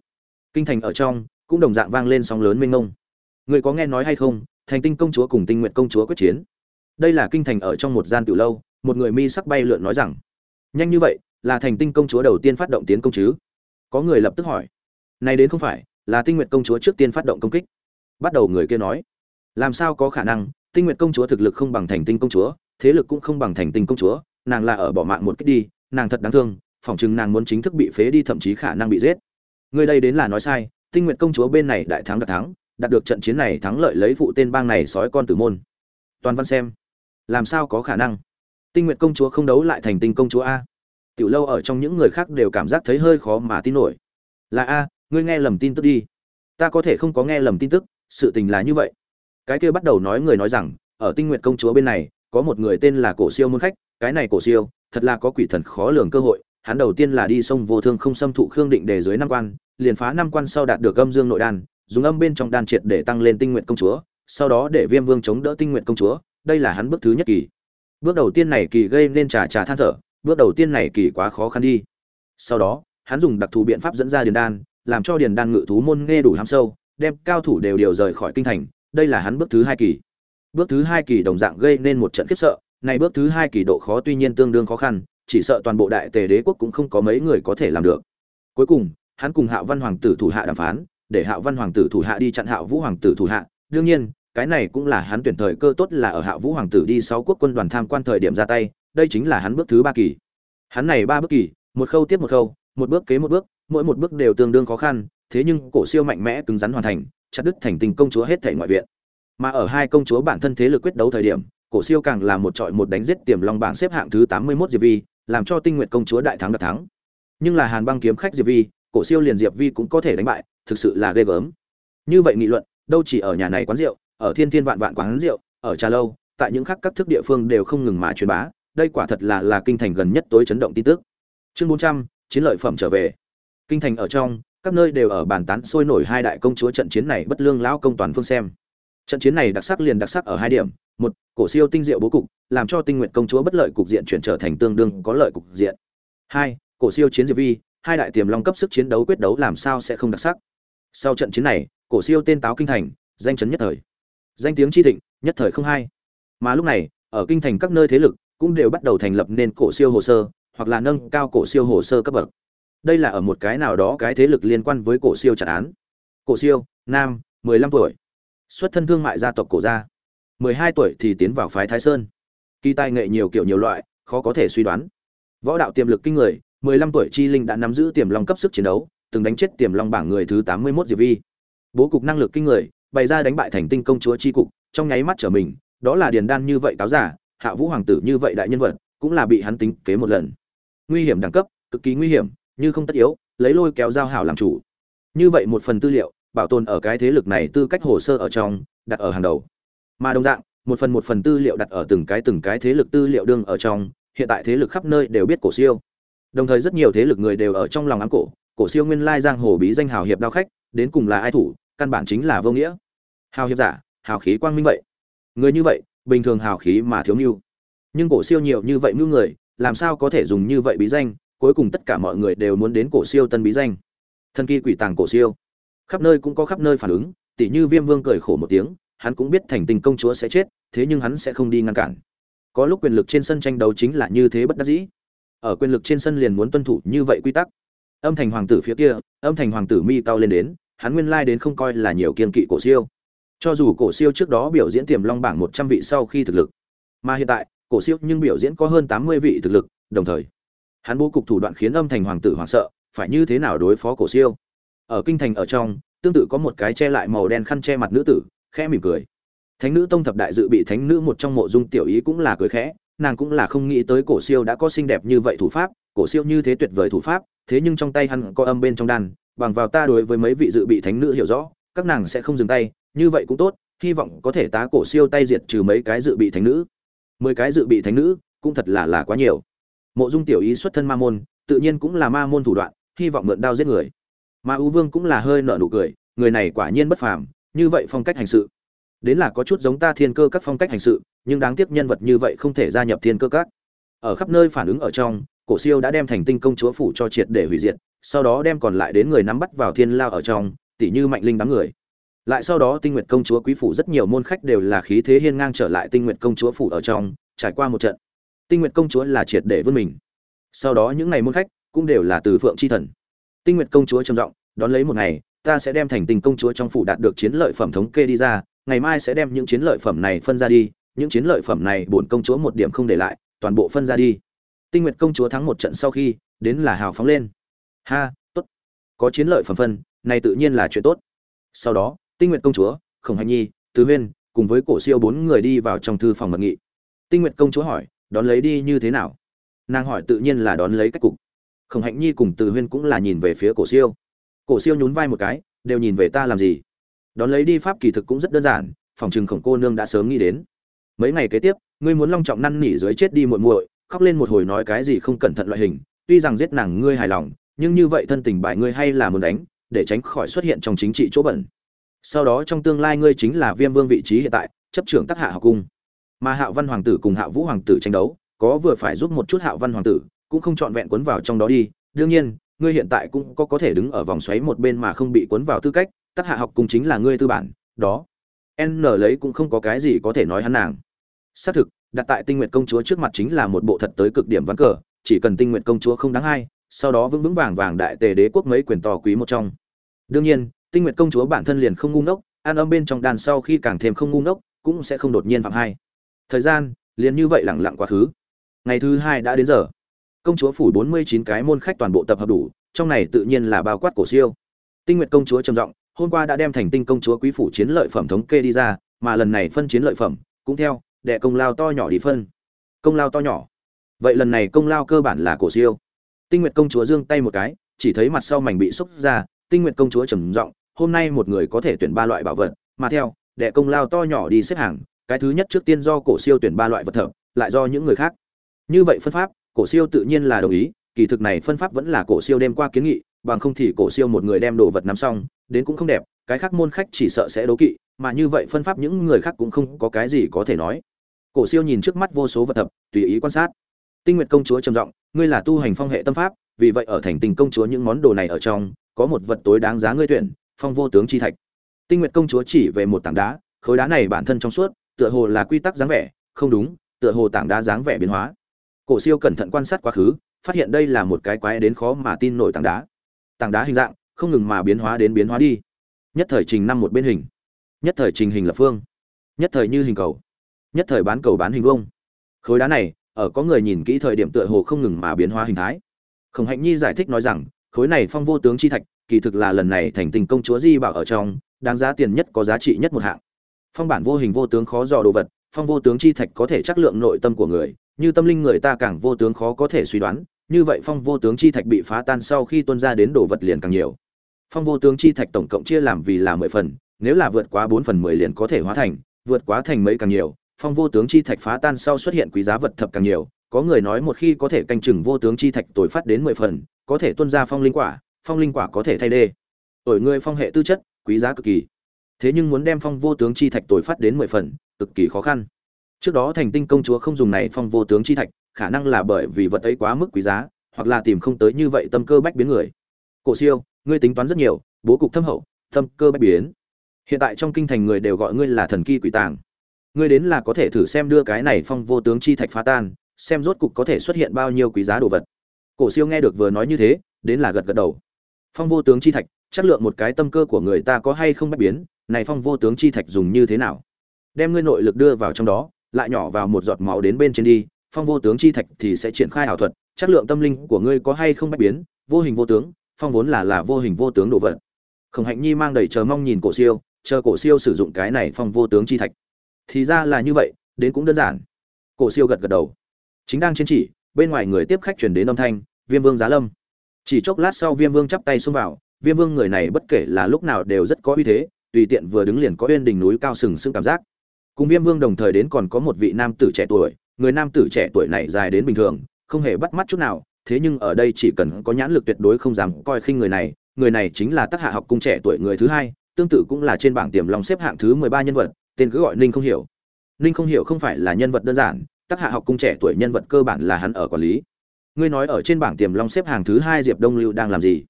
Kinh thành ở trong, cũng đồng dạng vang lên sóng lớn mênh mông. Người có nghe nói hay không, thành tinh công chúa cùng tinh nguyện công chúa quyết chiến đây là kinh thành ở trong một gian tiểu lâu, một người mi sắc bay lượn nói rằng, nhanh như vậy, là thành tinh công chúa đầu tiên phát động tiến công chứ? Có người lập tức hỏi, này đến không phải, là tinh nguyện công chúa trước tiên phát động công kích? Bắt đầu người kia nói, làm sao có khả năng, tinh nguyện công chúa thực lực không bằng thành tinh công chúa, thế lực cũng không bằng thành tinh công chúa, nàng là ở bỏ mạng một cách đi, nàng thật đáng thương, phỏng chừng nàng muốn chính thức bị phế đi thậm chí khả năng bị giết. Người đây đến là nói sai, tinh nguyện công chúa bên này đại thắng đạt thắng, đạt được trận chiến này thắng lợi lấy phụ tên bang này sói con tử môn. Toàn văn xem làm sao có khả năng? Tinh nguyện công chúa không đấu lại thành tinh công chúa a. Tiểu lâu ở trong những người khác đều cảm giác thấy hơi khó mà tin nổi. Là a, ngươi nghe lầm tin tức đi. Ta có thể không có nghe lầm tin tức, sự tình là như vậy. Cái kia bắt đầu nói người nói rằng, ở tinh nguyện công chúa bên này, có một người tên là cổ siêu môn khách, cái này cổ siêu, thật là có quỷ thần khó lường cơ hội, hắn đầu tiên là đi sông vô thương không xâm thụ khương định đề dưới năm quan, liền phá năm quan sau đạt được âm dương nội đan, dùng âm bên trong đan triệt để tăng lên tinh nguyện công chúa, sau đó để viêm vương chống đỡ tinh nguyện công chúa đây là hắn bước thứ nhất kỳ. Bước đầu tiên này kỳ gây nên trà trà than thở, bước đầu tiên này kỳ quá khó khăn đi. Sau đó, hắn dùng đặc thù biện pháp dẫn ra điền đan, làm cho điền đan ngự thú môn nghe đủ ham sâu, đem cao thủ đều điều rời khỏi kinh thành, đây là hắn bước thứ hai kỳ. Bước thứ hai kỳ đồng dạng gây nên một trận khiếp sợ, này bước thứ hai kỳ độ khó tuy nhiên tương đương khó khăn, chỉ sợ toàn bộ đại tề đế quốc cũng không có mấy người có thể làm được. Cuối cùng, hắn cùng hạo văn hoàng tử thủ hạ đàm phán, để hạo văn hoàng tử thủ hạ đi chặn hạo vũ hoàng tử thủ hạ, đương nhiên cái này cũng là hắn tuyển thời cơ tốt là ở hạ vũ hoàng tử đi sáu quốc quân đoàn tham quan thời điểm ra tay, đây chính là hắn bước thứ ba kỳ. Hắn này ba bước kỳ, một khâu tiếp một khâu, một bước kế một bước, mỗi một bước đều tương đương khó khăn, thế nhưng cổ siêu mạnh mẽ cứng rắn hoàn thành, chặt đứt thành tình công chúa hết thể ngoại viện. Mà ở hai công chúa bản thân thế lực quyết đấu thời điểm, cổ siêu càng là một trọi một đánh giết tiềm long bảng xếp hạng thứ tám mươi 81 diệp vi, làm cho tinh nguyện công chúa đại thắng đặc thắng. Nhưng là hàn băng kiếm khách diệp vi, cổ siêu liền diệp vi cũng có thể đánh bại, thực sự là ghê gớm. Như vậy nghị luận, đâu chỉ ở nhà này quán rượu ở thiên thiên vạn vạn quán rượu, ở trà lâu, tại những khác các thức địa phương đều không ngừng mà truyền bá, đây quả thật là là kinh thành gần nhất tối chấn động tin tức. Chương bốn trăm, chiến lợi phẩm trở về. Kinh thành ở trong, các nơi đều ở bàn tán sôi nổi hai đại công chúa trận chiến này bất lương lão công toàn phương xem. Trận chiến này đặc sắc liền đặc sắc ở hai điểm, một, cổ siêu tinh diệu bố cục, làm cho tinh nguyện công chúa bất lợi cục diện chuyển trở thành tương đương có lợi cục diện. Hai, cổ siêu chiến diệp vi, hai đại tiềm long cấp sức chiến đấu quyết đấu làm sao sẽ không đặc sắc. Sau trận chiến này, cổ siêu tên táo kinh thành, danh chấn nhất thời danh tiếng chi thịnh, nhất thời không hai mà lúc này, ở kinh thành các nơi thế lực cũng đều bắt đầu thành lập nên cổ siêu hồ sơ, hoặc là nâng cao cổ siêu hồ sơ cấp bậc. Đây là ở một cái nào đó cái thế lực liên quan với cổ siêu trả án. Cổ siêu, nam 15 tuổi. Xuất thân thương mại gia tộc cổ gia. 12 tuổi thì tiến vào phái thái sơn. Kỳ tài nghệ nhiều kiểu nhiều loại, khó có thể suy đoán. Võ đạo tiềm lực kinh người 15 tuổi chi linh đã nắm giữ tiềm long cấp sức chiến đấu, từng đánh chết tiềm long bảng người thứ 81 diệp vi bố cục năng lực kinh người bày ra đánh bại thành tinh công chúa chi cục, trong nháy mắt trở mình, đó là điền đan như vậy cáo giả, hạ vũ hoàng tử như vậy đại nhân vật, cũng là bị hắn tính kế một lần. Nguy hiểm đẳng cấp, cực kỳ nguy hiểm, như không tất yếu, lấy lôi kéo giao hảo làm chủ. Như vậy một phần tư liệu, bảo tồn ở cái thế lực này tư cách hồ sơ ở trong, đặt ở hàng đầu. Mà đồng dạng, một phần một phần tư liệu đặt ở từng cái từng cái thế lực tư liệu đương ở trong, hiện tại thế lực khắp nơi đều biết cổ siêu. Đồng thời rất nhiều thế lực người đều ở trong lòng ám cổ cổ siêu nguyên lai giang hồ bí danh hào hiệp đao khách, đến cùng là ai thủ căn bản chính là vô nghĩa. Hào hiệp giả, hào khí quang minh vậy. Người như vậy, bình thường hào khí mà thiếu mưu nhưng cổ siêu nhiều như vậy mưu người, làm sao có thể dùng như vậy bí danh, cuối cùng tất cả mọi người đều muốn đến cổ siêu tân bí danh. Thân kỳ quỷ tàng cổ siêu. Khắp nơi cũng có khắp nơi phản ứng tỷ như viêm vương cười khổ một tiếng, hắn cũng biết thành tình công chúa sẽ chết, thế nhưng hắn sẽ không đi ngăn cản. Có lúc quyền lực trên sân tranh đấu chính là như thế bất đắc dĩ. Ở quyền lực trên sân liền muốn tuân thủ như vậy quy tắc. Âm thành hoàng tử phía kia, âm thành hoàng tử mi cao lên đến hắn nguyên lai đến không coi là nhiều kiên kỵ cổ siêu cho dù cổ siêu trước đó biểu diễn tiềm long bảng một trăm vị sau khi thực lực, mà hiện tại, cổ siêu nhưng biểu diễn có hơn tám mươi vị thực lực, đồng thời, hắn bố cục thủ đoạn khiến âm thành hoàng tử hoảng sợ, phải như thế nào đối phó cổ siêu ở kinh thành ở trong, tương tự có một cái che lại màu đen khăn che mặt nữ tử, khẽ mỉm cười thánh nữ tông thập đại dự bị thánh nữ một trong mộ dung tiểu ý cũng là cười khẽ, nàng cũng là không nghĩ tới cổ siêu đã có xinh đẹp như vậy thủ pháp, cổ siêu như thế tuyệt vời thủ pháp, thế nhưng trong tay hắn có âm bên trong đàn bằng vào ta đối với mấy vị dự bị thánh nữ hiểu rõ, các nàng sẽ không dừng tay, như vậy cũng tốt, hy vọng có thể tá cổ siêu tay diệt trừ mấy cái dự bị thánh nữ. Mười cái dự bị thánh nữ, cũng thật là là quá nhiều. Mộ dung tiểu ý xuất thân ma môn, tự nhiên cũng là ma môn thủ đoạn, hy vọng mượn đao giết người. Ma U vương cũng là hơi nợ nụ cười, người này quả nhiên bất phàm, như vậy phong cách hành sự. Đến là có chút giống ta thiên cơ các phong cách hành sự, nhưng đáng tiếc nhân vật như vậy không thể gia nhập thiên cơ các. Ở khắp nơi phản ứng ở trong cổ siêu đã đem thành tinh công chúa phủ cho triệt để hủy diệt, sau đó đem còn lại đến người nắm bắt vào thiên lao ở trong tỷ như mạnh linh đám người. Lại sau đó tinh nguyệt công chúa quý phủ rất nhiều môn khách đều là khí thế hiên ngang trở lại tinh nguyệt công chúa phủ ở trong, trải qua một trận. Tinh nguyệt công chúa là triệt để vươn mình. Sau đó những ngày môn khách cũng đều là từ phượng chi thần. Tinh nguyệt công chúa trầm giọng, đón lấy một ngày, ta sẽ đem thành tinh công chúa trong phủ đạt được chiến lợi phẩm thống kê đi ra, ngày mai sẽ đem những chiến lợi phẩm này phân ra đi, những chiến lợi phẩm này bổn công chúa một điểm không để lại, toàn bộ phân ra đi tinh nguyệt công chúa thắng một trận sau khi, đến là hào phóng lên. Ha, tốt. Có chiến lợi phẩm phân, này tự nhiên là chuyện tốt. Sau đó, tinh nguyệt công chúa, khổng Hạnh nhi, tứ huyên, cùng với cổ siêu bốn người đi vào trong thư phòng mật nghị. Tinh nguyệt công chúa hỏi, đón lấy đi như thế nào? Nàng hỏi, tự nhiên là đón lấy cách cục. Khổng hạnh nhi cùng từ huyên cũng là nhìn về phía cổ siêu. Cổ siêu nhún vai một cái, đều nhìn về ta làm gì? Đón lấy đi pháp kỳ thực cũng rất đơn giản, phòng chừng khổng cô nương đã sớm nghĩ đến. Mấy ngày kế tiếp, ngươi muốn long trọng năn nỉ dưới chết đi muội muội khóc lên một hồi nói cái gì không cẩn thận loại hình, tuy rằng giết nàng ngươi hài lòng, nhưng như vậy thân tình bại ngươi hay là muốn đánh, để tránh khỏi xuất hiện trong chính trị chỗ bẩn. Sau đó trong tương lai ngươi chính là viêm vương vị trí hiện tại, chấp trưởng tác hạ học cung. Mà hạo văn hoàng tử cùng hạo vũ hoàng tử tranh đấu, có vừa phải giúp một chút hạo văn hoàng tử, cũng không trọn vẹn cuốn vào trong đó đi. Đương nhiên, ngươi hiện tại cũng có có thể đứng ở vòng xoáy một bên mà không bị cuốn vào tư cách tác hạ học cung chính là ngươi tư bản, đó. N lấy cũng không có cái gì có thể nói hắn nàng. Xác thực đặt tại tinh nguyện công chúa trước mặt chính là một bộ thật tới cực điểm ván cờ, chỉ cần tinh nguyện công chúa không đáng hay sau đó vững vững vàng vàng đại tề đế quốc mấy quyền to quý một trong. Đương nhiên, tinh nguyện công chúa bản thân liền không ngu ngốc, an âm bên trong đàn sau khi càng thêm không ngu ngốc, cũng sẽ không đột nhiên phạm hai. Thời gian, liền như vậy lẳng lặng quá khứ. Ngày thứ hai đã đến giờ. Công chúa phủ bốn mươi chín cái môn khách toàn bộ tập hợp đủ, trong này tự nhiên là bao quát cổ siêu. Tinh nguyện công chúa trầm giọng, hôm qua đã đem thành tinh công chúa quý phủ chiến lợi phẩm thống kê đi ra, mà lần này phân chiến lợi phẩm cũng theo đệ công lao to nhỏ đi phân. Công lao to nhỏ. Vậy lần này công lao cơ bản là cổ siêu. Tinh nguyện công chúa giương tay một cái, chỉ thấy mặt sau mảnh bị xúc ra, tinh nguyện công chúa trầm giọng, hôm nay một người có thể tuyển ba loại bảo vật, mà theo đệ công lao to nhỏ đi xếp hàng, cái thứ nhất trước tiên do cổ siêu tuyển ba loại vật thợ, lại do những người khác. Như vậy phân pháp, cổ siêu tự nhiên là đồng ý, kỳ thực này phân pháp vẫn là cổ siêu đem qua kiến nghị, bằng không thì cổ siêu một người đem đồ vật nắm xong, đến cũng không đẹp, cái khác môn khách chỉ sợ sẽ đố kỵ, mà như vậy phân pháp những người khác cũng không có cái gì có thể nói cổ siêu nhìn trước mắt vô số vật thập, tùy ý quan sát. Tinh nguyệt công chúa trầm giọng, ngươi là tu hành phong hệ tâm pháp, vì vậy ở thành tình công chúa những món đồ này ở trong, có một vật tối đáng giá ngươi tuyển, phong vô tướng chi thạch. Tinh nguyệt công chúa chỉ về một tảng đá, khối đá này bản thân trong suốt, tựa hồ là quy tắc dáng vẻ, không đúng, tựa hồ tảng đá dáng vẻ biến hóa. Cổ siêu cẩn thận quan sát quá khứ, phát hiện đây là một cái quái đến khó mà tin nổi tảng đá. Tảng đá hình dạng, không ngừng mà biến hóa đến biến hóa đi. Nhất thời trình năm một bên hình. Nhất thời trình hình lập phương. Nhất thời như hình cầu nhất thời bán cầu bán hình vuông, khối đá này ở có người nhìn kỹ thời điểm tựa hồ không ngừng mà biến hóa hình thái. Khổng hạnh nhi giải thích nói rằng khối này phong vô tướng chi thạch kỳ thực là lần này thành tình công chúa di bảo ở trong đáng giá tiền nhất có giá trị nhất một hạng. Phong bản vô hình vô tướng khó dò đồ vật phong vô tướng chi thạch có thể chắc lượng nội tâm của người như tâm linh người ta càng vô tướng khó có thể suy đoán như vậy phong vô tướng chi thạch bị phá tan sau khi tuôn ra đến đồ vật liền càng nhiều. Phong vô tướng chi thạch tổng cộng chia làm vì là mười phần nếu là vượt quá bốn phần mười liền có thể hóa thành vượt quá thành mấy càng nhiều phong vô tướng chi thạch phá tan sau xuất hiện quý giá vật thập càng nhiều, có người nói một khi có thể canh chừng vô tướng chi thạch tồi phát đến mười phần, có thể tuôn ra phong linh quả, phong linh quả có thể thay đê. Tội người phong hệ tư chất, quý giá cực kỳ. Thế nhưng muốn đem phong vô tướng chi thạch tồi phát đến mười phần, cực kỳ khó khăn. Trước đó thành tinh công chúa không dùng này phong vô tướng chi thạch, khả năng là bởi vì vật ấy quá mức quý giá, hoặc là tìm không tới như vậy tâm cơ bách biến người. Cổ siêu, ngươi tính toán rất nhiều, bố cục thâm hậu, tâm cơ bách biến. Hiện tại trong kinh thành người đều gọi ngươi là thần kỳ quỷ tàng ngươi đến là có thể thử xem đưa cái này phong vô tướng chi thạch phá tan, xem rốt cục có thể xuất hiện bao nhiêu quý giá đồ vật. Cổ siêu nghe được vừa nói như thế, đến là gật gật đầu. Phong vô tướng chi thạch chất lượng một cái tâm cơ của người ta có hay không bách biến, này phong vô tướng chi thạch dùng như thế nào? Đem ngươi nội lực đưa vào trong đó, lại nhỏ vào một giọt máu đến bên trên đi, phong vô tướng chi thạch thì sẽ triển khai ảo thuật chất lượng tâm linh của ngươi có hay không bách biến, vô hình vô tướng, phong vốn là là vô hình vô tướng đồ vật. Khổng hạnh nhi mang đầy chờ mong nhìn cổ siêu, chờ cổ siêu sử dụng cái này phong vô tướng chi thạch thì ra là như vậy, đến cũng đơn giản. Cổ siêu gật gật đầu. Chính đang trên chỉ, bên ngoài người tiếp khách chuyển đến âm thanh, viêm vương giá lâm. Chỉ chốc lát sau viêm vương chắp tay xông vào, viêm vương người này bất kể là lúc nào đều rất có uy thế, tùy tiện vừa đứng liền có uyên đỉnh núi cao sừng sững cảm giác. Cùng viêm vương đồng thời đến còn có một vị nam tử trẻ tuổi, người nam tử trẻ tuổi này dài đến bình thường, không hề bắt mắt chút nào, thế nhưng ở đây chỉ cần có nhãn lực tuyệt đối không dám coi khinh người này người này chính là tác hạ học cung trẻ tuổi người thứ hai, tương tự cũng là trên bảng tiềm long xếp hạng thứ mười ba nhân vật tên cứ gọi ninh không hiểu. Ninh không hiểu không phải là nhân vật đơn giản, tác hạ học cung trẻ tuổi nhân vật cơ bản là hắn ở quản lý. Ngươi nói ở trên bảng tiềm long xếp hàng thứ hai diệp đông lưu đang làm gì?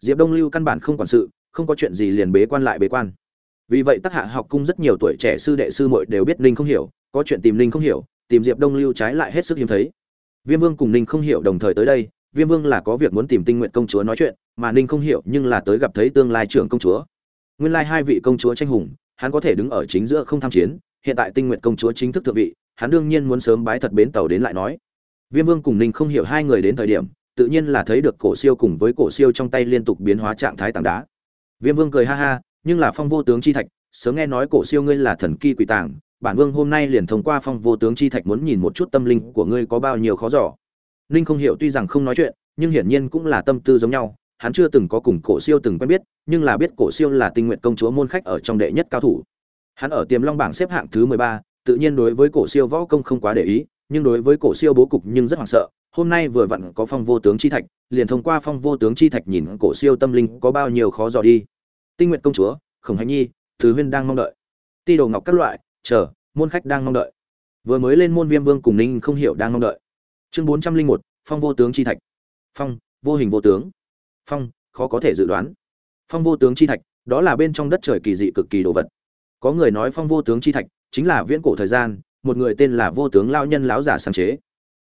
Diệp đông lưu căn bản không quản sự, không có chuyện gì liền bế quan lại bế quan. Vì vậy tác hạ học cung rất nhiều tuổi trẻ sư đệ sư muội đều biết ninh không hiểu, có chuyện tìm ninh không hiểu, tìm diệp đông lưu trái lại hết sức hiếm thấy. Viêm vương cùng ninh không hiểu đồng thời tới đây, viêm vương là có việc muốn tìm tinh nguyện công chúa nói chuyện, mà ninh không hiểu nhưng là tới gặp thấy tương lai trưởng công chúa. Nguyên lai hai vị công chúa tranh hùng hắn có thể đứng ở chính giữa không tham chiến, hiện tại tinh nguyện công chúa chính thức thượng vị, hắn đương nhiên muốn sớm bái thật bến tàu đến lại nói. Viêm vương cùng ninh không hiểu hai người đến thời điểm, tự nhiên là thấy được cổ siêu cùng với cổ siêu trong tay liên tục biến hóa trạng thái tảng đá. Viêm vương cười ha ha, nhưng là phong vô tướng chi thạch, sớm nghe nói cổ siêu ngươi là thần kỳ quỷ tàng, bản vương hôm nay liền thông qua phong vô tướng chi thạch muốn nhìn một chút tâm linh của ngươi có bao nhiêu khó giỏ. ninh không hiểu tuy rằng không nói chuyện, nhưng hiển nhiên cũng là tâm tư giống nhau hắn chưa từng có cùng cổ siêu từng quen biết, nhưng là biết cổ siêu là tinh nguyện công chúa môn khách ở trong đệ nhất cao thủ. Hắn ở tiềm long bảng xếp hạng thứ mười ba, tự nhiên đối với cổ siêu võ công không quá để ý, nhưng đối với cổ siêu bố cục nhưng rất hoảng sợ. Hôm nay vừa vặn có phong vô tướng chi thạch, liền thông qua phong vô tướng chi thạch nhìn cổ siêu tâm linh có bao nhiêu khó dò đi. Tinh nguyện công chúa, khổng hành nhi, thứ huyên đang mong đợi. Ti đồ ngọc các loại, chờ, môn khách đang mong đợi. Vừa mới lên môn viêm vương cùng ninh không hiểu đang mong đợi. Chương bốn trăm linh một, phong vô tướng chi thạch. Phong, vô hình vô tướng phong, khó có thể dự đoán. Phong vô tướng chi thạch, đó là bên trong đất trời kỳ dị cực kỳ đồ vật. Có người nói phong vô tướng chi thạch chính là viễn cổ thời gian, một người tên là vô tướng lao nhân lão giả sáng chế.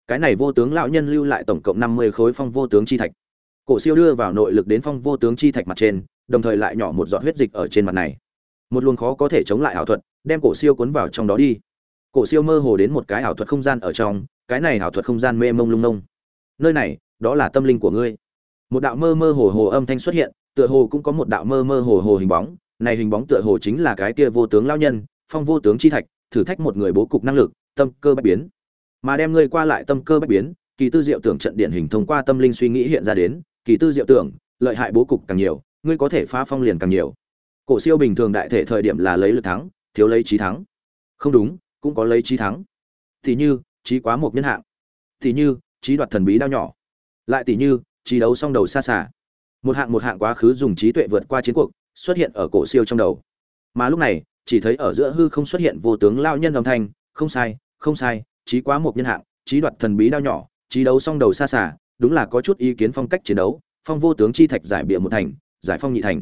Cái này vô tướng lão nhân lưu lại tổng cộng năm mươi khối phong vô tướng chi thạch. Cổ siêu đưa vào nội lực đến phong vô tướng chi thạch mặt trên, đồng thời lại nhỏ một giọt huyết dịch ở trên mặt này. Một luồng khó có thể chống lại ảo thuật, đem cổ siêu cuốn vào trong đó đi. Cổ siêu mơ hồ đến một cái ảo thuật không gian ở trong, cái này ảo thuật không gian mê mông lung nông. Nơi này, đó là tâm linh của ngươi một đạo mơ mơ hồ hồ âm thanh xuất hiện, tựa hồ cũng có một đạo mơ mơ hồ hồ hình bóng. Này hình bóng tựa hồ chính là cái kia vô tướng lao nhân, phong vô tướng chi thạch, thử thách một người bố cục năng lực, tâm cơ bách biến. Mà đem ngươi qua lại tâm cơ bách biến, kỳ tư diệu tưởng trận điển hình thông qua tâm linh suy nghĩ hiện ra đến, kỳ tư diệu tưởng, lợi hại bố cục càng nhiều, ngươi có thể phá phong liền càng nhiều. Cổ siêu bình thường đại thể thời điểm là lấy lực thắng, thiếu lấy trí thắng. Không đúng, cũng có lấy trí thắng. Thì như, trí quá một nhân hạng. Thì như, trí đoạt thần bí đao nhỏ. Lại tỷ như trí đấu song đầu xa xả một hạng một hạng quá khứ dùng trí tuệ vượt qua chiến cuộc, xuất hiện ở cổ siêu trong đầu. Mà lúc này, chỉ thấy ở giữa hư không xuất hiện vô tướng lao nhân âm thanh, không sai không sai, trí quá một nhân hạng, trí đoạt thần bí đao nhỏ trí đấu song đầu xa xả đúng là có chút ý kiến phong cách chiến đấu, phong vô tướng chi thạch giải bịa một thành, giải phong nhị thành.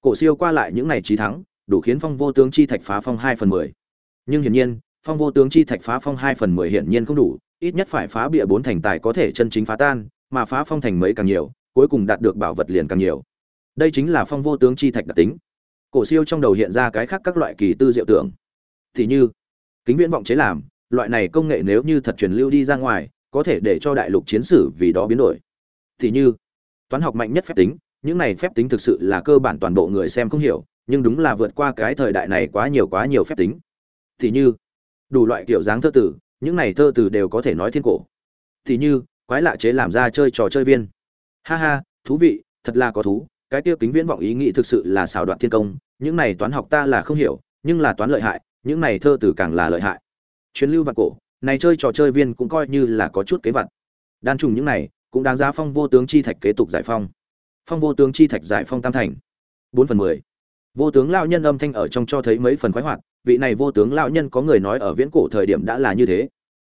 Cổ siêu qua lại những này trí thắng, đủ khiến phong vô tướng chi thạch phá phong hai phần mười. Nhưng hiển nhiên, phong vô tướng chi thạch phá phong hai phần mười hiển nhiên không đủ, ít nhất phải phá bịa bốn thành tài có thể chân chính phá tan mà phá phong thành mấy càng nhiều, cuối cùng đạt được bảo vật liền càng nhiều. Đây chính là phong vô tướng chi thạch đặc tính. Cổ siêu trong đầu hiện ra cái khác các loại kỳ tư diệu tưởng. Thì như, kính viễn vọng chế làm, loại này công nghệ nếu như thật truyền lưu đi ra ngoài, có thể để cho đại lục chiến sử vì đó biến đổi. Thì như, toán học mạnh nhất phép tính, những này phép tính thực sự là cơ bản toàn bộ người xem không hiểu, nhưng đúng là vượt qua cái thời đại này quá nhiều quá nhiều phép tính. Thì như, đủ loại kiểu dáng thơ tử, những này thơ tử đều có thể nói thiên cổ. Thì như quái lạ chế làm ra chơi trò chơi viên. Ha ha, thú vị, thật là có thú, cái tiêu kính viễn vọng ý nghĩ thực sự là xào đoạn thiên công, những này toán học ta là không hiểu, nhưng là toán lợi hại, những này thơ từ càng là lợi hại. Chuyến lưu vạn cổ, này chơi trò chơi viên cũng coi như là có chút kế vật đan trùng những này, cũng đáng giá phong vô tướng chi thạch kế tục giải phong. Phong vô tướng chi thạch giải phong tam thành. Bốn phần mười. Vô tướng lão nhân âm thanh ở trong cho thấy mấy phần khoái hoạt, vị này vô tướng lão nhân có người nói ở viễn cổ thời điểm đã là như thế.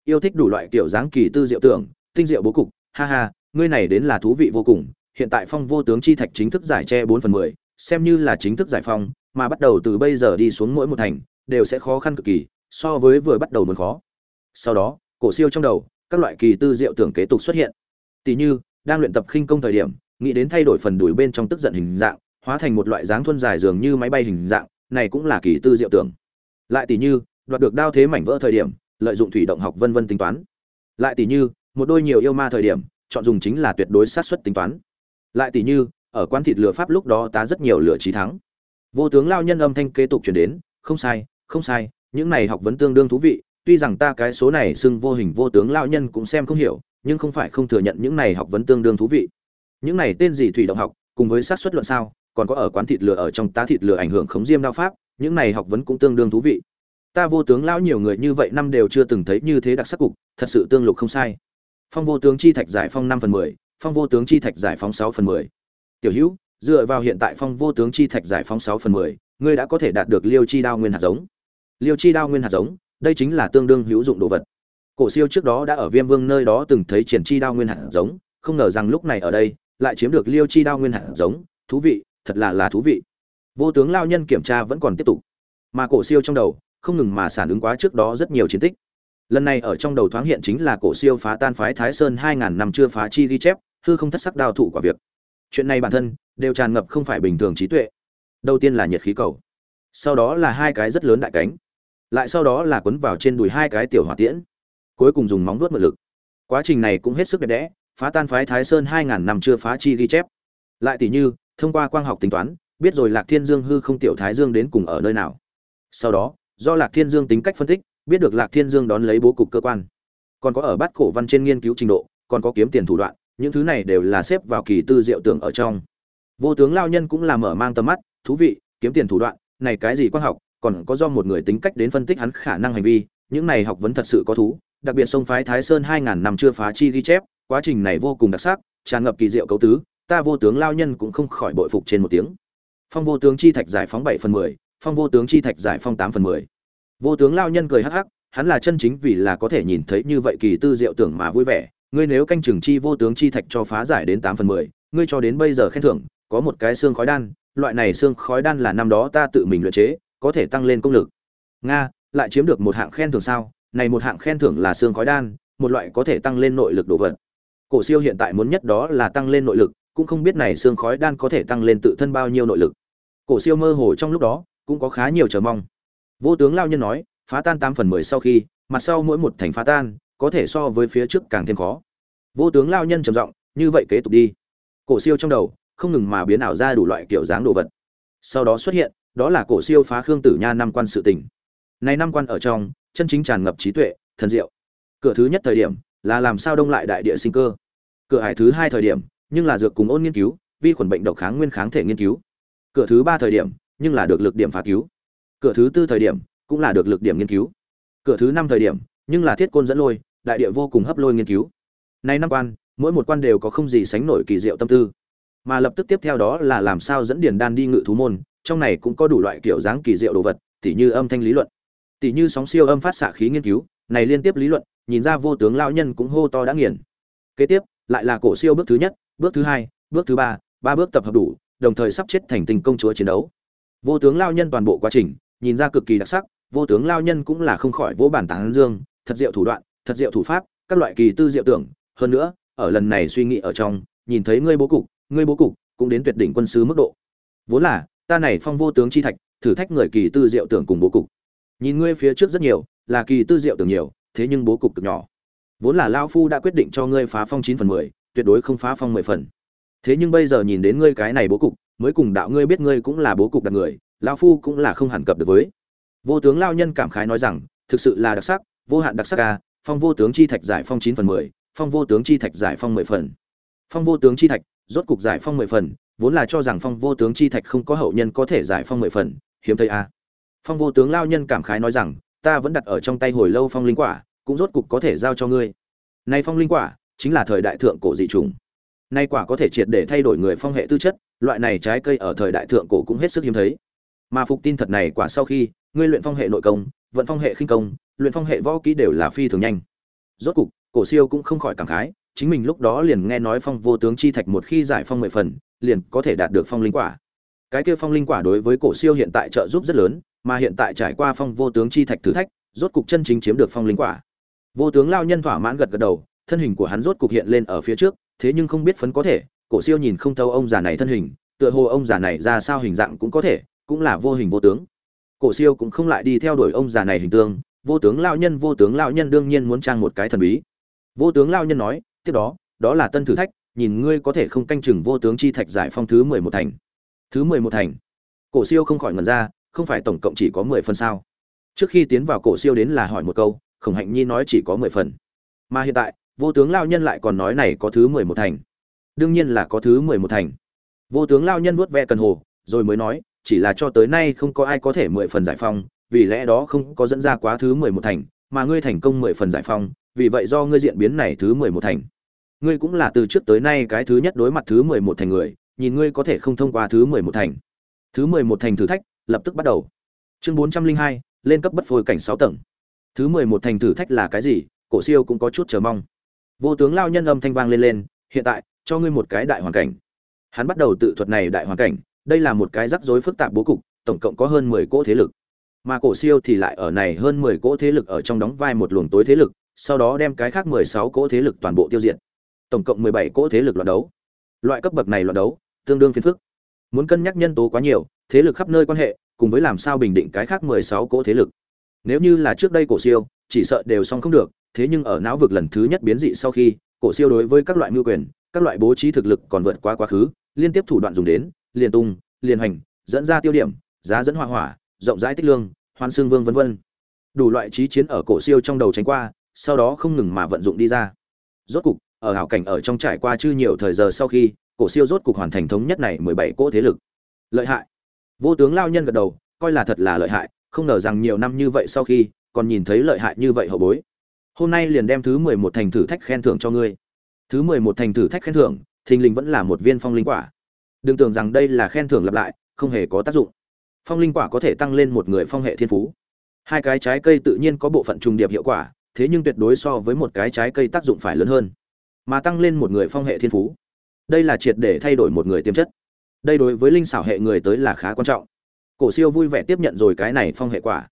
Yêu thích đủ loại kiểu dáng kỳ tư diệu tưởng tinh diệu bố cục, ha ha, ngươi này đến là thú vị vô cùng, hiện tại phong vô tướng chi thạch chính thức giải tre bốn phần mười, xem như là chính thức giải phong, mà bắt đầu từ bây giờ đi xuống mỗi một thành, đều sẽ khó khăn cực kỳ, so với vừa bắt đầu muốn khó. Sau đó, cổ siêu trong đầu, các loại kỳ tư diệu tưởng kế tục xuất hiện. Tỷ như, đang luyện tập khinh công thời điểm, nghĩ đến thay đổi phần đùi bên trong tức giận hình dạng, hóa thành một loại dáng thuân dài dường như máy bay hình dạng, này cũng là kỳ tư diệu tưởng. Lại tỷ như, đoạt được đao thế mảnh vỡ thời điểm, lợi dụng thủy động học vân vân tính toán. Lại tỷ như một đôi nhiều yêu ma thời điểm, chọn dùng chính là tuyệt đối sát xuất tính toán. Lại tỷ như, ở quán thịt lửa pháp lúc đó tá rất nhiều lửa trí thắng. Vô tướng lao nhân âm thanh kế tục chuyển đến, không sai không sai, những này học vấn tương đương thú vị, tuy rằng ta cái số này xưng vô hình vô tướng lao nhân cũng xem không hiểu, nhưng không phải không thừa nhận những này học vấn tương đương thú vị. Những này tên gì thủy động học, cùng với sát xuất luận sao, còn có ở quán thịt lửa ở trong tá thịt lửa ảnh hưởng khống diêm đao pháp, những này học vấn cũng tương đương thú vị. Ta vô tướng lão nhiều người như vậy năm đều chưa từng thấy như thế đặc sắc cục, thật sự tương lục không sai phong vô tướng chi thạch giải phong năm phần mười, phong vô tướng chi thạch giải phóng sáu phần mười. Tiểu hữu, dựa vào hiện tại phong vô tướng chi thạch giải phóng sáu phần mười, ngươi đã có thể đạt được liêu chi đao nguyên hạt giống. Liêu chi đao nguyên hạt giống, đây chính là tương đương hữu dụng đồ vật. Cổ siêu trước đó đã ở viêm vương nơi đó từng thấy triển chi đao nguyên hạt giống, không ngờ rằng lúc này ở đây, lại chiếm được liêu chi đao nguyên hạt giống. Thú vị, thật là là thú vị. Vô tướng lao nhân kiểm tra vẫn còn tiếp tục. Mà cổ siêu trong đầu, không ngừng mà sản ứng quá trước đó rất nhiều chiến tích lần này ở trong đầu thoáng hiện chính là cổ siêu phá tan phái thái sơn hai ngàn năm chưa phá chi ghi chép, hư không thất sắc đao thủ quả việc. Chuyện này bản thân đều tràn ngập không phải bình thường trí tuệ. Đầu tiên là nhiệt khí cầu, sau đó là hai cái rất lớn đại cánh, lại sau đó là quấn vào trên đùi hai cái tiểu hỏa tiễn, cuối cùng dùng móng vuốt mượn lực. Quá trình này cũng hết sức đẹp đẽ, phá tan phái thái sơn hai ngàn năm chưa phá chi ghi chép. Lại tỷ như, thông qua quang học tính toán, biết rồi lạc thiên dương hư không tiểu thái dương đến cùng ở nơi nào. Sau đó, do lạc thiên dương tính cách phân tích biết được lạc thiên dương đón lấy bố cục cơ quan. Còn có ở bát cổ văn trên nghiên cứu trình độ, còn có kiếm tiền thủ đoạn, những thứ này đều là xếp vào kỳ tư diệu tưởng ở trong. Vô tướng lao nhân cũng là mở mang tầm mắt, thú vị, kiếm tiền thủ đoạn, này cái gì quan học, còn có do một người tính cách đến phân tích hắn khả năng hành vi, những này học vấn thật sự có thú, đặc biệt sông phái thái sơn hai ngàn năm chưa phá chi ghi chép, quá trình này vô cùng đặc sắc, tràn ngập kỳ diệu cấu tứ, ta vô tướng lao nhân cũng không khỏi bội phục trên một tiếng. Phong vô tướng chi thạch giải phóng bảy phần mười, phong vô tướng chi thạch giải phóng tám phần mười vô tướng lao nhân cười hắc hắc, hắn là chân chính vì là có thể nhìn thấy như vậy kỳ tư diệu tưởng mà vui vẻ. Ngươi nếu canh chừng chi vô tướng chi thạch cho phá giải đến tám phần mười, ngươi cho đến bây giờ khen thưởng, có một cái xương khói đan, loại này xương khói đan là năm đó ta tự mình luyện chế, có thể tăng lên công lực. Nga, lại chiếm được một hạng khen thưởng sao? Này một hạng khen thưởng là xương khói đan, một loại có thể tăng lên nội lực đồ vật. Cổ siêu hiện tại muốn nhất đó là tăng lên nội lực, cũng không biết này xương khói đan có thể tăng lên tự thân bao nhiêu nội lực. Cổ siêu mơ hồ trong lúc đó, cũng có khá nhiều chờ mong vô tướng lao nhân nói, phá tan tám phần mười sau khi, mặt sau mỗi một thành phá tan, có thể so với phía trước càng thêm khó. Vô tướng lao nhân trầm giọng, như vậy kế tục đi. Cổ siêu trong đầu, không ngừng mà biến ảo ra đủ loại kiểu dáng đồ vật. Sau đó xuất hiện, đó là cổ siêu phá khương tử nha năm quan sự tình. Này năm quan ở trong, chân chính tràn ngập trí tuệ, thần diệu. Cửa thứ nhất thời điểm, là làm sao đông lại đại địa sinh cơ. Cửa hải thứ hai thời điểm, nhưng là dược cùng ôn nghiên cứu, vi khuẩn bệnh độc kháng nguyên kháng thể nghiên cứu. Cửa thứ ba thời điểm, nhưng là được lực điểm phá cứu cửa thứ tư thời điểm cũng là được lực điểm nghiên cứu. Cửa thứ năm thời điểm nhưng là thiết côn dẫn lôi, đại địa vô cùng hấp lôi nghiên cứu. Nay năm quan, mỗi một quan đều có không gì sánh nổi kỳ diệu tâm tư. Mà lập tức tiếp theo đó là làm sao dẫn điền đan đi ngự thú môn, trong này cũng có đủ loại kiểu dáng kỳ diệu đồ vật, tỉ như âm thanh lý luận, tỉ như sóng siêu âm phát xạ khí nghiên cứu, này liên tiếp lý luận, nhìn ra vô tướng lao nhân cũng hô to đã nghiền. Kế tiếp, lại là cổ siêu bước thứ nhất, bước thứ hai, bước thứ ba ba bước tập hợp đủ, đồng thời sắp chết thành tình công chúa chiến đấu. Vô tướng lao nhân toàn bộ quá trình nhìn ra cực kỳ đặc sắc, vô tướng lao nhân cũng là không khỏi vỗ bản tán dương, thật diệu thủ đoạn, thật diệu thủ pháp, các loại kỳ tư diệu tưởng. Hơn nữa, ở lần này suy nghĩ ở trong, nhìn thấy ngươi bố cục, ngươi bố cục cũng đến tuyệt đỉnh quân sứ mức độ. Vốn là, ta này phong vô tướng chi thạch, thử thách người kỳ tư diệu tưởng cùng bố cục. Nhìn ngươi phía trước rất nhiều, là kỳ tư diệu tưởng nhiều, thế nhưng bố cục cực nhỏ. Vốn là lao phu đã quyết định cho ngươi phá phong chín phần mười, tuyệt đối không phá phong mười phần. Thế nhưng bây giờ nhìn đến ngươi cái này bố cục, mới cùng đạo ngươi biết ngươi cũng là bố cục đặc người lão phu cũng là không hẳn cập được với. Vô tướng lao nhân cảm khái nói rằng, thực sự là đặc sắc, vô hạn đặc sắc ca phong vô tướng chi thạch giải phong chín phần mười, phong vô tướng chi thạch giải phong mười phần. Phong vô tướng chi thạch, rốt cục giải phong mười phần, vốn là cho rằng phong vô tướng chi thạch không có hậu nhân có thể giải phong mười phần, hiếm thấy a phong vô tướng lao nhân cảm khái nói rằng, ta vẫn đặt ở trong tay hồi lâu phong linh quả, cũng rốt cục có thể giao cho ngươi. Nay phong linh quả, chính là thời đại thượng cổ dị trùng nay quả có thể triệt để thay đổi người phong hệ tư chất, loại này trái cây ở thời đại thượng cổ cũng hết sức hiếm thấy mà phục tin thật này quả sau khi, ngươi luyện phong hệ nội công, vận phong hệ khinh công, luyện phong hệ võ kỹ đều là phi thường nhanh. Rốt cục, cổ siêu cũng không khỏi cảm khái, chính mình lúc đó liền nghe nói phong vô tướng chi thạch một khi giải phong mười phần, liền có thể đạt được phong linh quả. Cái kia phong linh quả đối với cổ siêu hiện tại trợ giúp rất lớn, mà hiện tại trải qua phong vô tướng chi thạch thử thách, rốt cục chân chính chiếm được phong linh quả. Vô tướng lao nhân thỏa mãn gật gật đầu, thân hình của hắn rốt cục hiện lên ở phía trước, thế nhưng không biết phấn có thể, cổ siêu nhìn không thấu ông già này thân hình, tựa hồ ông già này ra sao hình dạng cũng có thể cũng là vô hình vô tướng. Cổ siêu cũng không lại đi theo đuổi ông già này hình tượng vô tướng lao nhân, vô tướng lao nhân đương nhiên muốn trang một cái thần bí. Vô tướng lao nhân nói, tiếp đó đó là tân thử thách, nhìn ngươi có thể không canh chừng vô tướng chi thạch giải phong thứ mười một thành. Thứ mười một thành. Cổ siêu không khỏi ngần ra, không phải tổng cộng chỉ có mười phần sao? Trước khi tiến vào cổ siêu đến là hỏi một câu, khổng hạnh nhi nói chỉ có mười phần. Mà hiện tại, vô tướng lao nhân lại còn nói này có thứ mười một thành. Đương nhiên là có thứ mười một thành. Vô tướng lao nhân vuốt ve cần hồ, rồi mới nói chỉ là cho tới nay không có ai có thể mười phần giải phong vì lẽ đó không có dẫn ra quá thứ mười một thành, mà ngươi thành công mười phần giải phong vì vậy do ngươi diện biến này thứ mười một thành. Ngươi cũng là từ trước tới nay cái thứ nhất đối mặt thứ mười một thành người, nhìn ngươi có thể không thông qua thứ mười một thành. Thứ mười một thành thử thách, lập tức bắt đầu. Chương bốn trăm linh hai, lên cấp bất phôi cảnh sáu tầng. Thứ mười một thành thử thách là cái gì? Cổ siêu cũng có chút chờ mong. Vô tướng lao nhân âm thanh vang lên lên, hiện tại, cho ngươi một cái đại hoàn cảnh. Hắn bắt đầu tự thuật này đại hoàn cảnh đây là một cái rắc rối phức tạp bố cục, tổng cộng có hơn mười cỗ thế lực. Mà cổ siêu thì lại ở này hơn mười cỗ thế lực ở trong đóng vai một luồng tối thế lực, sau đó đem cái khác mười sáu cỗ thế lực toàn bộ tiêu diệt. Tổng cộng mười bảy cỗ thế lực loạt đấu. Loại cấp bậc này loạt đấu, tương đương phiền phức. Muốn cân nhắc nhân tố quá nhiều, thế lực khắp nơi quan hệ, cùng với làm sao bình định cái khác mười sáu cỗ thế lực. Nếu như là trước đây cổ siêu, chỉ sợ đều xong không được, thế nhưng ở não vực lần thứ nhất biến dị sau khi, cổ siêu đối với các loại mưu quyền, các loại bố trí thực lực còn vượt qua quá khứ, liên tiếp thủ đoạn dùng đến liền tung, liền hành dẫn ra tiêu điểm, giá dẫn hỏa hỏa, rộng rãi tích lương, hoan xương vương vân vân. Đủ loại trí chiến ở cổ siêu trong đầu tránh qua, sau đó không ngừng mà vận dụng đi ra. Rốt cục, ở hảo cảnh ở trong trải qua chưa nhiều thời giờ sau khi, cổ siêu rốt cục hoàn thành thống nhất này mười bảy cỗ thế lực. Lợi hại. Vô tướng lao nhân gật đầu, coi là thật là lợi hại, không ngờ rằng nhiều năm như vậy sau khi, còn nhìn thấy lợi hại như vậy hậu bối. Hôm nay liền đem thứ mười một thành thử thách khen thưởng cho ngươi. Thứ mười một thành thử thách khen thưởng, thình lình vẫn là một viên phong linh quả đừng tưởng rằng đây là khen thưởng lặp lại, không hề có tác dụng. Phong linh quả có thể tăng lên một người phong hệ thiên phú. Hai cái trái cây tự nhiên có bộ phận trùng điệp hiệu quả, thế nhưng tuyệt đối so với một cái trái cây tác dụng phải lớn hơn, mà tăng lên một người phong hệ thiên phú. Đây là triệt để thay đổi một người tiềm chất. Đây đối với linh xảo hệ người tới là khá quan trọng. Cổ siêu vui vẻ tiếp nhận rồi cái này phong hệ quả.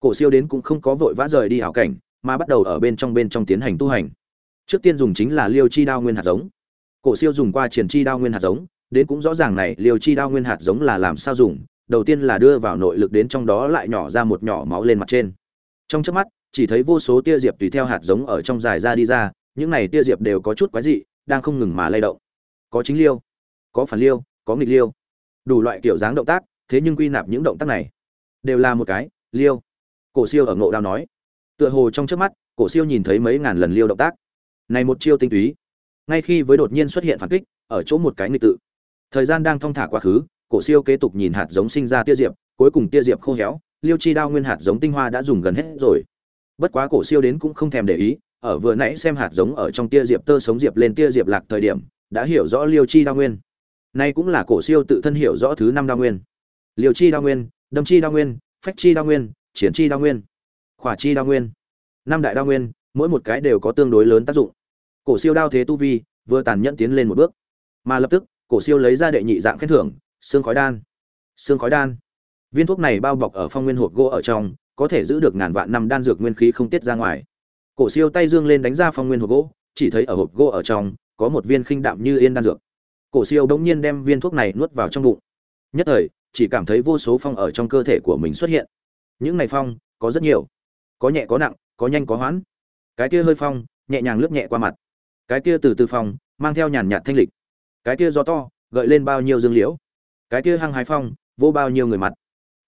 Cổ siêu đến cũng không có vội vã rời đi hảo cảnh, mà bắt đầu ở bên trong bên trong tiến hành tu hành. Trước tiên dùng chính là liêu chi đao nguyên hạt giống. Cổ siêu dùng qua triển chi đao nguyên hạt giống đến cũng rõ ràng này liều chi đao nguyên hạt giống là làm sao dùng, đầu tiên là đưa vào nội lực đến trong đó lại nhỏ ra một nhỏ máu lên mặt trên. Trong chớp mắt, chỉ thấy vô số tia diệp tùy theo hạt giống ở trong dài ra đi ra, những này tia diệp đều có chút quái dị, đang không ngừng mà lay động. Có chính liêu, có phản liêu, có nghịch liêu. Đủ loại kiểu dáng động tác, thế nhưng quy nạp những động tác này đều là một cái, liêu. Cổ siêu ở ngộ đao nói. Tựa hồ trong trước mắt, cổ siêu nhìn thấy mấy ngàn lần liêu động tác. Này một chiêu tinh túy. Ngay khi với đột nhiên xuất hiện phản kích, ở chỗ một cái nghịch tự thời gian đang thong thả quá khứ, cổ siêu kế tục nhìn hạt giống sinh ra tia diệp, cuối cùng tia diệp khô héo, liêu chi đao nguyên hạt giống tinh hoa đã dùng gần hết rồi. Bất quá cổ siêu đến cũng không thèm để ý, ở vừa nãy xem hạt giống ở trong tia diệp tơ sống diệp lên tia diệp lạc thời điểm, đã hiểu rõ liêu chi đao nguyên. Nay cũng là cổ siêu tự thân hiểu rõ thứ năm đao nguyên. Liêu chi đao nguyên, đâm chi đao nguyên, phách chi đao nguyên, triển chi đao nguyên, khỏa chi đao nguyên. Năm đại đao nguyên, mỗi một cái đều có tương đối lớn tác dụng. Cổ siêu đao thế tu vi, vừa tàn nhẫn tiến lên một bước. Mà lập tức cổ siêu lấy ra đệ nhị dạng khen thưởng, xương khói đan. Xương khói đan. Viên thuốc này bao bọc ở phong nguyên hộp gỗ ở trong, có thể giữ được ngàn vạn năm đan dược nguyên khí không tiết ra ngoài. Cổ siêu tay dương lên đánh ra phong nguyên hộp gỗ, chỉ thấy ở hộp gỗ ở trong, có một viên khinh đạm như yên đan dược. Cổ siêu đống nhiên đem viên thuốc này nuốt vào trong bụng. Nhất thời, chỉ cảm thấy vô số phong ở trong cơ thể của mình xuất hiện. Những này phong, có rất nhiều. Có nhẹ có nặng, có nhanh có hoãn. Cái kia hơi phong, nhẹ nhàng lướt nhẹ qua mặt. Cái kia từ từ phong, mang theo nhàn nhạt thanh lịch cái kia gió to, gợi lên bao nhiêu dương liễu. Cái kia hăng hái phong, vô bao nhiêu người mặt.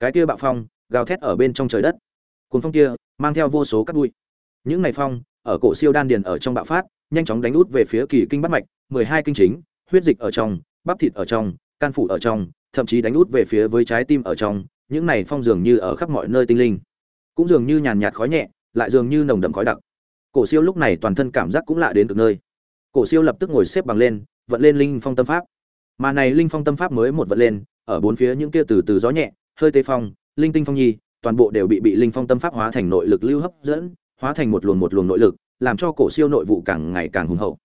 Cái kia bạo phong, gào thét ở bên trong trời đất. Cuốn phong kia, mang theo vô số cát bụi. Những ngày phong, ở cổ siêu đan điền ở trong bạo phát, nhanh chóng đánh út về phía kỳ kinh bắt mạch, mười hai kinh chính, huyết dịch ở trong, bắp thịt ở trong, can phủ ở trong, thậm chí đánh út về phía với trái tim ở trong. Những này phong dường như ở khắp mọi nơi tinh linh. Cũng dường như nhàn nhạt khói nhẹ, lại dường như nồng đậm khói đặc. Cổ siêu lúc này toàn thân cảm giác cũng lạ đến cực nơi. Cổ siêu lập tức ngồi xếp bằng lên vận lên linh phong tâm pháp. Mà này linh phong tâm pháp mới một vận lên, ở bốn phía những kia từ từ gió nhẹ, hơi tê phong, linh tinh phong nhi, toàn bộ đều bị bị linh phong tâm pháp hóa thành nội lực lưu hấp dẫn, hóa thành một luồng một luồng nội lực, làm cho cổ siêu nội vụ càng ngày càng hùng hậu.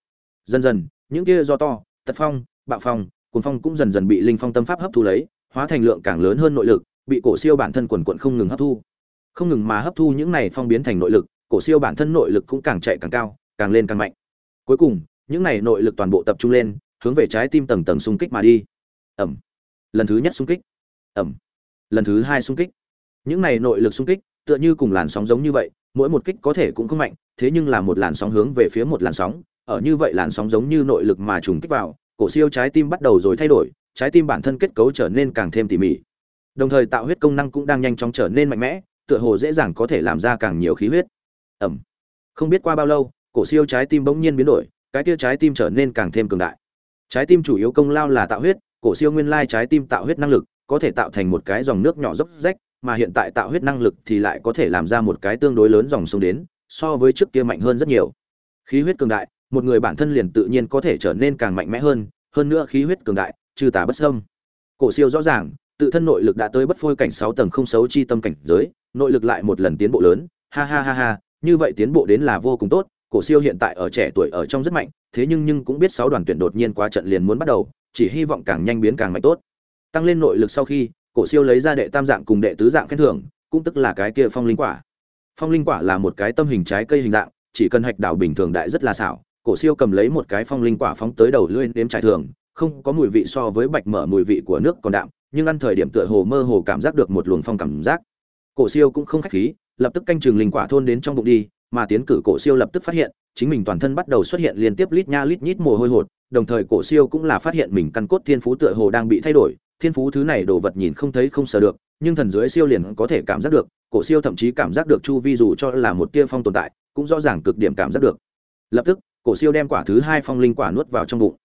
Dần dần, những kia do to, tật phong, bạo phong, cuồng phong cũng dần dần bị linh phong tâm pháp hấp thu lấy, hóa thành lượng càng lớn hơn nội lực, bị cổ siêu bản thân quần quận không ngừng hấp thu. Không ngừng mà hấp thu những này phong biến thành nội lực, cổ siêu bản thân nội lực cũng càng chạy càng cao, càng lên càng mạnh. Cuối cùng những này nội lực toàn bộ tập trung lên, hướng về trái tim tầng tầng xung kích mà đi. Ẩm. Lần thứ nhất xung kích. Ẩm. Lần thứ hai xung kích. Những này nội lực xung kích, tựa như cùng làn sóng giống như vậy, mỗi một kích có thể cũng không mạnh, thế nhưng là một làn sóng hướng về phía một làn sóng, ở như vậy làn sóng giống như nội lực mà trùng kích vào, cổ siêu trái tim bắt đầu rồi thay đổi, trái tim bản thân kết cấu trở nên càng thêm tỉ mỉ. Đồng thời tạo huyết công năng cũng đang nhanh chóng trở nên mạnh mẽ, tựa hồ dễ dàng có thể làm ra càng nhiều khí huyết. Ẩm. Không biết qua bao lâu, cổ siêu trái tim bỗng nhiên biến đổi cái kia trái tim trở nên càng thêm cường đại trái tim chủ yếu công lao là tạo huyết, cổ siêu nguyên lai trái tim tạo huyết năng lực, có thể tạo thành một cái dòng nước nhỏ dốc rách, mà hiện tại tạo huyết năng lực thì lại có thể làm ra một cái tương đối lớn dòng sông đến, so với trước kia mạnh hơn rất nhiều khí huyết cường đại, một người bản thân liền tự nhiên có thể trở nên càng mạnh mẽ hơn hơn nữa khí huyết cường đại, trừ tà bất xâm. cổ siêu rõ ràng, tự thân nội lực đã tới bất phôi cảnh sáu tầng không xấu chi tâm cảnh giới, nội lực lại một lần tiến bộ lớn, ha ha ha ha, như vậy tiến bộ đến là vô cùng tốt cổ siêu hiện tại ở trẻ tuổi ở trong rất mạnh, thế nhưng nhưng cũng biết sáu đoàn tuyển đột nhiên quá trận liền muốn bắt đầu, chỉ hy vọng càng nhanh biến càng mạnh tốt. Tăng lên nội lực sau khi, cổ siêu lấy ra đệ tam dạng cùng đệ tứ dạng khen thưởng, cũng tức là cái kia phong linh quả. Phong linh quả là một cái tâm hình trái cây hình dạng, chỉ cần hạch đảo bình thường đại rất là xảo. Cổ siêu cầm lấy một cái phong linh quả phóng tới đầu lưỡi nếm trải thường, không có mùi vị so với bạch mở mùi vị của nước còn đạm, nhưng ăn thời điểm tựa hồ mơ hồ cảm giác được một luồng phong cảm giác. Cổ siêu cũng không khách khí, lập tức canh chừng linh quả thôn đến trong bụng đi mà tiến cử cổ siêu lập tức phát hiện, chính mình toàn thân bắt đầu xuất hiện liên tiếp lít nha lít nhít mồ hôi hột, đồng thời cổ siêu cũng là phát hiện mình căn cốt thiên phú tựa hồ đang bị thay đổi, thiên phú thứ này đồ vật nhìn không thấy không sợ được, nhưng thần dưới siêu liền có thể cảm giác được, cổ siêu thậm chí cảm giác được chu vi dù cho là một tia phong tồn tại, cũng rõ ràng cực điểm cảm giác được. Lập tức, cổ siêu đem quả thứ hai phong linh quả nuốt vào trong bụng.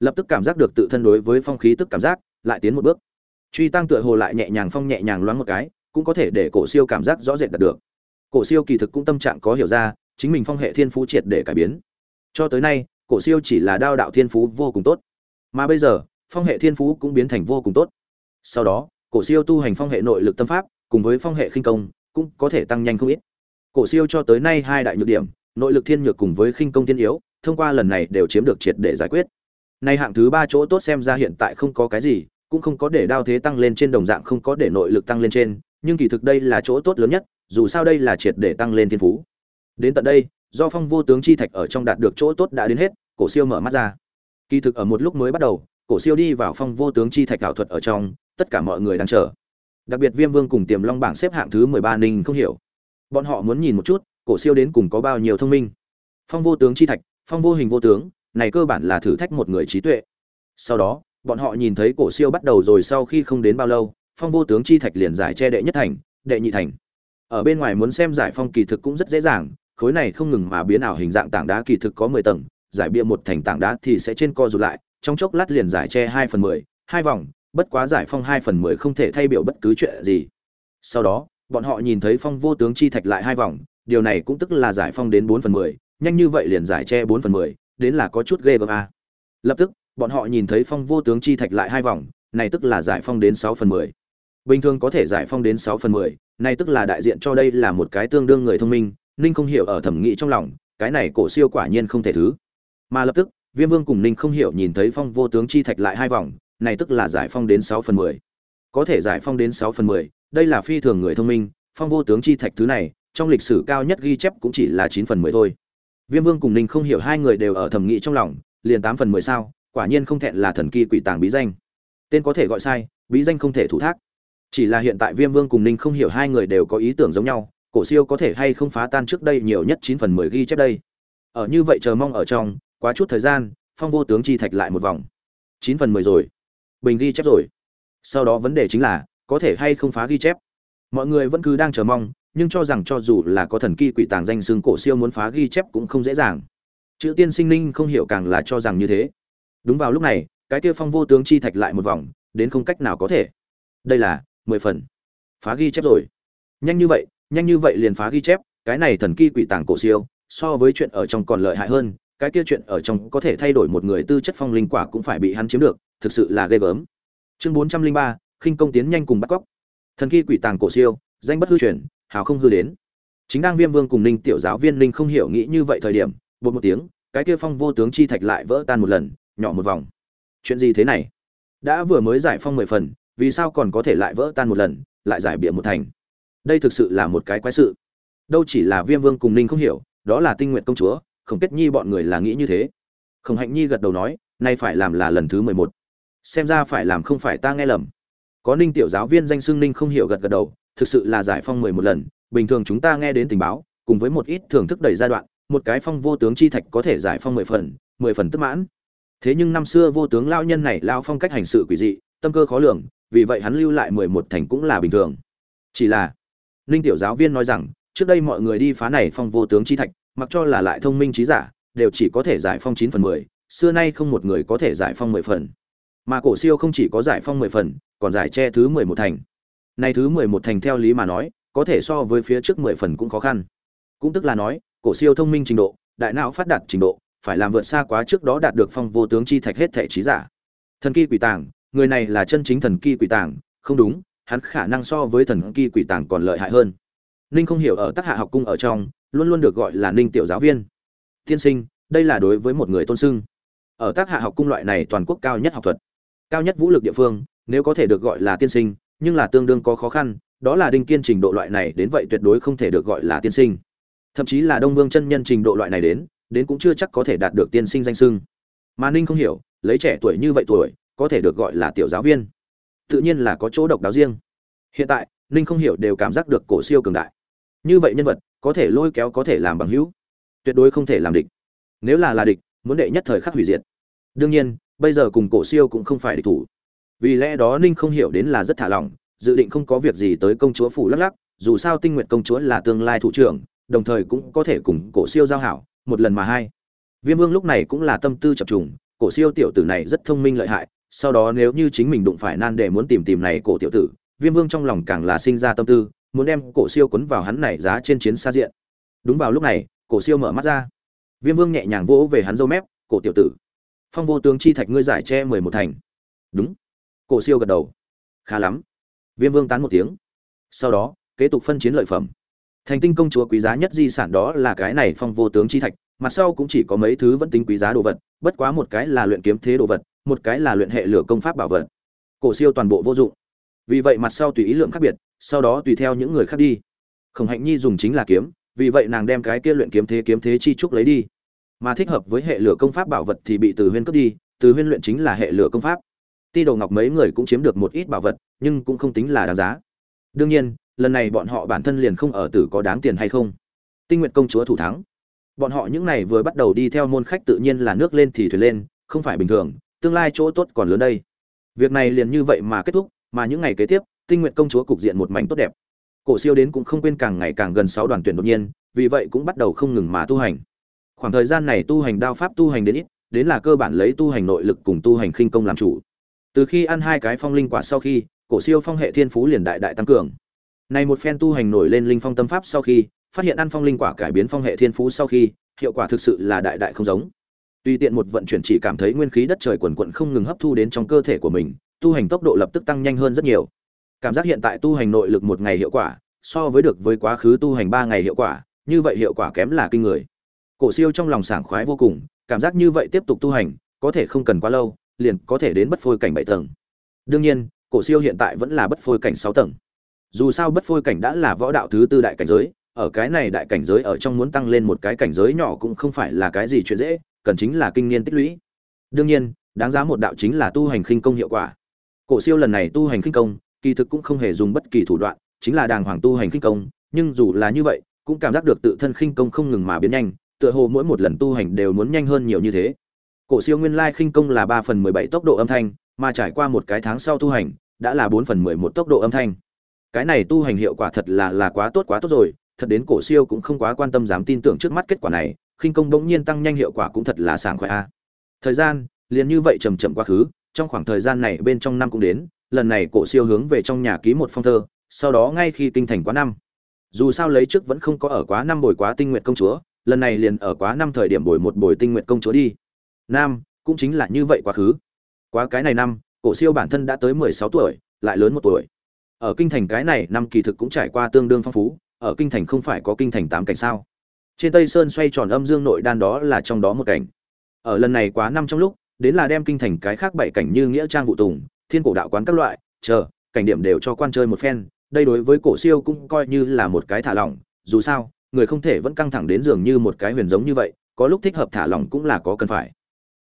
Lập tức cảm giác được tự thân đối với phong khí tức cảm giác, lại tiến một bước. Truy tăng tựa hồ lại nhẹ nhàng phong nhẹ nhàng loáng một cái, cũng có thể để cổ siêu cảm giác rõ rệt đạt được cổ siêu kỳ thực cũng tâm trạng có hiểu ra, chính mình phong hệ thiên phú triệt để cải biến. Cho tới nay, cổ siêu chỉ là đao đạo thiên phú vô cùng tốt. Mà bây giờ, phong hệ thiên phú cũng biến thành vô cùng tốt. Sau đó, cổ siêu tu hành phong hệ nội lực tâm pháp, cùng với phong hệ khinh công, cũng có thể tăng nhanh không ít. Cổ siêu cho tới nay hai đại nhược điểm, nội lực thiên nhược cùng với khinh công thiên yếu, thông qua lần này đều chiếm được triệt để giải quyết. Nay hạng thứ ba chỗ tốt xem ra hiện tại không có cái gì, cũng không có để đao thế tăng lên trên đồng dạng không có để nội lực tăng lên trên nhưng kỳ thực đây là chỗ tốt lớn nhất, dù sao đây là triệt để tăng lên thiên phú. Đến tận đây, do phong vô tướng chi thạch ở trong đạt được chỗ tốt đã đến hết, cổ siêu mở mắt ra. Kỳ thực ở một lúc mới bắt đầu, cổ siêu đi vào phong vô tướng chi thạch ảo thuật ở trong, tất cả mọi người đang chờ. Đặc biệt viêm vương cùng tiềm long bảng xếp hạng thứ mười ba ninh không hiểu. Bọn họ muốn nhìn một chút, cổ siêu đến cùng có bao nhiêu thông minh. Phong vô tướng chi thạch, phong vô hình vô tướng, này cơ bản là thử thách một người trí tuệ. Sau đó, bọn họ nhìn thấy cổ siêu bắt đầu rồi sau khi không đến bao lâu phong vô tướng chi thạch liền giải che đệ nhất thành, đệ nhị thành. Ở bên ngoài muốn xem giải phong kỳ thực cũng rất dễ dàng, khối này không ngừng mà biến ảo hình dạng tảng đá kỳ thực có mười tầng, giải bia một thành tảng đá thì sẽ trên co rụt lại, trong chốc lát liền giải che hai phần mười, hai vòng, bất quá giải phong hai phần mười không thể thay biểu bất cứ chuyện gì. Sau đó, bọn họ nhìn thấy phong vô tướng chi thạch lại hai vòng, điều này cũng tức là giải phong đến bốn phần mười, nhanh như vậy liền giải che bốn phần mười, đến là có chút ghê gớm a lập tức, bọn họ nhìn thấy phong vô tướng chi thạch lại hai vòng, này tức là giải phong đến sáu phần mười bình thường có thể giải phong đến sáu phần mười này tức là đại diện cho đây là một cái tương đương người thông minh, ninh không hiểu ở thẩm nghĩ trong lòng, cái này cổ siêu quả nhiên không thể thứ. Mà lập tức, viêm vương cùng ninh không hiểu nhìn thấy phong vô tướng chi thạch lại hai vòng, này tức là giải phong đến sáu phần mười. Có thể giải phong đến sáu phần mười, đây là phi thường người thông minh, phong vô tướng chi thạch thứ này, trong lịch sử cao nhất ghi chép cũng chỉ là chín phần mười thôi. Viêm vương cùng ninh không hiểu hai người đều ở thẩm nghĩ trong lòng, liền tám phần mười sao, quả nhiên không thẹn là thần kỳ quỷ tàng bí danh. Tên có thể gọi sai, bí danh không thể thủ thác chỉ là hiện tại viêm vương cùng ninh không hiểu hai người đều có ý tưởng giống nhau, cổ siêu có thể hay không phá tan trước đây nhiều nhất chín phần mười ghi chép đây. Ở như vậy chờ mong ở trong, quá chút thời gian, phong vô tướng chi thạch lại một vòng. Chín phần mười rồi. Bình ghi chép rồi. Sau đó vấn đề chính là, có thể hay không phá ghi chép? Mọi người vẫn cứ đang chờ mong, nhưng cho rằng cho dù là có thần kỳ quỷ tàng danh xưng cổ siêu muốn phá ghi chép cũng không dễ dàng. Chữ tiên sinh ninh không hiểu càng là cho rằng như thế. Đúng vào lúc này, cái kia phong vô tướng chi thạch lại một vòng, đến không cách nào có thể. Đây là mười phần. Phá ghi chép rồi. Nhanh như vậy, nhanh như vậy liền phá ghi chép, cái này thần kỳ quỷ tàng cổ siêu, so với chuyện ở trong còn lợi hại hơn, cái kia chuyện ở trong có thể thay đổi một người tư chất phong linh quả cũng phải bị hắn chiếm được, thực sự là ghê gớm. Chương bốn trăm linh ba, khinh công tiến nhanh cùng bắt cóc. Thần kỳ quỷ tàng cổ siêu, danh bất hư truyền, hào không hư đến. Chính đang viêm vương cùng ninh tiểu giáo viên ninh không hiểu nghĩ như vậy thời điểm, bột một tiếng, cái kia phong vô tướng chi thạch lại vỡ tan một lần, nhỏ một vòng. Chuyện gì thế này? Đã vừa mới giải phong mười phần vì sao còn có thể lại vỡ tan một lần, lại giải bịa một thành? Đây thực sự là một cái quái sự. Đâu chỉ là viêm vương cùng ninh không hiểu, đó là tinh nguyện công chúa, khổng kết nhi bọn người là nghĩ như thế. Khổng hạnh nhi gật đầu nói, nay phải làm là lần thứ mười một. Xem ra phải làm không phải ta nghe lầm. Có ninh tiểu giáo viên danh xưng ninh không hiểu gật gật đầu, thực sự là giải phong mười một lần, bình thường chúng ta nghe đến tình báo, cùng với một ít thưởng thức đầy giai đoạn, một cái phong vô tướng chi thạch có thể giải phong mười phần mười phần tức mãn. Thế nhưng năm xưa vô tướng lao nhân này lao phong cách hành sự quỷ dị tâm cơ khó lường, vì vậy hắn lưu lại mười một thành cũng là bình thường. Chỉ là, ninh tiểu giáo viên nói rằng, trước đây mọi người đi phá này phong vô tướng chi thạch, mặc cho là lại thông minh trí giả, đều chỉ có thể giải phong chín phần mười, xưa nay không một người có thể giải phong mười phần. Mà cổ siêu không chỉ có giải phong mười phần, còn giải che thứ mười một thành. Nay thứ mười một thành theo lý mà nói, có thể so với phía trước mười phần cũng khó khăn. Cũng tức là nói, cổ siêu thông minh trình độ, đại não phát đạt trình độ, phải làm vượt xa quá trước đó đạt được phong vô tướng chi thạch hết thể trí giả. Thần kỳ quỷ tàng người này là chân chính thần kỳ quỷ tàng, không đúng, hắn khả năng so với thần kỳ quỷ tàng còn lợi hại hơn. Ninh không hiểu ở tác hạ học cung ở trong, luôn luôn được gọi là ninh tiểu giáo viên. Tiên sinh, đây là đối với một người tôn sưng. Ở tác hạ học cung loại này toàn quốc cao nhất học thuật, cao nhất vũ lực địa phương, nếu có thể được gọi là tiên sinh, nhưng là tương đương có khó khăn, đó là đinh kiên trình độ loại này đến vậy tuyệt đối không thể được gọi là tiên sinh. Thậm chí là đông vương chân nhân trình độ loại này đến đến cũng chưa chắc có thể đạt được tiên sinh danh sưng. Mà ninh không hiểu, lấy trẻ tuổi như vậy tuổi có thể được gọi là tiểu giáo viên. Tự nhiên là có chỗ độc đáo riêng. Hiện tại, ninh không hiểu đều cảm giác được cổ siêu cường đại. Như vậy nhân vật, có thể lôi kéo có thể làm bằng hữu. Tuyệt đối không thể làm địch. Nếu là là địch, muốn đệ nhất thời khắc hủy diệt. Đương nhiên, bây giờ cùng cổ siêu cũng không phải địch thủ. Vì lẽ đó ninh không hiểu đến là rất thả lỏng, dự định không có việc gì tới công chúa phủ lắc lắc, dù sao tinh nguyện công chúa là tương lai thủ trưởng, đồng thời cũng có thể cùng cổ siêu giao hảo, một lần mà hai. Viêm vương lúc này cũng là tâm tư chập trùng, cổ siêu tiểu tử này rất thông minh lợi hại sau đó nếu như chính mình đụng phải nan để muốn tìm tìm này cổ tiểu tử, viêm vương trong lòng càng là sinh ra tâm tư, muốn đem cổ siêu quấn vào hắn này giá trên chiến xa diện. Đúng vào lúc này, cổ siêu mở mắt ra. Viêm vương nhẹ nhàng vỗ về hắn râu mép, cổ tiểu tử, phong vô tướng chi thạch ngươi giải che mười một thành. Đúng. Cổ siêu gật đầu. Khá lắm. Viêm vương tán một tiếng. Sau đó, kế tục phân chiến lợi phẩm. Thành tinh công chúa quý giá nhất di sản đó là cái này phong vô tướng chi thạch, mặt sau cũng chỉ có mấy thứ vẫn tính quý giá đồ vật, bất quá một cái là luyện kiếm thế đồ vật một cái là luyện hệ lửa công pháp bảo vật. Cổ siêu toàn bộ vô dụng. Vì vậy mặt sau tùy ý lượng khác biệt, sau đó tùy theo những người khác đi. Khổng hạnh nhi dùng chính là kiếm, vì vậy nàng đem cái kia luyện kiếm thế kiếm thế chi trúc lấy đi. Mà thích hợp với hệ lửa công pháp bảo vật thì bị từ huyên cướp đi, từ huyên luyện chính là hệ lửa công pháp. Ti đồ ngọc mấy người cũng chiếm được một ít bảo vật, nhưng cũng không tính là đáng giá. Đương nhiên, lần này bọn họ bản thân liền không ở tử có đáng tiền hay không. Tinh nguyện công chúa thủ thắng. Bọn họ những này vừa bắt đầu đi theo môn khách tự nhiên là nước lên thì thuyền lên, không phải bình thường tương lai chỗ tốt còn lớn đây. Việc này liền như vậy mà kết thúc, mà những ngày kế tiếp, tinh nguyện công chúa cục diện một mảnh tốt đẹp. Cổ siêu đến cũng không quên càng ngày càng gần sáu đoàn tuyển đột nhiên, vì vậy cũng bắt đầu không ngừng mà tu hành. Khoảng thời gian này tu hành đao pháp tu hành đến ít, đến là cơ bản lấy tu hành nội lực cùng tu hành khinh công làm chủ. Từ khi ăn hai cái phong linh quả sau khi, cổ siêu phong hệ thiên phú liền đại đại tăng cường. Này một phen tu hành nổi lên linh phong tâm pháp sau khi, phát hiện ăn phong linh quả cải biến phong hệ thiên phú sau khi, hiệu quả thực sự là đại đại không giống tùy tiện một vận chuyển chỉ cảm thấy nguyên khí đất trời quần quận không ngừng hấp thu đến trong cơ thể của mình, tu hành tốc độ lập tức tăng nhanh hơn rất nhiều. Cảm giác hiện tại tu hành nội lực một ngày hiệu quả, so với được với quá khứ tu hành ba ngày hiệu quả, như vậy hiệu quả kém là kinh người. Cổ siêu trong lòng sảng khoái vô cùng, cảm giác như vậy tiếp tục tu hành, có thể không cần quá lâu, liền có thể đến bất phôi cảnh bảy tầng. Đương nhiên, cổ siêu hiện tại vẫn là bất phôi cảnh sáu tầng. Dù sao bất phôi cảnh đã là võ đạo thứ tư đại cảnh giới, ở cái này đại cảnh giới ở trong muốn tăng lên một cái cảnh giới nhỏ cũng không phải là cái gì chuyện dễ cần chính là kinh niên tích lũy. Đương nhiên, đáng giá một đạo chính là tu hành khinh công hiệu quả. Cổ siêu lần này tu hành khinh công, kỳ thực cũng không hề dùng bất kỳ thủ đoạn, chính là đàng hoàng tu hành khinh công, nhưng dù là như vậy, cũng cảm giác được tự thân khinh công không ngừng mà biến nhanh, tựa hồ mỗi một lần tu hành đều muốn nhanh hơn nhiều như thế. Cổ siêu nguyên lai khinh công là ba phần mười bảy tốc độ âm thanh, mà trải qua một cái tháng sau tu hành, đã là bốn phần mười một tốc độ âm thanh. Cái này tu hành hiệu quả thật là là quá tốt quá tốt rồi, thật đến cổ siêu cũng không quá quan tâm dám tin tưởng trước mắt kết quả này khinh công bỗng nhiên tăng nhanh hiệu quả cũng thật là sảng khoái a. Thời gian, liền như vậy chậm chậm quá khứ, trong khoảng thời gian này bên trong năm cũng đến, lần này cổ siêu hướng về trong nhà ký một phong thơ, sau đó ngay khi kinh thành quá năm. Dù sao lấy trước vẫn không có ở quá năm bồi quá tinh nguyện công chúa, lần này liền ở quá năm thời điểm bồi một bồi tinh nguyện công chúa đi. Nam cũng chính là như vậy quá khứ. Quá cái này năm, cổ siêu bản thân đã tới mười sáu tuổi, lại lớn một tuổi. Ở kinh thành cái này năm kỳ thực cũng trải qua tương đương phong phú, ở kinh thành không phải có kinh thành tám cảnh sao trên tây sơn xoay tròn âm dương nội đan đó là trong đó một cảnh. Ở lần này quá năm trong lúc, đến là đem kinh thành cái khác bảy cảnh như nghĩa trang vụ tùng, thiên cổ đạo quán các loại, chờ, cảnh điểm đều cho quan chơi một phen, đây đối với cổ siêu cũng coi như là một cái thả lỏng, dù sao, người không thể vẫn căng thẳng đến giường như một cái huyền giống như vậy, có lúc thích hợp thả lỏng cũng là có cần phải.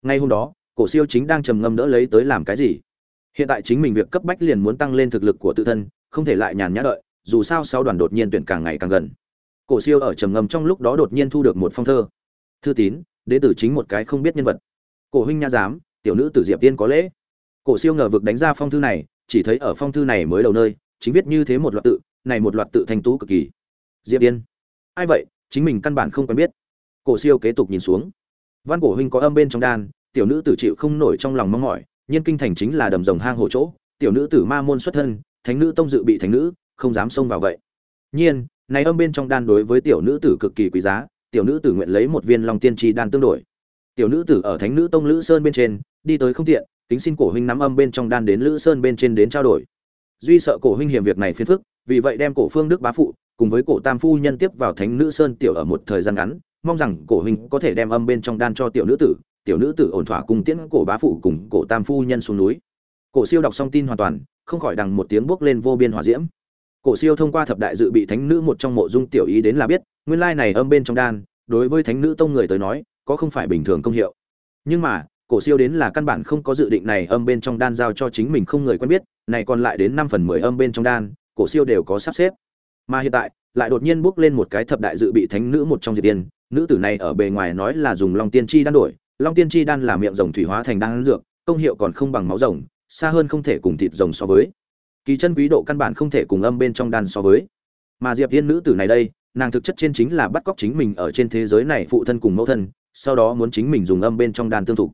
Ngay hôm đó, cổ siêu chính đang trầm ngâm đỡ lấy tới làm cái gì. Hiện tại chính mình việc cấp bách liền muốn tăng lên thực lực của tự thân, không thể lại nhàn nhã đợi, dù sao sau đoàn đột nhiên tuyển càng ngày càng gần cổ siêu ở trầm ngâm trong lúc đó đột nhiên thu được một phong thơ. Thư tín đến từ chính một cái không biết nhân vật. Cổ huynh nha giám, tiểu nữ tử diệp tiên có lễ. Cổ siêu ngờ vực đánh ra phong thư này, chỉ thấy ở phong thư này mới đầu nơi, chính viết như thế một loạt tự, này một loạt tự thanh tú cực kỳ. Diệp tiên. Ai vậy? Chính mình căn bản không quen biết. Cổ siêu kế tục nhìn xuống. Văn cổ huynh có âm bên trong đan, tiểu nữ tử chịu không nổi trong lòng mong mỏi nhân kinh thành chính là đầm rồng hang hổ chỗ, tiểu nữ tử ma môn xuất thân, thánh nữ tông dự bị thánh nữ, không dám xông vào vậy. Nhiên này âm bên trong đan đối với tiểu nữ tử cực kỳ quý giá, tiểu nữ tử nguyện lấy một viên long tiên tri đan tương đổi. Tiểu nữ tử ở thánh nữ tông lữ sơn bên trên, đi tới không tiện tính xin cổ huynh nắm âm bên trong đan đến lữ sơn bên trên đến trao đổi. Duy sợ cổ huynh hiểm việc này phiền phức, vì vậy đem cổ phương đức bá phụ, cùng với cổ tam phu nhân tiếp vào thánh nữ sơn tiểu ở một thời gian ngắn, mong rằng cổ huynh có thể đem âm bên trong đan cho tiểu nữ tử, tiểu nữ tử ổn thỏa cùng tiễn cổ bá phụ cùng cổ tam phu nhân xuống núi. Cổ siêu đọc xong tin hoàn toàn, không khỏi đằng một tiếng bước lên vô biên hỏa diễm cổ siêu thông qua thập đại dự bị thánh nữ một trong mộ dung tiểu ý đến là biết, nguyên lai này âm bên trong đan, đối với thánh nữ tông người tới nói, có không phải bình thường công hiệu. Nhưng mà, cổ siêu đến là căn bản không có dự định này âm bên trong đan giao cho chính mình không người quen biết, này còn lại đến năm phần mười âm bên trong đan, cổ siêu đều có sắp xếp. Mà hiện tại, lại đột nhiên bước lên một cái thập đại dự bị thánh nữ một trong diệt tiên nữ tử này ở bề ngoài nói là dùng long tiên chi đan đổi, long tiên chi đan là miệng rồng thủy hóa thành đan dược, công hiệu còn không bằng máu rồng, xa hơn không thể cùng thịt rồng so với kỳ chân quý độ căn bản không thể cùng âm bên trong đan so với. Mà diệp tiên nữ tử này đây, nàng thực chất trên chính là bắt cóc chính mình ở trên thế giới này phụ thân cùng mẫu thân, sau đó muốn chính mình dùng âm bên trong đan tương thục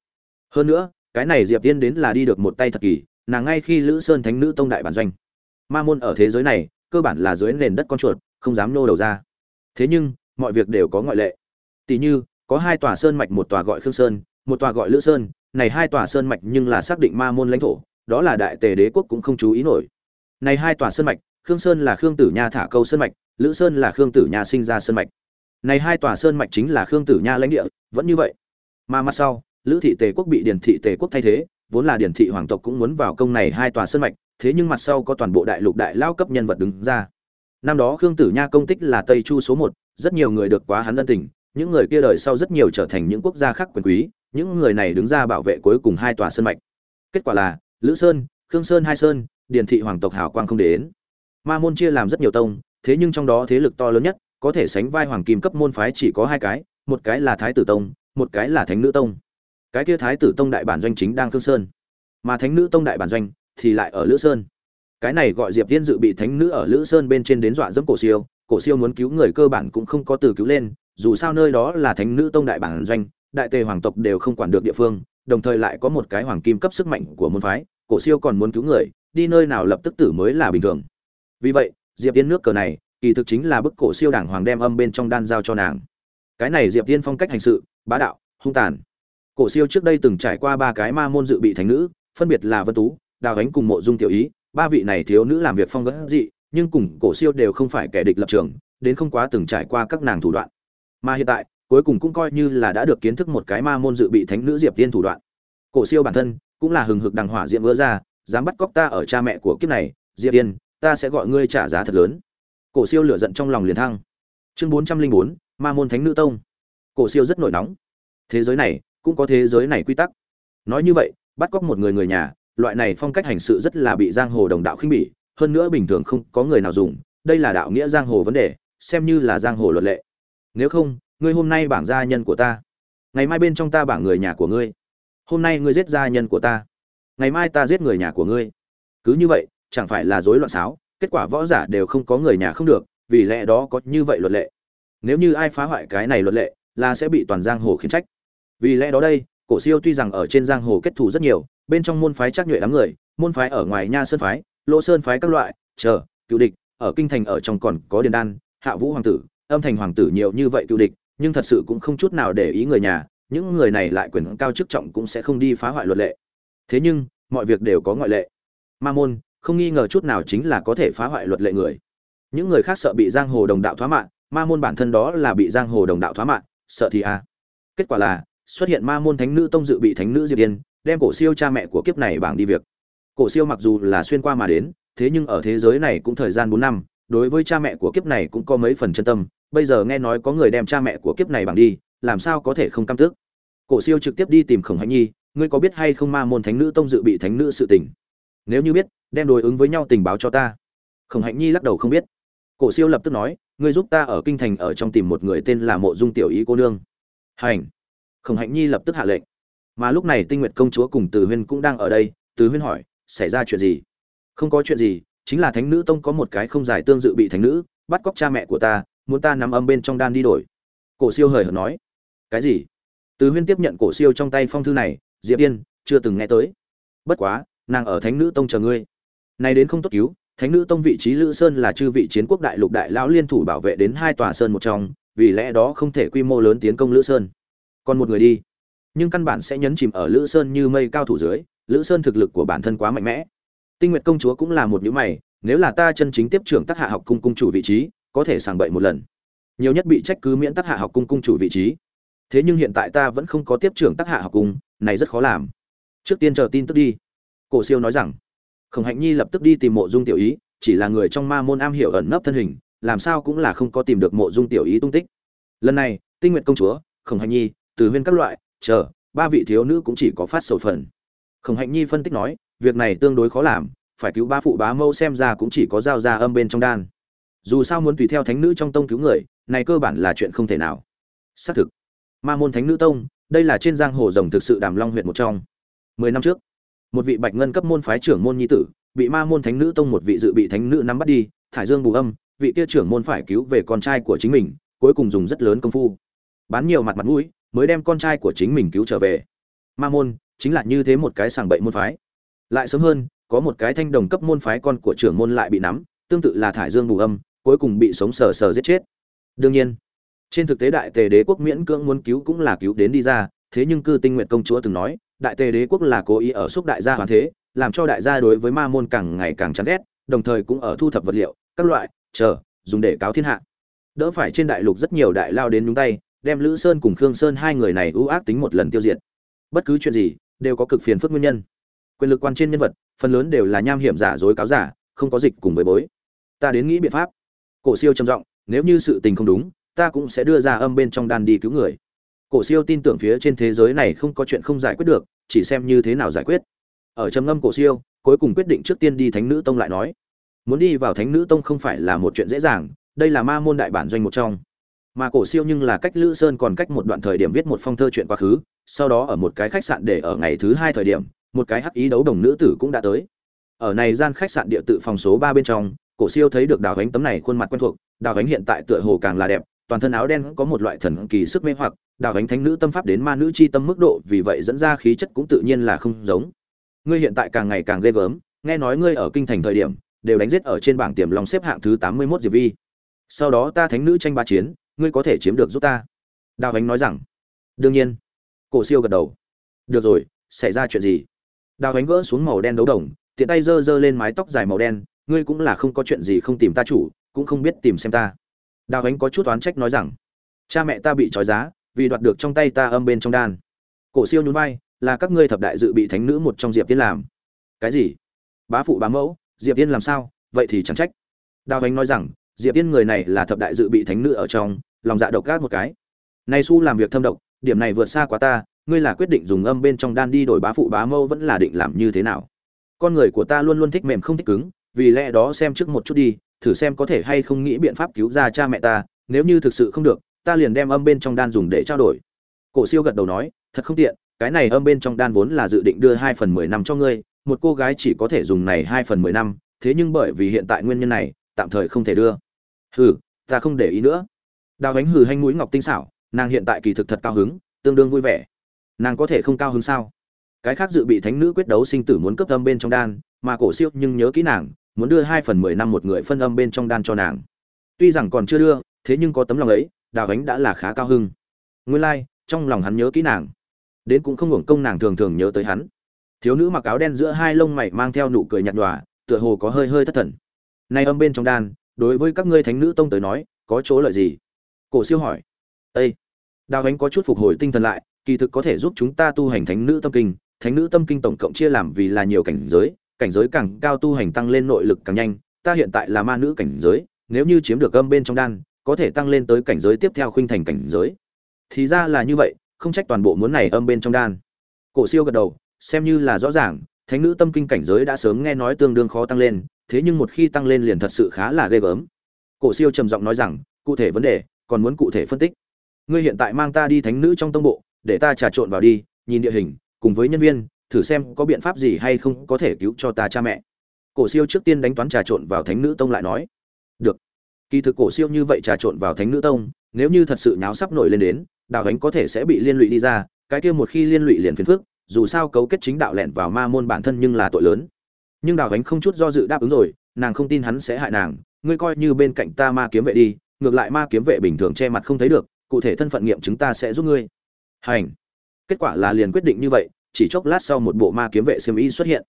hơn nữa, cái này diệp tiên đến là đi được một tay thật kỳ, nàng ngay khi lữ sơn thánh nữ tông đại bản doanh, ma môn ở thế giới này, cơ bản là dưới nền đất con chuột, không dám nô đầu ra. Thế nhưng, mọi việc đều có ngoại lệ. Tỷ như, có hai tòa sơn mạch một tòa gọi khương sơn, một tòa gọi lữ sơn, này hai tòa sơn mạch nhưng là xác định ma môn lãnh thổ, đó là đại tề đế quốc cũng không chú ý nổi này hai tòa sơn mạch, khương sơn là khương tử nha thả câu sơn mạch, lữ sơn là khương tử nha sinh ra sơn mạch. Này hai tòa sơn mạch chính là khương tử nha lãnh địa, vẫn như vậy. Mà mặt sau, lữ thị tề quốc bị điển thị tề quốc thay thế, vốn là điển thị hoàng tộc cũng muốn vào công này hai tòa sơn mạch, thế nhưng mặt sau có toàn bộ đại lục đại lao cấp nhân vật đứng ra. Năm đó khương tử nha công tích là tây chu số một, rất nhiều người được quá hắn ân tình, những người kia đời sau rất nhiều trở thành những quốc gia khác quyền quý, những người này đứng ra bảo vệ cuối cùng hai tòa sơn mạch. Kết quả là, lữ sơn, khương sơn hai sơn điển thị hoàng tộc hào quang không đến. Ma môn chia làm rất nhiều tông, thế nhưng trong đó thế lực to lớn nhất, có thể sánh vai hoàng kim cấp môn phái chỉ có hai cái, một cái là thái tử tông, một cái là thánh nữ tông. Cái kia thái tử tông đại bản doanh chính đang cương sơn, mà thánh nữ tông đại bản doanh thì lại ở lữ sơn. Cái này gọi diệp tiên dự bị thánh nữ ở lữ sơn bên trên đến dọa dẫm cổ siêu cổ siêu muốn cứu người cơ bản cũng không có từ cứu lên, dù sao nơi đó là thánh nữ tông đại bản doanh, đại tề hoàng tộc đều không quản được địa phương, đồng thời lại có một cái hoàng kim cấp sức mạnh của môn phái, cổ siêu còn muốn cứu người đi nơi nào lập tức tử mới là bình thường. Vì vậy, diệp tiên nước cờ này, kỳ thực chính là bức cổ siêu đảng hoàng đem âm bên trong đan giao cho nàng. Cái này diệp tiên phong cách hành sự, bá đạo, hung tàn. Cổ siêu trước đây từng trải qua ba cái ma môn dự bị thánh nữ, phân biệt là vân tú, đào ánh cùng mộ dung tiểu ý, ba vị này thiếu nữ làm việc phong gỡ dị, nhưng cùng cổ siêu đều không phải kẻ địch lập trường, đến không quá từng trải qua các nàng thủ đoạn. Mà hiện tại, cuối cùng cũng coi như là đã được kiến thức một cái ma môn dự bị thánh nữ diệp tiên thủ đoạn. Cổ siêu bản thân cũng là hừng hực đằng hỏa diệm vỡ ra dám bắt cóc ta ở cha mẹ của kiếp này, diệp yên, ta sẽ gọi ngươi trả giá thật lớn. Cổ siêu lửa giận trong lòng liền thăng. Chương bốn trăm linh bốn, ma môn thánh nữ tông. Cổ siêu rất nổi nóng. Thế giới này, cũng có thế giới này quy tắc. Nói như vậy, bắt cóc một người người nhà, loại này phong cách hành sự rất là bị giang hồ đồng đạo khinh bỉ, hơn nữa bình thường không có người nào dùng, đây là đạo nghĩa giang hồ vấn đề, xem như là giang hồ luật lệ. Nếu không, ngươi hôm nay bảng gia nhân của ta. Ngày mai bên trong ta bảng người nhà của ngươi. Hôm nay ngươi giết gia nhân của ta ngày mai ta giết người nhà của ngươi. Cứ như vậy chẳng phải là rối loạn sáo, kết quả võ giả đều không có người nhà không được vì lẽ đó có như vậy luật lệ. Nếu như ai phá hoại cái này luật lệ là sẽ bị toàn giang hồ khiển trách. Vì lẽ đó đây cổ siêu tuy rằng ở trên giang hồ kết thù rất nhiều bên trong môn phái chắc nhuệ đám người môn phái ở ngoài nha sơn phái lỗ sơn phái các loại chờ cựu địch ở kinh thành ở trong còn có điền đan hạ vũ hoàng tử âm thành hoàng tử nhiều như vậy cựu địch nhưng thật sự cũng không chút nào để ý người nhà những người này lại quyền cao chức trọng cũng sẽ không đi phá hoại luật lệ thế nhưng, mọi việc đều có ngoại lệ. Ma môn, không nghi ngờ chút nào chính là có thể phá hoại luật lệ người. Những người khác sợ bị giang hồ đồng đạo thoá mạng, ma môn bản thân đó là bị giang hồ đồng đạo thoá mạng, sợ thì à? kết quả là, xuất hiện ma môn thánh nữ tông dự bị thánh nữ diệp yên, đem cổ siêu cha mẹ của kiếp này bảng đi việc. Cổ siêu mặc dù là xuyên qua mà đến, thế nhưng ở thế giới này cũng thời gian bốn năm, đối với cha mẹ của kiếp này cũng có mấy phần chân tâm. Bây giờ nghe nói có người đem cha mẹ của kiếp này bảng đi, làm sao có thể không căm tức? Cổ siêu trực tiếp đi tìm khổng hạnh nhi ngươi có biết hay không ma môn thánh nữ tông dự bị thánh nữ sự tình? Nếu như biết, đem đối ứng với nhau tình báo cho ta. Khổng hạnh nhi lắc đầu không biết. Cổ siêu lập tức nói, ngươi giúp ta ở kinh thành ở trong tìm một người tên là mộ dung tiểu ý cô nương. Hành. Khổng hạnh nhi lập tức hạ lệnh. Mà lúc này tinh nguyệt công chúa cùng từ huyên cũng đang ở đây, từ huyên hỏi, xảy ra chuyện gì? Không có chuyện gì, chính là thánh nữ tông có một cái không giải tương dự bị thánh nữ, bắt cóc cha mẹ của ta, muốn ta nằm âm bên trong đan đi đổi. Cổ siêu hời hợt nói. Cái gì? Từ huyên tiếp nhận cổ siêu trong tay phong thư này diệp yên, chưa từng nghe tới. Bất quá, nàng ở thánh nữ tông chờ ngươi. Nay đến không tốt cứu, thánh nữ tông vị trí lữ sơn là chư vị chiến quốc đại lục đại lão liên thủ bảo vệ đến hai tòa sơn một trong, vì lẽ đó không thể quy mô lớn tiến công lữ sơn. Còn một người đi. Nhưng căn bản sẽ nhấn chìm ở lữ sơn như mây cao thủ dưới, lữ sơn thực lực của bản thân quá mạnh mẽ. Tinh nguyệt công chúa cũng là một nhữ mày, nếu là ta chân chính tiếp trưởng tác hạ học cung cung chủ vị trí, có thể sàng bậy một lần. Nhiều nhất bị trách cứ miễn tác hạ học cung cung chủ vị trí. Thế nhưng hiện tại ta vẫn không có tiếp trưởng tác hạ học cung này rất khó làm. Trước tiên chờ tin tức đi. Cổ siêu nói rằng. Khổng hạnh nhi lập tức đi tìm mộ dung tiểu ý, chỉ là người trong ma môn am hiểu ẩn nấp thân hình, làm sao cũng là không có tìm được mộ dung tiểu ý tung tích. Lần này, tinh nguyện công chúa, khổng hạnh nhi, từ huyên các loại, chờ, ba vị thiếu nữ cũng chỉ có phát sầu phần. Khổng hạnh nhi phân tích nói, việc này tương đối khó làm, phải cứu ba phụ bá mâu xem ra cũng chỉ có giao ra âm bên trong đan. Dù sao muốn tùy theo thánh nữ trong tông cứu người, này cơ bản là chuyện không thể nào. Xác thực, ma môn thánh nữ tông đây là trên giang hồ rồng thực sự đàm long huyện một trong. Mười năm trước, một vị bạch ngân cấp môn phái trưởng môn nhi tử, bị ma môn thánh nữ tông một vị dự bị thánh nữ nắm bắt đi, thải dương bù âm, vị kia trưởng môn phải cứu về con trai của chính mình, cuối cùng dùng rất lớn công phu. Bán nhiều mặt mặt mũi, mới đem con trai của chính mình cứu trở về. Ma môn chính là như thế một cái sàng bậy môn phái. Lại sớm hơn, có một cái thanh đồng cấp môn phái con của trưởng môn lại bị nắm, tương tự là thải dương bù âm, cuối cùng bị sống sờ sờ giết chết. Đương nhiên trên thực tế đại tề đế quốc miễn cưỡng muốn cứu cũng là cứu đến đi ra, thế nhưng cư tinh nguyện công chúa từng nói, đại tề đế quốc là cố ý ở xúc đại gia hoàn thế, làm cho đại gia đối với ma môn càng ngày càng chán ghét, đồng thời cũng ở thu thập vật liệu, các loại, chờ, dùng để cáo thiên hạ. Đỡ phải trên đại lục rất nhiều đại lao đến nhúng tay, đem lữ sơn cùng khương sơn hai người này ưu ác tính một lần tiêu diệt. Bất cứ chuyện gì, đều có cực phiền phức nguyên nhân. Quyền lực quan trên nhân vật, phần lớn đều là nham hiểm giả dối cáo giả, không có dịch cùng với bối. Ta đến nghĩ biện pháp. Cổ siêu trầm giọng, nếu như sự tình không đúng ta cũng sẽ đưa ra âm bên trong đan đi cứu người. Cổ siêu tin tưởng phía trên thế giới này không có chuyện không giải quyết được, chỉ xem như thế nào giải quyết. Ở trầm ngâm cổ siêu, cuối cùng quyết định trước tiên đi thánh nữ tông lại nói, muốn đi vào thánh nữ tông không phải là một chuyện dễ dàng, đây là ma môn đại bản doanh một trong. Mà cổ siêu nhưng là cách lữ sơn còn cách một đoạn thời điểm viết một phong thơ chuyện quá khứ, sau đó ở một cái khách sạn để ở ngày thứ hai thời điểm, một cái hắc ý đấu đồng nữ tử cũng đã tới. Ở này gian khách sạn địa tự phòng số ba bên trong, cổ siêu thấy được đào ánh tấm này khuôn mặt quen thuộc, đào ánh hiện tại tựa hồ càng là đẹp toàn thân áo đen có một loại thần kỳ sức mê hoặc, đào ánh thánh nữ tâm pháp đến ma nữ chi tâm mức độ, vì vậy dẫn ra khí chất cũng tự nhiên là không giống. Ngươi hiện tại càng ngày càng ghê gớm, nghe nói ngươi ở kinh thành thời điểm, đều đánh giết ở trên bảng tiềm long xếp hạng thứ tám mươi 81 diệp vi. Sau đó ta thánh nữ tranh ba chiến, ngươi có thể chiếm được giúp ta. Đào ánh nói rằng, đương nhiên. Cổ siêu gật đầu. Được rồi, xảy ra chuyện gì? Đào ánh gỡ xuống màu đen đấu đồng, tiện tay giơ giơ lên mái tóc dài màu đen, ngươi cũng là không có chuyện gì không tìm ta chủ, cũng không biết tìm xem ta đào ánh có chút oán trách nói rằng, cha mẹ ta bị trói giá, vì đoạt được trong tay ta âm bên trong đan. Cổ siêu nhún vai, là các ngươi thập đại dự bị thánh nữ một trong diệp tiên làm. Cái gì? Bá phụ bá mẫu, diệp tiên làm sao? Vậy thì chẳng trách. Đào ánh nói rằng, diệp tiên người này là thập đại dự bị thánh nữ ở trong, lòng dạ độc gác một cái. Nay su làm việc thâm độc, điểm này vượt xa quá ta, ngươi là quyết định dùng âm bên trong đan đi đổi bá phụ bá mẫu vẫn là định làm như thế nào? Con người của ta luôn luôn thích mềm không thích cứng, vì lẽ đó xem trước một chút đi thử xem có thể hay không nghĩ biện pháp cứu ra cha mẹ ta, nếu như thực sự không được, ta liền đem âm bên trong đan dùng để trao đổi. Cổ siêu gật đầu nói, thật không tiện, cái này âm bên trong đan vốn là dự định đưa hai phần mười năm cho ngươi, một cô gái chỉ có thể dùng này hai phần mười năm, thế nhưng bởi vì hiện tại nguyên nhân này, tạm thời không thể đưa. Hừ, ta không để ý nữa. Đào ánh hừ hanh mũi ngọc tinh xảo, nàng hiện tại kỳ thực thật cao hứng, tương đương vui vẻ. Nàng có thể không cao hứng sao? Cái khác dự bị thánh nữ quyết đấu sinh tử muốn cấp âm bên trong đan, mà cổ siêu nhưng nhớ kỹ nàng muốn đưa hai phần mười năm một người phân âm bên trong đan cho nàng. Tuy rằng còn chưa đưa thế nhưng có tấm lòng ấy đào ánh đã là khá cao hưng. Nguyên lai、like, trong lòng hắn nhớ kỹ nàng. Đến cũng không hưởng công nàng thường thường nhớ tới hắn. Thiếu nữ mặc áo đen giữa hai lông mày mang theo nụ cười nhạt nhòa tựa hồ có hơi hơi thất thần. Nay âm bên trong đan đối với các ngươi thánh nữ tông tới nói có chỗ lợi gì? Cổ siêu hỏi. Ây đào ánh có chút phục hồi tinh thần lại kỳ thực có thể giúp chúng ta tu hành thánh nữ tâm kinh. Thánh nữ tâm kinh tổng cộng chia làm vì là nhiều cảnh giới cảnh giới càng cao tu hành tăng lên nội lực càng nhanh, ta hiện tại là ma nữ cảnh giới, nếu như chiếm được âm bên trong đan, có thể tăng lên tới cảnh giới tiếp theo khuynh thành cảnh giới. Thì ra là như vậy, không trách toàn bộ muốn này âm bên trong đan. Cổ siêu gật đầu, xem như là rõ ràng, thánh nữ tâm kinh cảnh giới đã sớm nghe nói tương đương khó tăng lên, thế nhưng một khi tăng lên liền thật sự khá là ghê gớm. Cổ siêu trầm giọng nói rằng, cụ thể vấn đề, còn muốn cụ thể phân tích. Ngươi hiện tại mang ta đi thánh nữ trong tông bộ, để ta trà trộn vào đi, nhìn địa hình, cùng với nhân viên thử xem có biện pháp gì hay không có thể cứu cho ta cha mẹ. Cổ siêu trước tiên đánh toán trà trộn vào thánh nữ tông lại nói, được. Kỳ thực cổ siêu như vậy trà trộn vào thánh nữ tông, nếu như thật sự nháo sắp nổi lên đến, đào ánh có thể sẽ bị liên lụy đi ra, cái kia một khi liên lụy liền phiền phức, dù sao cấu kết chính đạo lẹn vào ma môn bản thân nhưng là tội lớn. Nhưng đào ánh không chút do dự đáp ứng rồi, nàng không tin hắn sẽ hại nàng, ngươi coi như bên cạnh ta ma kiếm vệ đi, ngược lại ma kiếm vệ bình thường che mặt không thấy được, cụ thể thân phận nghiệm chúng ta sẽ giúp ngươi. Hành. Kết quả là liền quyết định như vậy chỉ chốc lát sau một bộ ma kiếm vệ xiêm y xuất hiện.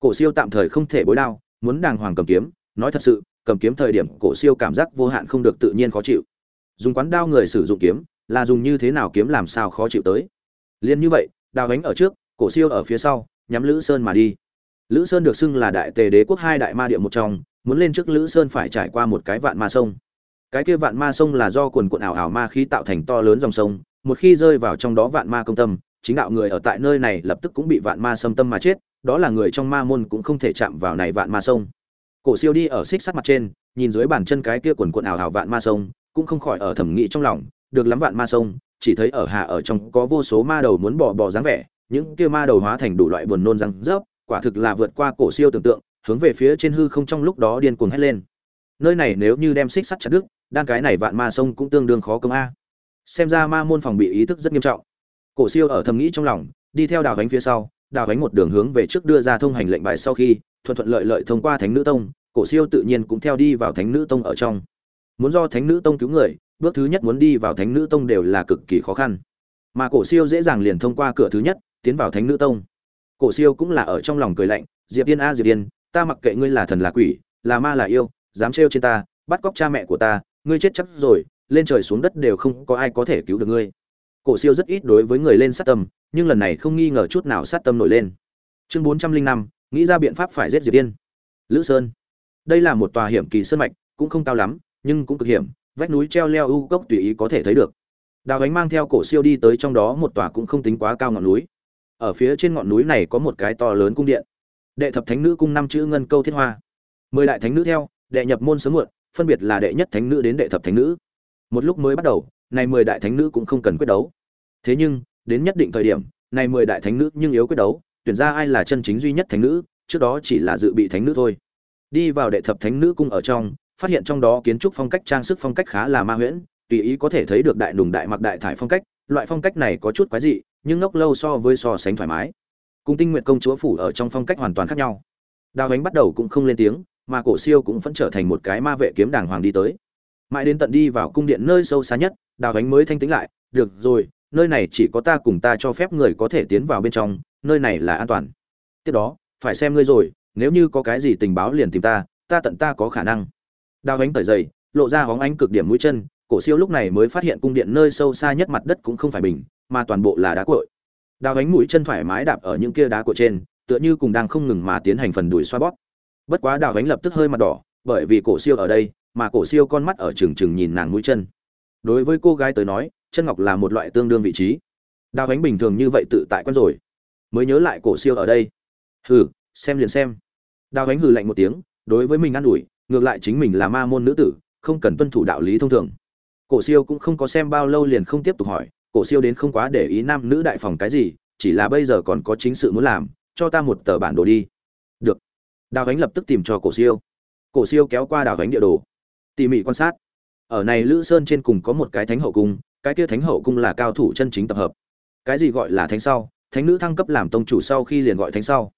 Cổ siêu tạm thời không thể bối đao, muốn đàng hoàng cầm kiếm, nói thật sự, cầm kiếm thời điểm cổ siêu cảm giác vô hạn không được tự nhiên khó chịu. Dùng quán đao người sử dụng kiếm, là dùng như thế nào kiếm làm sao khó chịu tới. Liền như vậy đào ánh ở trước, cổ siêu ở phía sau, nhắm lữ sơn mà đi. Lữ sơn được xưng là đại tề đế quốc hai đại ma địa một trong, muốn lên trước lữ sơn phải trải qua một cái vạn ma sông. Cái kia vạn ma sông là do quần quận ảo ảo ma khí tạo thành to lớn dòng sông, một khi rơi vào trong đó vạn ma công tâm chính đạo người ở tại nơi này lập tức cũng bị vạn ma xâm tâm mà chết, đó là người trong ma môn cũng không thể chạm vào này vạn ma sông. Cổ siêu đi ở xích sắt mặt trên, nhìn dưới bàn chân cái kia quần quần ảo ảo vạn ma sông, cũng không khỏi ở thẩm nghĩ trong lòng, được lắm vạn ma sông, chỉ thấy ở hạ ở trong có vô số ma đầu muốn bỏ bỏ dáng vẻ, những kia ma đầu hóa thành đủ loại buồn nôn răng rớp, quả thực là vượt qua cổ siêu tưởng tượng, hướng về phía trên hư không trong lúc đó điên cuồng hét lên. Nơi này nếu như đem xích sắt chặt đứt, đan cái này vạn ma sông cũng tương đương khó công a. Xem ra ma môn phòng bị ý thức rất nghiêm trọng cổ siêu ở thầm nghĩ trong lòng đi theo đào vánh phía sau đào vánh một đường hướng về trước đưa ra thông hành lệnh bài sau khi thuận thuận lợi lợi thông qua thánh nữ tông cổ siêu tự nhiên cũng theo đi vào thánh nữ tông ở trong. Muốn do thánh nữ tông cứu người bước thứ nhất muốn đi vào thánh nữ tông đều là cực kỳ khó khăn. Mà cổ siêu dễ dàng liền thông qua cửa thứ nhất tiến vào thánh nữ tông. Cổ siêu cũng là ở trong lòng cười lạnh diệp tiên a diệp Điền, ta mặc kệ ngươi là thần là quỷ là ma là yêu dám trêu trên ta bắt cóc cha mẹ của ta ngươi chết chắc rồi lên trời xuống đất đều không có ai có thể cứu được ngươi cổ siêu rất ít đối với người lên sát tâm, nhưng lần này không nghi ngờ chút nào sát tâm nổi lên. Chương bốn trăm linh năm, nghĩ ra biện pháp phải giết diệp Tiên. lữ sơn. Đây là một tòa hiểm kỳ sơn mạch, cũng không cao lắm, nhưng cũng cực hiểm, vách núi treo leo u cốc tùy ý có thể thấy được. Đào gánh mang theo cổ siêu đi tới trong đó, một tòa cũng không tính quá cao ngọn núi. Ở phía trên ngọn núi này có một cái to lớn cung điện. Đệ thập thánh nữ cung năm chữ ngân câu thiết hoa. Mười đại thánh nữ theo, đệ nhập môn sớm muộn, phân biệt là đệ nhất thánh nữ đến đệ thập thánh nữ. Một lúc mới bắt đầu, này mười đại thánh nữ cũng không cần quyết đấu thế nhưng, đến nhất định thời điểm này mười đại thánh nữ nhưng yếu quyết đấu, tuyển ra ai là chân chính duy nhất thánh nữ, trước đó chỉ là dự bị thánh nữ thôi. Đi vào đệ thập thánh nữ cung ở trong, phát hiện trong đó kiến trúc phong cách trang sức phong cách khá là ma huyễn, tùy ý có thể thấy được đại nùng đại mặc đại thải phong cách, loại phong cách này có chút quái dị, nhưng ngốc lâu so với so sánh thoải mái. Cung tinh nguyện công chúa phủ ở trong phong cách hoàn toàn khác nhau. Đào ánh bắt đầu cũng không lên tiếng, mà cổ siêu cũng vẫn trở thành một cái ma vệ kiếm đàng hoàng đi tới. Mãi đến tận đi vào cung điện nơi sâu xa nhất, đào ánh mới thanh tĩnh lại, được rồi nơi này chỉ có ta cùng ta cho phép người có thể tiến vào bên trong, nơi này là an toàn. Tiếp đó, phải xem ngươi rồi, nếu như có cái gì tình báo liền tìm ta ta tận ta có khả năng. Đào ánh tẩy dày lộ ra hóng ánh cực điểm mũi chân, cổ siêu lúc này mới phát hiện cung điện nơi sâu xa nhất mặt đất cũng không phải bình mà toàn bộ là đá cội đào ánh mũi chân thoải mái đạp ở những kia đá cội trên, tựa như cùng đang không ngừng mà tiến hành phần đuổi xoa bóp. Bất quá đào ánh lập tức hơi mặt đỏ, bởi vì cổ siêu ở đây, mà cổ siêu con mắt ở trừng trừng nhìn nàng mũi chân. Đối với cô gái tới nói chân ngọc là một loại tương đương vị trí. Đào ánh bình thường như vậy tự tại quen rồi. Mới nhớ lại cổ siêu ở đây. Hừ, xem liền xem. Đào ánh hừ lạnh một tiếng, đối với mình ă n ủi, ngược lại chính mình là ma môn nữ tử, không cần tuân thủ đạo lý thông thường. Cổ siêu cũng không có xem bao lâu liền không tiếp tục hỏi, cổ siêu đến không quá để ý nam nữ đại phòng cái gì, chỉ là bây giờ còn có chính sự muốn làm, cho ta một tờ bản đồ đi. Được. Đào ánh lập tức tìm cho cổ siêu. Cổ siêu kéo qua đào ánh địa đồ. Tỉ mỉ quan sát. Ở này lữ sơn trên cùng có một cái thánh hậu cung cái kia thánh hậu cung là cao thủ chân chính tập hợp. Cái gì gọi là thánh sau? Thánh nữ thăng cấp làm tông chủ sau khi liền gọi thánh sau.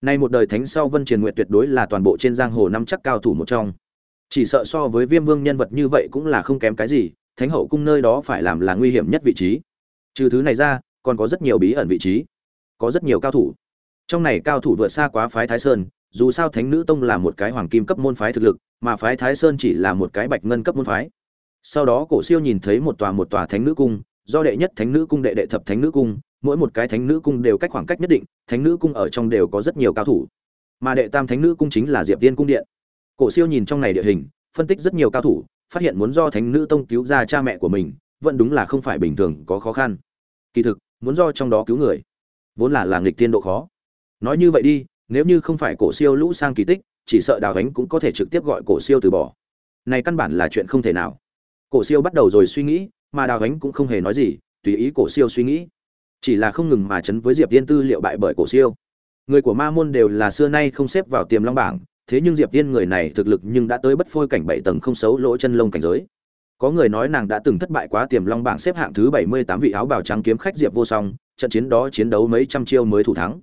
Nay một đời thánh sau vân triền nguyện tuyệt đối là toàn bộ trên giang hồ năm chắc cao thủ một trong. Chỉ sợ so với viêm vương nhân vật như vậy cũng là không kém cái gì, thánh hậu cung nơi đó phải làm là nguy hiểm nhất vị trí. Trừ thứ này ra, còn có rất nhiều bí ẩn vị trí. Có rất nhiều cao thủ. Trong này cao thủ vượt xa quá phái thái sơn, dù sao thánh nữ tông là một cái hoàng kim cấp môn phái thực lực, mà phái thái sơn chỉ là một cái bạch ngân cấp môn phái sau đó cổ siêu nhìn thấy một tòa một tòa thánh nữ cung, do đệ nhất thánh nữ cung đệ đệ thập thánh nữ cung, mỗi một cái thánh nữ cung đều cách khoảng cách nhất định, thánh nữ cung ở trong đều có rất nhiều cao thủ. Mà đệ tam thánh nữ cung chính là diệp tiên cung điện. Cổ siêu nhìn trong này địa hình, phân tích rất nhiều cao thủ, phát hiện muốn do thánh nữ tông cứu ra cha mẹ của mình, vẫn đúng là không phải bình thường, có khó khăn. Kỳ thực, muốn do trong đó cứu người, vốn là là nghịch tiên độ khó. Nói như vậy đi, nếu như không phải cổ siêu lũ sang kỳ tích, chỉ sợ đào ánh cũng có thể trực tiếp gọi cổ siêu từ bỏ. Này căn bản là chuyện không thể nào cổ siêu bắt đầu rồi suy nghĩ, mà đào ánh cũng không hề nói gì, tùy ý cổ siêu suy nghĩ. Chỉ là không ngừng mà chấn với diệp tiên tư liệu bại bởi cổ siêu. Người của ma môn đều là xưa nay không xếp vào tiềm long bảng, thế nhưng diệp tiên người này thực lực nhưng đã tới bất phôi cảnh bảy tầng không xấu lỗ chân lông cảnh giới. Có người nói nàng đã từng thất bại quá tiềm long bảng xếp hạng thứ bảy mươi tám vị áo bào trắng kiếm khách diệp vô song, trận chiến đó chiến đấu mấy trăm chiêu mới thủ thắng.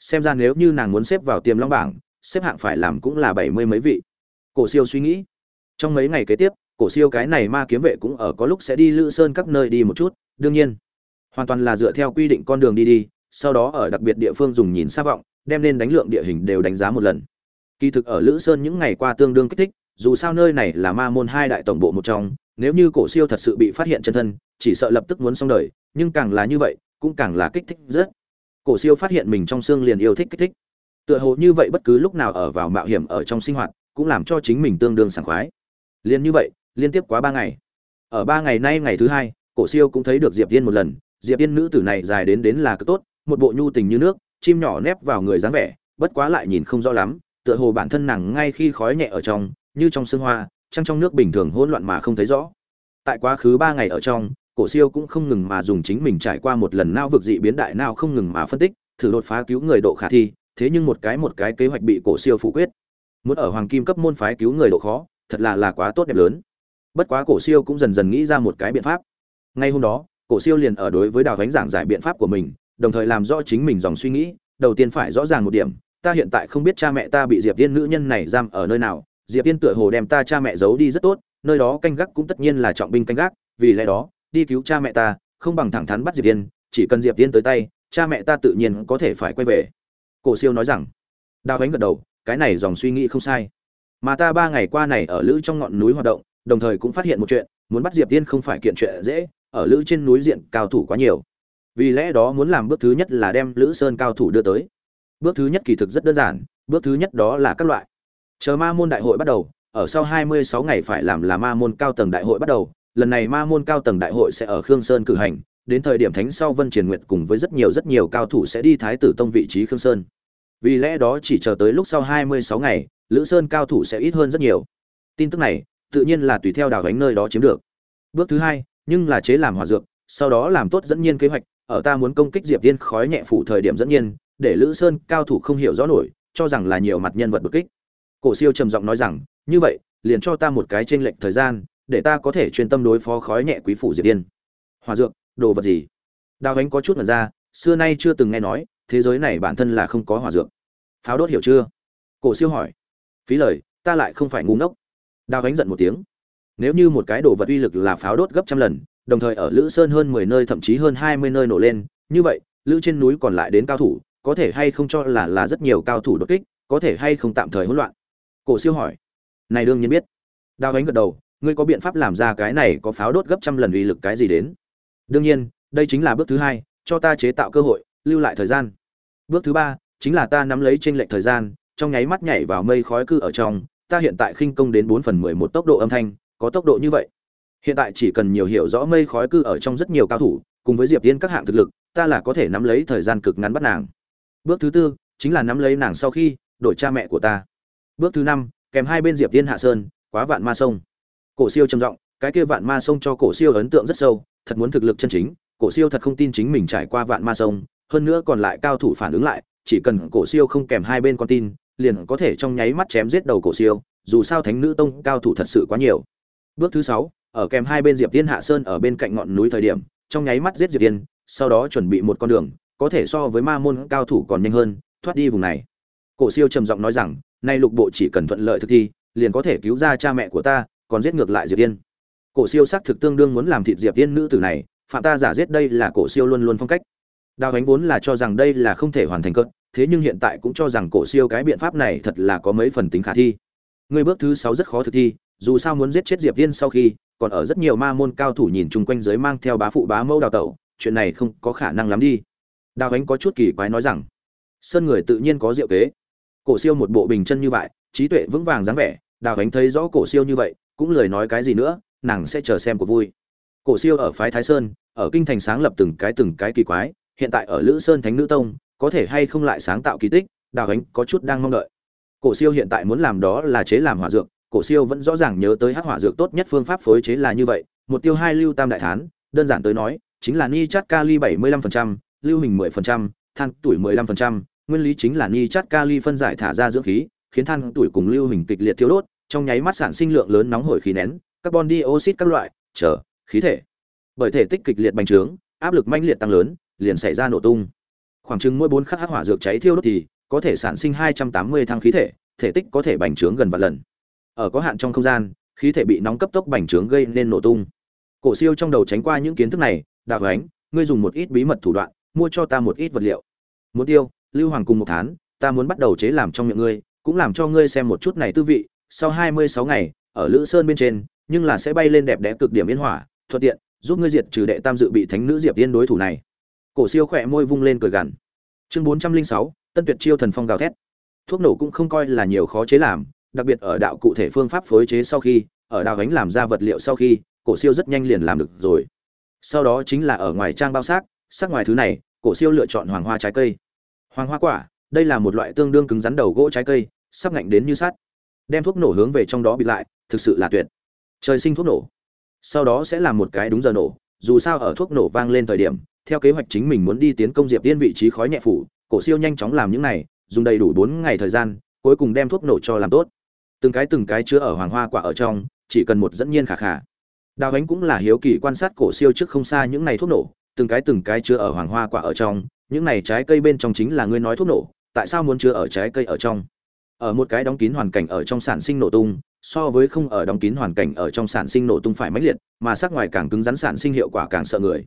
Xem ra nếu như nàng muốn xếp vào tiềm long bảng, xếp hạng phải làm cũng là bảy mươi mấy vị. Cổ siêu suy nghĩ. Trong mấy ngày kế tiếp cổ siêu cái này ma kiếm vệ cũng ở có lúc sẽ đi lữ sơn các nơi đi một chút, đương nhiên, hoàn toàn là dựa theo quy định con đường đi đi, sau đó ở đặc biệt địa phương dùng nhìn xa vọng, đem lên đánh lượng địa hình đều đánh giá một lần. Kỳ thực ở lữ sơn những ngày qua tương đương kích thích, dù sao nơi này là ma môn hai đại tổng bộ một trong, nếu như cổ siêu thật sự bị phát hiện chân thân, chỉ sợ lập tức muốn xong đời, nhưng càng là như vậy, cũng càng là kích thích rất. Cổ siêu phát hiện mình trong xương liền yêu thích kích thích. Tựa hồ như vậy bất cứ lúc nào ở vào mạo hiểm ở trong sinh hoạt, cũng làm cho chính mình tương đương sảng khoái. Liên như vậy liên tiếp quá ba ngày. Ở ba ngày nay ngày thứ hai, cổ siêu cũng thấy được diệp tiên một lần. Diệp yên nữ tử này dài đến đến là cực tốt, một bộ nhu tình như nước, chim nhỏ nép vào người dáng vẻ, bất quá lại nhìn không rõ lắm, tựa hồ bản thân nàng ngay khi khói nhẹ ở trong, như trong sương hoa, trăng trong nước bình thường hỗn loạn mà không thấy rõ. Tại quá khứ ba ngày ở trong, cổ siêu cũng không ngừng mà dùng chính mình trải qua một lần nao vực dị biến đại nào không ngừng mà phân tích, thử đột phá cứu người độ khả thi, thế nhưng một cái một cái kế hoạch bị cổ siêu phủ quyết. Muốn ở hoàng kim cấp môn phái cứu người độ khó, thật là là quá tốt đẹp lớn bất quá cổ siêu cũng dần dần nghĩ ra một cái biện pháp. Ngay hôm đó, cổ siêu liền ở đối với đào vánh giảng giải biện pháp của mình, đồng thời làm rõ chính mình dòng suy nghĩ, đầu tiên phải rõ ràng một điểm, ta hiện tại không biết cha mẹ ta bị diệp tiên nữ nhân này giam ở nơi nào, diệp tiên tựa hồ đem ta cha mẹ giấu đi rất tốt, nơi đó canh gác cũng tất nhiên là trọng binh canh gác, vì lẽ đó, đi cứu cha mẹ ta, không bằng thẳng thắn bắt diệp tiên chỉ cần diệp tiên tới tay, cha mẹ ta tự nhiên có thể phải quay về. Cổ siêu nói rằng, đào ánh gật đầu, cái này dòng suy nghĩ không sai. Mà ta ba ngày qua này ở lữ trong ngọn núi hoạt động đồng thời cũng phát hiện một chuyện, muốn bắt diệp tiên không phải kiện chuyện dễ, ở lữ trên núi diện cao thủ quá nhiều. Vì lẽ đó muốn làm bước thứ nhất là đem lữ sơn cao thủ đưa tới. Bước thứ nhất kỳ thực rất đơn giản, bước thứ nhất đó là các loại. Chờ ma môn đại hội bắt đầu, ở sau 26 ngày phải làm là ma môn cao tầng đại hội bắt đầu, lần này ma môn cao tầng đại hội sẽ ở khương sơn cử hành, đến thời điểm thánh sau vân triển nguyệt cùng với rất nhiều rất nhiều cao thủ sẽ đi thái tử tông vị trí khương sơn. Vì lẽ đó chỉ chờ tới lúc sau 26 ngày, lữ sơn cao thủ sẽ ít hơn rất nhiều. Tin tức này tự nhiên là tùy theo đào gánh nơi đó chiếm được. Bước thứ hai, nhưng là chế làm hỏa dược, sau đó làm tốt dẫn nhiên kế hoạch, ở ta muốn công kích diệp tiên khói nhẹ phủ thời điểm dẫn nhiên, để lữ sơn cao thủ không hiểu rõ nổi, cho rằng là nhiều mặt nhân vật bực kích. Cổ siêu trầm giọng nói rằng, như vậy, liền cho ta một cái t r ê n lệch thời gian, để ta có thể chuyên tâm đối phó khói nhẹ quý phủ diệp tiên hòa dược, đồ vật gì? Đào gánh có chút mật ra, xưa nay chưa từng nghe nói, thế giới này bản thân là không có hòa dược. Pháo đốt hiểu chưa? Cổ siêu hỏi. Phí lời, ta lại không phải ngu ngốc đào ánh giận một tiếng. Nếu như một cái đồ vật uy lực là pháo đốt gấp trăm lần, đồng thời ở lữ sơn hơn mười nơi, thậm chí hơn hai mươi nơi nổ lên, như vậy, lữ trên núi còn lại đến cao thủ, có thể hay không cho là là rất nhiều cao thủ đột kích, có thể hay không tạm thời hỗn loạn? Cổ siêu hỏi. Này đương nhiên biết. Đào ánh gật đầu, ngươi có biện pháp làm ra cái này có pháo đốt gấp trăm lần uy lực cái gì đến? Đương nhiên, đây chính là bước thứ hai, cho ta chế tạo cơ hội, lưu lại thời gian. Bước thứ ba, chính là ta nắm lấy trên lệch thời gian, trong nháy mắt nhảy vào mây khói cư ở trong ta hiện tại khinh công đến bốn phần mười một tốc độ âm thanh, có tốc độ như vậy? Hiện tại chỉ cần nhiều hiểu rõ mây khói cư ở trong rất nhiều cao thủ, cùng với diệp tiên các hạng thực lực, ta là có thể nắm lấy thời gian cực ngắn bắt nàng. Bước thứ tư, chính là nắm lấy nàng sau khi đổi cha mẹ của ta. Bước thứ năm, kèm hai bên diệp tiên hạ sơn, quá vạn ma sông. Cổ siêu trầm giọng, cái kia vạn ma sông cho cổ siêu ấn tượng rất sâu, thật muốn thực lực chân chính, cổ siêu thật không tin chính mình trải qua vạn ma sông, hơn nữa còn lại cao thủ phản ứng lại, chỉ cần cổ siêu không kèm hai bên con tin liền có thể trong nháy mắt chém giết đầu cổ siêu, dù sao thánh nữ tông cao thủ thật sự quá nhiều. Bước thứ sáu, ở kèm hai bên diệp tiên hạ sơn ở bên cạnh ngọn núi thời điểm, trong nháy mắt giết diệp tiên sau đó chuẩn bị một con đường, có thể so với ma môn cao thủ còn nhanh hơn, thoát đi vùng này. Cổ siêu trầm giọng nói rằng, nay lục bộ chỉ cần thuận lợi thực thi, liền có thể cứu ra cha mẹ của ta, còn giết ngược lại diệp Tiên. cổ siêu xác thực tương đương muốn làm thịt diệp tiên nữ tử này, phạm ta giả giết đây là cổ siêu luôn luôn phong cách. Đào ánh vốn là cho rằng đây là không thể hoàn thành cơn thế nhưng hiện tại cũng cho rằng cổ siêu cái biện pháp này thật là có mấy phần tính khả thi. Người bước thứ sáu rất khó thực thi, dù sao muốn giết chết diệp Viên sau khi, còn ở rất nhiều ma môn cao thủ nhìn chung quanh giới mang theo bá phụ bá mẫu đào tẩu, chuyện này không có khả năng lắm đi. Đào ánh có chút kỳ quái nói rằng, sơn người tự nhiên có diệu kế. Cổ siêu một bộ bình chân như vậy, trí tuệ vững vàng dáng vẻ, đào ánh thấy rõ cổ siêu như vậy, cũng lời nói cái gì nữa, nàng sẽ chờ xem của vui. Cổ siêu ở phái thái sơn, ở kinh thành sáng lập từng cái từng cái kỳ quái, hiện tại ở lữ sơn thánh nữ tông có thể hay không lại sáng tạo kỳ tích đào ánh có chút đang mong đợi cổ siêu hiện tại muốn làm đó là chế làm hỏa dược cổ siêu vẫn rõ ràng nhớ tới hắc hỏa dược tốt nhất phương pháp phối chế là như vậy một tiêu hai lưu tam đại thán đơn giản tới nói chính là ni chát kali bảy mươi lăm phần trăm lưu hình 10%, than tuổi 15%, nguyên lý chính là ni chát kali phân giải thả ra dưỡng khí, khiến than tuổi cùng lưu hình kịch liệt thiếu đốt, trong nháy mắt sản sinh lượng lớn nóng hổi khí nén, carbon dioxide các loại, trở khí thể. Bởi thể tích kịch liệt bành trướng, áp lực manh liệt tăng lớn, liền xảy ra nổ tung. Khoảng chừng mỗi 4 khắc hắc hỏa dược cháy thiêu đốt thì có thể sản sinh 280 thăng khí thể, thể tích có thể bành trướng gần vạn lần. Ở có hạn trong không gian, khí thể bị nóng cấp tốc bành trướng gây nên nổ tung. Cổ Siêu trong đầu tránh qua những kiến thức này, đạo ánh, ngươi dùng một ít bí mật thủ đoạn, mua cho ta một ít vật liệu muốn tiêu lưu hoàng cùng một tháng ta muốn bắt đầu chế làm trong miệng ngươi cũng làm cho ngươi xem một chút này tư vị sau hai mươi sáu ngày ở lữ sơn bên trên nhưng là sẽ bay lên đẹp đẽ cực điểm yên hỏa thuận tiện giúp ngươi diệt trừ đệ tam dự bị thánh nữ diệp tiên đối thủ này cổ siêu khỏe môi vung lên cười gằn. Chương bốn trăm linh sáu, tân tuyệt chiêu thần phong gào thét. Thuốc nổ cũng không coi là nhiều khó chế làm, đặc biệt ở đạo cụ thể phương pháp phối chế sau khi, ở đào gánh làm ra vật liệu sau khi, cổ siêu rất nhanh liền làm được rồi. Sau đó chính là ở ngoài trang bao xác sắc ngoài thứ này, cổ siêu lựa chọn hoàng hoa trái cây. Hoàng hoa quả, đây là một loại tương đương cứng rắn đầu gỗ trái cây, sắp ngạnh đến như sắt. Đem thuốc nổ hướng về trong đó bịt lại, thực sự là tuyệt. Trời sinh thuốc nổ. Sau đó sẽ làm một cái đúng giờ nổ, dù sao ở thuốc nổ vang lên thời điểm theo kế hoạch chính mình muốn đi tiến công diệp tiên vị trí khói nhẹ phủ, cổ siêu nhanh chóng làm những này, dùng đầy đủ bốn ngày thời gian, cuối cùng đem thuốc nổ cho làm tốt. Từng cái từng cái chứa ở hoàng hoa quả ở trong, chỉ cần một dẫn nhiên khả khả. Đào ánh cũng là hiếu kỳ quan sát cổ siêu trước không xa những này thuốc nổ, từng cái từng cái chứa ở hoàng hoa quả ở trong, những này trái cây bên trong chính là ngươi nói thuốc nổ, tại sao muốn chứa ở trái cây ở trong? Ở một cái đóng kín hoàn cảnh ở trong sản sinh nổ tung, so với không ở đóng kín hoàn cảnh ở trong sản sinh nổ tung phải mãnh liệt, mà sắc ngoài càng cứng rắn sản sinh hiệu quả càng sợ người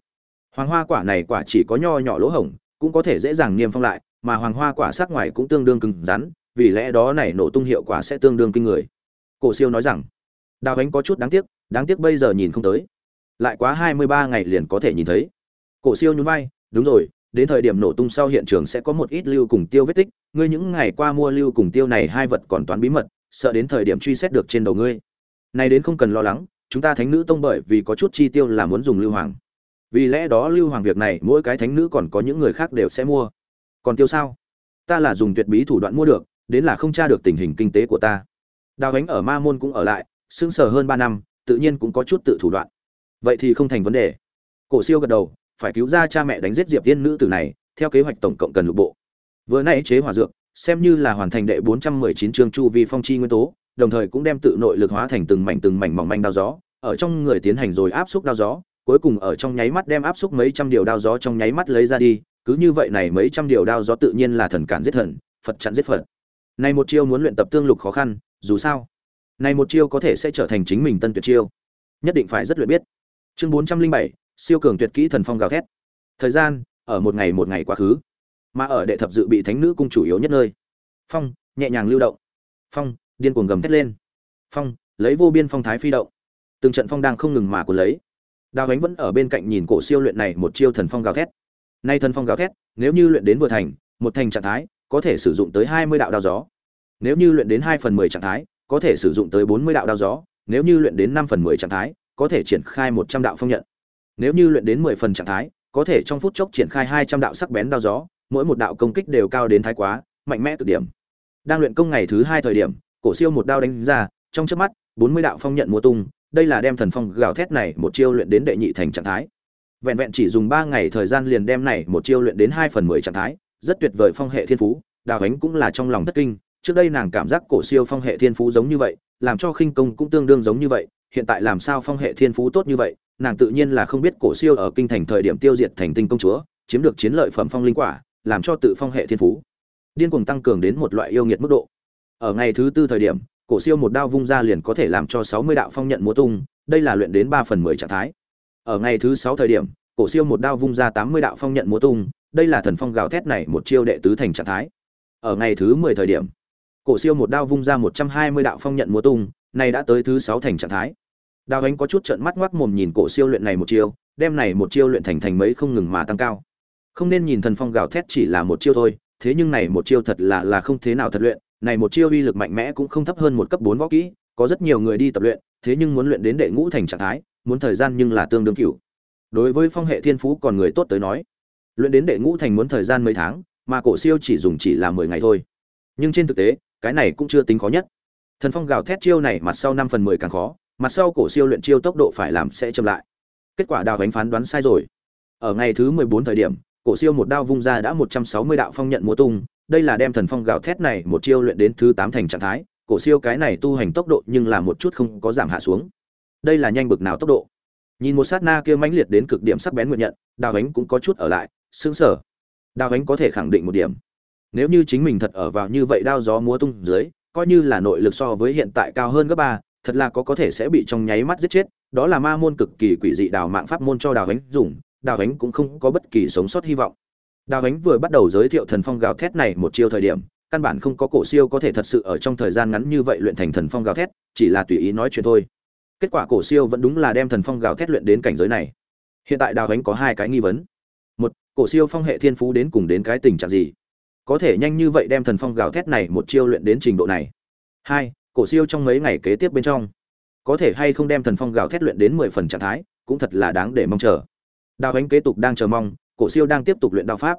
hoàng hoa quả này quả chỉ có nho nhỏ lỗ hổng, cũng có thể dễ dàng niêm phong lại, mà hoàng hoa quả sắc ngoài cũng tương đương cứng rắn, vì lẽ đó này nổ tung hiệu quả sẽ tương đương kinh người. Cổ siêu nói rằng, đào ánh có chút đáng tiếc đáng tiếc bây giờ nhìn không tới. Lại quá hai mươi ba ngày liền có thể nhìn thấy. Cổ siêu nhún vai, đúng rồi, đến thời điểm nổ tung sau hiện trường sẽ có một ít lưu cùng tiêu vết tích, ngươi những ngày qua mua lưu cùng tiêu này hai vật còn toán bí mật, sợ đến thời điểm truy xét được trên đầu ngươi. Này đến không cần lo lắng, chúng ta thánh nữ tông bởi vì có chút chi tiêu là muốn dùng lưu hoàng vì lẽ đó lưu hoàng việc này mỗi cái thánh nữ còn có những người khác đều sẽ mua. Còn tiêu sao? Ta là dùng tuyệt bí thủ đoạn mua được đến là không tra được tình hình kinh tế của ta. Đào ánh ở ma môn cũng ở lại sững sờ hơn ba năm tự nhiên cũng có chút tự thủ đoạn. Vậy thì không thành vấn đề. Cổ siêu gật đầu phải cứu ra cha mẹ đánh giết diệp tiên nữ tử này theo kế hoạch tổng cộng cần lục bộ. Vừa nãy chế hòa dược xem như là hoàn thành đệ 419 chương chu vi phong chi nguyên tố, đồng thời cũng đem tự nội lực hóa thành từng mảnh từng mảnh mỏng manh đao gió, ở trong người tiến hành rồi áp xúc đao gió, cuối cùng ở trong nháy mắt đem áp xúc mấy trăm điều đao gió trong nháy mắt lấy ra đi, cứ như vậy này mấy trăm điều đao gió tự nhiên là thần cản giết thần, Phật chặn giết Phật. Này một chiêu muốn luyện tập tương lục khó khăn, dù sao, này một chiêu có thể sẽ trở thành chính mình tân tuyệt chiêu. Nhất định phải rất luyện biết. Chương 407, siêu cường tuyệt kỹ thần phong gào thét. Thời gian, ở một ngày một ngày quá khứ mà ở đệ thập dự bị thánh nữ cung chủ yếu nhất nơi phong nhẹ nhàng lưu động phong điên cuồng gầm thét lên phong lấy vô biên phong thái phi động từng trận phong đang không ngừng mà cuốn lấy đào ánh vẫn ở bên cạnh nhìn cổ siêu luyện này một chiêu thần phong gào thét. Nay thần phong gào thét, nếu như luyện đến vừa thành, một thành trạng thái, có thể sử dụng tới hai mươi đạo đao gió. Nếu như luyện đến hai phần mười trạng thái, có thể sử dụng tới bốn mươi đạo đao gió. Nếu như luyện đến năm phần mười trạng thái, có thể triển khai một trăm đạo phong nhận. Nếu như luyện đến mười phần trạng thái, có thể trong phút chốc triển khai hai trăm đạo sắc bén đao gió. Mỗi một đạo công kích đều cao đến thái quá, mạnh mẽ cực điểm. Đang luyện công ngày thứ hai thời điểm, cổ siêu một đao đánh ra, trong chớp mắt, bốn mươi đạo phong nhận múa tung đây là đem thần phong gào thét này một chiêu luyện đến đệ nhị thành trạng thái. Vẹn vẹn chỉ dùng ba ngày thời gian liền đem này một chiêu luyện đến hai phần mười trạng thái, rất tuyệt vời phong hệ thiên phú, đào ánh cũng là trong lòng thất kinh, trước đây nàng cảm giác cổ siêu phong hệ thiên phú giống như vậy, làm cho khinh công cũng tương đương giống như vậy, hiện tại làm sao phong hệ thiên phú tốt như vậy, nàng tự nhiên là không biết cổ siêu ở kinh thành thời điểm tiêu diệt thành tinh công chúa, chiếm được chiến lợi phẩm phong linh quả, làm cho tự phong hệ thiên phú. Điên cuồng tăng cường đến một loại yêu nghiệt mức độ. Ở ngày thứ tư thời điểm cổ siêu một đao vung ra liền có thể làm cho sáu mươi đạo phong nhận múa tung, đây là luyện đến ba phần mười trạng thái. Ở ngày thứ sáu thời điểm, cổ siêu một đao vung ra tám mươi đạo phong nhận múa tung, đây là thần phong gào thét này một chiêu đệ tứ thành trạng thái. Ở ngày thứ mười thời điểm, cổ siêu một đao vung ra một trăm hai mươi đạo phong nhận múa tung, này đã tới thứ sáu thành trạng thái. Đào Hánh có chút trợn mắt ngoác mồm nhìn cổ siêu luyện này một chiêu, đem này một chiêu luyện thành thành mấy không ngừng mà tăng cao. Không nên nhìn thần phong gào thét chỉ là một chiêu thôi, thế nhưng này một chiêu thật là là không thế nào thật luyện này một chiêu uy lực mạnh mẽ cũng không thấp hơn một cấp bốn võ kỹ có rất nhiều người đi tập luyện thế nhưng muốn luyện đến đệ ngũ thành trạng thái muốn thời gian nhưng là tương đương cửu. Đối với phong hệ thiên phú còn người tốt tới nói luyện đến đệ ngũ thành muốn thời gian mấy tháng mà cổ siêu chỉ dùng chỉ là mười ngày thôi. Nhưng trên thực tế cái này cũng chưa tính khó nhất. Thần phong gào thét chiêu này mặt sau năm phần mười càng khó mặt sau cổ siêu luyện chiêu tốc độ phải làm sẽ chậm lại. Kết quả đào đánh phán đoán sai rồi. Ở ngày thứ mười bốn thời điểm cổ siêu một đao vung ra đã một trăm sáu mươi đạo phong nhận múa tung, đây là đem thần phong gào thét này một chiêu luyện đến thứ tám thành trạng thái, cổ siêu cái này tu hành tốc độ nhưng là một chút không có giảm hạ xuống. Đây là nhanh bực nào tốc độ. Nhìn một sát na kia mãnh liệt đến cực điểm sắc bén nguyện nhận, Đào Ánh cũng có chút ở lại, sững sờ. Đào Ánh có thể khẳng định một điểm. Nếu như chính mình thật ở vào như vậy đao gió múa tung dưới, coi như là nội lực so với hiện tại cao hơn gấp ba, thật là có có thể sẽ bị trong nháy mắt giết chết, đó là ma môn cực kỳ quỷ dị đào mạng pháp môn cho Đào Ánh dùng, đào ánh cũng không có bất kỳ sống sót hy vọng đào ánh vừa bắt đầu giới thiệu thần phong gào thét này một chiêu thời điểm, căn bản không có cổ siêu có thể thật sự ở trong thời gian ngắn như vậy luyện thành thần phong gào thét, chỉ là tùy ý nói chuyện thôi. Kết quả cổ siêu vẫn đúng là đem thần phong gào thét luyện đến cảnh giới này. Hiện tại đào ánh có hai cái nghi vấn. Một, cổ siêu phong hệ thiên phú đến cùng đến cái tình trạng gì? Có thể nhanh như vậy đem thần phong gào thét này một chiêu luyện đến trình độ này. Hai, cổ siêu trong mấy ngày kế tiếp bên trong, có thể hay không đem thần phong gào thét luyện đến mười phần trạng thái, cũng thật là đáng để mong chờ. Đào ánh kế tục đang chờ mong cổ siêu đang tiếp tục luyện đao pháp.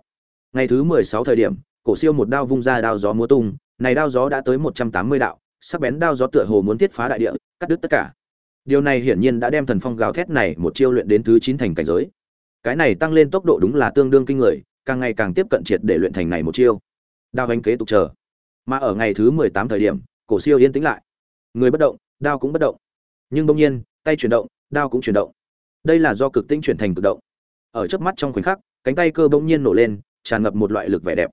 Ngày thứ mười sáu thời điểm, cổ siêu một đao vung ra đao gió múa tung, này đao gió đã tới một trăm tám mươi đạo, sắc bén đao gió tựa hồ muốn thiết phá đại địa, cắt đứt tất cả. Điều này hiển nhiên đã đem thần phong gào thét này một chiêu luyện đến thứ chín thành cảnh giới. Cái này tăng lên tốc độ đúng là tương đương kinh người, càng ngày càng tiếp cận triệt để luyện thành này một chiêu. Đao Anh kế tục chờ. Mà ở ngày thứ mười tám thời điểm, cổ siêu yên tĩnh lại. Người bất động, đao cũng bất động. Nhưng bỗng nhiên, tay chuyển động, đao cũng chuyển động. Đây là do cực tinh chuyển thành cực động. Ở trước mắt trong khoảnh khắc cánh tay cơ bỗng nhiên nổ lên, tràn ngập một loại lực vẻ đẹp.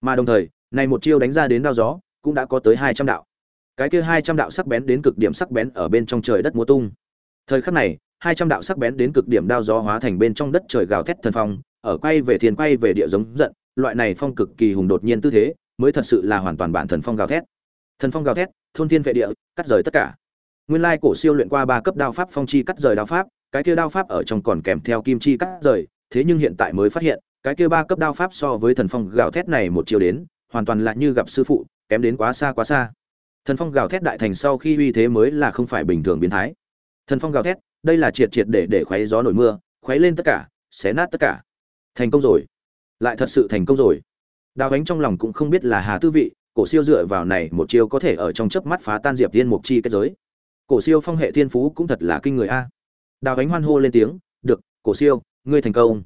Mà đồng thời, này một chiêu đánh ra đến đao gió, cũng đã có tới hai trăm đạo. Cái kia hai trăm đạo sắc bén đến cực điểm sắc bén ở bên trong trời đất múa tung. Thời khắc này, hai trăm đạo sắc bén đến cực điểm đao gió hóa thành bên trong đất trời gào thét thần phong, ở quay về thiên quay về địa giống giận, loại này phong cực kỳ hùng đột nhiên tư thế, mới thật sự là hoàn toàn bản thần phong gào thét. Thần phong gào thét, thôn thiên vệ địa, cắt rời tất cả. Nguyên lai cổ siêu luyện qua ba cấp đao pháp phong chi cắt rời đao pháp, cái kia đao pháp ở trong còn kèm theo kim chi cắt rời thế nhưng hiện tại mới phát hiện, cái kia ba cấp đao pháp so với thần phong gào thét này một chiều đến, hoàn toàn là như gặp sư phụ, kém đến quá xa quá xa. Thần phong gào thét đại thành sau khi uy thế mới là không phải bình thường biến thái. Thần phong gào thét, đây là triệt triệt để để khoáy gió nổi mưa khoáy lên tất cả, xé nát tất cả. Thành công rồi. Lại thật sự thành công rồi. Đào ánh trong lòng cũng không biết là hà tư vị, cổ siêu dựa vào này một chiêu có thể ở trong chớp mắt phá tan diệp tiên mục chi kết giới. Cổ siêu phong hệ thiên phú cũng thật là kinh người a. Đào ánh hoan hô lên tiếng, được, cổ siêu ngươi thành công.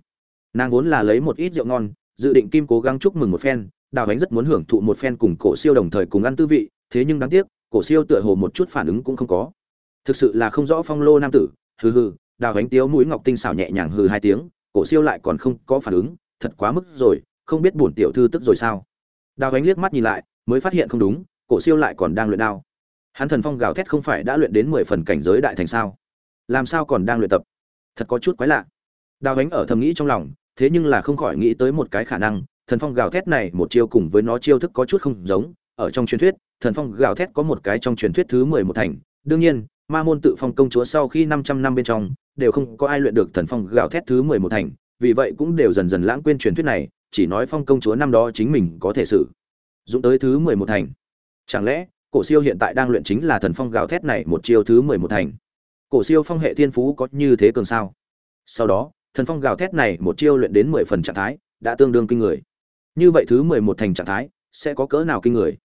Nàng vốn là lấy một ít rượu ngon, dự định kim cố gắng chúc mừng một phen, đào ánh rất muốn hưởng thụ một phen cùng cổ siêu đồng thời cùng ăn tư vị, thế nhưng đáng tiếc, cổ siêu tựa hồ một chút phản ứng cũng không có. Thực sự là không rõ phong lô nam tử, hừ hừ, đào ánh tiếu mũi ngọc tinh xảo nhẹ nhàng hừ hai tiếng, cổ siêu lại còn không có phản ứng, thật quá mức rồi, không biết bổn tiểu thư tức rồi sao. Đào ánh liếc mắt nhìn lại, mới phát hiện không đúng, cổ siêu lại còn đang luyện đao. Hắn thần phong gào thét không phải đã luyện đến mười phần cảnh giới đại thành sao? Làm sao còn đang luyện tập? Thật có chút quái lạ đào ánh ở thầm nghĩ trong lòng, thế nhưng là không khỏi nghĩ tới một cái khả năng, thần phong gào thét này một chiêu cùng với nó chiêu thức có chút không giống. Ở trong truyền thuyết, thần phong gào thét có một cái trong truyền thuyết thứ mười một thành. Đương nhiên, ma môn tự phong công chúa sau khi năm trăm năm bên trong, đều không có ai luyện được thần phong gào thét thứ mười một thành, vì vậy cũng đều dần dần lãng quên truyền thuyết này, chỉ nói phong công chúa năm đó chính mình có thể sử dụng tới thứ mười một thành. Chẳng lẽ, cổ siêu hiện tại đang luyện chính là thần phong gào thét này một chiêu thứ mười một thành? Cổ siêu phong hệ thiên phú có như thế cường sao? Sau đó thần phong gào thét này một chiêu luyện đến mười phần trạng thái, đã tương đương kinh người. Như vậy thứ mười một thành trạng thái, sẽ có cỡ nào kinh người?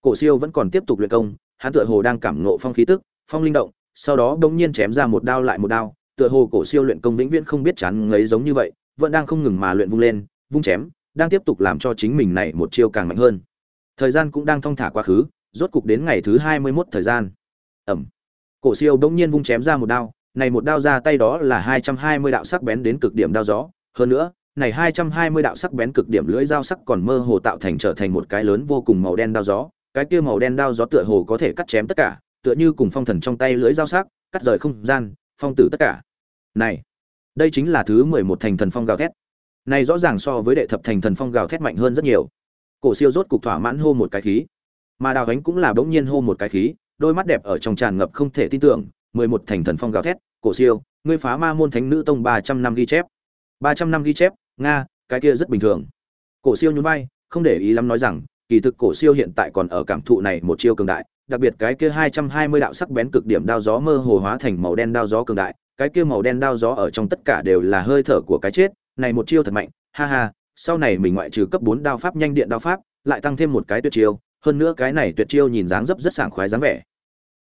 Cổ siêu vẫn còn tiếp tục luyện công, hắn tựa hồ đang cảm ngộ phong khí tức, phong linh động, sau đó bỗng nhiên chém ra một đao lại một đao, tựa hồ cổ siêu luyện công vĩnh viễn không biết chán ngấy giống như vậy, vẫn đang không ngừng mà luyện vung lên, vung chém, đang tiếp tục làm cho chính mình này một chiêu càng mạnh hơn. Thời gian cũng đang thong thả quá khứ, rốt cục đến ngày thứ hai mươi mốt thời gian. Ẩm. Cổ siêu bỗng nhiên vung chém ra một đao này một đao ra tay đó là hai trăm hai mươi đạo sắc bén đến cực điểm đao gió. Hơn nữa, này hai trăm hai mươi đạo sắc bén cực điểm lưỡi dao sắc còn mơ hồ tạo thành trở thành một cái lớn vô cùng màu đen đao gió. Cái kia màu đen đao gió tựa hồ có thể cắt chém tất cả, tựa như cùng phong thần trong tay lưỡi dao sắc, cắt rời không gian, phong tử tất cả. Này, đây chính là thứ mười một thành thần phong gào thét. Này rõ ràng so với đệ thập thành thần phong gào thét mạnh hơn rất nhiều. Cổ siêu rốt cục thỏa mãn hô một cái khí. Mà đào ánh cũng là bỗng nhiên hô một cái khí, đôi mắt đẹp ở trong tràn ngập không thể tin tưởng, mười một thành thần phong gào thét cổ siêu, ngươi phá ma môn thánh nữ tông ba trăm năm ghi chép. ba trăm năm ghi chép, nga, cái kia rất bình thường. Cổ siêu nhún vai, không để ý lắm nói rằng, kỳ thực cổ siêu hiện tại còn ở cảm thụ này một chiêu cường đại, đặc biệt cái kia hai trăm hai mươi đạo sắc bén cực điểm đao gió mơ hồ hóa thành màu đen đao gió cường đại, cái kia màu đen đao gió ở trong tất cả đều là hơi thở của cái chết, này một chiêu thật mạnh, ha ha, sau này mình ngoại trừ cấp bốn đao pháp nhanh điện đao pháp, lại tăng thêm một cái tuyệt chiêu, hơn nữa cái này tuyệt chiêu nhìn dáng dấp rất sảng khoái dáng vẻ.